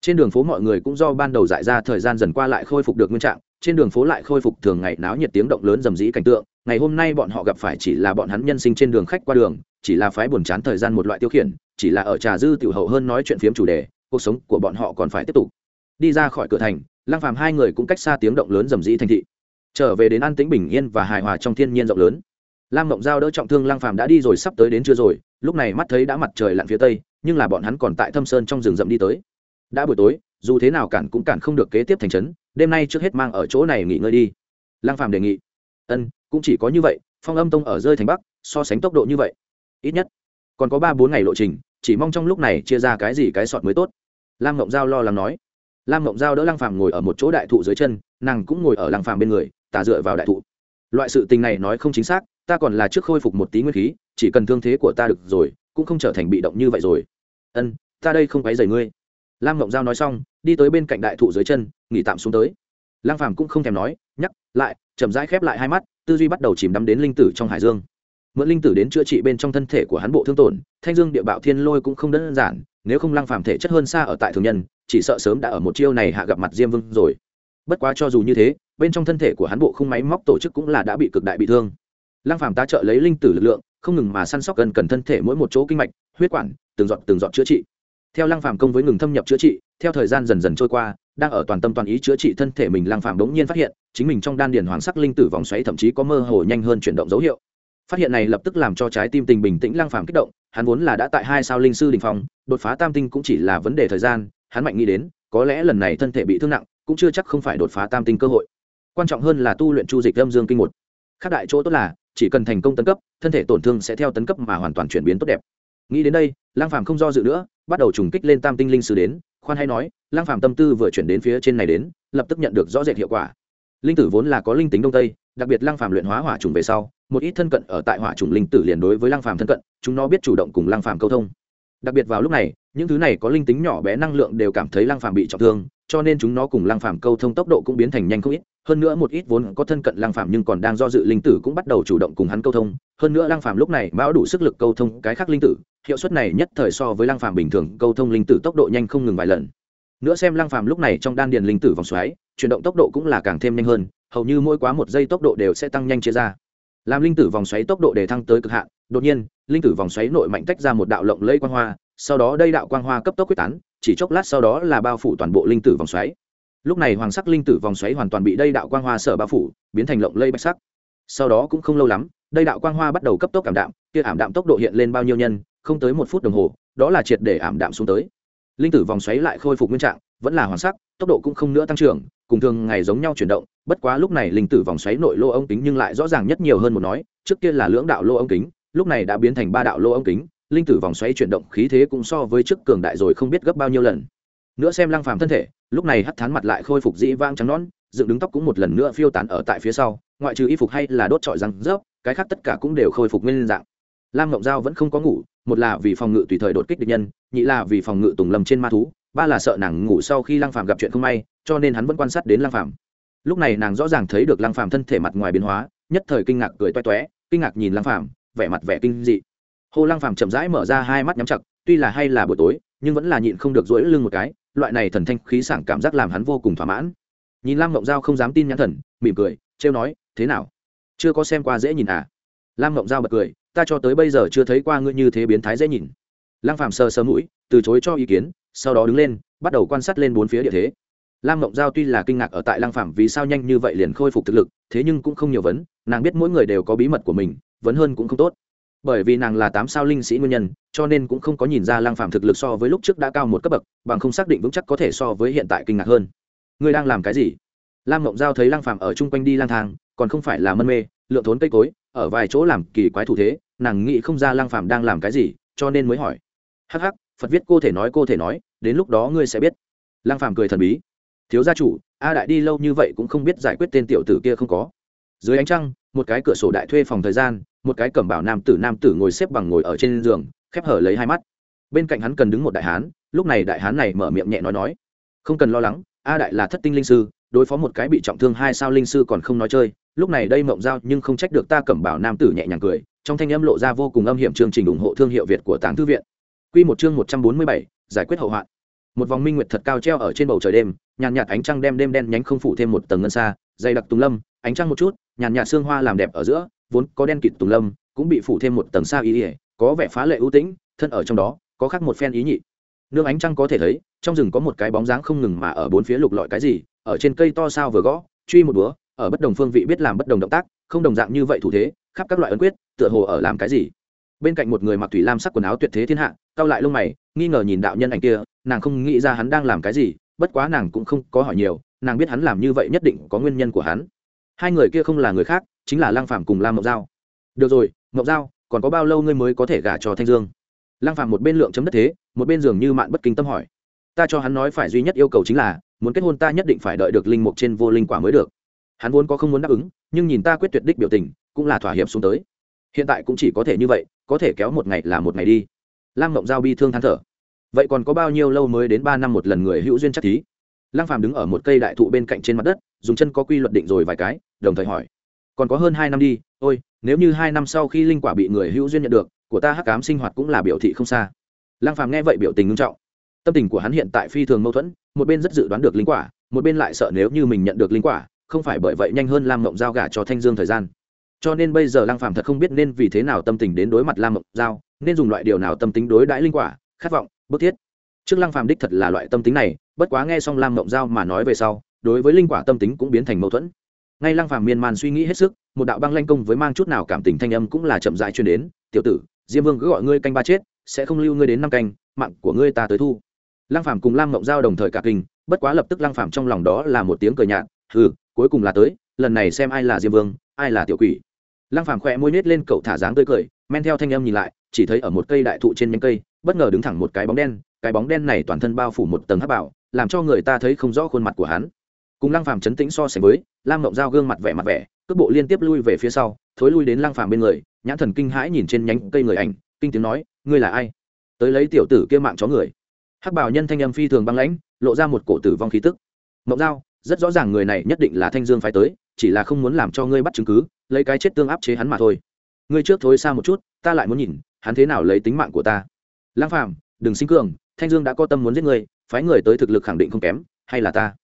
Trên đường phố mọi người cũng do ban đầu dại ra thời gian dần qua lại khôi phục được nguyên trạng, trên đường phố lại khôi phục thường ngày náo nhiệt tiếng động lớn rầm rĩ cảnh tượng. Ngày hôm nay bọn họ gặp phải chỉ là bọn hắn nhân sinh trên đường khách qua đường, chỉ là phái buồn chán thời gian một loại tiêu khiển, chỉ là ở trà dư tiểu hậu hơn nói chuyện phiếm chủ đề, cuộc sống của bọn họ còn phải tiếp tục. Đi ra khỏi cửa thành, lăng phàm hai người cũng cách xa tiếng động lớn rầm rĩ thành thị. Trở về đến an tĩnh bình yên và hài hòa trong thiên nhiên rộng lớn lam mộng giao đỡ trọng thương Lang phàm đã đi rồi, sắp tới đến chưa rồi. Lúc này mắt thấy đã mặt trời lặn phía tây, nhưng là bọn hắn còn tại thâm sơn trong rừng rậm đi tới. Đã buổi tối, dù thế nào cản cũng cản không được kế tiếp thành trấn, đêm nay trước hết mang ở chỗ này nghỉ ngơi đi. Lang phàm đề nghị. Ân, cũng chỉ có như vậy, phong âm tông ở rơi thành bắc, so sánh tốc độ như vậy, ít nhất còn có ba bốn ngày lộ trình, chỉ mong trong lúc này chia ra cái gì cái sọt mới tốt. Lam ngộng giao lo lắng nói. Lam ngộng giao đỡ Lang phàm ngồi ở một chỗ đại thụ dưới chân, nàng cũng ngồi ở Lang phàm bên người, tà dựa vào đại thụ. Loại sự tình này nói không chính xác ta còn là trước khôi phục một tí nguyên khí, chỉ cần thương thế của ta được rồi, cũng không trở thành bị động như vậy rồi. Ân, ta đây không quấy rầy ngươi. Lam ngộng giao nói xong, đi tới bên cạnh đại thụ dưới chân, nghỉ tạm xuống tới. Lang phàm cũng không thèm nói, nhắc lại, chậm rãi khép lại hai mắt, tư duy bắt đầu chìm đắm đến linh tử trong hải dương. Mượn linh tử đến chữa trị bên trong thân thể của hắn bộ thương tổn, thanh dương địa bạo thiên lôi cũng không đơn giản, nếu không Lang phàm thể chất hơn xa ở tại thường nhân, chỉ sợ sớm đã ở một chiêu này hạ gặp mặt diêm vương rồi. Bất quá cho dù như thế, bên trong thân thể của hắn bộ không máy móc tổ chức cũng là đã bị cực đại bị thương lăng phàm tá trợ lấy linh tử lực lượng, không ngừng mà săn sóc gần cần thân thể mỗi một chỗ kinh mạch, huyết quản, từng giọt từng giọt chữa trị. Theo lăng phàm công với ngừng thâm nhập chữa trị, theo thời gian dần dần trôi qua, đang ở toàn tâm toàn ý chữa trị thân thể mình, lăng phàm đống nhiên phát hiện, chính mình trong đan điền hoàng sắc linh tử vòng xoáy thậm chí có mơ hồ nhanh hơn chuyển động dấu hiệu. Phát hiện này lập tức làm cho trái tim tình bình tĩnh lăng phàm kích động, hắn vốn là đã tại hai sao linh sư đình phong, đột phá tam tinh cũng chỉ là vấn đề thời gian, hắn mạnh nghĩ đến, có lẽ lần này thân thể bị thương nặng, cũng chưa chắc không phải đột phá tam tinh cơ hội. Quan trọng hơn là tu luyện chu dịch âm dương kinh một. Khác đại chỗ tốt là chỉ cần thành công tấn cấp, thân thể tổn thương sẽ theo tấn cấp mà hoàn toàn chuyển biến tốt đẹp. Nghĩ đến đây lang phàm không do dự nữa, bắt đầu trùng kích lên tam tinh linh sư đến, khoan hay nói lang phàm tâm tư vừa chuyển đến phía trên này đến, lập tức nhận được rõ rệt hiệu quả. Linh tử vốn là có linh tính đông tây, đặc biệt lang phàm luyện hóa hỏa trùng về sau, một ít thân cận ở tại hỏa trùng linh tử liền đối với lang phàm thân cận, chúng nó biết chủ động cùng lang phàm câu thông. Đặc biệt vào lúc này, những thứ này có linh tính nhỏ bé năng lượng đều cảm thấy lang phàm bị trọng thương, cho nên chúng nó cùng lang phàm câu thông tốc độ cũng biến thành nhanh không ít hơn nữa một ít vốn có thân cận Lang phàm nhưng còn đang do dự linh tử cũng bắt đầu chủ động cùng hắn câu thông. Hơn nữa Lang phàm lúc này mão đủ sức lực câu thông cái khác linh tử, hiệu suất này nhất thời so với Lang phàm bình thường câu thông linh tử tốc độ nhanh không ngừng vài lần. Nữa xem Lang phàm lúc này trong đan điền linh tử vòng xoáy, chuyển động tốc độ cũng là càng thêm nhanh hơn, hầu như mỗi quá một giây tốc độ đều sẽ tăng nhanh chia ra. Làm linh tử vòng xoáy tốc độ để thăng tới cực hạn, đột nhiên, linh tử vòng xoáy nội mạnh tách ra một đạo lộng lây quang hoa, sau đó đây đạo quang hoa cấp tốc quyết tán, chỉ chốc lát sau đó là bao phủ toàn bộ linh tử vòng xoáy lúc này hoàng sắc linh tử vòng xoáy hoàn toàn bị đây đạo quang hoa sở bao phủ, biến thành lộng lây bạch sắc. Sau đó cũng không lâu lắm, đây đạo quang hoa bắt đầu cấp tốc cảm đạm, kia ảm đạm tốc độ hiện lên bao nhiêu nhân, không tới một phút đồng hồ, đó là triệt để ảm đạm xuống tới. Linh tử vòng xoáy lại khôi phục nguyên trạng, vẫn là hoàng sắc, tốc độ cũng không nữa tăng trưởng, cùng thường ngày giống nhau chuyển động, bất quá lúc này linh tử vòng xoáy nội lô ống kính nhưng lại rõ ràng nhất nhiều hơn một nói, trước kia là lưỡng đạo lô ống kính, lúc này đã biến thành ba đạo lô ống kính, linh tử vòng xoáy chuyển động khí thế cũng so với trước cường đại rồi không biết gấp bao nhiêu lần nữa xem lăng phàm thân thể, lúc này hắt thán mặt lại khôi phục dĩ vang trắng nón dựng đứng tóc cũng một lần nữa phiêu tán ở tại phía sau, ngoại trừ y phục hay là đốt trọi răng rớp, cái khác tất cả cũng đều khôi phục nguyên dạng. Lam ngộng giao vẫn không có ngủ, một là vì phòng ngự tùy thời đột kích địch nhân, nhị là vì phòng ngự tùng lâm trên ma thú, ba là sợ nàng ngủ sau khi lăng phàm gặp chuyện không may, cho nên hắn vẫn quan sát đến lăng phàm. Lúc này nàng rõ ràng thấy được lăng phàm thân thể mặt ngoài biến hóa, nhất thời kinh ngạc cười toe toé, kinh ngạc nhìn lăng phàm, vẻ mặt vẻ kinh dị. Hồ lăng phàm chậm rãi mở ra hai mắt nhắm chặt, tuy là hay là buổi tối, nhưng vẫn là nhịn không được duỗi lưng một cái loại này thần thanh khí sảng cảm giác làm hắn vô cùng thỏa mãn. Nhìn lam mộng giao không dám tin nhãn thần, mỉm cười, trêu nói, thế nào? Chưa có xem qua dễ nhìn à? Lam mộng giao bật cười, ta cho tới bây giờ chưa thấy qua ngươi như thế biến thái dễ nhìn. Lăng phàm sờ sờ mũi, từ chối cho ý kiến, sau đó đứng lên, bắt đầu quan sát lên bốn phía địa thế. Lam mộng giao tuy là kinh ngạc ở tại lăng phàm vì sao nhanh như vậy liền khôi phục thực lực, thế nhưng cũng không nhiều vấn, nàng biết mỗi người đều có bí mật của mình, vấn hơn cũng không tốt bởi vì nàng là tám sao linh sĩ nguyên nhân, cho nên cũng không có nhìn ra lang phàm thực lực so với lúc trước đã cao một cấp bậc, bằng không xác định vững chắc có thể so với hiện tại kinh ngạc hơn. Ngươi đang làm cái gì? Lam mộng giao thấy lang phàm ở chung quanh đi lang thang, còn không phải là mân mê lượng thốn cây cối, ở vài chỗ làm kỳ quái thủ thế, nàng nghĩ không ra lang phàm đang làm cái gì, cho nên mới hỏi. Hắc hắc, phật viết cô thể nói cô thể nói, đến lúc đó ngươi sẽ biết. Lang phàm cười thần bí. Thiếu gia chủ, a đại đi lâu như vậy cũng không biết giải quyết tên tiểu tử kia không có. Dưới ánh trăng, một cái cửa sổ đại thuê phòng thời gian một cái cẩm bảo nam tử nam tử ngồi xếp bằng ngồi ở trên giường, khép hở lấy hai mắt. Bên cạnh hắn cần đứng một đại hán, lúc này đại hán này mở miệng nhẹ nói nói, không cần lo lắng, a đại là thất tinh linh sư, đối phó một cái bị trọng thương hai sao linh sư còn không nói chơi. Lúc này đây mộng giao nhưng không trách được ta cẩm bảo nam tử nhẹ nhàng cười, trong thanh âm lộ ra vô cùng âm hiểm chương trình ủng hộ thương hiệu việt của tàng thư viện. Q một chương một trăm bốn mươi bảy, giải quyết hậu hoạn. Một vòng minh nguyệt thật cao treo ở trên bầu trời đêm, nhàn nhạt ánh trăng đem đêm đen nhánh không phủ thêm một tầng ngân xa, dày đặc tùng lâm, ánh trăng một chút, nhàn nhạt xương hoa làm đẹp ở giữa vốn có đen kịt tùng lâm, cũng bị phủ thêm một tầng xa ý ỉa có vẻ phá lệ ưu tĩnh, thân ở trong đó, có khác một phen ý nhị. Nương ánh trăng có thể thấy, trong rừng có một cái bóng dáng không ngừng mà ở bốn phía lục lọi cái gì, ở trên cây to sao vừa gõ, truy một búa, ở bất đồng phương vị biết làm bất đồng động tác, không đồng dạng như vậy thủ thế, khắp các loại ấn quyết, tựa hồ ở làm cái gì. Bên cạnh một người mặc thủy lam sắc quần áo tuyệt thế thiên hạ cao lại lông mày, nghi ngờ nhìn đạo nhân ảnh kia, nàng không nghĩ ra hắn đang làm cái gì, bất quá nàng cũng không có hỏi nhiều, nàng biết hắn làm như vậy nhất định có nguyên nhân của hắn hai người kia không là người khác, chính là lang phạm cùng lam mộng giao. Được rồi mộng giao, còn có bao lâu ngươi mới có thể gả cho thanh dương? Lang phạm một bên lượng chấm đất thế, một bên dường như mạn bất kinh tâm hỏi. Ta cho hắn nói phải duy nhất yêu cầu chính là, muốn kết hôn ta nhất định phải đợi được linh mục trên vô linh quả mới được. Hắn vốn có không muốn đáp ứng, nhưng nhìn ta quyết tuyệt đích biểu tình, cũng là thỏa hiệp xuống tới. Hiện tại cũng chỉ có thể như vậy, có thể kéo một ngày là một ngày đi. Lam mộng giao bi thương than thở. Vậy còn có bao nhiêu lâu mới đến ba năm một lần người hữu duyên chắc thí? Lăng phàm đứng ở một cây đại thụ bên cạnh trên mặt đất dùng chân có quy luật định rồi vài cái, đồng thời hỏi. Còn có hơn hai năm đi, ôi, nếu như hai năm sau khi linh quả bị người hữu duyên nhận được, của ta hắc cám sinh hoạt cũng là biểu thị không xa. Lăng phàm nghe vậy biểu tình nghiêm trọng. Tâm tình của hắn hiện tại phi thường mâu thuẫn, một bên rất dự đoán được linh quả, một bên lại sợ nếu như mình nhận được linh quả, không phải bởi vậy nhanh hơn lam mộng giao gả cho thanh dương thời gian. Cho nên bây giờ lăng phàm thật không biết nên vì thế nào tâm tình đến đối mặt lam mộng giao, nên dùng loại điều nào tâm tính đối đãi linh quả, khát vọng, bức thiết. Trước lăng phàm đích thật là loại tâm tính này, bất quá nghe xong lam mộng giao mà nói về sau đối với linh quả tâm tính cũng biến thành mâu thuẫn. Ngay lăng phàm miên man suy nghĩ hết sức, một đạo băng lanh công với mang chút nào cảm tình thanh âm cũng là chậm rãi truyền đến, tiểu tử, diêm vương cứ gọi ngươi canh ba chết, sẽ không lưu ngươi đến năm canh, mạng của ngươi ta tới thu. Lăng phàm cùng lam mộng giao đồng thời cả kinh, bất quá lập tức lăng phàm trong lòng đó là một tiếng cười nhạt, hừ, cuối cùng là tới, lần này xem ai là diêm vương, ai là tiểu quỷ. Lăng phàm khỏe môi nết lên cậu thả dáng tươi cười, men theo thanh âm nhìn lại, chỉ thấy ở một cây đại thụ trên nhánh cây, bất ngờ đứng thẳng một cái bóng đen, cái bóng đen này toàn thân bao phủ một tầng hắc bảo, làm cho người ta thấy không rõ khuôn mặt của hắn cùng lăng phàm chấn tĩnh so sánh với, lam mộng giao gương mặt vẻ mặt vẻ, cước bộ liên tiếp lui về phía sau, thối lui đến lăng phàm bên người, nhãn thần kinh hãi nhìn trên nhánh cây người ảnh, kinh tiếng nói, ngươi là ai? Tới lấy tiểu tử kia mạng chó người. Hắc bảo nhân thanh âm phi thường băng lãnh, lộ ra một cổ tử vong khí tức. Mộng giao, rất rõ ràng người này nhất định là thanh dương phải tới, chỉ là không muốn làm cho ngươi bắt chứng cứ, lấy cái chết tương áp chế hắn mà thôi. Ngươi trước thối xa một chút, ta lại muốn nhìn, hắn thế nào lấy tính mạng của ta. Lang phàm, đừng sinh cường, thanh dương đã có tâm muốn giết ngươi, phái người tới thực lực khẳng định không kém, hay là ta?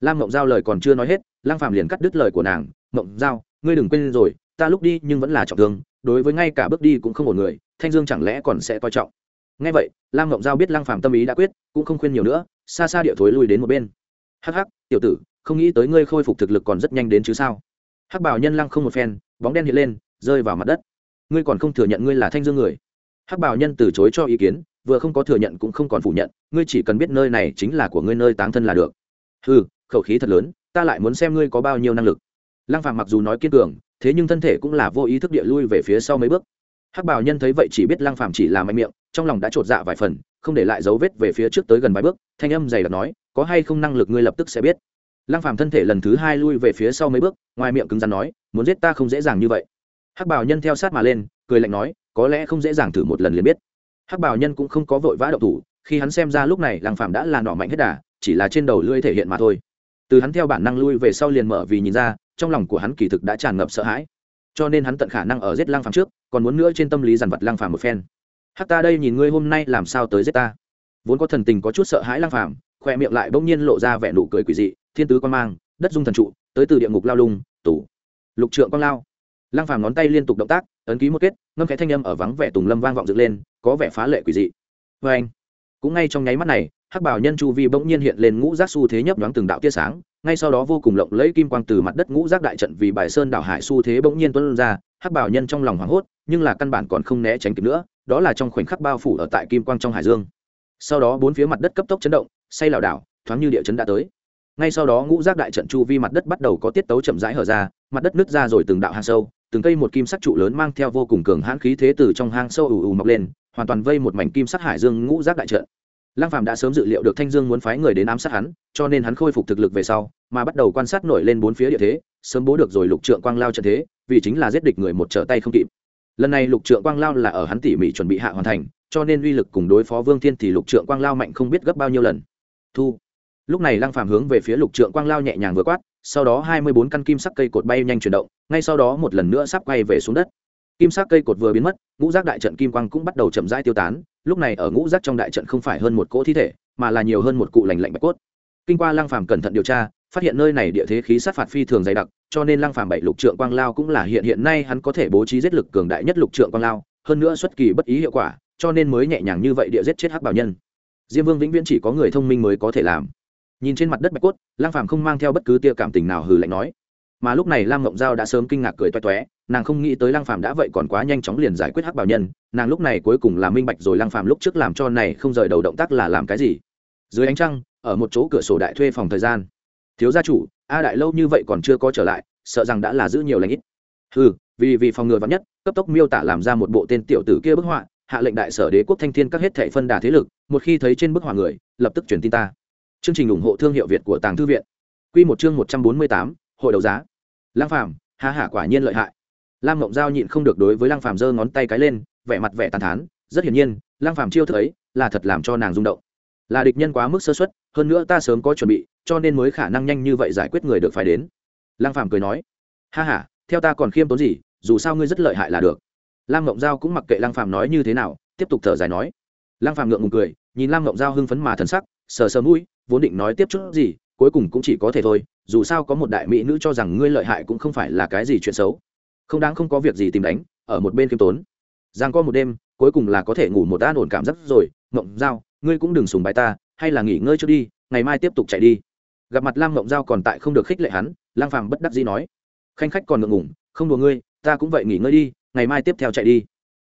Lam mộng giao lời còn chưa nói hết lang phàm liền cắt đứt lời của nàng, mộng giao, ngươi đừng quên rồi, ta lúc đi nhưng vẫn là trọng thương, đối với ngay cả bước đi cũng không một người, thanh dương chẳng lẽ còn sẽ coi trọng? Ngay vậy, lam mộng giao biết lăng phàm tâm ý đã quyết, cũng không khuyên nhiều nữa, xa xa địa thối lui đến một bên. Hắc hắc, tiểu tử, không nghĩ tới ngươi khôi phục thực lực còn rất nhanh đến chứ sao? Hắc bảo nhân lăng không một phen, bóng đen hiện lên, rơi vào mặt đất. Ngươi còn không thừa nhận ngươi là thanh dương người? Hắc bảo nhân từ chối cho ý kiến, vừa không có thừa nhận cũng không còn phủ nhận, ngươi chỉ cần biết nơi này chính là của ngươi, nơi táng thân là được. Ừ khẩu khí thật lớn, ta lại muốn xem ngươi có bao nhiêu năng lực. Lăng phàm mặc dù nói kiên cường, thế nhưng thân thể cũng là vô ý thức địa lui về phía sau mấy bước. Hắc bảo nhân thấy vậy chỉ biết lăng phàm chỉ là mạnh miệng, trong lòng đã trột dạ vài phần, không để lại dấu vết về phía trước tới gần vài bước, thanh âm dày đặc nói, có hay không năng lực ngươi lập tức sẽ biết. Lăng phàm thân thể lần thứ hai lui về phía sau mấy bước, ngoài miệng cứng rắn nói, muốn giết ta không dễ dàng như vậy. Hắc bảo nhân theo sát mà lên, cười lạnh nói, có lẽ không dễ dàng thử một lần liền biết. Hắc bảo nhân cũng không có vội vã động thủ, khi hắn xem ra lúc này lăng phàm đã là nỏ mạnh hết đà, chỉ là trên đầu lưỡi thể hiện mà thôi từ hắn theo bản năng lui về sau liền mở vì nhìn ra, trong lòng của hắn kỳ thực đã tràn ngập sợ hãi. Cho nên hắn tận khả năng ở giết lang phàm trước, còn muốn nữa trên tâm lý dằn vặt lang phàm một phen. Hắc ta đây nhìn ngươi hôm nay làm sao tới giết ta? Vốn có thần tình có chút sợ hãi lang phàm khoe miệng lại bỗng nhiên lộ ra vẻ nụ cười quỷ dị, thiên tứ quan mang, đất dung thần trụ, tới từ địa ngục lao lung tủ lục trượng con lao. Lang phàm ngón tay liên tục động tác, ấn ký một kết, ngâm khẽ thanh âm ở vắng vẻ tùng lâm vang vọng dựng lên, có vẻ phá lệ quỷ dị. Vê anh cũng ngay trong nháy mắt này hắc bảo nhân chu vi bỗng nhiên hiện lên ngũ giác xu thế nhấp nhoáng từng đạo tia sáng, ngay sau đó vô cùng lộng lẫy kim quang từ mặt đất ngũ giác đại trận vì bài sơn đảo hải xu thế bỗng nhiên tuôn ra, hắc bảo nhân trong lòng hoảng hốt, nhưng là căn bản còn không né tránh kịp nữa, đó là trong khoảnh khắc bao phủ ở tại kim quang trong hải dương. Sau đó bốn phía mặt đất cấp tốc chấn động, say lảo đảo, thoáng như địa chấn đã tới. Ngay sau đó ngũ giác đại trận chu vi mặt đất bắt đầu có tiết tấu chậm rãi hở ra, mặt đất nứt ra rồi từng đạo hang sâu, từng cây một kim sắc trụ lớn mang theo vô cùng cường hãn khí thế từ trong hang sâu ù ù mọc lên, hoàn toàn vây một mảnh kim sắc hải dương ngũ giác đại trận lăng phàm đã sớm dự liệu được thanh dương muốn phái người đến ám sát hắn, cho nên hắn khôi phục thực lực về sau, mà bắt đầu quan sát nổi lên bốn phía địa thế, sớm bố được rồi lục trượng quang lao trận thế, vì chính là giết địch người một trở tay không kịp. Lần này lục trượng quang lao là ở hắn tỉ mỉ chuẩn bị hạ hoàn thành, cho nên uy lực cùng đối phó vương thiên thì lục trượng quang lao mạnh không biết gấp bao nhiêu lần. Thu. Lúc này lăng phàm hướng về phía lục trượng quang lao nhẹ nhàng vừa quát, sau đó hai mươi bốn căn kim sắc cây cột bay nhanh chuyển động, ngay sau đó một lần nữa sắp quay về xuống đất kim sắc cây cột vừa biến mất, ngũ giác đại trận kim quang cũng bắt đầu chậm rãi tiêu tán, lúc này ở ngũ giác trong đại trận không phải hơn một cỗ thi thể, mà là nhiều hơn một cụ lành lạnh bạch cốt. Kinh qua lăng phàm cẩn thận điều tra, phát hiện nơi này địa thế khí sát phạt phi thường dày đặc, cho nên lăng phàm bảy lục trượng quang lao cũng là hiện hiện nay hắn có thể bố trí giết lực cường đại nhất lục trượng quang lao, hơn nữa xuất kỳ bất ý hiệu quả, cho nên mới nhẹ nhàng như vậy địa giết chết hắc bảo nhân. Diêm vương vĩnh viễn chỉ có người thông minh mới có thể làm. Nhìn trên mặt đất bạch cốt lang phàm không mang theo bất cứ tia cảm tình nào hừ lạnh nói mà lúc này lam ngộng giao đã sớm kinh ngạc cười toe toé, nàng không nghĩ tới lang phàm đã vậy còn quá nhanh chóng liền giải quyết hắc bảo nhân, nàng lúc này cuối cùng là minh bạch rồi lang phàm lúc trước làm cho này không rời đầu động tác là làm cái gì. Dưới ánh trăng, ở một chỗ cửa sổ đại thuê phòng thời gian, thiếu gia chủ, a đại lâu như vậy còn chưa có trở lại, sợ rằng đã là giữ nhiều lãnh ít. Ừ vì vì phòng ngừa vắn nhất, cấp tốc miêu tả làm ra một bộ tên tiểu tử kia bức họa, hạ lệnh đại sở đế quốc thanh thiên các hết thệ phân đà thế lực, một khi thấy trên bức họa người, lập tức truyền tin ta. Chương trình ủng hộ thương hiệu việt của tàng thư viện. Quy một chương một trăm bốn mươi tám hội đấu giá. Lang phàm, ha hả quả nhiên lợi hại. Lam mộng giao nhịn không được đối với lang phàm giơ ngón tay cái lên, vẻ mặt vẻ tàn thán, rất hiển nhiên lang phàm chiêu thức ấy là thật làm cho nàng rung động. Là địch nhân quá mức sơ suất, hơn nữa ta sớm có chuẩn bị, cho nên mới khả năng nhanh như vậy giải quyết người được phải đến. Lang phàm cười nói, ha ha, theo ta còn khiêm tốn gì, dù sao ngươi rất lợi hại là được. Lam mộng giao cũng mặc kệ lang phàm nói như thế nào, tiếp tục thở dài nói. Lang phàm ngượng ngùng cười, nhìn lam mộng giao hưng phấn mà thần sắc, sờ sờ mũi, vốn định nói tiếp chút gì, cuối cùng cũng chỉ có thể thôi dù sao có một đại mỹ nữ cho rằng ngươi lợi hại cũng không phải là cái gì chuyện xấu. Không đáng không có việc gì tìm đánh, ở một bên khiêm tốn. Giang có một đêm, cuối cùng là có thể ngủ một an ổn cảm giác rồi, mộng giao, ngươi cũng đừng sùng bài ta, hay là nghỉ ngơi trước đi, ngày mai tiếp tục chạy đi. Gặp mặt lam mộng giao còn tại không được khích lệ hắn, lang phàm bất đắc dĩ nói. Khanh khách còn ngượng ngủng không đùa ngươi, ta cũng vậy nghỉ ngơi đi, ngày mai tiếp theo chạy đi.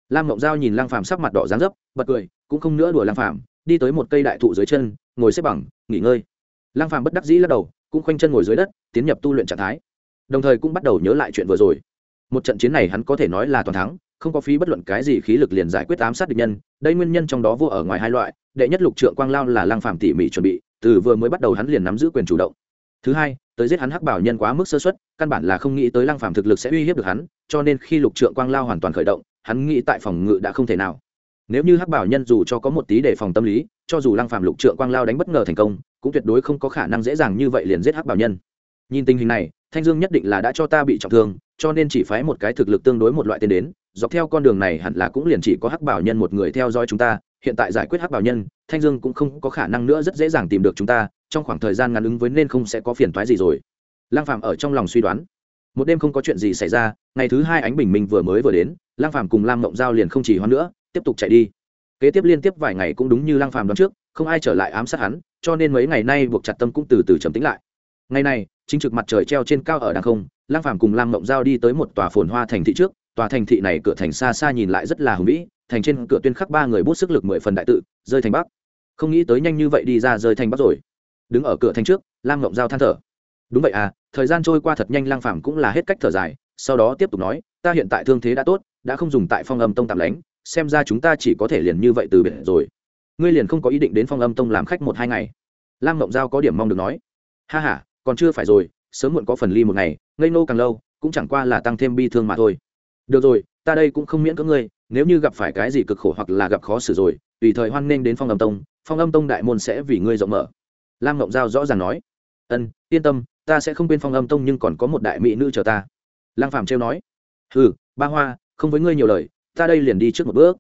Lam mộng giao nhìn lang phàm sắc mặt đỏ dáng dấp, bật cười, cũng không nữa đùa lang phàm, đi tới một cây đại thụ dưới chân, ngồi xếp bằng, nghỉ ngơi. Lang phàm bất đắc dĩ lắc đầu cũng khoanh chân ngồi dưới đất, tiến nhập tu luyện trạng thái. Đồng thời cũng bắt đầu nhớ lại chuyện vừa rồi. Một trận chiến này hắn có thể nói là toàn thắng, không có phí bất luận cái gì khí lực liền giải quyết ám sát địch nhân. Đây nguyên nhân trong đó vô ở ngoài hai loại, đệ nhất lục trượng quang lao là lang phàm tỉ mỉ chuẩn bị, từ vừa mới bắt đầu hắn liền nắm giữ quyền chủ động. Thứ hai, tới giết hắn hắc bảo nhân quá mức sơ xuất căn bản là không nghĩ tới lang phàm thực lực sẽ uy hiếp được hắn, cho nên khi lục trượng quang lao hoàn toàn khởi động, hắn nghĩ tại phòng ngự đã không thể nào nếu như hắc bảo nhân dù cho có một tí đề phòng tâm lý, cho dù lăng Phạm lục trượng quang lao đánh bất ngờ thành công, cũng tuyệt đối không có khả năng dễ dàng như vậy liền giết hắc bảo nhân. Nhìn tình hình này, thanh dương nhất định là đã cho ta bị trọng thương, cho nên chỉ phái một cái thực lực tương đối một loại tên đến, dọc theo con đường này hẳn là cũng liền chỉ có hắc bảo nhân một người theo dõi chúng ta, hiện tại giải quyết hắc bảo nhân, thanh dương cũng không có khả năng nữa rất dễ dàng tìm được chúng ta, trong khoảng thời gian ngắn ứng với nên không sẽ có phiền toái gì rồi. Lang phạm ở trong lòng suy đoán. Một đêm không có chuyện gì xảy ra, ngày thứ hai ánh bình minh vừa mới vừa đến lang phạm cùng lam mộng giao liền không chỉ hoãn nữa tiếp tục chạy đi. Kế tiếp liên tiếp vài ngày cũng đúng như lang phạm đoán trước, không ai trở lại ám sát hắn, cho nên mấy ngày nay buộc chặt tâm cũng từ từ trầm tĩnh lại. Ngày này, chính trực mặt trời treo trên cao ở đàng không lang phàm cùng lam mộng giao đi tới một tòa phồn hoa thành thị trước, tòa thành thị này cửa thành xa xa nhìn lại rất là hùng vĩ, thành trên cửa tuyên khắc ba người bút sức lực mười phần đại tự, rơi thành bắc. Không nghĩ tới nhanh như vậy đi ra rơi thành bắc rồi. Đứng ở cửa thành trước, lam mộng giao than thở. Đúng vậy à thời gian trôi qua thật nhanh lang phàm cũng là hết cách thở dài, sau đó tiếp tục nói, ta hiện tại thương thế đã tốt, đã không dùng tại phong âm tông tạm lánh xem ra chúng ta chỉ có thể liền như vậy từ biệt rồi. Ngươi liền không có ý định đến phong âm tông làm khách một hai ngày. Lam mộng giao có điểm mong được nói. Ha h a còn chưa phải rồi, sớm muộn có phần ly một ngày, ngây nô càng lâu, cũng chẳng qua là tăng thêm bi thương mà thôi. Được rồi, ta đây cũng không miễn cưỡng ngươi, nếu như gặp phải cái gì cực khổ hoặc là gặp khó xử rồi, tùy thời hoan nghênh đến phong âm tông, phong âm tông đại môn sẽ vì ngươi rộng mở. Lam ngộng giao rõ ràng nói. Ân, yên tâm, ta sẽ không quên phong âm tông nhưng còn có một đại mỹ nữ chờ ta. Lang phàm trêu nói. Ừ ba hoa, không với ngươi nhiều lời ta đây liền đi trước một bước.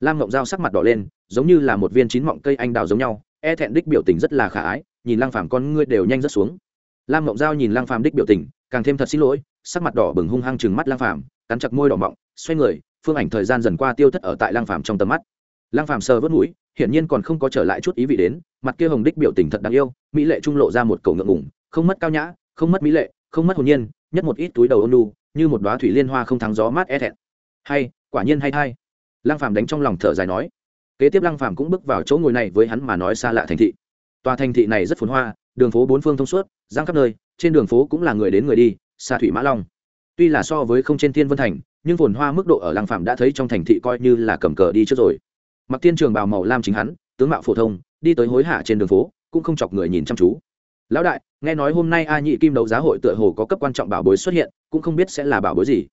Lam ngộng giao sắc mặt đỏ lên, giống như là một viên chín mọng cây anh đào giống nhau e thẹn đích biểu tình rất là khả ái, nhìn lang phàm con ngươi đều nhanh rất xuống. Lam ngộng giao nhìn lang phàm đích biểu tình, càng thêm thật xin lỗi, sắc mặt đỏ bừng hung hăng chừng mắt lang phàm, cắn chặt môi đỏ mọng, xoay người, phương ảnh thời gian dần qua tiêu thất ở tại lang phàm trong tầm mắt. Lang phàm sờ vớt mũi, hiển nhiên còn không có trở lại chút ý vị đến, mặt kia hồng đích biểu tình thật đáng yêu, mỹ lệ trung lộ ra một cầu ngượng ngủng không mất cao nhã, không mất mỹ lệ, không mất hồn nhiên, nhất một ít túi đầu ôn nu như một đóa thủy liên hoa không thắng gió mát e thẹn. Hay quả nhiên hay hay lang phàm đánh trong lòng thở dài nói, kế tiếp lang phàm cũng bước vào chỗ ngồi này với hắn mà nói xa lạ thành thị. Tòa thành thị này rất phồn hoa, đường phố bốn phương thông suốt, giang khắp nơi, trên đường phố cũng là người đến người đi, xa thủy mã long. Tuy là so với không trên thiên vân thành, nhưng phồn hoa mức độ ở lăng phạm đã thấy trong thành thị coi như là cầm cờ đi trước rồi. Mặc tiên trường bào màu lam chính hắn, tướng mạo phổ thông, đi tới hối hạ trên đường phố, cũng không chọc người nhìn chăm chú. Lão đại, nghe nói hôm nay a nhị kim đấu giá hội tựa hồ có cấp quan trọng bảo bối xuất hiện, cũng không biết sẽ là bảo bối gì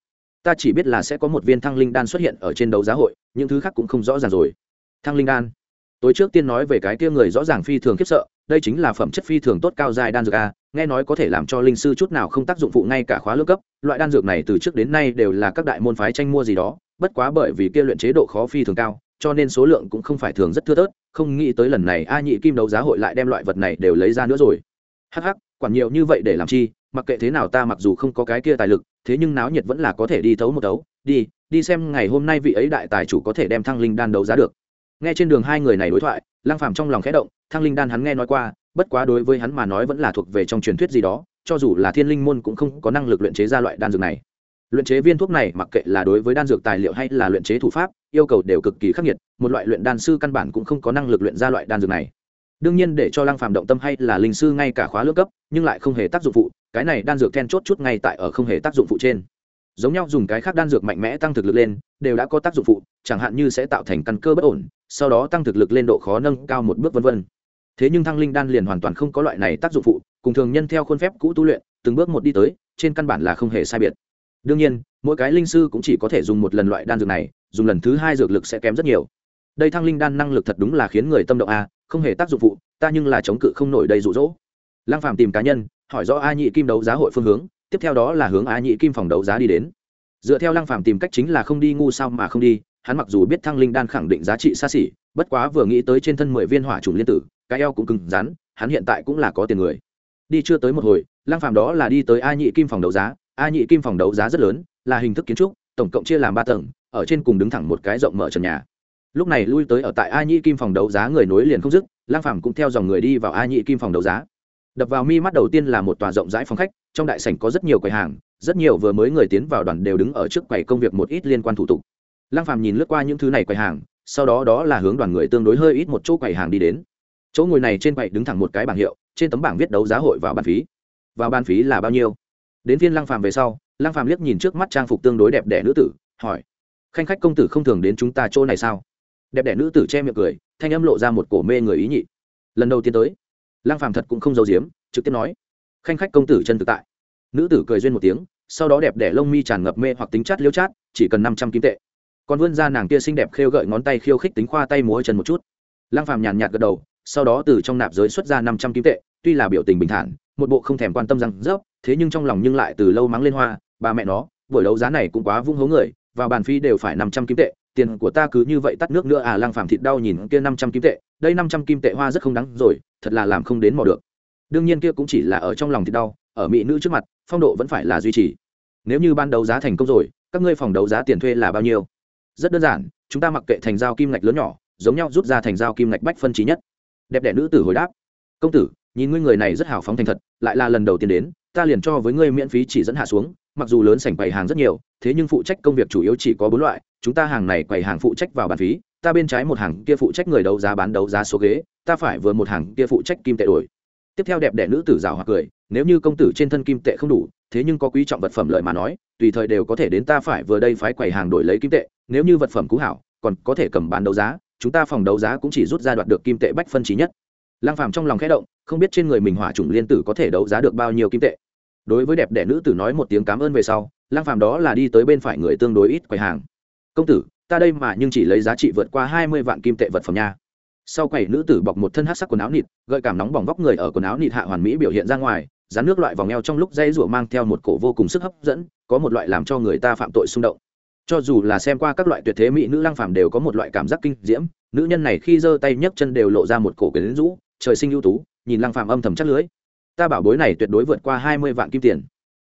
ta chỉ biết là sẽ có một viên thăng linh đan xuất hiện ở trên đấu giá hội, những thứ khác cũng không rõ ràng rồi. Thăng linh đan. Tối trước tiên nói về cái kia người rõ ràng phi thường khiếp sợ, đây chính là phẩm chất phi thường tốt cao dài đan dược a, nghe nói có thể làm cho linh sư chút nào không tác dụng phụ ngay cả khóa lương cấp, loại đan dược này từ trước đến nay đều là các đại môn phái tranh mua gì đó, bất quá bởi vì kia luyện chế độ khó phi thường cao, cho nên số lượng cũng không phải thường rất thưa thớt, không nghĩ tới lần này a nhị kim đấu giá hội lại đem loại vật này đều lấy ra nữa rồi. Hắc hắc, quản nhiều như vậy để làm chi? Mặc kệ thế nào ta mặc dù không có cái kia tài lực, thế nhưng náo nhiệt vẫn là có thể đi thấu một thấu. Đi đi xem ngày hôm nay vị ấy đại tài chủ có thể đem thăng linh đan đấu giá được. Nghe trên đường hai người này đối thoại lang phàm trong lòng khẽ động, thăng linh đan hắn nghe nói qua, bất quá đối với hắn mà nói vẫn là thuộc về trong truyền thuyết gì đó, cho dù là thiên linh môn cũng không có năng lực luyện chế ra loại đan dược này. Luyện chế viên thuốc này mặc kệ là đối với đan dược tài liệu hay là luyện chế thủ pháp, yêu cầu đều cực kỳ khắc nghiệt, một loại luyện đan sư căn bản cũng không có năng lực luyện ra loại đan dược này đương nhiên để cho lăng phàm động tâm hay là linh sư ngay cả khóa lưỡng cấp, nhưng lại không hề tác dụng phụ, cái này đan dược then chốt chút ngay tại ở không hề tác dụng phụ trên. Giống nhau dùng cái khác đan dược mạnh mẽ tăng thực lực lên, đều đã có tác dụng phụ, chẳng hạn như sẽ tạo thành căn cơ bất ổn, sau đó tăng thực lực lên độ khó nâng cao một bước vân vân. Thế nhưng thăng linh đan liền hoàn toàn không có loại này tác dụng phụ, cùng thường nhân theo khuôn phép cũ tu luyện, từng bước một đi tới, trên căn bản là không hề sai biệt. Đương nhiên, mỗi cái linh sư cũng chỉ có thể dùng một lần loại đan dược này, dùng lần thứ hai dược lực sẽ kém rất nhiều. Đây thăng linh đan năng lực thật đúng là khiến người tâm động a không hề tác dụng phụ, ta nhưng là chống cự không nổi đầy rụ rỗ lăng phàm tìm cá nhân, hỏi rõ a nhị kim đấu giá hội phương hướng, tiếp theo đó là hướng a nhị kim phòng đấu giá đi đến. Dựa theo lăng phàm tìm cách chính là không đi ngu sao mà không đi, hắn mặc dù biết thăng linh đan khẳng định giá trị xa xỉ, bất quá vừa nghĩ tới trên thân mười viên hỏa trùng liên tử, cái eo cũng cứng rắn, hắn hiện tại cũng là có tiền người. Đi chưa tới một hồi, lăng phàm đó là đi tới a nhị kim phòng đấu giá. A nhị kim phòng đấu giá rất lớn, là hình thức kiến trúc, tổng cộng chia làm ba tầng, ở trên cùng đứng thẳng một cái rộng mở trần nhà lúc này lui tới ở tại a Nhĩ kim phòng đấu giá người nối liền không dứt, Lang phàm cũng theo dòng người đi vào a Nhĩ kim phòng đấu giá. Đập vào mi mắt đầu tiên là một tòa rộng rãi phòng khách, trong đại sảnh có rất nhiều quầy hàng, rất nhiều vừa mới người tiến vào đoàn đều đứng ở trước quầy công việc một ít liên quan thủ tục. Lang phàm nhìn lướt qua những thứ này quầy hàng, sau đó đó là hướng đoàn người tương đối hơi ít một chỗ quầy hàng đi đến. Chỗ ngồi này trên quầy đứng thẳng một cái bảng hiệu, trên tấm bảng viết đấu giá hội vào bàn phí. Vào bàn phí là bao nhiêu? Đến viên Lang phàm về sau, Lang phàm liếc nhìn trước mắt trang phục tương đối đẹp đẽ nữ tử, hỏi, khanh khách công tử không thường đến chúng ta chỗ này sao? Đẹp đẽ nữ tử che miệng cười, thanh âm lộ ra một cổ mê người ý nhị. Lần đầu tiên tới, lăng phàm thật cũng không giấu giếm, trực tiếp nói, khanh khách công tử chân thực tại. Nữ tử cười duyên một tiếng, sau đó đẹp đẽ lông mi tràn ngập mê hoặc tính chát liêu chát, chỉ cần năm trăm kim tệ. Còn vươn ra nàng kia xinh đẹp khêu gợi ngón tay khiêu khích tính khoa tay múa chân một chút. Lăng phàm nhàn nhạt gật đầu, sau đó từ trong nạp giới xuất ra năm trăm kim tệ, tuy là biểu tình bình thản, một bộ không thèm quan tâm rằng dốc thế nhưng trong lòng nhưng lại từ lâu mắng lên hoa bà mẹ nó, buổi đấu giá này cũng quá vung hố người, vào bàn phi đều phải năm trăm kim tệ tiền của ta cứ như vậy tắt nước nữa à lăng phàm thịt đau nhìn kia năm trăm kim tệ. Đây năm trăm kim tệ hoa rất không đáng rồi, thật là làm không đến mò được. Đương nhiên kia cũng chỉ là ở trong lòng thịt đau, ở mỹ nữ trước mặt, phong độ vẫn phải là duy trì. Nếu như ban đấu giá thành công rồi, các ngươi phòng đấu giá tiền thuê là bao nhiêu? Rất đơn giản, chúng ta mặc kệ thành giao kim ngạch lớn nhỏ, giống nhau rút ra thành giao kim ngạch bách phân trí nhất. Đẹp đẽ nữ tử hồi đáp. Công tử nhìn ngươi người này rất hào phóng thành thật, lại là lần đầu tiên đến, ta liền cho với ngươi miễn phí chỉ dẫn hạ xuống, mặc dù lớn sảnh quầy hàng rất nhiều, thế nhưng phụ trách công việc chủ yếu chỉ có bốn loại, chúng ta hàng này quầy hàng phụ trách vào bàn phí, ta bên trái một hàng kia phụ trách người đấu giá bán đấu giá số ghế, ta phải vừa một hàng kia phụ trách kim tệ đổi. Tiếp theo đẹp đẽ nữ tử rào hoặc cười, nếu như công tử trên thân kim tệ không đủ, thế nhưng có quý trọng vật phẩm lợi mà nói, tùy thời đều có thể đến ta phải vừa đây phái quầy hàng đổi lấy kim tệ, nếu như vật phẩm cũ hảo, còn có thể cầm bán đấu giá, chúng ta phòng đấu giá cũng chỉ rút ra đoạt được kim tệ bách phân trí nhất. Lang phàm trong lòng khẽ động, không biết trên người mình hỏa chủng liên tử có thể đấu giá được bao nhiêu kim tệ. Đối với đẹp đẽ nữ tử nói một tiếng cảm ơn về sau Lang phàm đó là đi tới bên phải người tương đối ít quầy hàng. Công tử, ta đây mà nhưng chỉ lấy giá trị vượt qua hai mươi vạn kim tệ vật phẩm nha. Sau quầy nữ tử bọc một thân hát sắc quần áo nịt, gợi cảm nóng bỏng vóc người ở quần áo nịt hạ hoàn mỹ biểu hiện ra ngoài rán nước loại vòng eo trong lúc dây rủa mang theo một cổ vô cùng sức hấp dẫn, có một loại làm cho người ta phạm tội xung động. Cho dù là xem qua các loại tuyệt thế mỹ nữ Lang phàm đều có một loại cảm giác kinh diễm, nữ nhân này khi giơ tay nhấc chân đều lộ ra một cổ quyến rũ trời sinh ưu tú, nhìn lăng phàm âm thầm chắc lưới. Ta bảo bối này tuyệt đối vượt qua hai mươi vạn kim tiền.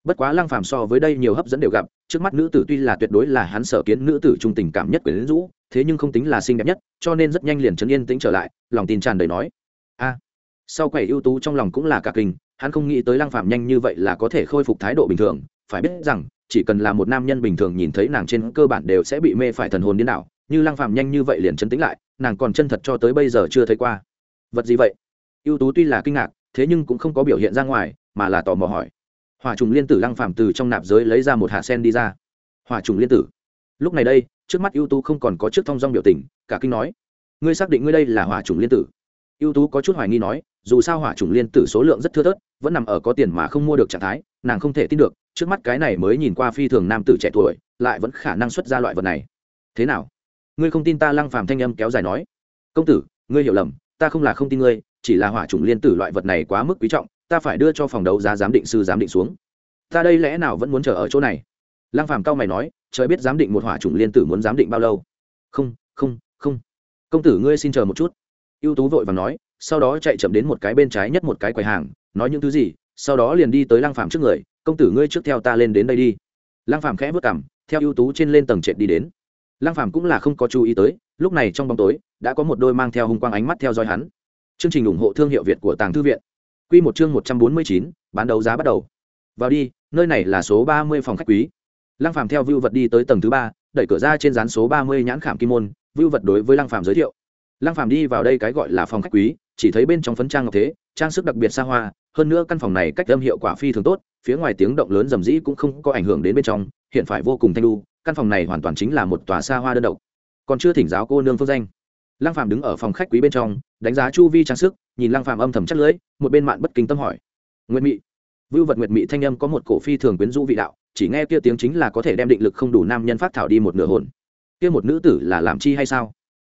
Bất quá lăng phàm so với đây nhiều hấp dẫn đều gặp, trước mắt nữ tử tuy là tuyệt đối là hắn sở kiến nữ tử trung tình cảm nhất quyến rũ, thế nhưng không tính là xinh đẹp nhất, cho nên rất nhanh liền trấn yên tĩnh trở lại, lòng tin tràn đầy nói. A, sau quầy ưu tú trong lòng cũng là cả kinh, hắn không nghĩ tới lăng phàm nhanh như vậy là có thể khôi phục thái độ bình thường, phải biết rằng, chỉ cần là một nam nhân bình thường nhìn thấy nàng trên cơ bản đều sẽ bị mê phải thần hồn điên đảo, như lăng phàm nhanh như vậy liền chấn tĩnh lại, nàng còn chân thật cho tới bây giờ chưa thấy qua vật gì vậy? Ưu tú tuy là kinh ngạc, thế nhưng cũng không có biểu hiện ra ngoài, mà là tò mò hỏi. Hỏa trùng liên tử lăng phàm từ trong nạp giới lấy ra một hạ sen đi ra. Hỏa trùng liên tử. Lúc này đây, trước mắt ưu tú không còn có chiếc thông dong biểu tình, cả kinh nói, ngươi xác định ngươi đây là hỏa trùng liên tử? Ưu tú có chút hoài nghi nói, dù sao hỏa trùng liên tử số lượng rất thưa thớt, vẫn nằm ở có tiền mà không mua được trạng thái, nàng không thể tin được, trước mắt cái này mới nhìn qua phi thường nam tử trẻ tuổi, lại vẫn khả năng xuất ra loại vật này. Thế nào? Ngươi không tin ta lăng phàm thanh âm kéo dài nói. Công tử, ngươi hiểu lầm ta không là không tin ngươi, chỉ là hỏa trùng liên tử loại vật này quá mức quý trọng, ta phải đưa cho phòng đấu giá giám định sư giám định xuống. Ta đây lẽ nào vẫn muốn chờ ở chỗ này? Lăng phàm cao mày nói, trời biết giám định một hỏa trùng liên tử muốn giám định bao lâu. Không không không. Công tử ngươi xin chờ một chút. Ưu tú vội và nói, sau đó chạy chậm đến một cái bên trái nhất một cái quầy hàng, nói những thứ gì, sau đó liền đi tới lăng phàm trước người, công tử ngươi trước theo ta lên đến đây đi. Lăng phàm khẽ vớt cảm theo ưu tú trên lên tầng trệt đi đến. Lăng phàm cũng là không có chú ý tới lúc này trong bóng tối đã có một đôi mang theo hung quang ánh mắt theo dõi hắn. Chương trình ủng hộ thương hiệu việt của tàng thư viện. Quy một chương một trăm bốn mươi chín, bán đấu giá bắt đầu. Vào đi nơi này là số ba mươi phòng khách quý. Lăng phàm theo vưu vật đi tới tầng thứ ba đẩy cửa ra trên dán số ba mươi nhãn khảm kim môn vưu vật đối với lăng phàm giới thiệu. Lăng phàm đi vào đây cái gọi là phòng khách quý chỉ thấy bên trong phấn trang ngọc thế trang sức đặc biệt xa hoa hơn nữa căn phòng này cách âm hiệu quả phi thường tốt phía ngoài tiếng động lớn rầm rĩ cũng không có ảnh hưởng đến bên trong hiện phải vô cùng thanh lưu căn phòng này hoàn toàn chính là một tòa xa hoa đơn độc còn chưa thỉnh giáo cô nương phương danh. Lăng phàm đứng ở phòng khách quý bên trong, đánh giá chu vi trang sức, nhìn lăng phàm âm thầm chắc lưỡi, một bên mạn bất kính tâm hỏi. Nguyệt mị. Vưu vật nguyệt mị thanh âm có một cổ phi thường quyến rũ vị đạo, chỉ nghe kia tiếng chính là có thể đem định lực không đủ nam nhân phát thảo đi một nửa hồn. Kia một nữ tử là làm chi hay sao?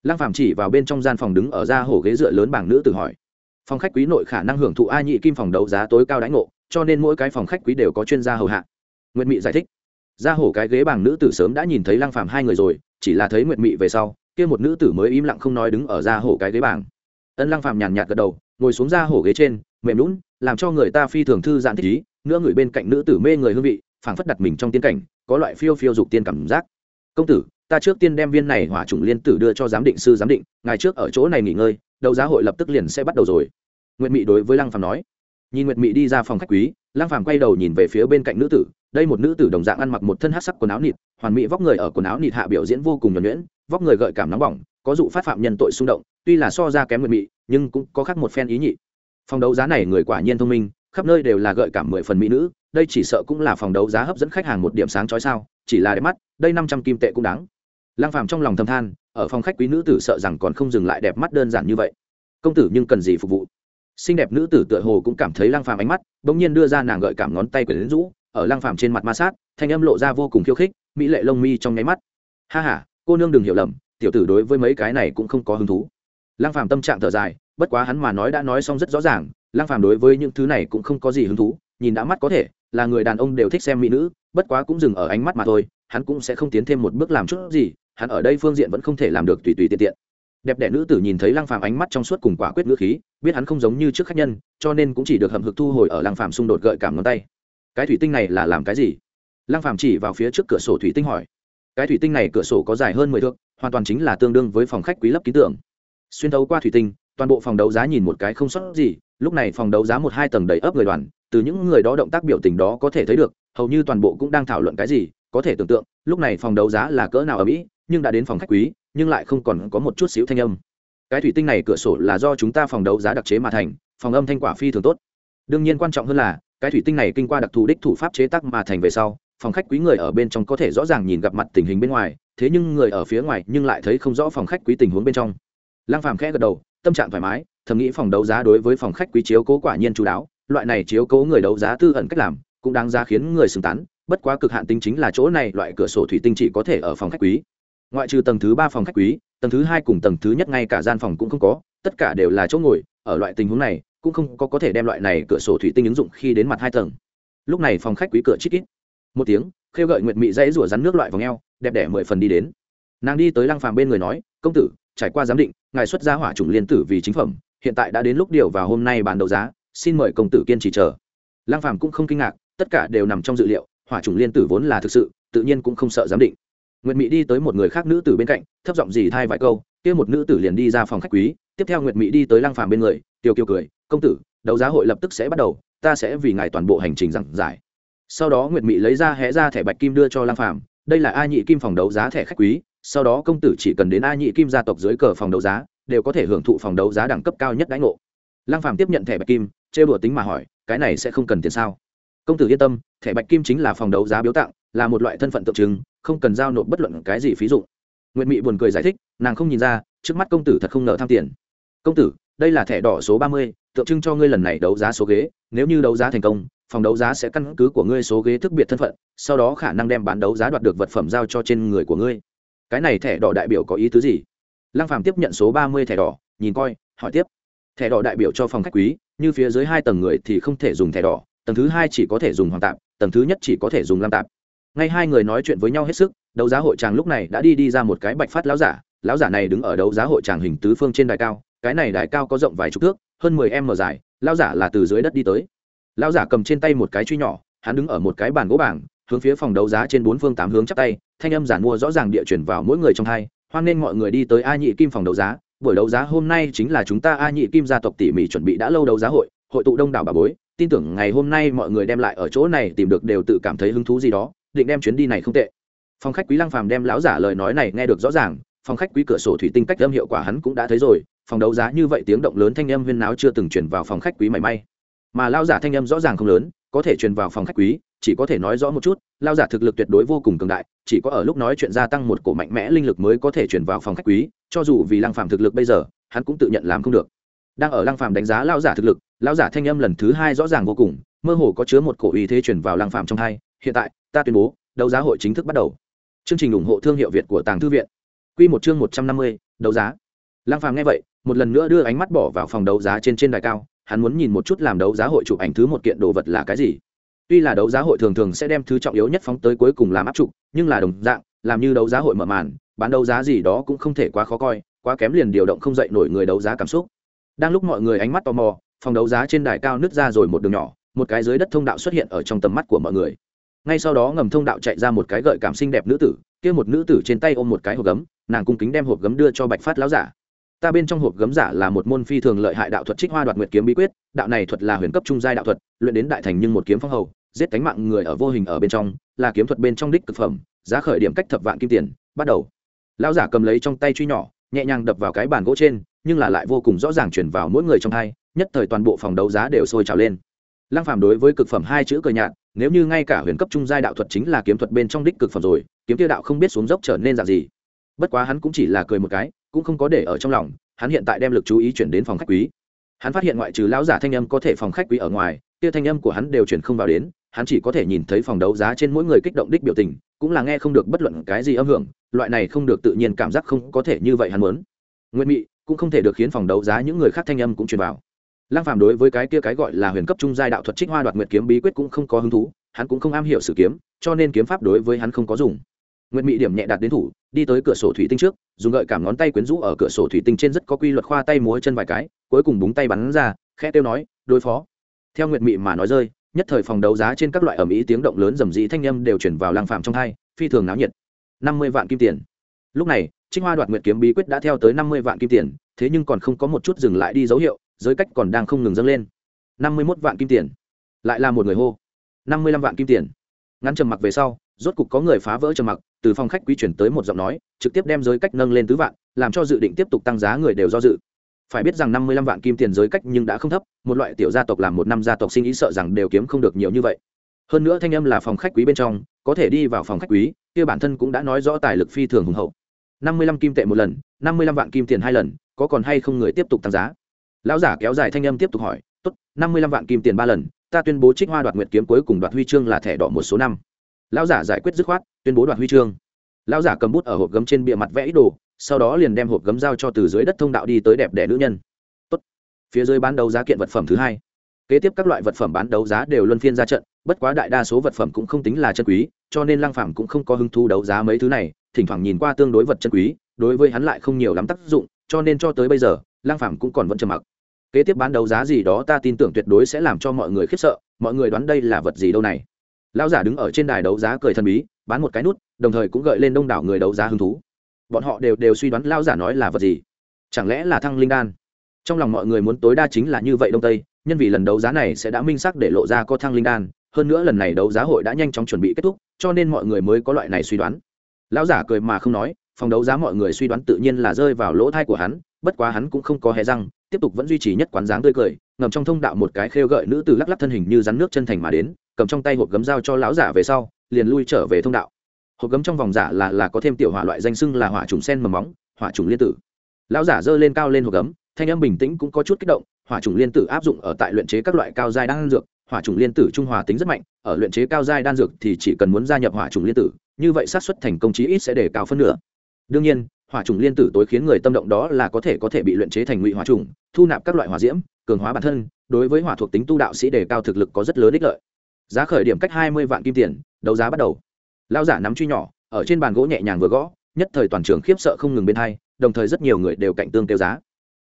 Lăng phàm chỉ vào bên trong gian phòng đứng ở ra hồ ghế dựa lớn bảng nữ tử hỏi. Phòng khách quý nội khả năng hưởng thụ a nhị kim phòng đấu giá tối cao đánh ngộ, cho nên mỗi cái phòng khách quý đều có chuyên gia hầu hạ. Nguyệt mị giải thích ra hổ cái ghế bảng nữ tử sớm đã nhìn thấy lăng phàm hai người rồi, chỉ là thấy nguyệt mị về sau, kia một nữ tử mới im lặng không nói đứng ở ra hổ cái ghế bảng ân lăng phàm nhàn nhạt gật đầu, ngồi xuống ra hổ ghế trên, mềm lún làm cho người ta phi thường thư giãn thích ý nữa người bên cạnh nữ tử mê người hương vị, phảng phất đặt mình trong tiên cảnh, có loại phiêu phiêu dục tiên cảm giác. Công tử, ta trước tiên đem viên này hỏa trùng liên tử đưa cho giám định sư giám định ngày trước ở chỗ này nghỉ ngơi, đấu giá hội lập tức liền sẽ bắt đầu rồi. Nguyệt mị đối với lăng phàm nói. Nhìn nguyệt mị đi ra phòng khách quý Lang phàm quay đầu nhìn về phía bên cạnh nữ tử, đây một nữ tử đồng dạng ăn mặc một thân hát sắc quần áo nịt, hoàn mỹ vóc người ở quần áo nịt hạ biểu diễn vô cùng nhuẩn nhuyễn, vóc người gợi cảm nóng bỏng, có dụ phát phạm nhân tội xung động, tuy là so ra kém nguyệt mị, nhưng cũng có khác một phen ý nhị. Phòng đấu giá này người quả nhiên thông minh, khắp nơi đều là gợi cảm mười phần mỹ nữ, đây chỉ sợ cũng là phòng đấu giá hấp dẫn khách hàng một điểm sáng chói sao, chỉ là đẹp mắt, đây năm trăm kim tệ cũng đáng. Lang phàm trong lòng thầm than, ở phòng khách quý nữ tử sợ rằng còn không dừng lại đẹp mắt đơn giản như vậy. Công tử nhưng cần gì phục vụ? Xinh đẹp nữ tử tựa hồ cũng cảm thấy lăng phàm ánh mắt, bỗng nhiên đưa ra nàng gợi cảm ngón tay quyển rũ, ở lăng phàm trên mặt ma sát, thanh âm lộ ra vô cùng khiêu khích, mỹ lệ lông mi trong nháy mắt. Ha ha, cô nương đừng hiểu lầm, tiểu tử đối với mấy cái này cũng không có hứng thú. Lăng phàm tâm trạng thở dài, bất quá hắn mà nói đã nói xong rất rõ ràng, lăng phàm đối với những thứ này cũng không có gì hứng thú, nhìn đã mắt có thể, là người đàn ông đều thích xem mỹ nữ, bất quá cũng dừng ở ánh mắt mà thôi, hắn cũng sẽ không tiến thêm một bước làm chút gì, hắn ở đây phương diện vẫn không thể làm được tùy tùy tiện tiện đẹp đẽ nữ tử nhìn thấy lăng phàm ánh mắt trong suốt cùng quả quyết ngữ khí, biết hắn không giống như trước khách nhân, cho nên cũng chỉ được hầm hực thu hồi ở lăng phàm xung đột gợi cảm ngón tay. Cái thủy tinh này là làm cái gì? Lăng phàm chỉ vào phía trước cửa sổ thủy tinh hỏi. Cái thủy tinh này cửa sổ có dài hơn mười thước, hoàn toàn chính là tương đương với phòng khách quý lấp ký tưởng xuyên thấu qua thủy tinh, toàn bộ phòng đấu giá nhìn một cái không sót gì, lúc này phòng đấu giá một hai tầng đầy ấp người đoàn, từ những người đó động tác biểu tình đó có thể thấy được, hầu như toàn bộ cũng đang thảo luận cái gì, có thể tưởng tượng, lúc này phòng đấu giá là cỡ nào ở mỹ nhưng đã đến phòng khách quý nhưng lại không còn có một chút xíu thanh âm. Cái thủy tinh này cửa sổ là do chúng ta phòng đấu giá đặc chế mà thành, phòng âm thanh quả phi thường tốt. Đương nhiên quan trọng hơn là, cái thủy tinh này kinh qua đặc thù đích thủ pháp chế tác mà thành về sau, phòng khách quý người ở bên trong có thể rõ ràng nhìn gặp mặt tình hình bên ngoài, thế nhưng người ở phía ngoài nhưng lại thấy không rõ phòng khách quý tình huống bên trong. Lăng phàm khẽ gật đầu, tâm trạng thoải mái, thầm nghĩ phòng đấu giá đối với phòng khách quý chiếu cố quả nhiên chú đáo, loại này chiếu cố người đấu giá tư ẩn cách làm, cũng đáng giá khiến người xứng tán, bất quá cực hạn tính chính là chỗ này, loại cửa sổ thủy tinh chỉ có thể ở phòng khách quý ngoại trừ tầng thứ ba phòng khách quý, tầng thứ hai cùng tầng thứ nhất ngay cả gian phòng cũng không có, tất cả đều là chỗ ngồi. Ở loại tình huống này, cũng không có có thể đem loại này cửa sổ thủy tinh ứng dụng khi đến mặt hai tầng. Lúc này phòng khách quý cửa chít ít một tiếng, khêu gợi nguyệt mị dãy rủa rắn nước loại vào ngheo đẹp đẽ mười phần đi đến. Nàng đi tới lăng phàm bên người nói, công tử, trải qua giám định, ngài xuất ra hỏa chủng liên tử vì chính phẩm, hiện tại đã đến lúc điều và hôm nay bán đấu giá, xin mời công tử kiên trì chờ. Lăng phàm cũng không kinh ngạc, tất cả đều nằm trong dự liệu, hỏa chủng liên tử vốn là thực sự, tự nhiên cũng không sợ giám định nguyệt mỹ đi tới một người khác nữ tử bên cạnh, thấp giọng gì thay vài câu, kia một nữ tử liền đi ra phòng khách quý, tiếp theo nguyệt mỹ đi tới lăng phàm bên người tiêu kiều cười, công tử, đấu giá hội lập tức sẽ bắt đầu, ta sẽ vì ngài toàn bộ hành trình giảng giải. Sau đó nguyệt mỹ lấy ra hé ra thẻ bạch kim đưa cho lăng phàm, đây là a nhị kim phòng đấu giá thẻ khách quý, sau đó công tử chỉ cần đến a nhị kim gia tộc dưới cờ phòng đấu giá, đều có thể hưởng thụ phòng đấu giá đẳng cấp cao nhất đãi ngộ. Lăng phàm tiếp nhận thẻ bạch kim chê bừa tính mà hỏi, cái này sẽ không cần tiền sao? Công tử yên tâm thẻ bạch kim chính là phòng đấu giá biếu tặng, là một loại thân phận tượng trưng, không cần giao nộp bất luận cái gì phí dụ nguyệt mị buồn cười giải thích, nàng không nhìn ra, trước mắt công tử thật không nợ tham tiền. Công tử, đây là thẻ đỏ số ba mươi, tượng trưng cho ngươi lần này đấu giá số ghế, nếu như đấu giá thành công, phòng đấu giá sẽ căn cứ của ngươi số ghế thức biệt thân phận, sau đó khả năng đem bán đấu giá đoạt được vật phẩm giao cho trên người của ngươi. Cái này thẻ đỏ đại biểu có ý tứ gì? Lăng phàm tiếp nhận số ba mươi thẻ đỏ, nhìn coi, hỏi tiếp. Thẻ đỏ đại biểu cho phòng khách quý, như phía dưới hai tầng người thì không thể dùng thẻ đỏ, tầng thứ hai chỉ có thể dùng hoàng tạp tầng thứ nhất chỉ có thể dùng lam tạp. Ngay hai người nói chuyện với nhau hết sức, đấu giá hội tràng lúc này đã đi đi ra một cái bạch phát lão giả. Lão giả này đứng ở đấu giá hội tràng hình tứ phương trên đài cao, cái này đài cao có rộng vài chục thước, hơn mười m dài, lão giả là từ dưới đất đi tới. Lão giả cầm trên tay một cái truy nhỏ, hắn đứng ở một cái bàn gỗ bảng, hướng phía phòng đấu giá trên bốn phương tám hướng chắp tay, thanh âm giản mua rõ ràng địa chuyển vào mỗi người trong hai, hoan nên mọi người đi tới a nhị kim phòng đấu giá. Buổi đấu giá hôm nay chính là chúng ta a nhị kim gia tộc tỉ mỉ chuẩn bị đã lâu đấu giá hội hội tụ đông đảo bà bối tin tưởng ngày hôm nay mọi người đem lại ở chỗ này tìm được đều tự cảm thấy hứng thú gì đó, định đem chuyến đi này không tệ. Phòng khách quý lăng phàm đem lão giả lời nói này nghe được rõ ràng, phòng khách quý cửa sổ thủy tinh cách âm hiệu quả hắn cũng đã thấy rồi, phòng đấu giá như vậy tiếng động lớn thanh âm huyên náo chưa từng truyền vào phòng khách quý mảy may. Mà lão giả thanh âm rõ ràng không lớn, có thể truyền vào phòng khách quý, chỉ có thể nói rõ một chút, lão giả thực lực tuyệt đối vô cùng cường đại, chỉ có ở lúc nói chuyện gia tăng một cổ mạnh mẽ linh lực mới có thể truyền vào phòng khách quý, cho dù vì lăng phàm thực lực bây giờ, hắn cũng tự nhận làm không được. Đang ở lăng phàm đánh giá lão giả thực lực lão giả thanh âm lần thứ hai rõ ràng vô cùng, mơ hồ có chứa một cổ uy thế truyền vào lăng phàm trong hai. Hiện tại, ta tuyên bố, đấu giá hội chính thức bắt đầu. Chương trình ủng hộ thương hiệu việt của tàng thư viện. Quy một chương một trăm năm mươi, đấu giá. Lăng phàm nghe vậy, một lần nữa đưa ánh mắt bỏ vào phòng đấu giá trên trên đài cao. Hắn muốn nhìn một chút làm đấu giá hội chụp ảnh thứ một kiện đồ vật là cái gì. Tuy là đấu giá hội thường thường sẽ đem thứ trọng yếu nhất phóng tới cuối cùng làm áp trụ nhưng là đồng dạng, làm như đấu giá hội mở màn, bán đấu giá gì đó cũng không thể quá khó coi, quá kém liền điều động không dậy nổi người đấu giá cảm xúc. Đang lúc mọi người ánh mắt tò mò phòng đấu giá trên đài cao nứt ra rồi một đường nhỏ, một cái dưới đất thông đạo xuất hiện ở trong tầm mắt của mọi người. Ngay sau đó ngầm thông đạo chạy ra một cái gợi cảm xinh đẹp nữ tử, kia một nữ tử trên tay ôm một cái hộp gấm, nàng cung kính đem hộp gấm đưa cho bạch phát láo giả. Ta bên trong hộp gấm giả là một môn phi thường lợi hại đạo thuật trích hoa đoạt nguyệt kiếm bí quyết, đạo này thuật là huyền cấp trung giai đạo thuật, luyện đến đại thành nhưng một kiếm phong hầu, giết cánh mạng người ở vô hình ở bên trong, là kiếm thuật bên trong đích thực phẩm, giá khởi điểm cách thập vạn kim tiền, bắt đầu. Lão giả cầm lấy trong tay truy nhỏ, nhẹ nhàng đập vào cái bàn gỗ trên, nhưng là lại vô cùng rõ ràng chuyển vào mỗi người trong hai nhất thời toàn bộ phòng đấu giá đều sôi trào lên. Lăng phàm đối với cực phẩm hai chữ cờ nhạt, nếu như ngay cả huyền cấp trung giai đạo thuật chính là kiếm thuật bên trong đích cực phẩm rồi, kiếm tiêu đạo không biết xuống dốc trở nên dạng gì. Bất quá hắn cũng chỉ là cười một cái, cũng không có để ở trong lòng, hắn hiện tại đem lực chú ý chuyển đến phòng khách quý. Hắn phát hiện ngoại trừ lão giả thanh âm có thể phòng khách quý ở ngoài, kia thanh âm của hắn đều chuyển không vào đến, hắn chỉ có thể nhìn thấy phòng đấu giá trên mỗi người kích động đích biểu tình, cũng là nghe không được bất luận cái gì âm hưởng, loại này không được tự nhiên cảm giác không có thể như vậy hắn muốn. Nguyện mị, cũng không thể được khiến phòng đấu giá những người khác thanh âm cũng truyền vào lăng phàm đối với cái kia cái gọi là huyền cấp trung giai đạo thuật trích hoa đoạt nguyệt kiếm bí quyết cũng không có hứng thú, hắn cũng không am hiểu sử kiếm, cho nên kiếm pháp đối với hắn không có dùng. Nguyệt mị điểm nhẹ đạt đến thủ, đi tới cửa sổ thủy tinh trước, dùng gợi cảm ngón tay quyến rũ ở cửa sổ thủy tinh trên rất có quy luật khoa tay múa chân vài cái, cuối cùng búng tay bắn ra, khẽ tiêu nói, đối phó. Theo nguyệt mị mà nói rơi, nhất thời phòng đấu giá trên các loại ẩm ý tiếng động lớn rầm rĩ thanh âm đều chuyển vào lăng phàm trong hai, phi thường náo nhiệt. Năm mươi vạn kim tiền. Lúc này, trích hoa đoạt nguyệt kiếm bí quyết đã theo tới năm mươi vạn kim tiền, thế nhưng còn không có một chút dừng lại đi dấu hiệu giới cách còn đang không ngừng dâng lên. Năm mươi mốt vạn kim tiền. Lại là một người hô. Năm mươi lăm vạn kim tiền. Ngắn trầm mặc về sau, rốt cục có người phá vỡ trầm mặc, từ phòng khách quý chuyển tới một giọng nói, trực tiếp đem giới cách nâng lên tứ vạn, làm cho dự định tiếp tục tăng giá người đều do dự. Phải biết rằng năm mươi lăm vạn kim tiền giới cách nhưng đã không thấp, một loại tiểu gia tộc làm một năm gia tộc sinh ý sợ rằng đều kiếm không được nhiều như vậy. Hơn nữa thanh âm là phòng khách quý bên trong, có thể đi vào phòng khách quý, kia bản thân cũng đã nói rõ tài lực phi thường hùng hậu. Năm mươi lăm kim tệ một lần, năm mươi lăm vạn kim tiền hai lần, có còn hay không người tiếp tục tăng giá? Lão giả kéo dài thanh âm tiếp tục hỏi, tốt, năm mươi lăm vạn kim tiền ba lần, ta tuyên bố trích hoa đoạt nguyệt kiếm cuối cùng đoạt huy chương là thẻ đỏ một số năm. Lão giả giải quyết dứt khoát, tuyên bố đoạt huy chương. Lão giả cầm bút ở hộp gấm trên bịa mặt vẽ ý đồ, sau đó liền đem hộp gấm giao cho từ dưới đất thông đạo đi tới đẹp đẽ nữ nhân. Tốt. phía dưới bán đấu giá kiện vật phẩm thứ hai. Kế tiếp các loại vật phẩm bán đấu giá đều luân phiên ra trận, bất quá đại đa số vật phẩm cũng không tính là chân quý, cho nên lăng phạm cũng không có hứng thu đấu giá mấy thứ này, thỉnh thoảng nhìn qua tương đối vật chân quý, đối với hắn lại không nhiều lắm tác dụng, cho nên cho tới bây giờ, lăng phạm cũng còn vẫn trầm mặc kế tiếp bán đấu giá gì đó ta tin tưởng tuyệt đối sẽ làm cho mọi người khiếp sợ, mọi người đoán đây là vật gì đâu này. Lão giả đứng ở trên đài đấu giá cười thần bí, bán một cái nút, đồng thời cũng gợi lên đông đảo người đấu giá hứng thú. Bọn họ đều đều suy đoán lão giả nói là vật gì. Chẳng lẽ là thăng linh đan? Trong lòng mọi người muốn tối đa chính là như vậy đông tây, nhân vì lần đấu giá này sẽ đã minh xác để lộ ra có thăng linh đan, hơn nữa lần này đấu giá hội đã nhanh chóng chuẩn bị kết thúc, cho nên mọi người mới có loại này suy đoán. Lão giả cười mà không nói, phòng đấu giá mọi người suy đoán tự nhiên là rơi vào lỗ thai của hắn, bất quá hắn cũng không có hề răng tiếp tục vẫn duy trì nhất quán dáng tươi cười, ngầm trong thông đạo một cái khêu gợi nữ từ lắc lắc thân hình như rắn nước chân thành mà đến, cầm trong tay hộp gấm dao cho lão giả về sau, liền lui trở về thông đạo. Hộp gấm trong vòng giả là là có thêm tiểu hỏa loại danh xưng là hỏa trùng sen mầm móng, hỏa trùng liên tử. Lão giả giơ lên cao lên hộp gấm, thanh âm bình tĩnh cũng có chút kích động, hỏa trùng liên tử áp dụng ở tại luyện chế các loại cao giai đan dược, hỏa trùng liên tử trung hòa tính rất mạnh, ở luyện chế cao giai đan dược thì chỉ cần muốn gia nhập hỏa trùng liên tử, như vậy xác suất thành công chí ít sẽ để cao phân nửa. Đương nhiên hỏa trùng liên tử tối khiến người tâm động đó là có thể có thể bị luyện chế thành ngụy hỏa trùng, thu nạp các loại hỏa diễm, cường hóa bản thân, đối với hỏa thuộc tính tu đạo sĩ đề cao thực lực có rất lớn ích lợi. Giá khởi điểm cách hai mươi vạn kim tiền, đấu giá bắt đầu. Lao giả nắm truy nhỏ, ở trên bàn gỗ nhẹ nhàng vừa gõ, nhất thời toàn trường khiếp sợ không ngừng bên hai, đồng thời rất nhiều người đều cạnh tương tiêu giá.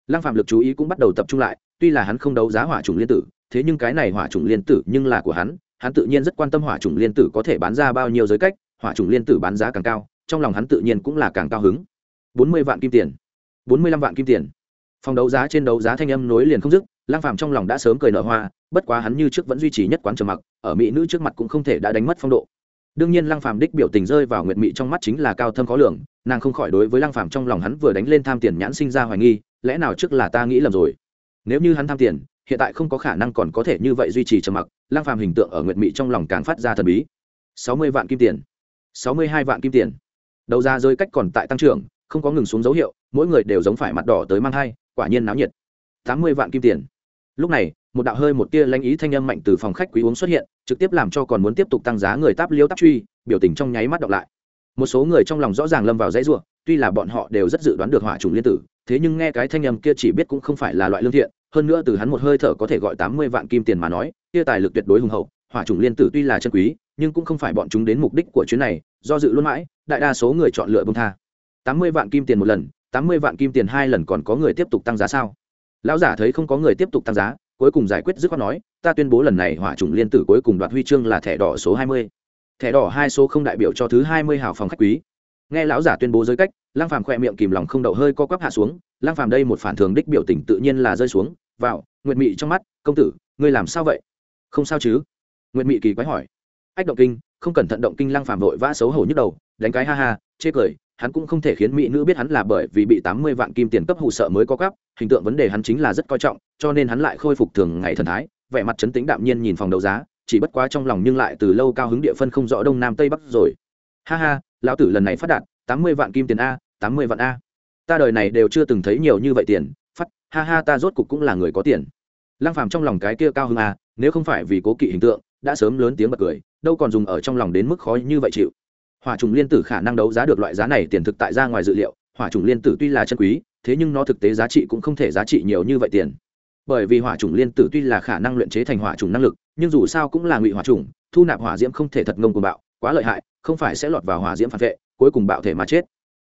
Lăng phạm lực chú ý cũng bắt đầu tập trung lại, tuy là hắn không đấu giá hỏa trùng liên tử, thế nhưng cái này hỏa trùng liên tử nhưng là của hắn hắn tự nhiên rất quan tâm hỏa trùng liên tử có thể bán ra bao nhiêu giới cách, hỏa trùng liên tử bán giá càng cao, trong lòng hắn tự nhiên cũng là càng cao hứng bốn mươi vạn kim tiền. bốn mươi lăm vạn kim tiền. Phòng đấu giá trên đấu giá thanh âm nối liền không dứt, lang phàm trong lòng đã sớm cười nở hoa, bất quá hắn như trước vẫn duy trì nhất quán trầm mặc, ở mỹ nữ trước mặt cũng không thể đã đánh mất phong độ. Đương nhiên lăng phàm đích biểu tình rơi vào nguyệt mị trong mắt chính là cao thâm khó lường, nàng không khỏi đối với lăng phàm trong lòng hắn vừa đánh lên tham tiền nhãn sinh ra hoài nghi, lẽ nào trước là ta nghĩ lầm rồi? Nếu như hắn tham tiền, hiện tại không có khả năng còn có thể như vậy duy trì trầm mặc lăng phàm hình tượng ở nguyệt mị trong lòng càng phát ra thần bí. Sáu mươi vạn kim tiền. Sáu mươi hai vạn kim tiền. Đầu ra rơi cách còn tại tăng trưởng không có ngừng xuống dấu hiệu, mỗi người đều giống phải mặt đỏ tới mang hai quả nhiên náo nhiệt. Tám mươi vạn kim tiền. Lúc này, một đạo hơi một tia lãnh ý thanh âm mạnh từ phòng khách quý uống xuất hiện, trực tiếp làm cho còn muốn tiếp tục tăng giá người táp liêu táp truy, biểu tình trong nháy mắt đọc lại. Một số người trong lòng rõ ràng lâm vào dãy ruộng tuy là bọn họ đều rất dự đoán được hỏa trùng liên tử, thế nhưng nghe cái thanh âm kia chỉ biết cũng không phải là loại lương thiện, hơn nữa từ hắn một hơi thở có thể gọi tám mươi vạn kim tiền mà nói, kia tài lực tuyệt đối hùng hậu, hỏa trùng liên tử tuy là chân quý, nhưng cũng không phải bọn chúng đến mục đích của chuyến này, do dự luôn mãi, đại đa số người chọn lựa bông tha tám mươi vạn kim tiền một lần, tám mươi vạn kim tiền hai lần còn có người tiếp tục tăng giá sao? Lão giả thấy không có người tiếp tục tăng giá, cuối cùng giải quyết dứt khoát nói, ta tuyên bố lần này hỏa trùng liên tử cuối cùng đoạt huy chương là thẻ đỏ số hai mươi. Thẻ đỏ hai số không đại biểu cho thứ hai mươi hào phòng khách quý. Nghe lão giả tuyên bố giới cách lang phàm khoe miệng kìm lòng không đậu hơi co quắp hạ xuống lang phàm đây một phản thường đích biểu tình tự nhiên là rơi xuống, vào, nguyệt mị trong mắt, công tử, ngươi làm sao vậy? Không sao chứ? Nguyệt mị kỳ quái hỏi. Ách động kinh, không cẩn thận động kinh lang phàm vội vã xấu hổ nhức đầu, đánh cái ha ha, chê cười hắn cũng không thể khiến mỹ nữ biết hắn là bởi vì bị tám mươi vạn kim tiền cấp hụ sợ mới có cắp hình tượng vấn đề hắn chính là rất coi trọng, cho nên hắn lại khôi phục thường ngày thần thái, vẻ mặt chấn tĩnh đạm nhiên nhìn phòng đấu giá, chỉ bất quá trong lòng nhưng lại từ lâu cao hứng địa phân không rõ đông nam tây bắc rồi. Ha ha, lão tử lần này phát đạt, tám mươi vạn kim tiền a, tám mươi vạn a. Ta đời này đều chưa từng thấy nhiều như vậy tiền, phát, ha ha, ta rốt cục cũng là người có tiền. Lăng phàm trong lòng cái kia cao hứng à nếu không phải vì cố kỵ hình tượng, đã sớm lớn tiếng bật cười, đâu còn dùng ở trong lòng đến mức khó như vậy chịu hỏa trùng liên tử khả năng đấu giá được loại giá này tiền thực tại ra ngoài dự liệu, hỏa trùng liên tử tuy là chân quý, thế nhưng nó thực tế giá trị cũng không thể giá trị nhiều như vậy tiền. Bởi vì hỏa trùng liên tử tuy là khả năng luyện chế thành hỏa trùng năng lực, nhưng dù sao cũng là ngụy hỏa trùng, thu nạp hỏa diễm không thể thật ngông cùng bạo, quá lợi hại, không phải sẽ lọt vào hỏa diễm phản vệ, cuối cùng bạo thể mà chết.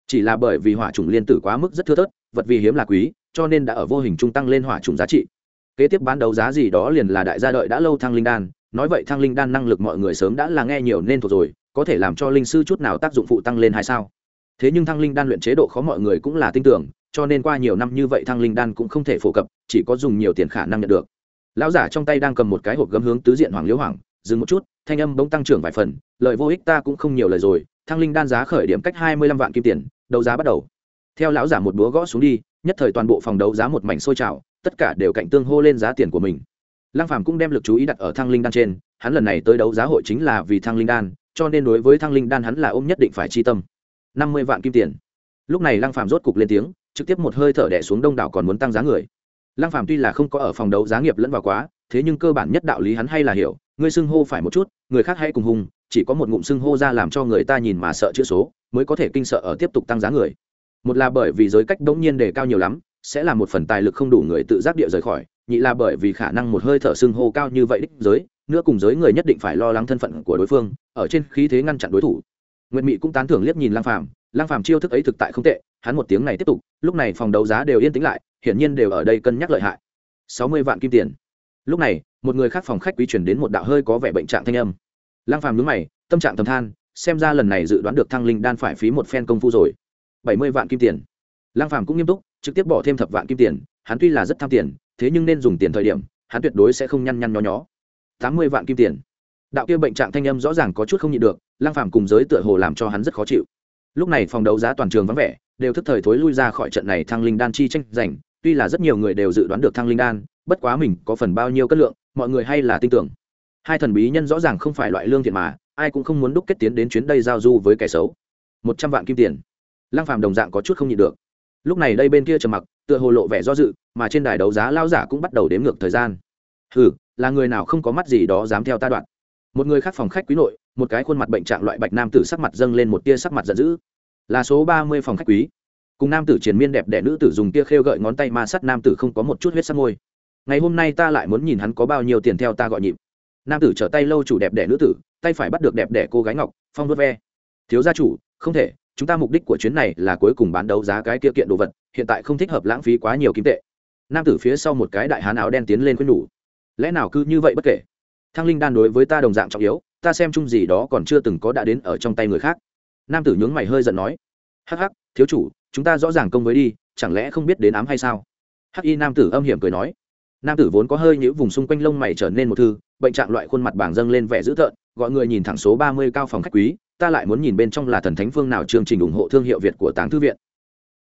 Chỉ là bởi vì hỏa trùng liên tử quá mức rất thưa thớt, vật vì hiếm là quý, cho nên đã ở vô hình trung tăng lên hỏa trùng giá trị. Kế tiếp bán đấu giá gì đó liền là đại gia đợi đã lâu thăng linh đan, nói vậy thăng linh đan năng lực mọi người sớm đã là nghe nhiều nên thuộc rồi có thể làm cho linh sư chút nào tác dụng phụ tăng lên hay sao? Thế nhưng thăng linh đan luyện chế độ khó mọi người cũng là tin tưởng, cho nên qua nhiều năm như vậy thăng linh đan cũng không thể phổ cập, chỉ có dùng nhiều tiền khả năng nhận được. Lão giả trong tay đang cầm một cái hộp gấm hướng tứ diện hoàng liễu hoàng, dừng một chút, thanh âm bỗng tăng trưởng vài phần lợi vô ích ta cũng không nhiều lời rồi, thăng linh đan giá khởi điểm cách hai mươi lăm vạn kim tiền, đấu giá bắt đầu. Theo lão giả một búa gõ xuống đi, nhất thời toàn bộ phòng đấu giá một mảnh sôi trào, tất cả đều cạnh tương hô lên giá tiền của mình. Lăng phàm cũng đem lực chú ý đặt ở thăng linh đan trên, hắn lần này tới đấu giá hội chính là vì thăng linh đan cho nên đối với thăng linh đan hắn là ôm nhất định phải chi tâm. Năm mươi vạn kim tiền. Lúc này lăng phàm rốt cục lên tiếng, trực tiếp một hơi thở đẻ xuống đông đảo còn muốn tăng giá người. Lăng phàm tuy là không có ở phòng đấu giá nghiệp lẫn vào quá, thế nhưng cơ bản nhất đạo lý hắn hay là hiểu, ngươi xưng hô phải một chút, người khác hãy cùng hùng, chỉ có một ngụm xưng hô ra làm cho người ta nhìn mà sợ chữ số, mới có thể kinh sợ ở tiếp tục tăng giá người. Một là bởi vì giới cách đống nhiên đề cao nhiều lắm, sẽ là một phần tài lực không đủ người tự giác địa rời khỏi, nhị là bởi vì khả năng một hơi thở xưng hô cao như vậy đích giới nữa cùng giới người nhất định phải lo lắng thân phận của đối phương, ở trên khí thế ngăn chặn đối thủ. Nguyệt mị cũng tán thưởng liếc nhìn lang phàm lang phàm chiêu thức ấy thực tại không tệ, hắn một tiếng này tiếp tục, lúc này phòng đấu giá đều yên tĩnh lại, hiển nhiên đều ở đây cân nhắc lợi hại. Sáu mươi vạn kim tiền. Lúc này, một người khác phòng khách quý chuyển đến một đạo hơi có vẻ bệnh trạng thanh âm. Lang phàm nhướng mày, tâm trạng thầm than, xem ra lần này dự đoán được thăng linh đan phải phí một phen công phu rồi. Bảy mươi vạn kim tiền. Lang phàm cũng nghiêm túc, trực tiếp bỏ thêm thập vạn kim tiền, hắn tuy là rất tham tiền, thế nhưng nên dùng tiền thời điểm, hắn tuyệt đối sẽ không nhăn nhăn nhó nhó tám mươi vạn kim tiền. Đạo kia bệnh trạng thanh âm rõ ràng có chút không nhịn được lang phàm cùng giới tựa hồ làm cho hắn rất khó chịu. Lúc này phòng đấu giá toàn trường vắng vẻ, đều thức thời thối lui ra khỏi trận này thăng linh đan chi tranh giành, tuy là rất nhiều người đều dự đoán được thăng linh đan, bất quá mình có phần bao nhiêu cất lượng, mọi người hay là tin tưởng. Hai thần bí nhân rõ ràng không phải loại lương thiện mà, ai cũng không muốn đúc kết tiến đến chuyến đây giao du với kẻ xấu. Một trăm vạn kim tiền. Lăng phàm đồng dạng có chút không nhịn được. Lúc này đây bên kia trầm mặc, tựa hồ lộ vẻ do dự, mà trên đài đấu giá lao giả cũng bắt đầu đếm ngược thời gian. Hừ là người nào không có mắt gì đó dám theo ta đoạn. Một người khác phòng khách quý nội, một cái khuôn mặt bệnh trạng loại bạch nam tử sắc mặt dâng lên một tia sắc mặt giận dữ. Là số ba mươi phòng khách quý. Cùng nam tử triền miên đẹp đẽ nữ tử dùng tia khêu gợi ngón tay ma sắt nam tử không có một chút huyết sắc môi. Ngày hôm nay ta lại muốn nhìn hắn có bao nhiêu tiền theo ta gọi nhịp. Nam tử trở tay lâu chủ đẹp đẽ nữ tử, tay phải bắt được đẹp đẽ cô gái ngọc, phong vớt ve. Thiếu gia chủ, không thể, chúng ta mục đích của chuyến này là cuối cùng bán đấu giá cái kia kiện đồ vật, hiện tại không thích hợp lãng phí quá nhiều kim tệ. Nam tử phía sau một cái đại hán áo đen tiến lên khuyên nhủ lẽ nào cứ như vậy bất kể? Thăng linh đan đối với ta đồng dạng trọng yếu, ta xem chung gì đó còn chưa từng có đã đến ở trong tay người khác. Nam tử nhướng mày hơi giận nói, hắc hắc, thiếu chủ, chúng ta rõ ràng công với đi, chẳng lẽ không biết đến ám hay sao? Hắc y nam tử âm hiểm cười nói, nam tử vốn có hơi những vùng xung quanh lông mày trở nên một thư, bệnh trạng loại khuôn mặt bảng dâng lên vẻ dữ tợn, gọi người nhìn thẳng số ba mươi cao phòng khách quý, ta lại muốn nhìn bên trong là thần thánh phương nào chương trình ủng hộ thương hiệu việt của táng thư viện.